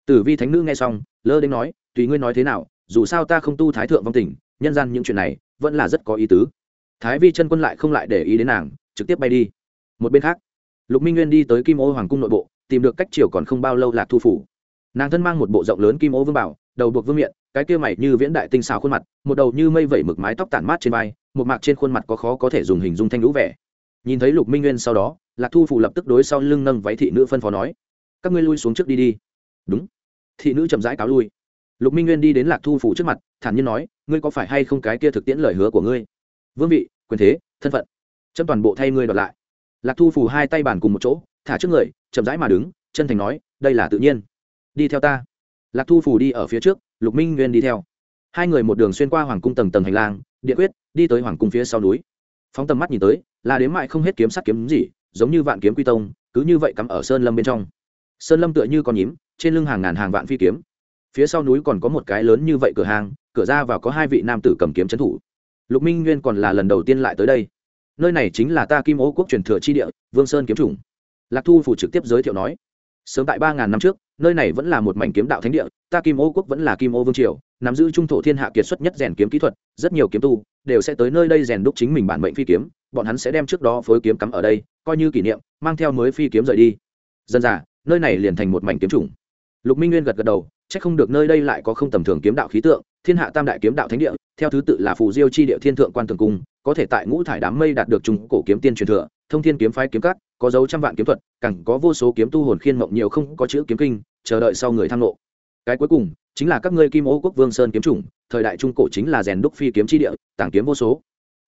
Tử vi thánh nữ nghe xong lơ đến nói tùy ngươi nói thế nào dù sao ta không tu thái thượng vong tình nhân gian những chuyện này vẫn là rất có ý tứ. Thái vi chân quân lại không lại để ý đến nàng trực tiếp bay đi. Một bên khác lục minh nguyên đi tới kim ô hoàng cung nội bộ tìm được cách chiều còn không bao lâu lạc thu phủ. Nàng thân mang một bộ rộng lớn kim ô vương bảo đầu buộc vương miện, cái kia mày như viễn đại tinh xào khuôn mặt một đầu như mây vẩy mực mái tóc tản mát trên vai một mạc trên khuôn mặt có khó có thể dùng hình dung thanh lũ vẻ. Nhìn thấy lục minh nguyên sau đó lạc thu Phụ lập tức đối sau lưng nâng váy thị nữ phân phó nói, các ngươi lui xuống trước đi đi. Đúng. Thị nữ chậm rãi cáo lui. Lục minh nguyên đi đến lạc thu phủ trước mặt, thản nhiên nói, ngươi có phải hay không cái kia thực tiễn lời hứa của ngươi? Vương vị, quyền thế, thân phận. Chấm toàn bộ thay ngươi đoạt lại. Lạc thu phủ hai tay bàn cùng một chỗ, thả trước người, chậm rãi mà đứng, chân thành nói, đây là tự nhiên. Đi theo ta. Lạc thu phủ đi ở phía trước, lục minh nguyên đi theo. Hai người một đường xuyên qua hoàng cung tầng tầng hành lang, điện quyết, đi tới hoàng cung phía sau núi. Phóng tầm mắt nhìn tới, là đến mại không hết kiếm sắt kiếm gì giống như vạn kiếm quy tông, cứ như vậy cắm ở sơn lâm bên trong. Sơn lâm tựa như con nhím, trên lưng hàng ngàn hàng vạn phi kiếm. Phía sau núi còn có một cái lớn như vậy cửa hàng, cửa ra vào có hai vị nam tử cầm kiếm trấn thủ. Lục minh nguyên còn là lần đầu tiên lại tới đây. Nơi này chính là ta kim ô quốc truyền thừa chi địa, vương sơn kiếm chủng. Lạc thu phủ trực tiếp giới thiệu nói, sớm tại ba ngàn năm trước, nơi này vẫn là một mảnh kiếm đạo thánh địa, ta kim ô quốc vẫn là kim ô vương triều, nắm giữ trung thổ thiên hạ kiệt xuất nhất rèn kiếm kỹ thuật, rất nhiều kiếm tu đều sẽ tới nơi đây rèn đúc chính mình bản mệnh phi kiếm bọn hắn sẽ đem trước đó phối kiếm cắm ở đây coi như kỷ niệm mang theo mới phi kiếm rời đi. Dân giả, nơi này liền thành một mảnh kiếm chủng. Lục minh nguyên gật gật đầu c h ắ c không được nơi đây lại có không tầm thường kiếm đạo khí tượng thiên hạ tam đại kiếm đạo thánh địa theo thứ tự là phù diêu chi địa thiên thượng quan tường cung có thể tại ngũ thải đám mây đạt được trung cổ kiếm tiên truyền thừa thông thiên kiếm phái kiếm cắt có dấu trăm vạn kiếm thuật cẳng có vô số kiếm tu hồn khiên mộng nhiều không có chữ kiếm kinh chờ đợi sau người thăng lộ cái cuối cùng chính là các ngươi kim ô quốc vương sơn kiếm chủng thời đại trung cổ chính là rèn đúc phi kiếm chi địa tàng kiếm vô số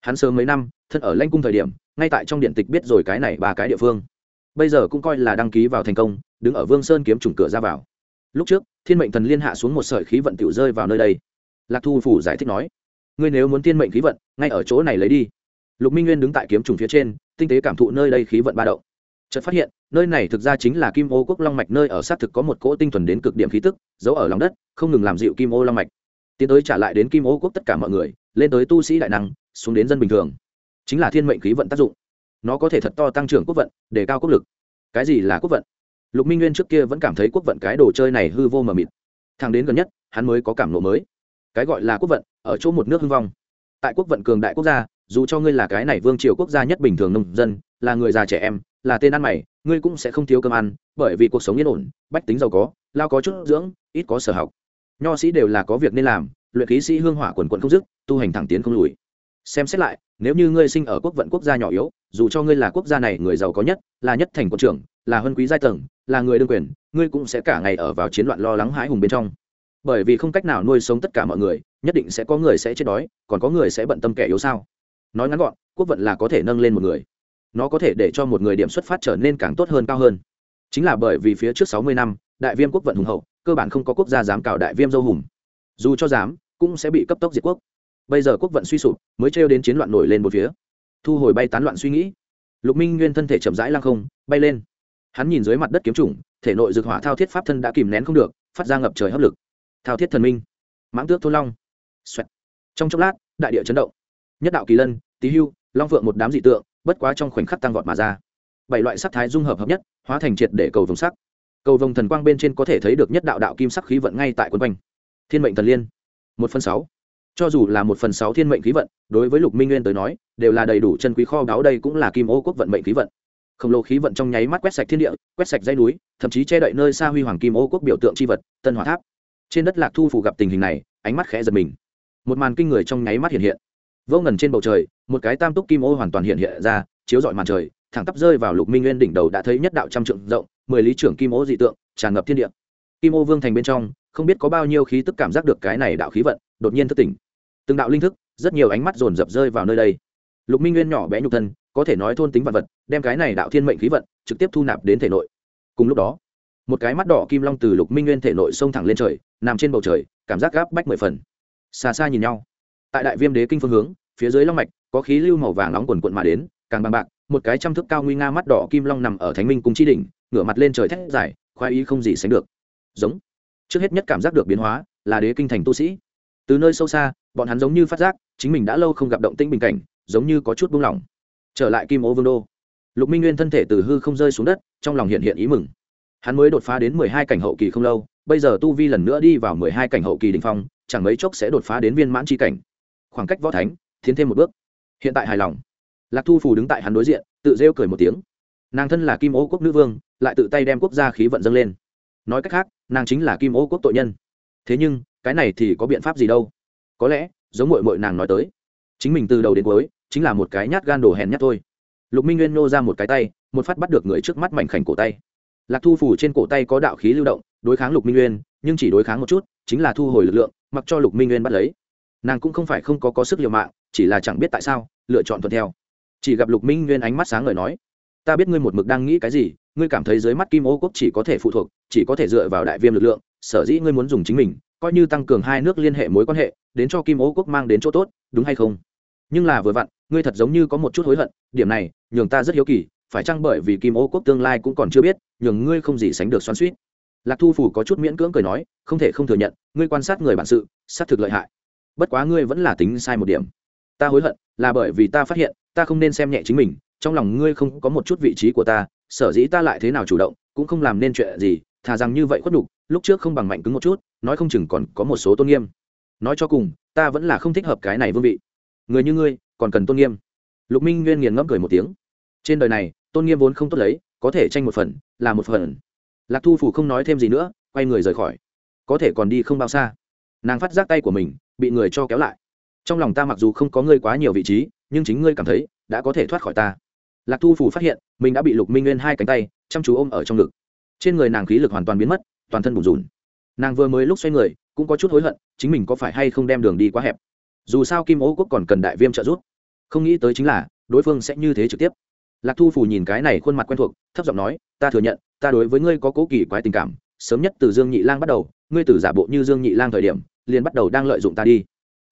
hắn sớm mấy năm, thân ở lanh cung thời điểm, ngay tại trong điện tịch biết rồi cái này ba cái địa phương. Bây giờ cũng coi là đăng ký vào thành công, đứng ở vương sơn kiếm chủng cửa ra vào. Lúc trước, thiên mệnh thần liên hạ xuống một sợi khí vận tiểu rơi vào nơi đây. Lạc thu phủ giải thích nói, ngươi nếu muốn thiên mệnh khí vận, ngay ở chỗ này lấy đi. Lục minh nguyên đứng tại kiếm trùng phía trên, tinh tế cảm thụ nơi đây khí vận ba động. Chợt phát hiện, nơi này thực ra chính là kim ô quốc long mạch, nơi ở xác thực có một cỗ tinh thuần đến cực điểm khí tức, giấu ở lòng đất, không ngừng làm dịu kim ô long mạch. Tiến tới trả lại đến kim ô quốc tất cả mọi người, lên tới tu sĩ đại năng xuống đến dân bình thường. Chính là thiên mệnh khí vận tác dụng. Nó có thể thật to tăng trưởng quốc vận để cao quốc lực. Cái gì là quốc vận? Lục minh nguyên trước kia vẫn cảm thấy quốc vận cái đồ chơi này hư vô mờ mịt. Thang đến gần nhất, hắn mới có cảm nộ mới. Cái gọi là quốc vận, ở chỗ một nước hưng vong. Tại quốc vận cường đại quốc gia, dù cho ngươi là cái này vương triều quốc gia nhất bình thường nông dân, là người già trẻ em, là tên ăn mày, ngươi cũng sẽ không thiếu cơm ăn, bởi vì cuộc sống yên ổn, bách tính giàu có, lao có chút dưỡng, ít có sở học. Nho sĩ đều là có việc nên làm, luyện khí sĩ hương hỏa quần quận không dứt, tu hành thẳng tiến không lùi xem xét lại, nếu như ngươi sinh ở quốc vận quốc gia nhỏ yếu, dù cho ngươi là quốc gia này người giàu có nhất, là nhất thành quân trưởng, là huân quý giai tầng, là người đương quyền, ngươi cũng sẽ cả ngày ở vào chiến loạn lo lắng hãi hùng bên trong. Bởi vì không cách nào nuôi sống tất cả mọi người, nhất định sẽ có người sẽ chết đói, còn có người sẽ bận tâm kẻ yếu sao? Nói ngắn gọn, quốc vận là có thể nâng lên một người. Nó có thể để cho một người điểm xuất phát trở nên càng tốt hơn, cao hơn. Chính là bởi vì phía trước sáu mươi năm, đại viêm quốc vận hùng hậu, cơ bản không có quốc gia dám cào đại viêm dâu hùng. Dù cho dám, cũng sẽ bị cấp tốc diệt quốc bây giờ quốc vận suy sụp, mới trêu đến chiến loạn nổi lên một phía. Thu hồi bay tán loạn suy nghĩ. Lục minh nguyên thân thể chậm rãi lăng không, bay lên. Hắn nhìn dưới mặt đất kiếm trùng thể nội dược hỏa thao thiết pháp thân đã kìm nén không được, phát ra ngập trời hấp lực. Thao thiết thần minh. Mãng tước thôn long、Xoẹt. Trong chốc lát, đại địa chấn động. Nhất đạo kỳ lân, tý hưu, long phượng một đám dị tượng, bất quá trong khoảnh khắc tăng vọt mà ra. Bảy loại sắc thái dung hợp hợp nhất, hóa thành triệt để cầu vồng sắc. Cầu vồng thần quang bên trên có thể thấy được nhất đạo đạo kim sắc khí vận ngay tại quân quanh. Thiên mệnh thần liên. Một phần sáu cho dù là một phần sáu thiên mệnh khí vận, đối với lục minh nguyên tới nói, đều là đầy đủ chân quý kho báu đây cũng là kim ô quốc vận mệnh khí vận. Khổng lồ khí vận trong nháy mắt quét sạch thiên địa, quét sạch dây núi, thậm chí che đậy nơi xa huy hoàng kim ô quốc biểu tượng c h i vật, tân hỏa tháp. Trên đất lạc thu phủ gặp tình hình này, ánh mắt khẽ giật mình. Một màn kinh người trong nháy mắt hiện hiện. Vô ngần trên bầu trời, một cái tam túc kim ô hoàn toàn hiện hiện ra, chiếu rọi màn trời, thẳng tắp rơi vào lục minh nguyên đỉnh đầu đã thấy nhất đạo trăm trượng rộng, mười lý trưởng kim ô dị tượng, tràn ngập thiên địa. Kim ô vương thành bên trong không biết có bao nhiêu khí tức cảm giác được cái này đạo khí vận, đột nhiên thức tỉnh. Từng đạo linh thức, rất nhiều ánh mắt dồn dập rơi vào nơi đây. Lục minh nguyên nhỏ bé nhục thân, có thể nói thôn tính vật vật, đem cái này đạo thiên mệnh khí vận trực tiếp thu nạp đến thể nội. Cùng lúc đó, một cái mắt đỏ kim long từ lục minh nguyên thể nội xông thẳng lên trời, nằm trên bầu trời, cảm giác gáp bách mười phần. Xa xa nhìn nhau. Tại đại viêm đế kinh phương hướng, phía dưới long mạch, có khí lưu màu vàng nóng quần quận mà đến, càng bằng bạc, một cái trăm thước cao nguy nga mắt đỏ kim long nằm ở thánh minh cung chi đỉnh, ngửa mặt lên trời thét dài, khoái ý không gì sánh được. Giống trước hết nhất cảm giác được biến hóa là đế kinh thành tu sĩ. Từ nơi sâu xa, bọn hắn giống như phát giác, chính mình đã lâu không gặp động tĩnh bình cảnh, giống như có chút buông lỏng. Trở lại kim ô vương đô, lục minh nguyên thân thể từ hư không rơi xuống đất, trong lòng hiện hiện ý mừng. Hắn mới đột phá đến mười hai cảnh hậu kỳ không lâu, bây giờ tu vi lần nữa đi vào mười hai cảnh hậu kỳ đình phong, chẳng mấy chốc sẽ đột phá đến viên mãn c cảnh. Khoảng cách võ thánh, tiến thêm một bước. Hiện tại hài lòng. Lạc thu phù đứng tại hắn đối diện, tự rêu cười một tiếng. Nàng thân là kim ô quốc nữ vương, lại tự tay đem quốc gia khí vận dâng lên. Nói cách khác nàng chính là kim ô quốc tội nhân. Thế nhưng, cái này thì có biện pháp gì đâu? Có lẽ, giống mội mội nàng nói tới, chính mình từ đầu đến cuối, chính là một cái nhát gan đồ hèn nhát thôi. Lục minh nguyên nô ra một cái tay, một phát bắt được người trước mắt mảnh khảnh cổ tay. Lạc thu phủ trên cổ tay có đạo khí lưu động, đối kháng lục minh nguyên, nhưng chỉ đối kháng một chút, chính là thu hồi lực lượng, mặc cho lục minh nguyên bắt lấy. Nàng cũng không phải không có có sức liều mạng, chỉ là chẳng biết tại sao, lựa chọn thuận theo. Chỉ gặp lục minh nguyên ánh mắt sáng ngời nói ta biết ngươi một mực đang nghĩ cái gì, ngươi cảm thấy dưới mắt kim ô quốc chỉ có thể phụ thuộc, chỉ có thể dựa vào đại viêm lực lượng, sở dĩ ngươi muốn dùng chính mình, coi như tăng cường hai nước liên hệ mối quan hệ, đến cho kim ô quốc mang đến chỗ tốt, đúng hay không? Nhưng là vừa vặn, ngươi thật giống như có một chút hối hận, điểm này, nhường ta rất hiếu kỳ, phải chăng bởi vì kim ô quốc tương lai cũng còn chưa biết, nhường ngươi không gì sánh được xoắn suýt lạc thu phủ có chút miễn cưỡng cười nói, không thể không thừa nhận, ngươi quan sát người bản sự, xác thực lợi hại. Bất quá ngươi vẫn là tính sai một điểm. Ta hối hận, là bởi vì ta phát hiện, ta không nên xem nhẹ chính mình trong lòng ngươi không có một chút vị trí của ta, sở dĩ ta lại thế nào chủ động, cũng không làm nên chuyện gì, thà rằng như vậy khuất đục lúc trước không bằng mạnh cứng một chút, nói không chừng còn có một số tôn nghiêm. Nói cho cùng, ta vẫn là không thích hợp cái này vương vị. Người như ngươi, còn cần tôn nghiêm. Lục minh nguyên nghiền ngẫm cười một tiếng. Trên đời này, tôn nghiêm vốn không tốt lấy, có thể tranh một phần, là một phần. Lạc thu phủ không nói thêm gì nữa, quay người rời khỏi. Có thể còn đi không bao xa. Nàng phát giác tay của mình, bị người cho kéo lại. Trong lòng ta mặc dù không có ngươi quá nhiều vị trí, nhưng chính ngươi cảm thấy, đã có thể thoát khỏi ta lạc thu phủ phát hiện, mình đã bị lục minh nguyên hai cánh tay chăm chú ôm ở trong ngực. Trên người nàng khí lực hoàn toàn biến mất, toàn thân bùn rùn. Nàng vừa mới lúc xoay người, cũng có chút hối hận, chính mình có phải hay không đem đường đi quá hẹp. Dù sao kim ố quốc còn cần đại viêm trợ giúp. Không nghĩ tới chính là, đối phương sẽ như thế trực tiếp. Lạc thu phủ nhìn cái này khuôn mặt quen thuộc, thấp giọng nói, ta thừa nhận, ta đối với ngươi có cố kỳ quái tình cảm, sớm nhất từ dương nhị lang bắt đầu, ngươi từ giả bộ như dương nhị lang thời điểm, liền bắt đầu đang lợi dụng ta đi.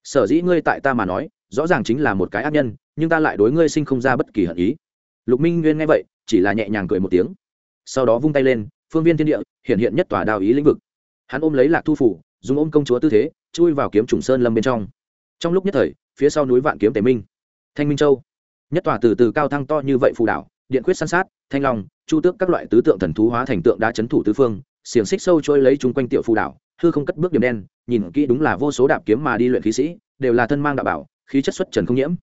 Sở dĩ ngươi tại ta mà nói, rõ ràng chính là một cái ác nhân, nhưng ta lại đối ngươi sinh không ra bất kỳ hận ý lục minh nguyên nghe vậy, chỉ là nhẹ nhàng cười một tiếng. Sau đó vung tay lên, phương viên thiên địa, hiện hiện nhất tòa đào ý lĩnh vực. Hắn ôm lấy lạc thu phủ, dùng ôm công chúa tư thế, chui vào kiếm trùng sơn lâm bên trong. Trong lúc nhất thời, phía sau núi vạn kiếm tề minh. Thanh minh châu. Nhất tòa từ từ cao thăng to như vậy phù đảo, điện quyết san sát, thanh long, chu tước các loại tứ tượng thần thú hóa thành tượng đá chấn thủ tứ phương, xiềng xích sâu trôi lấy chúng quanh tiểu phù đảo, hư không cất bước điểm đen, nhìn kỹ đúng là vô số đạp kiếm mà đi luyện khí sĩ, đều là thân mang đạo bảo, khí chất xuất trần không nhiễm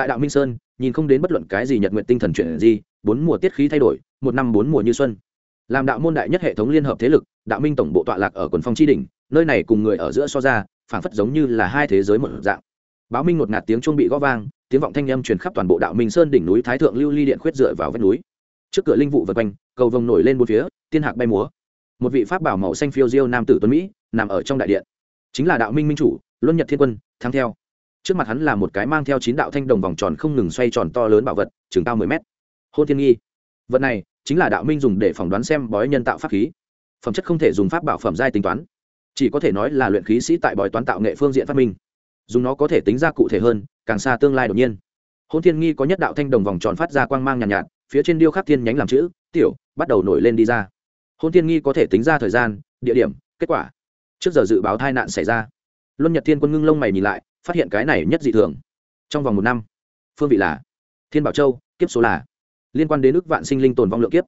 tại đạo minh sơn, nhìn không đến bất luận cái gì nhật nguyện tinh thần chuyện gì bốn mùa tiết khí thay đổi, một năm bốn mùa như xuân. Làm đạo môn đại nhất hệ thống liên hợp thế lực, đạo minh tổng bộ tọa lạc ở quần phong tri đình nơi này cùng người ở giữa so ra, phảng phất giống như là hai thế giới một dạng. Báo minh ngột ngạt tiếng chuông bị gõ vang, tiếng vọng thanh âm truyền khắp toàn bộ đạo minh sơn đỉnh núi thái thượng lưu ly điện khuyết dựa vào vách núi. Trước cửa linh vụ vật quanh, cầu vồng nổi lên bốn phía, tiên hạc bay múa. Một vị pháp bảo màu xanh phiêu diêu nam tử tuấn mỹ, nằm ở trong đại điện. Chính là đạo minh minh chủ, luân nhật thiên quân, thắng theo trước mặt hắn là một cái mang theo chín đạo thanh đồng vòng tròn không ngừng xoay tròn to lớn bảo vật chừng cao mười mét. Hôn thiên nghi. Vật này chính là đạo minh dùng để phỏng đoán xem bói nhân tạo pháp khí. Phẩm chất không thể dùng pháp bảo phẩm giai tính toán. Chỉ có thể nói là luyện khí sĩ tại bói toán tạo nghệ phương diện phát minh. Dùng nó có thể tính ra cụ thể hơn càng xa tương lai đột nhiên. Hôn thiên nghi có nhất đạo thanh đồng vòng tròn phát ra quang mang nhàn nhạt, nhạt phía trên điêu khắc thiên nhánh làm chữ tiểu bắt đầu nổi lên đi ra. Hôn thiên nghi có thể tính ra thời gian địa điểm kết quả. Trước giờ dự báo tai nạn xảy ra. Luân nhật thiên quân ngưng lông mày nhìn lại phát hiện cái này nhất dị thường. Trong vòng một năm, phương vị là thiên bảo châu, kiếp số là liên quan đến ước vạn sinh linh tồn vong lượng kiếp.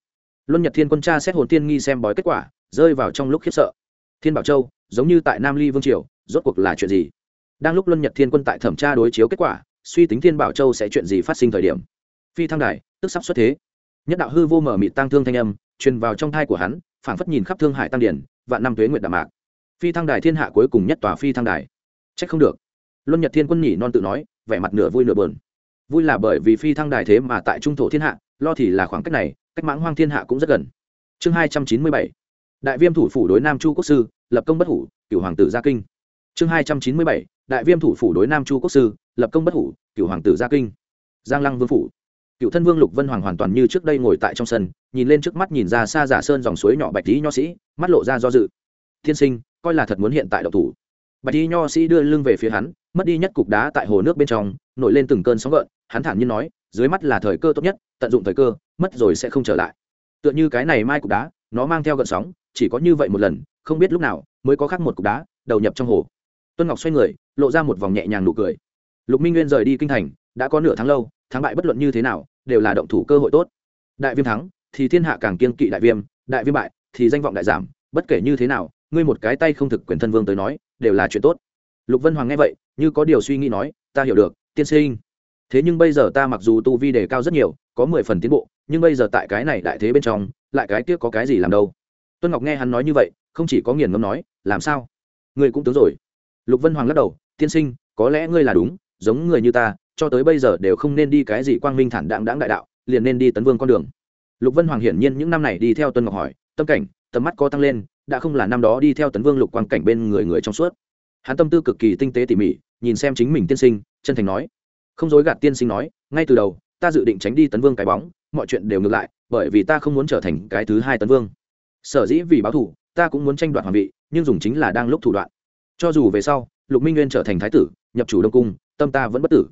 Luân nhật thiên quân cha xét hồn tiên nghi xem bói kết quả, rơi vào trong lúc khiếp sợ. Thiên bảo châu, giống như tại nam ly vương triều, rốt cuộc là chuyện gì? Đang lúc luân nhật thiên quân tại thẩm tra đối chiếu kết quả, suy tính thiên bảo châu sẽ chuyện gì phát sinh thời điểm. Phi thăng đài, tức sắp xuất thế. Nhất đạo hư vô mở mịt tăng thương thanh âm, truyền vào trong thai của hắn, phảng phất nhìn khắp thương hải tăng điển, vạn năm tuế nguyệt đạm mạc. Phi thăng đài thiên hạ cuối cùng nhất tòa phi thăng đài. Trách không được luân nhật thiên quân nhỉ non tự nói, vẻ mặt nửa vui nửa bờn vui là bởi vì phi thăng đài thế mà tại trung thổ thiên hạ, lo thì là khoảng cách này, cách mãng hoang thiên hạ cũng rất gần. Chương hai trăm chín mươi bảy. Đại viêm thủ phủ đối nam chu quốc sư, lập công bất hủ cựu hoàng tử gia kinh. Chương hai trăm chín mươi bảy. Đại viêm thủ phủ đối nam chu quốc sư, lập công bất hủ cựu hoàng tử gia kinh. Giang lăng vương phủ. Cựu thân vương lục vân hoàng hoàn toàn như trước đây ngồi tại trong sân, nhìn lên trước mắt nhìn ra xa giả sơn dòng suối nhỏ bạch tí nho sĩ, mắt lộ ra do dự. Thiên sinh, coi là thật muốn hiện tại độc thủ. Bạch tí nho sĩ đưa lưng về phía hắn mất đi nhất cục đá tại hồ nước bên trong, nổi lên từng cơn sóng gợn, hắn thản nhiên nói, dưới mắt là thời cơ tốt nhất, tận dụng thời cơ, mất rồi sẽ không trở lại. Tựa như cái này mai cục đá, nó mang theo gợn sóng, chỉ có như vậy một lần, không biết lúc nào mới có khác một cục đá đầu nhập trong hồ. Tuân ngọc xoay người, lộ ra một vòng nhẹ nhàng nụ cười. Lục minh nguyên rời đi kinh thành, đã có nửa tháng lâu, thắng bại bất luận như thế nào, đều là động thủ cơ hội tốt. Đại viêm thắng, thì thiên hạ càng kiên kỵ đại viêm đại viêm bại, thì danh vọng đại giảm, bất kể như thế nào, ngươi một cái tay không thực quyền thân vương tới nói, đều là chuyện tốt. Lục vân hoàng nghe vậy như có điều suy nghĩ nói, ta hiểu được, tiên sinh. Thế nhưng bây giờ ta mặc dù tu vi đề cao rất nhiều, có mười phần tiến bộ, nhưng bây giờ tại cái này đại thế bên trong, lại cái tiếc có cái gì làm đâu? Tuân ngọc nghe hắn nói như vậy, không chỉ có nghiền ngẫm nói, làm sao? Ngươi cũng tướng rồi. Lục vân hoàng lắc đầu, tiên sinh, có lẽ ngươi là đúng, giống người như ta, cho tới bây giờ đều không nên đi cái gì quang minh thản đạm đãng đại đạo, liền nên đi tấn vương con đường. Lục vân hoàng hiển nhiên những năm này đi theo tuân ngọc hỏi, tâm cảnh, tầm mắt có tăng lên, đã không là năm đó đi theo tấn vương lục quang cảnh bên người người trong suốt hắn tâm tư cực kỳ tinh tế tỉ mỉ, nhìn xem chính mình tiên sinh, chân thành nói, không dối gạt tiên sinh nói, ngay từ đầu, ta dự định tránh đi tấn vương cái bóng, mọi chuyện đều ngược lại, bởi vì ta không muốn trở thành cái thứ hai tấn vương. Sở dĩ vì báo thủ ta cũng muốn tranh đoạt hoàng vị, nhưng dùng chính là đang lúc thủ đoạn. Cho dù về sau, lục minh nguyên trở thành thái tử, nhập chủ đông cung, tâm ta vẫn bất tử.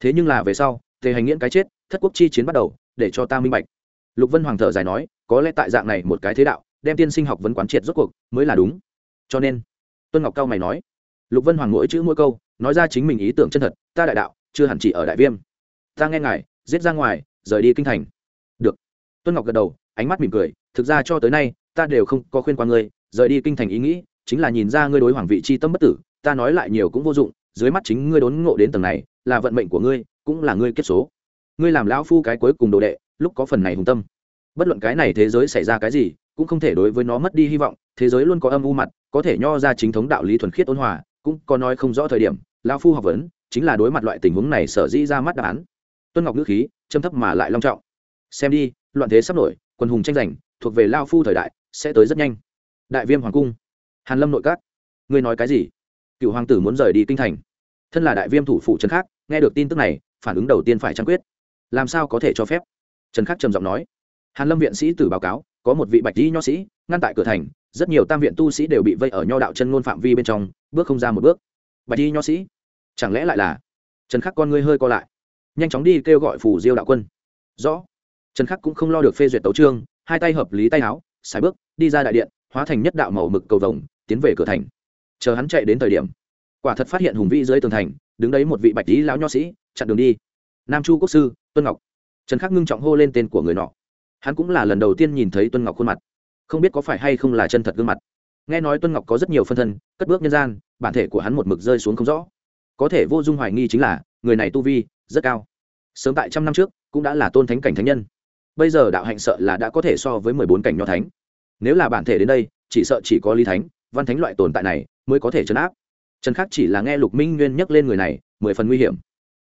Thế nhưng là về sau, tề hành nghiễn cái chết, thất quốc chi chiến bắt đầu, để cho ta minh bạch. Lục vân hoàng thở dài nói, có lẽ tại dạng này một cái thế đạo, đem tiên sinh học vấn quán triệt rốt cuộc mới là đúng. Cho nên, tuân ngọc cao mày nói lục vân hoàng mỗi chữ mỗi câu, nói ra chính mình ý tưởng chân thật, ta đại đạo, chưa hẳn chỉ ở đại viêm. Ta nghe ngài, giết ra ngoài, rời đi kinh thành. Được. Tuân ngọc gật đầu, ánh mắt mỉm cười, thực ra cho tới nay, ta đều không có khuyên qua ngươi, rời đi kinh thành ý nghĩ, chính là nhìn ra ngươi đối hoàng vị c h i tâm bất tử, ta nói lại nhiều cũng vô dụng, dưới mắt chính ngươi đốn ngộ đến tầng này, là vận mệnh của ngươi, cũng là ngươi kết số. Ngươi làm lão phu cái cuối cùng đồ đệ, lúc có phần này hùng tâm. Bất luận cái này thế giới xảy ra cái gì, cũng không thể đối với nó mất đi hy vọng, thế giới luôn có âm u mặt, có thể nho ra chính thống đạo lý thuần khiết ôn hòa cũng có nói không rõ thời điểm, lão phu học vấn chính là đối mặt loại tình huống này sở dĩ ra mắt đáp án. Tuân ngọc ngữ khí châm thấp mà lại long trọng. Xem đi, loạn thế sắp nổi, quân hùng tranh giành, thuộc về lao phu thời đại, sẽ tới rất nhanh. Đại viêm hoàng cung. Hàn lâm nội các. Ngươi nói cái gì? Cựu hoàng tử muốn rời đi kinh thành. Thân là đại viêm thủ phủ trần khác nghe được tin tức này, phản ứng đầu tiên phải trang quyết. Làm sao có thể cho phép? Trần khắc trầm giọng nói. Hàn lâm viện sĩ tử báo cáo, có một vị bạch dĩ nho sĩ, ngăn tại cửa thành rất nhiều tam viện tu sĩ đều bị vây ở nho đạo chân ngôn phạm vi bên trong, bước không ra một bước. Bạch đi nho sĩ, chẳng lẽ lại là trần khắc con ngươi hơi co lại, nhanh chóng đi kêu gọi phủ diêu đạo quân. Rõ. Trần khắc cũng không lo được phê duyệt tấu trương hai tay hợp lý tay áo xài bước, đi ra đại điện, hóa thành nhất đạo màu mực cầu vồng, tiến về cửa thành. Chờ hắn chạy đến thời điểm, quả thật phát hiện hùng vĩ dưới tường thành, đứng đấy một vị bạch lý lão nho sĩ, chặn đường đi. Nam chu quốc sư, tuân ngọc. Trần khắc ngưng trọng hô lên tên của người nọ. Hắn cũng là lần đầu tiên nhìn thấy tuân ngọc khuôn mặt không biết có phải hay không là chân thật gương mặt. Nghe nói tuân ngọc có rất nhiều phân thân, cất bước nhân gian, bản thể của hắn một mực rơi xuống không rõ. Có thể vô dung hoài nghi chính là, người này tu vi rất cao. Sớm tại trăm năm trước, cũng đã là tôn thánh cảnh thánh nhân. Bây giờ đạo hạnh sợ là đã có thể so với mười bốn cảnh nho thánh. Nếu là bản thể đến đây, chỉ sợ chỉ có lý thánh, văn thánh loại tồn tại này mới có thể chấn áp. Trần khắc chỉ là nghe lục minh nguyên nhắc lên người này, mười phần nguy hiểm.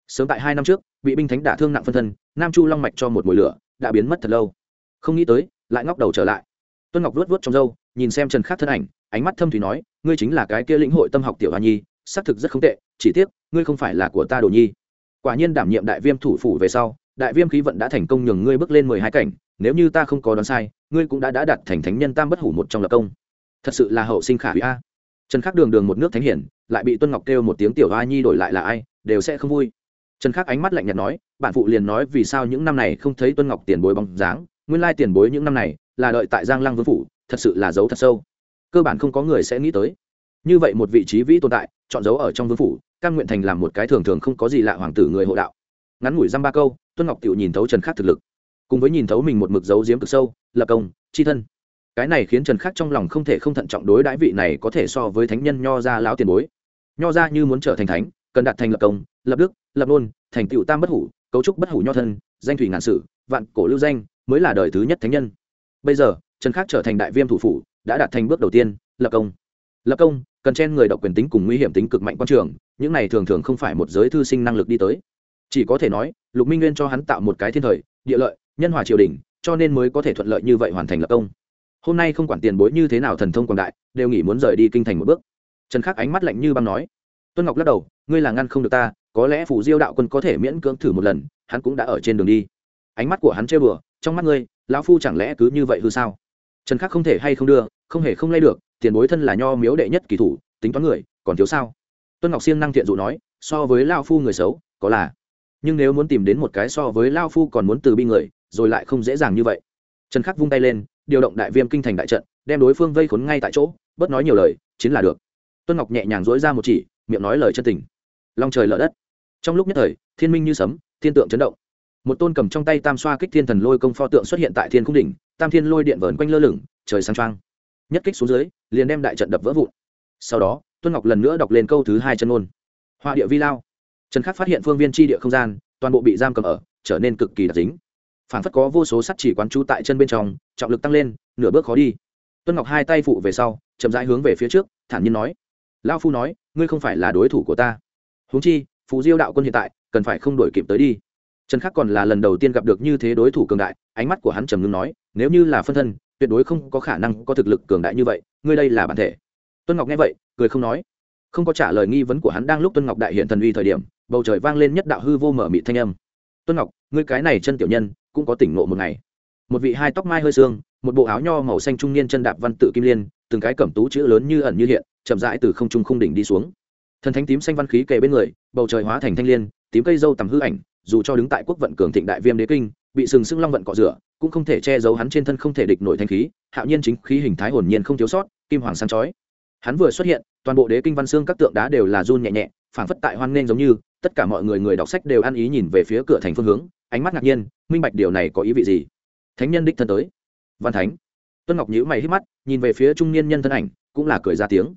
Sớm tại hai năm trước, bị binh thánh đả thương nặng phân thân, nam chu long mạch cho một mùi lửa, đã biến mất thật lâu. Không nghĩ tới, lại ngóc đầu trở lại tuân ngọc luốt vớt trong râu, nhìn xem trần khắc thân ảnh, ánh mắt thâm thủy nói, ngươi chính là cái kia lĩnh hội tâm học tiểu hoa nhi, xác thực rất không tệ, chỉ tiếc, ngươi không phải là của ta đồ nhi. Quả nhiên đảm nhiệm đại viêm thủ phủ về sau, đại viêm khí vận đã thành công nhường ngươi bước lên mười hai cảnh, nếu như ta không có đoán sai, ngươi cũng đã đã đặt thành thánh nhân tam bất hủ một trong lập công. Thật sự là hậu sinh khả hủy a. Trần khắc đường đường một nước thánh hiển, lại bị tuân ngọc kêu một tiếng tiểu hoa nhi đổi lại là ai, đều sẽ không vui. Trần khắc ánh mắt lạnh nhạt nói, bạn phụ liền nói vì sao những năm này không thấy tuân ngọc tiền bối bóng dáng, nguyên lai tiền bối những năm này là đợi tại giang lăng vương phủ, thật sự là giấu thật sâu. Cơ bản không có người sẽ nghĩ tới. Như vậy một vị trí vĩ tồn tại, chọn giấu ở trong vương phủ căn nguyện thành làm một cái thường thường không có gì lạ hoàng tử người hộ đạo. Ngắn ngủi dăm ba câu, tuân ngọc tiểu nhìn thấu trần khắc thực lực. Cùng với nhìn thấu mình một mực dấu diếm cực sâu, lập công, chi thân. Cái này khiến trần khắc trong lòng không thể không thận trọng đối đãi vị này có thể so với thánh nhân nho gia lão tiền bối. Nho gia như muốn trở thành thánh, cần đạt thành lập công, lập đức, lập nôn, thành tựu tam bất hủ, cấu trúc bất hủ nho thân, danh thủy ngàn sử, vạn cổ lưu danh, mới là đời thứ nhất thánh nhân bây giờ trần khắc trở thành đại viêm thủ phủ, đã đạt thành bước đầu tiên, lập công. Lập công, cần chen người độc quyền tính cùng nguy hiểm tính cực mạnh quan trường, những này thường thường không phải một giới thư sinh năng lực đi tới. Chỉ có thể nói, lục minh nguyên cho hắn tạo một cái thiên thời, địa lợi, nhân hòa triều đình, cho nên mới có thể thuận lợi như vậy hoàn thành lập công. Hôm nay không quản tiền bối như thế nào thần thông quảng đại, đều nghĩ muốn rời đi kinh thành một bước. Trần khắc ánh mắt lạnh như băng nói. Tuân ngọc lắc đầu, ngươi là ngăn không được ta, có lẽ phủ diêu đạo quân có thể miễn cưỡng thử một lần, hắn cũng đã ở trên đường đi. Ánh mắt của hắn chơi bừa trong mắt ngươi lão phu chẳng lẽ cứ như vậy hư sao? Trần khắc không thể hay không đưa, không hề không lay được, tiền bối thân là nho miếu đệ nhất kỳ thủ, tính toán người, còn thiếu sao? Tuân ngọc siêng năng thiện dụ nói, so với lao phu người xấu, có là. Nhưng nếu muốn tìm đến một cái so với lao phu còn muốn từ bi người, rồi lại không dễ dàng như vậy. Trần khắc vung tay lên, điều động đại viêm kinh thành đại trận, đem đối phương vây khốn ngay tại chỗ, bớt nói nhiều lời chính là được. Tuân ngọc nhẹ nhàng dỗi ra một chỉ, miệng nói lời chân tình. Long trời lở đất. Trong lúc nhất thời, thiên minh như sấm, thiên tượng chấn động một tôn cầm trong tay tam xoa kích thiên thần lôi công pho tượng xuất hiện tại thiên cung đỉnh, tam thiên lôi điện vờn quanh lơ lửng, trời sáng trăng nhất kích xuống dưới, liền đem đại trận đập vỡ vụn. Sau đó, tuân ngọc lần nữa đọc lên câu thứ hai chân ngôn. Hoa địa vi lao. Trần khắc phát hiện phương viên tri địa không gian, toàn bộ bị giam cầm ở, trở nên cực kỳ đặc dính. Phản phất có vô số sắt chỉ quán trú tại chân bên trong, trọng lực tăng lên, nửa bước khó đi. Tuân ngọc hai tay phụ về sau, chậm rãi hướng về phía trước, thản nhiên nói. Lao phu nói, ngươi không phải là đối thủ của ta. Huống chi phú diêu đạo quân hiện tại, cần phải không đổi kịp tới đi trần khắc còn là lần đầu tiên gặp được như thế đối thủ cường đại, ánh mắt của hắn trầm ngưng nói, nếu như là phân thân, tuyệt đối không có khả năng có thực lực cường đại như vậy, ngươi đây là bản thể. Tuân ngọc nghe vậy, cười không nói. Không có trả lời nghi vấn của hắn đang lúc tuân ngọc đại hiện thần uy thời điểm, bầu trời vang lên nhất đạo hư vô mở mị thanh âm. Tuân ngọc, ngươi cái này chân tiểu nhân, cũng có tỉnh ngộ một ngày. Một vị hai tóc mai hơi xương, một bộ áo nho màu xanh trung niên chân đạp văn tự kim liên, từng cái cẩm tú chữ lớn như ẩn như hiện, chậm rãi từ không trung khung đỉnh đi xuống. Thần thánh tím xanh văn khí kề bên người, bầu trời hóa thành thanh liên, tím cây dâu tầm hư ảnh dù cho đứng tại quốc vận cường thịnh đại viêm đế kinh, bị sừng sững long vận cọ rửa, cũng không thể che giấu hắn trên thân không thể địch nổi thanh khí, hạo nhiên chính khí hình thái hồn nhiên không thiếu sót, kim hoàng sáng chói. Hắn vừa xuất hiện, toàn bộ đế kinh văn xương các tượng đá đều là run nhẹ nhẹ, phảng phất tại hoan nghênh giống như, tất cả mọi người người đọc sách đều ăn ý nhìn về phía cửa thành phương hướng, ánh mắt ngạc nhiên, minh bạch điều này có ý vị gì. Thánh nhân đích thân tới. Văn thánh. Tuân ngọc nhữ mày hít mắt, nhìn về phía trung niên nhân thân ảnh, cũng là cười ra tiếng.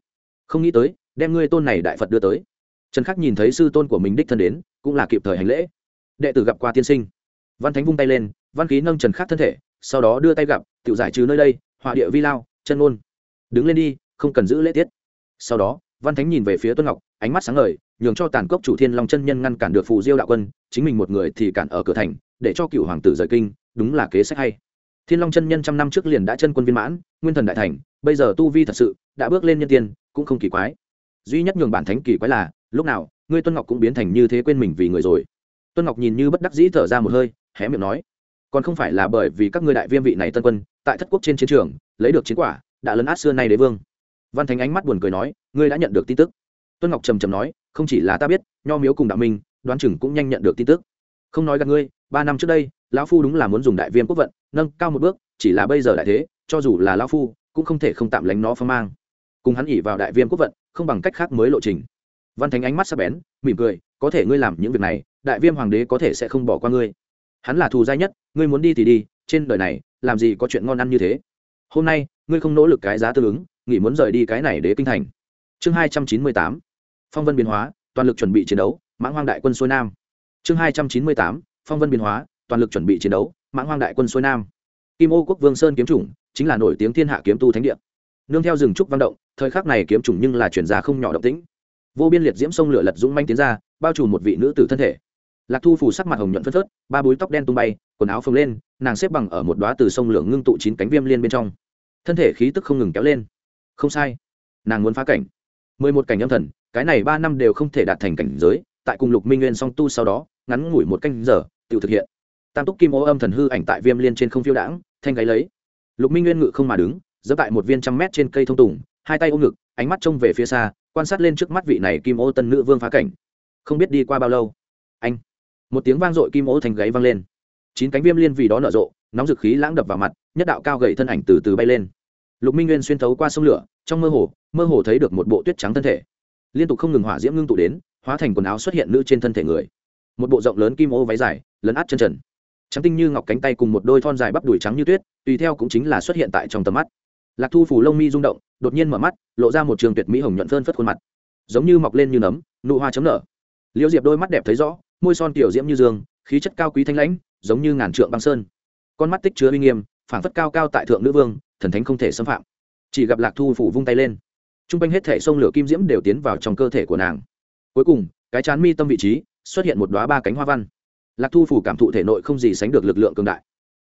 Không nghĩ tới, đem ngươi tôn này đại phật đưa tới. Trần khắc nhìn thấy sư tôn của mình đích thân đến, cũng là kịp thời hành lễ đệ tử gặp qua tiên sinh. Văn thánh vung tay lên, văn khí nâng trần khắc thân thể, sau đó đưa tay gặp tự giải trừ nơi đây, họa địa vi lao, chân ngôn. Đứng lên đi, không cần giữ lễ tiết. Sau đó, văn thánh nhìn về phía tuân ngọc, ánh mắt sáng ngời, nhường cho tàn cốc chủ thiên long chân nhân ngăn cản được phù diêu đạo quân, chính mình một người thì cản ở cửa thành, để cho cựu hoàng tử rời kinh, đúng là kế sách hay. Thiên long chân nhân trăm năm trước liền đã chân quân viên mãn, nguyên thần đại thành, bây giờ tu vi thật sự, đã bước lên nhân tiên, cũng không kỳ quái. Duy nhất nhường bản thánh kỳ quái là, lúc nào, ngươi tuân ngọc cũng biến thành như thế quên mình vì người rồi tuân ngọc nhìn như bất đắc dĩ thở ra một hơi, hé miệng nói, còn không phải là bởi vì các ngươi đại viêm vị này tân quân, tại thất quốc trên chiến trường, lấy được chiến quả, đã lấn át xưa nay đế vương. Văn thánh ánh mắt buồn cười nói, ngươi đã nhận được tin tức. Tuân ngọc trầm trầm nói, không chỉ là ta biết, nho miếu cùng đạo minh, đoán chừng cũng nhanh nhận được tin tức. Không nói gặp ngươi, ba năm trước đây, lão phu đúng là muốn dùng đại viêm quốc vận, nâng cao một bước, chỉ là bây giờ đại thế, cho dù là lão phu, cũng không thể không tạm lánh nó phong mang. Cùng hắn ỉ vào đại viêm quốc vận, không bằng cách khác mới lộ trình. Văn thánh ánh mắt sắp bén, mỉm cười có thể ngươi làm những việc này, đại viêm hoàng đế có thể sẽ không bỏ qua ngươi. Hắn là thù dai nhất, ngươi muốn đi thì đi, trên đời này, làm gì có chuyện ngon ăn như thế. Hôm nay, ngươi không nỗ lực cái giá tương ứng nghĩ muốn rời đi cái này đế kinh thành. Chương hai trăm chín mươi tám, phong vân biến hóa, toàn lực chuẩn bị chiến đấu, mãng hoang đại quân xuôi nam. Chương hai trăm chín mươi tám, phong vân biến hóa, toàn lực chuẩn bị chiến đấu, mãng hoang đại quân xuôi nam. Kim ô quốc vương sơn kiếm chủng, chính là nổi tiếng thiên hạ kiếm tu thánh địa. Nương theo rừng trúc văn động, thời khắc này kiếm chủng nhưng là chuyển giá không nhỏ động tĩnh. Vô biên liệt diễm sông lửa lật dũng manh tiến ra bao trùm một vị nữ tử thân thể. Lạc thu phủ sắc mặt hồng nhuận phất phớt, ba búi tóc đen tung bay, quần áo phồng lên, nàng xếp bằng ở một đoá từ sông lửa ngưng tụ chín cánh viêm liên bên trong. Thân thể khí tức không ngừng kéo lên. Không sai, nàng muốn phá cảnh. Mười một cảnh âm thần, cái này ba năm đều không thể đạt thành cảnh giới, tại cùng lục minh nguyên song tu sau đó, ngắn ngủi một canh giờ, tự thực hiện. Tam túc kim ô âm thần hư ảnh tại viêm liên trên không phiêu đãng, thanh gáy lấy. Lục minh nguyên ngự không mà đứng giơ tại một viên trăm mét trên cây thông tùng, hai tay ôm ngực, ánh mắt trông về phía xa, quan sát lên trước mắt vị này kim ô tân nữ vương phá cảnh không biết đi qua bao lâu. Anh, một tiếng vang dội kim ô thành gáy vang lên. Chín cánh viêm liên vì đó nở rộ, nóng dực khí lãng đập vào mặt, nhất đạo cao gậy thân ảnh từ từ bay lên. Lục minh nguyên xuyên thấu qua sông lửa, trong mơ hồ mơ hồ thấy được một bộ tuyết trắng thân thể. Liên tục không ngừng hỏa diễm ngưng tụ đến, hóa thành quần áo xuất hiện nữ trên thân thể người. Một bộ rộng lớn kim ô váy dài, lấn át chân trần. Trắng tinh như ngọc cánh tay cùng một đôi thon dài bắp đùi trắng như tuyết, tùy theo cũng chính là xuất hiện tại trong tầm mắt. Lạc thu phủ lông mi rung động, đột nhiên mở mắt, lộ ra một trường tuyệt mỹ hồng nhuận phơn phất khuôn mặt. Giống như mọc lên như nấm, nụ hoa chấm nở liễu diệp đôi mắt đẹp thấy rõ, môi son tiểu diễm như dương, khí chất cao quý thanh lãnh, giống như ngàn trượng băng sơn. Con mắt tích chứa uy nghiêm, phảng phất cao cao tại thượng nữ vương, thần thánh không thể xâm phạm. Chỉ gặp lạc thu phủ vung tay lên. T r u n g quanh hết thể sông lửa kim diễm đều tiến vào trong cơ thể của nàng. Cuối cùng, cái chán mi tâm vị trí xuất hiện một đoá ba cánh hoa văn. Lạc thu phủ cảm thụ thể nội không gì sánh được lực lượng cường đại.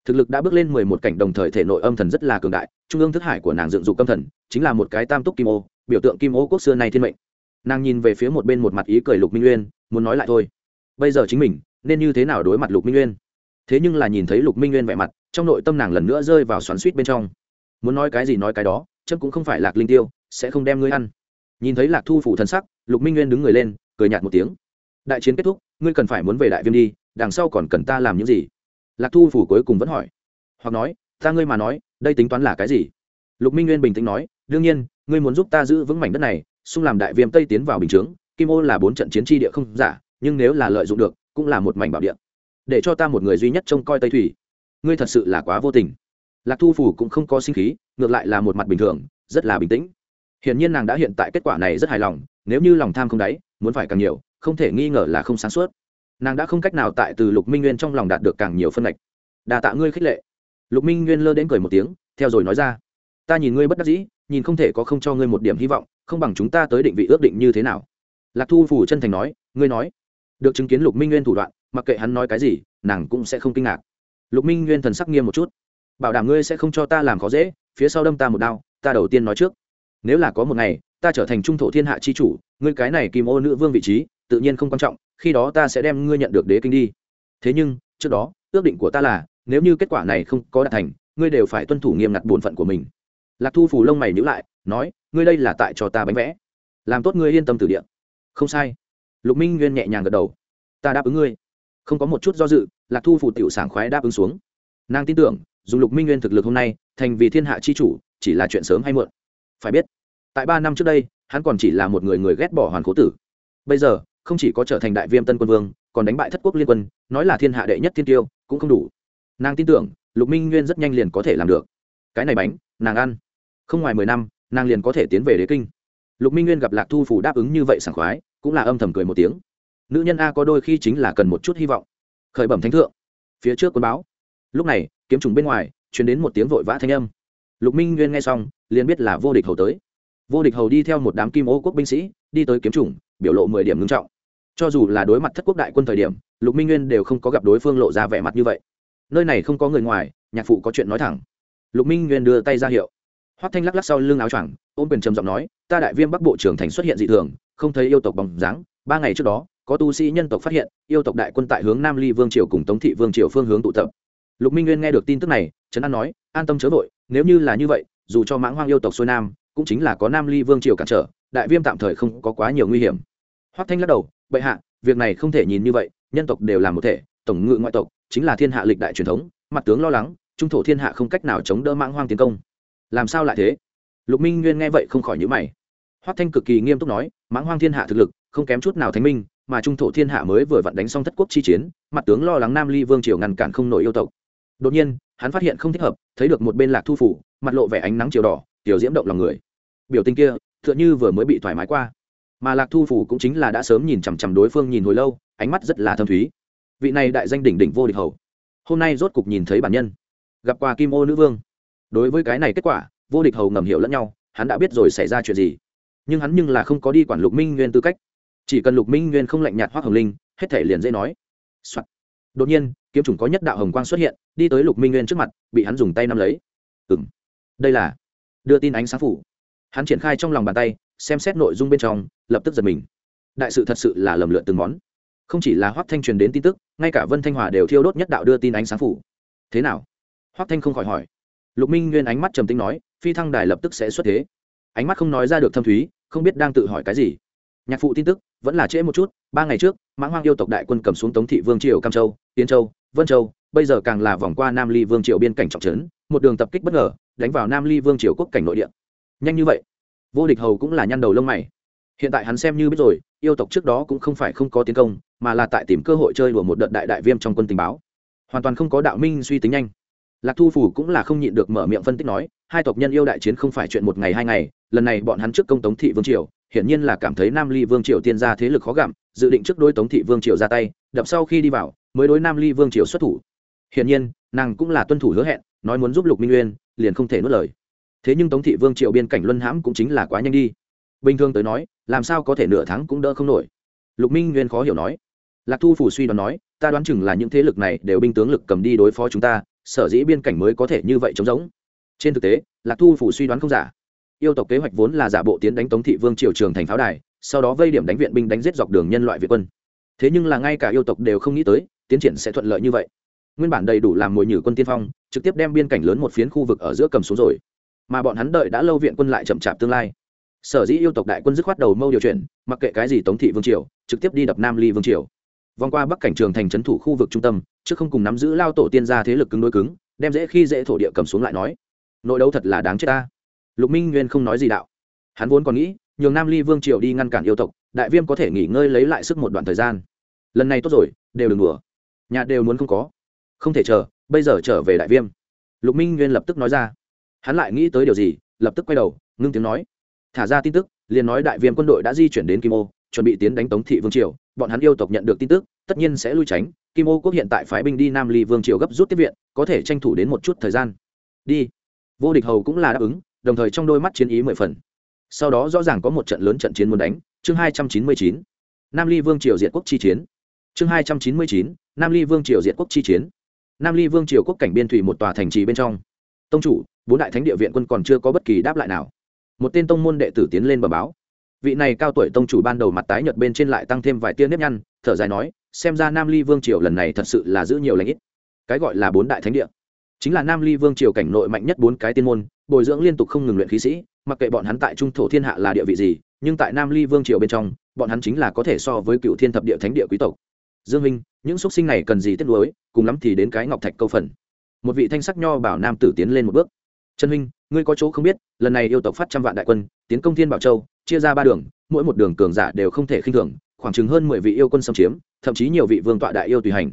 Thực lực đã bước lên mười một cảnh đồng thời thể nội âm thần rất là cường đại, trung ương thức hải của nàng dựng dục âm thần, chính là một cái tam túc kim ô, biểu tượng kim ô quốc xưa nay thiên mệnh nàng nhìn về phía một bên một mặt ý cười lục minh uyên, muốn nói lại thôi. Bây giờ chính mình, nên như thế nào đối mặt lục minh uyên? Thế nhưng là nhìn thấy lục minh nguyên vẻ mặt, trong nội tâm nàng lần nữa rơi vào xoắn suýt bên trong. Muốn nói cái gì nói cái đó chân cũng không phải lạc linh tiêu, sẽ không đem ngươi ăn. Nhìn thấy lạc thu phủ thần sắc, lục minh nguyên đứng người lên, cười nhạt một tiếng. Đại chiến kết thúc, ngươi cần phải muốn về đại viêm đi, đằng sau còn cần ta làm những gì? Lạc thu phủ cuối cùng vẫn hỏi. Hoặc nói, ta ngươi mà nói, đây tính toán là cái gì? Lục minh nguyên bình tĩnh nói, đương nhiên, ngươi muốn giúp ta giữ vững mảnh đất này xung làm đại viêm tây tiến vào bình chướng, kim ô là bốn trận chiến tri địa không giả, nhưng nếu là lợi dụng được, cũng là một mảnh bảo địa. Để cho ta một người duy nhất trông coi tây thủy. Ngươi thật sự là quá vô tình. Lạc thu phủ cũng không có sinh khí, ngược lại là một mặt bình thường, rất là bình tĩnh. Hiển nhiên nàng đã hiện tại kết quả này rất hài lòng, nếu như lòng tham không đáy, muốn phải càng nhiều, không thể nghi ngờ là không sáng suốt. Nàng đã không cách nào tại từ lục minh nguyên trong lòng đạt được càng nhiều phân lệch đà tạ ngươi khích lệ. Lục minh nguyên lơ đến cười một tiếng, theo rồi nói ra. Ta nhìn ngươi bất đắc dĩ nhìn không thể có không cho ngươi một điểm hy vọng, không bằng chúng ta tới định vị ước định như thế nào. Lạc thu phủ chân thành nói, ngươi nói. Được chứng kiến lục minh nguyên thủ đoạn, mặc kệ hắn nói cái gì, nàng cũng sẽ không kinh ngạc. Lục minh nguyên thần sắc nghiêm một chút. Bảo đảm ngươi sẽ không cho ta làm khó dễ, phía sau đâm ta một đao, ta đầu tiên nói trước. Nếu là có một ngày, ta trở thành trung thổ thiên hạ chi chủ, ngươi cái này kim ô nữ vương vị trí, tự nhiên không quan trọng, khi đó ta sẽ đem ngươi nhận được đế kinh đi. Thế nhưng, trước đó, ước định của ta là, nếu như kết quả này không có đạt thành, ngươi đều phải tuân thủ nghiêm ngặt bổn phận của mình lạc thu phủ lông mày nhữ lại, nói, ngươi đây là tại cho ta bánh vẽ. Làm tốt ngươi yên tâm từ điện không sai. Lục minh nguyên nhẹ nhàng gật đầu. Ta đáp ứng ngươi. Không có một chút do dự, lạc thu phù tiểu sảng khoái đáp ứng xuống. Nàng tin tưởng dùng lục minh nguyên thực lực hôm nay, thành vì thiên hạ chi chủ, chỉ là chuyện sớm hay muộn. Phải biết, tại ba năm trước đây, hắn còn chỉ là một người người ghét bỏ hoàn cố tử. Bây giờ, không chỉ có trở thành đại viêm tân quân vương, còn đánh bại thất quốc liên quân, nói là thiên hạ đệ nhất thiên tiêu, cũng không đủ. Nàng tin tưởng, lục minh nguyên rất nhanh liền có thể làm được. Cái này bánh, nàng ăn không ngoài mười năm, nàng liền có thể tiến về đế kinh. Lục minh nguyên gặp lạc thu phủ đáp ứng như vậy sảng khoái, cũng là âm thầm cười một tiếng. Nữ nhân a có đôi khi chính là cần một chút hy vọng. Khởi bẩm thánh thượng. Phía trước quân báo. Lúc này, kiếm trùng bên ngoài chuyển đến một tiếng vội vã thanh âm. Lục minh nguyên nghe xong, liền biết là vô địch hầu tới. Vô địch hầu đi theo một đám kim ô quốc binh sĩ, đi tới kiếm trùng, biểu lộ mười điểm ngưng trọng. Cho dù là đối mặt thất quốc đại quân thời điểm, lục minh nguyên đều không có gặp đối phương lộ ra vẻ mặt như vậy. Nơi này không có người ngoài, nhạc phụ có chuyện nói thẳng. Lục minh nguyên đưa tay ra hiệu hoắc thanh lắc lắc sau lưng áo choàng, ôm quyền trầm giọng nói, ta đại viêm bắc bộ trưởng thành xuất hiện dị thường, không thấy yêu tộc bóng dáng. Ba ngày trước đó, có tu sĩ nhân tộc phát hiện, yêu tộc đại quân tại hướng nam ly vương triều cùng tống thị vương triều phương hướng tụ tập. Lục minh nguyên nghe được tin tức này, trấn an nói, an tâm chớ vội, nếu như là như vậy, dù cho mãng hoang yêu tộc xuôi nam, cũng chính là có nam ly vương triều cản trở, đại viêm tạm thời không có quá nhiều nguy hiểm. Hoắc thanh lắc đầu, bệ hạ, việc này không thể nhìn như vậy, nhân tộc đều là một thể, tổng ngự ngoại tộc, chính là thiên hạ lịch đại truyền thống, mặt tướng lo lắng, trung thổ thiên hạ không cách nào chống đỡ mãng hoang tiến công làm sao lại thế? Lục minh nguyên nghe vậy không khỏi nhữ mày. Hoắc thanh cực kỳ nghiêm túc nói, mãng hoang thiên hạ thực lực, không kém chút nào thánh minh, mà trung thổ thiên hạ mới vừa vặn đánh xong thất quốc chi chiến, mặt tướng lo lắng nam ly vương triều ngăn cản không nổi yêu tộc. Đột nhiên, hắn phát hiện không thích hợp, thấy được một bên lạc thu phủ, mặt lộ vẻ ánh nắng chiều đỏ, tiểu diễm động lòng người. Biểu tình kia, tựa như vừa mới bị thoải mái qua. Mà lạc thu phủ cũng chính là đã sớm nhìn chằm chằm đối phương nhìn hồi lâu, ánh mắt rất là thâm thúy. Vị này đại danh đỉnh đỉnh vô địch hầu. Hôm nay rốt cục nhìn thấy bản nhân. Gặp qua kim ô nữ vương đối với cái này kết quả, vô địch hầu ngầm hiểu lẫn nhau, hắn đã biết rồi xảy ra chuyện gì. Nhưng hắn nhưng là không có đi quản lục minh nguyên tư cách. Chỉ cần lục minh nguyên không lạnh nhạt hoác hồng linh, hết thể liền dễ nói、Soạn. đột nhiên, kiếm chủng có nhất đạo hồng quang xuất hiện, đi tới lục minh nguyên trước mặt, bị hắn dùng tay nắm lấy. Ừ m đây là đưa tin ánh sáng phủ. Hắn triển khai trong lòng bàn tay, xem xét nội dung bên trong, lập tức giật mình. Đại sự thật sự là lầm lượn từng món. Không chỉ là hoác thanh truyền đến tin tức, ngay cả vân thanh hòa đều thiêu đốt nhất đạo đưa tin ánh sáng phủ. Thế nào? Hoác thanh không khỏi hỏi lục minh nguyên ánh mắt trầm tính nói, phi thăng đài lập tức sẽ xuất thế. Ánh mắt không nói ra được thâm thúy, không biết đang tự hỏi cái gì. Nhạc phụ tin tức, vẫn là trễ một chút, ba ngày trước, mãng hoang yêu tộc đại quân cầm xuống tống thị vương triều, cam châu, tiến châu, vân châu, bây giờ càng là vòng qua nam ly vương triều biên cảnh trọng trấn, một đường tập kích bất ngờ, đánh vào nam ly vương triều quốc cảnh nội địa. Nhanh như vậy, vô địch hầu cũng là nhăn đầu lông mày. Hiện tại hắn xem như biết rồi, yêu tộc trước đó cũng không phải không có tiến công, mà là tại tìm cơ hội chơi đùa một đợt đại đại viêm trong quân tình báo. Hoàn toàn không có đạo minh suy tính nhanh lạc thu phủ cũng là không nhịn được mở miệng phân tích nói, hai tộc nhân yêu đại chiến không phải chuyện một ngày hai ngày, lần này bọn hắn trước công tống thị vương triều, hiển nhiên là cảm thấy nam ly vương triều tiên ra thế lực khó gặm, dự định trước đôi tống thị vương triều ra tay, đập sau khi đi vào, mới đối nam ly vương triều xuất thủ. Hiển nhiên, nàng cũng là tuân thủ hứa hẹn, nói muốn giúp lục minh nguyên liền không thể nuốt lời. Thế nhưng tống thị vương triều biên cảnh luân hãm cũng chính là quá nhanh đi. Bình thường tới nói, làm sao có thể nửa tháng cũng đỡ không nổi? Lục minh nguyên khó hiểu nói. Lạc thu phủ suy đoán nói, ta đoán chừng là những thế lực này đều binh tướng lực cầm đi đối phó chúng ta sở dĩ biên cảnh mới có thể như vậy trống giống trên thực tế, lạc thu phủ suy đoán không giả. Yêu tộc kế hoạch vốn là giả bộ tiến đánh tống thị vương triều trường thành pháo đài, sau đó vây điểm đánh viện binh đánh giết dọc đường nhân loại việt quân. Thế nhưng là ngay cả yêu tộc đều không nghĩ tới, tiến triển sẽ thuận lợi như vậy. Nguyên bản đầy đủ làm mồi nhử quân tiên phong, trực tiếp đem biên cảnh lớn một phiến khu vực ở giữa cầm xuống rồi. Mà bọn hắn đợi đã lâu viện quân lại chậm chạp tương lai. Sở dĩ yêu tộc đại quân dứt khoát đầu mâu điều chuyển, mặc kệ cái gì tống thị vương triều, trực tiếp đi đập nam ly vương triều. Vòng qua bắc cảnh trường thành trấn thủ khu vực trung tâm chứ không cùng nắm giữ lao tổ tiên gia thế lực cứng đối cứng, đem dễ khi dễ thổ địa cầm xuống lại nói, nội đấu thật là đáng chết ta. Lục minh nguyên không nói gì đạo. Hắn vốn còn nghĩ, nhường nam ly vương triều đi ngăn cản yêu tộc, đại viêm có thể nghỉ ngơi lấy lại sức một đoạn thời gian. Lần này tốt rồi, đều đừng đùa. Nhà đều muốn không có. Không thể chờ, bây giờ trở về đại viêm. Lục minh nguyên lập tức nói ra. Hắn lại nghĩ tới điều gì, lập tức quay đầu, ngưng tiếng nói. Thả ra tin tức, liền nói đại viêm quân đội đã di chuyển đến kim ô, chuẩn bị tiến đánh tống thị vương triều. Bọn hắn yêu tộc nhận được tin tức, tất nhiên sẽ lui tránh kim ô quốc hiện tại phái binh đi nam ly vương triều gấp rút tiếp viện, có thể tranh thủ đến một chút thời gian. Đi. Vô địch hầu cũng là đáp ứng, đồng thời trong đôi mắt chiến ý mười phần. Sau đó rõ ràng có một trận lớn trận chiến muốn đánh, chương hai trăm chín mươi chín. Nam ly vương triều diệt quốc chi chiến. Chương hai trăm chín mươi chín, nam ly vương triều diệt quốc chi chiến. Nam ly vương triều quốc cảnh biên thủy một tòa thành trì bên trong. Tông chủ, bốn đại thánh địa viện quân còn chưa có bất kỳ đáp lại nào. Một tên tông môn đệ tử tiến lên bờ báo. Vị này cao tuổi tông chủ ban đầu mặt tái nhợt bên trên lại tăng thêm vài tia nếp nhăn, thở dài nói xem ra nam ly vương triều lần này thật sự là giữ nhiều lãnh ít. Cái gọi là bốn đại thánh địa. Chính là nam ly vương triều cảnh nội mạnh nhất bốn cái tiên môn, bồi dưỡng liên tục không ngừng luyện khí sĩ, mặc kệ bọn hắn tại trung thổ thiên hạ là địa vị gì, nhưng tại nam ly vương triều bên trong, bọn hắn chính là có thể so với cựu thiên thập địa thánh địa quý tộc. Dương minh, những xuất sinh này cần gì tiếp nối cùng lắm thì đến cái ngọc thạch câu phần. Một vị thanh sắc nho bảo nam tử tiến lên một bước. Trần huynh ngươi có chỗ không biết, lần này yêu tộc phát trăm vạn đại quân, tiến công thiên bảo châu, chia ra ba đường, mỗi một đường cường giả đều không thể khinh thường khoảng chừng hơn mười vị yêu quân xâm chiếm, thậm chí nhiều vị vương tọa đại yêu tùy hành.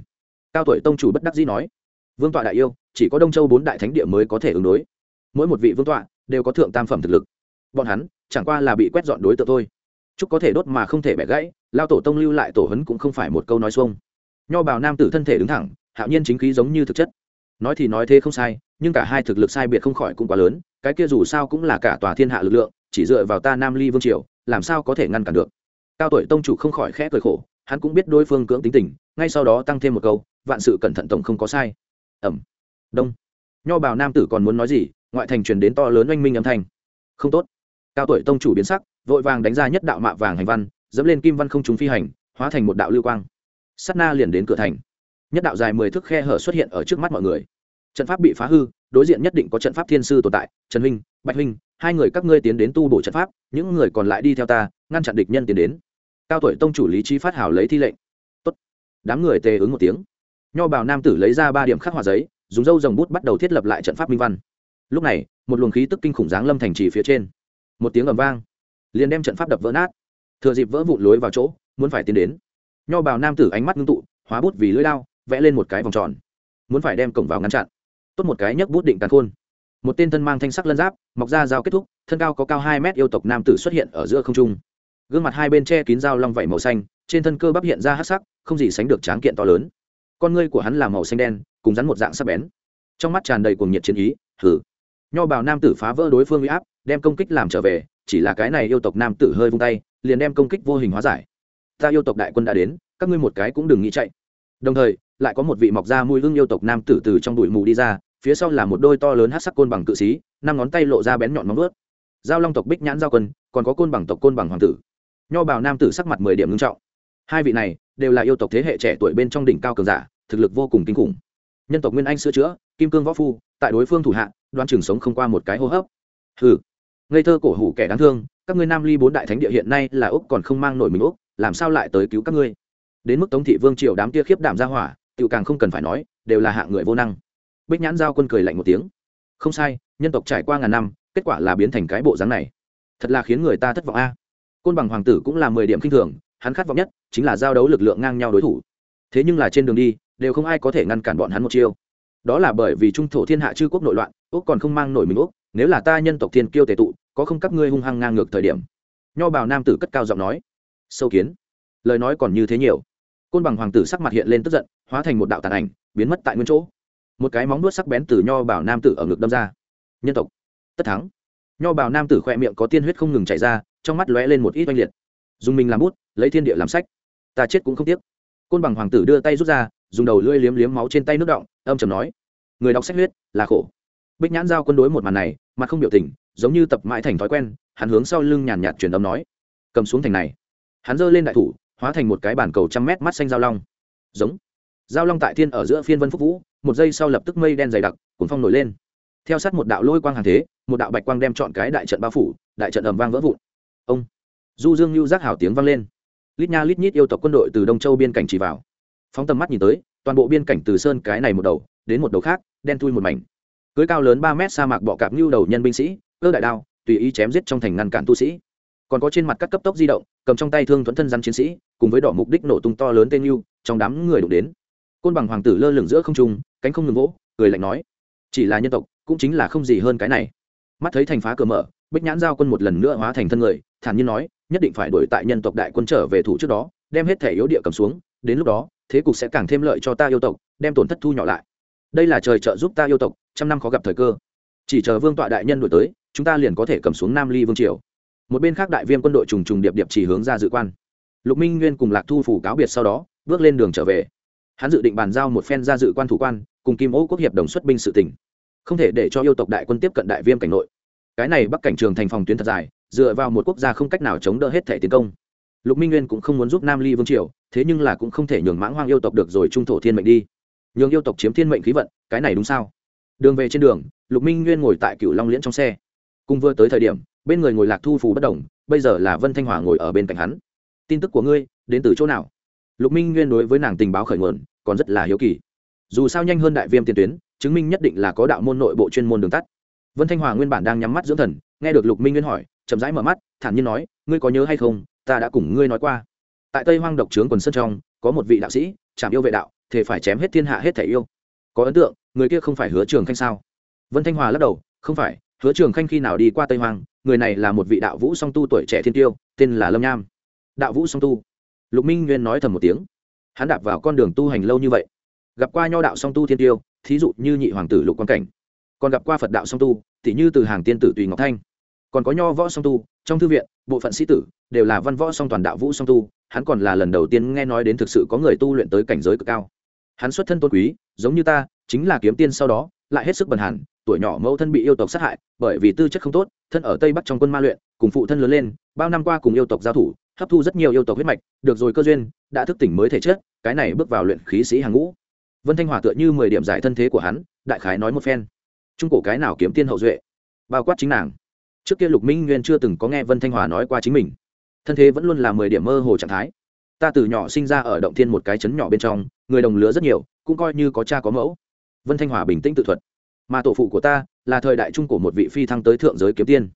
Cao tuổi tông chủ bất đắc dĩ nói, vương tọa đại yêu, chỉ có đông châu bốn đại thánh địa mới có thể ứng đối. Mỗi một vị vương tọa đều có thượng tam phẩm thực lực. Bọn hắn chẳng qua là bị quét dọn đối tượng thôi. Chúc có thể đốt mà không thể bẻ gãy. Lao tổ tông lưu lại tổ hấn cũng không phải một câu nói xuông. Nho bào nam tử thân thể đứng thẳng, hạo nhiên chính khí giống như thực chất. Nói thì nói thế không sai, nhưng cả hai thực lực sai biệt không khỏi cũng quá lớn, cái kia dù sao cũng là cả tòa thiên hạ lực lượng, chỉ dựa vào ta nam ly vương triều, làm sao có thể ngăn cản được? Cao tuổi tông chủ không khỏi khẽ cười khổ, hắn cũng biết đối phương cưỡng tính tình, ngay sau đó tăng thêm một câu, vạn sự cẩn thận tổng không có sai. Ẩm. Đông. Nho bào nam tử còn muốn nói gì, ngoại thành truyền đến to lớn oanh minh âm thanh. Không tốt. Cao tuổi tông chủ biến sắc, vội vàng đánh ra nhất đạo mạ vàng hành văn, dẫm lên kim văn không trúng phi hành, hóa thành một đạo lưu quang. Sắt na liền đến cửa thành. Nhất đạo dài mười thước khe hở xuất hiện ở trước mắt mọi người. Trận pháp bị phá hư, đối diện nhất định có trận pháp thiên sư tồn tại, trần huynh, bạch huynh, hai người các ngươi tiến đến tu bổ trận pháp, những người còn lại đi theo ta, ngăn chặn địch nhân tiến đến cao tuổi tông chủ lý trí phát hảo lấy thi lệnh. Tốt. đám người tề ứng một tiếng. Nho bào nam tử lấy ra ba điểm khắc họa giấy, dùng dâu dòng bút bắt đầu thiết lập lại trận pháp minh văn. Lúc này, một luồng khí tức kinh khủng giáng lâm thành trì phía trên. Một tiếng ầm vang, liền đem trận pháp đập vỡ nát. Thừa dịp vỡ vụn lối vào chỗ, muốn phải tiến đến. Nho bào nam tử ánh mắt ngưng tụ, hóa bút vì lưỡi lao vẽ lên một cái vòng tròn. Muốn phải đem cổng vào ngăn chặn. Tốt một cái nhấc bút định tàn khôn. Một tên thân mang thanh sắc lân giáp, mọc ra dao kết thúc, thân cao có cao hai mét yêu tộc nam tử xuất hiện ở giữa không trung gương mặt hai bên che kín dao long vảy màu xanh, trên thân cơ bắp hiện ra hát sắc, không gì sánh được tráng kiện to lớn. Con ngươi của hắn là màu xanh đen, cùng rắn một dạng sắc bén. Trong mắt tràn đầy cuồng nhiệt chiến ý thử nho bào nam tử phá vỡ đối phương uy áp, đem công kích làm trở về, chỉ là cái này yêu tộc nam tử hơi vung tay, liền đem công kích vô hình hóa giải. Ta yêu tộc đại quân đã đến, các ngươi một cái cũng đừng nghĩ chạy. Đồng thời, lại có một vị mọc ra mùi hương yêu tộc nam tử từ trong bụi mù đi ra, phía sau là một đôi to lớn hát sắc côn bằng cự xí năm ngón tay lộ ra bén nhọn móng vớt giao long tộc bích nhãn giao quân, còn có côn bằng tộc côn bằng hoàng tử nho bào nam tử sắc mặt mười điểm ngưng trọng. Hai vị này đều là yêu tộc thế hệ trẻ tuổi bên trong đỉnh cao cường giả, thực lực vô cùng kinh khủng. Nhân tộc nguyên anh sửa chữa, kim cương võ phu, tại đối phương thủ hạ đoan trường sống không qua một cái hô hấp. Hừ, ngây thơ cổ hủ kẻ đáng thương, các ngươi nam ly bốn đại thánh địa hiện nay là úc còn không mang nổi mình úc, làm sao lại tới cứu các ngươi? Đến mức tống thị vương triều đám kia khiếp đảm ra hỏa tự càng không cần phải nói, đều là hạng người vô năng. Bích nhãn giao quân cười lạnh một tiếng. Không sai, nhân tộc trải qua ngàn năm, kết quả là biến thành cái bộ dáng này. Thật là khiến người ta thất vọng a côn bằng hoàng tử cũng là mười điểm k i n h thường, hắn khát vọng nhất chính là giao đấu lực lượng ngang nhau đối thủ. Thế nhưng là trên đường đi, đều không ai có thể ngăn cản bọn hắn một chiêu. Đó là bởi vì trung thổ thiên hạ chư quốc nội loạn, úc còn không mang nổi mình úc, nếu là ta nhân tộc thiên kiêu tề tụ, có không các ngươi hung hăng ngang ngược thời điểm. Nho bào nam tử cất cao giọng nói. Sâu kiến. Lời nói còn như thế nhiều. Côn bằng hoàng tử sắc mặt hiện lên tức giận, hóa thành một đạo tàn ảnh, biến mất tại nguyên chỗ. Một cái móng nuốt sắc bén từ nho bảo nam tử ở ngực đâm ra. Nhân tộc. Tất thắng. Nho bảo nam tử khoe miệng có tiên huyết không ngừng chảy ra trong mắt lóe lên một ít oanh liệt. Dùng mình làm bút, lấy thiên địa làm sách. Ta chết cũng không tiếc. Côn bằng hoàng tử đưa tay rút ra, dùng đầu lưỡi liếm liếm máu trên tay nước động, âm chầm nói, người đọc sách huyết, là khổ. Bích nhãn giao quân đối một màn này, mặt không biểu tình, giống như tập mãi thành thói quen, hắn hướng sau lưng nhàn nhạt truyền âm nói, cầm xuống thành này. Hắn giơ lên đại thủ, hóa thành một cái bản cầu trăm mét mắt xanh giao long. Giống. Giao long tại thiên ở giữa phiên vân phúc vũ, một giây sau lập tức mây đen dày đặc cuốn phong nổi lên. Theo sát một đạo lôi quang hàng thế, một đạo bạch quang đem chọn cái đại trận bao phủ, đại trận ầm vang vỡ vụn ông. Du dương lưu giác hảo tiếng vang lên. Lít nha lít nhít yêu tộc quân đội từ đông châu biên cảnh chỉ vào. Phóng tầm mắt nhìn tới, toàn bộ biên cảnh từ sơn cái này một đầu, đến một đầu khác, đen thui một mảnh. Cưới cao lớn ba mét sa mạc bọ cạp như đầu nhân binh sĩ, cơ đại đao, tùy ý chém giết trong thành ngăn cản tu sĩ. Còn có trên mặt các cấp tốc di động, cầm trong tay thương thuẫn thân rắn chiến sĩ, cùng với đỏ mục đích nổ tung to lớn tên như trong đám người đụng đến. Côn bằng hoàng tử lơ lửng giữa không trung, cánh không ngừng vỗ, cười lạnh nói, chỉ là nhân tộc, cũng chính là không gì hơn cái này. Mắt thấy thành phá cửa mở bích nhãn giao quân một lần nữa hóa thành thân người, thản nhiên nói, nhất định phải đuổi tại nhân tộc đại quân trở về thủ trước đó, đem hết thể yếu địa cầm xuống, đến lúc đó, thế cục sẽ càng thêm lợi cho ta yêu tộc, đem tổn thất thu nhỏ lại. Đây là trời trợ giúp ta yêu tộc, trăm năm khó gặp thời cơ. Chỉ chờ vương tọa đại nhân đuổi tới, chúng ta liền có thể cầm xuống nam ly vương triều. Một bên khác đại viên quân đội trùng trùng điệp điệp chỉ hướng ra dự quan. Lục minh nguyên cùng lạc thu phủ cáo biệt sau đó, bước lên đường trở về. Hắn dự định bàn giao một phen ra dự quan thủ quan, cùng kim ô quốc hiệp đồng xuất binh sự tỉnh. Không thể để cho yêu tộc đại quân tiếp cận đại viêm cảnh nội cái này bắc cảnh trường thành phòng tuyến thật dài, dựa vào một quốc gia không cách nào chống đỡ hết thể tiến công. Lục minh nguyên cũng không muốn giúp nam ly vương triều, thế nhưng là cũng không thể nhường mãng hoang yêu tộc được rồi trung thổ thiên mệnh đi. Nhường yêu tộc chiếm thiên mệnh khí vận, cái này đúng sao? Đường về trên đường, lục minh nguyên ngồi tại cựu long liễn trong xe. Cùng vừa tới thời điểm, bên người ngồi lạc thu phù bất đồng, bây giờ là vân thanh hòa ngồi ở bên cạnh hắn. Tin tức của ngươi, đến từ chỗ nào? Lục minh nguyên đối với nàng tình báo khởi nguồn, còn rất là hiếu kỳ. Dù sao nhanh hơn đại viêm tiền tuyến, chứng minh nhất định là có đạo môn nội bộ chuyên môn đường tắt vân thanh hòa nguyên bản đang nhắm mắt dưỡng thần, nghe được lục minh nguyên hỏi, chậm rãi mở mắt, thản nhiên nói, ngươi có nhớ hay không, ta đã cùng ngươi nói qua. Tại tây hoang độc trướng quần sơn trong, có một vị đạo sĩ chạm yêu vệ đạo thể phải chém hết thiên hạ hết thể yêu. Có ấn tượng, người kia không phải hứa trường khanh sao? Vân thanh hòa lắc đầu, không phải, hứa trường khanh khi nào đi qua tây hoang, người này là một vị đạo vũ song tu tuổi trẻ thiên tiêu, tên là lâm nham. Đạo vũ song tu? Lục minh nguyên nói thầm một tiếng. Hắn đạp vào con đường tu hành lâu như vậy, gặp qua nho đạo song tu thiên tiêu, thí dụ như nhị hoàng tử lục quan cảnh còn gặp qua phật đạo song tu t như từ hàng tiên tử tùy ngọc thanh. Còn có nho võ song tu, trong thư viện, bộ phận sĩ tử đều là văn võ song toàn đạo vũ song tu, hắn còn là lần đầu tiên nghe nói đến thực sự có người tu luyện tới cảnh giới cực cao. Hắn xuất thân tôn quý, giống như ta, chính là kiếm tiên sau đó, lại hết sức bần hàn, tuổi nhỏ mẫu thân bị yêu tộc sát hại, bởi vì tư chất không tốt, thân ở tây bắc trong quân ma luyện, cùng phụ thân lớn lên, bao năm qua cùng yêu tộc giao thủ, hấp thu rất nhiều yêu tộc huyết mạch, được rồi cơ duyên, đã thức tỉnh mới thể chất, cái này bước vào luyện khí sĩ hàng ngũ. Vân thanh hòa tựa như mười điểm giải thân thế của hắn, đại khái nói một phen trung cổ cái nào kiếm tiên hậu duệ? Bao quát chính nàng. Trước kia lục minh nguyên chưa từng có nghe vân thanh hòa nói qua chính mình. Thân thế vẫn luôn là mười điểm mơ hồ trạng thái. Ta từ nhỏ sinh ra ở động thiên một cái chấn nhỏ bên trong, người đồng lứa rất nhiều, cũng coi như có cha có mẫu. Vân thanh hòa bình tĩnh tự thuật. Mà tổ phụ của ta là thời đại trung cổ một vị phi thăng tới thượng giới kiếm tiên.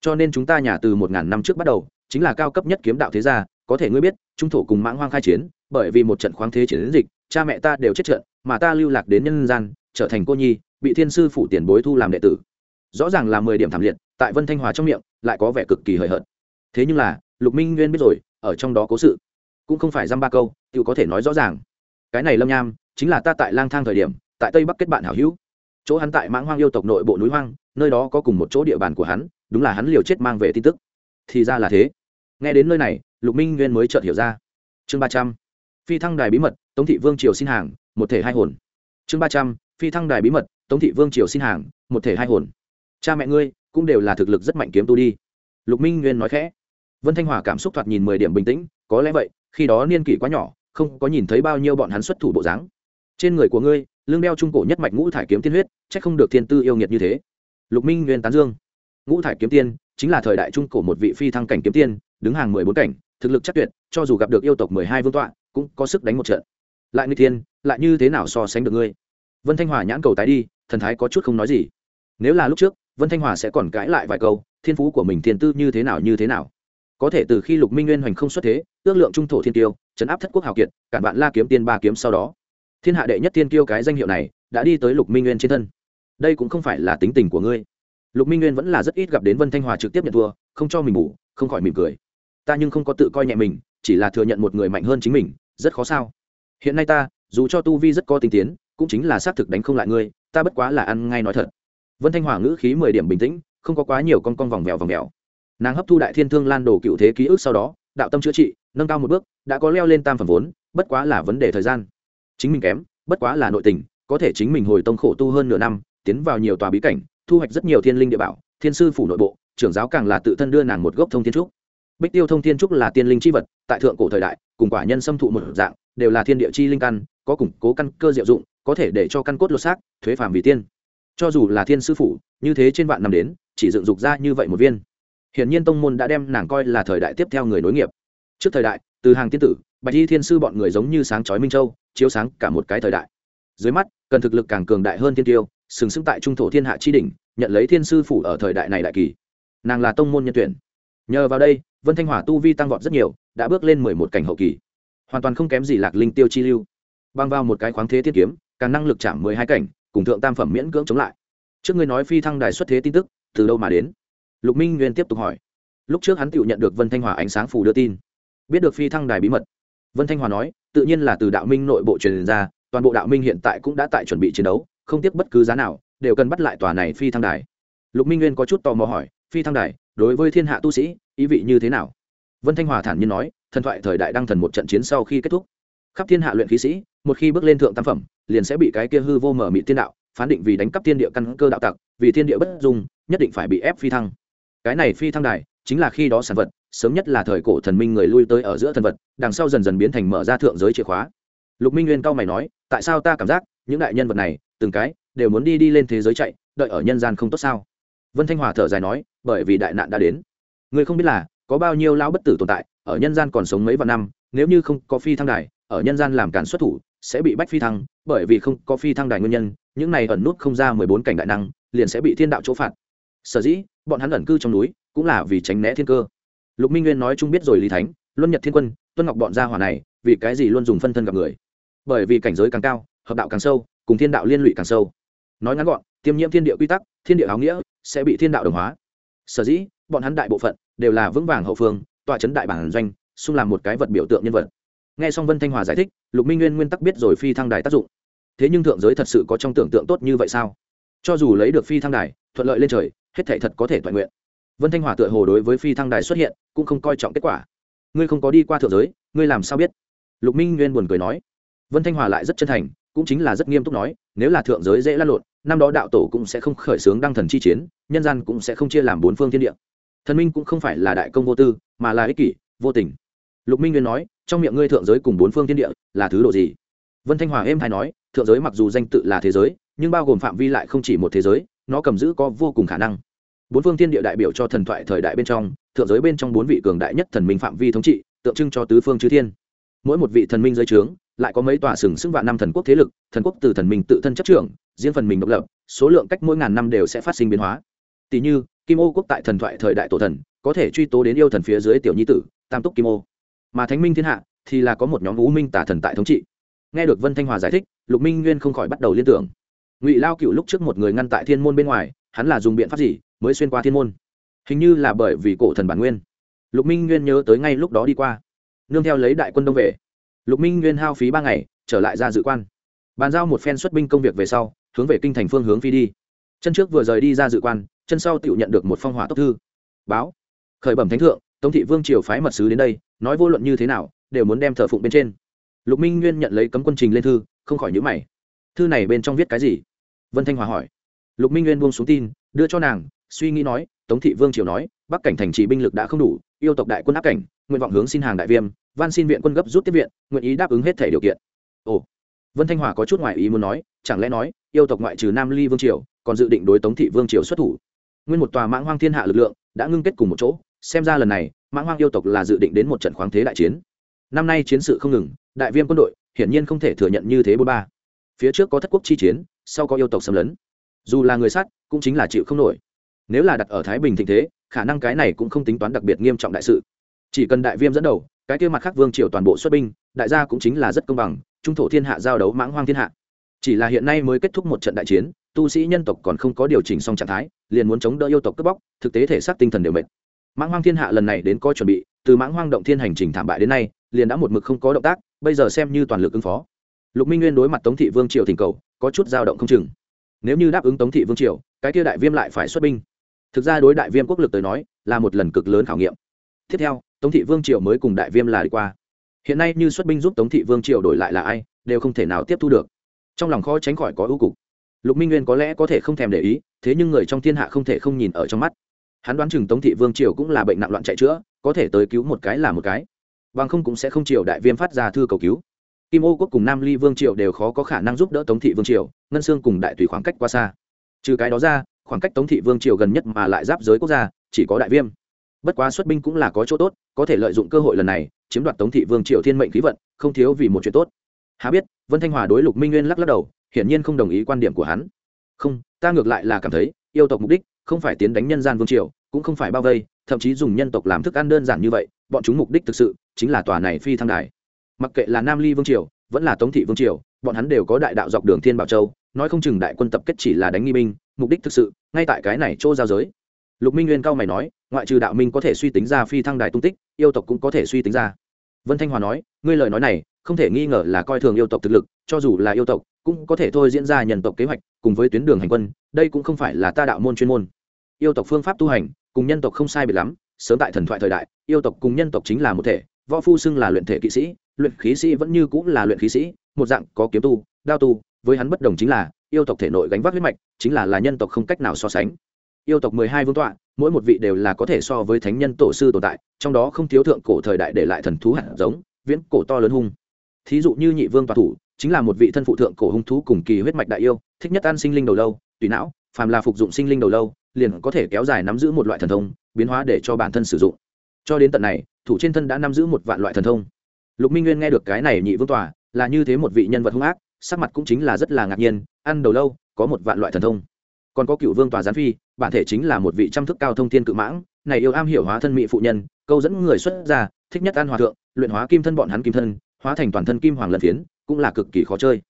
Cho nên chúng ta nhà từ một ngàn năm trước bắt đầu, chính là cao cấp nhất kiếm đạo thế gia, có thể ngươi biết, trung thổ cùng mãng hoang khai chiến, bởi vì một trận khoáng thế chiến dịch, cha mẹ ta đều chết trận, mà ta lưu lạc đến nhân gian, trở thành cô nhi bị thiên sư phủ tiền bối thu làm đệ tử. Rõ ràng là mười điểm thảm liệt, tại vân thanh hòa trong miệng, lại có vẻ cực kỳ hời hợt. Thế nhưng là, lục minh nguyên biết rồi, ở trong đó cố sự, cũng không phải dăm ba câu tự có thể nói rõ ràng. Cái này lâm nham, chính là ta tại lang thang thời điểm, tại tây bắc kết bạn hảo hữu. Chỗ hắn tại mãng hoang yêu tộc nội bộ núi hoang, nơi đó có cùng một chỗ địa bàn của hắn, đúng là hắn liều chết mang về tin tức. Thì ra là thế. Nghe đến nơi này, lục minh nguyên mới chợt hiểu ra. Chương ba trăm. Phi thăng đài bí mật, tống thị vương triều xin hàng, một thể hai hồn. Chương ba trăm. Phi thăng đài bí mật tống thị vương triều xin hàng, một thể hai hồn. Cha mẹ ngươi cũng đều là thực lực rất mạnh kiếm tu đi. Lục minh nguyên nói khẽ. Vân thanh hòa cảm xúc thoạt nhìn mười điểm bình tĩnh, có lẽ vậy, khi đó niên kỷ quá nhỏ, không có nhìn thấy bao nhiêu bọn hắn xuất thủ bộ dáng. Trên người của ngươi lương đeo trung cổ nhất mạch ngũ thải kiếm tiên huyết c h ắ c không được thiên tư yêu nghiệt như thế. Lục minh nguyên tán dương. Ngũ thải kiếm tiên chính là thời đại trung cổ một vị phi thăng cảnh kiếm tiên, đứng hàng mười bốn cảnh, thực lực chắc tuyệt, cho dù gặp được yêu tộc mười hai vương tọa, cũng có sức đánh một trận. Lại người thiên, lại như thế nào so sánh được ngươi? Vân thanh hòa nhãn cầu tái đi thần thái có chút không nói gì. Nếu là lúc trước, vân thanh hòa sẽ còn cãi lại vài câu, thiên phú của mình thiên tư như thế nào như thế nào. Có thể từ khi lục minh nguyên hoành không xuất thế, ước lượng trung thổ thiên tiêu chấn áp thất quốc hào kiệt, cản bạn la kiếm tiên ba kiếm sau đó. Thiên hạ đệ nhất tiên tiêu cái danh hiệu này, đã đi tới lục minh nguyên trên thân. Đây cũng không phải là tính tình của ngươi. Lục minh nguyên vẫn là rất ít gặp đến vân thanh hòa trực tiếp nhận thua, không cho mình ngủ không khỏi mỉm cười. Ta nhưng không có tự coi nhẹ mình, chỉ là thừa nhận một người mạnh hơn chính mình, rất khó sao. Hiện nay ta, dù cho tu vi rất có tinh tiến, cũng chính là xác thực đánh không lại ngươi ta bất quá là ăn ngay nói thật. Vân thanh hòa ngữ khí mười điểm bình tĩnh, không có quá nhiều con con vòng vèo vòng vèo. Nàng hấp thu đại thiên thương lan đồ cựu thế ký ức sau đó, đạo tâm chữa trị, nâng cao một bước, đã có leo lên tam phẩm vốn, bất quá là vấn đề thời gian. Chính mình kém, bất quá là nội tình, có thể chính mình hồi tông khổ tu hơn nửa năm, tiến vào nhiều tòa bí cảnh, thu hoạch rất nhiều thiên linh địa bảo, thiên sư phủ nội bộ, trưởng giáo càng là tự thân đưa nàng một gốc thông thiên trúc. Bích tiêu thông thiên trúc là tiên linh chi vật, tại thượng cổ thời đại, cùng quả nhân xâm thụ một dạng, đều là thiên địa chi linh căn, có củng cố căn cơ diệu dụng có thể để cho căn cốt lột xác thuế phàm vì tiên. Cho dù là thiên sư phụ, như thế trên vạn năm đến chỉ dựng dục ra như vậy một viên. Hiển nhiên tông môn đã đem nàng coi là thời đại tiếp theo người nối nghiệp. Trước thời đại từ hàng tiên tử bạch y thiên sư bọn người giống như sáng chói minh châu chiếu sáng cả một cái thời đại. Dưới mắt cần thực lực càng cường đại hơn thiên tiêu sừng sững tại trung thổ thiên hạ chi đỉnh nhận lấy thiên sư phủ ở thời đại này đại kỳ. Nàng là tông môn nhân tuyển. Nhờ vào đây vân thanh hỏa tu vi tăng vọt rất nhiều đã bước lên mười một cảnh hậu kỳ. Hoàn toàn không kém gì lạc linh tiêu chi lưu. Băng vào một cái khoáng thế tiết kiếm càng năng lực chạm mười hai cảnh, cùng thượng tam phẩm miễn cưỡng chống lại. Trước ngươi nói phi thăng đài xuất thế tin tức, từ đâu mà đến? Lục minh nguyên tiếp tục hỏi. Lúc trước hắn tự nhận được vân thanh hòa ánh sáng phủ đưa tin. Biết được phi thăng đài bí mật. Vân thanh hòa nói, tự nhiên là từ đạo minh nội bộ truyền ra, toàn bộ đạo minh hiện tại cũng đã tại chuẩn bị chiến đấu, không tiếc bất cứ giá nào, đều cần bắt lại tòa này phi thăng đài. Lục minh nguyên có chút tò mò hỏi, phi thăng đài, đối với thiên hạ tu sĩ, ý vị như thế nào? Vân thanh hòa thản nhiên nói, thần thoại thời đại đăng thần một trận chiến sau khi kết thúc. Khắp thiên hạ luyện khí sĩ, một khi bước lên thượng tam phẩm liền sẽ bị cái kia hư vô mở mị thiên đạo, phán định vì đánh cắp thiên địa căn cơ đạo tặc, vì thiên địa bất dung, nhất định phải bị ép phi thăng. Cái này phi thăng đài, chính là khi đó sản vật, sớm nhất là thời cổ thần minh người lui tới ở giữa thần vật, đằng sau dần dần biến thành mở ra thượng giới chìa khóa. Lục minh nguyên cao mày nói, tại sao ta cảm giác những đại nhân vật này, từng cái đều muốn đi đi lên thế giới chạy, đợi ở nhân gian không tốt sao? Vân thanh hòa thở dài nói, bởi vì đại nạn đã đến. Người không biết là có bao nhiêu lao bất tử tồn tại, ở nhân gian còn sống mấy vạn năm, nếu như không có phi thăng đài, ở nhân gian làm cản xuất thủ, sẽ bị bách phi thăng bởi vì không có phi thăng đài nguyên nhân, những này ẩn nút không ra mười bốn cảnh đại năng, liền sẽ bị thiên đạo chỗ phạt. Sở dĩ, bọn hắn ẩn cư trong núi, cũng là vì tránh né thiên cơ. Lục minh nguyên nói chung biết rồi lý thánh, luân nhật thiên quân, tuân ngọc bọn gia hỏa này, vì cái gì luôn dùng phân thân gặp người? Bởi vì cảnh giới càng cao, hợp đạo càng sâu, cùng thiên đạo liên lụy càng sâu. Nói ngắn gọn, tiêm nhiễm thiên địa quy tắc, thiên địa áo nghĩa, sẽ bị thiên đạo đồng hóa. Sở dĩ, bọn hắn đại bộ phận đều là vững vàng hậu phương, tọa chấn đại bản doanh, xung làm một cái vật biểu tượng nhân vật nghe xong vân thanh hòa giải thích, lục minh nguyên nguyên tắc biết rồi phi thăng đài tác dụng. Thế nhưng thượng giới thật sự có trong tưởng tượng tốt như vậy sao? Cho dù lấy được phi thăng đài, thuận lợi lên trời, hết thể thật có thể toàn nguyện. Vân thanh hòa tựa hồ đối với phi thăng đài xuất hiện, cũng không coi trọng kết quả. Ngươi không có đi qua thượng giới, ngươi làm sao biết? Lục minh nguyên buồn cười nói. Vân thanh hòa lại rất chân thành, cũng chính là rất nghiêm túc nói, nếu là thượng giới dễ lan lộn, năm đó đạo tổ cũng sẽ không khởi xướng đăng thần chi chiến, nhân gian cũng sẽ không chia làm bốn phương thiên địa. Thần minh cũng không phải là đại công vô tư, mà là ích kỷ, vô tình lục minh nguyên nói, trong miệng ngươi thượng giới cùng bốn phương thiên địa là thứ độ gì? Vân thanh hòa êm hay nói, thượng giới mặc dù danh tự là thế giới, nhưng bao gồm phạm vi lại không chỉ một thế giới, nó cầm giữ có vô cùng khả năng. Bốn phương thiên địa đại biểu cho thần thoại thời đại bên trong, thượng giới bên trong bốn vị cường đại nhất thần minh phạm vi thống trị, tượng trưng cho tứ phương chư thiên. Mỗi một vị thần minh giới trướng, lại có mấy tòa sừng sững vạn năm thần quốc thế lực, thần quốc từ thần minh tự thân chấp trưởng, riêng phần mình độc lập, số lượng cách mỗi ngàn năm đều sẽ phát sinh biến hóa. Tỷ như, kim ô quốc tại thần thoại thời đại tổ thần, có thể truy tố đến yêu thần phía dưới tiểu nhi tử, tam túc kim ô mà thánh minh thiên hạ thì là có một nhóm vũ minh tả thần tại thống trị. Nghe được vân thanh hòa giải thích, lục minh nguyên không khỏi bắt đầu liên tưởng. Ngụy lao cựu lúc trước một người ngăn tại thiên môn bên ngoài, hắn là dùng biện pháp gì mới xuyên qua thiên môn? Hình như là bởi vì cổ thần bản nguyên. Lục minh nguyên nhớ tới ngay lúc đó đi qua. Nương theo lấy đại quân đông về. Lục minh nguyên hao phí ba ngày, trở lại ra dự quan. Bàn giao một phen xuất binh công việc về sau, hướng về kinh thành phương hướng phi đi. Chân trước vừa rời đi ra dự quan, chân sau tự nhận được một phong hỏa tốc thư. Báo. Khởi bẩm thánh thượng, tống thị vương triều phái mật sứ đến đây nói vô luận như thế nào, đều muốn đem thờ phụng bên trên. Lục minh nguyên nhận lấy cấm quân trình lên thư, không khỏi nhữ mày. Thư này bên trong viết cái gì? Vân thanh hòa hỏi. Lục minh nguyên buông xuống tin, đưa cho nàng, suy nghĩ nói, tống thị vương triều nói, bắc cảnh thành trì binh lực đã không đủ, yêu tộc đại quân áp cảnh, nguyện vọng hướng xin hàng đại viêm, van xin viện quân gấp rút tiếp viện, nguyện ý đáp ứng hết thể điều kiện. Ồ. Vân thanh hòa có chút ngoại ý muốn nói, chẳng lẽ nói, yêu tộc ngoại trừ nam ly vương triều, còn dự định đối tống thị vương triều xuất thủ? Nguyên một tòa mãng hoang thiên hạ lực lượng, đã ngưng kết cùng một chỗ, xem ra lần này mãng hoang yêu tộc là dự định đến một trận khoáng thế đại chiến. Năm nay chiến sự không ngừng, đại viêm quân đội, hiển nhiên không thể thừa nhận như thế bốn ba. Phía trước có thất quốc chi chiến, sau có yêu tộc xâm lấn. Dù là người sát, cũng chính là chịu không nổi. Nếu là đặt ở thái bình thịnh thế, khả năng cái này cũng không tính toán đặc biệt nghiêm trọng đại sự. Chỉ cần đại viêm dẫn đầu, cái kia mặt khác vương triều toàn bộ xuất binh, đại gia cũng chính là rất công bằng, trung thổ thiên hạ giao đấu mãng hoang thiên hạ. Chỉ là hiện nay mới kết thúc một trận đại chiến, tu sĩ nhân tộc còn không có điều chỉnh xong trạng thái, liền muốn chống đỡ yêu tộc cướp bóc, thực tế thể xác tinh thần đều mệt mãng hoang thiên hạ lần này đến coi chuẩn bị, từ mãng hoang động thiên hành trình thảm bại đến nay, liền đã một mực không có động tác, bây giờ xem như toàn lực ứng phó. Lục minh nguyên đối mặt tống thị vương triều thỉnh cầu, có chút dao động không chừng. Nếu như đáp ứng tống thị vương triều, cái kia đại viêm lại phải xuất binh. Thực ra đối đại viêm quốc lực tới nói, là một lần cực lớn khảo nghiệm. Tiếp theo, tống thị vương triều mới cùng đại viêm là đi qua. Hiện nay như xuất binh giúp tống thị vương triều đổi lại là ai, đều không thể nào tiếp thu được. Trong lòng khó tránh khỏi có ưu cục. Lục minh nguyên có lẽ có thể không thèm để ý, thế nhưng người trong thiên hạ không thể không nhìn ở trong mắt hắn đoán chừng tống thị vương triều cũng là bệnh nặng loạn chạy chữa, có thể tới cứu một cái là một cái. Bằng không cũng sẽ không triều đại viêm phát ra thư cầu cứu. Kim ô quốc cùng nam ly vương triều đều khó có khả năng giúp đỡ tống thị vương triều, ngân sương cùng đại tùy khoảng cách quá xa. Trừ cái đó ra, khoảng cách tống thị vương triều gần nhất mà lại giáp giới quốc gia, chỉ có đại viêm. Bất quá xuất binh cũng là có chỗ tốt, có thể lợi dụng cơ hội lần này, chiếm đoạt tống thị vương triều thiên mệnh khí vận, không thiếu vì một chuyện tốt. Há biết, vân thanh hòa đối lục minh nguyên lắc lắc đầu, hiển nhiên không đồng ý quan điểm của hắn. Không, ta ngược lại là cảm thấy, yêu tộc mục đích không phải tiến đánh nhân gian vương triều, cũng không phải bao vây, thậm chí dùng nhân tộc làm thức ăn đơn giản như vậy, bọn chúng mục đích thực sự chính là tòa này phi thăng đài. Mặc kệ là nam ly vương triều, vẫn là tống thị vương triều, bọn hắn đều có đại đạo dọc đường thiên bảo châu, nói không chừng đại quân tập kết chỉ là đánh nghi binh, mục đích thực sự ngay tại cái này chỗ giao giới. Lục minh nguyên cao mày nói, ngoại trừ đạo minh có thể suy tính ra phi thăng đài tung tích, yêu tộc cũng có thể suy tính ra vân thanh hòa nói, ngươi lời nói này, không thể nghi ngờ là coi thường yêu tộc thực lực, cho dù là yêu tộc, cũng có thể thôi diễn ra nhân tộc kế hoạch, cùng với tuyến đường hành quân, đây cũng không phải là ta đạo môn chuyên môn. Yêu tộc phương pháp tu hành, cùng nhân tộc không sai biệt lắm, sớm tại thần thoại thời đại, yêu tộc cùng nhân tộc chính là một thể, võ phu xưng là luyện thể kỵ sĩ, luyện khí sĩ vẫn như cũng là luyện khí sĩ, một dạng có kiếm tu, đao tu, với hắn bất đồng chính là, yêu tộc thể nội gánh vác huyết mạch, chính là là nhân tộc không cách nào so sánh. Yêu tộc mười hai vương tọa mỗi một vị đều là có thể so với thánh nhân tổ sư tồn tại, trong đó không thiếu thượng cổ thời đại để lại thần thú hạt giống, viễn cổ to lớn hung. Thí dụ như nhị vương tọa thủ, chính là một vị thân phụ thượng cổ hung thú cùng kỳ huyết mạch đại yêu, thích nhất ăn sinh linh đầu lâu, tùy não, phàm là phục dụng sinh linh đầu lâu, liền có thể kéo dài nắm giữ một loại thần thông, biến hóa để cho bản thân sử dụng. Cho đến tận này, thủ trên thân đã nắm giữ một vạn loại thần thông. Lục minh nguyên nghe được cái này nhị vương tòa, là như thế một vị nhân vật hung ác, sắc mặt cũng chính là rất là ngạc nhiên, ăn đầu lâu, có một vạn loại thần thông. Còn có cựu vương tòa gián phi bản thể chính là một vị trăm thức cao thông thiên cự mãng, này yêu am hiểu hóa thân mỹ phụ nhân, câu dẫn người xuất ra thích nhất an hòa thượng, luyện hóa kim thân bọn hắn kim thân, hóa thành toàn thân kim hoàng lần phiến, cũng là cực kỳ khó chơi.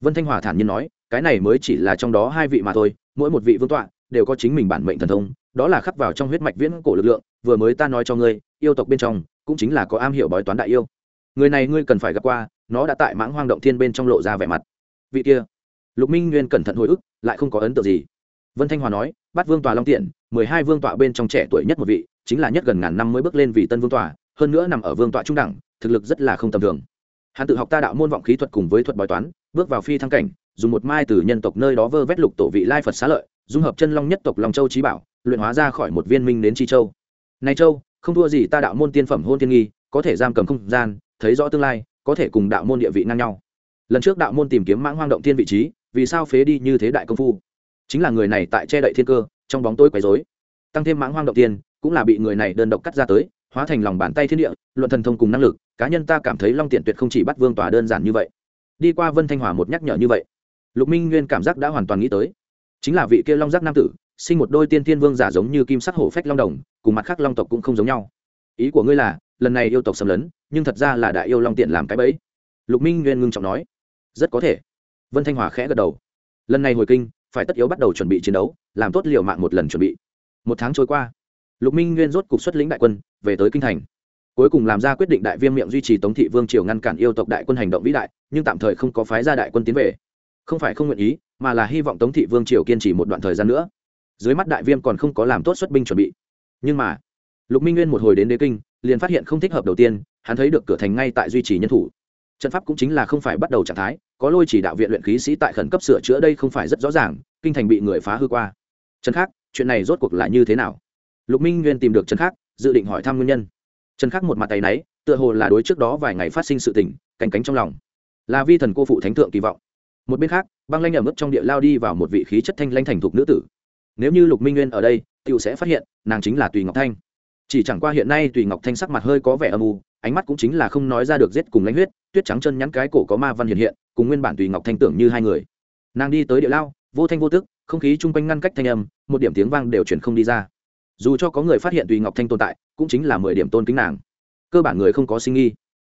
Vân thanh hòa thản nhiên nói, cái này mới chỉ là trong đó hai vị mà thôi, mỗi một vị vương tọa đều có chính mình bản mệnh thần thông, đó là khắc vào trong huyết mạch viễn cổ lực lượng, vừa mới ta nói cho ngươi, yêu tộc bên trong cũng chính là có am hiểu bói toán đại yêu. Người này ngươi cần phải gặp qua, nó đã tại mãng hoang động thiên bên trong lộ ra vẻ mặt. Vị kia, lục minh nguyên cẩn thận hồi ức, lại không có ấn tượng gì vân thanh hòa nói, bắt vương tòa long tiện, mười hai vương tọa bên trong trẻ tuổi nhất một vị, chính là nhất gần ngàn năm mới bước lên vì tân vương tòa, hơn nữa nằm ở vương tọa trung đẳng, thực lực rất là không tầm thường. Hắn tự học ta đạo môn vọng khí thuật cùng với thuật bói toán, bước vào phi thăng cảnh, dùng một mai từ nhân tộc nơi đó vơ vét lục tổ vị lai phật xá lợi, dung hợp chân long nhất tộc long châu trí bảo, luyện hóa ra khỏi một viên minh đến chi châu. Này châu, không thua gì ta đạo môn tiên phẩm hôn tiên nghi, có thể giam cầm không gian, thấy rõ tương lai, có thể cùng đạo môn địa vị ngang nhau. Lần trước đạo môn tìm kiếm mãng hoang động tiên vị trí, vì sao phế đi như thế đại công phu? Chính là người này tại che đậy thiên cơ, trong bóng tối quấy rối. Tăng thêm mãng hoang động tiên, cũng là bị người này đơn độc cắt ra tới, hóa thành lòng bàn tay thiên địa, luận thần thông cùng năng lực, cá nhân ta cảm thấy long tiện tuyệt không chỉ bắt vương tòa đơn giản như vậy. Đi qua vân thanh hòa một nhắc nhở như vậy, lục minh nguyên cảm giác đã hoàn toàn nghĩ tới. Chính là vị kia long giác nam tử, sinh một đôi tiên tiên vương giả giống như kim sắc hổ phách long đồng, cùng mặt khác long tộc cũng không giống nhau. Ý của ngươi là, lần này yêu tộc xâm lấn, nhưng thật ra là đại yêu long tiện làm cái bẫy. Lục minh nguyên ngưng trọng nói. Rất có thể. Vân thanh hòa khẽ gật đầu. Lần này hồi kinh phải tất yếu bắt đầu chuẩn bị chiến đấu, làm tốt liều mạng một lần chuẩn bị. Một tháng trôi qua, lục minh nguyên rốt cục xuất lĩnh đại quân, về tới kinh thành. Cuối cùng làm ra quyết định đại viêm miệng duy trì tống thị vương triều ngăn cản yêu tộc đại quân hành động vĩ đại, nhưng tạm thời không có phái ra đại quân tiến về. Không phải không nguyện ý, mà là hy vọng tống thị vương triều kiên trì một đoạn thời gian nữa. Dưới mắt đại viêm còn không có làm tốt xuất binh chuẩn bị. Nhưng mà, lục minh nguyên một hồi đến đế kinh, liền phát hiện không thích hợp đầu tiên, hắn thấy được cửa thành ngay tại duy trì nhân thủ. Trận pháp cũng chính là không phải bắt đầu trạng thái có lôi chỉ đạo viện luyện khí sĩ tại khẩn cấp sửa chữa đây không phải rất rõ ràng, kinh thành bị người phá hư qua. Trần khắc, chuyện này rốt cuộc là như thế nào? Lục minh nguyên tìm được trần khắc, dự định hỏi thăm nguyên nhân. Trần khắc một mặt tay náy, tựa hồ là đối trước đó vài ngày phát sinh sự tình cánh cánh trong lòng. Là vi thần cô phụ thánh thượng kỳ vọng. Một bên khác, băng lanh ở mức trong địa lao đi vào một vị khí chất thanh lanh thành thục nữ tử. Nếu như lục minh nguyên ở đây t i ể u sẽ phát hiện, nàng chính là tùy ngọc thanh. Chỉ chẳng qua hiện nay tùy ngọc thanh sắc mặt hơi có vẻ âm u ánh mắt cũng chính là không nói ra được giết cùng lãnh huyết, tuyết trắng chân nhắn cái cổ có ma văn hiện hiện, cùng nguyên bản tùy ngọc thanh tưởng như hai người. Nàng đi tới địa lao, vô thanh vô tức, không khí chung quanh ngăn cách thanh âm, một điểm tiếng vang đều chuyển không đi ra. Dù cho có người phát hiện tùy ngọc thanh tồn tại, cũng chính là mười điểm tôn kính nàng. Cơ bản người không có sinh nghi.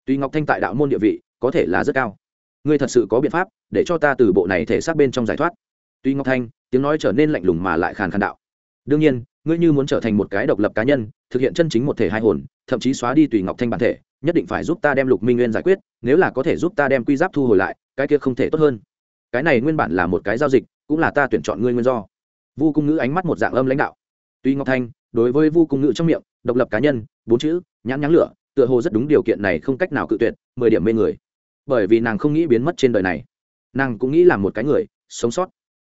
Tùy ngọc thanh tại đạo môn địa vị, có thể là rất cao. Ngươi thật sự có biện pháp, để cho ta từ bộ này thể xác bên trong giải thoát. Tuy ngọc thanh, tiếng nói trở nên lạnh lùng mà lại khàn khàn đạo. Đương nhiên ngươi như muốn trở thành một cái độc lập cá nhân, thực hiện chân chính một thể hai hồn, thậm chí xóa đi tùy ngọc thanh bản thể, nhất định phải giúp ta đem lục minh nguyên giải quyết, nếu là có thể giúp ta đem quy giáp thu hồi lại, cái kia không thể tốt hơn. Cái này nguyên bản là một cái giao dịch, cũng là ta tuyển chọn ngươi nguyên do. Vu cung ngữ ánh mắt một dạng âm lãnh đạo. Tuy ngọc thanh, đối với vu cung ngữ trong miệng, độc lập cá nhân, bốn chữ, nhãn nhãn lửa, tựa hồ rất đúng điều kiện này không cách nào cự tuyệt, mười điểm mê người. Bởi vì nàng không nghĩ biến mất trên đời này. Nàng cũng nghĩ là một cái người, sống sót.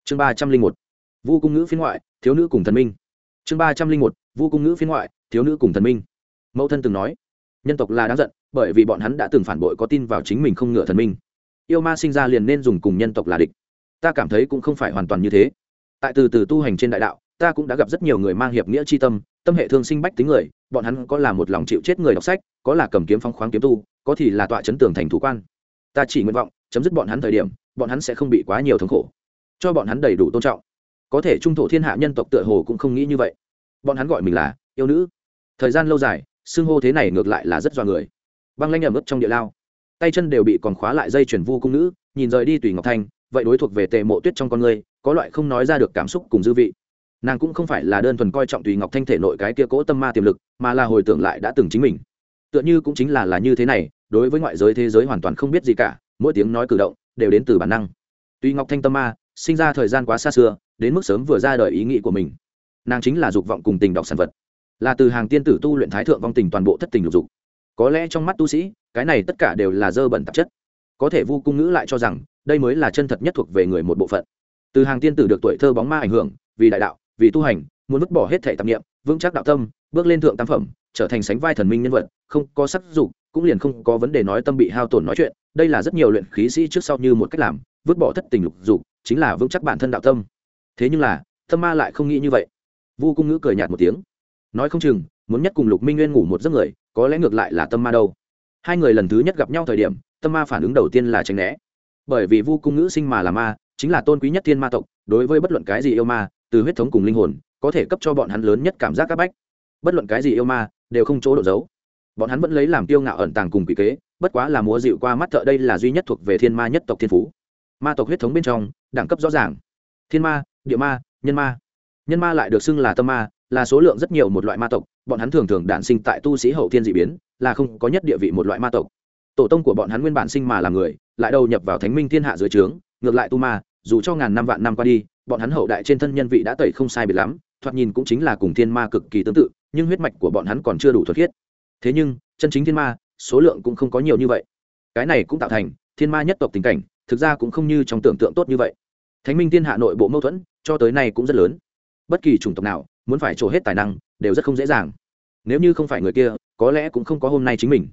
Chương ba trăm linh một. Vu cung ngữ phiên ngoại, thiếu nữ cùng thần minh chương ba trăm linh một, vu cung ngữ phiên ngoại, thiếu nữ cùng thần minh. Mẫu thân từng nói, nhân tộc là đáng giận, bởi vì bọn hắn đã từng phản bội có tin vào chính mình không ngựa thần minh. Yêu ma sinh ra liền nên dùng cùng nhân tộc là địch. Ta cảm thấy cũng không phải hoàn toàn như thế. Tại từ từ tu hành trên đại đạo, ta cũng đã gặp rất nhiều người mang hiệp nghĩa c h i tâm tâm hệ thương sinh bách tính người, bọn hắn có là một lòng chịu chết người đọc sách, có là cầm kiếm phong khoáng kiếm tu, có thì là tọa chấn tường thành thủ quan. Ta chỉ nguyện vọng chấm dứt bọn hắn thời điểm, bọn hắn sẽ không bị quá nhiều thống khổ, cho bọn hắn đầy đủ tôn trọng có thể trung thổ thiên hạ nhân tộc tựa hồ cũng không nghĩ như vậy. Bọn hắn gọi mình là yêu nữ. Thời gian lâu dài, xưng hô thế này ngược lại là rất do người. Băng lanh ẩm ướt trong địa lao. Tay chân đều bị còn khóa lại dây chuyển vu cung nữ, nhìn rời đi tùy ngọc thanh, vậy đối thuộc về tề mộ tuyết trong con người, có loại không nói ra được cảm xúc cùng dư vị. Nàng cũng không phải là đơn thuần coi trọng tùy ngọc thanh thể nội cái kia cỗ tâm ma tiềm lực, mà là hồi tưởng lại đã từng chính mình. Tựa như cũng chính là là như thế này, đối với ngoại giới thế giới hoàn toàn không biết gì cả, mỗi tiếng nói cử động đều đến từ bản năng. Tùy ngọc thanh tâm ma sinh ra thời gian quá xa xưa, đến mức sớm vừa ra đời ý nghĩ của mình. Nàng chính là dục vọng cùng tình đọc sản vật. Là từ hàng tiên tử tu luyện thái thượng vong tình toàn bộ thất tình lục dục. Có lẽ trong mắt tu sĩ, cái này tất cả đều là dơ bẩn tạp chất. Có thể vu cung ngữ lại cho rằng, đây mới là chân thật nhất thuộc về người một bộ phận. Từ hàng tiên tử được tuổi thơ bóng ma ảnh hưởng, vì đại đạo, vì tu hành, muốn vứt bỏ hết thể tạp nghiệm vững chắc đạo tâm, bước lên thượng tam phẩm, trở thành sánh vai thần minh nhân vật, không có sắc dục, cũng liền không có vấn đề nói tâm bị hao tổn nói chuyện. Đây là rất nhiều luyện khí sĩ trước sau như một cách làm, vứt bỏ thất tình lục dục chính là vững chắc bản thân đạo tâm. Thế nhưng là, tâm ma lại không nghĩ như vậy. Vu cung ngữ cười nhạt một tiếng. Nói không chừng, muốn nhất cùng lục minh nguyên ngủ một giấc người, có lẽ ngược lại là tâm ma đâu. Hai người lần thứ nhất gặp nhau thời điểm, tâm ma phản ứng đầu tiên là tránh né. Bởi vì vu cung ngữ sinh mà là ma, chính là tôn quý nhất thiên ma tộc, đối với bất luận cái gì yêu ma, từ huyết thống cùng linh hồn, có thể cấp cho bọn hắn lớn nhất cảm giác áp bách. Bất luận cái gì yêu ma, đều không chỗ độ giấu bọn hắn vẫn lấy làm tiêu ngạo ẩn tàng cùng quỷ kế, bất quá là múa dịu qua mắt thợ đây là duy nhất thuộc về thiên ma nhất tộc thiên phú ma tộc huyết thống bên trong, đẳng cấp rõ ràng. Thiên ma, địa ma, nhân ma. Nhân ma lại được xưng là tâm ma, là số lượng rất nhiều một loại ma tộc, bọn hắn thường thường đản sinh tại tu sĩ hậu thiên d ị biến, là không có nhất địa vị một loại ma tộc. Tổ tông của bọn hắn nguyên bản sinh mà là người, lại đầu nhập vào thánh minh thiên hạ dưới trướng, ngược lại tu ma, dù cho ngàn năm vạn năm qua đi, bọn hắn hậu đại trên thân nhân vị đã tẩy không sai biệt lắm, thoạt nhìn cũng chính là cùng thiên ma cực kỳ tương tự, nhưng huyết mạch của bọn hắn còn chưa đủ thuật thiết thế nhưng, chân chính thiên ma, số lượng cũng không có nhiều như vậy. Cái này cũng tạo thành thiên ma nhất tộc tình cảnh thực ra cũng không như trong tưởng tượng tốt như vậy. Thánh minh thiên hạ nội bộ mâu thuẫn, cho tới nay cũng rất lớn. Bất kỳ chủng tộc nào, muốn phải trổ hết tài năng, đều rất không dễ dàng. Nếu như không phải người kia, có lẽ cũng không có hôm nay chính mình.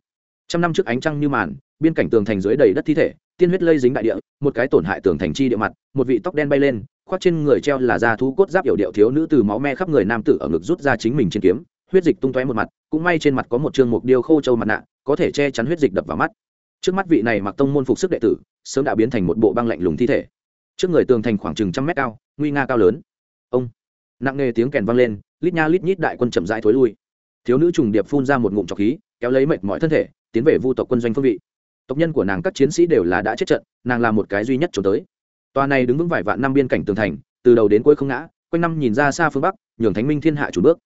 Trăm năm trước ánh trăng như màn, biên cảnh tường thành dưới đầy đất thi thể, tiên huyết lây dính đại địa, một cái tổn hại tường thành chi địa mặt, một vị tóc đen bay lên, khoác trên người treo là da thú cốt giáp yểu điệu thiếu nữ từ máu me khắp người nam tử ở ngực rút ra chính mình trên kiếm, huyết dịch tung tóe một mặt, cũng may trên mặt có một chương mục điêu khô châu mặt nạ, có thể che chắn huyết dịch đập vào mắt. Trước mắt vị này mặc tông môn phục sức đệ tử sớm đã biến thành một bộ băng lạnh lùng thi thể. Trước người tường thành khoảng chừng trăm mét cao, nguy nga cao lớn. Ông! Nặng nề tiếng kèn vang lên, lít nha lít nhít đại quân chậm rãi thối lui. Thiếu nữ trùng điệp phun ra một ngụm trọc khí, kéo lấy mệt mọi thân thể, tiến về vu tộc quân doanh phương vị. Tộc nhân của nàng các chiến sĩ đều là đã chết trận, nàng là một cái duy nhất trốn tới. Tòa này đứng vững vài vạn năm biên cảnh tường thành, từ đầu đến cuối không ngã, quanh năm nhìn ra xa phương bắc, nhường thánh minh thiên hạ chủ bước.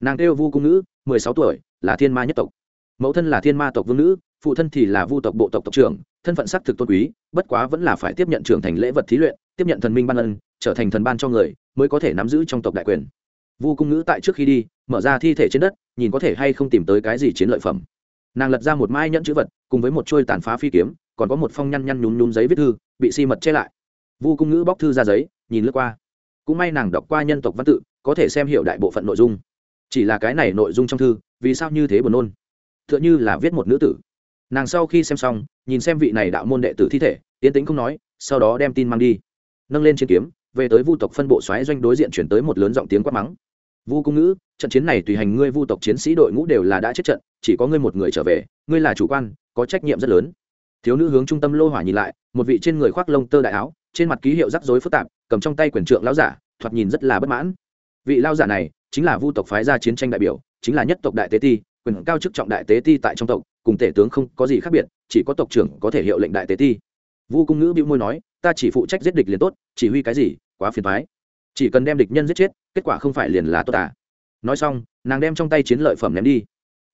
Nàng kêu vu cung nữ mười sáu tuổi, là thiên ma nhất tộc. Mẫu thân là thiên ma tộc vương nữ, phụ thân thì là vu tộc bộ tộc tộc trưởng thân phận xác thực tôn quý, bất quá vẫn là phải tiếp nhận trưởng thành lễ vật thí luyện, tiếp nhận thần minh ban ân, trở thành thần ban cho người, mới có thể nắm giữ trong tộc đại quyền. Vu cung nữ tại trước khi đi, mở ra thi thể trên đất, nhìn có thể hay không tìm tới cái gì chiến lợi phẩm. Nàng lật ra một mai nhẫn chữ vật, cùng với một trôi tàn phá phi kiếm, còn có một phong nhăn nhăn nhún nhún giấy viết thư, bị si mật che lại. Vu cung nữ bóc thư ra giấy, nhìn lướt qua. Cũng may nàng đọc qua nhân tộc văn tự, có thể xem hiểu đại bộ phận nội dung. Chỉ là cái này nội dung trong thư, vì sao như thế buồn nôn? T h ư ợ n h ư là viết một nữ tử nàng sau khi xem xong, nhìn xem vị này đạo môn đệ tử thi thể tiến tính không nói, sau đó đem tin mang đi. Nâng lên trên kiếm, về tới vu tộc phân bộ xoáy doanh đối diện chuyển tới một lớn giọng tiếng quát mắng. Vu cung ngữ, trận chiến này tùy hành ngươi vu tộc chiến sĩ đội ngũ đều là đã chết trận, chỉ có ngươi một người trở về, ngươi là chủ quan, có trách nhiệm rất lớn. Thiếu nữ hướng trung tâm lô hỏa nhìn lại, một vị trên người khoác lông tơ đại áo, trên mặt ký hiệu rắc rối phức tạp, cầm trong tay quyền trượng lão giả, thoạt nhìn rất là bất mãn. Vị lao giả này chính là vu tộc phái ra chiến tranh đại biểu, chính là nhất tộc đại tế ti, quyền cao chức trọng đại tế ti tại trong tộc cùng tể tướng không có gì khác biệt, chỉ có tộc trưởng có thể hiệu lệnh đại tế ti. Vu cung ngữ bĩu môi nói, ta chỉ phụ trách giết địch liền tốt, chỉ huy cái gì, quá phiền thoái chỉ cần đem địch nhân giết chết, kết quả không phải liền là tốt à nói xong, nàng đem trong tay chiến lợi phẩm ném đi.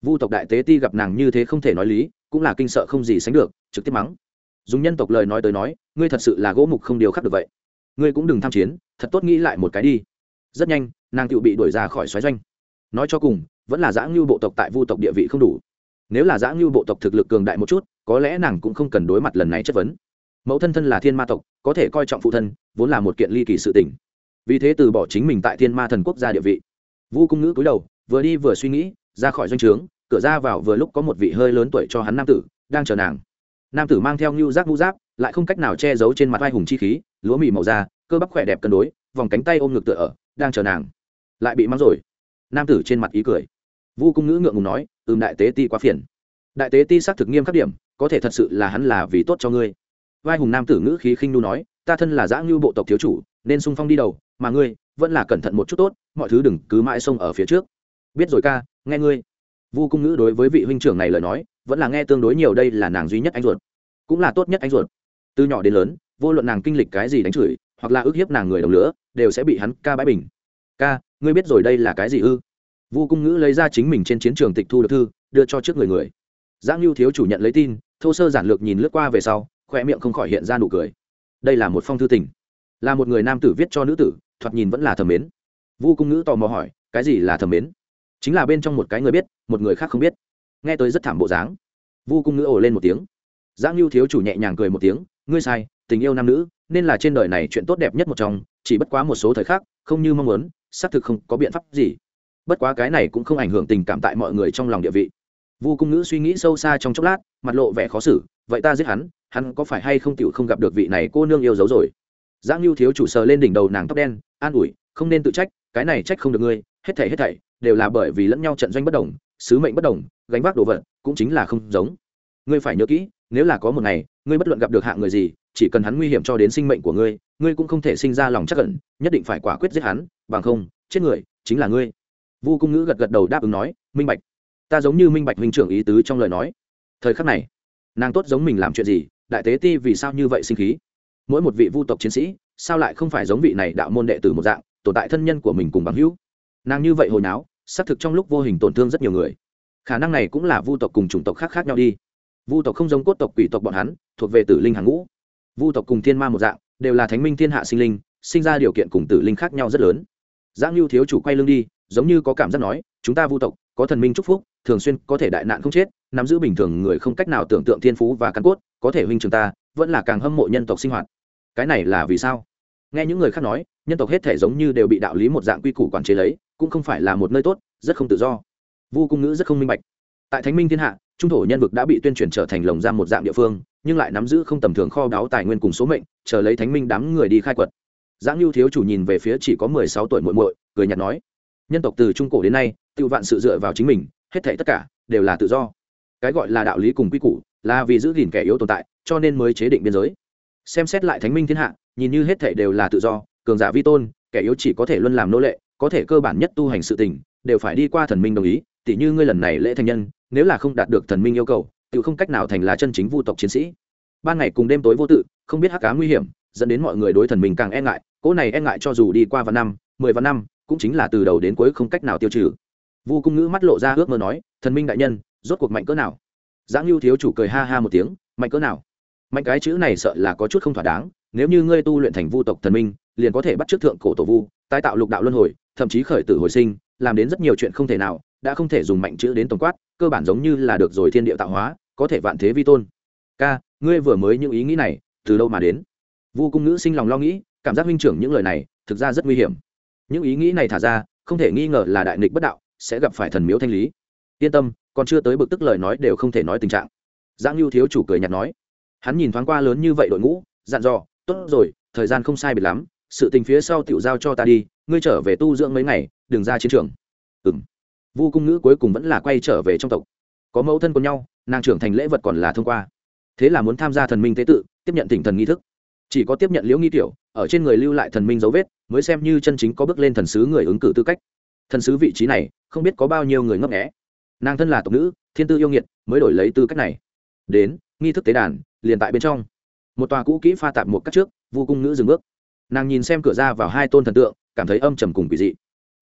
Vu tộc đại tế ti gặp nàng như thế không thể nói lý, cũng là kinh sợ không gì sánh được, trực tiếp mắng. Dùng nhân tộc lời nói tới nói, ngươi thật sự là gỗ mục không điều khắc được vậy. Ngươi cũng đừng tham chiến, thật tốt nghĩ lại một cái đi. Rất nhanh, nàng tự bị đuổi ra khỏi xoáy doanh. Nói cho cùng, vẫn là giã ngưu bộ tộc tại vu tộc địa vị không đủ nếu là giã ngưu bộ tộc thực lực cường đại một chút, có lẽ nàng cũng không cần đối mặt lần này chất vấn. Mẫu thân thân là thiên ma tộc, có thể coi trọng phụ thân, vốn là một kiện ly kỳ sự tình. Vì thế từ bỏ chính mình tại thiên ma thần quốc gia địa vị. Vu cung ngữ cúi đầu, vừa đi vừa suy nghĩ, ra khỏi doanh trướng, cửa ra vào vừa lúc có một vị hơi lớn tuổi cho hắn nam tử, đang chờ nàng. Nam tử mang theo ngưu giác vũ giáp, lại không cách nào che giấu trên mặt vai hùng chi khí, lúa mì màu da, cơ bắp khỏe đẹp cân đối, vòng cánh tay ôm ngực tựa ở, đang chờ nàng. Lại bị mắng rồi. Nam tử trên mặt ý cười vu cung ngữ ngượng ngùng nói, ừm, đại tế ti quá phiền. Đại tế ti xác thực nghiêm khắc điểm, có thể thật sự là hắn là vì tốt cho ngươi. Vai hùng nam tử ngữ khí khinh nu nói, ta thân là giã ngưu bộ tộc thiếu chủ, nên sung phong đi đầu, mà ngươi vẫn là cẩn thận một chút tốt, mọi thứ đừng cứ mãi xông ở phía trước. Biết rồi ca, nghe ngươi. Vu cung ngữ đối với vị huynh trưởng này lời nói, vẫn là nghe tương đối nhiều đây là nàng duy nhất anh ruột, cũng là tốt nhất anh ruột. Từ nhỏ đến lớn, vô luận nàng kinh lịch cái gì đánh chửi, hoặc là ức hiếp nàng người đồng lửa đều sẽ bị hắn ca bãi bình. Ca, ngươi biết rồi đây là cái gì ư? Vu cung ngữ lấy ra chính mình trên chiến trường tịch thu được thư, đưa cho trước người người. Giang lưu thiếu chủ nhận lấy tin, thô sơ giản lược nhìn lướt qua về sau khoe miệng không khỏi hiện ra nụ cười. Đây là một phong thư tình. Là một người nam tử viết cho nữ tử, thoạt nhìn vẫn là thầm mến. Vu cung ngữ tò mò hỏi, cái gì là thầm mến? Chính là bên trong một cái người biết, một người khác không biết. Nghe tới rất thảm bộ dáng. Vu cung ngữ ồ lên một tiếng. Giang lưu thiếu chủ nhẹ nhàng cười một tiếng, ngươi sai, tình yêu nam nữ, nên là trên đời này chuyện tốt đẹp nhất một trong, chỉ bất quá một số thời khắc, không như mong muốn, xác thực không có biện pháp gì bất quá cái này cũng không ảnh hưởng tình cảm tại mọi người trong lòng địa vị. Vu cung ngữ suy nghĩ sâu xa trong chốc lát, mặt lộ vẻ khó xử, vậy ta giết hắn hắn có phải hay không tựu không gặp được vị này cô nương yêu dấu rồi? Giang lưu thiếu chủ sờ lên đỉnh đầu nàng tóc đen, an ủi, không nên tự trách, cái này trách không được ngươi, hết thảy hết thảy đều là bởi vì lẫn nhau trận doanh bất đồng, sứ mệnh bất đồng, gánh vác đồ vật cũng chính là không giống. Ngươi phải nhớ kỹ, nếu là có một ngày, ngươi bất luận gặp được hạng người gì, chỉ cần hắn nguy hiểm cho đến sinh mệnh của ngươi ngươi cũng không thể sinh ra lòng chắc ẩn, nhất định phải quả quyết giết hắn, bằng không, chết người chính là ngươi vu cung ngữ gật gật đầu đáp ứng nói, minh bạch, ta giống như minh bạch huynh trưởng ý tứ trong lời nói. Thời khắc này, nàng tốt giống mình làm chuyện gì, đại tế ti vì sao như vậy sinh khí? Mỗi một vị vu tộc chiến sĩ, sao lại không phải giống vị này đạo môn đệ tử một dạng, tồn tại thân nhân của mình cùng bằng hữu? Nàng như vậy hồi náo, xác thực trong lúc vô hình tổn thương rất nhiều người. Khả năng này cũng là vu tộc cùng chủng tộc khác khác nhau đi. Vu tộc không giống cốt tộc, quỷ tộc bọn hắn, thuộc về tử linh hàng ngũ. Vu tộc cùng thiên ma một dạng, đều là thánh minh thiên hạ sinh linh, sinh ra điều kiện cùng tử linh khác nhau rất lớn. Giang lưu thiếu chủ quay lưng đi giống như có cảm giác nói, chúng ta vu tộc, có thần minh chúc phúc, thường xuyên có thể đại nạn không chết, nắm giữ bình thường người không cách nào tưởng tượng thiên phú và căn cốt, có thể huynh trường ta, vẫn là càng hâm mộ nhân tộc sinh hoạt. Cái này là vì sao? Nghe những người khác nói, nhân tộc hết thể giống như đều bị đạo lý một dạng quy củ quản chế lấy, cũng không phải là một nơi tốt, rất không tự do. Vu cung ngữ rất không minh bạch. Tại thánh minh thiên hạ, trung thổ nhân vực đã bị tuyên truyền trở thành lồng giam một dạng địa phương, nhưng lại nắm giữ không tầm thường kho đáo tài nguyên cùng số mệnh, chờ lấy thánh minh đám người đi khai quật. Giáng lưu thiếu chủ nhìn về phía chỉ có mười sáu tuổi muội muội, cười nhạt nói nhân tộc từ trung cổ đến nay tự vạn sự dựa vào chính mình, hết thảy tất cả đều là tự do. Cái gọi là đạo lý cùng quy củ là vì giữ gìn kẻ yếu tồn tại, cho nên mới chế định biên giới. Xem xét lại thánh minh thiên hạ, nhìn như hết thảy đều là tự do, cường giả vi tôn, kẻ yếu chỉ có thể luôn làm nô lệ, có thể cơ bản nhất tu hành sự tình, đều phải đi qua thần minh đồng ý, tỉ như ngươi lần này lễ thành nhân, nếu là không đạt được thần minh yêu cầu tự không cách nào thành là chân chính vu tộc chiến sĩ. Ban ngày cùng đêm tối vô tự, không biết hắc cá nguy hiểm, dẫn đến mọi người đối thần mình càng e ngại, cỗ này e ngại cho dù đi qua vạn năm, mười vạn năm cũng chính là từ đầu đến cuối không cách nào tiêu trừ. Vu cung ngữ mắt lộ ra ước mơ nói, thần minh đại nhân, rốt cuộc mạnh cỡ nào? Giáng lưu thiếu chủ cười ha ha một tiếng, mạnh cỡ nào? Mạnh cái chữ này sợ là có chút không thỏa đáng, nếu như ngươi tu luyện thành vu tộc thần minh, liền có thể bắt chước thượng cổ tổ vu, tái tạo lục đạo luân hồi, thậm chí khởi tử hồi sinh, làm đến rất nhiều chuyện không thể nào, đã không thể dùng mạnh chữ đến tổng quát, cơ bản giống như là được rồi thiên địa tạo hóa, có thể vạn thế vi tôn. Ca, ngươi vừa mới những ý nghĩ này, từ đâu mà đến? Vu cung ngữ sinh lòng lo nghĩ, cảm giác huynh trưởng những lời này, thực ra rất nguy hiểm những ý nghĩ này thả ra, không thể nghi ngờ là đại nghịch bất đạo, sẽ gặp phải thần miếu thanh lý. Yên tâm, còn chưa tới bực tức lời nói đều không thể nói tình trạng. Giang lưu thiếu chủ cười nhạt nói. Hắn nhìn thoáng qua lớn như vậy đội ngũ, dặn dò, tốt rồi, thời gian không sai biệt lắm, sự tình phía sau tiểu giao cho ta đi, ngươi trở về tu dưỡng mấy ngày, đừng ra chiến trường. Ừng vu cung ngữ cuối cùng vẫn là quay trở về trong tộc. Có mẫu thân của nhau, nàng trưởng thành lễ vật còn là thông qua. Thế là muốn tham gia thần minh tế tự, tiếp nhận tỉnh thần nghi thức chỉ có tiếp nhận liễu nghi tiểu, ở trên người lưu lại thần minh dấu vết, mới xem như chân chính có bước lên thần sứ người ứng cử tư cách. Thần sứ vị trí này, không biết có bao nhiêu người ngấp nghẽ nàng thân là tộc nữ, thiên tư yêu nghiệt, mới đổi lấy tư cách này. Đến, nghi thức tế đàn, liền tại bên trong. Một tòa cũ kỹ pha tạp một cách trước, vu cung nữ dừng bước. Nàng nhìn xem cửa ra vào hai tôn thần tượng, cảm thấy âm trầm cùng quỷ dị.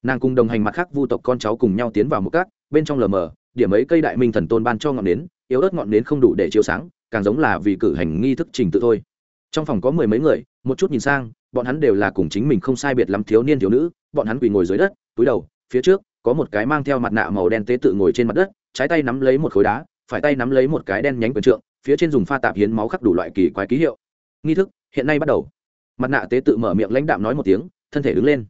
Nàng cùng đồng hành mặt khác vu tộc con cháu cùng nhau tiến vào một cát, bên trong lờ mờ, điểm ấy cây đại minh thần tôn ban cho ngọn nến, yếu ớt ngọn nến không đủ để chiếu sáng, càng giống là vì cử hành nghi thức trình tự thôi trong phòng có mười mấy người, một chút nhìn sang, bọn hắn đều là cùng chính mình không sai biệt lắm thiếu niên thiếu nữ, bọn hắn quỳ ngồi dưới đất, túi đầu, phía trước, có một cái mang theo mặt nạ màu đen tế tự ngồi trên mặt đất, trái tay nắm lấy một khối đá, phải tay nắm lấy một cái đen nhánh quyền trượng, phía trên dùng pha tạp hiến máu khắc đủ loại kỳ quái ký hiệu. Nghi thức, hiện nay bắt đầu. Mặt nạ tế tự mở miệng lãnh đạm nói một tiếng, thân thể đứng lên.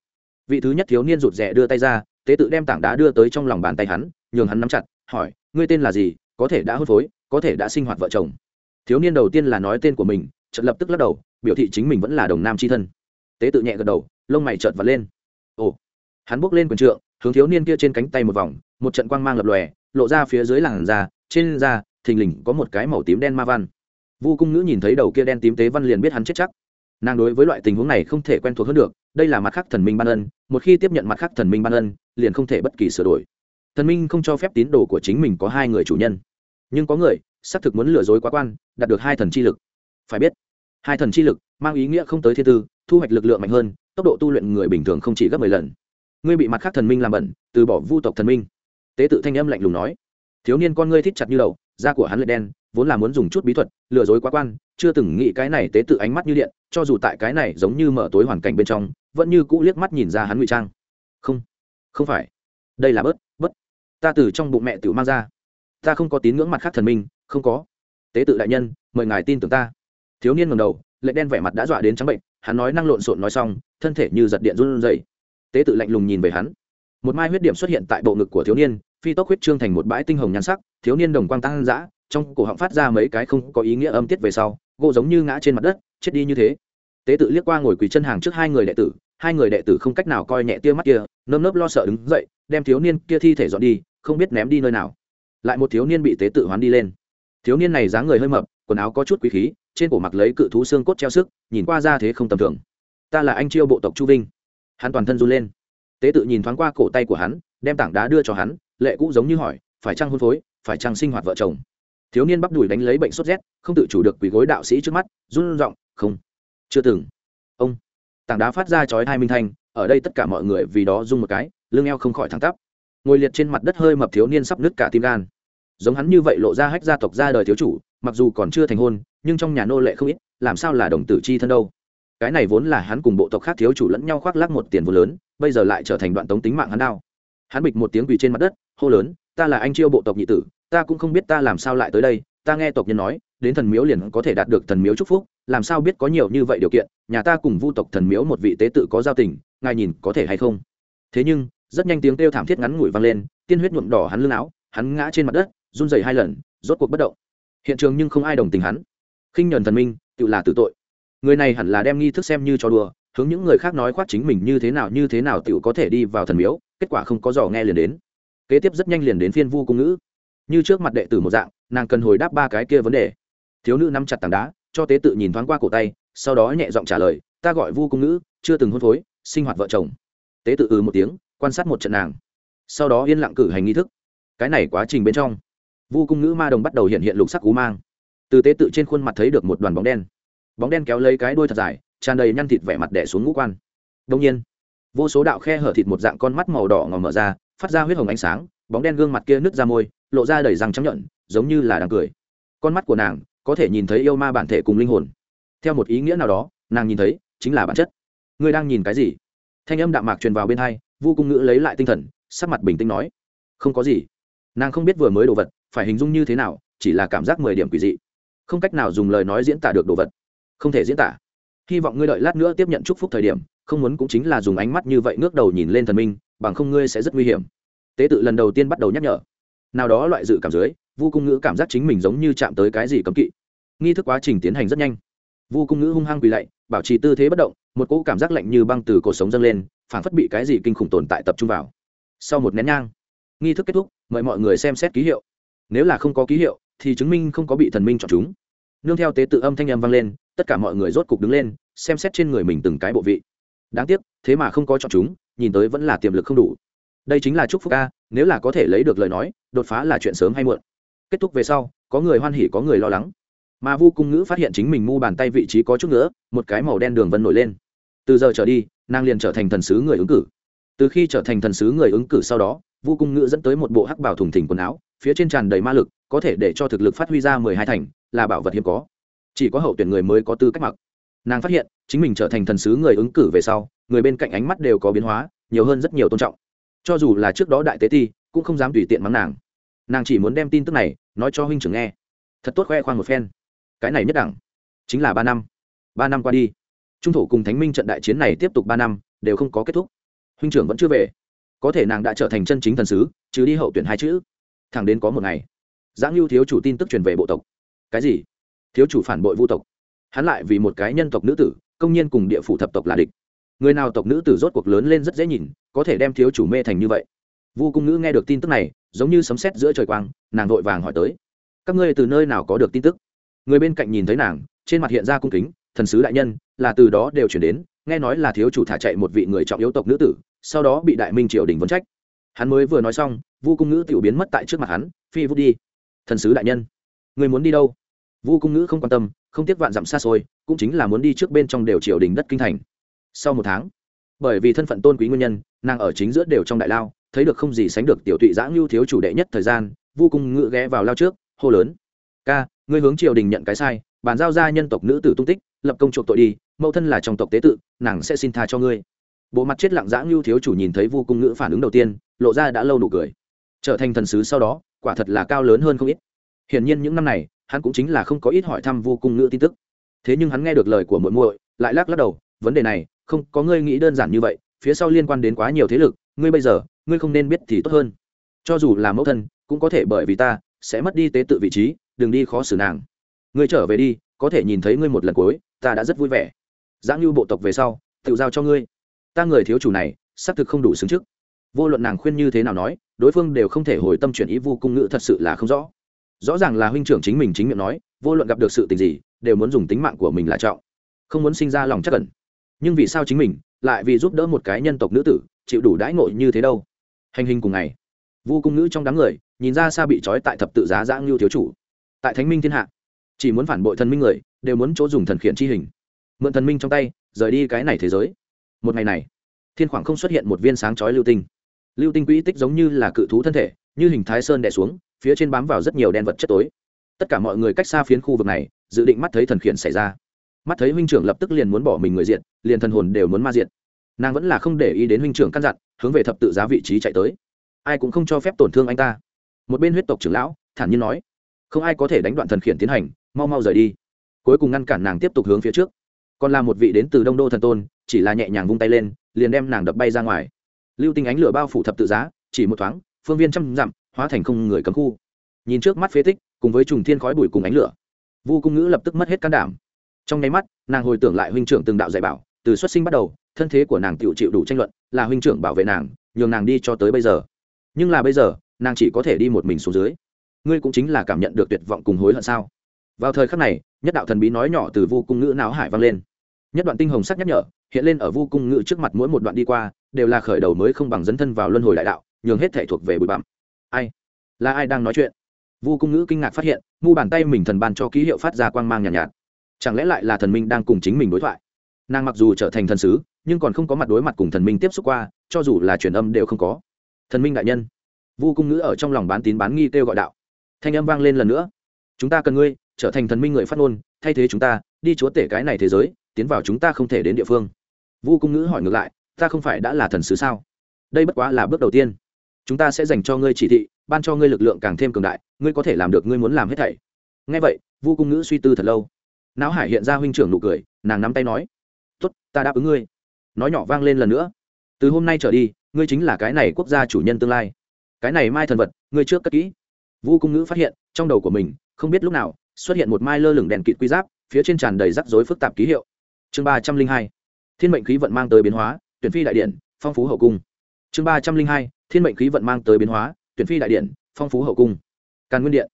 Vị thứ nhất thiếu niên rụt rè đưa tay ra, tế tự đem tảng đá đưa tới trong lòng bàn tay hắn, nhường hắn nắm chặt, hỏi, ngươi tên là gì? Có thể đã hôn phối, có thể đã sinh hoạt vợ chồng. Thiếu niên đầu tiên là nói tên của mình chợt lập tức lắc đầu, biểu thị chính mình vẫn là đồng nam c h i thân. Tế tự nhẹ gật đầu, lông mày chợt vật lên. Ồ. Hắn bước lên quần trượng, hướng thiếu niên kia trên cánh tay một vòng, một trận quang mang lập lòe, lộ ra phía dưới làn da, trên da, thình lình có một cái màu tím đen ma văn. Vu cung ngữ nhìn thấy đầu kia đen tím tế văn liền biết hắn chết chắc. Nàng đối với loại tình huống này không thể quen thuộc hơn được, đây là mặt khác thần minh ban ân, một khi tiếp nhận mặt khác thần minh ban ân, liền không thể bất kỳ sửa đổi. Thần minh không cho phép tín đồ của chính mình có hai người chủ nhân. Nhưng có người, xác thực muốn lừa dối quá quan, đạt được hai thần chi lực phải biết, hai thần chi lực mang ý nghĩa không tới thiên tư, thu hoạch lực lượng mạnh hơn, tốc độ tu luyện người bình thường không chỉ gấp mười lần. Ngươi bị mặt khác thần minh làm bẩn, từ bỏ vu tộc thần minh. Tế tự thanh âm lạnh lùng nói. Thiếu niên con ngươi thích chặt như đầu, da của hắn lệ đen, vốn là muốn dùng chút bí thuật, lừa dối quá quan, chưa từng nghĩ cái này tế tự ánh mắt như điện, cho dù tại cái này giống như mở tối hoàn cảnh bên trong, vẫn như cũ liếc mắt nhìn ra hắn ngụy trang. Không không phải. Đây là bớt bớt. Ta từ trong bụng mẹ tiểu mang ra. Ta không có tín ngưỡng mặt khác thần minh, không có. Tế tự đại nhân, mời ngài tin tưởng ta thiếu niên ngầm đầu, lệ đen vẻ mặt đã dọa đến trắng bệnh, hắn nói năng lộn xộn nói xong, thân thể như giật điện run rẩy. Tế tự lạnh lùng nhìn về hắn. Một mai huyết điểm xuất hiện tại bộ ngực của thiếu niên, phi tốc huyết trương thành một bãi tinh hồng nhan sắc, thiếu niên đồng quang tăng dã, trong cổ họng phát ra mấy cái không có ý nghĩa âm tiết về sau, gỗ giống như ngã trên mặt đất, chết đi như thế. Tế tự liếc qua ngồi quỳ chân hàng trước hai người đệ tử, hai người đệ tử không cách nào coi nhẹ tia mắt kia, nơm nớp lo sợ đứng dậy, đem thiếu niên kia thi thể dọn đi, không biết ném đi nơi nào. Lại một thiếu niên bị tế tự hoán đi lên. Thiếu niên này dáng người hơi mập quần áo có chút quý khí, trên cổ mặc lấy cự thú xương cốt treo sức, nhìn qua ra thế không tầm thường. Ta là anh chiêu bộ tộc chu vinh. Hắn toàn thân run lên. Tế tự nhìn thoáng qua cổ tay của hắn, đem tảng đá đưa cho hắn, lệ cũ giống như hỏi, phải chăng hôn phối, phải chăng sinh hoạt vợ chồng? Thiếu niên bắp đùi đánh lấy bệnh sốt rét, không tự chủ được quỳ gối đạo sĩ trước mắt, run r i n g không, chưa từng. Ông, tảng đá phát ra chói hai minh thanh, ở đây tất cả mọi người vì đó rung một cái, lưng eo không khỏi thẳng tắp. Ngồi liệt trên mặt đất hơi mập thiếu niên sắp nứt cả tim gan. Giống hắn như vậy lộ ra hách gia tộc ra đời thiếu chủ mặc dù còn chưa thành hôn, nhưng trong nhà nô lệ không ít, làm sao là đồng tử chi thân đâu? Cái này vốn là hắn cùng bộ tộc khác thiếu chủ lẫn nhau khoác lác một tiền vô lớn, bây giờ lại trở thành đoạn tống tính mạng hắn đao. Hắn bịch một tiếng quỳ trên mặt đất, hô lớn, ta là anh chiêu bộ tộc nhị tử, ta cũng không biết ta làm sao lại tới đây, ta nghe tộc nhân nói, đến thần miếu liền có thể đạt được thần miếu chúc phúc, làm sao biết có nhiều như vậy điều kiện, nhà ta cùng vu tộc thần miếu một vị tế tự có giao tình, ngài nhìn có thể hay không? Thế nhưng, rất nhanh tiếng kêu thảm thiết ngắn ngủi vang lên, tiên huyết nhuộm đỏ hắn lưng áo, hắn ngã trên mặt đất, run rẩy hai lần, rốt cuộc bất động hiện trường nhưng không ai đồng tình hắn. Khinh nhuần thần minh, tự là tử tội. Người này hẳn là đem nghi thức xem như cho đùa, hướng những người khác nói khoác chính mình như thế nào như thế nào tự có thể đi vào thần miếu, kết quả không có dò nghe liền đến. Kế tiếp rất nhanh liền đến phiên vu cung ngữ. Như trước mặt đệ tử một dạng, nàng cần hồi đáp ba cái kia vấn đề. Thiếu nữ nắm chặt tảng đá, cho tế tự nhìn thoáng qua cổ tay, sau đó nhẹ giọng trả lời, ta gọi vu cung ngữ, chưa từng hôn phối, sinh hoạt vợ chồng. Tế tự ừ một tiếng, quan sát một trận nàng. Sau đó yên lặng cử hành nghi thức. Cái này quá trình bên trong vu cung ngữ ma đồng bắt đầu hiện hiện lục sắc cú mang. Từ tế tự trên khuôn mặt thấy được một đoàn bóng đen. Bóng đen kéo lấy cái đuôi thật dài, tràn đầy nhăn thịt vẻ mặt đẻ xuống ngũ quan. Đông nhiên, vô số đạo khe hở thịt một dạng con mắt màu đỏ ngòm mở ra, phát ra huyết hồng ánh sáng, bóng đen gương mặt kia nứt ra môi, lộ ra đầy răng trắng nhợn giống như là đang cười. Con mắt của nàng có thể nhìn thấy yêu ma bản thể cùng linh hồn. Theo một ý nghĩa nào đó, nàng nhìn thấy chính là bản chất. Ngươi đang nhìn cái gì? Thanh âm đạm mạc truyền vào bên hai, vu cung ngữ lấy lại tinh thần, sắc mặt bình tĩnh nói, không có gì. Nàng không biết vừa mới đồ vật phải hình dung như thế nào, chỉ là cảm giác mười điểm quỷ dị. Không cách nào dùng lời nói diễn tả được đồ vật. Không thể diễn tả. Hy vọng ngươi đợi lát nữa tiếp nhận chúc phúc thời điểm, không muốn cũng chính là dùng ánh mắt như vậy ngước đầu nhìn lên thần minh, bằng không ngươi sẽ rất nguy hiểm. Tế tự lần đầu tiên bắt đầu nhắc nhở. Nào đó loại dự cảm dưới, vu cung ngữ cảm giác chính mình giống như chạm tới cái gì cấm kỵ. Nghi thức quá trình tiến hành rất nhanh. Vu cung ngữ hung hăng quỳ lạy, bảo trì tư thế bất động, một cỗ cảm giác lạnh như băng từ cuộc sống dâng lên phản phất bị cái gì kinh khủng tồn tại tập trung vào. Sau một nén nhang, nghi thức kết thúc, mời mọi người xem xét ký hiệu nếu là không có ký hiệu, thì chứng minh không có bị thần minh chọn chúng. Nương theo tế tự âm thanh âm vang lên, tất cả mọi người rốt cục đứng lên, xem xét trên người mình từng cái bộ vị. Đáng tiếc, thế mà không có chọn chúng, nhìn tới vẫn là tiềm lực không đủ. Đây chính là chúc phúc ca nếu là có thể lấy được lời nói, đột phá là chuyện sớm hay muộn. Kết thúc về sau, có người hoan hỉ, có người lo lắng. Mà vu cung ngữ phát hiện chính mình mu bàn tay vị trí có chút nữa một cái màu đen đường vân nổi lên. Từ giờ trở đi, nàng liền trở thành thần sứ người ứng cử. Từ khi trở thành thần sứ người ứng cử sau đó, vu cung ngữ dẫn tới một bộ hắc bảo thùng thình quần áo phía trên tràn đầy ma lực, có thể để cho thực lực phát huy ra mười hai thành, là bảo vật hiếm có. Chỉ có hậu tuyển người mới có tư cách mặc. Nàng phát hiện, chính mình trở thành thần sứ người ứng cử về sau, người bên cạnh ánh mắt đều có biến hóa, nhiều hơn rất nhiều tôn trọng. Cho dù là trước đó đại tế ti, cũng không dám tùy tiện mắng nàng. Nàng chỉ muốn đem tin tức này nói cho huynh trưởng nghe. Thật tốt khoe khoang một phen. Cái này nhất đẳng. Chính là ba năm. Ba năm qua đi. Trung thổ cùng thánh minh trận đại chiến này tiếp tục ba năm, đều không có kết thúc. Huynh trưởng vẫn chưa về. Có thể nàng đã trở thành chân chính thần sứ chứ đi hậu tuyển hai chữ thẳng đến có một ngày giáng lưu thiếu chủ tin tức truyền về bộ tộc. Cái gì? Thiếu chủ phản bội vu tộc. Hắn lại vì một cái nhân tộc nữ tử, công nhiên cùng địa phủ thập tộc là địch. Người nào tộc nữ tử rốt cuộc lớn lên rất dễ nhìn, có thể đem thiếu chủ mê thành như vậy. Vu cung nữ nghe được tin tức này, giống như sấm sét giữa trời quang, nàng vội vàng hỏi tới. Các ngươi từ nơi nào có được tin tức? Người bên cạnh nhìn thấy nàng, trên mặt hiện ra cung kính, thần sứ đại nhân, là từ đó đều chuyển đến, nghe nói là thiếu chủ thả chạy một vị người trọng yếu tộc nữ tử, sau đó bị đại minh triều đình vấn trách hắn mới vừa nói xong, vu cung nữ tiểu biến mất tại trước mặt hắn, phi vút đi, thần sứ đại nhân. Người muốn đi đâu? Vu cung nữ không quan tâm, không tiếc vạn dặm xa xôi, cũng chính là muốn đi trước bên trong đều triều đình đất kinh thành. Sau một tháng, bởi vì thân phận tôn quý nguyên nhân, nàng ở chính giữa đều trong đại lao, thấy được không gì sánh được tiểu tụy giã ngưu thiếu chủ đệ nhất thời gian, vu cung ngữ ghé vào lao trước, hô lớn, ca, ngươi hướng triều đình nhận cái sai, bàn giao ra nhân tộc nữ tử tung tích, lập công chuộc tội đi, mẫu thân là trong tộc tế tự, nàng sẽ xin tha cho ngươi. Bộ mặt chết lặng giã ngưu thiếu chủ nhìn thấy Vu cung ngữ phản ứng đầu tiên lộ ra đã lâu nụ cười. Trở thành thần sứ sau đó, quả thật là cao lớn hơn không ít. Hiển nhiên những năm này, hắn cũng chính là không có ít hỏi thăm vô cung ngữ tin tức. Thế nhưng hắn nghe được lời của muội muội, lại lắc lắc đầu, vấn đề này, không có ngươi nghĩ đơn giản như vậy, phía sau liên quan đến quá nhiều thế lực, ngươi bây giờ, ngươi không nên biết thì tốt hơn. Cho dù là mẫu thân, cũng có thể bởi vì ta, sẽ mất đi tế tự vị trí, đừng đi khó xử nàng. Ngươi trở về đi, có thể nhìn thấy ngươi một lần cuối, ta đã rất vui vẻ. Giáng như bộ tộc về sau, tự giao cho ngươi. Ta người thiếu chủ này, xác thực không đủ xứng trước vô luận nàng khuyên như thế nào nói, đối phương đều không thể hồi tâm chuyển ý Vu cung ngữ thật sự là không rõ. Rõ ràng là huynh trưởng chính mình chính miệng nói, vô luận gặp được sự tình gì, đều muốn dùng tính mạng của mình là trọng. Không muốn sinh ra lòng chắc cẩn nhưng vì sao chính mình lại vì giúp đỡ một cái nhân tộc nữ tử, chịu đủ đãi ngộ như thế đâu? Hành hình cùng ngày, vu cung nữ trong đám người, nhìn ra xa bị trói tại thập tự giá giã ngưu thiếu chủ. Tại thánh minh thiên hạ, chỉ muốn phản bội thần minh người, đều muốn chỗ dùng thần khiển chi hình. Mượn thần minh trong tay, rời đi cái này thế giới. Một ngày này, thiên khoảng không xuất hiện một viên sáng chói lưu tinh lưu tinh quỹ tích giống như là cự thú thân thể, như hình thái sơn đè xuống, phía trên bám vào rất nhiều đen vật chất tối. Tất cả mọi người cách xa phiến khu vực này, dự định mắt thấy thần khiển xảy ra. Mắt thấy huynh trưởng lập tức liền muốn bỏ mình người diện liền thần hồn đều muốn ma diện nàng vẫn là không để ý đến huynh trưởng căn dặn, hướng về thập tự giá vị trí chạy tới. Ai cũng không cho phép tổn thương anh ta. Một bên huyết tộc trưởng lão, thản nhiên nói, không ai có thể đánh đoạn thần khiển tiến hành, mau mau rời đi. Cuối cùng ngăn cản nàng tiếp tục hướng phía trước. Còn là một vị đến từ đông đô thần tôn, chỉ là nhẹ nhàng vung tay lên, liền đem nàng đập bay ra ngoài lưu tinh ánh lửa bao phủ thập tự giá, chỉ một thoáng, phương viên trăm dặm, hóa thành không người cấm khu. Nhìn trước mắt phế tích, cùng với trùng thiên khói bụi cùng ánh lửa, vu cung ngữ lập tức mất hết can đảm. Trong nháy mắt, nàng hồi tưởng lại huynh trưởng từng đạo dạy bảo, từ xuất sinh bắt đầu, thân thế của nàng tự chịu đủ tranh luận, là huynh trưởng bảo vệ nàng, nhường nàng đi cho tới bây giờ. Nhưng là bây giờ, nàng chỉ có thể đi một mình xuống dưới. Ngươi cũng chính là cảm nhận được tuyệt vọng cùng hối hận sao? Vào thời khắc này, nhất đạo thần bí nói nhỏ từ Vu cung ngữ não hải vang lên. Nhất đoạn tinh hồng sắc nhắc nhở, hiện lên ở Vu cung ngữ trước mặt mỗi một đoạn đi qua đều là khởi đầu mới không bằng dấn thân vào luân hồi đại đạo nhường hết thể thuộc về bụi bặm. Ai? Là ai đang nói chuyện? Vu cung ngữ kinh ngạc phát hiện ngu bàn tay mình thần ban cho ký hiệu phát ra quang mang nhàn nhạt, nhạt. Chẳng lẽ lại là thần minh đang cùng chính mình đối thoại? Nàng mặc dù trở thành thần sứ nhưng còn không có mặt đối mặt cùng thần minh tiếp xúc qua cho dù là truyền âm đều không có. Thần minh đại nhân. Vu cung ngữ ở trong lòng bán tín bán nghi kêu gọi đạo. Thanh âm vang lên lần nữa. Chúng ta cần ngươi trở thành thần minh người phát ngôn thay thế chúng ta đi chúa tể cái này thế giới tiến vào chúng ta không thể đến địa phương. Vu cung ngữ hỏi ngược lại ta không phải đã là thần sứ sao? Đây bất quá là bước đầu tiên. Chúng ta sẽ dành cho ngươi chỉ thị, ban cho ngươi lực lượng càng thêm cường đại, ngươi có thể làm được ngươi muốn làm hết thảy. Ngay vậy, vu cung ngữ suy tư thật lâu. Não hải hiện ra huynh trưởng nụ cười, nàng nắm tay nói, tốt, ta đáp ứng ngươi. Nói nhỏ vang lên lần nữa, từ hôm nay trở đi, ngươi chính là cái này quốc gia chủ nhân tương lai. Cái này mai thần vật, ngươi trước cất kỹ. Vu cung ngữ phát hiện, trong đầu của mình, không biết lúc nào, xuất hiện một mai lơ lửng đèn kịt quy giáp, phía trên tràn đầy rắc rối phức tạp ký hiệu. Chương ba trăm linh hai, thiên mệnh khí vận mang tới biến hóa tuyển phi đại điện phong phú hậu cung. Chương ba trăm linh hai, thiên mệnh khí vận mang tới biến hóa, tuyển phi đại điện phong phú hậu cung. Càn nguyên điện.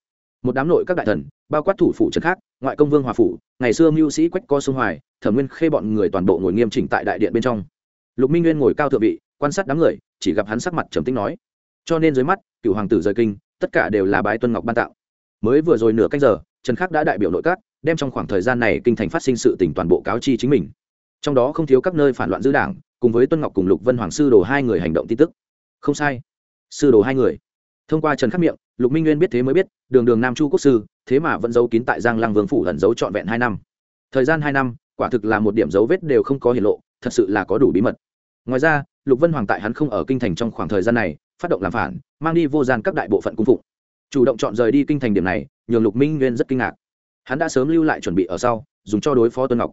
Một đám nội các đại thần, bao quát thủ phủ trần khác, ngoại công vương hòa phủ, ngày xưa mưu sĩ quách co sông hoài, thẩm nguyên khê bọn người toàn bộ ngồi nghiêm chỉnh tại đại điện bên trong. Lục minh nguyên ngồi cao thượng vị, quan sát đám người, chỉ gặp hắn sắc mặt trầm tính nói, cho nên dưới mắt, cựu hoàng tử rời kinh, tất cả đều là bái tuân ngọc ban tạo. Mới vừa rồi nửa canh giờ trần khắc đã đại biểu nội các, đem trong khoảng thời gian này kinh thành phát sinh sự tỉnh toàn bộ cáo chi chính mình. Trong đó không thiếu các nơi phản loạn giữ đảng cùng với tuân ngọc cùng lục vân hoàng sư đồ hai người hành động tin tức. Không sai. Sư đồ hai người. Thông qua trần khắc miệng, lục minh nguyên biết thế mới biết, đường đường nam chu quốc sư, thế mà vẫn giấu kín tại giang lăng vương phủ ẩn giấu trọn vẹn hai năm. Thời gian hai năm, quả thực là một điểm dấu vết đều không có hiện lộ, thật sự là có đủ bí mật. Ngoài ra, lục vân hoàng tại hắn không ở kinh thành trong khoảng thời gian này, phát động làm phản, mang đi vô gian các đại bộ phận cung phụng. Chủ động chọn rời đi kinh thành điểm này, nhường lục minh nguyên rất kinh ngạc. Hắn đã sớm lưu lại chuẩn bị ở sau, dùng cho đối phó tuân ngọc.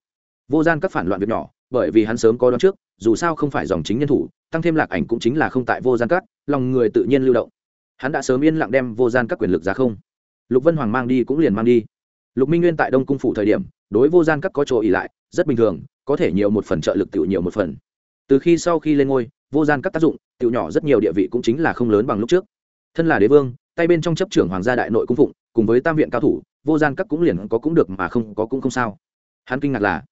Vô gian các phản loạn việc nhỏ bởi vì hắn sớm có đón trước, dù sao không phải dòng chính nhân thủ, tăng thêm lạc ảnh cũng chính là không tại vô gian các, lòng người tự nhiên lưu động. Hắn đã sớm yên lặng đem vô gian các quyền lực ra không. Lục vân hoàng mang đi cũng liền mang đi. Lục minh nguyên tại đông cung phủ thời điểm, đối vô gian các có chỗ ỉ lại, rất bình thường, có thể nhiều một phần trợ lực tự nhiều một phần. Từ khi sau khi lên ngôi, vô gian các tác dụng tự nhỏ rất nhiều địa vị cũng chính là không lớn bằng lúc trước. Thân là đế vương, tay bên trong chấp trưởng hoàng gia đại nội cung phụng, cùng với tam viện cao thủ, vô gian các cũng liền có cũng được mà không có cũng không sao. Hắn kinh ngạc là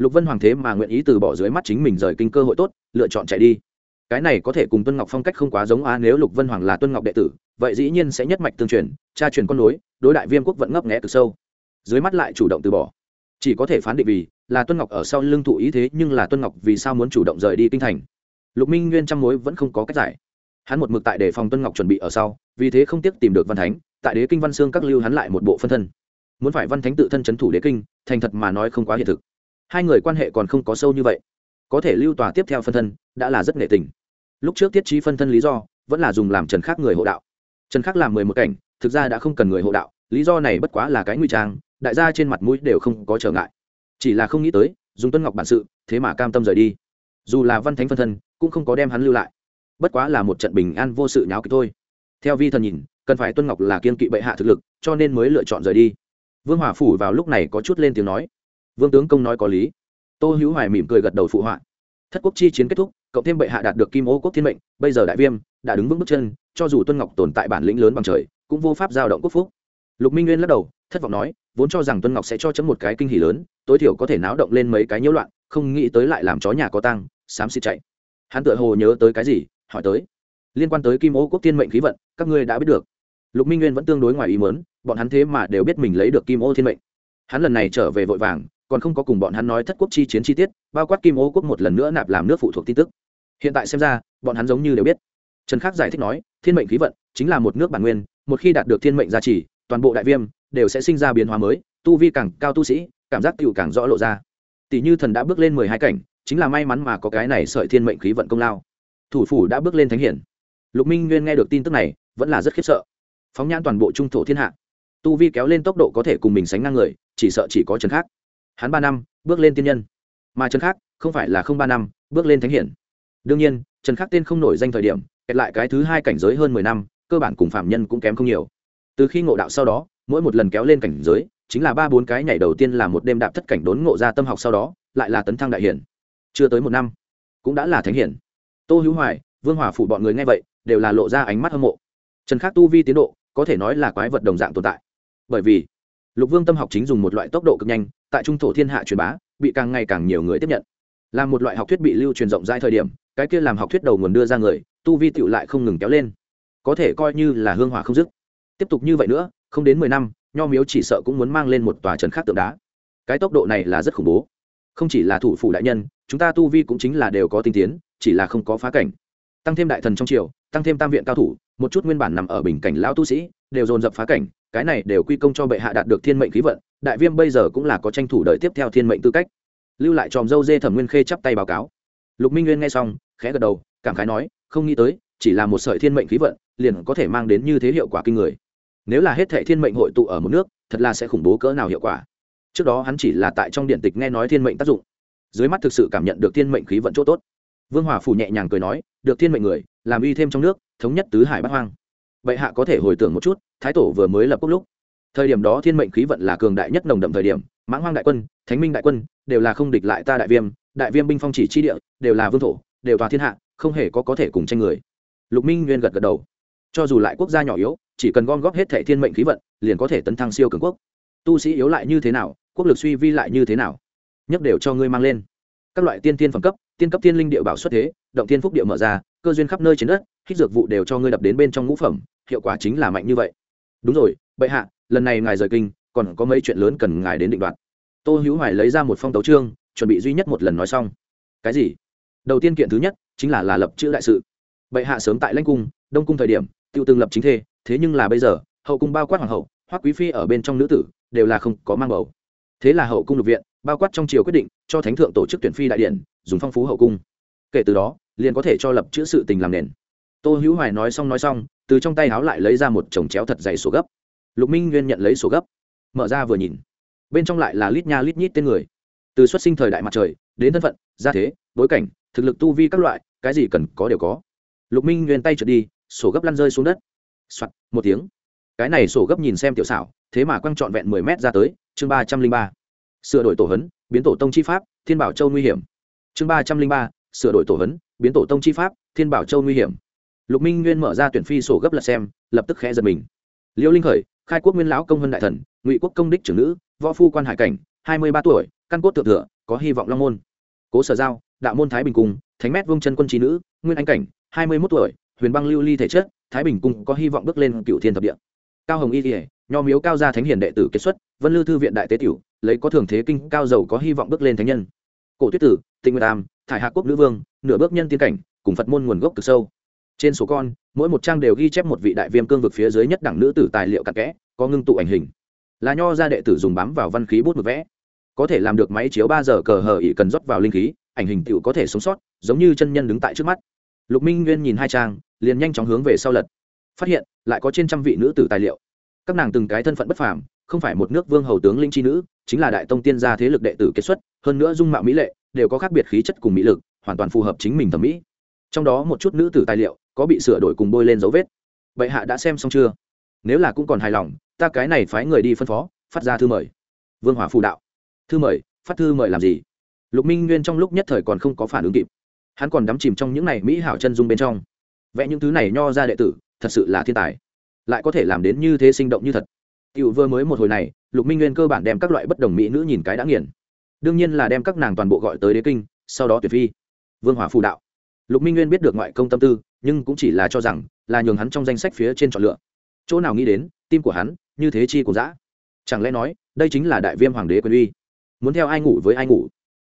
lục vân hoàng thế mà nguyện ý từ bỏ dưới mắt chính mình rời kinh cơ hội tốt, lựa chọn chạy đi. Cái này có thể cùng tuân ngọc phong cách không quá giống á, nếu lục vân hoàng là tuân ngọc đệ tử, vậy dĩ nhiên sẽ nhất mạch tương truyền, tra truyền con nối, đối đại viêm quốc vẫn ngấp nghẽ từ sâu. Dưới mắt lại chủ động từ bỏ. Chỉ có thể phán định vì là tuân ngọc ở sau lưng thụ ý thế, nhưng là tuân ngọc vì sao muốn chủ động rời đi kinh thành? Lục minh nguyên trăm mối vẫn không có cách giải. Hắn một mực tại để phòng tuân ngọc chuẩn bị ở sau, vì thế không tiếc tìm được văn thánh, tại đế kinh văn xương các lưu hắn lại một bộ phân thân. Muốn phải văn thánh tự thân c h ấ n thủ đế kinh, thành thật mà nói không quá hiện thực hai người quan hệ còn không có sâu như vậy. Có thể lưu tòa tiếp theo phân thân, đã là rất nghệ tình. Lúc trước tiết trí phân thân lý do, vẫn là dùng làm trần khắc người hộ đạo. Trần khắc làm mười một cảnh, thực ra đã không cần người hộ đạo, lý do này bất quá là cái nguy trang, đại gia trên mặt mũi đều không có trở ngại. Chỉ là không nghĩ tới, dùng tuân ngọc bản sự, thế mà cam tâm rời đi. Dù là văn thánh phân thân, cũng không có đem hắn lưu lại. Bất quá là một trận bình an vô sự nháo kịch thôi. Theo vi thần nhìn, cần phải tuân ngọc là kiên kỵ bệ hạ thực lực, cho nên mới lựa chọn rời đi. Vương hòa phủ vào lúc này có chút lên tiếng nói vương tướng công nói có lý. Tô hữu hoài mỉm cười gật đầu phụ họa. Thất quốc chi chiến kết thúc, cộng thêm bệ hạ đạt được kim ô quốc thiên mệnh, bây giờ đại viêm đã đứng vững bước chân, cho dù tuân ngọc tồn tại bản lĩnh lớn bằng trời, cũng vô pháp giao động quốc phúc. Lục minh nguyên lắc đầu, thất vọng nói, vốn cho rằng tuân ngọc sẽ cho chấm một cái kinh hỉ lớn, tối thiểu có thể náo động lên mấy cái nhiễu loạn, không nghĩ tới lại làm chó nhà có tăng xám xịt chạy. Hắn tựa hồ nhớ tới cái gì, hỏi tới. Liên quan tới kim ô quốc thiên mệnh khí vận, các ngươi đã biết được. Lục minh nguyên vẫn tương đối ngoài ý mớn bọn hắn thế mà đều biết mình lấy được kim ô thiên mệnh. Hắn lần này trở về vội vàng còn không có cùng bọn hắn nói thất quốc chi chiến chi tiết, bao quát kim ô quốc một lần nữa nạp làm nước phụ thuộc tin tức. Hiện tại xem ra, bọn hắn giống như đều biết. Trần khắc giải thích nói, thiên mệnh khí vận chính là một nước bản nguyên, một khi đạt được thiên mệnh gia trì, toàn bộ đại viêm đều sẽ sinh ra biến hóa mới, tu vi càng cao tu sĩ, cảm giác tựu càng rõ lộ ra. Tỷ như thần đã bước lên mười hai cảnh, chính là may mắn mà có cái này sợi thiên mệnh khí vận công lao. Thủ phủ đã bước lên thánh hiển. Lục minh nguyên nghe được tin tức này, vẫn là rất khiếp sợ. Phóng nhãn toàn bộ trung thổ thiên hạ. Tu vi kéo lên tốc độ có thể cùng mình sánh ngang người, chỉ sợ chỉ có trần khác hắn ba năm, bước lên tiên nhân. Mà trần khác không phải là không ba năm, bước lên thánh hiển. Đương nhiên, trần Khắc tên không nổi danh thời điểm, kẹt lại cái thứ hai cảnh giới hơn mười năm, cơ bản cùng phạm nhân cũng kém không nhiều. Từ khi ngộ đạo sau đó, mỗi một lần kéo lên cảnh giới, chính là ba bốn cái nhảy đầu tiên là một đêm đạp thất cảnh đốn ngộ ra tâm học sau đó, lại là tấn thăng đại hiển. Chưa tới một năm, cũng đã là thánh hiển. Tô hữu hoài, vương hòa phủ bọn người nghe vậy, đều là lộ ra ánh mắt hâm mộ. Trần khắc tu vi tiến độ, có thể nói là quái vật đồng dạng tồn tại. Bởi vì, lục vương tâm học chính dùng một loại tốc độ cực nhanh tại trung thổ thiên hạ truyền bá, bị càng ngày càng nhiều người tiếp nhận. Là một loại học thuyết bị lưu truyền rộng rãi thời điểm, cái kia làm học thuyết đầu nguồn đưa ra người, tu vi tựu lại không ngừng kéo lên. Có thể coi như là hương hỏa không dứt. Tiếp tục như vậy nữa, không đến mười năm, nho miếu chỉ sợ cũng muốn mang lên một tòa trấn khác tượng đá. Cái tốc độ này là rất khủng bố. Không chỉ là thủ phủ đại nhân, chúng ta tu vi cũng chính là đều có tinh tiến, chỉ là không có phá cảnh. Tăng thêm đại thần trong triều, tăng thêm tam viện cao thủ, một chút nguyên bản nằm ở bình cảnh lão tu sĩ, đều dồn dập phá cảnh, cái này đều quy công cho bệ hạ đạt được thiên mệnh khí vận đại viêm bây giờ cũng là có tranh thủ đợi tiếp theo thiên mệnh tư cách. Lưu lại tròm dâu dê thẩm nguyên khê chắp tay báo cáo. Lục minh nguyên nghe xong, khẽ gật đầu, cảm khái nói, không nghĩ tới, chỉ là một sợi thiên mệnh khí vận, liền có thể mang đến như thế hiệu quả kinh người. Nếu là hết thệ thiên mệnh hội tụ ở một nước, thật là sẽ khủng bố cỡ nào hiệu quả. Trước đó hắn chỉ là tại trong điện tịch nghe nói thiên mệnh tác dụng. Dưới mắt thực sự cảm nhận được thiên mệnh khí vận chỗ tốt. Vương hòa phủ nhẹ nhàng cười nói, được thiên mệnh người, làm uy thêm trong nước, thống nhất tứ hải bát hoang. Vậy hạ có thể hồi tưởng một chút, thái tổ vừa mới lập quốc lúc thời điểm đó thiên mệnh khí vận là cường đại nhất nồng đậm thời điểm, mãng hoang đại quân, thánh minh đại quân, đều là không địch lại ta đại viêm đại viêm binh phong chỉ chi địa, đều là vương thổ, đều tòa thiên hạ, không hề có có thể cùng tranh người. Lục minh nguyên gật gật đầu. Cho dù lại quốc gia nhỏ yếu, chỉ cần gom góp hết thẻ thiên mệnh khí vận, liền có thể tấn thăng siêu cường quốc. Tu sĩ yếu lại như thế nào, quốc lực suy vi lại như thế nào nhất đều cho ngươi mang lên. Các loại tiên tiên phẩm cấp, tiên cấp tiên linh địa bảo xuất thế, động tiên phúc địa mở ra, cơ duyên khắp nơi trên đất hít dược vụ đều cho ngươi đập đến bên trong ngũ phẩm, hiệu quả chính là mạnh như vậy. Đúng rồi, bệ hạ lần này ngài rời kinh, còn có mấy chuyện lớn cần ngài đến định đoạt. Tô hữu hoài lấy ra một phong tấu trương chuẩn bị duy nhất một lần nói xong. Cái gì? Đầu tiên kiện thứ nhất, chính là là lập chữ đại sự. Bệ hạ sớm tại lãnh cung, đông cung thời điểm, tự từng lập chính thê, thế nhưng là bây giờ, hậu cung bao quát hoàng hậu, hoắc quý phi ở bên trong nữ tử, đều là không có mang bầu. Thế là hậu cung lục viện, bao quát trong triều quyết định, cho thánh thượng tổ chức tuyển phi đại điện, dùng phong phú hậu cung. Kể từ đó, liền có thể cho lập chữ sự tình làm nền. Tô hữu hoài nói xong nói xong, từ trong tay háo lại lấy ra một chồng chéo thật dày sổ gấp lục minh nguyên nhận lấy sổ gấp, mở ra vừa nhìn. Bên trong lại là lít nha lít nhít tên người. Từ xuất sinh thời đại mặt trời, đến thân phận, gia thế, bối cảnh, thực lực tu vi các loại, cái gì cần có đều có. Lục minh nguyên tay trượt đi, sổ gấp lăn rơi xuống đất. Soạt, một tiếng. Cái này sổ gấp nhìn xem tiểu xảo, thế mà quăng trọn vẹn mười mét ra tới, chương ba trăm linh ba. Sửa đổi tổ hấn biến tổ tông chi pháp, thiên bảo châu nguy hiểm. Chương ba trăm linh ba, sửa đổi tổ hấn biến tổ tông chi pháp, thiên bảo châu nguy hiểm. Lục minh nguyên mở ra tuyển phi sổ gấp lật xem, lập tức khẽ giật mình. Liêu linh khởi khai quốc nguyên lão công hơn đại thần, ngụy quốc công đích trưởng nữ, võ phu quan hải cảnh, hai mươi ba tuổi, căn cốt thượng thừa, có hy vọng long môn. Cố sở giao, đạo môn thái bình cung, thánh mét vương chân quân trí nữ, nguyên anh cảnh, hai mươi mốt tuổi, huyền băng lưu ly thể chất, thái bình cung có hy vọng bước lên cựu thiên thập địa. Cao hồng y thể nho miếu cao gia thánh hiền đệ tử kết xuất, vân lư thư viện đại tế tiểu, lấy có thường thế kinh cao giàu có hy vọng bước lên thánh nhân. Cổ tuyết tử, tịnh nguyệt tam, thải hạ quốc nữ vương, nửa bước nhân tiên cảnh, cùng phật môn nguồn gốc cực sâu trên số con, mỗi một trang đều ghi chép một vị đại viêm cương vực phía dưới nhất đẳng nữ tử tài liệu cặn kẽ, có ngưng tụ ảnh hình. Là nho gia đệ tử dùng bám vào văn khí bút mực vẽ. Có thể làm được máy chiếu ba giờ cờ hờ ỉ cần rót vào linh khí, ảnh hình tựu có thể sống sót, giống như chân nhân đứng tại trước mắt. Lục minh nguyên nhìn hai trang, liền nhanh chóng hướng về sau lật. Phát hiện, lại có trên trăm vị nữ tử tài liệu. Các nàng từng cái thân phận bất phàm, không phải một nước vương hầu tướng linh chi nữ, chính là đại tông tiên gia thế lực đệ tử kết xuất, hơn nữa dung mạo mỹ lệ, đều có khác biệt khí chất cùng mỹ lực, hoàn toàn phù hợp chính mình thẩm mỹ. Trong đó một chút nữ tử tài liệu có bị sửa đổi cùng bôi lên dấu vết. Bệ hạ đã xem xong chưa? Nếu là cũng còn hài lòng, ta cái này phái người đi phân phó, phát ra thư mời. Vương hòa phù đạo. Thư mời, phát thư mời làm gì? Lục minh nguyên trong lúc nhất thời còn không có phản ứng kịp. Hắn còn đắm chìm trong những này mỹ hảo chân dung bên trong. Vẽ những thứ này nho ra đệ tử, thật sự là thiên tài. Lại có thể làm đến như thế sinh động như thật. Cựu vừa mới một hồi này, lục minh nguyên cơ bản đem các loại bất đồng mỹ nữ nhìn cái đã nghiền. Đương nhiên là đem các nàng toàn bộ gọi tới đế kinh, sau đó tuyệt phi. Vương hỏa phù đạo. Lục minh nguyên biết được ngoại công tâm tư nhưng cũng chỉ là cho rằng là nhường hắn trong danh sách phía trên chọn lựa. Chỗ nào nghĩ đến, tim của hắn như thế chi cũng dã. Chẳng lẽ nói, đây chính là đại viêm hoàng đế quyền uy? Muốn theo ai ngủ với ai ngủ?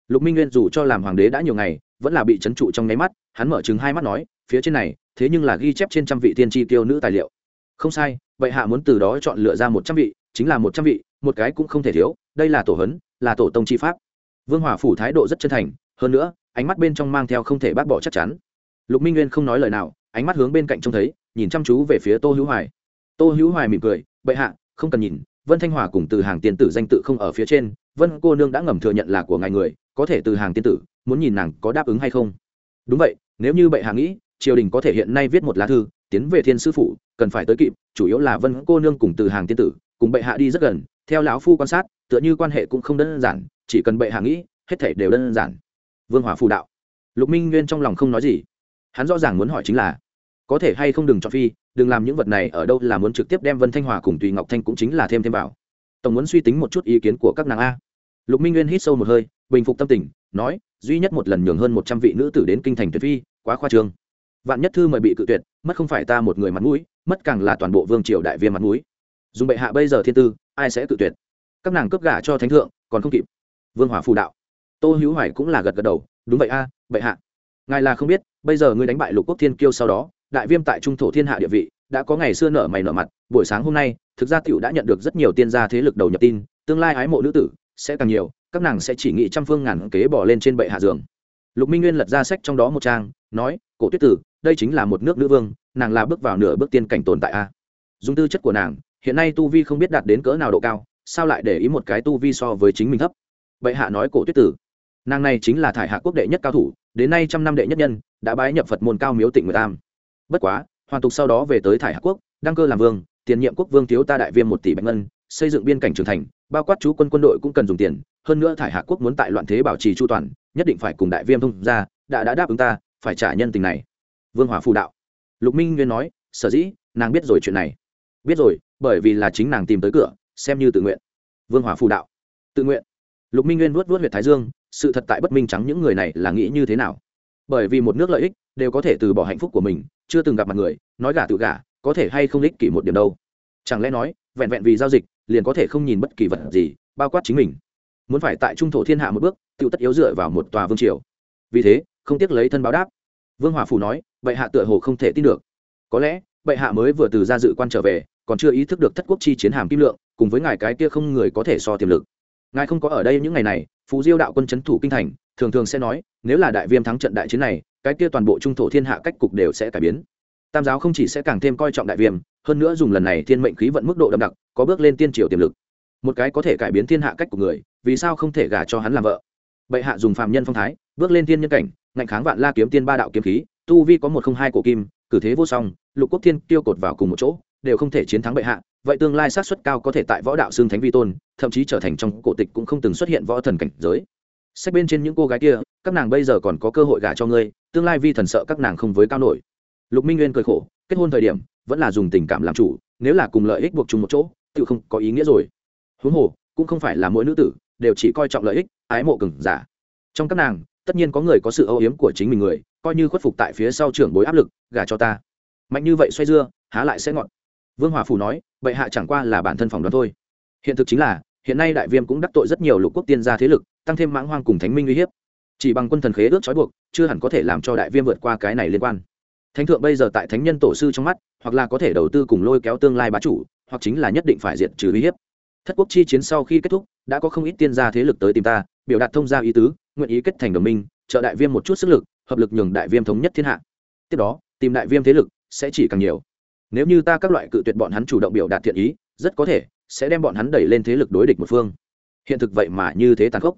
Lục minh nguyên dù cho làm hoàng đế đã nhiều ngày, vẫn là bị trấn trụ trong nháy mắt, hắn mở chứng hai mắt nói, phía trên này, thế nhưng là ghi chép trên trăm vị tiên tri tiêu nữ tài liệu. Không sai vậy hạ muốn từ đó chọn lựa ra một trăm vị, chính là một trăm vị, một cái cũng không thể thiếu, đây là tổ hấn là tổ tông chi pháp. Vương hòa phủ thái độ rất chân thành, hơn nữa, ánh mắt bên trong mang theo không thể bác bỏ chắc chắn lục minh nguyên không nói lời nào, ánh mắt hướng bên cạnh trông thấy, nhìn chăm chú về phía tô hữu hoài. Tô hữu hoài mỉm cười, bệ hạ, không cần nhìn, vân thanh hòa cùng từ hàng tiên tử danh tự không ở phía trên, vân cô nương đã ngầm thừa nhận là của ngài người, có thể từ hàng tiên tử muốn nhìn nàng có đáp ứng hay không? Đúng vậy, nếu như bệ hạ nghĩ, triều đình có thể hiện nay viết một lá thư, tiến về thiên sư phụ cần phải tới kịp, chủ yếu là vân cô nương cùng từ hàng tiên tử, cùng bệ hạ đi rất gần, theo lão phu quan sát, tựa như quan hệ cũng không đơn giản, chỉ cần bệ hạ nghĩ, hết thể đều đơn giản. Vương hòa phù đạo. Lục minh nguyên trong lòng không nói gì hắn rõ ràng muốn hỏi chính là, có thể hay không đừng cho phi, đừng làm những vật này, ở đâu là muốn trực tiếp đem vân thanh hòa cùng tùy ngọc thanh cũng chính là thêm thêm vào. Tổng muốn suy tính một chút ý kiến của các nàng a. Lục minh nguyên hít sâu một hơi, bình phục tâm tình, nói, duy nhất một lần nhường hơn một trăm vị nữ tử đến kinh thành tuyệt phi, quá khoa trương. Vạn nhất thư mời bị cự tuyệt, mất không phải ta một người mặt mũi, mất càng là toàn bộ vương triều đại viên mặt mũi. Dùng bệ hạ bây giờ thiên tư, ai sẽ cự tuyệt? Các nàng cướp gả cho thánh thượng, còn không kịp. Vương hòa phù đạo. Tô hữu hoài cũng là gật gật đầu, đúng vậy a, bệ hạ. Ngài là không biết bây giờ ngươi đánh bại lục quốc thiên kiêu sau đó, đại viêm tại trung thổ thiên hạ địa vị, đã có ngày xưa nở mày nở mặt, buổi sáng hôm nay, thực ra tiểu đã nhận được rất nhiều tiên gia thế lực đầu nhập tin, tương lai ái mộ nữ tử sẽ càng nhiều, các nàng sẽ chỉ nghĩ trăm phương ngàn kế bỏ lên trên bệ hạ giường. Lục minh nguyên lật ra sách trong đó một trang, nói, cổ tuyết tử, đây chính là một nước nữ vương, nàng là bước vào nửa bước tiên cảnh tồn tại a. Dùng tư chất của nàng, hiện nay tu vi không biết đạt đến cỡ nào độ cao, sao lại để ý một cái tu vi so với chính mình thấp? Bệ hạ nói, cổ tuyết tử, nàng này chính là thải hạ quốc đệ nhất cao thủ đến nay trăm năm đệ nhất nhân, đã bái nhập phật môn cao miếu tịnh người tam. Bất quá, hoàn tục sau đó về tới thải hạ quốc, đăng cơ làm vương, tiền nhiệm quốc vương thiếu ta đại viêm một tỷ bạch ngân, xây dựng biên cảnh trưởng thành, bao quát chú quân quân đội cũng cần dùng tiền. Hơn nữa thải hạ quốc muốn tại loạn thế bảo trì chu toàn, nhất định phải cùng đại viêm thông ra đã đã đáp ứng ta, phải trả nhân tình này. Vương hòa phù đạo. Lục minh nguyên nói, sở dĩ, nàng biết rồi chuyện này. Biết rồi, bởi vì là chính nàng tìm tới cửa, xem như tự nguyện. Vương hòa phù đạo. Tự nguyện. Lục minh nguyên vuốt vuốt huyệt thái dương sự thật tại bất minh trắng những người này là nghĩ như thế nào? Bởi vì một nước lợi ích đều có thể từ bỏ hạnh phúc của mình, chưa từng gặp mặt người, nói gả tự gả, có thể hay không ích kỷ một điểm đâu. Chẳng lẽ nói, vẹn vẹn vì giao dịch, liền có thể không nhìn bất kỳ vật gì, bao quát chính mình? Muốn phải tại trung thổ thiên hạ một bước tự tất yếu dựa vào một tòa vương triều. Vì thế, không tiếc lấy thân báo đáp. Vương hòa phủ nói, bệ hạ tựa hồ không thể tin được. Có lẽ, bệ hạ mới vừa từ ra dự quan trở về, còn chưa ý thức được thất quốc chi chiến hàm kim lượng, cùng với ngài cái kia không người có thể so tiềm lực. Ngài không có ở đây những ngày này phú diêu đạo quân c h ấ n thủ kinh thành, thường thường sẽ nói, nếu là đại viêm thắng trận đại chiến này, cái kia toàn bộ trung thổ thiên hạ cách cục đều sẽ cải biến. Tam giáo không chỉ sẽ càng thêm coi trọng đại viêm, hơn nữa dùng lần này thiên mệnh khí vận mức độ đậm đặc, có bước lên tiên triều tiềm lực. Một cái có thể cải biến thiên hạ cách của người, vì sao không thể gả cho hắn làm vợ? Bệ hạ dùng phạm nhân phong thái, bước lên thiên nhân cảnh, ngạnh kháng vạn la kiếm tiên ba đạo kiếm khí, tu vi có một không hai cổ kim, cử thế vô song, lục quốc thiên tiêu cột vào cùng một chỗ, đều không thể chiến thắng bệ hạ vậy tương lai sát xuất cao có thể tại võ đạo xương thánh vi tôn, thậm chí trở thành trong cổ tịch cũng không từng xuất hiện võ thần cảnh giới. Sách bên trên những cô gái kia, các nàng bây giờ còn có cơ hội gả cho ngươi, tương lai vi thần sợ các nàng không với cao nổi. Lục minh nguyên cười khổ, kết hôn thời điểm, vẫn là dùng tình cảm làm chủ, nếu là cùng lợi ích buộc chung một chỗ, tự không có ý nghĩa rồi. Huống hồ, cũng không phải là mỗi nữ tử, đều chỉ coi trọng lợi ích, ái mộ cừng giả. Trong các nàng, tất nhiên có người có sự âu yếm của chính mình người, coi như khuất phục tại phía sau trưởng bối áp lực, gả cho ta. Mạnh như vậy xoay dưa, há lại sẽ ngọn vương hòa phủ nói, bệ hạ chẳng qua là bản thân phỏng đoán thôi. Hiện thực chính là, hiện nay đại viêm cũng đắc tội rất nhiều lục quốc tiên gia thế lực, tăng thêm mãng hoang cùng thánh minh uy hiếp. Chỉ bằng quân thần khế ước trói buộc, chưa hẳn có thể làm cho đại viêm vượt qua cái này liên quan. Thánh thượng bây giờ tại thánh nhân tổ sư trong mắt, hoặc là có thể đầu tư cùng lôi kéo tương lai bá chủ, hoặc chính là nhất định phải diệt trừ uy hiếp. Thất quốc chi chiến sau khi kết thúc, đã có không ít tiên gia thế lực tới tìm ta, biểu đạt thông gia ý tứ, nguyện ý kết thành đồng minh, trợ đại viêm một chút sức lực, hợp lực nhường đại viêm thống nhất thiên hạ. Tiếp đó, tìm đại viêm thế lực sẽ chỉ càng nhiều nếu như ta các loại cự tuyệt bọn hắn chủ động biểu đạt thiện ý, rất có thể sẽ đem bọn hắn đẩy lên thế lực đối địch một phương. Hiện thực vậy mà như thế tàn khốc.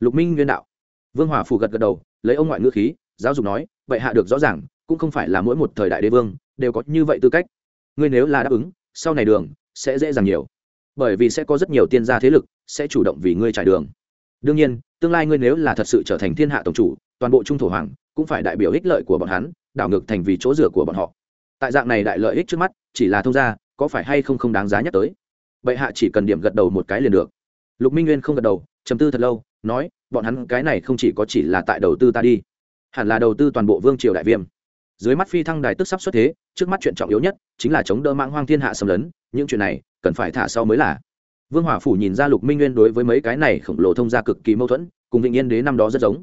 Lục minh nguyên đạo. Vương hòa phù gật gật đầu, lấy ông ngoại ngữ khí, giáo dục nói, vậy hạ được rõ ràng, cũng không phải là mỗi một thời đại đế vương đều có như vậy tư cách. Ngươi nếu là đáp ứng, sau này đường sẽ dễ dàng nhiều. Bởi vì sẽ có rất nhiều tiên gia thế lực sẽ chủ động vì ngươi trải đường. Đương nhiên, tương lai ngươi nếu là thật sự trở thành thiên hạ tổng chủ, toàn bộ trung thổ hoàng cũng phải đại biểu ích lợi của bọn hắn, đảo ngược thành vì chỗ rửa của bọn họ tại dạng này đại lợi ích trước mắt, chỉ là thông gia, có phải hay không không đáng giá nhắc tới. Bệ hạ chỉ cần điểm gật đầu một cái liền được. Lục minh nguyên không gật đầu chầm tư thật lâu, nói, bọn hắn cái này không chỉ có chỉ là tại đầu tư ta đi, hẳn là đầu tư toàn bộ vương triều đại viêm. Dưới mắt phi thăng đài tức sắp xuất thế, trước mắt chuyện trọng yếu nhất chính là chống đỡ mạng hoang thiên hạ xâm lấn, những chuyện này cần phải thả sau mới là. Vương hòa phủ nhìn ra lục minh nguyên đối với mấy cái này khổng lồ thông gia cực kỳ mâu thuẫn, cùng vĩnh yên đế năm đó rất giống.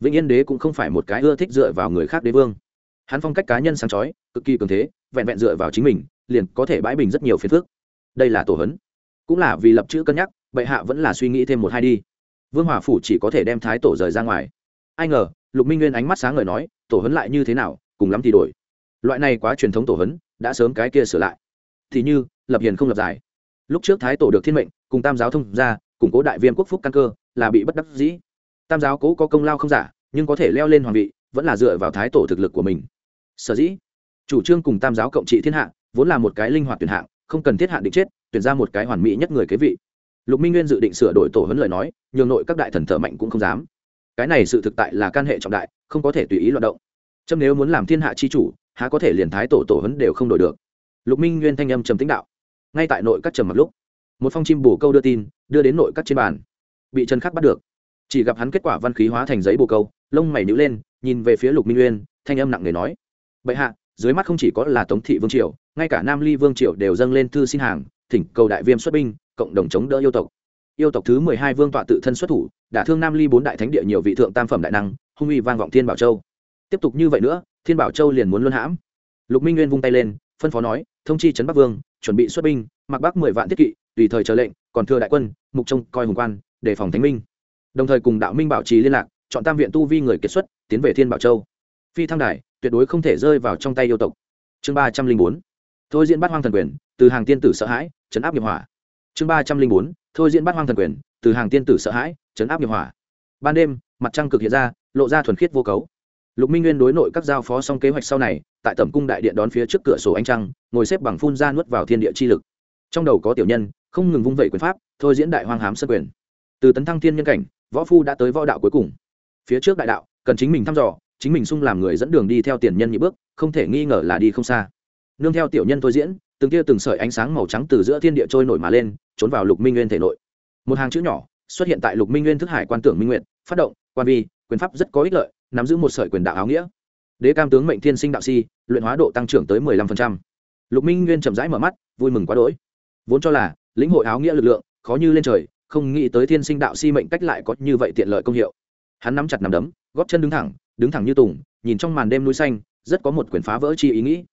Vĩnh yên đế cũng không phải một cái ưa thích dựa vào người khác đế vương hắn phong cách cá nhân sáng chói, cực kỳ cường thế, vẹn vẹn dựa vào chính mình, liền có thể bãi bình rất nhiều phiền phức. Đây là tổ hấn. Cũng là vì lập chữ cân nhắc, bệ hạ vẫn là suy nghĩ thêm một hai đi. Vương hòa phủ chỉ có thể đem thái tổ rời ra ngoài. Ai ngờ, lục minh nguyên ánh mắt sáng ngời nói, tổ hấn lại như thế nào, cùng lắm thì đổi. Loại này quá truyền thống tổ hấn, đã sớm cái kia sửa lại. Thì như, lập hiền không lập giải. Lúc trước thái tổ được thiên mệnh, cùng tam giáo thông ra củng cố đại viêm quốc phúc căn cơ, là bị bất đắc dĩ. Tam giáo cố có công lao không giả, nhưng có thể leo lên hoàng vị, vẫn là dựa vào thái tổ thực lực của mình sở dĩ. Chủ trương cùng tam giáo cộng trị thiên hạ, vốn là một cái linh hoạt tuyển hạng, không cần thiết hạn định chết, tuyển ra một cái hoàn mỹ nhất người kế vị. Lục minh nguyên dự định sửa đổi tổ huấn lời nói, nhường nội các đại thần thợ mạnh cũng không dám. Cái này sự thực tại là can hệ trọng đại, không có thể tùy ý loạt động. Trâm nếu muốn làm thiên hạ chi chủ, há có thể liền thái tổ tổ huấn đều không đổi được. Lục minh nguyên thanh âm trầm tính đạo. Ngay tại nội các trầm mặc lúc, một phong chim bù câu đưa tin, đưa đến nội các trên bàn. Bị trần khắc bắt được. Chỉ gặp hắn kết quả văn khí hóa thành giấy bồ câu, lông mày nhữ lên, nhìn về phía lục minh nguyên, thanh âm nặng nề nói bệ hạ, dưới mắt không chỉ có là tống thị vương triều, ngay cả nam ly vương triều đều dâng lên thư xin hàng, thỉnh cầu đại viêm xuất binh, cộng đồng chống đỡ yêu tộc. Yêu tộc thứ mười hai vương tọa tự thân xuất thủ, đã thương nam ly bốn đại thánh địa nhiều vị thượng tam phẩm đại năng, hung uy vang vọng thiên bảo châu. Tiếp tục như vậy nữa, thiên bảo châu liền muốn luân hãm. Lục minh nguyên vung tay lên, phân phó nói, thông chi trấn bắc vương, chuẩn bị xuất binh, mặc bắc mười vạn thiết kỵ, tùy thời chờ lệnh, còn thừa đại quân, mục trông coi hùng quan, đề phòng thánh minh. Đồng thời cùng đạo minh bảo trì liên lạc, chọn tam viện tu vi người kết xuất, tiến về thiên bảo châu. Phi thăng đài tuyệt đối không thể rơi vào trong tay yêu tộc. Chương ba trăm linh bốn. Thôi diễn bắt hoang thần quyền, từ hàng tiên tử sợ hãi, chấn áp nghiệp hỏa. Chương ba trăm linh bốn. Thôi diễn bắt hoang thần quyền, từ hàng tiên tử sợ hãi, chấn áp nghiệp hỏa. Ban đêm, mặt trăng cực hiện ra, lộ ra thuần khiết vô cấu. Lục minh nguyên đối nội các giao phó xong kế hoạch sau này, tại tẩm cung đại điện đón phía trước cửa sổ ánh trăng, ngồi xếp bằng phun ra nuốt vào thiên địa chi lực. Trong đầu có tiểu nhân, không ngừng vung vẩy quyền pháp, thôi diễn đại hoang hám sân quyền. Từ tấn thăng thiên nhân cảnh, võ phu đã tới võ đạo cuối cùng. Phía trước đại đạo, cần chính mình thăm dò chính mình sung làm người dẫn đường đi theo tiền nhân nhị bước, không thể nghi ngờ là đi không xa. Nương theo tiểu nhân thôi diễn, từng tia từng sợi ánh sáng màu trắng từ giữa thiên địa trôi nổi mà lên, trốn vào lục minh nguyên thể nội. Một hàng chữ nhỏ xuất hiện tại lục minh nguyên thức hải quan tưởng minh nguyện, phát động, quan vi, quyền pháp rất có ích lợi, nắm giữ một sợi quyền đạo áo nghĩa. Đế cam tướng mệnh thiên sinh đạo si, luyện hóa độ tăng trưởng tới mười lăm phần trăm. Lục minh nguyên chậm rãi mở mắt, vui mừng quá đỗi. Vốn cho là, lĩnh hội áo nghĩa lực lượng, khó như lên trời, không nghĩ tới thiên sinh đạo si mệnh cách lại có như vậy tiện lợi công hiệu hắn nắm chặt nằm đấm, góp chân đứng thẳng đứng thẳng như tùng, nhìn trong màn đêm núi xanh, rất có một quyền phá vỡ chi ý nghĩ.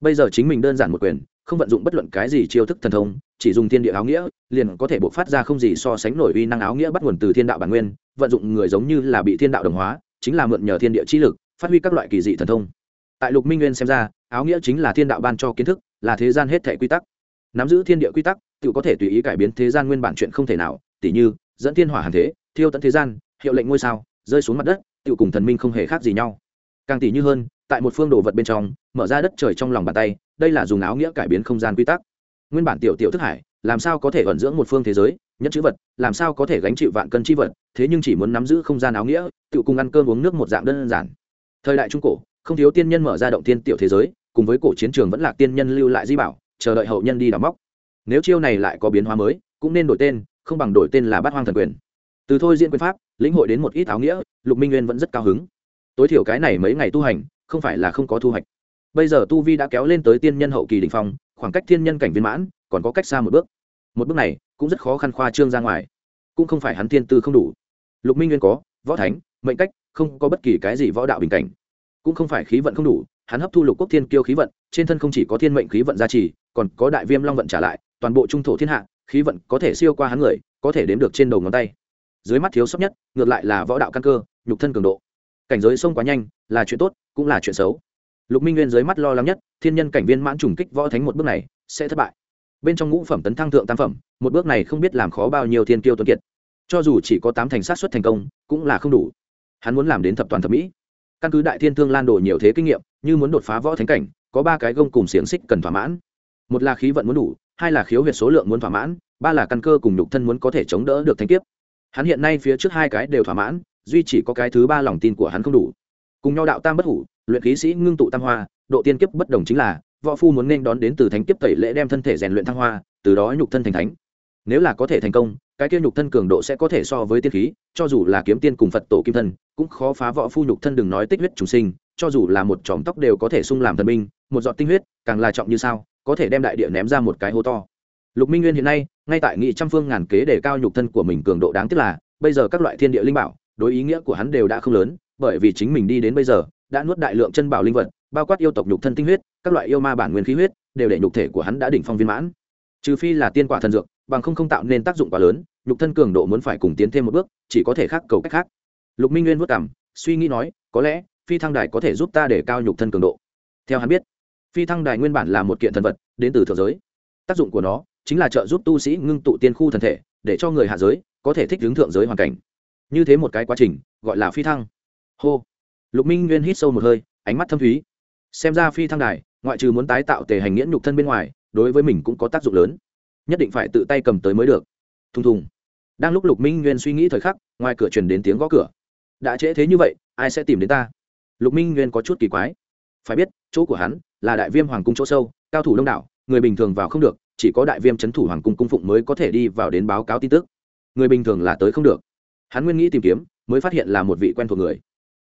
Bây giờ chính mình đơn giản một quyền, không vận dụng bất luận cái gì chiêu thức thần thông, chỉ dùng thiên địa áo nghĩa, liền có thể buộc phát ra không gì so sánh nổi uy năng áo nghĩa bắt nguồn từ thiên đạo bản nguyên, vận dụng người giống như là bị thiên đạo đồng hóa, chính là mượn nhờ thiên địa chi lực, phát huy các loại kỳ dị thần thông. Tại lục minh nguyên xem ra, áo nghĩa chính là thiên đạo ban cho kiến thức, là thế gian hết thể quy tắc. Nắm giữ thiên địa quy tắc, tự có thể tùy ý cải biến thế gian nguyên bản chuyện không thể nào, tỉ như, dẫn thiên hỏa hàng thế, thiêu tận thế gian, hiệu lệnh ngôi sao rơi xuống mặt đất tự cùng thần minh không hề khác gì nhau. Càng tỉ như hơn, tại một phương đồ vật bên trong, mở ra đất trời trong lòng bàn tay, đây là dùng áo nghĩa cải biến không gian quy tắc. Nguyên bản tiểu tiểu thức hải, làm sao có thể vận dưỡng một phương thế giới nhất chữ vật, làm sao có thể gánh chịu vạn cân chi vật, thế nhưng chỉ muốn nắm giữ không gian áo nghĩa tự cùng ăn cơm uống nước một dạng đơn giản. Thời đại trung cổ, không thiếu tiên nhân mở ra động tiên tiểu thế giới, cùng với cổ chiến trường vẫn là tiên nhân lưu lại di bảo, chờ đợi hậu nhân đi đào móc. Nếu chiêu này lại có biến hóa mới, cũng nên đổi tên, không bằng đổi tên là bát hoang thần quyền từ thôi diễn quyền pháp, lĩnh hội đến một ít áo nghĩa, lục minh nguyên vẫn rất cao hứng. Tối thiểu cái này mấy ngày tu hành, không phải là không có thu hoạch. Bây giờ tu vi đã kéo lên tới tiên nhân hậu kỳ đ ỉ n h phong, khoảng cách thiên nhân cảnh viên mãn, còn có cách xa một bước. Một bước này, cũng rất khó khăn khoa trương ra ngoài. Cũng không phải hắn thiên tư không đủ. Lục minh nguyên có, võ thánh, mệnh cách, không có bất kỳ cái gì võ đạo bình cảnh. Cũng không phải khí vận không đủ, hắn hấp thu lục quốc thiên kiêu khí vận, trên thân không chỉ có thiên mệnh khí vận gia trì, còn có đại viêm long vận trả lại, toàn bộ trung thổ thiên hạ, khí vận có thể siêu qua hắn người, có thể đếm được trên đầu ngón tay dưới mắt thiếu sót nhất, ngược lại là võ đạo căn cơ, nhục thân cường độ. Cảnh giới sông quá nhanh, là chuyện tốt, cũng là chuyện xấu. Lục minh nguyên dưới mắt lo lắng nhất, thiên nhân cảnh viên mãn trùng kích võ thánh một bước này, sẽ thất bại. Bên trong ngũ phẩm tấn thăng thượng tam phẩm, một bước này không biết làm khó bao nhiêu thiên kiêu tuấn kiệt. Cho dù chỉ có tám thành sát xuất thành công, cũng là không đủ. Hắn muốn làm đến thập toàn thập mỹ. Căn cứ đại thiên thương lan đổ nhiều thế kinh nghiệm, như muốn đột phá võ thánh cảnh, có ba cái gông cùng xiềng xích cần thỏa mãn. Một là khí vận muốn đủ, hai là khiếu huyệt số lượng muốn thỏa mãn, ba là căn cơ cùng nhục thân muốn có thể chống đỡ được thanh kiếp hắn hiện nay phía trước hai cái đều thỏa mãn, duy chỉ có cái thứ ba lòng tin của hắn không đủ. Cùng nhau đạo tam bất hủ, luyện khí sĩ ngưng tụ tam hoa, độ tiên kiếp bất đồng chính là, võ phu muốn nên đón đến từ thánh kiếp tẩy lễ đem thân thể rèn luyện thăng hoa, từ đó nhục thân thành thánh. Nếu là có thể thành công, cái kia nhục thân cường độ sẽ có thể so với tiên khí, cho dù là kiếm tiên cùng phật tổ kim thân, cũng khó phá võ phu nhục thân đừng nói tích huyết trùng sinh, cho dù là một chòm tóc đều có thể sung làm thần minh một giọt tinh huyết, càng là trọng như sao, có thể đem đại địa ném ra một cái hố to lục minh nguyên hiện nay, ngay tại nghị trăm phương ngàn kế để cao nhục thân của mình cường độ đáng tiếc là, bây giờ các loại thiên địa linh bảo, đối ý nghĩa của hắn đều đã không lớn, bởi vì chính mình đi đến bây giờ, đã nuốt đại lượng chân bảo linh vật, bao quát yêu tộc nhục thân tinh huyết, các loại yêu ma bản nguyên khí huyết, đều để nhục thể của hắn đã đỉnh phong viên mãn. Trừ phi là tiên quả thần dược, bằng không không tạo nên tác dụng quá lớn, nhục thân cường độ muốn phải cùng tiến thêm một bước, chỉ có thể khác cầu cách khác. Lục minh nguyên vất cảm suy nghĩ nói, có lẽ, phi thăng đài có thể giúp ta để cao nhục thân cường độ. Theo hắn biết, phi thăng đài nguyên bản là một kiện thần vật, đến từ thượng giới. Tác dụng của nó chính là trợ giúp tu sĩ ngưng tụ tiên khu thần thể, để cho người hạ giới có thể thích ứng thượng giới hoàn cảnh. Như thế một cái quá trình, gọi là phi thăng. Hô. Lục minh nguyên hít sâu một hơi, ánh mắt thâm thúy. Xem ra phi thăng đài, ngoại trừ muốn tái tạo tề hành nghĩa nhục thân bên ngoài, đối với mình cũng có tác dụng lớn. Nhất định phải tự tay cầm tới mới được. Thùng thùng. Đang lúc lục minh nguyên suy nghĩ thời khắc, ngoài cửa truyền đến tiếng gõ cửa. Đã trễ thế như vậy, ai sẽ tìm đến ta? Lục minh nguyên có chút kỳ quái. Phải biết, chỗ của hắn là đại viêm hoàng cung chỗ sâu, cao thủ đông đảo người bình thường vào không được, chỉ có đại viêm c h ấ n thủ hoàng cung cung phụng mới có thể đi vào đến báo cáo tin tức. Người bình thường là tới không được. Hắn nguyên nghĩ tìm kiếm, mới phát hiện là một vị quen thuộc người.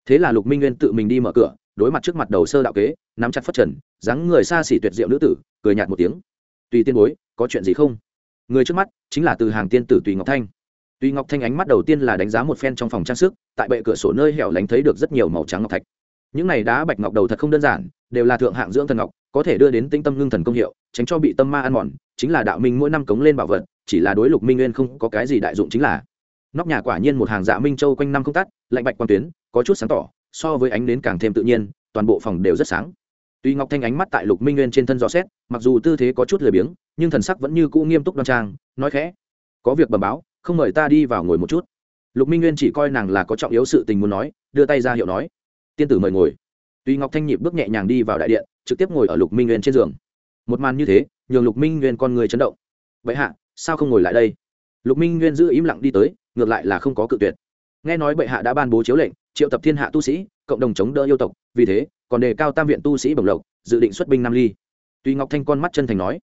Thế là lục minh nguyên tự mình đi mở cửa, đối mặt trước mặt đầu sơ đạo kế, nắm chặt phất trần, dáng người xa xỉ tuyệt diệu nữ tử, cười nhạt một tiếng. Tùy tiên bối, có chuyện gì không? Người trước mắt chính là từ hàng tiên tử tùy ngọc thanh. Tùy ngọc thanh ánh mắt đầu tiên là đánh giá một phen trong phòng trang sức, tại bệ cửa sổ nơi hẻo lánh thấy được rất nhiều màu trắng ngọc thạch những này đá bạch ngọc đầu thật không đơn giản, đều là thượng hạng dưỡng thần ngọc, có thể đưa đến tinh tâm ngưng thần công hiệu, tránh cho bị tâm ma ăn mòn, chính là đạo minh mỗi năm cống lên bảo vật, chỉ là đối lục minh nguyên không có cái gì đại dụng chính là. Nóc nhà quả nhiên một hàng dạ minh châu quanh năm không tắt, lạnh bạch quan tuyến, có chút sáng tỏ, so với ánh đến càng thêm tự nhiên, toàn bộ phòng đều rất sáng. Tuy ngọc thanh ánh mắt tại lục minh nguyên trên thân rõ xét, mặc dù tư thế có chút lười biếng, nhưng thần sắc vẫn như cũ nghiêm túc đoan trang, nói khẽ, có việc bẩm báo, không mời ta đi vào ngồi một chút. Lục minh nguyên chỉ coi nàng là có trọng yếu sự tình muốn nói, đưa tay ra hiệu nói tiên tử mời ngồi. Tuy ngọc thanh nhịp bước nhẹ nhàng đi vào đại điện, trực tiếp ngồi ở lục minh nguyên trên giường. Một màn như thế, nhường lục minh nguyên con người chấn động. Vậy hạ, sao không ngồi lại đây? Lục minh nguyên giữ im lặng đi tới, ngược lại là không có cự tuyệt. Nghe nói bệ hạ đã ban bố chiếu lệnh, triệu tập thiên hạ tu sĩ, cộng đồng chống đỡ yêu tộc, vì thế, còn đề cao tam viện tu sĩ bồng lộc, dự định xuất binh nam ly. Tuy ngọc thanh con mắt chân thành nói,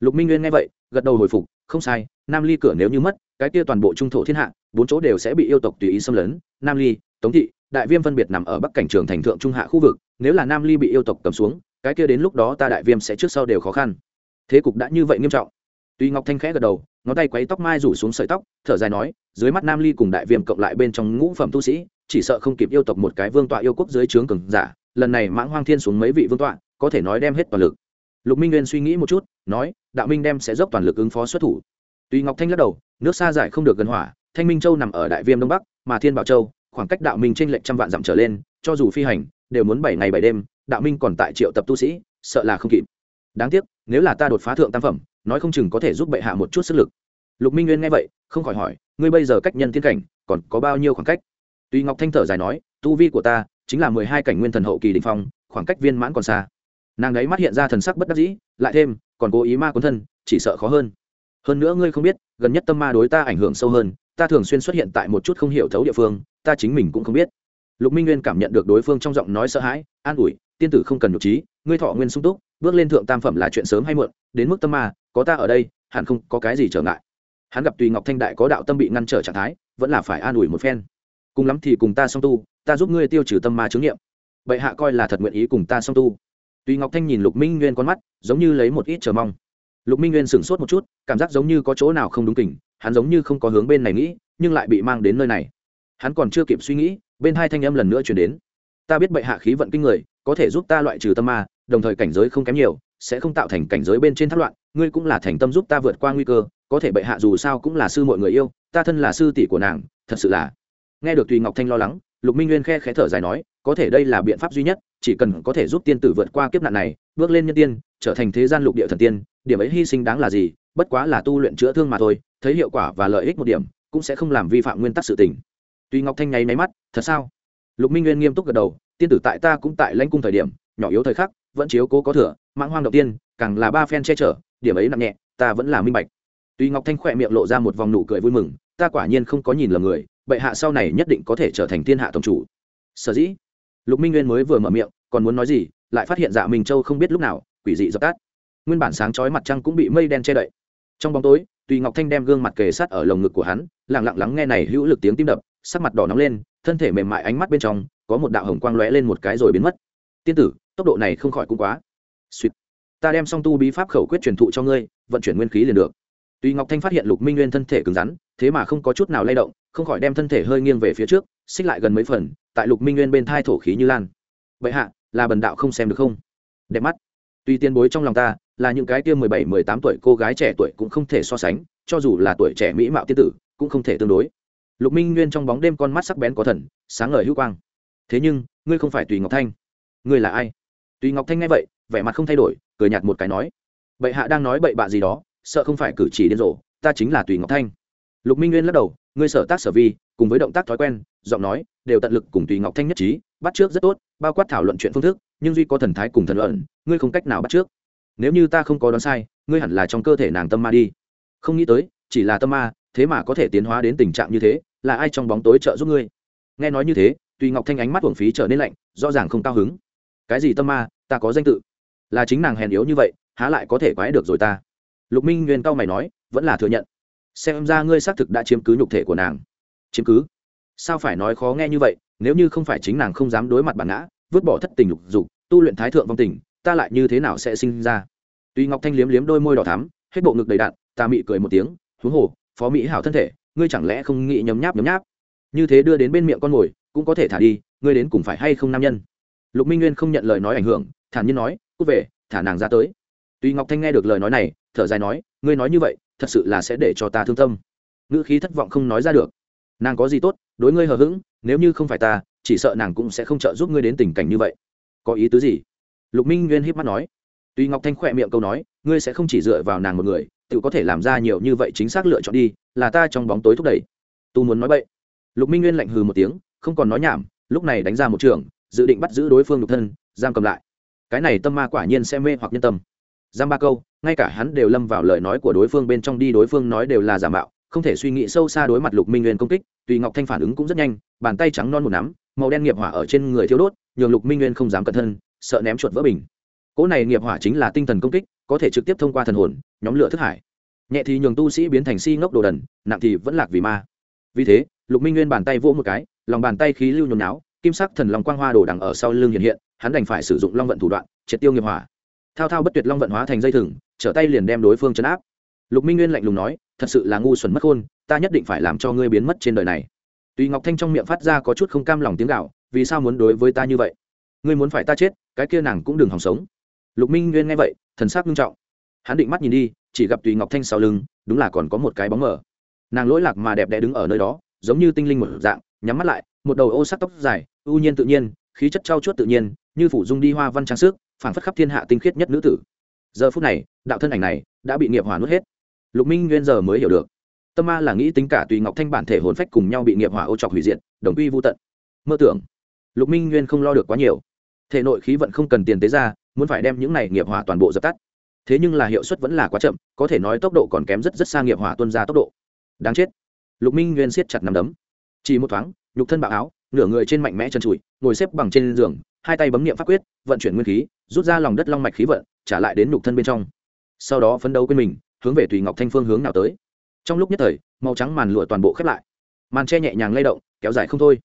lục minh nguyên nghe vậy, gật đầu hồi phục, không sai, nam ly cửa nếu như mất, cái kia toàn bộ trung thổ thiên hạ, bốn chỗ đều sẽ bị yêu tộc tùy ý xâm lấn, nam ly, tống thị đại viêm phân biệt nằm ở bắc cảnh trường thành thượng trung hạ khu vực, nếu là nam ly bị yêu tộc cầm xuống, cái kia đến lúc đó ta đại viêm sẽ trước sau đều khó khăn. Thế cục đã như vậy nghiêm trọng. Tuy ngọc thanh khẽ gật đầu, ngón tay quấy tóc mai rủ xuống sợi tóc, thở dài nói, dưới mắt nam ly cùng đại viêm cộng lại bên trong ngũ phẩm tu sĩ, chỉ sợ không kịp yêu tộc một cái vương tọa yêu quốc dưới trướng cường giả, lần này mãng hoang thiên xuống mấy vị vương tọa, có thể nói đem hết toàn lực. Lục minh nguyên suy nghĩ một chút, nói, đạo minh đem sẽ dốc toàn lực ứng phó xuất thủ. Tuy ngọc thanh lắc đầu, nước xa giải không được gần hỏa, thanh minh châu nằm ở đại viêm đông bắc, mà thiên bảo châu khoảng cách đạo minh trên lệnh trăm vạn dặm trở lên, cho dù phi hành, đều muốn bảy ngày bảy đêm, đạo minh còn tại triệu tập tu sĩ, sợ là không kịp. Đáng tiếc, nếu là ta đột phá thượng tam phẩm, nói không chừng có thể giúp bệ hạ một chút sức lực. Lục minh nguyên nghe vậy, không khỏi hỏi, ngươi bây giờ cách nhân thiên cảnh, còn có bao nhiêu khoảng cách? Tuy ngọc thanh thở dài nói, tu vi của ta chính là mười hai cảnh nguyên thần hậu kỳ đình phong, khoảng cách viên mãn còn xa. Nàng ấy mắt hiện ra thần sắc bất đắc dĩ, lại thêm, còn cố ý ma cuốn thân, chỉ sợ khó hơn. Hơn nữa ngươi không biết, gần nhất tâm ma đối ta ảnh hưởng sâu hơn ta thường xuyên xuất hiện tại một chút không hiểu thấu địa phương, ta chính mình cũng không biết. Lục minh nguyên cảm nhận được đối phương trong giọng nói sợ hãi, an ủi, tiên tử không cần nhục trí, ngươi thọ nguyên sung túc, bước lên thượng tam phẩm là chuyện sớm hay muộn, đến mức tâm ma, có ta ở đây, hẳn không có cái gì trở ngại. Hắn gặp tùy ngọc thanh đại có đạo tâm bị ngăn trở trạng thái, vẫn là phải an ủi một phen. Cùng lắm thì cùng ta song tu, ta giúp ngươi tiêu trừ tâm ma chứng nghiệm. Bệ hạ coi là thật nguyện ý cùng ta song tu. Tùy ngọc thanh nhìn lục minh nguyên con mắt, giống như lấy một ít chờ mong. Lục minh nguyên sửng sốt một chút, cảm giác giống như có chỗ nào không đúng kỉnh hắn giống như không có hướng bên này nghĩ, nhưng lại bị mang đến nơi này. Hắn còn chưa kịp suy nghĩ, bên hai thanh âm lần nữa chuyển đến. Ta biết bệ hạ khí vận kinh người, có thể giúp ta loại trừ tâm ma, đồng thời cảnh giới không kém nhiều, sẽ không tạo thành cảnh giới bên trên thác loạn, ngươi cũng là thành tâm giúp ta vượt qua nguy cơ, có thể bệ hạ dù sao cũng là sư mọi người yêu, ta thân là sư tỷ của nàng, thật sự là. Nghe được tùy ngọc thanh lo lắng, lục minh nguyên khe khẽ thở dài nói, có thể đây là biện pháp duy nhất, chỉ cần có thể giúp tiên tử vượt qua kiếp nạn này, bước lên nhân tiên, trở thành thế gian lục địa thần tiên, điểm ấy hy sinh đáng là gì bất quá là tu luyện chữa thương mà thôi, thấy hiệu quả và lợi ích một điểm, cũng sẽ không làm vi phạm nguyên tắc sự tình. Tuy ngọc thanh nháy máy mắt, thật sao? Lục minh nguyên nghiêm túc gật đầu, tiên tử tại ta cũng tại lãnh cung thời điểm, nhỏ yếu thời khắc, vẫn chiếu cố có thừa, mãng hoang đầu tiên, càng là ba phen che chở, điểm ấy nặng nhẹ, ta vẫn là minh bạch. Tuy ngọc thanh khỏe miệng lộ ra một vòng nụ cười vui mừng, ta quả nhiên không có nhìn lầm người, bệ hạ sau này nhất định có thể trở thành thiên hạ tổng chủ. Sở dĩ? Lục minh nguyên mới vừa mở miệng, còn muốn nói gì? Lại phát hiện dạ minh châu không biết lúc nào, quỷ dị dập tắt. Nguyên bản sáng chói mặt trăng cũng bị mây đen che đậy trong bóng tối, tùy ngọc thanh đem gương mặt kề sát ở lồng ngực của hắn lẳng lặng lắng nghe này hữu lực tiếng tim đập, sắc mặt đỏ nóng lên, thân thể mềm mại ánh mắt bên trong, có một đạo hồng quang lóe lên một cái rồi biến mất. Tiên tử, tốc độ này không khỏi cũng quá. Suýt ta đem song tu bí pháp khẩu quyết truyền thụ cho ngươi, vận chuyển nguyên khí liền được. Tùy ngọc thanh phát hiện lục minh nguyên thân thể cứng rắn, thế mà không có chút nào lay động, không khỏi đem thân thể hơi nghiêng về phía trước, xích lại gần mấy phần, tại lục minh nguyên bên thai thổ khí như lan. Vậy hạ, là bần đạo không xem được không? Đẹp mắt tuy tiên bối trong lòng ta, là những cái kia mười bảy, mười tám tuổi cô gái trẻ tuổi cũng không thể so sánh, cho dù là tuổi trẻ mỹ mạo tiên tử, cũng không thể tương đối. Lục minh nguyên trong bóng đêm con mắt sắc bén có thần, sáng ngời hữu quang. Thế nhưng, ngươi không phải tùy ngọc thanh. Ngươi là ai? Tùy ngọc thanh nghe vậy, vẻ mặt không thay đổi, cười nhạt một cái nói. Bệ hạ đang nói bậy bạ gì đó, sợ không phải cử chỉ điên rồ, ta chính là tùy ngọc thanh. Lục minh nguyên lắc đầu, ngươi sở tác sở vi, cùng với động tác thói quen, giọng nói, đều tận lực cùng tùy ngọc thanh nhất trí, bắt trước rất tốt, bao quát thảo luận chuyện phương thức nhưng duy có thần thái cùng thần luận, ngươi không cách nào bắt trước. Nếu như ta không có đoán sai, ngươi hẳn là trong cơ thể nàng tâm ma đi. Không nghĩ tới, chỉ là tâm ma, thế mà có thể tiến hóa đến tình trạng như thế, là ai trong bóng tối trợ giúp ngươi? Nghe nói như thế, tùy ngọc thanh ánh mắt uổng phí trở nên lạnh, rõ ràng không cao hứng. Cái gì tâm ma, ta có danh tự. Là chính nàng hèn yếu như vậy, há lại có thể quái được rồi ta? Lục minh nguyên cao mày nói, vẫn là thừa nhận. Xem ra ngươi xác thực đã chiếm cứ nhục thể của nàng. Chiếm cứ? Sao phải nói khó nghe như vậy, nếu như không phải chính nàng không dám đối mặt bản ngã, vứt bỏ thất tình lục dục tu luyện thái thượng vong tình, ta lại như thế nào sẽ sinh ra? Tuy ngọc thanh liếm liếm đôi môi đỏ thắm, hết bộ ngực đầy đạn, ta mị cười một tiếng, huống hồ, phó mỹ hảo thân thể, ngươi chẳng lẽ không nghĩ nhấm nháp nhấm nháp? Như thế đưa đến bên miệng con mồi cũng có thể thả đi, ngươi đến cùng phải hay không nam nhân? Lục minh nguyên không nhận lời nói ảnh hưởng, thản nhiên nói, cút về, thả nàng ra tới. Tuy ngọc thanh nghe được lời nói này, thở dài nói, ngươi nói như vậy, thật sự là sẽ để cho ta thương tâm. Ngữ khí thất vọng không nói ra được. Nàng có gì tốt, đối ngươi hờ hững, nếu như không phải ta, chỉ sợ nàng cũng sẽ không trợ giúp ngươi đến tình cảnh như vậy có ý tứ gì? Lục minh nguyên hiếp mắt nói. Tuy ngọc thanh khỏe miệng câu nói, ngươi sẽ không chỉ dựa vào nàng một người, tự có thể làm ra nhiều như vậy chính xác lựa chọn đi, là ta trong bóng tối thúc đẩy. Tu muốn nói vậy lục minh nguyên lạnh hừ một tiếng, không còn nói nhảm, lúc này đánh ra một trường, dự định bắt giữ đối phương lục thân, giam cầm lại. Cái này tâm ma quả nhiên sẽ mê hoặc nhân tâm. Giam ba câu, ngay cả hắn đều lâm vào lời nói của đối phương bên trong đi, đối phương nói đều là giả mạo, không thể suy nghĩ sâu xa đối mặt lục minh nguyên công kích tùy ngọc thanh phản ứng cũng rất nhanh, bàn tay trắng non một nắm màu đen nghiệp hỏa ở trên người thiếu đốt, nhường lục minh nguyên không dám cẩn thân sợ ném chuột vỡ bình. Cỗ này nghiệp hỏa chính là tinh thần công kích, có thể trực tiếp thông qua thần hồn, nhóm lửa thức hải. Nhẹ thì nhường tu sĩ biến thành si ngốc đồ đần, nặng thì vẫn lạc vì ma. Vì thế, lục minh nguyên bàn tay vỗ một cái, lòng bàn tay khí lưu nhồi náo, kim sắc thần long quang hoa đồ đằng ở sau lưng hiện hiện, hắn đành phải sử dụng long vận thủ đoạn, triệt tiêu nghiệp hỏa. Thao thao bất tuyệt long vận hóa thành dây thừng, trở tay liền đem đối phương chấn áp. Lục minh nguyên lạnh lùng nói, thật sự là ngu xuẩn mất khôn, ta nhất định phải làm cho ngươi biến mất trên đời này tùy ngọc thanh trong miệng phát ra có chút không cam lòng tiếng gạo vì sao muốn đối với ta như vậy? Ngươi muốn phải ta chết, cái kia nàng cũng đừng hòng sống. Lục minh nguyên nghe vậy, thần sắc nghiêm trọng. Hắn định mắt nhìn đi, chỉ gặp tùy ngọc thanh sau lưng, đúng là còn có một cái bóng mờ. Nàng lỗi lạc mà đẹp đẽ đứng ở nơi đó, giống như tinh linh một dạng, nhắm mắt lại, một đầu ô sắc tóc dài ưu nhiên tự nhiên, khí chất trau chuốt tự nhiên, như phủ dung đi hoa văn trang sức, phảng phất khắp thiên hạ tinh khiết nhất nữ tử. Giờ phút này, đạo thân ảnh này đã bị nghiệp hỏa nuốt hết. Lục minh nguyên giờ mới hiểu được tâm ma là nghĩ tính cả tùy ngọc thanh bản thể hồn phách cùng nhau bị nghiệp hỏa ô trọc hủy diệt, đồng quy vô tận. Mơ tưởng. Lục minh nguyên không lo được quá nhiều. Thể nội khí vận không cần tiền tế ra, muốn phải đem những này nghiệp hỏa toàn bộ dập tắt. Thế nhưng là hiệu suất vẫn là quá chậm, có thể nói tốc độ còn kém rất rất xa nghiệp hỏa tuân ra tốc độ. Đáng chết. Lục minh nguyên siết chặt nằm đấm. Chỉ một thoáng, nhục thân bạo áo, nửa người trên mạnh mẽ chân trụi, ngồi xếp bằng trên giường, hai tay bấm niệm pháp quyết, vận chuyển nguyên khí, rút ra lòng đất long mạch khí vận, trả lại đến nhục thân bên trong. Sau đó phấn đấu quên mình, hướng về tùy ngọc thanh phương hướng nào tới trong lúc nhất thời, màu trắng màn lụa toàn bộ khép lại. Màn che nhẹ nhàng lay động, kéo dài không thôi.